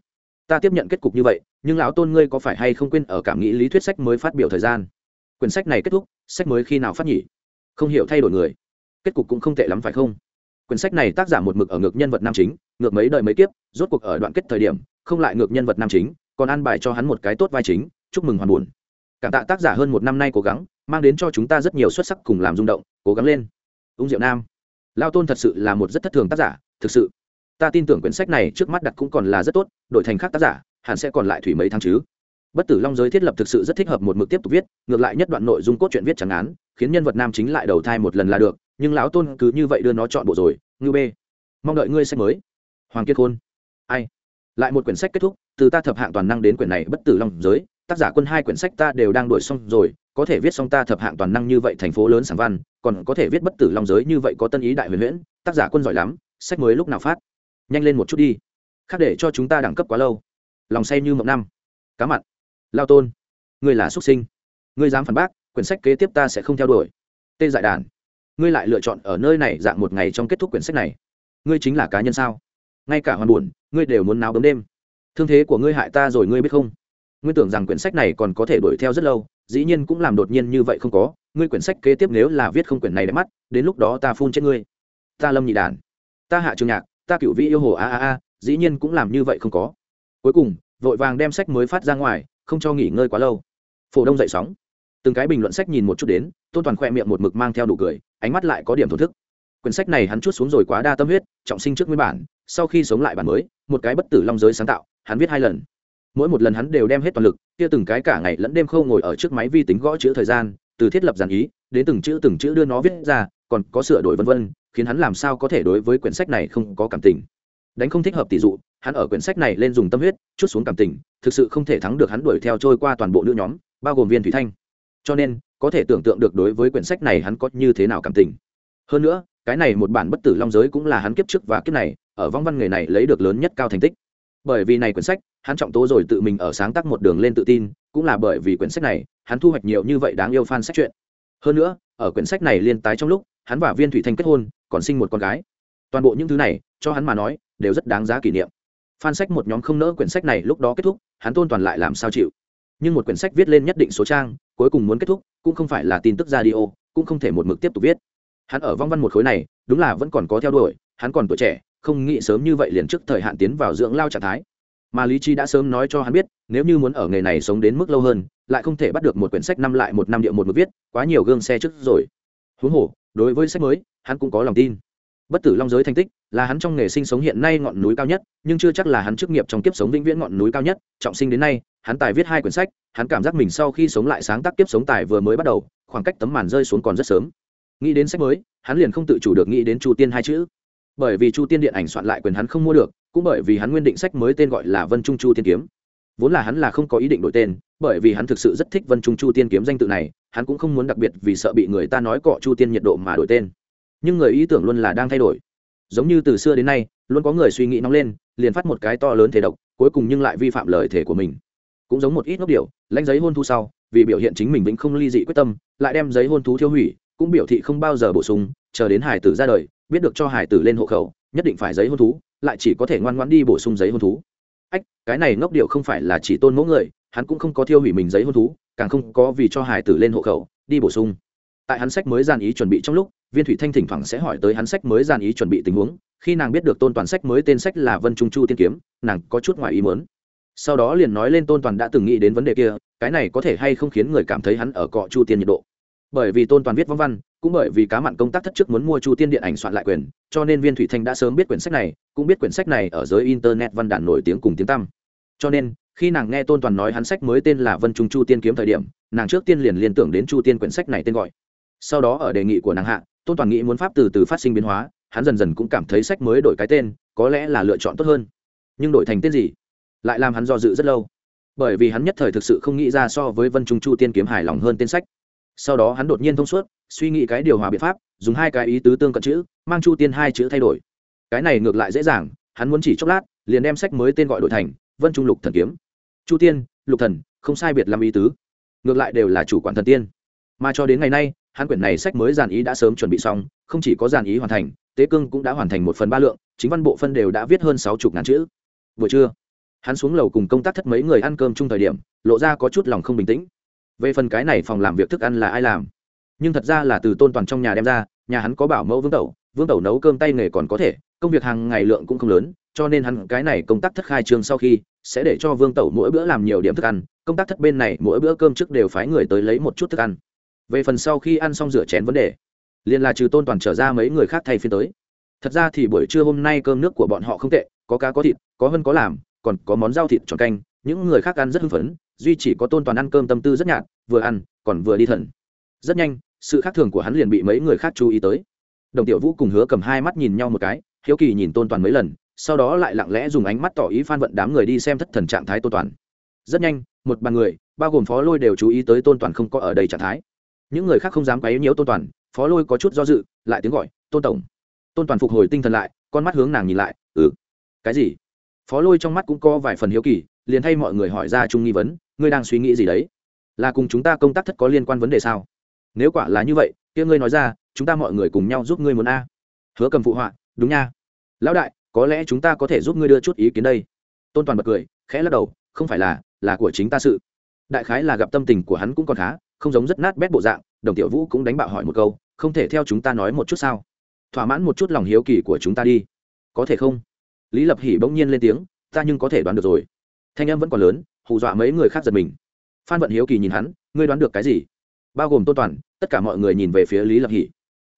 Ta tiếp nhận kết cục như vậy, nhưng lão tôn ngươi có phải hay không quên ở cảm nghĩ lý thuyết sách mới phát biểu thời gian? Quyển sách này kết thúc, sách mới khi nào phát nhỉ? Không hiểu thay đổi người. Kết cục cũng không tệ lắm phải không? Quyển sách này tác giả một mực ở ngược nhân vật nam chính, ngược mấy đời mấy kiếp, rốt cuộc ở đoạn kết thời điểm, không lại ngược nhân vật nam chính còn an bài cho hắn một cái tốt vai chính, chúc mừng hoàn buồn. Cảm tạ tác giả hơn một năm nay cố gắng, mang đến cho chúng ta rất nhiều xuất sắc cùng làm rung động, cố gắng lên. Ung diệu nam. Lao tôn thật sự là một rất thất thường tác giả, thực sự. Ta tin tưởng quyển sách này trước mắt đặt cũng còn là rất tốt, đổi thành khác tác giả, hẳn sẽ còn lại thủy mấy tháng chứ. Bất tử long giới thiết lập thực sự rất thích hợp một mực tiếp tục viết, ngược lại nhất đoạn nội dung cốt truyện viết chẳng án, khiến nhân vật nam chính lại đầu thai một lần là được, nhưng lão tôn cứ như vậy đưa nó chọn bộ rồi ngư b mong đợi ngươi sách mới. Hoàng kiệt khôn. Ai? Lại một quyển sách kết thúc, từ ta thập hạng toàn năng đến quyển này bất tử long giới, tác giả quân hai quyển sách ta đều đang đổi xong rồi, có thể viết xong ta thập hạng toàn năng như vậy thành phố lớn sản văn, còn có thể viết bất tử long giới như vậy có tân ý đại huyền huyễn, tác giả quân giỏi lắm, sách mới lúc nào phát? Nhanh lên một chút đi. Khác để cho chúng ta đẳng cấp quá lâu. Lòng say như mộng năm. Cá mặn. Lao tôn. Ngươi là xuất sinh. Ngươi dám phản bác, quyển sách kế tiếp ta sẽ không theo đuổi. Tê dại đàn. Ngươi lại lựa chọn ở nơi này dạng một ngày trong kết thúc quyển sách này. Ngươi chính là cá nhân sao? Ngay cả hoàn buồn, ngươi đều muốn náo bấm đêm. Thương thế của ngươi hại ta rồi ngươi biết không? Nguyên tưởng rằng quyển sách này còn có thể đuổi theo rất lâu, dĩ nhiên cũng làm đột nhiên như vậy không có. Ngươi quyển sách kế tiếp nếu là viết không quyển này đẹp mắt, đến lúc đó ta phun chết ngươi. Ta lâm nhị đàn. Ta hạ trường nhạc. Ta cựu vĩ yêu hồ a a a, dĩ nhiên cũng làm như vậy không có. Cuối cùng, vội vàng đem sách mới phát ra ngoài, không cho nghỉ ngơi quá lâu. Phổ đông dậy sóng. Từng cái bình luận sách nhìn một chút đến, tôn toàn khoe miệng một mực mang theo đủ cười, ánh mắt lại có điểm thổn thức. Quyển sách này hắn chút xuống rồi quá đa tâm huyết, trọng sinh trước nguyên bản sau khi sống lại bản mới, một cái bất tử long giới sáng tạo, hắn viết hai lần. Mỗi một lần hắn đều đem hết toàn lực, kia từng cái cả ngày lẫn đêm khâu ngồi ở trước máy vi tính gõ chữ thời gian, từ thiết lập giản ý, đến từng chữ từng chữ đưa nó viết ra, còn có sửa đổi vân vân, khiến hắn làm sao có thể đối với quyển sách này không có cảm tình. Đánh không thích hợp tỷ dụ, hắn ở quyển sách này lên dùng tâm huyết, chút xuống cảm tình, thực sự không thể thắng được hắn đuổi theo trôi qua toàn bộ nữ nhóm, bao gồm viên thủy thanh. Cho nên, có thể tưởng tượng được đối với quyển sách này hắn có như thế nào cảm tình. Hơn nữa, cái này một bản bất tử long giới cũng là hắn kiếp trước và kiếp này ở vong văn nghề này lấy được lớn nhất cao thành tích. Bởi vì này quyển sách, hắn trọng tố rồi tự mình ở sáng tác một đường lên tự tin, cũng là bởi vì quyển sách này, hắn thu hoạch nhiều như vậy đáng yêu fan sách chuyện hơn nữa, ở quyển sách này liên tái trong lúc, hắn và viên thủy thanh kết hôn, còn sinh một con gái. Toàn bộ những thứ này, cho hắn mà nói, đều rất đáng giá kỷ niệm. Fan sách một nhóm không nỡ quyển sách này lúc đó kết thúc, hắn tôn toàn lại làm sao chịu. Nhưng một quyển sách viết lên nhất định số trang, cuối cùng muốn kết thúc, cũng không phải là tin tức radio cũng không thể một mực tiếp tục viết. Hắn ở vong văn một khối này, đúng là vẫn còn có theo đuổi, hắn còn tuổi trẻ không nghĩ sớm như vậy liền trước thời hạn tiến vào dưỡng lao trạng thái. Mà lý trí đã sớm nói cho hắn biết, nếu như muốn ở nghề này sống đến mức lâu hơn, lại không thể bắt được một quyển sách năm lại một năm điệu một mực viết, quá nhiều gương xe trước rồi. Huống hồ, đối với sách mới, hắn cũng có lòng tin. Bất tử long giới thành tích, là hắn trong nghề sinh sống hiện nay ngọn núi cao nhất, nhưng chưa chắc là hắn chức nghiệp trong kiếp sống vĩnh viễn ngọn núi cao nhất. Trọng sinh đến nay, hắn tài viết hai quyển sách, hắn cảm giác mình sau khi sống lại sáng tác kiếp sống tài vừa mới bắt đầu, khoảng cách tấm màn rơi xuống còn rất sớm. Nghĩ đến sách mới, hắn liền không tự chủ được nghĩ đến chu tiên hai chữ bởi vì chu tiên điện ảnh soạn lại quyền hắn không mua được, cũng bởi vì hắn nguyên định sách mới tên gọi là vân trung chu tiên kiếm. Vốn là hắn là không có ý định đổi tên, bởi vì hắn thực sự rất thích vân trung chu tiên kiếm danh tự này, hắn cũng không muốn đặc biệt vì sợ bị người ta nói cọ chu tiên nhiệt độ mà đổi tên. Nhưng người ý tưởng luôn là đang thay đổi. Giống như từ xưa đến nay, luôn có người suy nghĩ nóng lên, liền phát một cái to lớn thể độc, cuối cùng nhưng lại vi phạm lời thể của mình. Cũng giống một ít ngốc điều, lãnh giấy hôn thu sau, vì biểu hiện chính mình vĩnh không ly dị quyết tâm, lại đem giấy hôn thú thiêu hủy, cũng biểu thị không bao giờ bổ sung, chờ đến hải tử ra đời biết được cho hải tử lên hộ khẩu, nhất định phải giấy hôn thú, lại chỉ có thể ngoan ngoãn đi bổ sung giấy hôn thú. Ách, cái này ngốc điệu không phải là chỉ tôn mẫu người, hắn cũng không có thiêu hủy mình giấy hôn thú, càng không có vì cho hải tử lên hộ khẩu, đi bổ sung. Tại hắn sách mới gian ý chuẩn bị trong lúc, viên thủy thanh thỉnh thoảng sẽ hỏi tới hắn sách mới gian ý chuẩn bị tình huống, khi nàng biết được tôn toàn sách mới tên sách là vân trung chu tiên kiếm, nàng có chút ngoài ý muốn. Sau đó liền nói lên tôn toàn đã từng nghĩ đến vấn đề kia, cái này có thể hay không khiến người cảm thấy hắn ở cọ chu tiên nhiệt độ. Bởi vì tôn toàn viết vong văn cũng bởi vì cá mặn công tác thất chức muốn mua chu tiên điện ảnh soạn lại quyền, cho nên viên thủy thanh đã sớm biết quyển sách này, cũng biết quyển sách này ở giới internet văn đàn nổi tiếng cùng tiếng tăm. Cho nên, khi nàng nghe tôn toàn nói hắn sách mới tên là vân trung chu tiên kiếm thời điểm, nàng trước tiên liền liên tưởng đến chu tiên quyển sách này tên gọi. Sau đó ở đề nghị của nàng hạ, tôn toàn nghĩ muốn pháp từ từ phát sinh biến hóa, hắn dần dần cũng cảm thấy sách mới đổi cái tên, có lẽ là lựa chọn tốt hơn. Nhưng đổi thành tên gì? Lại làm hắn do dự rất lâu. Bởi vì hắn nhất thời thực sự không nghĩ ra so với vân trung chu tiên kiếm hài lòng hơn tên sách sau đó hắn đột nhiên thông suốt, suy nghĩ cái điều hòa biện pháp, dùng hai cái ý tứ tương cận chữ, mang chu tiên hai chữ thay đổi. Cái này ngược lại dễ dàng, hắn muốn chỉ chốc lát, liền đem sách mới tên gọi đổi thành, vân trung lục thần kiếm. Chu tiên, lục thần, không sai biệt làm ý tứ. Ngược lại đều là chủ quản thần tiên. Mà cho đến ngày nay, hắn quyển này sách mới giàn ý đã sớm chuẩn bị xong, không chỉ có giàn ý hoàn thành, tế cương cũng đã hoàn thành một phần ba lượng, chính văn bộ phân đều đã viết hơn sáu chục ngàn chữ. Buổi trưa, hắn xuống lầu cùng công tác thất mấy người ăn cơm chung thời điểm, lộ ra có chút lòng không bình tĩnh về phần cái này phòng làm việc thức ăn là ai làm? Nhưng thật ra là từ tôn toàn trong nhà đem ra, nhà hắn có bảo mẫu vương tẩu vương tẩu nấu cơm tay nghề còn có thể, công việc hàng ngày lượng cũng không lớn, cho nên hắn cái này công tác thất khai trương sau khi sẽ để cho vương tẩu mỗi bữa làm nhiều điểm thức ăn, công tác thất bên này mỗi bữa cơm trước đều phái người tới lấy một chút thức ăn. Về phần sau khi ăn xong rửa chén vấn đề, liền là trừ tôn toàn trở ra mấy người khác thay phiên tới. Thật ra thì buổi trưa hôm nay cơm nước của bọn họ không tệ, có cá có thịt, có hơn có làm, còn có món rau thịt tròn canh, những người khác ăn rất hưng phấn duy chỉ có tôn toàn ăn cơm tâm tư rất nhạt, vừa ăn, còn vừa đi thần. Rất nhanh, sự khác thường của hắn liền bị mấy người khác chú ý tới. Đồng tiểu vũ cùng hứa cầm hai mắt nhìn nhau một cái, hiếu kỳ nhìn tôn toàn mấy lần, sau đó lại lặng lẽ dùng ánh mắt tỏ ý phan vận đám người đi xem thất thần trạng thái tôn toàn. Rất nhanh, một bàn người, bao gồm phó lôi đều chú ý tới tôn toàn không có ở đây trạng thái. Những người khác không dám quấy nhiễu tôn toàn, phó lôi có chút do dự, lại tiếng gọi, tôn tổng. Tôn toàn phục hồi tinh thần lại, con mắt hướng nàng nhìn lại ừ. Cái gì? Phó lôi trong mắt cũng có vài phần hiếu kỳ liền thay mọi người hỏi ra chung nghi vấn, ngươi đang suy nghĩ gì đấy? Là cùng chúng ta công tác thất có liên quan vấn đề sao? Nếu quả là như vậy, kia ngươi nói ra, chúng ta mọi người cùng nhau giúp ngươi muốn a. Hứa cầm phụ họa, đúng nha. Lão đại, có lẽ chúng ta có thể giúp ngươi đưa chút ý kiến đây. Tôn toàn bật cười, khẽ lắc đầu, không phải là là của chính ta sự. Đại khái là gặp tâm tình của hắn cũng còn khá, không giống rất nát bét bộ dạng, đồng tiểu vũ cũng đánh bạo hỏi một câu, không thể theo chúng ta nói một chút sao? Thỏa mãn một chút lòng hiếu kỳ của chúng ta đi. Có thể không? Lý lập hỉ bỗng nhiên lên tiếng, ta nhưng có thể đoán được rồi thanh em vẫn còn lớn, hù dọa mấy người khác giật mình. Phan vận hiếu kỳ nhìn hắn, ngươi đoán được cái gì? Bao gồm tôn toàn, tất cả mọi người nhìn về phía lý lập Hỷ.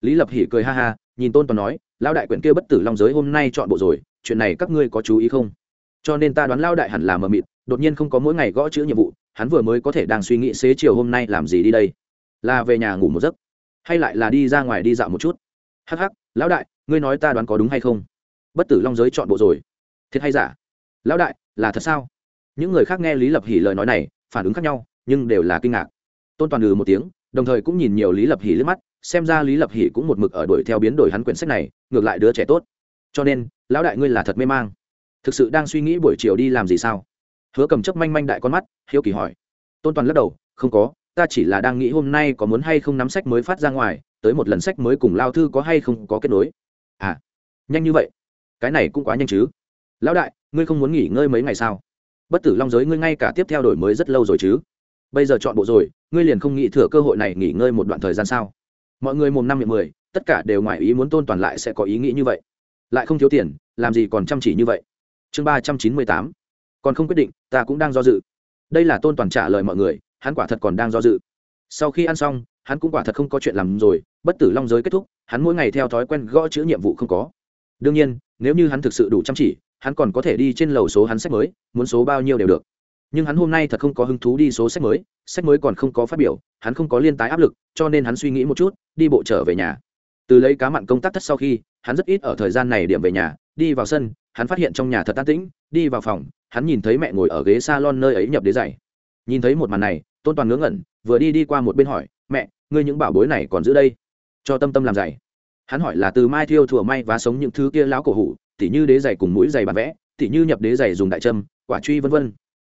lý lập Hỷ cười ha ha, nhìn tôn toàn nói lao đại quyển kia bất tử long giới hôm nay chọn bộ rồi, chuyện này các ngươi có chú ý không? Cho nên ta đoán lao đại hẳn là mờ mịt, đột nhiên không có mỗi ngày gõ chữ nhiệm vụ, hắn vừa mới có thể đang suy nghĩ xế chiều hôm nay làm gì đi đây. Là về nhà ngủ một giấc, hay lại là đi ra ngoài đi dạo một chút. Hắc hắc, lão đại, ngươi nói ta đoán có đúng hay không? Bất tử long giới chọn bộ rồi. Thiệt hay giả? Lão đại, là thật sao? Những người khác nghe lý lập hỉ lời nói này, phản ứng khác nhau, nhưng đều là kinh ngạc. Tôn toàn ừ một tiếng, đồng thời cũng nhìn nhiều lý lập hỉ liếc mắt, xem ra lý lập hỉ cũng một mực ở đuổi theo biến đổi hắn quyển sách này, ngược lại đứa trẻ tốt. Cho nên, lão đại ngươi là thật mê mang. Thực sự đang suy nghĩ buổi chiều đi làm gì sao? Hứa cầm chấp manh manh đại con mắt, hiếu kỳ hỏi. Tôn toàn lắc đầu, không có, ta chỉ là đang nghĩ hôm nay có muốn hay không nắm sách mới phát ra ngoài, tới một lần sách mới cùng lao thư có hay không có kết nối. À nhanh như vậy? Cái này cũng quá nhanh chứ. Lão đại, ngươi không muốn nghỉ ngơi mấy ngày sao? Bất tử long giới ngươi ngay cả tiếp theo đổi mới rất lâu rồi chứ? Bây giờ chọn bộ rồi, ngươi liền không nghĩ thừa cơ hội này nghỉ ngơi một đoạn thời gian sao? Mọi người mồm năm miệng mười, tất cả đều ngoài ý muốn tôn toàn lại sẽ có ý nghĩ như vậy. Lại không thiếu tiền, làm gì còn chăm chỉ như vậy? Chương ba trăm chín mươi tám. Còn không quyết định, ta cũng đang do dự. Đây là tôn toàn trả lời mọi người, hắn quả thật còn đang do dự. Sau khi ăn xong, hắn cũng quả thật không có chuyện làm rồi, bất tử long giới kết thúc, hắn mỗi ngày theo thói quen gõ chữ nhiệm vụ không có. Đương nhiên, nếu như hắn thực sự đủ chăm chỉ hắn còn có thể đi trên lầu số hắn sách mới, muốn số bao nhiêu đều được. Nhưng hắn hôm nay thật không có hứng thú đi số sách mới sách mới còn không có phát biểu, hắn không có liên tái áp lực, cho nên hắn suy nghĩ một chút, đi bộ trở về nhà. Từ lấy cá mặn công tác thất sau khi, hắn rất ít ở thời gian này điểm về nhà, đi vào sân, hắn phát hiện trong nhà thật an tĩnh, đi vào phòng, hắn nhìn thấy mẹ ngồi ở ghế s a lon nơi ấy nhập đế dày nhìn thấy một màn này, tôn toàn ngớ ngẩn, vừa đi đi qua một bên hỏi, mẹ, ngươi những bảo bối này còn giữ đây? Cho tâm tâm làm dày hắn hỏi là từ mai thiêu thùa may và sống những thứ kia láo cổ hủ tỉ như đế giày cùng mũi giày bản vẽ, tỉ như nhập đế giày dùng đại trâm quả truy vân vân.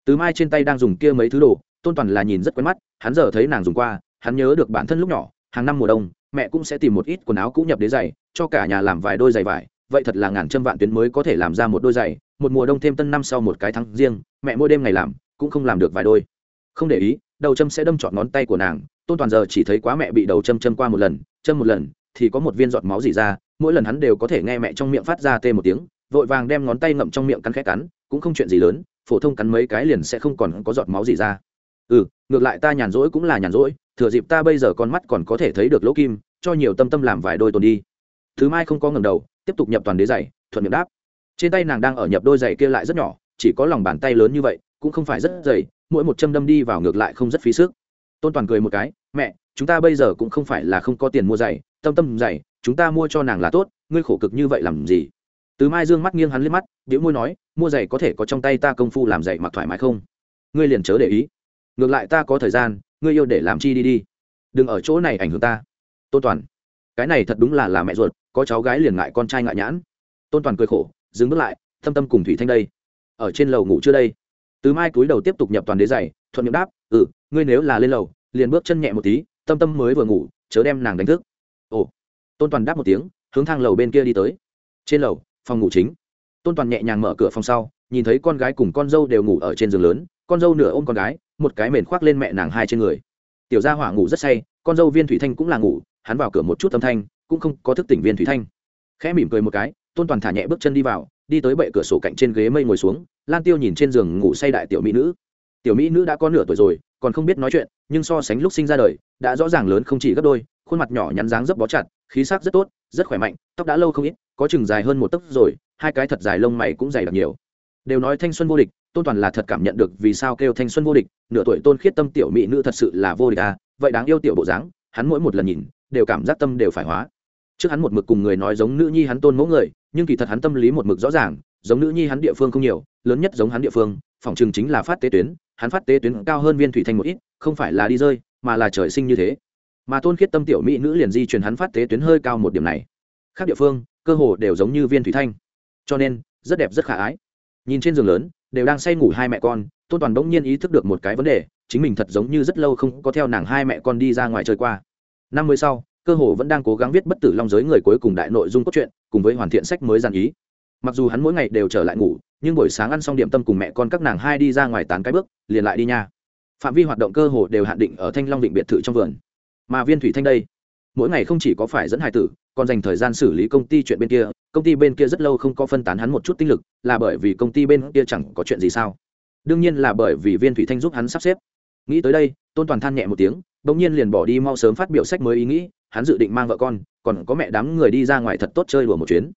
Từ mai trên tay đang dùng kia mấy thứ đồ, tôn toàn là nhìn rất quen mắt, hắn giờ thấy nàng dùng qua, hắn nhớ được bản thân lúc nhỏ, hàng năm mùa đông, mẹ cũng sẽ tìm một ít quần áo cũ nhập đế giày, cho cả nhà làm vài đôi giày vải, vậy thật là ngàn châm vạn tuyến mới có thể làm ra một đôi giày, một mùa đông thêm tân năm sau một cái tháng riêng, mẹ mỗi đêm ngày làm, cũng không làm được vài đôi. Không để ý, đầu châm sẽ đâm trọn ngón tay của nàng, tôn toàn giờ chỉ thấy quá mẹ bị đầu châm châm qua một lần, châm một lần, thì có một viên giọt máu dỉ ra mỗi lần hắn đều có thể nghe mẹ trong miệng phát ra tê một tiếng, vội vàng đem ngón tay ngậm trong miệng cắn khẽ cắn, cũng không chuyện gì lớn, phổ thông cắn mấy cái liền sẽ không còn có giọt máu gì ra. Ừ ngược lại ta nhàn rỗi cũng là nhàn rỗi, thừa dịp ta bây giờ con mắt còn có thể thấy được lỗ kim, cho nhiều tâm tâm làm vài đôi tồn đi. Thứ mai không có ngầm đầu, tiếp tục nhập toàn đế giày, thuận miệng đáp. Trên tay nàng đang ở nhập đôi giày kia lại rất nhỏ, chỉ có lòng bàn tay lớn như vậy, cũng không phải rất dày, mỗi một châm đâm đi vào ngược lại không rất phí sức. Tôn toàn cười một cái, mẹ, chúng ta bây giờ cũng không phải là không có tiền mua giày, tâm tâm giày chúng ta mua cho nàng là tốt, ngươi khổ cực như vậy làm gì? Từ mai dương mắt nghiêng hắn lên mắt biểu môi nói, mua giày có thể có trong tay ta công phu làm giày mặc thoải mái không? Ngươi liền chớ để ý. Ngược lại ta có thời gian, ngươi yêu để làm chi đi đi. Đừng ở chỗ này ảnh hưởng ta. Tôn toàn, cái này thật đúng là là mẹ ruột, có cháu gái liền ngại con trai ngại nhãn. Tôn toàn cười khổ, dừng bước lại, thâm tâm cùng thủy thanh đây. Ở trên lầu ngủ chưa đây? Từ mai cúi đầu tiếp tục nhập toàn đế giày, thuận miệng đáp ừ ngươi nếu là lên lầu, liền bước chân nhẹ một tí, tâm tâm mới vừa ngủ, chớ đem nàng đánh thức. Ồ tôn toàn đáp một tiếng, hướng thang lầu bên kia đi tới. Trên lầu, phòng ngủ chính. Tôn toàn nhẹ nhàng mở cửa phòng sau, nhìn thấy con gái cùng con dâu đều ngủ ở trên giường lớn, con dâu nửa ôm con gái, một cái mền khoác lên mẹ nàng hai trên người. Tiểu gia hỏa ngủ rất say, con dâu viên thủy thanh cũng là ngủ, hắn vào cửa một chút âm thanh, cũng không có thức tỉnh viên thủy thanh. Khẽ mỉm cười một cái, tôn toàn thả nhẹ bước chân đi vào, đi tới bệ cửa sổ cạnh trên ghế mây ngồi xuống, lan tiêu nhìn trên giường ngủ say đại tiểu mỹ nữ. Tiểu mỹ nữ đã có nửa tuổi rồi, còn không biết nói chuyện, nhưng so sánh lúc sinh ra đời, đã rõ ràng lớn không chỉ gấp đôi, khuôn mặt nhỏ nhắn dáng dấp bó chặt khí sắc rất tốt, rất khỏe mạnh, tóc đã lâu không ít, có chừng dài hơn một tấc rồi, hai cái thật dài lông mày cũng dày đặc nhiều. Đều nói thanh xuân vô địch, tôn toàn là thật cảm nhận được vì sao kêu thanh xuân vô địch, nửa tuổi tôn khiết tâm tiểu mỹ nữ thật sự là vô địch à vậy đáng yêu tiểu bộ dáng, hắn mỗi một lần nhìn, đều cảm giác tâm đều phải hóa. Trước hắn một mực cùng người nói giống nữ nhi hắn tôn mẫu người, nhưng kỳ thật hắn tâm lý một mực rõ ràng, giống nữ nhi hắn địa phương không nhiều, lớn nhất giống hắn địa phương, phòng trường chính là phát tế tuyến, hắn phát tế tuyến cao hơn viên thủy thanh một ít, không phải là đi rơi, mà là trời sinh như thế mà tôn khiết tâm tiểu mỹ nữ liền di truyền hắn phát tế tuyến hơi cao một điểm này. Khác địa phương, cơ hồ đều giống như viên thủy thanh. Cho nên, rất đẹp rất khả ái. Nhìn trên giường lớn, đều đang say ngủ hai mẹ con, tôn toàn bỗng nhiên ý thức được một cái vấn đề, chính mình thật giống như rất lâu không có theo nàng hai mẹ con đi ra ngoài chơi qua. Năm mươi sau, cơ hồ vẫn đang cố gắng viết bất tử long giới người cuối cùng đại nội dung cốt truyện, cùng với hoàn thiện sách mới dàn ý. Mặc dù hắn mỗi ngày đều trở lại ngủ, nhưng buổi sáng ăn xong điểm tâm cùng mẹ con các nàng hai đi ra ngoài tán cái bước, liền lại đi nha. Phạm vi hoạt động cơ hồ đều hạn định ở thanh long định biệt thự trong vườn mà viên thủy thanh đây, mỗi ngày không chỉ có phải dẫn hài tử, còn dành thời gian xử lý công ty chuyện bên kia, công ty bên kia rất lâu không có phân tán hắn một chút tinh lực, là bởi vì công ty bên kia chẳng có chuyện gì sao? Đương nhiên là bởi vì viên thủy thanh giúp hắn sắp xếp. Nghĩ tới đây, tôn toàn than nhẹ một tiếng, bỗng nhiên liền bỏ đi mau sớm phát biểu sách mới ý nghĩ, hắn dự định mang vợ con, còn có mẹ đám người đi ra ngoài thật tốt chơi đùa một chuyến.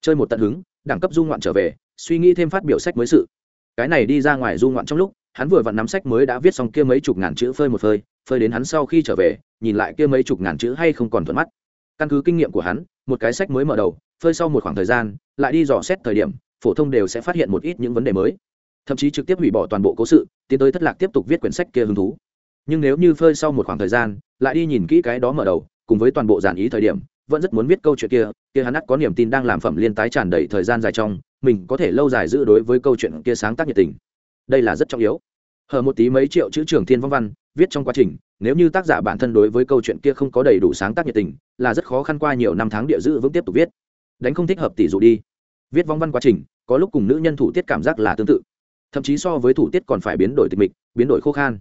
Chơi một tận hứng, đẳng cấp du ngoạn trở về, suy nghĩ thêm phát biểu sách mới sự. Cái này đi ra ngoài du ngoạn trong lúc, hắn vừa vặn nắm sách mới đã viết xong kia mấy chục ngàn chữ phơi một phơi phơi đến hắn sau khi trở về, nhìn lại kia mấy chục ngàn chữ hay không còn thuận mắt. Căn cứ kinh nghiệm của hắn, một cái sách mới mở đầu, phơi sau một khoảng thời gian, lại đi dò xét thời điểm, phổ thông đều sẽ phát hiện một ít những vấn đề mới. Thậm chí trực tiếp hủy bỏ toàn bộ cố sự, tiến tới thất lạc tiếp tục viết quyển sách kia hứng thú. Nhưng nếu như phơi sau một khoảng thời gian, lại đi nhìn kỹ cái đó mở đầu, cùng với toàn bộ giản ý thời điểm, vẫn rất muốn viết câu chuyện kia kia hắn ắt có niềm tin đang làm phẩm liên tái tràn đầy thời gian dài trong, mình có thể lâu dài giữ đối với câu chuyện kia sáng tác nhiệt tình. Đây là rất trọng yếu hở một tí mấy triệu chữ trường thiên vong văn, viết trong quá trình, nếu như tác giả bản thân đối với câu chuyện kia không có đầy đủ sáng tác nhiệt tình, là rất khó khăn qua nhiều năm tháng địa giữ vững tiếp tục viết. Đánh không thích hợp tỷ dụ đi. Viết vong văn quá trình, có lúc cùng nữ nhân thủ tiết cảm giác là tương tự. Thậm chí so với thủ tiết còn phải biến đổi tịch mịch, biến đổi khô khan.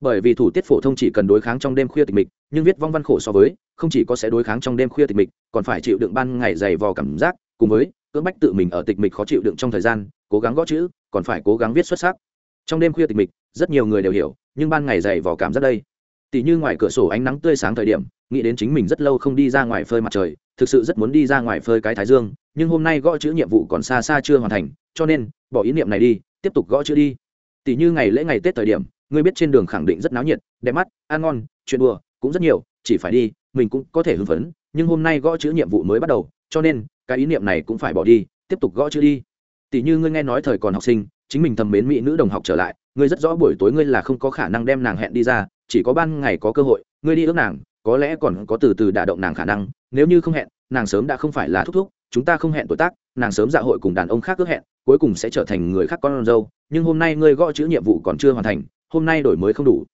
Bởi vì thủ tiết phổ thông chỉ cần đối kháng trong đêm khuya tịch mịch, nhưng viết vong văn khổ so với, không chỉ có sẽ đối kháng trong đêm khuya tịch mịch, còn phải chịu đựng ban ngày dày vò cảm giác, cùng với, cưỡng bách tự mình ở tịch mịch khó chịu đựng trong thời gian, cố gắng gõ chữ, còn phải cố gắng viết xuất sắc trong đêm khuya tịch mịch, rất nhiều người đều hiểu, nhưng ban ngày dày vò cảm giác đây. Tỉ như ngoài cửa sổ ánh nắng tươi sáng thời điểm, nghĩ đến chính mình rất lâu không đi ra ngoài phơi mặt trời, thực sự rất muốn đi ra ngoài phơi cái thái dương, nhưng hôm nay gõ chữ nhiệm vụ còn xa xa chưa hoàn thành, cho nên, bỏ ý niệm này đi, tiếp tục gõ chữ đi. Tỉ như ngày lễ ngày tết thời điểm, ngươi biết trên đường khẳng định rất náo nhiệt, đẹp mắt, ăn ngon, chuyện đùa, cũng rất nhiều, chỉ phải đi, mình cũng có thể hưng phấn, nhưng hôm nay gõ chữ nhiệm vụ mới bắt đầu, cho nên, cái ý niệm này cũng phải bỏ đi, tiếp tục gõ chữ đi. Tỷ như ngươi nghe nói thời còn học sinh chính mình thầm mến mỹ nữ đồng học trở lại, ngươi rất rõ buổi tối ngươi là không có khả năng đem nàng hẹn đi ra, chỉ có ban ngày có cơ hội, ngươi đi ước nàng, có lẽ còn có từ từ đả động nàng khả năng, nếu như không hẹn, nàng sớm đã không phải là thúc thúc, chúng ta không hẹn tuổi tác, nàng sớm dạ hội cùng đàn ông khác ước hẹn, cuối cùng sẽ trở thành người khác con dâu, nhưng hôm nay ngươi gõ chữ nhiệm vụ còn chưa hoàn thành, hôm nay đổi mới không đủ.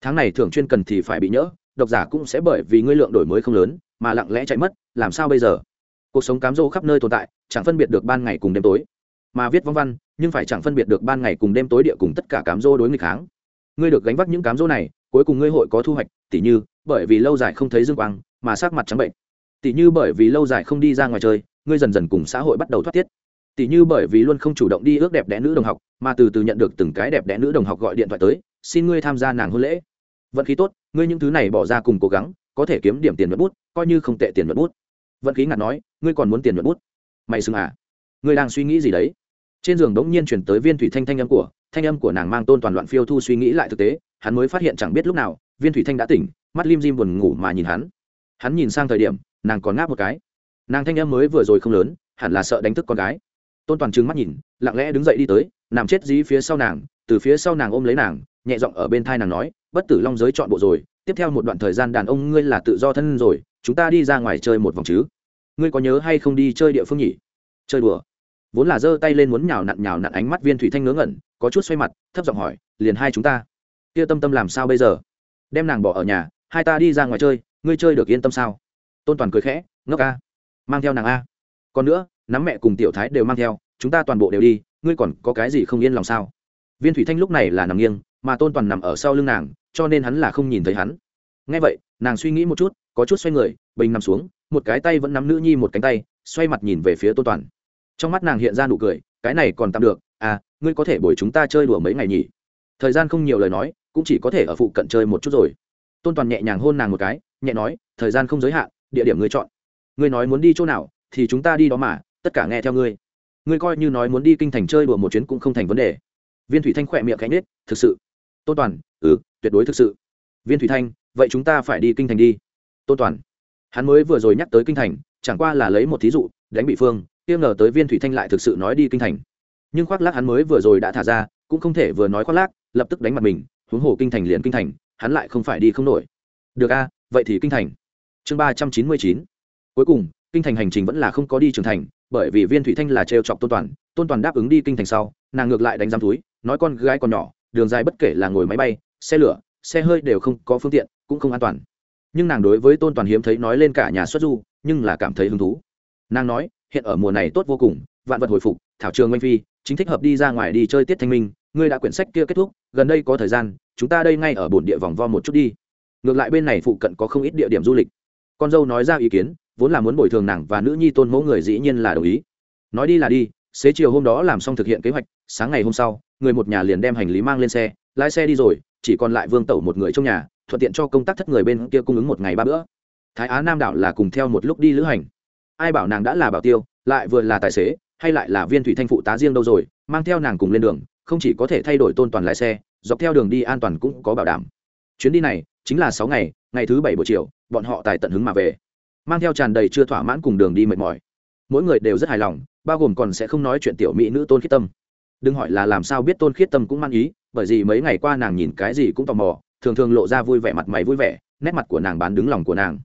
Tháng này thường chuyên cần thì phải bị nhỡ, độc giả cũng sẽ bởi vì ngươi lượng đổi mới không lớn, mà lặng lẽ chạy mất, làm sao bây giờ? Cuộc sống cám dỗ khắp nơi tồn tại, chẳng phân biệt được ban ngày cùng đêm tối, mà viết vong văn nhưng phải chẳng phân biệt được ban ngày cùng đêm tối địa cùng tất cả cám dỗ đối nghịch kháng. Ngươi được gánh vác những cám dỗ này, cuối cùng ngươi hội có thu hoạch, tỉ như, bởi vì lâu dài không thấy dương quang, mà sát mặt trắng bệnh. Tỉ như bởi vì lâu dài không đi ra ngoài chơi ngươi dần dần cùng xã hội bắt đầu thoát tiết. Tỉ như bởi vì luôn không chủ động đi ước đẹp đẽ nữ đồng học, mà từ từ nhận được từng cái đẹp đẽ nữ đồng học gọi điện thoại tới, xin ngươi tham gia nàng hôn lễ. Vận khí tốt, ngươi những thứ này bỏ ra cùng cố gắng, có thể kiếm điểm tiền nhuận bút, coi như không tệ tiền nhuận bút. Vận khí ngặt nói, ngươi còn muốn tiền nhuận bút. Mày xưng à? Ngươi đang suy nghĩ gì đấy? Trên giường đống nhiên chuyển tới viên thủy thanh thanh âm của, thanh âm của nàng mang tôn toàn loạn phiêu thu suy nghĩ lại thực tế, hắn mới phát hiện chẳng biết lúc nào, viên thủy thanh đã tỉnh, mắt lim dim buồn ngủ mà nhìn hắn. Hắn nhìn sang thời điểm, nàng còn ngáp một cái. Nàng thanh âm mới vừa rồi không lớn, hẳn là sợ đánh thức con gái. Tôn toàn trừng mắt nhìn, lặng lẽ đứng dậy đi tới, nằm chết dí phía sau nàng, từ phía sau nàng ôm lấy nàng, nhẹ giọng ở bên thai nàng nói, bất tử long giới chọn bộ rồi, tiếp theo một đoạn thời gian đàn ông ngươi là tự do thân rồi, chúng ta đi ra ngoài chơi một vòng chứ. Ngươi có nhớ hay không đi chơi địa phương nhỉ? Chơi đùa vốn là giơ tay lên muốn nhào nặn nhào nặn ánh mắt viên thủy thanh ngớ ngẩn, có chút xoay mặt, thấp giọng hỏi, liền hai chúng ta? Kia tâm tâm làm sao bây giờ? Đem nàng bỏ ở nhà, hai ta đi ra ngoài chơi, ngươi chơi được yên tâm sao? Tôn toàn cười khẽ, ngốc a, mang theo nàng a. Còn nữa, nắm mẹ cùng tiểu thái đều mang theo, chúng ta toàn bộ đều đi, ngươi còn có cái gì không yên lòng sao? Viên thủy thanh lúc này là nằm nghiêng, mà tôn toàn nằm ở sau lưng nàng, cho nên hắn là không nhìn thấy hắn. Ngay vậy, nàng suy nghĩ một chút, có chút xoay người, bình nằm xuống, một cái tay vẫn nắm nữ nhi một cánh tay, xoay mặt nhìn về phía tôn toàn trong mắt nàng hiện ra nụ cười, cái này còn tạm được à ngươi có thể bồi chúng ta chơi đùa mấy ngày nhỉ? Thời gian không nhiều lời nói, cũng chỉ có thể ở phụ cận chơi một chút rồi. Tôn toàn nhẹ nhàng hôn nàng một cái, nhẹ nói, thời gian không giới hạn, địa điểm ngươi chọn. Ngươi nói muốn đi chỗ nào, thì chúng ta đi đó mà, tất cả nghe theo ngươi. Ngươi coi như nói muốn đi kinh thành chơi đùa một chuyến cũng không thành vấn đề. Viên thủy thanh khỏe miệng cánh nết thực sự. Tôn toàn ừ tuyệt đối thực sự. Viên thủy thanh, vậy chúng ta phải đi kinh thành đi. Tôn toàn, hắn mới vừa rồi nhắc tới kinh thành, chẳng qua là lấy một thí dụ, đánh bị phương kia ngờ tới viên thủy thanh lại thực sự nói đi kinh thành. Nhưng khoác lác hắn mới vừa rồi đã thả ra, cũng không thể vừa nói khoác lác, lập tức đánh mặt mình, huống hồ kinh thành liền kinh thành, hắn lại không phải đi không nổi. Được a, vậy thì kinh thành. Chương ba trăm chín mươi chín. Cuối cùng, kinh thành hành trình vẫn là không có đi trưởng thành, bởi vì viên thủy thanh là trêu chọc tôn toàn tôn toàn đáp ứng đi kinh thành sau, nàng ngược lại đánh giam túi, nói con gái còn nhỏ, đường dài bất kể là ngồi máy bay, xe lửa, xe hơi đều không có phương tiện, cũng không an toàn. Nhưng nàng đối với tôn toàn hiếm thấy nói lên cả nhà xuất du, nhưng là cảm thấy hứng thú. Nàng nói hiện ở mùa này tốt vô cùng, vạn vật hồi phục, thảo trường oanh phi, chính thích hợp đi ra ngoài đi chơi tiết thanh minh, ngươi đã quyển sách kia kết thúc, gần đây có thời gian, chúng ta đây ngay ở bồn địa vòng vo một chút đi. Ngược lại bên này phụ cận có không ít địa điểm du lịch. Con dâu nói ra ý kiến, vốn là muốn bồi thường nàng và nữ nhi tôn mẫu người dĩ nhiên là đồng ý. Nói đi là đi, xế chiều hôm đó làm xong thực hiện kế hoạch, sáng ngày hôm sau, người một nhà liền đem hành lý mang lên xe, lái xe đi rồi, chỉ còn lại vương tẩu một người trong nhà, thuận tiện cho công tác thất người bên kia cung ứng một ngày ba bữa. Thái á nam đảo là cùng theo một lúc đi lữ hành ai bảo nàng đã là bảo tiêu, lại vừa là tài xế, hay lại là viên thủy thanh phụ tá riêng đâu rồi, mang theo nàng cùng lên đường, không chỉ có thể thay đổi tôn toàn lái xe, dọc theo đường đi an toàn cũng có bảo đảm. Chuyến đi này chính là sáu ngày ngày thứ bảy buổi chiều, bọn họ tài tận hứng mà về. Mang theo tràn đầy chưa thỏa mãn cùng đường đi mệt mỏi. Mỗi người đều rất hài lòng, bao gồm còn sẽ không nói chuyện tiểu mỹ nữ tôn khiết tâm. Đừng hỏi là làm sao biết tôn khiết tâm cũng mang ý, bởi vì mấy ngày qua nàng nhìn cái gì cũng tò mò, thường thường lộ ra vui vẻ mặt mày vui vẻ, nét mặt của nàng bán đứng lòng của nàng.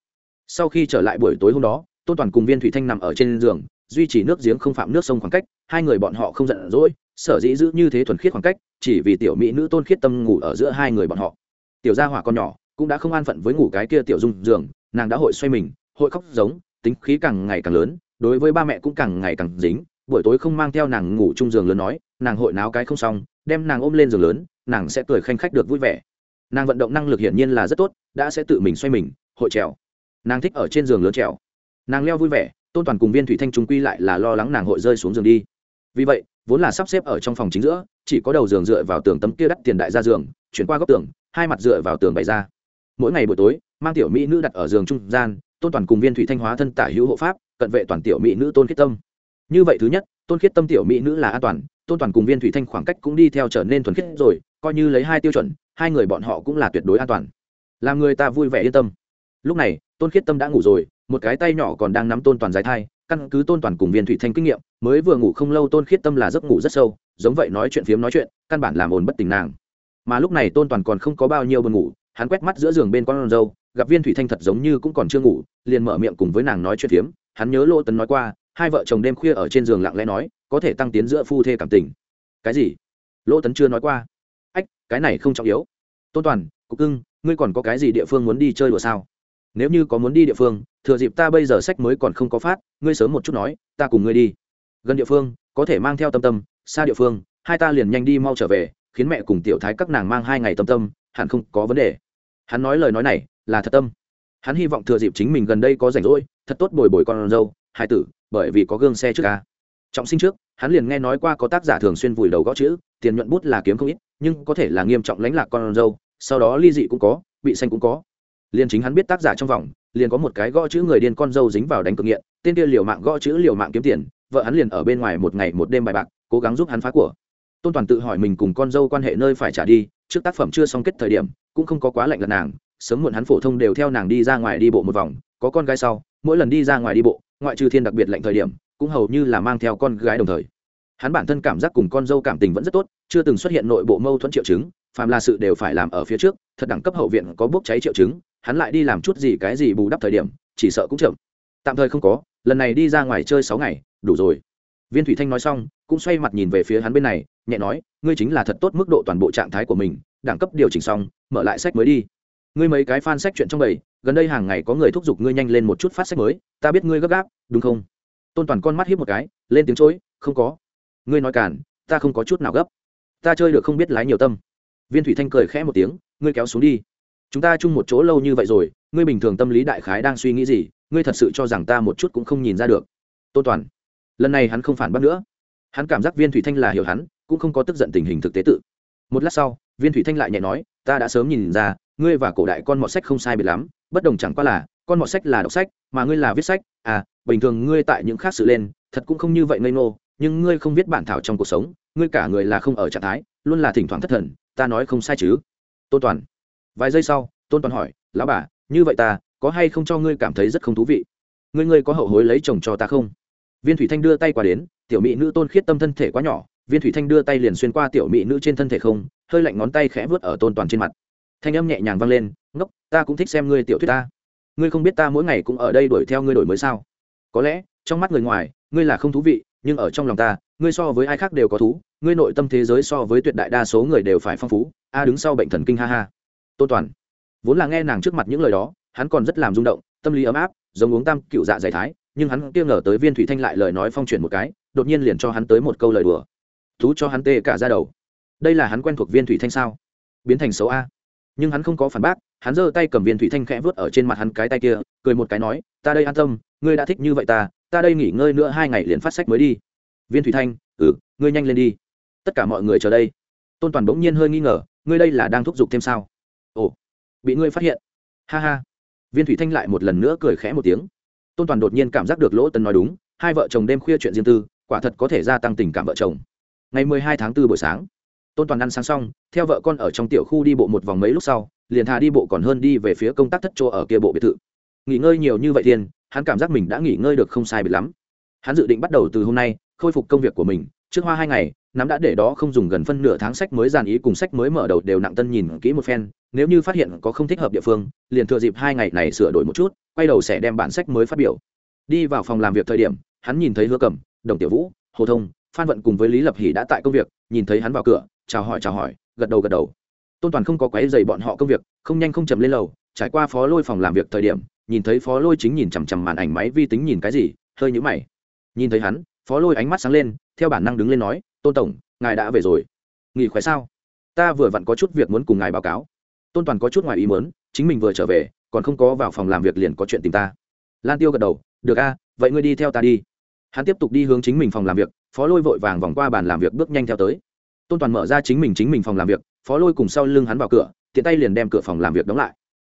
Sau khi trở lại buổi tối hôm đó tôn toàn cùng viên thủy thanh nằm ở trên giường, duy trì nước giếng không phạm nước sông khoảng cách, hai người bọn họ không giận dỗi, sở dĩ giữ như thế thuần khiết khoảng cách, chỉ vì tiểu mỹ nữ tôn khiết tâm ngủ ở giữa hai người bọn họ. Tiểu gia hỏa con nhỏ cũng đã không an phận với ngủ cái kia tiểu dung giường, nàng đã hội xoay mình, hội khóc giống, tính khí càng ngày càng lớn, đối với ba mẹ cũng càng ngày càng dính, buổi tối không mang theo nàng ngủ chung giường lớn nói, nàng hội náo cái không xong, đem nàng ôm lên giường lớn, nàng sẽ cười khanh khách được vui vẻ. Nàng vận động năng lực hiển nhiên là rất tốt, đã sẽ tự mình xoay mình, hội trèo. Nàng thích ở trên giường lớn trèo nàng leo vui vẻ, tôn toàn cùng viên thủy thanh trung quy lại là lo lắng nàng hội rơi xuống giường đi. Vì vậy, vốn là sắp xếp ở trong phòng chính giữa, chỉ có đầu giường dựa vào tường tấm kia đắt tiền đại ra giường, chuyển qua góc tường, hai mặt dựa vào tường bày ra. Mỗi ngày buổi tối, mang tiểu mỹ nữ đặt ở giường trung gian, tôn toàn cùng viên thủy thanh hóa thân tả hữu hộ pháp, cận vệ toàn tiểu mỹ nữ tôn khiết tâm. Như vậy thứ nhất, tôn khiết tâm tiểu mỹ nữ là an toàn, tôn toàn cùng viên thủy thanh khoảng cách cũng đi theo trở nên thuần khiết rồi, coi như lấy hai tiêu chuẩn, hai người bọn họ cũng là tuyệt đối an toàn. Làm người ta vui vẻ yên tâm. Lúc này, tôn khiết tâm đã ngủ rồi một cái tay nhỏ còn đang nắm tôn toàn dài thai, căn cứ tôn toàn cùng viên thủy thanh kinh nghiệm, mới vừa ngủ không lâu tôn khiết tâm là giấc ngủ rất sâu, giống vậy nói chuyện phiếm nói chuyện, căn bản làm ồn bất tỉnh nàng. Mà lúc này tôn toàn còn không có bao nhiêu buồn ngủ, hắn quét mắt giữa giường bên con râu, gặp viên thủy thanh thật giống như cũng còn chưa ngủ, liền mở miệng cùng với nàng nói chuyện phiếm, hắn nhớ lô tấn nói qua, hai vợ chồng đêm khuya ở trên giường lặng lẽ nói, có thể tăng tiến giữa phu thê cảm tình. Cái gì? Lỗ tấn chưa nói qua. Ách, cái này không trọng yếu. Tôn toàn, cục cưng, ngươi còn có cái gì địa phương muốn đi chơi đùa sao? Nếu như có muốn đi địa phương, thừa dịp ta bây giờ sách mới còn không có phát, ngươi sớm một chút nói, ta cùng ngươi đi. Gần địa phương, có thể mang theo tâm tâm, xa địa phương, hai ta liền nhanh đi mau trở về, khiến mẹ cùng tiểu thái các nàng mang hai ngày tâm tâm, hẳn không có vấn đề. Hắn nói lời nói này, là thật tâm. Hắn hy vọng thừa dịp chính mình gần đây có rảnh rỗi, thật tốt bồi bồi con dâu, hai tử, bởi vì có gương xe trước ca. Trọng sinh trước, hắn liền nghe nói qua có tác giả thường xuyên vùi đầu gõ chữ, tiền nhuận bút là kiếm không ít, nhưng có thể là nghiêm trọng lánh lạc con dâu, sau đó ly dị cũng có, bị xanh cũng có liền chính hắn biết tác giả trong vòng, liền có một cái gõ chữ người điên con dâu dính vào đánh cực nghiện, tên kia liều mạng gõ chữ liều mạng kiếm tiền, vợ hắn liền ở bên ngoài một ngày một đêm bài bạc, cố gắng giúp hắn phá của. Tôn toàn tự hỏi mình cùng con dâu quan hệ nơi phải trả đi, trước tác phẩm chưa xong kết thời điểm, cũng không có quá lạnh lật nàng, sớm muộn hắn phổ thông đều theo nàng đi ra ngoài đi bộ một vòng, có con gái sau, mỗi lần đi ra ngoài đi bộ, ngoại trừ thiên đặc biệt lạnh thời điểm, cũng hầu như là mang theo con gái đồng thời. Hắn bản thân cảm giác cùng con dâu cảm tình vẫn rất tốt, chưa từng xuất hiện nội bộ mâu thuẫn triệu chứng, phàm là sự đều phải làm ở phía trước, thật đẳng cấp hậu viện có bốc cháy triệu chứng hắn lại đi làm chút gì cái gì bù đắp thời điểm, chỉ sợ cũng chậm. Tạm thời không có, lần này đi ra ngoài chơi sáu ngày, đủ rồi. Viên thủy thanh nói xong, cũng xoay mặt nhìn về phía hắn bên này, nhẹ nói, ngươi chính là thật tốt mức độ toàn bộ trạng thái của mình, đẳng cấp điều chỉnh xong, mở lại sách mới đi. Ngươi mấy cái fan sách chuyện trong bầy, gần đây hàng ngày có người thúc giục ngươi nhanh lên một chút phát sách mới, ta biết ngươi gấp gáp, đúng không? Tôn toàn con mắt hiếp một cái, lên tiếng chối, không có. Ngươi nói cản ta không có chút nào gấp. Ta chơi được không biết lái nhiều tâm. Viên thủy thanh cười khẽ một tiếng, ngươi kéo xuống đi chúng ta chung một chỗ lâu như vậy rồi, ngươi bình thường tâm lý đại khái đang suy nghĩ gì? Ngươi thật sự cho rằng ta một chút cũng không nhìn ra được. Tôn toàn, lần này hắn không phản bác nữa. Hắn cảm giác viên thủy thanh là hiểu hắn, cũng không có tức giận tình hình thực tế tự. Một lát sau, viên thủy thanh lại nhẹ nói, ta đã sớm nhìn ra, ngươi và cổ đại con mọt sách không sai biệt lắm, bất đồng chẳng qua là, con mọt sách là đọc sách, mà ngươi là viết sách. À bình thường ngươi tại những khác sự lên, thật cũng không như vậy ngây ngô, nhưng ngươi không viết bản thảo trong cuộc sống, ngươi cả người là không ở trạng thái, luôn là thỉnh thoảng thất thần, ta nói không sai chứ. Tôn toàn vài giây sau, tôn toàn hỏi, lão bà, như vậy ta có hay không cho ngươi cảm thấy rất không thú vị? Ngươi ngươi có hậu hối lấy chồng cho ta không? Viên thủy thanh đưa tay qua đến, tiểu mỹ nữ tôn khiết tâm thân thể quá nhỏ. Viên thủy thanh đưa tay liền xuyên qua tiểu mỹ nữ trên thân thể không, hơi lạnh ngón tay khẽ vớt ở tôn toàn trên mặt. Thanh âm nhẹ nhàng vang lên, ngốc, ta cũng thích xem ngươi tiểu thuyết ta. Ngươi không biết ta mỗi ngày cũng ở đây đuổi theo ngươi đổi mới sao? Có lẽ, trong mắt người ngoài, ngươi là không thú vị, nhưng ở trong lòng ta, ngươi so với ai khác đều có thú, ngươi nội tâm thế giới so với tuyệt đại đa số người đều phải phong phú. A đứng sau bệnh thần kinh ha ha tôn toàn. Vốn là nghe nàng trước mặt những lời đó, hắn còn rất làm rung động, tâm lý ấm áp, giống uống tam cựu dạ dày thái, nhưng hắn kia ngờ tới viên thủy thanh lại lời nói phong chuyển một cái, đột nhiên liền cho hắn tới một câu lời đùa. Thú cho hắn tê cả ra đầu. Đây là hắn quen thuộc viên thủy thanh sao? Biến thành xấu a. Nhưng hắn không có phản bác, hắn giơ tay cầm viên thủy thanh khẽ vớt ở trên mặt hắn cái tay kia, cười một cái nói, ta đây an tâm, ngươi đã thích như vậy ta ta đây nghỉ ngơi nữa hai ngày liền phát sách mới đi. Viên thủy thanh ừ ngươi nhanh lên đi. Tất cả mọi người chờ đây. Tôn toàn bỗng nhiên hơi nghi ngờ, ngươi đây là đang thúc giục thêm sao? Ồ, bị ngươi phát hiện. Ha ha. Viên thủy thanh lại một lần nữa cười khẽ một tiếng. Tôn toàn đột nhiên cảm giác được lỗ tân nói đúng, hai vợ chồng đêm khuya chuyện riêng tư, quả thật có thể gia tăng tình cảm vợ chồng. Ngày mười hai tháng 4 buổi sáng, tôn toàn ăn sáng xong, theo vợ con ở trong tiểu khu đi bộ một vòng mấy lúc sau, liền thà đi bộ còn hơn đi về phía công tác thất chỗ ở kia bộ biệt thự. Nghỉ ngơi nhiều như vậy thiên hắn cảm giác mình đã nghỉ ngơi được không sai biệt lắm. Hắn dự định bắt đầu từ hôm nay, khôi phục công việc của mình, trước hoa hai ngày nắm đã để đó không dùng gần phân nửa tháng sách mới dàn ý cùng sách mới mở đầu đều nặng tân nhìn kỹ một phen, nếu như phát hiện có không thích hợp địa phương, liền thừa dịp hai ngày này sửa đổi một chút, quay đầu sẽ đem bản sách mới phát biểu. Đi vào phòng làm việc thời điểm, hắn nhìn thấy hứa cẩm, đồng tiểu vũ, hồ thông, phan vận cùng với lý lập hỷ đã tại công việc, nhìn thấy hắn vào cửa, chào hỏi chào hỏi, gật đầu gật đầu. Tôn toàn không có quấy dày bọn họ công việc, không nhanh không chậm lên lầu, trải qua phó lôi phòng làm việc thời điểm, nhìn thấy phó lôi chính nhìn chằm chằm màn ảnh máy vi tính nhìn cái gì, hơi nhũ mày. Nhìn thấy hắn, phó lôi ánh mắt sáng lên, theo bản năng đứng lên nói tôn tổng, ngài đã về rồi. Nghỉ khỏe sao? Ta vừa vặn có chút việc muốn cùng ngài báo cáo. Tôn toàn có chút ngoài ý muốn, chính mình vừa trở về, còn không có vào phòng làm việc liền có chuyện tìm ta. Lan tiêu gật đầu, được a, vậy ngươi đi theo ta đi. Hắn tiếp tục đi hướng chính mình phòng làm việc, phó lôi vội vàng vòng qua bàn làm việc bước nhanh theo tới. Tôn toàn mở ra chính mình chính mình phòng làm việc, phó lôi cùng sau lưng hắn vào cửa, tiện tay liền đem cửa phòng làm việc đóng lại.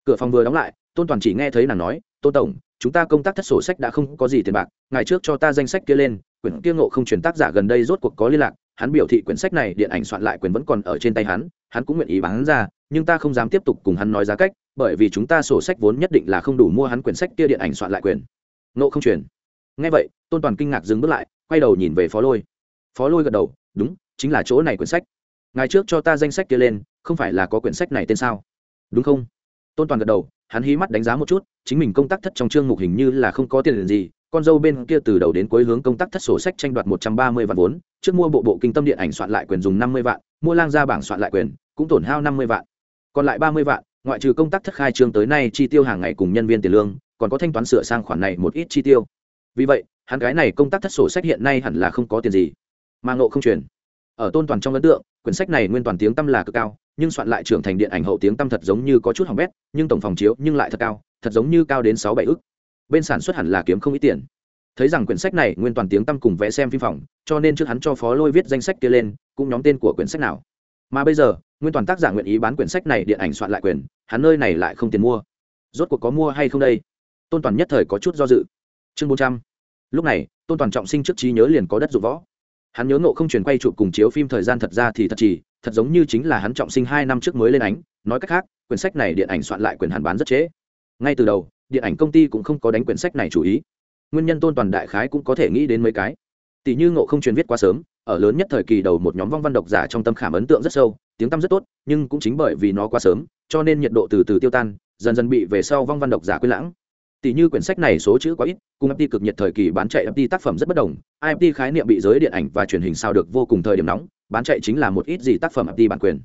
Cửa phòng vừa đóng lại, tôn toàn chỉ nghe thấy nàng nói, tôn tổng, chúng ta công tác thất sổ sách đã không có gì tiền bạc, ngày trước cho ta danh sách kia lên quyển kia ngộ không truyền tác giả gần đây rốt cuộc có liên lạc, hắn biểu thị quyển sách này điện ảnh soạn lại quyền vẫn còn ở trên tay hắn hắn cũng nguyện ý bán ra, nhưng ta không dám tiếp tục cùng hắn nói giá cách, bởi vì chúng ta sổ sách vốn nhất định là không đủ mua hắn quyển sách kia điện ảnh soạn lại quyền. Ngộ không truyền. Ngay vậy, tôn toàn kinh ngạc dừng bước lại, quay đầu nhìn về phó lôi. Phó lôi gật đầu, đúng, chính là chỗ này quyển sách. Ngày trước cho ta danh sách kia lên, không phải là có quyển sách này tên sao? Đúng không? Tôn toàn gật đầu, hắn hí mắt đánh giá một chút, chính mình công tác thất trong chương mục hình như là không có tiền gì con dâu bên kia từ đầu đến cuối hướng công tác thất sổ sách tranh đoạt một trăm ba mươi vạn vốn, trước mua bộ bộ kinh tâm điện ảnh soạn lại quyền dùng năm mươi vạn, mua lang gia bảng soạn lại quyền, cũng tổn hao năm mươi vạn. Còn lại ba mươi vạn, ngoại trừ công tác thất khai trương tới nay chi tiêu hàng ngày cùng nhân viên tiền lương, còn có thanh toán sửa sang khoản này một ít chi tiêu. Vì vậy, hắn cái này công tác thất sổ sách hiện nay hẳn là không có tiền gì. Mà ngộ không truyền. Ở tôn toàn trong ấn tượng, quyển sách này nguyên toàn tiếng tâm là cực cao, nhưng soạn lại trưởng thành điện ảnh hậu tiếng tâm thật giống như có chút hỏng bét, nhưng tổng phòng chiếu nhưng lại thật cao, thật giống như cao đến sáu bảy ức bên sản xuất hẳn là kiếm không ít tiền. Thấy rằng quyển sách này nguyên toàn tiếng tâm cùng vẽ xem phim phòng cho nên trước hắn cho phó lôi viết danh sách kia lên, cũng nhóm tên của quyển sách nào. Mà bây giờ, nguyên toàn tác giả nguyện ý bán quyển sách này điện ảnh soạn lại quyền, hắn nơi này lại không tiền mua. Rốt cuộc có mua hay không đây? Tôn toàn nhất thời có chút do dự. Chương bốn trăm. Lúc này, tôn toàn trọng sinh trước trí nhớ liền có đất dụng võ. Hắn nhớ ngộ không chuyển quay chụp cùng chiếu phim thời gian thật ra thì thật chỉ, thật giống như chính là hắn trọng sinh hai năm trước mới lên ánh. Nói cách khác, quyển sách này điện ảnh soạn lại quyền hàn bán rất trễ. Ngay từ đầu điện ảnh công ty cũng không có đánh quyển sách này chủ ý. Nguyên nhân tôn toàn đại khái cũng có thể nghĩ đến mấy cái. Tỷ như ngộ không truyền viết quá sớm, ở lớn nhất thời kỳ đầu một nhóm vong văn độc giả trong tâm khảm ấn tượng rất sâu, tiếng tăm rất tốt, nhưng cũng chính bởi vì nó quá sớm, cho nên nhiệt độ từ từ tiêu tan, dần dần bị về sau vong văn độc giả quên lãng. Tỷ như quyển sách này số chữ quá ít, cùng FT cực nhiệt thời kỳ bán chạy FT tác phẩm rất bất đồng IFT khái niệm bị giới điện ảnh và truyền hình sao được vô cùng thời điểm nóng, bán chạy chính là một ít gì tác phẩm FT bản quyền.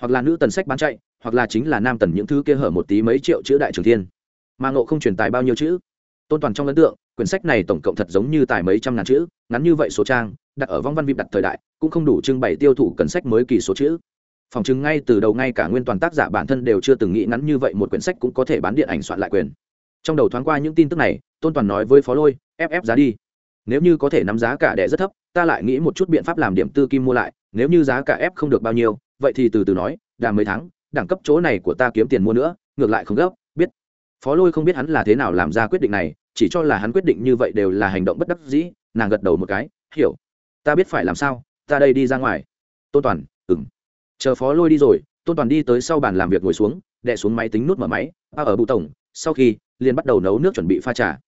Hoặc là nữ tần sách bán chạy, hoặc là chính là nam tần những thứ kia hở một tí mấy triệu chữ đại trường thiên mà ngộ không truyền tài bao nhiêu chữ? Tôn toàn trong ấn tượng, quyển sách này tổng cộng thật giống như tài mấy trăm ngàn chữ, ngắn như vậy số trang, đặt ở vong văn vip đặt thời đại, cũng không đủ trưng bày tiêu thụ cần sách mới kỳ số chữ. Phòng chứng ngay từ đầu ngay cả nguyên toàn tác giả bản thân đều chưa từng nghĩ ngắn như vậy một quyển sách cũng có thể bán điện ảnh soạn lại quyền. Trong đầu thoáng qua những tin tức này, tôn toàn nói với phó lôi, ép ép giá đi. Nếu như có thể nắm giá cả đẻ rất thấp, ta lại nghĩ một chút biện pháp làm điểm tư kim mua lại. Nếu như giá cả ép không được bao nhiêu, vậy thì từ từ nói, đà mấy tháng, đẳng cấp chỗ này của ta kiếm tiền mua nữa, ngược lại không gấp phó lôi không biết hắn là thế nào làm ra quyết định này, chỉ cho là hắn quyết định như vậy đều là hành động bất đắc dĩ, nàng gật đầu một cái, hiểu, ta biết phải làm sao, ta đây đi ra ngoài. Tôn toàn ừng chờ phó lôi đi rồi, tôn toàn đi tới sau bàn làm việc ngồi xuống đẻ xuống máy tính nút mở máy ba ở bụ tổng, sau khi, liền bắt đầu nấu nước chuẩn bị pha trà.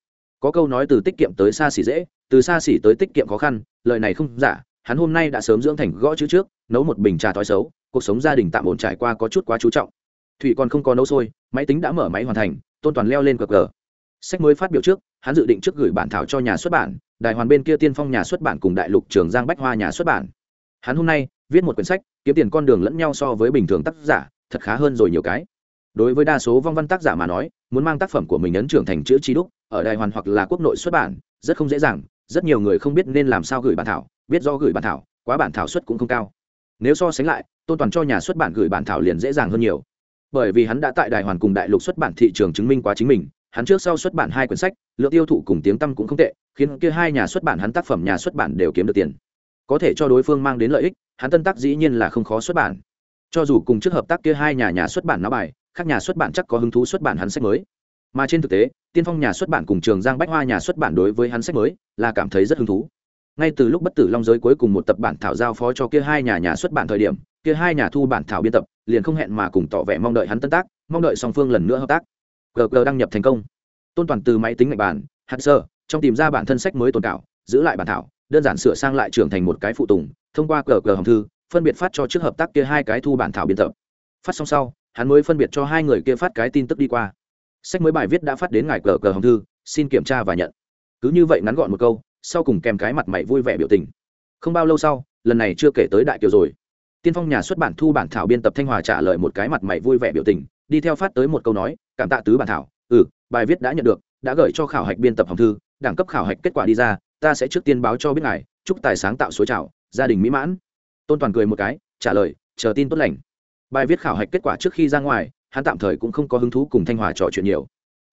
Có câu nói từ tiết kiệm tới xa xỉ dễ, từ xa xỉ tới tiết kiệm khó khăn, lời này không giả, hắn hôm nay đã sớm dưỡng thành gõ chữ trước, nấu một bình trà thói xấu, cuộc sống gia đình tạm ổn trải qua có chút quá chú trọng. Thủy còn không có nấu sôi, máy tính đã mở máy hoàn thành tôn toàn leo lên cờ cờ. Sách mới phát biểu trước, hắn dự định trước gửi bản thảo cho nhà xuất bản, đài hoàn bên kia tiên phong nhà xuất bản cùng đại lục trường giang bách hoa nhà xuất bản. Hắn hôm nay viết một quyển sách, kiếm tiền con đường lẫn nhau so với bình thường tác giả, thật khá hơn rồi nhiều cái. Đối với đa số vong văn tác giả mà nói, muốn mang tác phẩm của mình ấn trưởng thành chữ trí đúc, ở đài hoàn hoặc là quốc nội xuất bản, rất không dễ dàng, rất nhiều người không biết nên làm sao gửi bản thảo, biết do gửi bản thảo, quá bản thảo xuất cũng không cao. Nếu so sánh lại, tôn toàn cho nhà xuất bản gửi bản thảo liền dễ dàng hơn nhiều bởi vì hắn đã tại đài hoàn cùng đại lục xuất bản thị trường chứng minh quá chính mình hắn trước sau xuất bản hai quyển sách lượng tiêu thụ cùng tiếng tăm cũng không tệ khiến kia hai nhà xuất bản hắn tác phẩm nhà xuất bản đều kiếm được tiền có thể cho đối phương mang đến lợi ích hắn tân tác dĩ nhiên là không khó xuất bản cho dù cùng trước hợp tác kia hai nhà nhà xuất bản náo bài các nhà xuất bản chắc có hứng thú xuất bản hắn sách mới mà trên thực tế tiên phong nhà xuất bản cùng trường giang bách hoa nhà xuất bản đối với hắn sách mới là cảm thấy rất hứng thú ngay từ lúc bất tử long giới cuối cùng một tập bản thảo giao phó cho kia hai nhà nhà xuất bản thời điểm kia hai nhà thu bản thảo biên tập liền không hẹn mà cùng tỏ vẻ mong đợi hắn tân tác, mong đợi song phương lần nữa hợp tác. Gg đăng nhập thành công. Tôn toàn từ máy tính ngạch bản hạt sơ, trong tìm ra bản thân sách mới tồn cảo, giữ lại bản thảo, đơn giản sửa sang lại trưởng thành một cái phụ tùng, thông qua Gg hồng thư, phân biệt phát cho trước hợp tác kia hai cái thu bản thảo biên tập. Phát xong sau, hắn mới phân biệt cho hai người kia phát cái tin tức đi qua. Sách mới bài viết đã phát đến ngài Gg hồng thư, xin kiểm tra và nhận. Cứ như vậy ngắn gọn một câu, sau cùng kèm cái mặt mày vui vẻ biểu tình. Không bao lâu sau, lần này chưa kể tới đại kiều rồi tiên phong nhà xuất bản thu bản thảo biên tập thanh hòa trả lời một cái mặt mày vui vẻ biểu tình, đi theo phát tới một câu nói, cảm tạ tứ bản thảo ừ bài viết đã nhận được, đã gửi cho khảo hạch biên tập hồng thư, đẳng cấp khảo hạch kết quả đi ra, ta sẽ trước tiên báo cho biết ngài, chúc tài sáng tạo suối trào gia đình mỹ mãn. Tôn toàn cười một cái, trả lời, chờ tin tốt lành. Bài viết khảo hạch kết quả trước khi ra ngoài, hắn tạm thời cũng không có hứng thú cùng thanh hòa trò chuyện nhiều.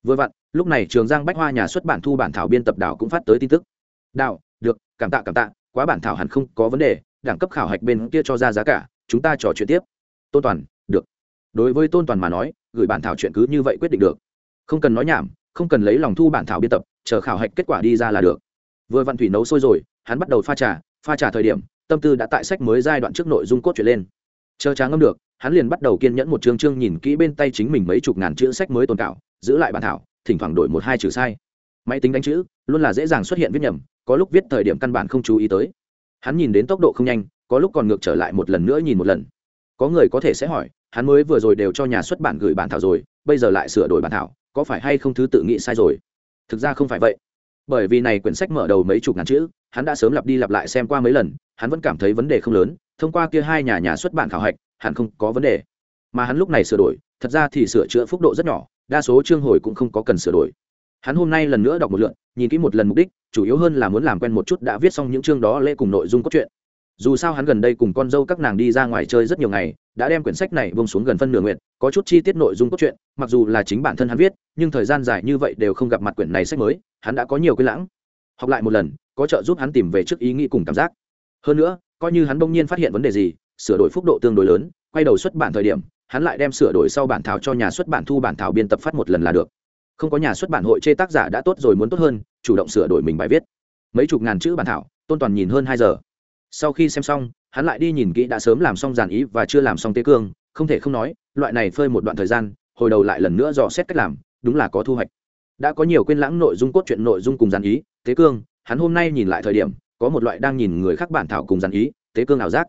Vừa vặn, lúc này trường giang bách hoa nhà xuất bản thu bản thảo biên tập đảo cũng phát tới tin tức. Đạo được, cảm tạ cảm tạ, quá bản thảo hẳn không có vấn đề đẳng cấp khảo hạch bên kia cho ra giá cả, chúng ta trò chuyện tiếp. Tôn toàn, được. Đối với tôn toàn mà nói, gửi bản thảo chuyện cứ như vậy quyết định được. Không cần nói nhảm, không cần lấy lòng thu bản thảo biên tập, chờ khảo hạch kết quả đi ra là được. Vừa vạn thủy nấu sôi rồi, hắn bắt đầu pha trà pha trà thời điểm, tâm tư đã tại sách mới giai đoạn trước nội dung cốt truyện lên. Chờ trà ngâm được, hắn liền bắt đầu kiên nhẫn một chương chương nhìn kỹ bên tay chính mình mấy chục ngàn chữ sách mới tồn cảo giữ lại bản thảo, thỉnh thoảng đổi một hai chữ sai. Máy tính đánh chữ, luôn là dễ dàng xuất hiện viết nhầm, có lúc viết thời điểm căn bản không chú ý tới hắn nhìn đến tốc độ không nhanh, có lúc còn ngược trở lại một lần nữa nhìn một lần. Có người có thể sẽ hỏi, hắn mới vừa rồi đều cho nhà xuất bản gửi bản thảo rồi, bây giờ lại sửa đổi bản thảo, có phải hay không thứ tự nghĩ sai rồi? Thực ra không phải vậy. Bởi vì này quyển sách mở đầu mấy chục ngàn chữ, hắn đã sớm lặp đi lặp lại xem qua mấy lần, hắn vẫn cảm thấy vấn đề không lớn, thông qua kia hai nhà nhà xuất bản khảo hạch, hẳn không có vấn đề. Mà hắn lúc này sửa đổi, thật ra thì sửa chữa phúc độ rất nhỏ, đa số chương hồi cũng không có cần sửa đổi hắn hôm nay lần nữa đọc một lượn nhìn kỹ một lần mục đích, chủ yếu hơn là muốn làm quen một chút đã viết xong những chương đó lễ cùng nội dung cốt truyện. Dù sao hắn gần đây cùng con dâu các nàng đi ra ngoài chơi rất nhiều ngày, đã đem quyển sách này bông xuống gần phân nửa nguyện có chút chi tiết nội dung cốt truyện, mặc dù là chính bản thân hắn viết, nhưng thời gian dài như vậy đều không gặp mặt quyển này sách mới, hắn đã có nhiều cái lãng. Học lại một lần, có trợ giúp hắn tìm về trước ý nghĩ cùng cảm giác. Hơn nữa, coi như hắn bỗng nhiên phát hiện vấn đề gì, sửa đổi phúc độ tương đối lớn, quay đầu xuất bản thời điểm, hắn lại đem sửa đổi sau bản thảo cho nhà xuất bản thu bản thảo biên tập phát một lần là được không có nhà xuất bản hội chê tác giả đã tốt rồi muốn tốt hơn, chủ động sửa đổi mình bài viết. Mấy chục ngàn chữ bản thảo, tôn toàn nhìn hơn hai giờ. Sau khi xem xong, hắn lại đi nhìn kỹ đã sớm làm xong giàn ý và chưa làm xong tế cương, không thể không nói, loại này phơi một đoạn thời gian, hồi đầu lại lần nữa dò xét cách làm, đúng là có thu hoạch. Đã có nhiều quên lãng nội dung cốt truyện nội dung cùng giàn ý tế cương, hắn hôm nay nhìn lại thời điểm, có một loại đang nhìn người khác bản thảo cùng giàn ý tế cương ảo giác.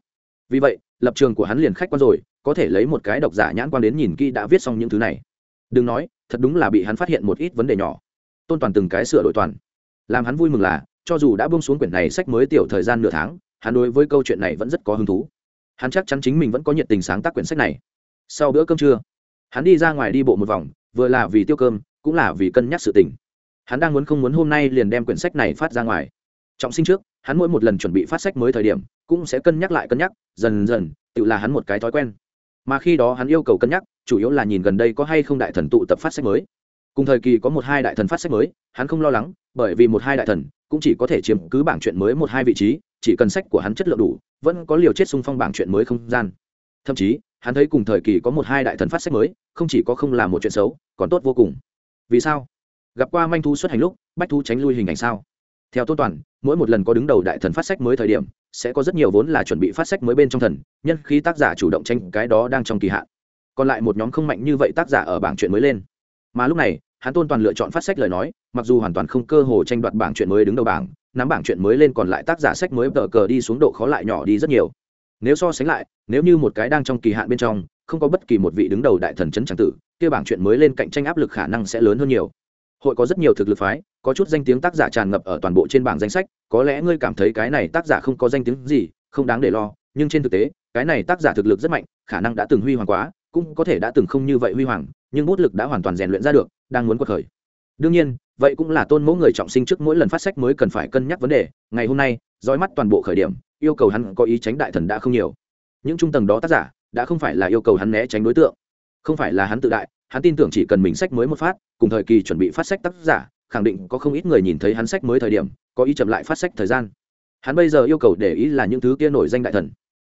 Vì vậy, lập trường của hắn liền khách quan rồi, có thể lấy một cái độc giả nhãn quan đến nhìn kỹ đã viết xong những thứ này. Đừng nói thật đúng là bị hắn phát hiện một ít vấn đề nhỏ. Tôn toàn từng cái sửa đổi toàn. Làm hắn vui mừng là, cho dù đã bông xuống quyển này sách mới tiểu thời gian nửa tháng, hắn đối với câu chuyện này vẫn rất có hứng thú. Hắn chắc chắn chính mình vẫn có nhiệt tình sáng tác quyển sách này. Sau bữa cơm trưa, hắn đi ra ngoài đi bộ một vòng, vừa là vì tiêu cơm, cũng là vì cân nhắc sự tình. Hắn đang muốn không muốn hôm nay liền đem quyển sách này phát ra ngoài. Trọng sinh trước, hắn mỗi một lần chuẩn bị phát sách mới thời điểm, cũng sẽ cân nhắc lại cân nhắc, dần dần, tự là hắn một cái thói quen mà khi đó hắn yêu cầu cân nhắc, chủ yếu là nhìn gần đây có hay không đại thần tụ tập phát sách mới. Cùng thời kỳ có một hai đại thần phát sách mới, hắn không lo lắng, bởi vì một hai đại thần cũng chỉ có thể chiếm cứ bảng chuyện mới một hai vị trí, chỉ cần sách của hắn chất lượng đủ, vẫn có liều chết xung phong bảng chuyện mới không gian. Thậm chí, hắn thấy cùng thời kỳ có một hai đại thần phát sách mới, không chỉ có không là một chuyện xấu, còn tốt vô cùng. Vì sao? Gặp qua manh thu xuất hành lúc, bách thu tránh lui hình ảnh sao? Theo tôn toàn, mỗi một lần có đứng đầu đại thần phát sách mới thời điểm, sẽ có rất nhiều vốn là chuẩn bị phát sách mới bên trong thần, nhân khi tác giả chủ động tranh cái đó đang trong kỳ hạn. Còn lại một nhóm không mạnh như vậy tác giả ở bảng chuyện mới lên. Mà lúc này, hắn tôn toàn lựa chọn phát sách lời nói, mặc dù hoàn toàn không cơ hồ tranh đoạt bảng chuyện mới đứng đầu bảng, nắm bảng chuyện mới lên còn lại tác giả sách mới tờ cờ đi xuống độ khó lại nhỏ đi rất nhiều. Nếu so sánh lại, nếu như một cái đang trong kỳ hạn bên trong, không có bất kỳ một vị đứng đầu đại thần chấn tràng tử, kia bảng chuyện mới lên cạnh tranh áp lực khả năng sẽ lớn hơn nhiều. Hội có rất nhiều thực lực phái có chút danh tiếng tác giả tràn ngập ở toàn bộ trên bảng danh sách, có lẽ ngươi cảm thấy cái này tác giả không có danh tiếng gì, không đáng để lo, nhưng trên thực tế, cái này tác giả thực lực rất mạnh, khả năng đã từng huy hoàng quá, cũng có thể đã từng không như vậy huy hoàng, nhưng bút lực đã hoàn toàn rèn luyện ra được, đang muốn quật khởi. Đương nhiên, vậy cũng là tôn mẫu người trọng sinh trước mỗi lần phát sách mới cần phải cân nhắc vấn đề, ngày hôm nay, dõi mắt toàn bộ khởi điểm, yêu cầu hắn có ý tránh đại thần đã không nhiều. Những trung tầng đó tác giả, đã không phải là yêu cầu hắn né tránh đối tượng. Không phải là hắn tự đại, hắn tin tưởng chỉ cần mình sách mới một phát, cùng thời kỳ chuẩn bị phát sách tác giả khẳng định có không ít người nhìn thấy hắn sách mới thời điểm, có ý chậm lại phát sách thời gian. Hắn bây giờ yêu cầu để ý là những thứ kia nổi danh đại thần.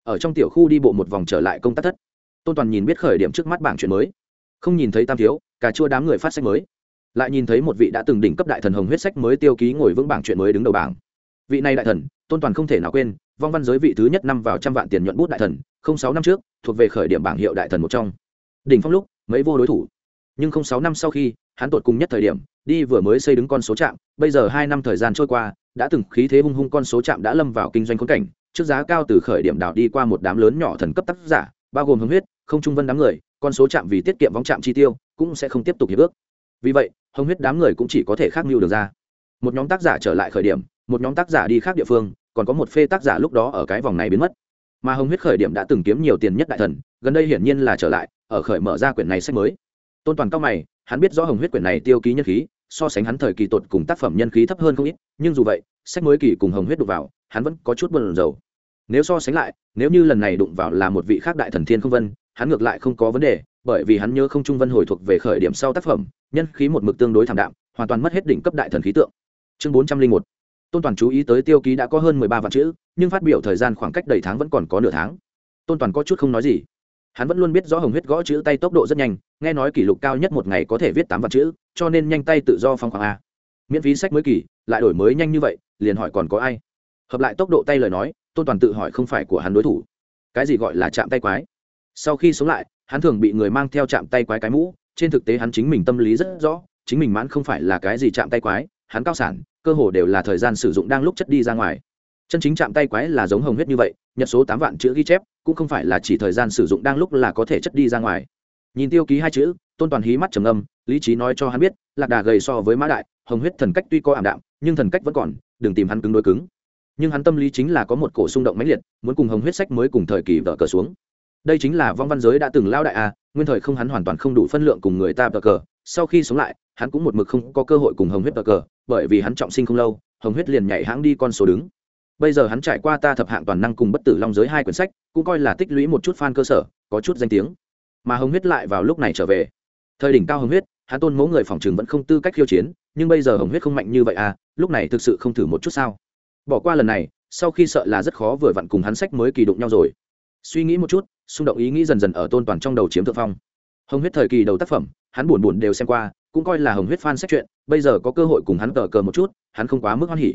Ở trong tiểu khu đi bộ một vòng trở lại công tác thất, tôn toàn nhìn biết khởi điểm trước mắt bảng chuyện mới. Không nhìn thấy tam thiếu cà chua đám người phát sách mới. Lại nhìn thấy một vị đã từng đỉnh cấp đại thần hồng huyết sách mới tiêu ký ngồi vững bảng chuyện mới đứng đầu bảng. Vị này đại thần, tôn toàn không thể nào quên, vong văn giới vị thứ nhất năm vào trăm vạn tiền nhuận bút đại thần, không sáu năm trước, thuộc về khởi điểm bảng hiệu đại thần một trong. Đỉnh phong lúc, mấy vô đối thủ. Nhưng không sáu năm sau khi hắn tột cùng nhất thời điểm, đi vừa mới xây đứng con số trạm, bây giờ hai năm thời gian trôi qua, đã từng khí thế hung hung con số trạm đã lâm vào kinh doanh khốn cảnh, trước giá cao từ khởi điểm đảo đi qua một đám lớn nhỏ thần cấp tác giả, bao gồm hưng huyết, không trung vân đám người, con số trạm vì tiết kiệm vong trạm chi tiêu, cũng sẽ không tiếp tục hiệp ước. Vì vậy hồng huyết đám người cũng chỉ có thể khác mưu được ra. Một nhóm tác giả trở lại khởi điểm, một nhóm tác giả đi khác địa phương, còn có một phê tác giả lúc đó ở cái vòng này biến mất. Mà hồng huyết khởi điểm đã từng kiếm nhiều tiền nhất đại thần, gần đây hiển nhiên là trở lại, ở khởi mở ra quyển này sách mới tôn toàn cao mày, hắn biết rõ hồng huyết quyển này tiêu ký nhân khí, so sánh hắn thời kỳ tột cùng tác phẩm nhân khí thấp hơn không ít, nhưng dù vậy, sách mới kỳ cùng hồng huyết đụng vào, hắn vẫn có chút buồn rầu. Nếu so sánh lại, nếu như lần này đụng vào là một vị khác đại thần thiên không vân, hắn ngược lại không có vấn đề, bởi vì hắn nhớ không trung vân hồi thuộc về khởi điểm sau tác phẩm, nhân khí một mực tương đối thảm đạm, hoàn toàn mất hết đỉnh cấp đại thần khí tượng. Chương bốn trăm linh một. Tôn toàn chú ý tới tiêu ký đã có hơn mười ba vạn chữ, nhưng phát biểu thời gian khoảng cách đầy tháng vẫn còn có nửa tháng. Tôn toàn có chút không nói gì hắn vẫn luôn biết rõ hồng huyết gõ chữ tay tốc độ rất nhanh, nghe nói kỷ lục cao nhất một ngày có thể viết tám vạn chữ, cho nên nhanh tay tự do phong khoảng a. Miễn phí sách mới kỳ lại đổi mới nhanh như vậy, liền hỏi còn có ai? Hợp lại tốc độ tay lời nói, tôn toàn tự hỏi không phải của hắn đối thủ. Cái gì gọi là chạm tay quái? Sau khi sống lại, hắn thường bị người mang theo chạm tay quái cái mũ, trên thực tế hắn chính mình tâm lý rất rõ, chính mình mãn không phải là cái gì chạm tay quái, hắn cao sản, cơ hồ đều là thời gian sử dụng đang lúc chất đi ra ngoài chân chính chạm tay quái là giống hồng huyết như vậy, nhật số tám vạn chữ ghi chép, cũng không phải là chỉ thời gian sử dụng đang lúc là có thể chất đi ra ngoài. Nhìn tiêu ký hai chữ, tôn toàn hí mắt trầm âm lý trí nói cho hắn biết, lạc đà gầy so với mã đại, hồng huyết thần cách tuy có ảm đạm, nhưng thần cách vẫn còn, đừng tìm hắn cứng đối cứng. Nhưng hắn tâm lý chính là có một cổ xung động mãnh liệt, muốn cùng hồng huyết sách mới cùng thời kỳ vợ cờ xuống. Đây chính là vong văn giới đã từng lao đại a nguyên thời không hắn hoàn toàn không đủ phân lượng cùng người ta vợ cờ, sau khi sống lại, hắn cũng một mực không có cơ hội cùng hồng huyết vợ cờ, bởi vì hắn trọng sinh không lâu, hồng huyết liền nhảy hãng đi con số đứng bây giờ hắn trải qua ta thập hạng toàn năng cùng bất tử long giới hai quyển sách, cũng coi là tích lũy một chút fan cơ sở, có chút danh tiếng. Mà hồng huyết lại vào lúc này trở về. Thời đỉnh cao hồng huyết, hắn tôn mẫu người phòng trường vẫn không tư cách khiêu chiến, nhưng bây giờ hồng huyết không mạnh như vậy à lúc này thực sự không thử một chút sao? Bỏ qua lần này, sau khi sợ là rất khó vừa vặn cùng hắn sách mới kỳ đụng nhau rồi. Suy nghĩ một chút, xung động ý nghĩ dần dần ở tôn toàn trong đầu chiếm thượng phong. Hồng huyết thời kỳ đầu tác phẩm, hắn buồn buồn đều xem qua, cũng coi là hồng huyết fan sách chuyện, bây giờ có cơ hội cùng hắn cờ cờ một chút, hắn không quá mức hoan hỉ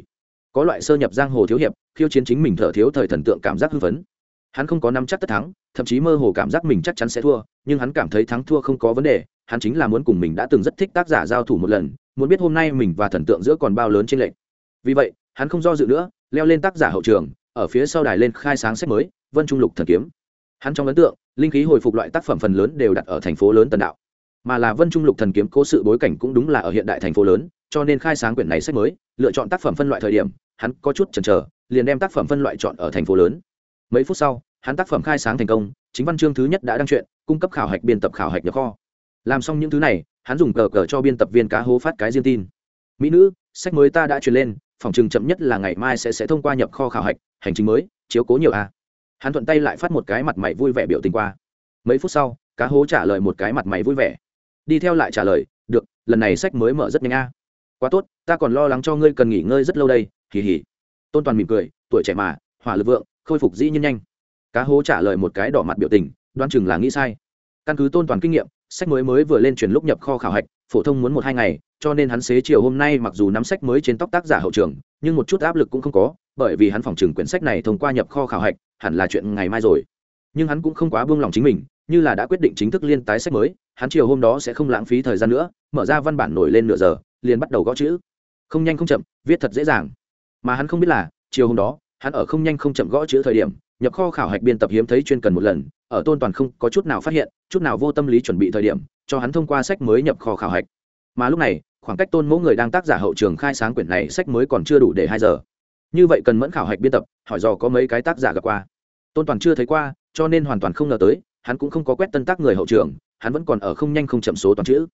có loại sơ nhập giang hồ thiếu hiệp, khiêu chiến chính mình thở thiếu thời thần tượng cảm giác hưng phấn. Hắn không có năm chắc tất thắng, thậm chí mơ hồ cảm giác mình chắc chắn sẽ thua, nhưng hắn cảm thấy thắng thua không có vấn đề, hắn chính là muốn cùng mình đã từng rất thích tác giả giao thủ một lần, muốn biết hôm nay mình và thần tượng giữa còn bao lớn trên lệnh vì vậy, hắn không do dự nữa, leo lên tác giả hậu trường, ở phía sau đài lên khai sáng sách mới, vân trung lục thần kiếm. Hắn trong ấn tượng, linh khí hồi phục loại tác phẩm phần lớn đều đặt ở thành phố lớn tần đạo. Mà là vân trung lục thần kiếm cố sự bối cảnh cũng đúng là ở hiện đại thành phố lớn cho nên khai sáng quyển này sách mới, lựa chọn tác phẩm phân loại thời điểm, hắn có chút chần chờ, liền đem tác phẩm phân loại chọn ở thành phố lớn. Mấy phút sau, hắn tác phẩm khai sáng thành công, chính văn chương thứ nhất đã đăng truyện, cung cấp khảo hạch biên tập khảo hạch nhập kho. Làm xong những thứ này, hắn dùng cờ cờ cho biên tập viên cá hố phát cái riêng tin. Mỹ nữ, sách mới ta đã truyền lên, phòng trường chậm nhất là ngày mai sẽ sẽ thông qua nhập kho khảo hạch, hành trình mới, chiếu cố nhiều a hắn thuận tay lại phát một cái mặt mày vui vẻ biểu tình qua. Mấy phút sau, cá hố trả lời một cái mặt mày vui vẻ. Đi theo lại trả lời, được, lần này sách mới mở rất nhanh a quá tốt, ta còn lo lắng cho ngươi cần nghỉ ngơi rất lâu đây, hì hì. Tôn toàn mỉm cười, tuổi trẻ mà, hỏa lực vượng, khôi phục dĩ nhiên nhanh. Cá hố trả lời một cái đỏ mặt biểu tình đoan chừng là nghĩ sai. Căn cứ tôn toàn kinh nghiệm, sách mới mới vừa lên truyền lúc nhập kho khảo hạch, phổ thông muốn một hai ngày, cho nên hắn xế chiều hôm nay mặc dù nắm sách mới trên tóc tác giả hậu trường, nhưng một chút áp lực cũng không có, bởi vì hắn phòng trừng quyển sách này thông qua nhập kho khảo hạch, hẳn là chuyện ngày mai rồi. Nhưng hắn cũng không quá buông lòng chính mình, như là đã quyết định chính thức liên tái sách mới, hắn chiều hôm đó sẽ không lãng phí thời gian nữa, mở ra văn bản nổi lên nửa giờ liền bắt đầu gõ chữ. Không nhanh không chậm, viết thật dễ dàng. Mà hắn không biết là, chiều hôm đó, hắn ở không nhanh không chậm gõ chữ thời điểm, nhập kho khảo hạch biên tập hiếm thấy chuyên cần một lần, ở tôn toàn không có chút nào phát hiện, chút nào vô tâm lý chuẩn bị thời điểm, cho hắn thông qua sách mới nhập kho khảo hạch. Mà lúc này, khoảng cách tôn mẫu người đang tác giả hậu trường khai sáng quyển này sách mới còn chưa đủ để hai giờ. Như vậy cần mẫn khảo hạch biên tập, hỏi dò có mấy cái tác giả gặp qua. Tôn toàn chưa thấy qua, cho nên hoàn toàn không ngờ tới, hắn cũng không có quét tân tác người hậu trường, hắn vẫn còn ở không nhanh không chậm số toàn chữ.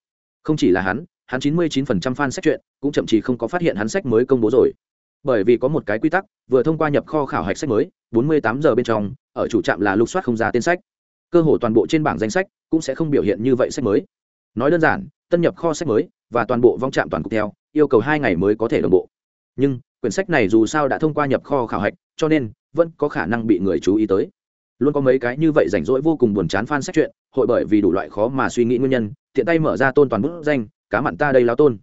Không chỉ là hắn hắn chín mươi chín phần trăm fan sách truyện cũng chậm chí không có phát hiện hắn sách mới công bố rồi. Bởi vì có một cái quy tắc, vừa thông qua nhập kho khảo hạch sách mới, bốn mươi tám giờ bên trong, ở chủ trạm là lục soát không ra tên sách. Cơ hồ toàn bộ trên bảng danh sách cũng sẽ không biểu hiện như vậy sách mới. Nói đơn giản, tân nhập kho sách mới và toàn bộ vong trạm toàn cục theo, yêu cầu hai ngày mới có thể đồng bộ. Nhưng, quyển sách này dù sao đã thông qua nhập kho khảo hạch, cho nên vẫn có khả năng bị người chú ý tới. Luôn có mấy cái như vậy rảnh rỗi vô cùng buồn chán fan sách chuyện, hội bởi vì đủ loại khó mà suy nghĩ nguyên nhân, tiện tay mở ra tôn toàn bức danh cá mặn ta đây lao tôn.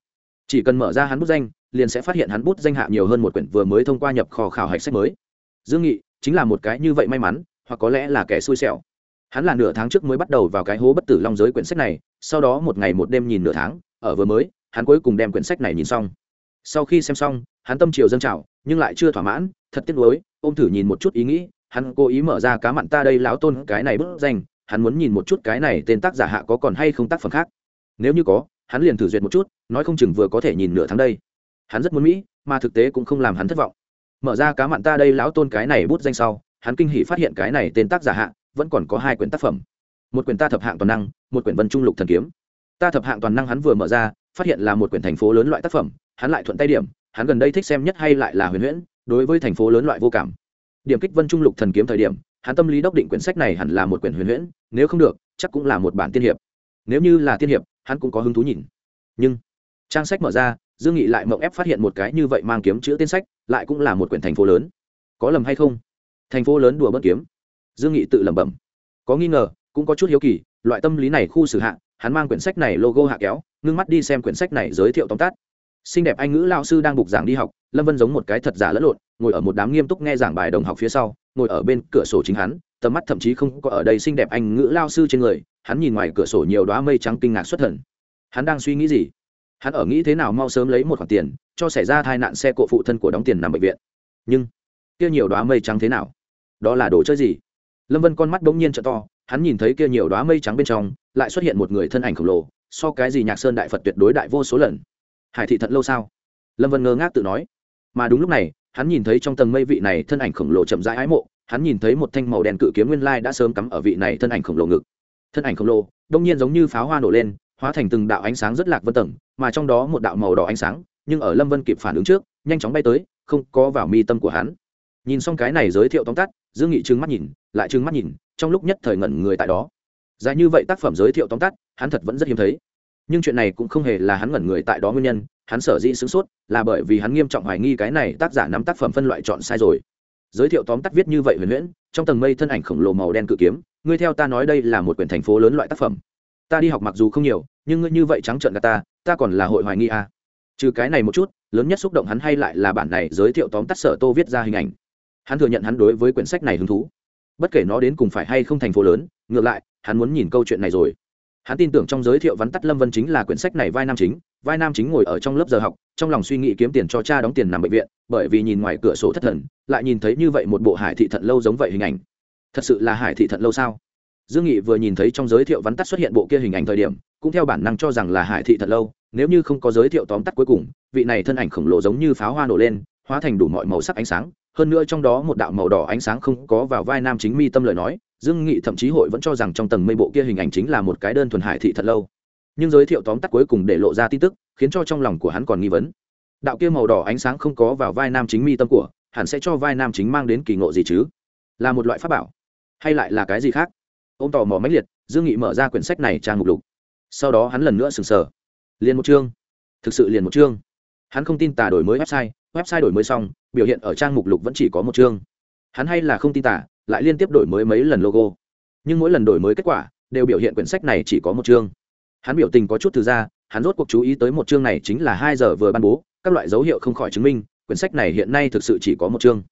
Chỉ cần mở ra hắn bút danh, liền sẽ phát hiện hắn bút danh hạ nhiều hơn một quyển vừa mới thông qua nhập kho khảo hạch sách mới. Dương nghị, chính là một cái như vậy may mắn, hoặc có lẽ là kẻ xui xẻo. Hắn là nửa tháng trước mới bắt đầu vào cái hố bất tử long giới quyển sách này, sau đó một ngày một đêm nhìn nửa tháng, ở vừa mới, hắn cuối cùng đem quyển sách này nhìn xong. Sau khi xem xong, hắn tâm triều dâng trào, nhưng lại chưa thỏa mãn, thật tiếc nuối, ôm thử nhìn một chút ý nghĩ, hắn cố ý mở ra cá mặn ta đây lão tôn cái này bức danh, hắn muốn nhìn một chút cái này tên tác giả hạ có còn hay không tác phẩm khác. Nếu như có hắn liền thử duyệt một chút, nói không chừng vừa có thể nhìn nửa tháng đây. Hắn rất muốn mỹ, mà thực tế cũng không làm hắn thất vọng. Mở ra cá mặn ta đây lão tôn cái này bút danh sau, hắn kinh hỉ phát hiện cái này tên tác giả hạ vẫn còn có hai quyển tác phẩm. Một quyển ta thập hạng toàn năng, một quyển vân trung lục thần kiếm. Ta thập hạng toàn năng hắn vừa mở ra, phát hiện là một quyển thành phố lớn loại tác phẩm, hắn lại thuận tay điểm, hắn gần đây thích xem nhất hay lại là huyền huyễn, đối với thành phố lớn loại vô cảm. Điểm kích vân trung lục thần kiếm thời điểm, hắn tâm lý đốc định quyển sách này hẳn là một quyển huyền huyễn, nếu không được, chắc cũng là một bản tiên hiệp. Nếu như là tiên hiệp hắn cũng có hứng thú nhìn. Nhưng, trang sách mở ra, dương nghị lại mộng ép phát hiện một cái như vậy mang kiếm chữ tên sách, lại cũng là một quyển thành phố lớn. Có lầm hay không? Thành phố lớn đùa bất kiếm. Dương nghị tự lẩm bẩm. Có nghi ngờ, cũng có chút hiếu kỳ, loại tâm lý này khu xử hạ, hắn mang quyển sách này logo hạ kéo, ngưng mắt đi xem quyển sách này giới thiệu tóm tắt. Xinh đẹp anh ngữ lao sư đang bục giảng đi học, lâm vân giống một cái thật giả lẫn lộn, ngồi ở một đám nghiêm túc nghe giảng bài đồng học phía sau, ngồi ở bên cửa sổ chính hắn, tầm mắt thậm chí không có ở đây xinh đẹp anh ngữ lao sư trên người hắn nhìn ngoài cửa sổ nhiều đoá mây trắng kinh ngạc xuất thần. Hắn đang suy nghĩ gì? Hắn ở nghĩ thế nào mau sớm lấy một khoản tiền, cho xảy ra tai nạn xe cộ phụ thân của đóng tiền nằm bệnh viện. Nhưng, kia nhiều đoá mây trắng thế nào? Đó là đồ chơi gì? Lâm vân con mắt bỗng nhiên t to, hắn nhìn thấy kia nhiều đoá mây trắng bên trong, lại xuất hiện một người thân ảnh khổng lồ, so cái gì nhạc sơn đại phật tuyệt đối đại vô số lần. Hải thị thật lâu sao? Lâm vân ngơ ngác tự nói. Mà đúng lúc này, hắn nhìn thấy trong tầng mây vị này thân ảnh khổng lồ chậm rãi ái mộ, hắn nhìn thấy một thanh màu đen cự kiếm nguyên lai đã sớm cắm ở vị này thân ảnh khổng lồ ngực thân ảnh khổng lồ, đông nhiên giống như pháo hoa nổ lên, hóa thành từng đạo ánh sáng rất lạc vân tầng, mà trong đó một đạo màu đỏ ánh sáng, nhưng ở lâm vân kịp phản ứng trước, nhanh chóng bay tới, không có vào mi tâm của hắn. Nhìn xong cái này giới thiệu tóm tắt, dương nghị trừng mắt nhìn, lại trừng mắt nhìn, trong lúc nhất thời ngẩn người tại đó. Dài như vậy tác phẩm giới thiệu tóm tắt, hắn thật vẫn rất hiếm thấy. Nhưng chuyện này cũng không hề là hắn ngẩn người tại đó nguyên nhân, hắn sở dĩ sửng sốt là bởi vì hắn nghiêm trọng hoài nghi cái này tác giả nắm tác phẩm phân loại chọn sai rồi. Giới thiệu tóm tắt viết như vậy huyền huyễn, trong tầng mây thân ảnh khổng lồ màu đen cự kiếm ngươi theo ta nói đây là một quyển thành phố lớn loại tác phẩm. Ta đi học mặc dù không nhiều, nhưng ngươi như vậy trắng trợn cả ta ta còn là hội hoài nghi à. trừ cái này một chút, lớn nhất xúc động hắn hay lại là bản này giới thiệu tóm tắt sở tô viết ra hình ảnh. Hắn thừa nhận hắn đối với quyển sách này hứng thú. Bất kể nó đến cùng phải hay không thành phố lớn, ngược lại, hắn muốn nhìn câu chuyện này rồi. Hắn tin tưởng trong giới thiệu vắn tắt lâm vân chính là quyển sách này vai nam chính, vai nam chính ngồi ở trong lớp giờ học, trong lòng suy nghĩ kiếm tiền cho cha đóng tiền nằm bệnh viện, bởi vì nhìn ngoài cửa sổ thất thần, lại nhìn thấy như vậy một bộ hải thị thận lâu giống vậy hình ảnh thật sự là hải thị thận lâu sao? Dương nghị vừa nhìn thấy trong giới thiệu vắn tắt xuất hiện bộ kia hình ảnh thời điểm, cũng theo bản năng cho rằng là hải thị thận lâu, nếu như không có giới thiệu tóm tắt cuối cùng, vị này thân ảnh khổng lồ giống như pháo hoa nổ lên, hóa thành đủ mọi màu sắc ánh sáng, hơn nữa trong đó một đạo màu đỏ ánh sáng không có vào vai nam chính mi tâm lời nói, dương nghị thậm chí hội vẫn cho rằng trong tầng mây bộ kia hình ảnh chính là một cái đơn thuần hải thị thật lâu. Nhưng giới thiệu tóm tắt cuối cùng để lộ ra tin tức, khiến cho trong lòng của hắn còn nghi vấn. Đạo kia màu đỏ ánh sáng không có vào vai nam chính mi tâm của, hẳn sẽ cho vai nam chính mang đến kỳ ngộ gì chứ? Là một loại pháp bảo hay lại là cái gì khác? Ô m tò mò mãnh liệt, dương nghị mở ra quyển sách này trang mục lục. Sau đó hắn lần nữa sừng sờ. Liền một chương. Thực sự liền một chương. Hắn không tin tà đổi mới website website đổi mới xong, biểu hiện ở trang mục lục vẫn chỉ có một chương. Hắn hay là không tin tả lại liên tiếp đổi mới mấy lần logo. Nhưng mỗi lần đổi mới kết quả, đều biểu hiện quyển sách này chỉ có một chương. Hắn biểu tình có chút từ ra, hắn rốt cuộc chú ý tới một chương này chính là hai giờ vừa ban bố, các loại dấu hiệu không khỏi chứng minh, quyển sách này hiện nay thực sự chỉ có một chương.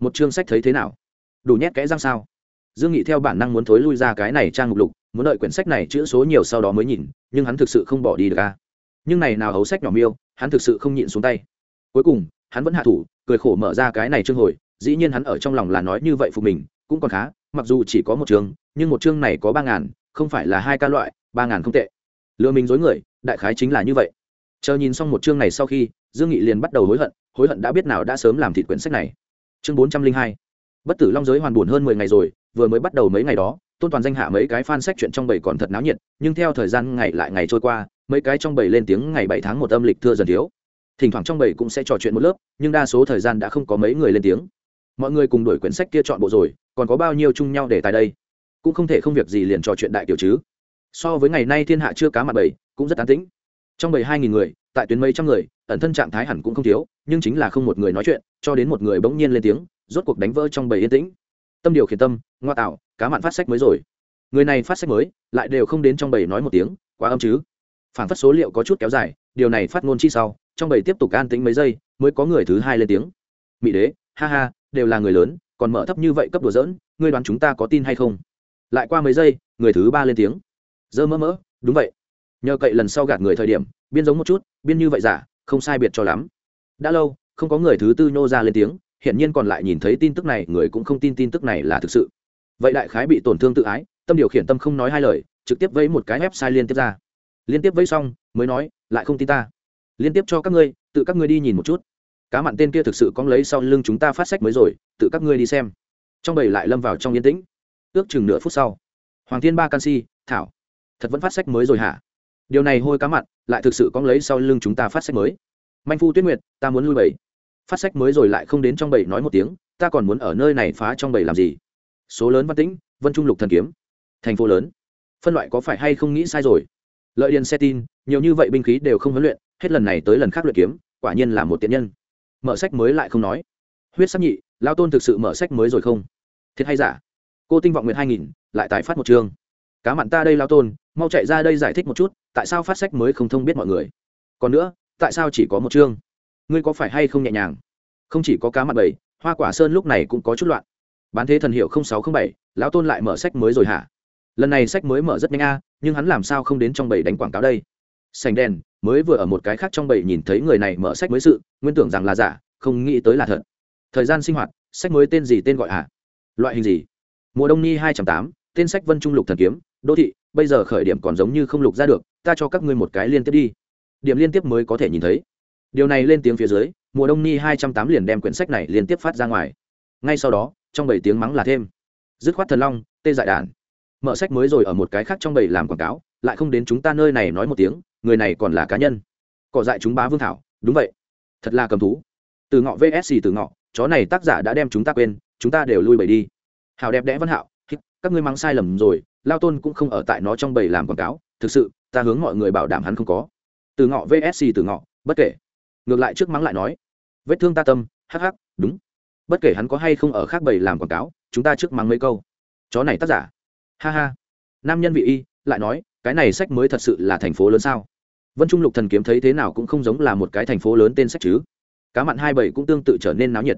Một chương sách thấy thế nào? Đủ nhét kẽ răng sao? Dương nghị theo bản năng muốn thối lui ra cái này trang mục lục, muốn đợi quyển sách này chữ số nhiều sau đó mới nhìn, nhưng hắn thực sự không bỏ đi được a nhưng này nào hấu sách nhỏ miêu, hắn thực sự không nhịn xuống tay. Cuối cùng, hắn vẫn hạ thủ, cười khổ mở ra cái này chương hồi, dĩ nhiên hắn ở trong lòng là nói như vậy phục mình, cũng còn khá, mặc dù chỉ có một chương, nhưng một chương này có ba ngàn, không phải là hai ca loại, ba ngàn không tệ. Lừa mình dối người, đại khái chính là như vậy. Chờ nhìn xong một chương này sau khi, dương nghị liền bắt đầu hối hận hối hận đã biết nào đã sớm làm thịt quyển sách này. Chương bốn trăm linh hai. Bất tử long giới hoàn buồn hơn mười ngày rồi vừa mới bắt đầu mấy ngày đó, tôn toàn danh hạ mấy cái fan sách chuyện trong bầy còn thật náo nhiệt, nhưng theo thời gian ngày lại ngày trôi qua, mấy cái trong bầy lên tiếng ngày bảy tháng một âm lịch thưa dần thiếu. Thỉnh thoảng trong bầy cũng sẽ trò chuyện một lớp, nhưng đa số thời gian đã không có mấy người lên tiếng. Mọi người cùng đuổi quyển sách kia chọn bộ rồi, còn có bao nhiêu chung nhau để tại đây? Cũng không thể không việc gì liền trò chuyện đại tiểu chứ. So với ngày nay thiên hạ chưa cá mặt bảy cũng rất an tĩnh. Trong bảy hai nghìn người, tại tuyến mấy trăm người, ẩn thân trạng thái hẳn cũng không thiếu, nhưng chính là không một người nói chuyện, cho đến một người bỗng nhiên lên tiếng, rốt cuộc đánh vỡ trong bầy yên tĩnh tâm điều khiển tâm, ngoa tạo, cá mặn phát sách mới rồi. Người này phát sách mới, lại đều không đến trong bầy nói một tiếng, quá âm chứ. Phản phát số liệu có chút kéo dài, điều này phát ngôn chi sau, trong bầy tiếp tục an tĩnh mấy giây, mới có người thứ hai lên tiếng. Mỹ đế, ha ha, đều là người lớn, còn mở thấp như vậy cấp đùa dỡn ngươi đoán chúng ta có tin hay không? Lại qua mấy giây, người thứ ba lên tiếng. Dơ mỡ mỡ, đúng vậy. Nhờ cậy lần sau gạt người thời điểm, biên giống một chút, biên như vậy giả, không sai biệt cho lắm. Đã lâu, không có người thứ tư nhô ra lên tiếng hiện nhiên còn lại nhìn thấy tin tức này, người cũng không tin tin tức này là thực sự. Vậy đại khái bị tổn thương tự ái, tâm điều khiển tâm không nói hai lời, trực tiếp vẫy một cái website liên tiếp ra. Liên tiếp vẫy xong, mới nói, lại không tin ta. Liên tiếp cho các ngươi, tự các ngươi đi nhìn một chút. Cá mặn tên kia thực sự có lấy sau lưng chúng ta phát sách mới rồi, tự các ngươi đi xem. Trong bầy lại lâm vào trong yên tĩnh. Ước chừng nửa phút sau, hoàng thiên ba canxi thảo, thật vẫn phát sách mới rồi hả? Điều này hôi cá mặn, lại thực sự có lấy sau lưng chúng ta phát sách mới. Manh phu tuyết nguyệt, ta muốn lui bầy phát sách mới rồi lại không đến trong bầy nói một tiếng, ta còn muốn ở nơi này phá trong bầy làm gì? Số lớn văn tĩnh, vân trung lục thần kiếm. Thành phố lớn. Phân loại có phải hay không nghĩ sai rồi? Lợi điện xe tin, nhiều như vậy binh khí đều không huấn luyện, hết lần này tới lần khác luyện kiếm, quả nhiên là một tiện nhân. Mở sách mới lại không nói. Huyết sắc nhị, lao tôn thực sự mở sách mới rồi không? Thiệt hay giả? Cô tinh vọng nguyện hai nghìn, lại tái phát một chương. Cá mặn ta đây, lao tôn, mau chạy ra đây giải thích một chút, tại sao phát sách mới không thông biết mọi người? Còn nữa, tại sao chỉ có một chương? Ngươi có phải hay không nhẹ nhàng? Không chỉ có cá mặt bảy hoa quả sơn lúc này cũng có chút loạn. Bán thế thần hiệu sáu trăm bảy, lão tôn lại mở sách mới rồi hả? Lần này sách mới mở rất nhanh a, nhưng hắn làm sao không đến trong bầy đánh quảng cáo đây? Sành đèn, mới vừa ở một cái khác trong bầy nhìn thấy người này mở sách mới sự, nguyên tưởng rằng là giả, không nghĩ tới là thật. Thời gian sinh hoạt, sách mới tên gì tên gọi hả? Loại hình gì? Mùa đông ni hai trăm tám, tên sách vân trung lục thần kiếm, đô thị, bây giờ khởi điểm còn giống như không lục ra được, ta cho các ngươi một cái liên tiếp đi. Điểm liên tiếp mới có thể nhìn thấy điều này lên tiếng phía dưới, mùa đông ni hai trăm tám liền đem quyển sách này liên tiếp phát ra ngoài. Ngay sau đó, trong bảy tiếng mắng là thêm. Dứt khoát thần long, tê dại đàn. Mở sách mới rồi ở một cái khác trong bầy làm quảng cáo, lại không đến chúng ta nơi này nói một tiếng, người này còn là cá nhân. Cỏ dại chúng bá vương thảo, đúng vậy. Thật là cầm thú. Từ ngọ vsc từ ngọ, chó này tác giả đã đem chúng ta quên, chúng ta đều lui bầy đi. Hào đẹp đẽ văn hạo các ngươi mắng sai lầm rồi, lao tôn cũng không ở tại nó trong bầy làm quảng cáo, thực sự, ta hướng mọi người bảo đảm hắn không có. Từ ngọ vsc từ ngọ, bất kể ngược lại trước mắng lại nói, vết thương ta tâm, hắc hắc, đúng. Bất kể hắn có hay không ở khác bầy làm quảng cáo, chúng ta trước mắng mấy câu. Chó này tác giả. Ha ha. Nam nhân vị y, lại nói, cái này sách mới thật sự là thành phố lớn sao? Vân trung lục thần kiếm thấy thế nào cũng không giống là một cái thành phố lớn tên sách chứ. Cá mặn hai bảy cũng tương tự trở nên náo nhiệt.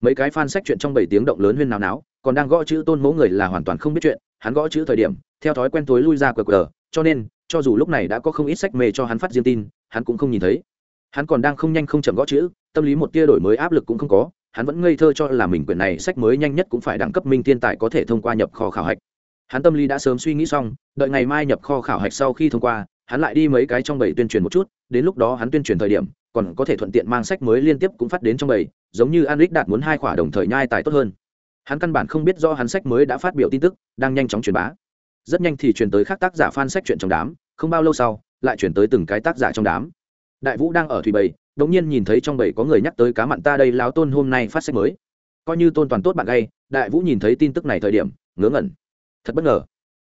Mấy cái fan sách chuyện trong bảy tiếng động lớn huyên náo náo, còn đang gõ chữ tôn mẫu người là hoàn toàn không biết chuyện, hắn gõ chữ thời điểm, theo thói quen tối lui ra cờ cờ cho nên, cho dù lúc này đã có không ít sách mê cho hắn phát riêng tin, hắn cũng không nhìn thấy hắn còn đang không nhanh không chậm gõ chữ, tâm lý một tia đổi mới áp lực cũng không có, hắn vẫn ngây thơ cho là mình quyển này sách mới nhanh nhất cũng phải đẳng cấp minh thiên tài có thể thông qua nhập kho khảo hạch. Hắn tâm lý đã sớm suy nghĩ xong, đợi ngày mai nhập kho khảo hạch sau khi thông qua, hắn lại đi mấy cái trong bầy tuyên truyền một chút, đến lúc đó hắn tuyên truyền thời điểm, còn có thể thuận tiện mang sách mới liên tiếp cũng phát đến trong bầy giống như an lích đạt muốn hai khỏa đồng thời nhai tài tốt hơn. Hắn căn bản không biết do hắn sách mới đã phát biểu tin tức, đang nhanh chóng truyền bá. Rất nhanh thì truyền tới các tác giả fan sách chuyện trong đám, không bao lâu sau, lại chuyển tới từng cái tác giả trong đám đại vũ đang ở thủy bầy, đống nhiên nhìn thấy trong bầy có người nhắc tới cá mặn ta đây láo tôn hôm nay phát sách mới. Coi như tôn toàn tốt bạn gay, đại vũ nhìn thấy tin tức này thời điểm, ngớ ngẩn. Thật bất ngờ.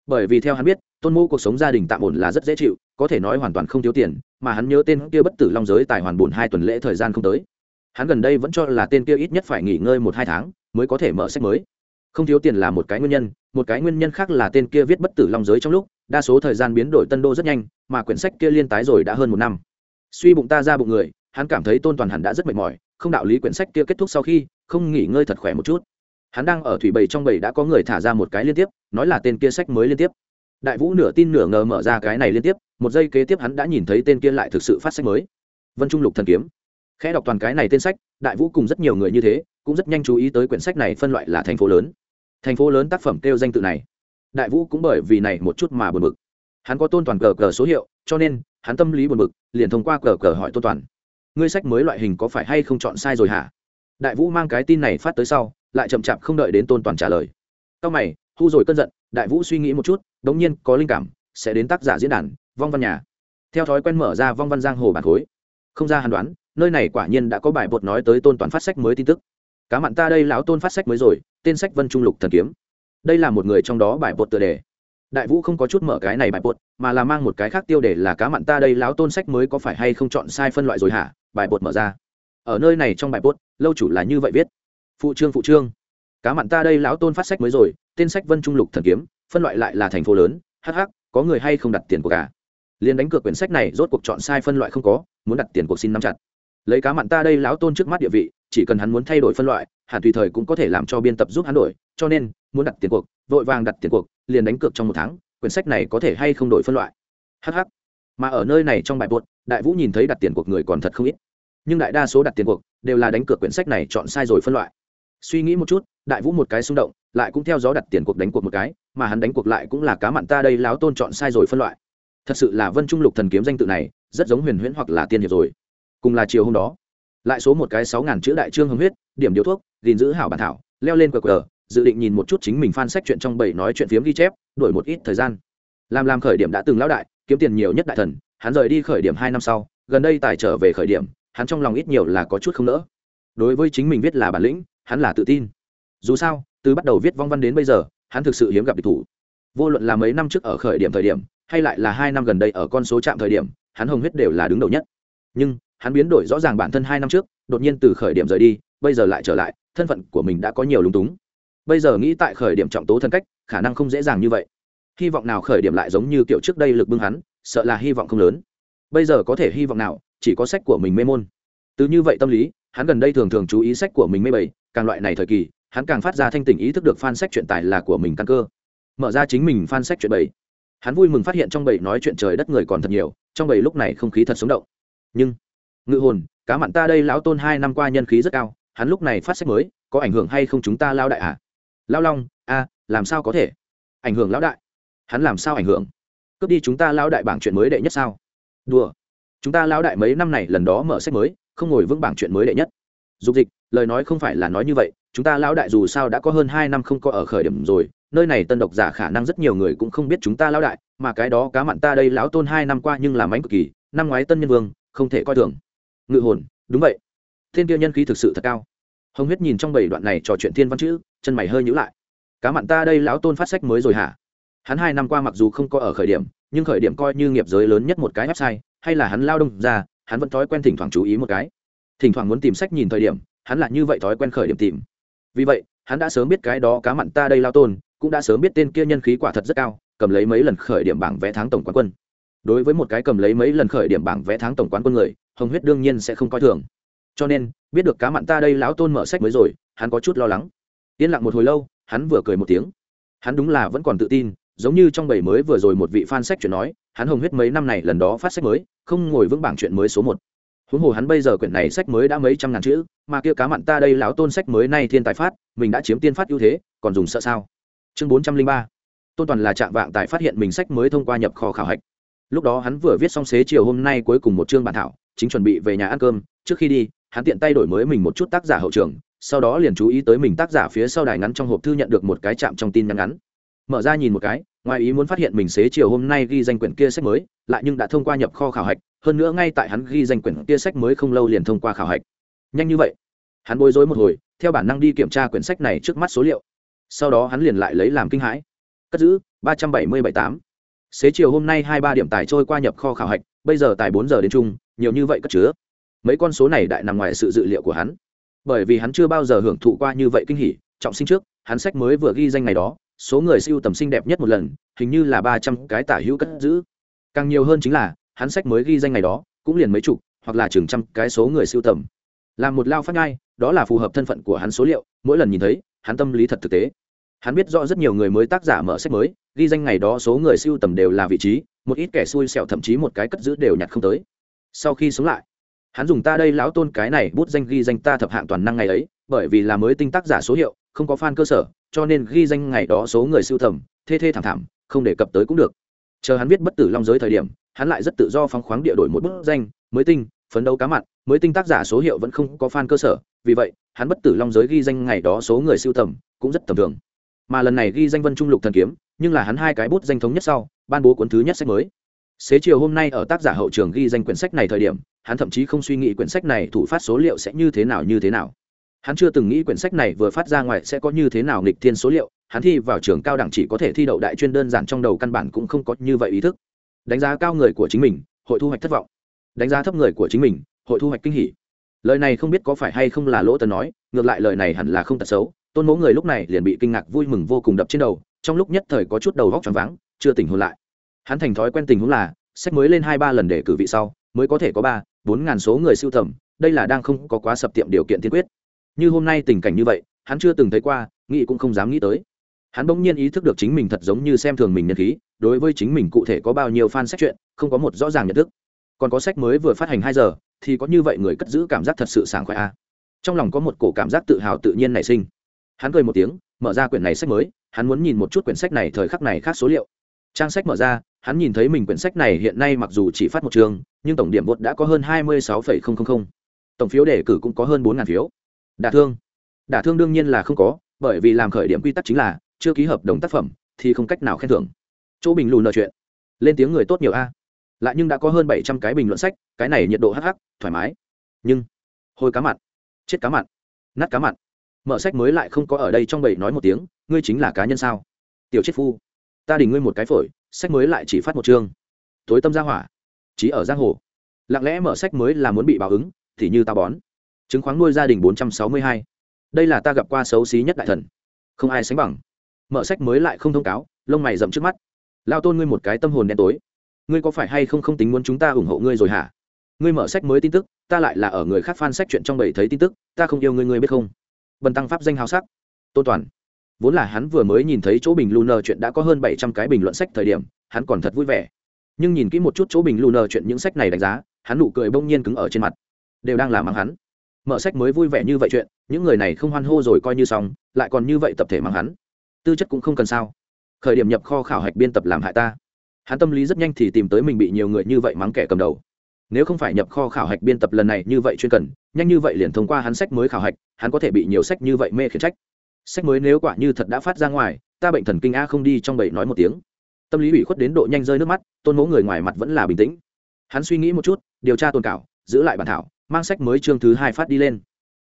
Bởi vì theo hắn biết, tôn mô cuộc sống gia đình tạm ổn là rất dễ chịu, có thể nói hoàn toàn không thiếu tiền, mà hắn nhớ tên kia bất tử long giới tài hoàn bổn hai tuần lễ thời gian không tới. Hắn gần đây vẫn cho là tên kia ít nhất phải nghỉ ngơi một hai tháng mới có thể mở sách mới. Không thiếu tiền là một cái nguyên nhân, một cái nguyên nhân khác là tên kia viết bất tử long giới trong lúc, đa số thời gian biến đổi tân đô rất nhanh, mà quyển sách kia liên tái rồi đã hơn một năm suy bụng ta ra bụng người, hắn cảm thấy tôn toàn hẳn đã rất mệt mỏi, không đạo lý quyển sách kia kết thúc sau khi, không nghỉ ngơi thật khỏe một chút. Hắn đang ở thủy bầy trong bầy đã có người thả ra một cái liên tiếp, nói là tên kia sách mới liên tiếp. Đại vũ nửa tin nửa ngờ mở ra cái này liên tiếp, một giây kế tiếp hắn đã nhìn thấy tên kia lại thực sự phát sách mới. Vân trung lục thần kiếm. Khẽ đọc toàn cái này tên sách, đại vũ cùng rất nhiều người như thế, cũng rất nhanh chú ý tới quyển sách này phân loại là thành phố lớn. Thành phố lớn tác phẩm kêu danh tự này. Đại vũ cũng bởi vì này một chút mà buồn bực. Hắn có tôn toàn cờ cờ số hiệu, cho nên hắn tâm lý buồn bực, liền thông qua cờ cờ hỏi tôn toàn. Ngươi sách mới loại hình có phải hay không chọn sai rồi hả? Đại vũ mang cái tin này phát tới sau, lại chậm chạp không đợi đến tôn toàn trả lời. Sau mày thu rồi cơn giận, đại vũ suy nghĩ một chút, đống nhiên có linh cảm, sẽ đến tác giả diễn đàn, vong văn nhà. Theo thói quen mở ra vong văn giang hồ bản khối. Không ra hàn đoán, nơi này quả nhiên đã có bài bột nói tới tôn toàn phát sách mới tin tức. Cá mặn ta đây, lão tôn phát sách mới rồi, tên sách vân trung lục thần kiếm. Đây là một người trong đó bài bột tựa đề đại vũ không có chút mở cái này bài bột, mà là mang một cái khác tiêu đề là cá mặn ta đây láo tôn sách mới có phải hay không chọn sai phân loại rồi hả? Bài bột mở ra. Ở nơi này trong bài bột, lâu chủ là như vậy viết. Phụ trương phụ trương. Cá mặn ta đây lão tôn phát sách mới rồi, tên sách vân trung lục thần kiếm, phân loại lại là thành phố lớn hh có người hay không đặt tiền của cả liền đánh cược quyển sách này rốt cuộc chọn sai phân loại không có, muốn đặt tiền cuộc xin nắm chặt. Lấy cá mặn ta đây lão tôn trước mắt địa vị, chỉ cần hắn muốn thay đổi phân loại hẳn tùy thời cũng có thể làm cho biên tập giúp hắn đổi, cho nên, muốn đặt tiền cuộc, vội vàng đặt tiền cuộc, liền đánh cược trong một tháng, quyển sách này có thể hay không đổi phân loại. Hh mà ở nơi này trong bài buốt đại vũ nhìn thấy đặt tiền cuộc người còn thật không ít. Nhưng đại đa số đặt tiền cuộc, đều là đánh cược quyển sách này chọn sai rồi phân loại. Suy nghĩ một chút, đại vũ một cái xung động, lại cũng theo gió đặt tiền cuộc đánh cuộc một cái, mà hắn đánh cuộc lại cũng là cá mặn ta đây láo tôn chọn sai rồi phân loại. Thật sự là vân trung lục thần kiếm danh tự này, rất giống huyền huyễn hoặc là tiên hiệp rồi. Cùng là chiều hôm đó lại số một cái sáu ngàn chữ đại trương hồng huyết, điểm điếu thuốc, gìn giữ hảo bản thảo, leo lên cờ cờ dự định nhìn một chút chính mình phan sách chuyện trong bảy nói chuyện phiếm ghi chép, đổi một ít thời gian. Làm làm khởi điểm đã từng lão đại, kiếm tiền nhiều nhất đại thần, hắn rời đi khởi điểm hai năm sau, gần đây tài trở về khởi điểm, hắn trong lòng ít nhiều là có chút không nỡ. Đối với chính mình viết là bản lĩnh, hắn là tự tin. Dù sao, từ bắt đầu viết vong văn đến bây giờ, hắn thực sự hiếm gặp địch thủ. Vô luận là mấy năm trước ở khởi điểm thời điểm, hay lại là hai năm gần đây ở con số trạm thời điểm, hắn hồng huyết đều là đứng đầu nhất. Nhưng hắn biến đổi rõ ràng bản thân hai năm trước, đột nhiên từ khởi điểm rời đi, bây giờ lại trở lại, thân phận của mình đã có nhiều lúng túng. Bây giờ nghĩ tại khởi điểm trọng tố thân cách, khả năng không dễ dàng như vậy. Hy vọng nào khởi điểm lại giống như kiểu trước đây lực bưng hắn, sợ là hy vọng không lớn. Bây giờ có thể hy vọng nào, chỉ có sách của mình mê môn. Từ như vậy tâm lý, hắn gần đây thường thường chú ý sách của mình mê bầy, càng loại này thời kỳ, hắn càng phát ra thanh tình ý thức được fan sách chuyện tài là của mình căn cơ. Mở ra chính mình fan sách chuyện bầy. Hắn vui mừng phát hiện trong bầy nói chuyện trời đất người còn thật nhiều, trong bầy lúc này không khí thật sống động. Nhưng ngự hồn, cá mặn ta đây lão tôn hai năm qua nhân khí rất cao, hắn lúc này phát sách mới, có ảnh hưởng hay không chúng ta lao đại à? Lao long a làm sao có thể? Ảnh hưởng lão đại? Hắn làm sao ảnh hưởng? Cướp đi chúng ta lao đại bảng chuyện mới đệ nhất sao? Đùa. Chúng ta lao đại mấy năm này lần đó mở sách mới, không ngồi vững bảng chuyện mới đệ nhất. Dục dịch, lời nói không phải là nói như vậy, chúng ta lão đại dù sao đã có hơn hai năm không có ở khởi điểm rồi, nơi này tân độc giả khả năng rất nhiều người cũng không biết chúng ta lão đại, mà cái đó cá mặn ta đây lão tôn hai năm qua nhưng làm ánh cực kỳ, năm ngoái tân nhân vương, không thể coi thường ngự hồn, đúng vậy. Thiên kia nhân khí thực sự thật cao. Hồng huyết nhìn trong bảy đoạn này trò chuyện thiên văn chữ, chân mày hơi nhữ lại. Cá mặn ta đây lão tôn phát sách mới rồi hả? Hắn hai năm qua mặc dù không có ở khởi điểm, nhưng khởi điểm coi như nghiệp giới lớn nhất một cái website, hay là hắn lao đông ra, hắn vẫn thói quen thỉnh thoảng chú ý một cái. Thỉnh thoảng muốn tìm sách nhìn thời điểm, hắn là như vậy thói quen khởi điểm tìm. Vì vậy, hắn đã sớm biết cái đó cá mặn ta đây lao tôn, cũng đã sớm biết tên kia nhân khí quả thật rất cao, cầm lấy mấy lần khởi điểm bảng vẽ tháng tổng quán quân. Đối với một cái cầm lấy mấy lần khởi điểm bảng vẽ tháng tổng quán quân người hồng huyết đương nhiên sẽ không coi thường. Cho nên, biết được cá mặn ta đây lão tôn mở sách mới rồi, hắn có chút lo lắng. Yên lặng một hồi lâu, hắn vừa cười một tiếng. Hắn đúng là vẫn còn tự tin, giống như trong bảy mới vừa rồi một vị fan sách chuyện nói, hắn hồng huyết mấy năm này lần đó phát sách mới, không ngồi vững bảng chuyện mới số một. Huống hồ hắn bây giờ quyển này sách mới đã mấy trăm ngàn chữ, mà kia cá mặn ta đây lão tôn sách mới nay thiên tài phát, mình đã chiếm tiên phát ưu thế, còn dùng sợ sao? Chương bốn trăm linh ba. Tôn toàn là trạng vạng tại phát hiện mình sách mới thông qua nhập kho khảo hạch. Lúc đó hắn vừa viết xong xế chiều hôm nay cuối cùng một chương bản thảo chính chuẩn bị về nhà ăn cơm. Trước khi đi, hắn tiện tay đổi mới mình một chút tác giả hậu trường, sau đó liền chú ý tới mình tác giả phía sau đài ngắn trong hộp thư nhận được một cái chạm trong tin nhắn ngắn. Mở ra nhìn một cái, ngoài ý muốn phát hiện mình xế chiều hôm nay ghi danh quyển kia sách mới, lại nhưng đã thông qua nhập kho khảo hạch, hơn nữa ngay tại hắn ghi danh quyển kia sách mới không lâu liền thông qua khảo hạch. Nhanh như vậy? Hắn bối rối một hồi, theo bản năng đi kiểm tra quyển sách này trước mắt số liệu. Sau đó hắn liền lại lấy làm kinh hãi. Cất giữ, ba trăm bảy mươi bảy tám. Xế chiều hôm nay hai ba điểm tài trôi qua nhập kho khảo hạch bây giờ tài bốn giờ đến chung, nhiều như vậy cất chứa. Mấy con số này đại nằm ngoài sự dự liệu của hắn. Bởi vì hắn chưa bao giờ hưởng thụ qua như vậy kinh hỉ, trọng sinh trước, hắn sách mới vừa ghi danh ngày đó, số người siêu tầm sinh đẹp nhất một lần, hình như là ba trăm cái tả hữu cất giữ. Càng nhiều hơn chính là, hắn sách mới ghi danh ngày đó, cũng liền mấy chục, hoặc là chừng trăm cái số người siêu tầm. Làm một lao phát ngay đó là phù hợp thân phận của hắn số liệu, mỗi lần nhìn thấy, hắn tâm lý thật thực tế hắn biết rõ rất nhiều người mới tác giả mở sách mới, ghi danh ngày đó số người siêu tầm đều là vị trí, một ít kẻ xui xẹo thậm chí một cái cất giữ đều nhặt không tới. Sau khi sống lại, hắn dùng ta đây lão tôn, cái này bút danh ghi danh ta thập hạng toàn năng ngày ấy, bởi vì là mới tinh tác giả số hiệu, không có fan cơ sở, cho nên ghi danh ngày đó số người siêu thầm thê thê thảm thảm, không đề cập tới cũng được. Chờ hắn biết bất tử long giới thời điểm, hắn lại rất tự do phóng khoáng địa đổi một bức danh, mới tinh, phấn đấu cá mặn, mới tinh tác giả số hiệu vẫn không có fan cơ sở, vì vậy, hắn bất tử long giới ghi danh ngày đó số người siêu tầm, cũng rất tầm thường mà lần này ghi danh vân trung lục thần kiếm, nhưng là hắn hai cái bút danh thống nhất sau, ban bố cuốn thứ nhất sách mới. Xế chiều hôm nay ở tác giả hậu trường ghi danh quyển sách này thời điểm, hắn thậm chí không suy nghĩ quyển sách này thủ phát số liệu sẽ như thế nào như thế nào. Hắn chưa từng nghĩ quyển sách này vừa phát ra ngoài sẽ có như thế nào nghịch thiên số liệu, hắn thi vào trường cao đẳng chỉ có thể thi đậu đại chuyên đơn giản trong đầu căn bản cũng không có như vậy ý thức. Đánh giá cao người của chính mình, hội thu hoạch thất vọng. Đánh giá thấp người của chính mình, hội thu hoạch kinh hỉ. Lời này không biết có phải hay không là lỗ tần nói, ngược lại lời này hẳn là không tật xấu tôn mỗ người lúc này liền bị kinh ngạc vui mừng vô cùng đập trên đầu, trong lúc nhất thời có chút đầu vóc choáng váng, chưa tỉnh hôn lại. Hắn thành thói quen tình huống là, sách mới lên hai ba lần để cử vị sau, mới có thể có ba, bốn ngàn số người siêu tầm, đây là đang không có quá sập tiệm điều kiện tiên quyết. Như hôm nay tình cảnh như vậy, hắn chưa từng thấy qua, nghĩ cũng không dám nghĩ tới. Hắn bỗng nhiên ý thức được chính mình thật giống như xem thường mình nhân khí, đối với chính mình cụ thể có bao nhiêu fan sách chuyện, không có một rõ ràng nhận thức. Còn có sách mới vừa phát hành hai giờ, thì có như vậy người cất giữ cảm giác thật sự sảng khoái a trong lòng có một cổ cảm giác tự hào tự nhiên nảy sinh hắn cười một tiếng mở ra quyển này sách mới hắn muốn nhìn một chút quyển sách này thời khắc này khác số liệu. Trang sách mở ra hắn nhìn thấy mình quyển sách này hiện nay mặc dù chỉ phát một trường nhưng tổng điểm vượt đã có hơn hai mươi sáu phẩy không không không, tổng phiếu đề cử cũng có hơn bốn ngàn phiếu. Đả thương. Đả thương đương nhiên là không có bởi vì làm khởi điểm quy tắc chính là chưa ký hợp đồng tác phẩm thì không cách nào khen thưởng. Chỗ bình lùn nợ chuyện. Lên tiếng người tốt nhiều a. Lại nhưng đã có hơn bảy trăm cái bình luận sách cái này nhiệt độ hh thoải mái. Nhưng hôi cá mặn chết cá mặn nát cá mặn mở sách mới lại không có ở đây trong bầy nói một tiếng, ngươi chính là cá nhân sao? Tiểu chết phu, ta đình ngươi một cái phổi, sách mới lại chỉ phát một chương. Tối tâm ra hỏa chỉ ở giang hồ. Lặng lẽ mở sách mới là muốn bị báo ứng, thì như ta bón. Chứng khoáng nuôi gia đình bốn trăm sáu mươi hai. Đây là ta gặp qua xấu xí nhất đại thần. Không ai sánh bằng. Mở sách mới lại không thông cáo, lông mày rậm trước mắt. Lao tôn ngươi một cái tâm hồn đen tối. Ngươi có phải hay không không tính muốn chúng ta ủng hộ ngươi rồi hả? Ngươi mở sách mới tin tức, ta lại là ở người khác fan sách chuyện trong bầy thấy tin tức, ta không yêu ngươi ngươi biết không? Bần tăng pháp danh hào sắc. Tôn toàn. Vốn là hắn vừa mới nhìn thấy chỗ bình lunar chuyện đã có hơn bảy trăm cái bình luận sách thời điểm, hắn còn thật vui vẻ. Nhưng nhìn kỹ một chút chỗ bình lunar chuyện những sách này đánh giá, hắn nụ cười bỗng nhiên cứng ở trên mặt. Đều đang làm mắng hắn. Mở sách mới vui vẻ như vậy chuyện, những người này không hoan hô rồi coi như xong, lại còn như vậy tập thể mắng hắn. Tư chất cũng không cần sao. Khởi điểm nhập kho khảo hạch biên tập làm hại ta. Hắn tâm lý rất nhanh thì tìm tới mình bị nhiều người như vậy mắng kẻ cầm đầu nếu không phải nhập kho khảo hạch biên tập lần này như vậy chuyên cần, nhanh như vậy liền thông qua hắn sách mới khảo hạch, hắn có thể bị nhiều sách như vậy mê khiển trách. Sách mới nếu quả như thật đã phát ra ngoài, ta bệnh thần kinh a không đi trong bậy nói một tiếng. Tâm lý ủy khuất đến độ nhanh rơi nước mắt, tôn mẫu người ngoài mặt vẫn là bình tĩnh. Hắn suy nghĩ một chút, điều tra tồn cảo, giữ lại bản thảo, mang sách mới chương thứ hai phát đi lên.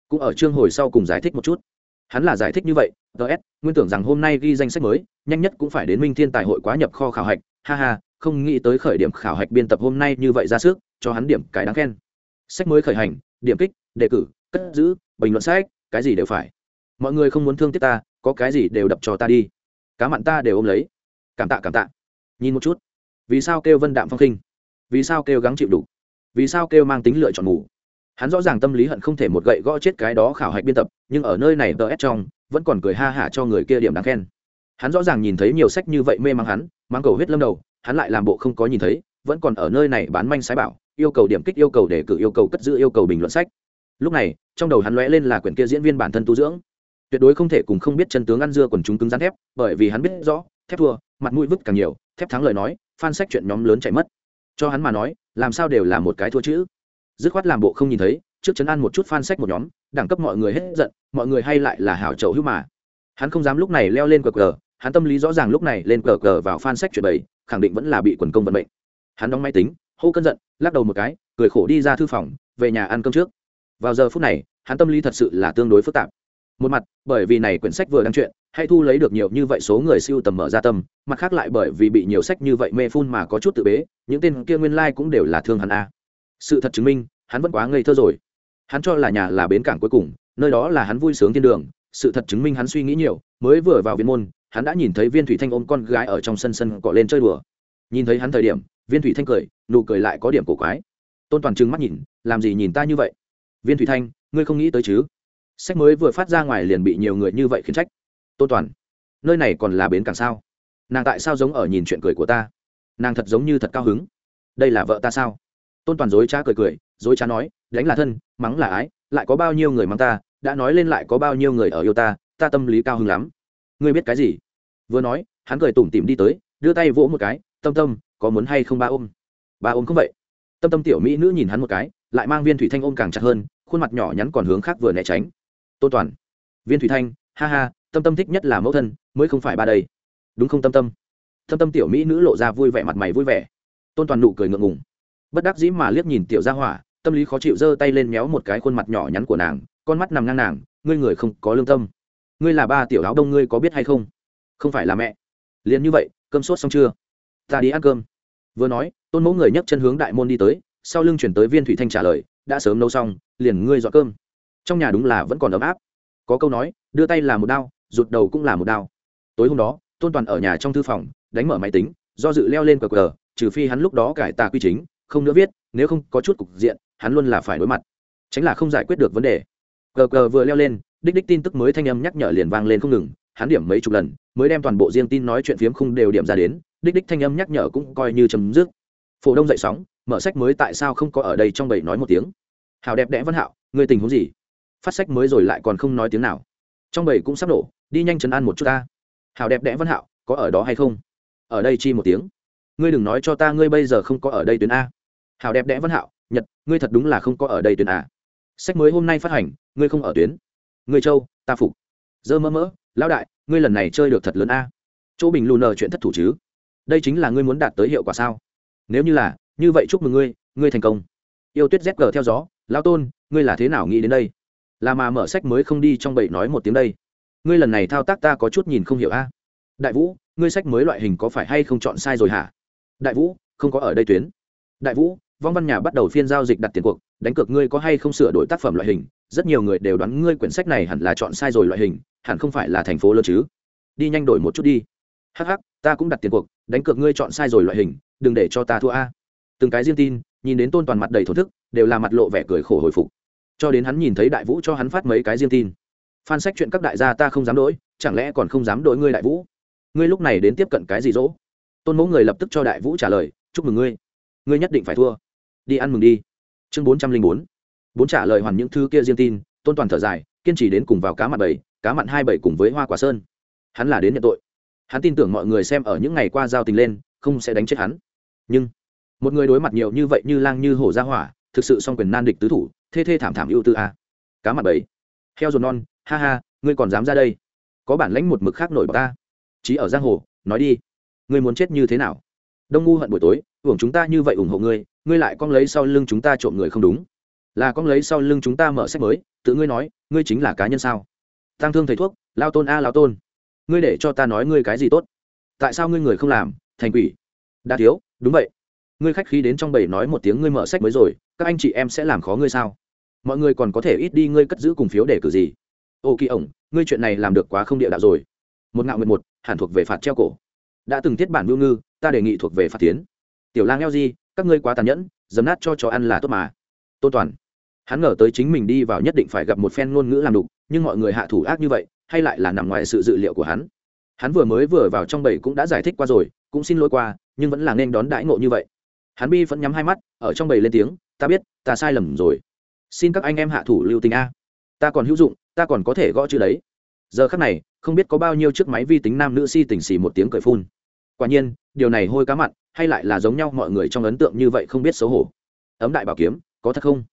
Cũng ở chương hồi sau cùng giải thích một chút. Hắn là giải thích như vậy ts nguyên tưởng rằng hôm nay ghi danh sách mới, nhanh nhất cũng phải đến minh thiên tài hội quá nhập kho khảo hạch, ha ha không nghĩ tới khởi điểm khảo hạch biên tập hôm nay như vậy ra sức, cho hắn điểm cái đáng khen. Sách mới khởi hành, điểm kích, đề cử, cất giữ, bình luận sách, cái gì đều phải. Mọi người không muốn thương tiếc ta, có cái gì đều đập cho ta đi. Cá mặn ta đều ôm lấy. Cảm tạ cảm tạ. Nhìn một chút. Vì sao kêu vân đạm phong khinh? Vì sao kêu gắng chịu đủ? Vì sao kêu mang tính lựa chọn ngủ hắn rõ ràng tâm lý hận không thể một gậy gõ chết cái đó khảo hạch biên tập, nhưng ở nơi này tờ ép trong, vẫn còn cười ha hả cho người kia điểm đáng khen. Hắn rõ ràng nhìn thấy nhiều sách như vậy mê mang hắn, mang cầu huyết lâm đầu hắn lại làm bộ không có nhìn thấy, vẫn còn ở nơi này bán manh sái bảo, yêu cầu điểm kích yêu cầu đề cử, yêu cầu cất giữ, yêu cầu bình luận sách. Lúc này, trong đầu hắn lóe lên là quyển kia diễn viên bản thân tu dưỡng. Tuyệt đối không thể cùng không biết chân tướng ăn dưa quần chúng cứng rắn thép, bởi vì hắn biết rõ, thép thua, mặt mũi vứt càng nhiều, thép thắng lời nói phan sách chuyện nhóm lớn chạy mất. Cho hắn mà nói, làm sao đều là một cái thua chữ. Dứt khoát làm bộ không nhìn thấy, trước chấn an một chút phan sách một nhóm, đẳng cấp mọi người hết giận, mọi người hay lại là hảo chậu hữu mà. Hắn không dám lúc này leo lên cờ cờ, hắn tâm lý rõ ràng lúc này lên cờ cờ vào phan sách chuyện bày khẳng định vẫn là bị quần công vận mệnh. Hắn đóng máy tính, hô cơn giận, lắc đầu một cái, cười khổ đi ra thư phòng, về nhà ăn cơm trước. Vào giờ phút này, hắn tâm lý thật sự là tương đối phức tạp. Một mặt, bởi vì này quyển sách vừa đăng chuyện hay thu lấy được nhiều như vậy số người siêu tầm mở ra tâm, mặt khác lại bởi vì bị nhiều sách như vậy mê phun mà có chút tự bế, những tên kia nguyên lai、like、cũng đều là thương hắn a. Sự thật chứng minh, hắn vẫn quá ngây thơ rồi. Hắn cho là nhà là bến cảng cuối cùng, nơi đó là hắn vui sướng thiên đường, sự thật chứng minh hắn suy nghĩ nhiều, mới vừa vào viên môn hắn đã nhìn thấy viên thủy thanh ôm con gái ở trong sân sân cọ lên chơi đùa. Nhìn thấy hắn thời điểm, viên thủy thanh cười, nụ cười lại có điểm cổ quái. Tôn toàn trừng mắt nhìn, làm gì nhìn ta như vậy? Viên thủy thanh, ngươi không nghĩ tới chứ? Sách mới vừa phát ra ngoài liền bị nhiều người như vậy khiến trách. Tôn toàn, nơi này còn là bến cảng sao? Nàng tại sao giống ở nhìn chuyện cười của ta? Nàng thật giống như thật cao hứng. Đây là vợ ta sao? Tôn toàn dối trá cười cười, dối trá nói, đánh là thân, mắng là ái, lại có bao nhiêu người mắng ta, đã nói lên lại có bao nhiêu người ở yêu ta ta tâm lý cao hứng lắm ngươi biết cái gì? Vừa nói, hắn cười tủm tỉm đi tới, đưa tay vỗ một cái, tâm tâm, có muốn hay không ba ôm? Ba ôm không vậy. Tâm tâm tiểu mỹ nữ nhìn hắn một cái, lại mang viên thủy thanh ôm càng chặt hơn, khuôn mặt nhỏ nhắn còn hướng khác vừa né tránh. Tôn toàn. Viên thủy thanh, ha ha, tâm tâm thích nhất là mẫu thân, mới không phải ba đây. Đúng không tâm tâm? Tâm tâm tiểu mỹ nữ lộ ra vui vẻ mặt mày vui vẻ. Tôn toàn nụ cười ngượng ngùng. Bất đắc dĩ mà liếc nhìn tiểu gia hỏa, tâm lý khó chịu giơ tay lên méo một cái khuôn mặt nhỏ nhắn của nàng, con mắt nằm ngang nàng, ngươi người không có lương tâm ngươi là ba tiểu áo đông ngươi có biết hay không? Không phải là mẹ. Liền như vậy, cơm sốt xong chưa? Ta đi ăn cơm. Vừa nói, tôn mẫu người nhấc chân hướng đại môn đi tới, sau lưng chuyển tới viên thủy thanh trả lời, đã sớm nấu xong, liền ngươi dọn cơm. Trong nhà đúng là vẫn còn ấm áp. Có câu nói, đưa tay là một đao, rụt đầu cũng là một đao. Tối hôm đó, tôn toàn ở nhà trong thư phòng, đánh mở máy tính, do dự leo lên cờ cờ, trừ phi hắn lúc đó cải tà quy chính, không nữa viết, nếu không có chút cục diện, hắn luôn là phải đối mặt. Tránh là không giải quyết được vấn đề. Cờ cờ vừa leo lên đích đích tin tức mới thanh âm nhắc nhở liền vang lên không ngừng, hắn điểm mấy chục lần, mới đem toàn bộ riêng tin nói chuyện phiếm khung đều điểm ra đến, đích đích thanh âm nhắc nhở cũng coi như chấm dứt. Phổ đông dậy sóng, mở sách mới tại sao không có ở đây trong bảy nói một tiếng. Hào đẹp đẽ văn hạo người tình huống gì? Phát sách mới rồi lại còn không nói tiếng nào. Trong bảy cũng sắp nổ đi nhanh chấn an một chút ta. Hào đẹp đẽ văn hạo, có ở đó hay không? Ở đây chi một tiếng. Ngươi đừng nói cho ta ngươi bây giờ không có ở đây tuyến a. Hào đẹp đẽ văn hạo, nhật, ngươi thật đúng là không có ở đây tuyến a. Sách mới hôm nay phát hành, ngươi không ở tuyến ngươi châu, ta phục. Dơ mơ mỡ lão đại, ngươi lần này chơi được thật lớn a. Chỗ bình lù nờ chuyện thất thủ chứ? Đây chính là ngươi muốn đạt tới hiệu quả sao? Nếu như là, như vậy chúc mừng ngươi ngươi thành công. Yêu tuyết zg theo gió lao tôn, ngươi là thế nào nghĩ đến đây? Là mà mở sách mới không đi trong bậy nói một tiếng đây. Ngươi lần này thao tác ta có chút nhìn không hiểu a. Đại vũ, ngươi sách mới loại hình có phải hay không chọn sai rồi hả? Đại vũ, không có ở đây tuyến. Đại vũ, vong văn nhà bắt đầu phiên giao dịch đặt tiền cuộc, đánh cược ngươi có hay không sửa đổi tác phẩm loại hình rất nhiều người đều đoán ngươi quyển sách này hẳn là chọn sai rồi loại hình, hẳn không phải là thành phố lớn chứ. Đi nhanh đổi một chút đi. Hh ta cũng đặt tiền cuộc, đánh cược ngươi chọn sai rồi loại hình, đừng để cho ta thua a. Từng cái riêng tin, nhìn đến tôn toàn mặt đầy thổ thức, đều là mặt lộ vẻ cười khổ hồi phục. Cho đến hắn nhìn thấy đại vũ cho hắn phát mấy cái riêng tin. Phan sách chuyện các đại gia ta không dám đổi, chẳng lẽ còn không dám đổi ngươi đại vũ? Ngươi lúc này đến tiếp cận cái gì dỗ? Tôn mẫu người lập tức cho đại vũ trả lời, chúc mừng ngươi. Ngươi nhất định phải thua. Đi ăn mừng đi. Chương bốn trăm linh bốn bốn trả lời hoàn những thứ kia riêng tin, tôn toàn thở dài, kiên trì đến cùng vào cá mặn bảy, cá mặn hai bảy cùng với hoa quả sơn. Hắn là đến nhận tội. Hắn tin tưởng mọi người xem ở những ngày qua giao tình lên, không sẽ đánh chết hắn. Nhưng, một người đối mặt nhiều như vậy như lang như hổ ra hỏa, thực sự song quyền nan địch tứ thủ, thê thê thảm thảm ưu tư a. Cá mặt bảy. Heo ruột non, ha ha, ngươi còn dám ra đây? Có bản lãnh một mực khác nổi bọc ta. Chí ở giang hồ, nói đi. Ngươi muốn chết như thế nào? Đông ngu hận buổi tối, hưởng chúng ta như vậy ủng hộ ngươi ngươi lại con lấy sau lưng chúng ta trộm người không đúng là con lấy sau lưng chúng ta mở sách mới, tự ngươi nói, ngươi chính là cá nhân sao? Tăng thương thầy thuốc, lao tôn a, lao tôn. Ngươi để cho ta nói ngươi cái gì tốt? Tại sao ngươi người không làm, thành quỷ? Đã thiếu, đúng vậy. Ngươi khách khí đến trong bầy nói một tiếng ngươi mở sách mới rồi, các anh chị em sẽ làm khó ngươi sao? Mọi người còn có thể ít đi ngươi cất giữ cùng phiếu để cử gì? Ô kỳ ổng, ngươi chuyện này làm được quá không địa đạo rồi. Một ngạo nguyện một, hẳn thuộc về phạt treo cổ. Đã từng tiết bản mưu ngư, ta đề nghị thuộc về phạt tiến. Tiểu lang eo gì các ngươi quá tàn nhẫn, dấm nát cho chó ăn là tốt mà. Tôn toàn hắn ngờ tới chính mình đi vào nhất định phải gặp một phen ngôn ngữ làm đục, nhưng mọi người hạ thủ ác như vậy, hay lại là nằm ngoài sự dự liệu của hắn. Hắn vừa mới vừa vào trong bầy cũng đã giải thích qua rồi, cũng xin lỗi qua, nhưng vẫn là nên đón đãi ngộ như vậy. Hắn bi vẫn nhắm hai mắt, ở trong bầy lên tiếng, ta biết, ta sai lầm rồi. Xin các anh em hạ thủ lưu tình a. Ta còn hữu dụng, ta còn có thể gõ chữ đấy. Giờ khắc này, không biết có bao nhiêu chiếc máy vi tính nam nữ si tỉnh xì một tiếng cười phun. Quả nhiên, điều này hôi cá mặn, hay lại là giống nhau mọi người trong ấn tượng như vậy không biết xấu hổ. Ấm đại bảo kiếm, có thật không?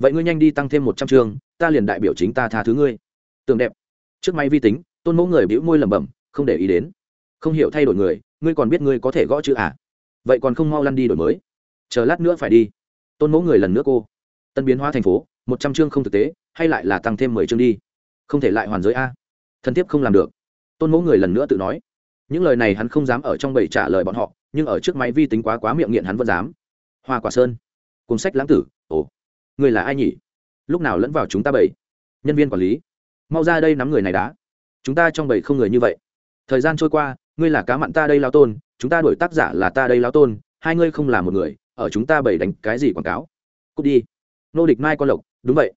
Vậy ngươi nhanh đi tăng thêm một trăm chương, ta liền đại biểu chính ta tha thứ ngươi. Tường đẹp. Trước máy vi tính, tôn mẫu người bĩu môi lẩm bẩm, không để ý đến. Không hiểu thay đổi người, ngươi còn biết ngươi có thể gõ chữ à? Vậy còn không mau lăn đi đổi mới. Chờ lát nữa phải đi. Tôn mẫu người lần nữa cô. Tân biến hóa thành phố, một trăm chương không thực tế, hay lại là tăng thêm mười chương đi. Không thể lại hoàn giới a. Thân thiết không làm được. Tôn mẫu người lần nữa tự nói. Những lời này hắn không dám ở trong bầy trả lời bọn họ, nhưng ở trước máy vi tính quá quá miệng nghiện hắn vẫn dám. Hoa quả sơn. Cuốn sách lãng tử. Ồ người là ai nhỉ? Lúc nào lẫn vào chúng ta bảy nhân viên quản lý. Mau ra đây nắm người này đá. Chúng ta trong bảy không người như vậy. Thời gian trôi qua, ngươi là cá mặn ta đây lao tôn, chúng ta đổi tác giả là ta đây lao tôn, hai ngươi không là một người, ở chúng ta bảy đánh cái gì quảng cáo? Cút đi. Nô địch mai con lộc, đúng vậy.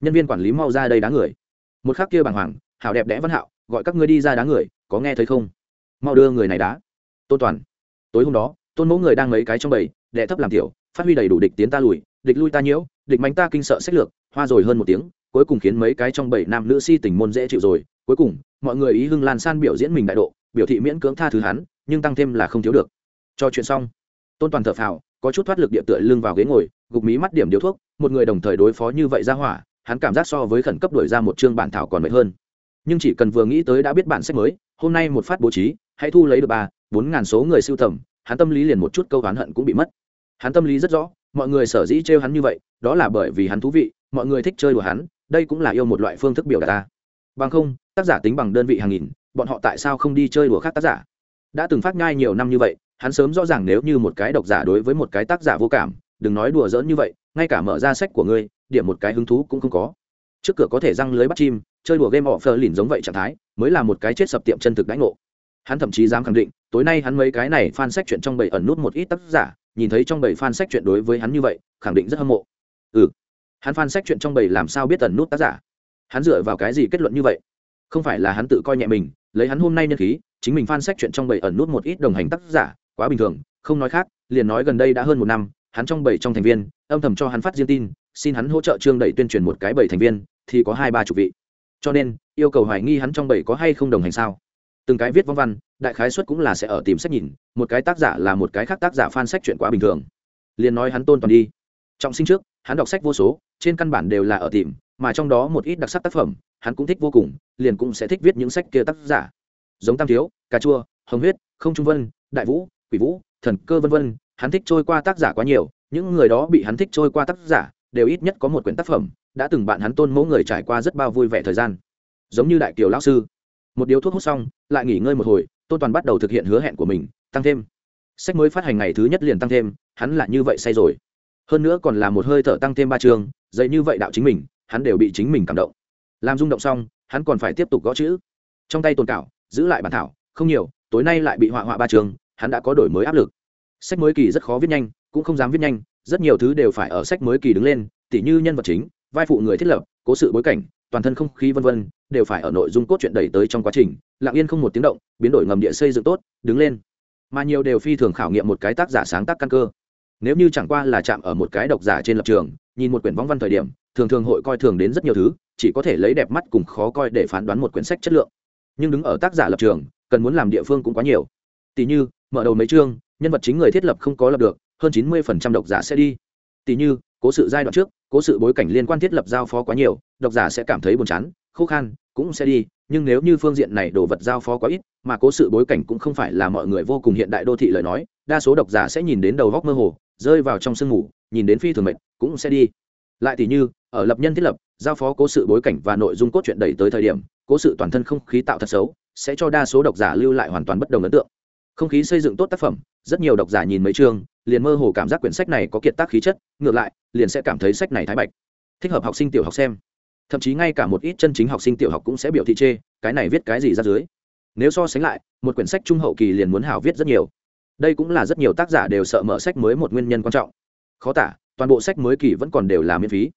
Nhân viên quản lý mau ra đây đá người. Một khác kia bàng hoàng, hảo đẹp đẽ văn hạo, gọi các ngươi đi ra đá người, có nghe thấy không? Mau đưa người này đá. Tôn toàn, tối hôm đó, tôn mẫu người đang mấy cái trong bầy, đệ thấp làm tiểu, phát huy đầy đủ địch tiến ta lùi địch lui ta nhiễu, địch mánh ta kinh sợ sách lược, hoa rồi hơn một tiếng, cuối cùng khiến mấy cái trong bảy nam nữ si tình môn dễ chịu rồi, cuối cùng, mọi người ý hưng lan san biểu diễn mình đại độ, biểu thị miễn cưỡng tha thứ hắn, nhưng tăng thêm là không thiếu được. Cho chuyện xong. Tôn toàn thở phào, có chút thoát lực địa tựa lưng vào ghế ngồi, gục mí mắt điểm điếu thuốc, một người đồng thời đối phó như vậy ra hỏa, hắn cảm giác so với khẩn cấp đổi ra một chương bản thảo còn mệt hơn. Nhưng chỉ cần vừa nghĩ tới đã biết bản sách mới, hôm nay một phát bố trí, hãy thu lấy được ba, bốn ngàn số người siêu tầm, hắn tâm lý liền một chút câu oán hận cũng bị mất. Hắn tâm lý rất rõ mọi người sở dĩ trêu hắn như vậy, đó là bởi vì hắn thú vị, mọi người thích chơi của hắn, đây cũng là yêu một loại phương thức biểu đạt ta. Bằng không, tác giả tính bằng đơn vị hàng nghìn, bọn họ tại sao không đi chơi đùa khác tác giả? Đã từng phát nhai nhiều năm như vậy, hắn sớm rõ ràng nếu như một cái độc giả đối với một cái tác giả vô cảm, đừng nói đùa giỡn như vậy, ngay cả mở ra sách của ngươi, điểm một cái hứng thú cũng không có. Trước cửa có thể răng lưới bắt chim, chơi đùa game offer lìn giống vậy trạng thái, mới là một cái chết sập tiệm chân thực đánh ngộ. Hắn thậm chí dám khẳng định, tối nay hắn mấy cái này fan sách chuyện trong bầy ẩn nút một ít tác giả nhìn thấy trong bầy fan sách chuyện đối với hắn như vậy, khẳng định rất hâm mộ. Ừ. Hắn fan sách chuyện trong bầy làm sao biết ẩn nút tác giả? Hắn dựa vào cái gì kết luận như vậy? Không phải là hắn tự coi nhẹ mình, lấy hắn hôm nay nhân khí, chính mình fan sách chuyện trong bầy ẩn nút một ít đồng hành tác giả, quá bình thường, không nói khác, liền nói gần đây đã hơn một năm, hắn trong bảy trong thành viên, âm thầm cho hắn phát riêng tin, xin hắn hỗ trợ trương đẩy tuyên truyền một cái bảy thành viên, thì có hai ba chục vị. Cho nên, yêu cầu hoài nghi hắn trong bảy có hay không đồng hành sao? Từng cái viết vong văn, đại khái xuất cũng là sẽ ở tìm sách nhìn, một cái tác giả là một cái khác tác giả fan sách chuyện quá bình thường. Liền nói hắn tôn toàn đi. Trọng sinh trước, hắn đọc sách vô số, trên căn bản đều là ở tìm, mà trong đó một ít đặc sắc tác phẩm, hắn cũng thích vô cùng, liền cũng sẽ thích viết những sách kia tác giả. Giống tam thiếu, cà chua, hồng huyết, không trung vân, đại vũ, quỷ vũ, thần cơ vân vân, hắn thích trôi qua tác giả quá nhiều, những người đó bị hắn thích trôi qua tác giả, đều ít nhất có một quyển tác phẩm, đã từng bạn hắn tôn mẫu người trải qua rất bao vui vẻ thời gian. Giống như đại kiều lão sư một điếu thuốc hút xong, lại nghỉ ngơi một hồi, tôn toàn bắt đầu thực hiện hứa hẹn của mình, tăng thêm. Sách mới phát hành ngày thứ nhất liền tăng thêm, hắn là như vậy say rồi. Hơn nữa còn là một hơi thở tăng thêm ba chương dạy như vậy đạo chính mình, hắn đều bị chính mình cảm động. Làm rung động xong, hắn còn phải tiếp tục gõ chữ. Trong tay tồn cảo, giữ lại bản thảo, không nhiều, tối nay lại bị họa họa ba trường, hắn đã có đổi mới áp lực. Sách mới kỳ rất khó viết nhanh, cũng không dám viết nhanh, rất nhiều thứ đều phải ở sách mới kỳ đứng lên, tỉ như nhân vật chính, vai phụ người thiết lập, cố sự bối cảnh toàn thân không khí vân vân, đều phải ở nội dung cốt truyện đẩy tới trong quá trình, lặng yên không một tiếng động, biến đổi ngầm địa xây dựng tốt, đứng lên. Mà nhiều đều phi thường khảo nghiệm một cái tác giả sáng tác căn cơ. Nếu như chẳng qua là chạm ở một cái độc giả trên lập trường, nhìn một quyển vong văn thời điểm, thường thường hội coi thường đến rất nhiều thứ, chỉ có thể lấy đẹp mắt cùng khó coi để phán đoán một quyển sách chất lượng. Nhưng đứng ở tác giả lập trường, cần muốn làm địa phương cũng quá nhiều. Tỷ như, mở đầu mấy chương, nhân vật chính người thiết lập không có lập được, hơn chín mươi độc giả sẽ đi. Tỷ như, cố sự giai đoạn trước cố sự bối cảnh liên quan thiết lập giao phó quá nhiều, độc giả sẽ cảm thấy buồn chán, khô khan, cũng sẽ đi, nhưng nếu như phương diện này đồ vật giao phó quá ít, mà cố sự bối cảnh cũng không phải là mọi người vô cùng hiện đại đô thị lời nói, đa số độc giả sẽ nhìn đến đầu góc mơ hồ, rơi vào trong sương ngủ nhìn đến phi thường mệnh cũng sẽ đi. Lại thì như, ở lập nhân thiết lập, giao phó cố sự bối cảnh và nội dung cốt truyện đẩy tới thời điểm, cố sự toàn thân không khí tạo thật xấu, sẽ cho đa số độc giả lưu lại hoàn toàn bất đồng ấn tượng không khí xây dựng tốt tác phẩm, rất nhiều độc giả nhìn mấy chương, liền mơ hồ cảm giác quyển sách này có kiệt tác khí chất, ngược lại, liền sẽ cảm thấy sách này thái bạch. Thích hợp học sinh tiểu học xem. Thậm chí ngay cả một ít chân chính học sinh tiểu học cũng sẽ biểu thị chê, cái này viết cái gì ra dưới. Nếu so sánh lại, một quyển sách trung hậu kỳ liền muốn hảo viết rất nhiều. Đây cũng là rất nhiều tác giả đều sợ mở sách mới một nguyên nhân quan trọng. Khó tả, toàn bộ sách mới kỳ vẫn còn đều là miễn phí.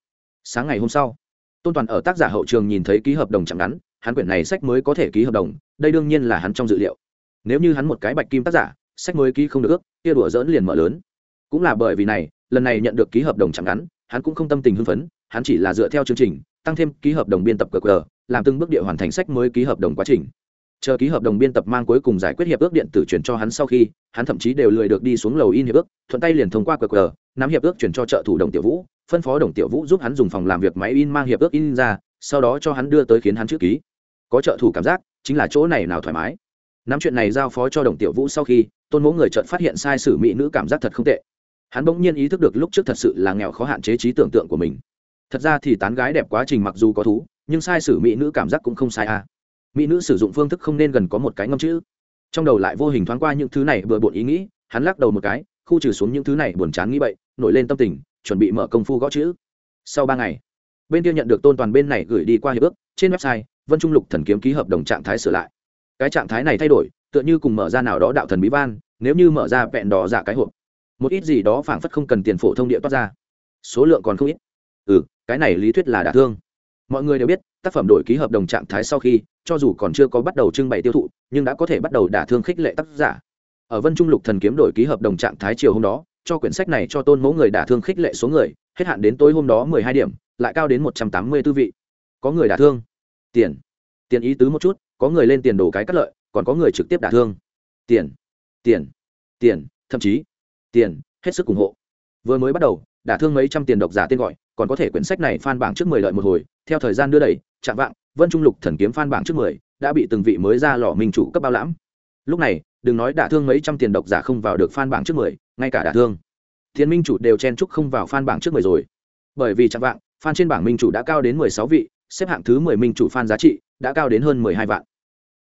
Sáng ngày hôm sau, tôn toàn ở tác giả hậu trường nhìn thấy ký hợp đồng chẳng ngắn, hắn quyển này sách mới có thể ký hợp đồng, đây đương nhiên là hắn trong dự liệu nếu như hắn một cái bạch kim tác giả, sách mới ký không được ước kia đùa dỡn liền mở lớn. Cũng là bởi vì này, lần này nhận được ký hợp đồng chẳng ngắn, hắn cũng không tâm tình hưng phấn, hắn chỉ là dựa theo chương trình, tăng thêm ký hợp đồng biên tập qr làm từng bước địa hoàn thành sách mới ký hợp đồng quá trình. Chờ ký hợp đồng biên tập mang cuối cùng giải quyết hiệp ước điện tử chuyển cho hắn sau khi, hắn thậm chí đều lười được đi xuống lầu in hiệp ước, thuận tay liền thông qua qr nắm hiệp ước chuyển cho trợ thủ đồng tiểu vũ, phân phó đồng tiểu vũ giúp hắn dùng phòng làm việc máy in mang hiệp ước in ra, sau đó cho hắn đưa tới khiến hắn chữ ký. Có trợ thủ cảm giác, chính là chỗ này nào thoải mái nắm chuyện này giao phó cho đồng tiểu vũ sau khi, tôn mẫu người trợn phát hiện sai sử mỹ nữ cảm giác thật không tệ. Hắn bỗng nhiên ý thức được lúc trước thật sự là nghèo khó hạn chế trí tưởng tượng của mình. Thật ra thì tán gái đẹp quá trình mặc dù có thú, nhưng sai sử mỹ nữ cảm giác cũng không sai à. Mỹ nữ sử dụng phương thức không nên gần có một cái ngâm chữ. Trong đầu lại vô hình thoáng qua những thứ này bừa bộn ý nghĩ, hắn lắc đầu một cái, khu trừ xuống những thứ này buồn chán nghĩ bậy, nổi lên tâm tình, chuẩn bị mở công phu gõ chữ. Sau ba ngày, bên kia nhận được tôn toàn bên này gửi đi qua hiệp ước, trên website, vân trung lục thần kiếm ký hợp đồng trạng thái sửa lại cái trạng thái này thay đổi, tựa như cùng mở ra nào đó đạo thần bí van, nếu như mở ra vẹn đỏ giả cái hộp, một ít gì đó phảng phất không cần tiền phổ thông địa toát ra. Số lượng còn không ít. Ừ cái này lý thuyết là đả thương. Mọi người đều biết, tác phẩm đổi ký hợp đồng trạng thái sau khi, cho dù còn chưa có bắt đầu trưng bày tiêu thụ, nhưng đã có thể bắt đầu đả thương khích lệ tác giả. Ở vân trung lục thần kiếm đổi ký hợp đồng trạng thái chiều hôm đó, cho quyển sách này cho tôn mẫu người đả thương khích lệ số người, hết hạn đến tối hôm đó mười hai điểm, lại cao đến một trăm tám mươi tư vị. Có người đả thương. Tiền. Tiền ý tứ một chút có người lên tiền đồ cái cắt lợi, còn có người trực tiếp đả thương. Tiền tiền tiền, thậm chí, tiền, hết sức ủng hộ. Vừa mới bắt đầu, đả thương mấy trăm tiền độc giả tên gọi, còn có thể quyển sách này phan bảng trước mười lợi một hồi, theo thời gian đưa đẩy chạm vạng, vân trung lục thần kiếm phan bảng trước mười, đã bị từng vị mới ra lò minh chủ cấp bao lãm. Lúc này, đừng nói đả thương mấy trăm tiền độc giả không vào được phan bảng trước mười, ngay cả đả thương. Thiên minh chủ đều chen chúc không vào phan bảng trước mười rồi. Bởi vì chạm vạng phan trên bảng minh chủ đã cao đến mười sáu vị, xếp hạng thứ mười minh chủ phan giá trị đã cao đến hơn mười hai vạn.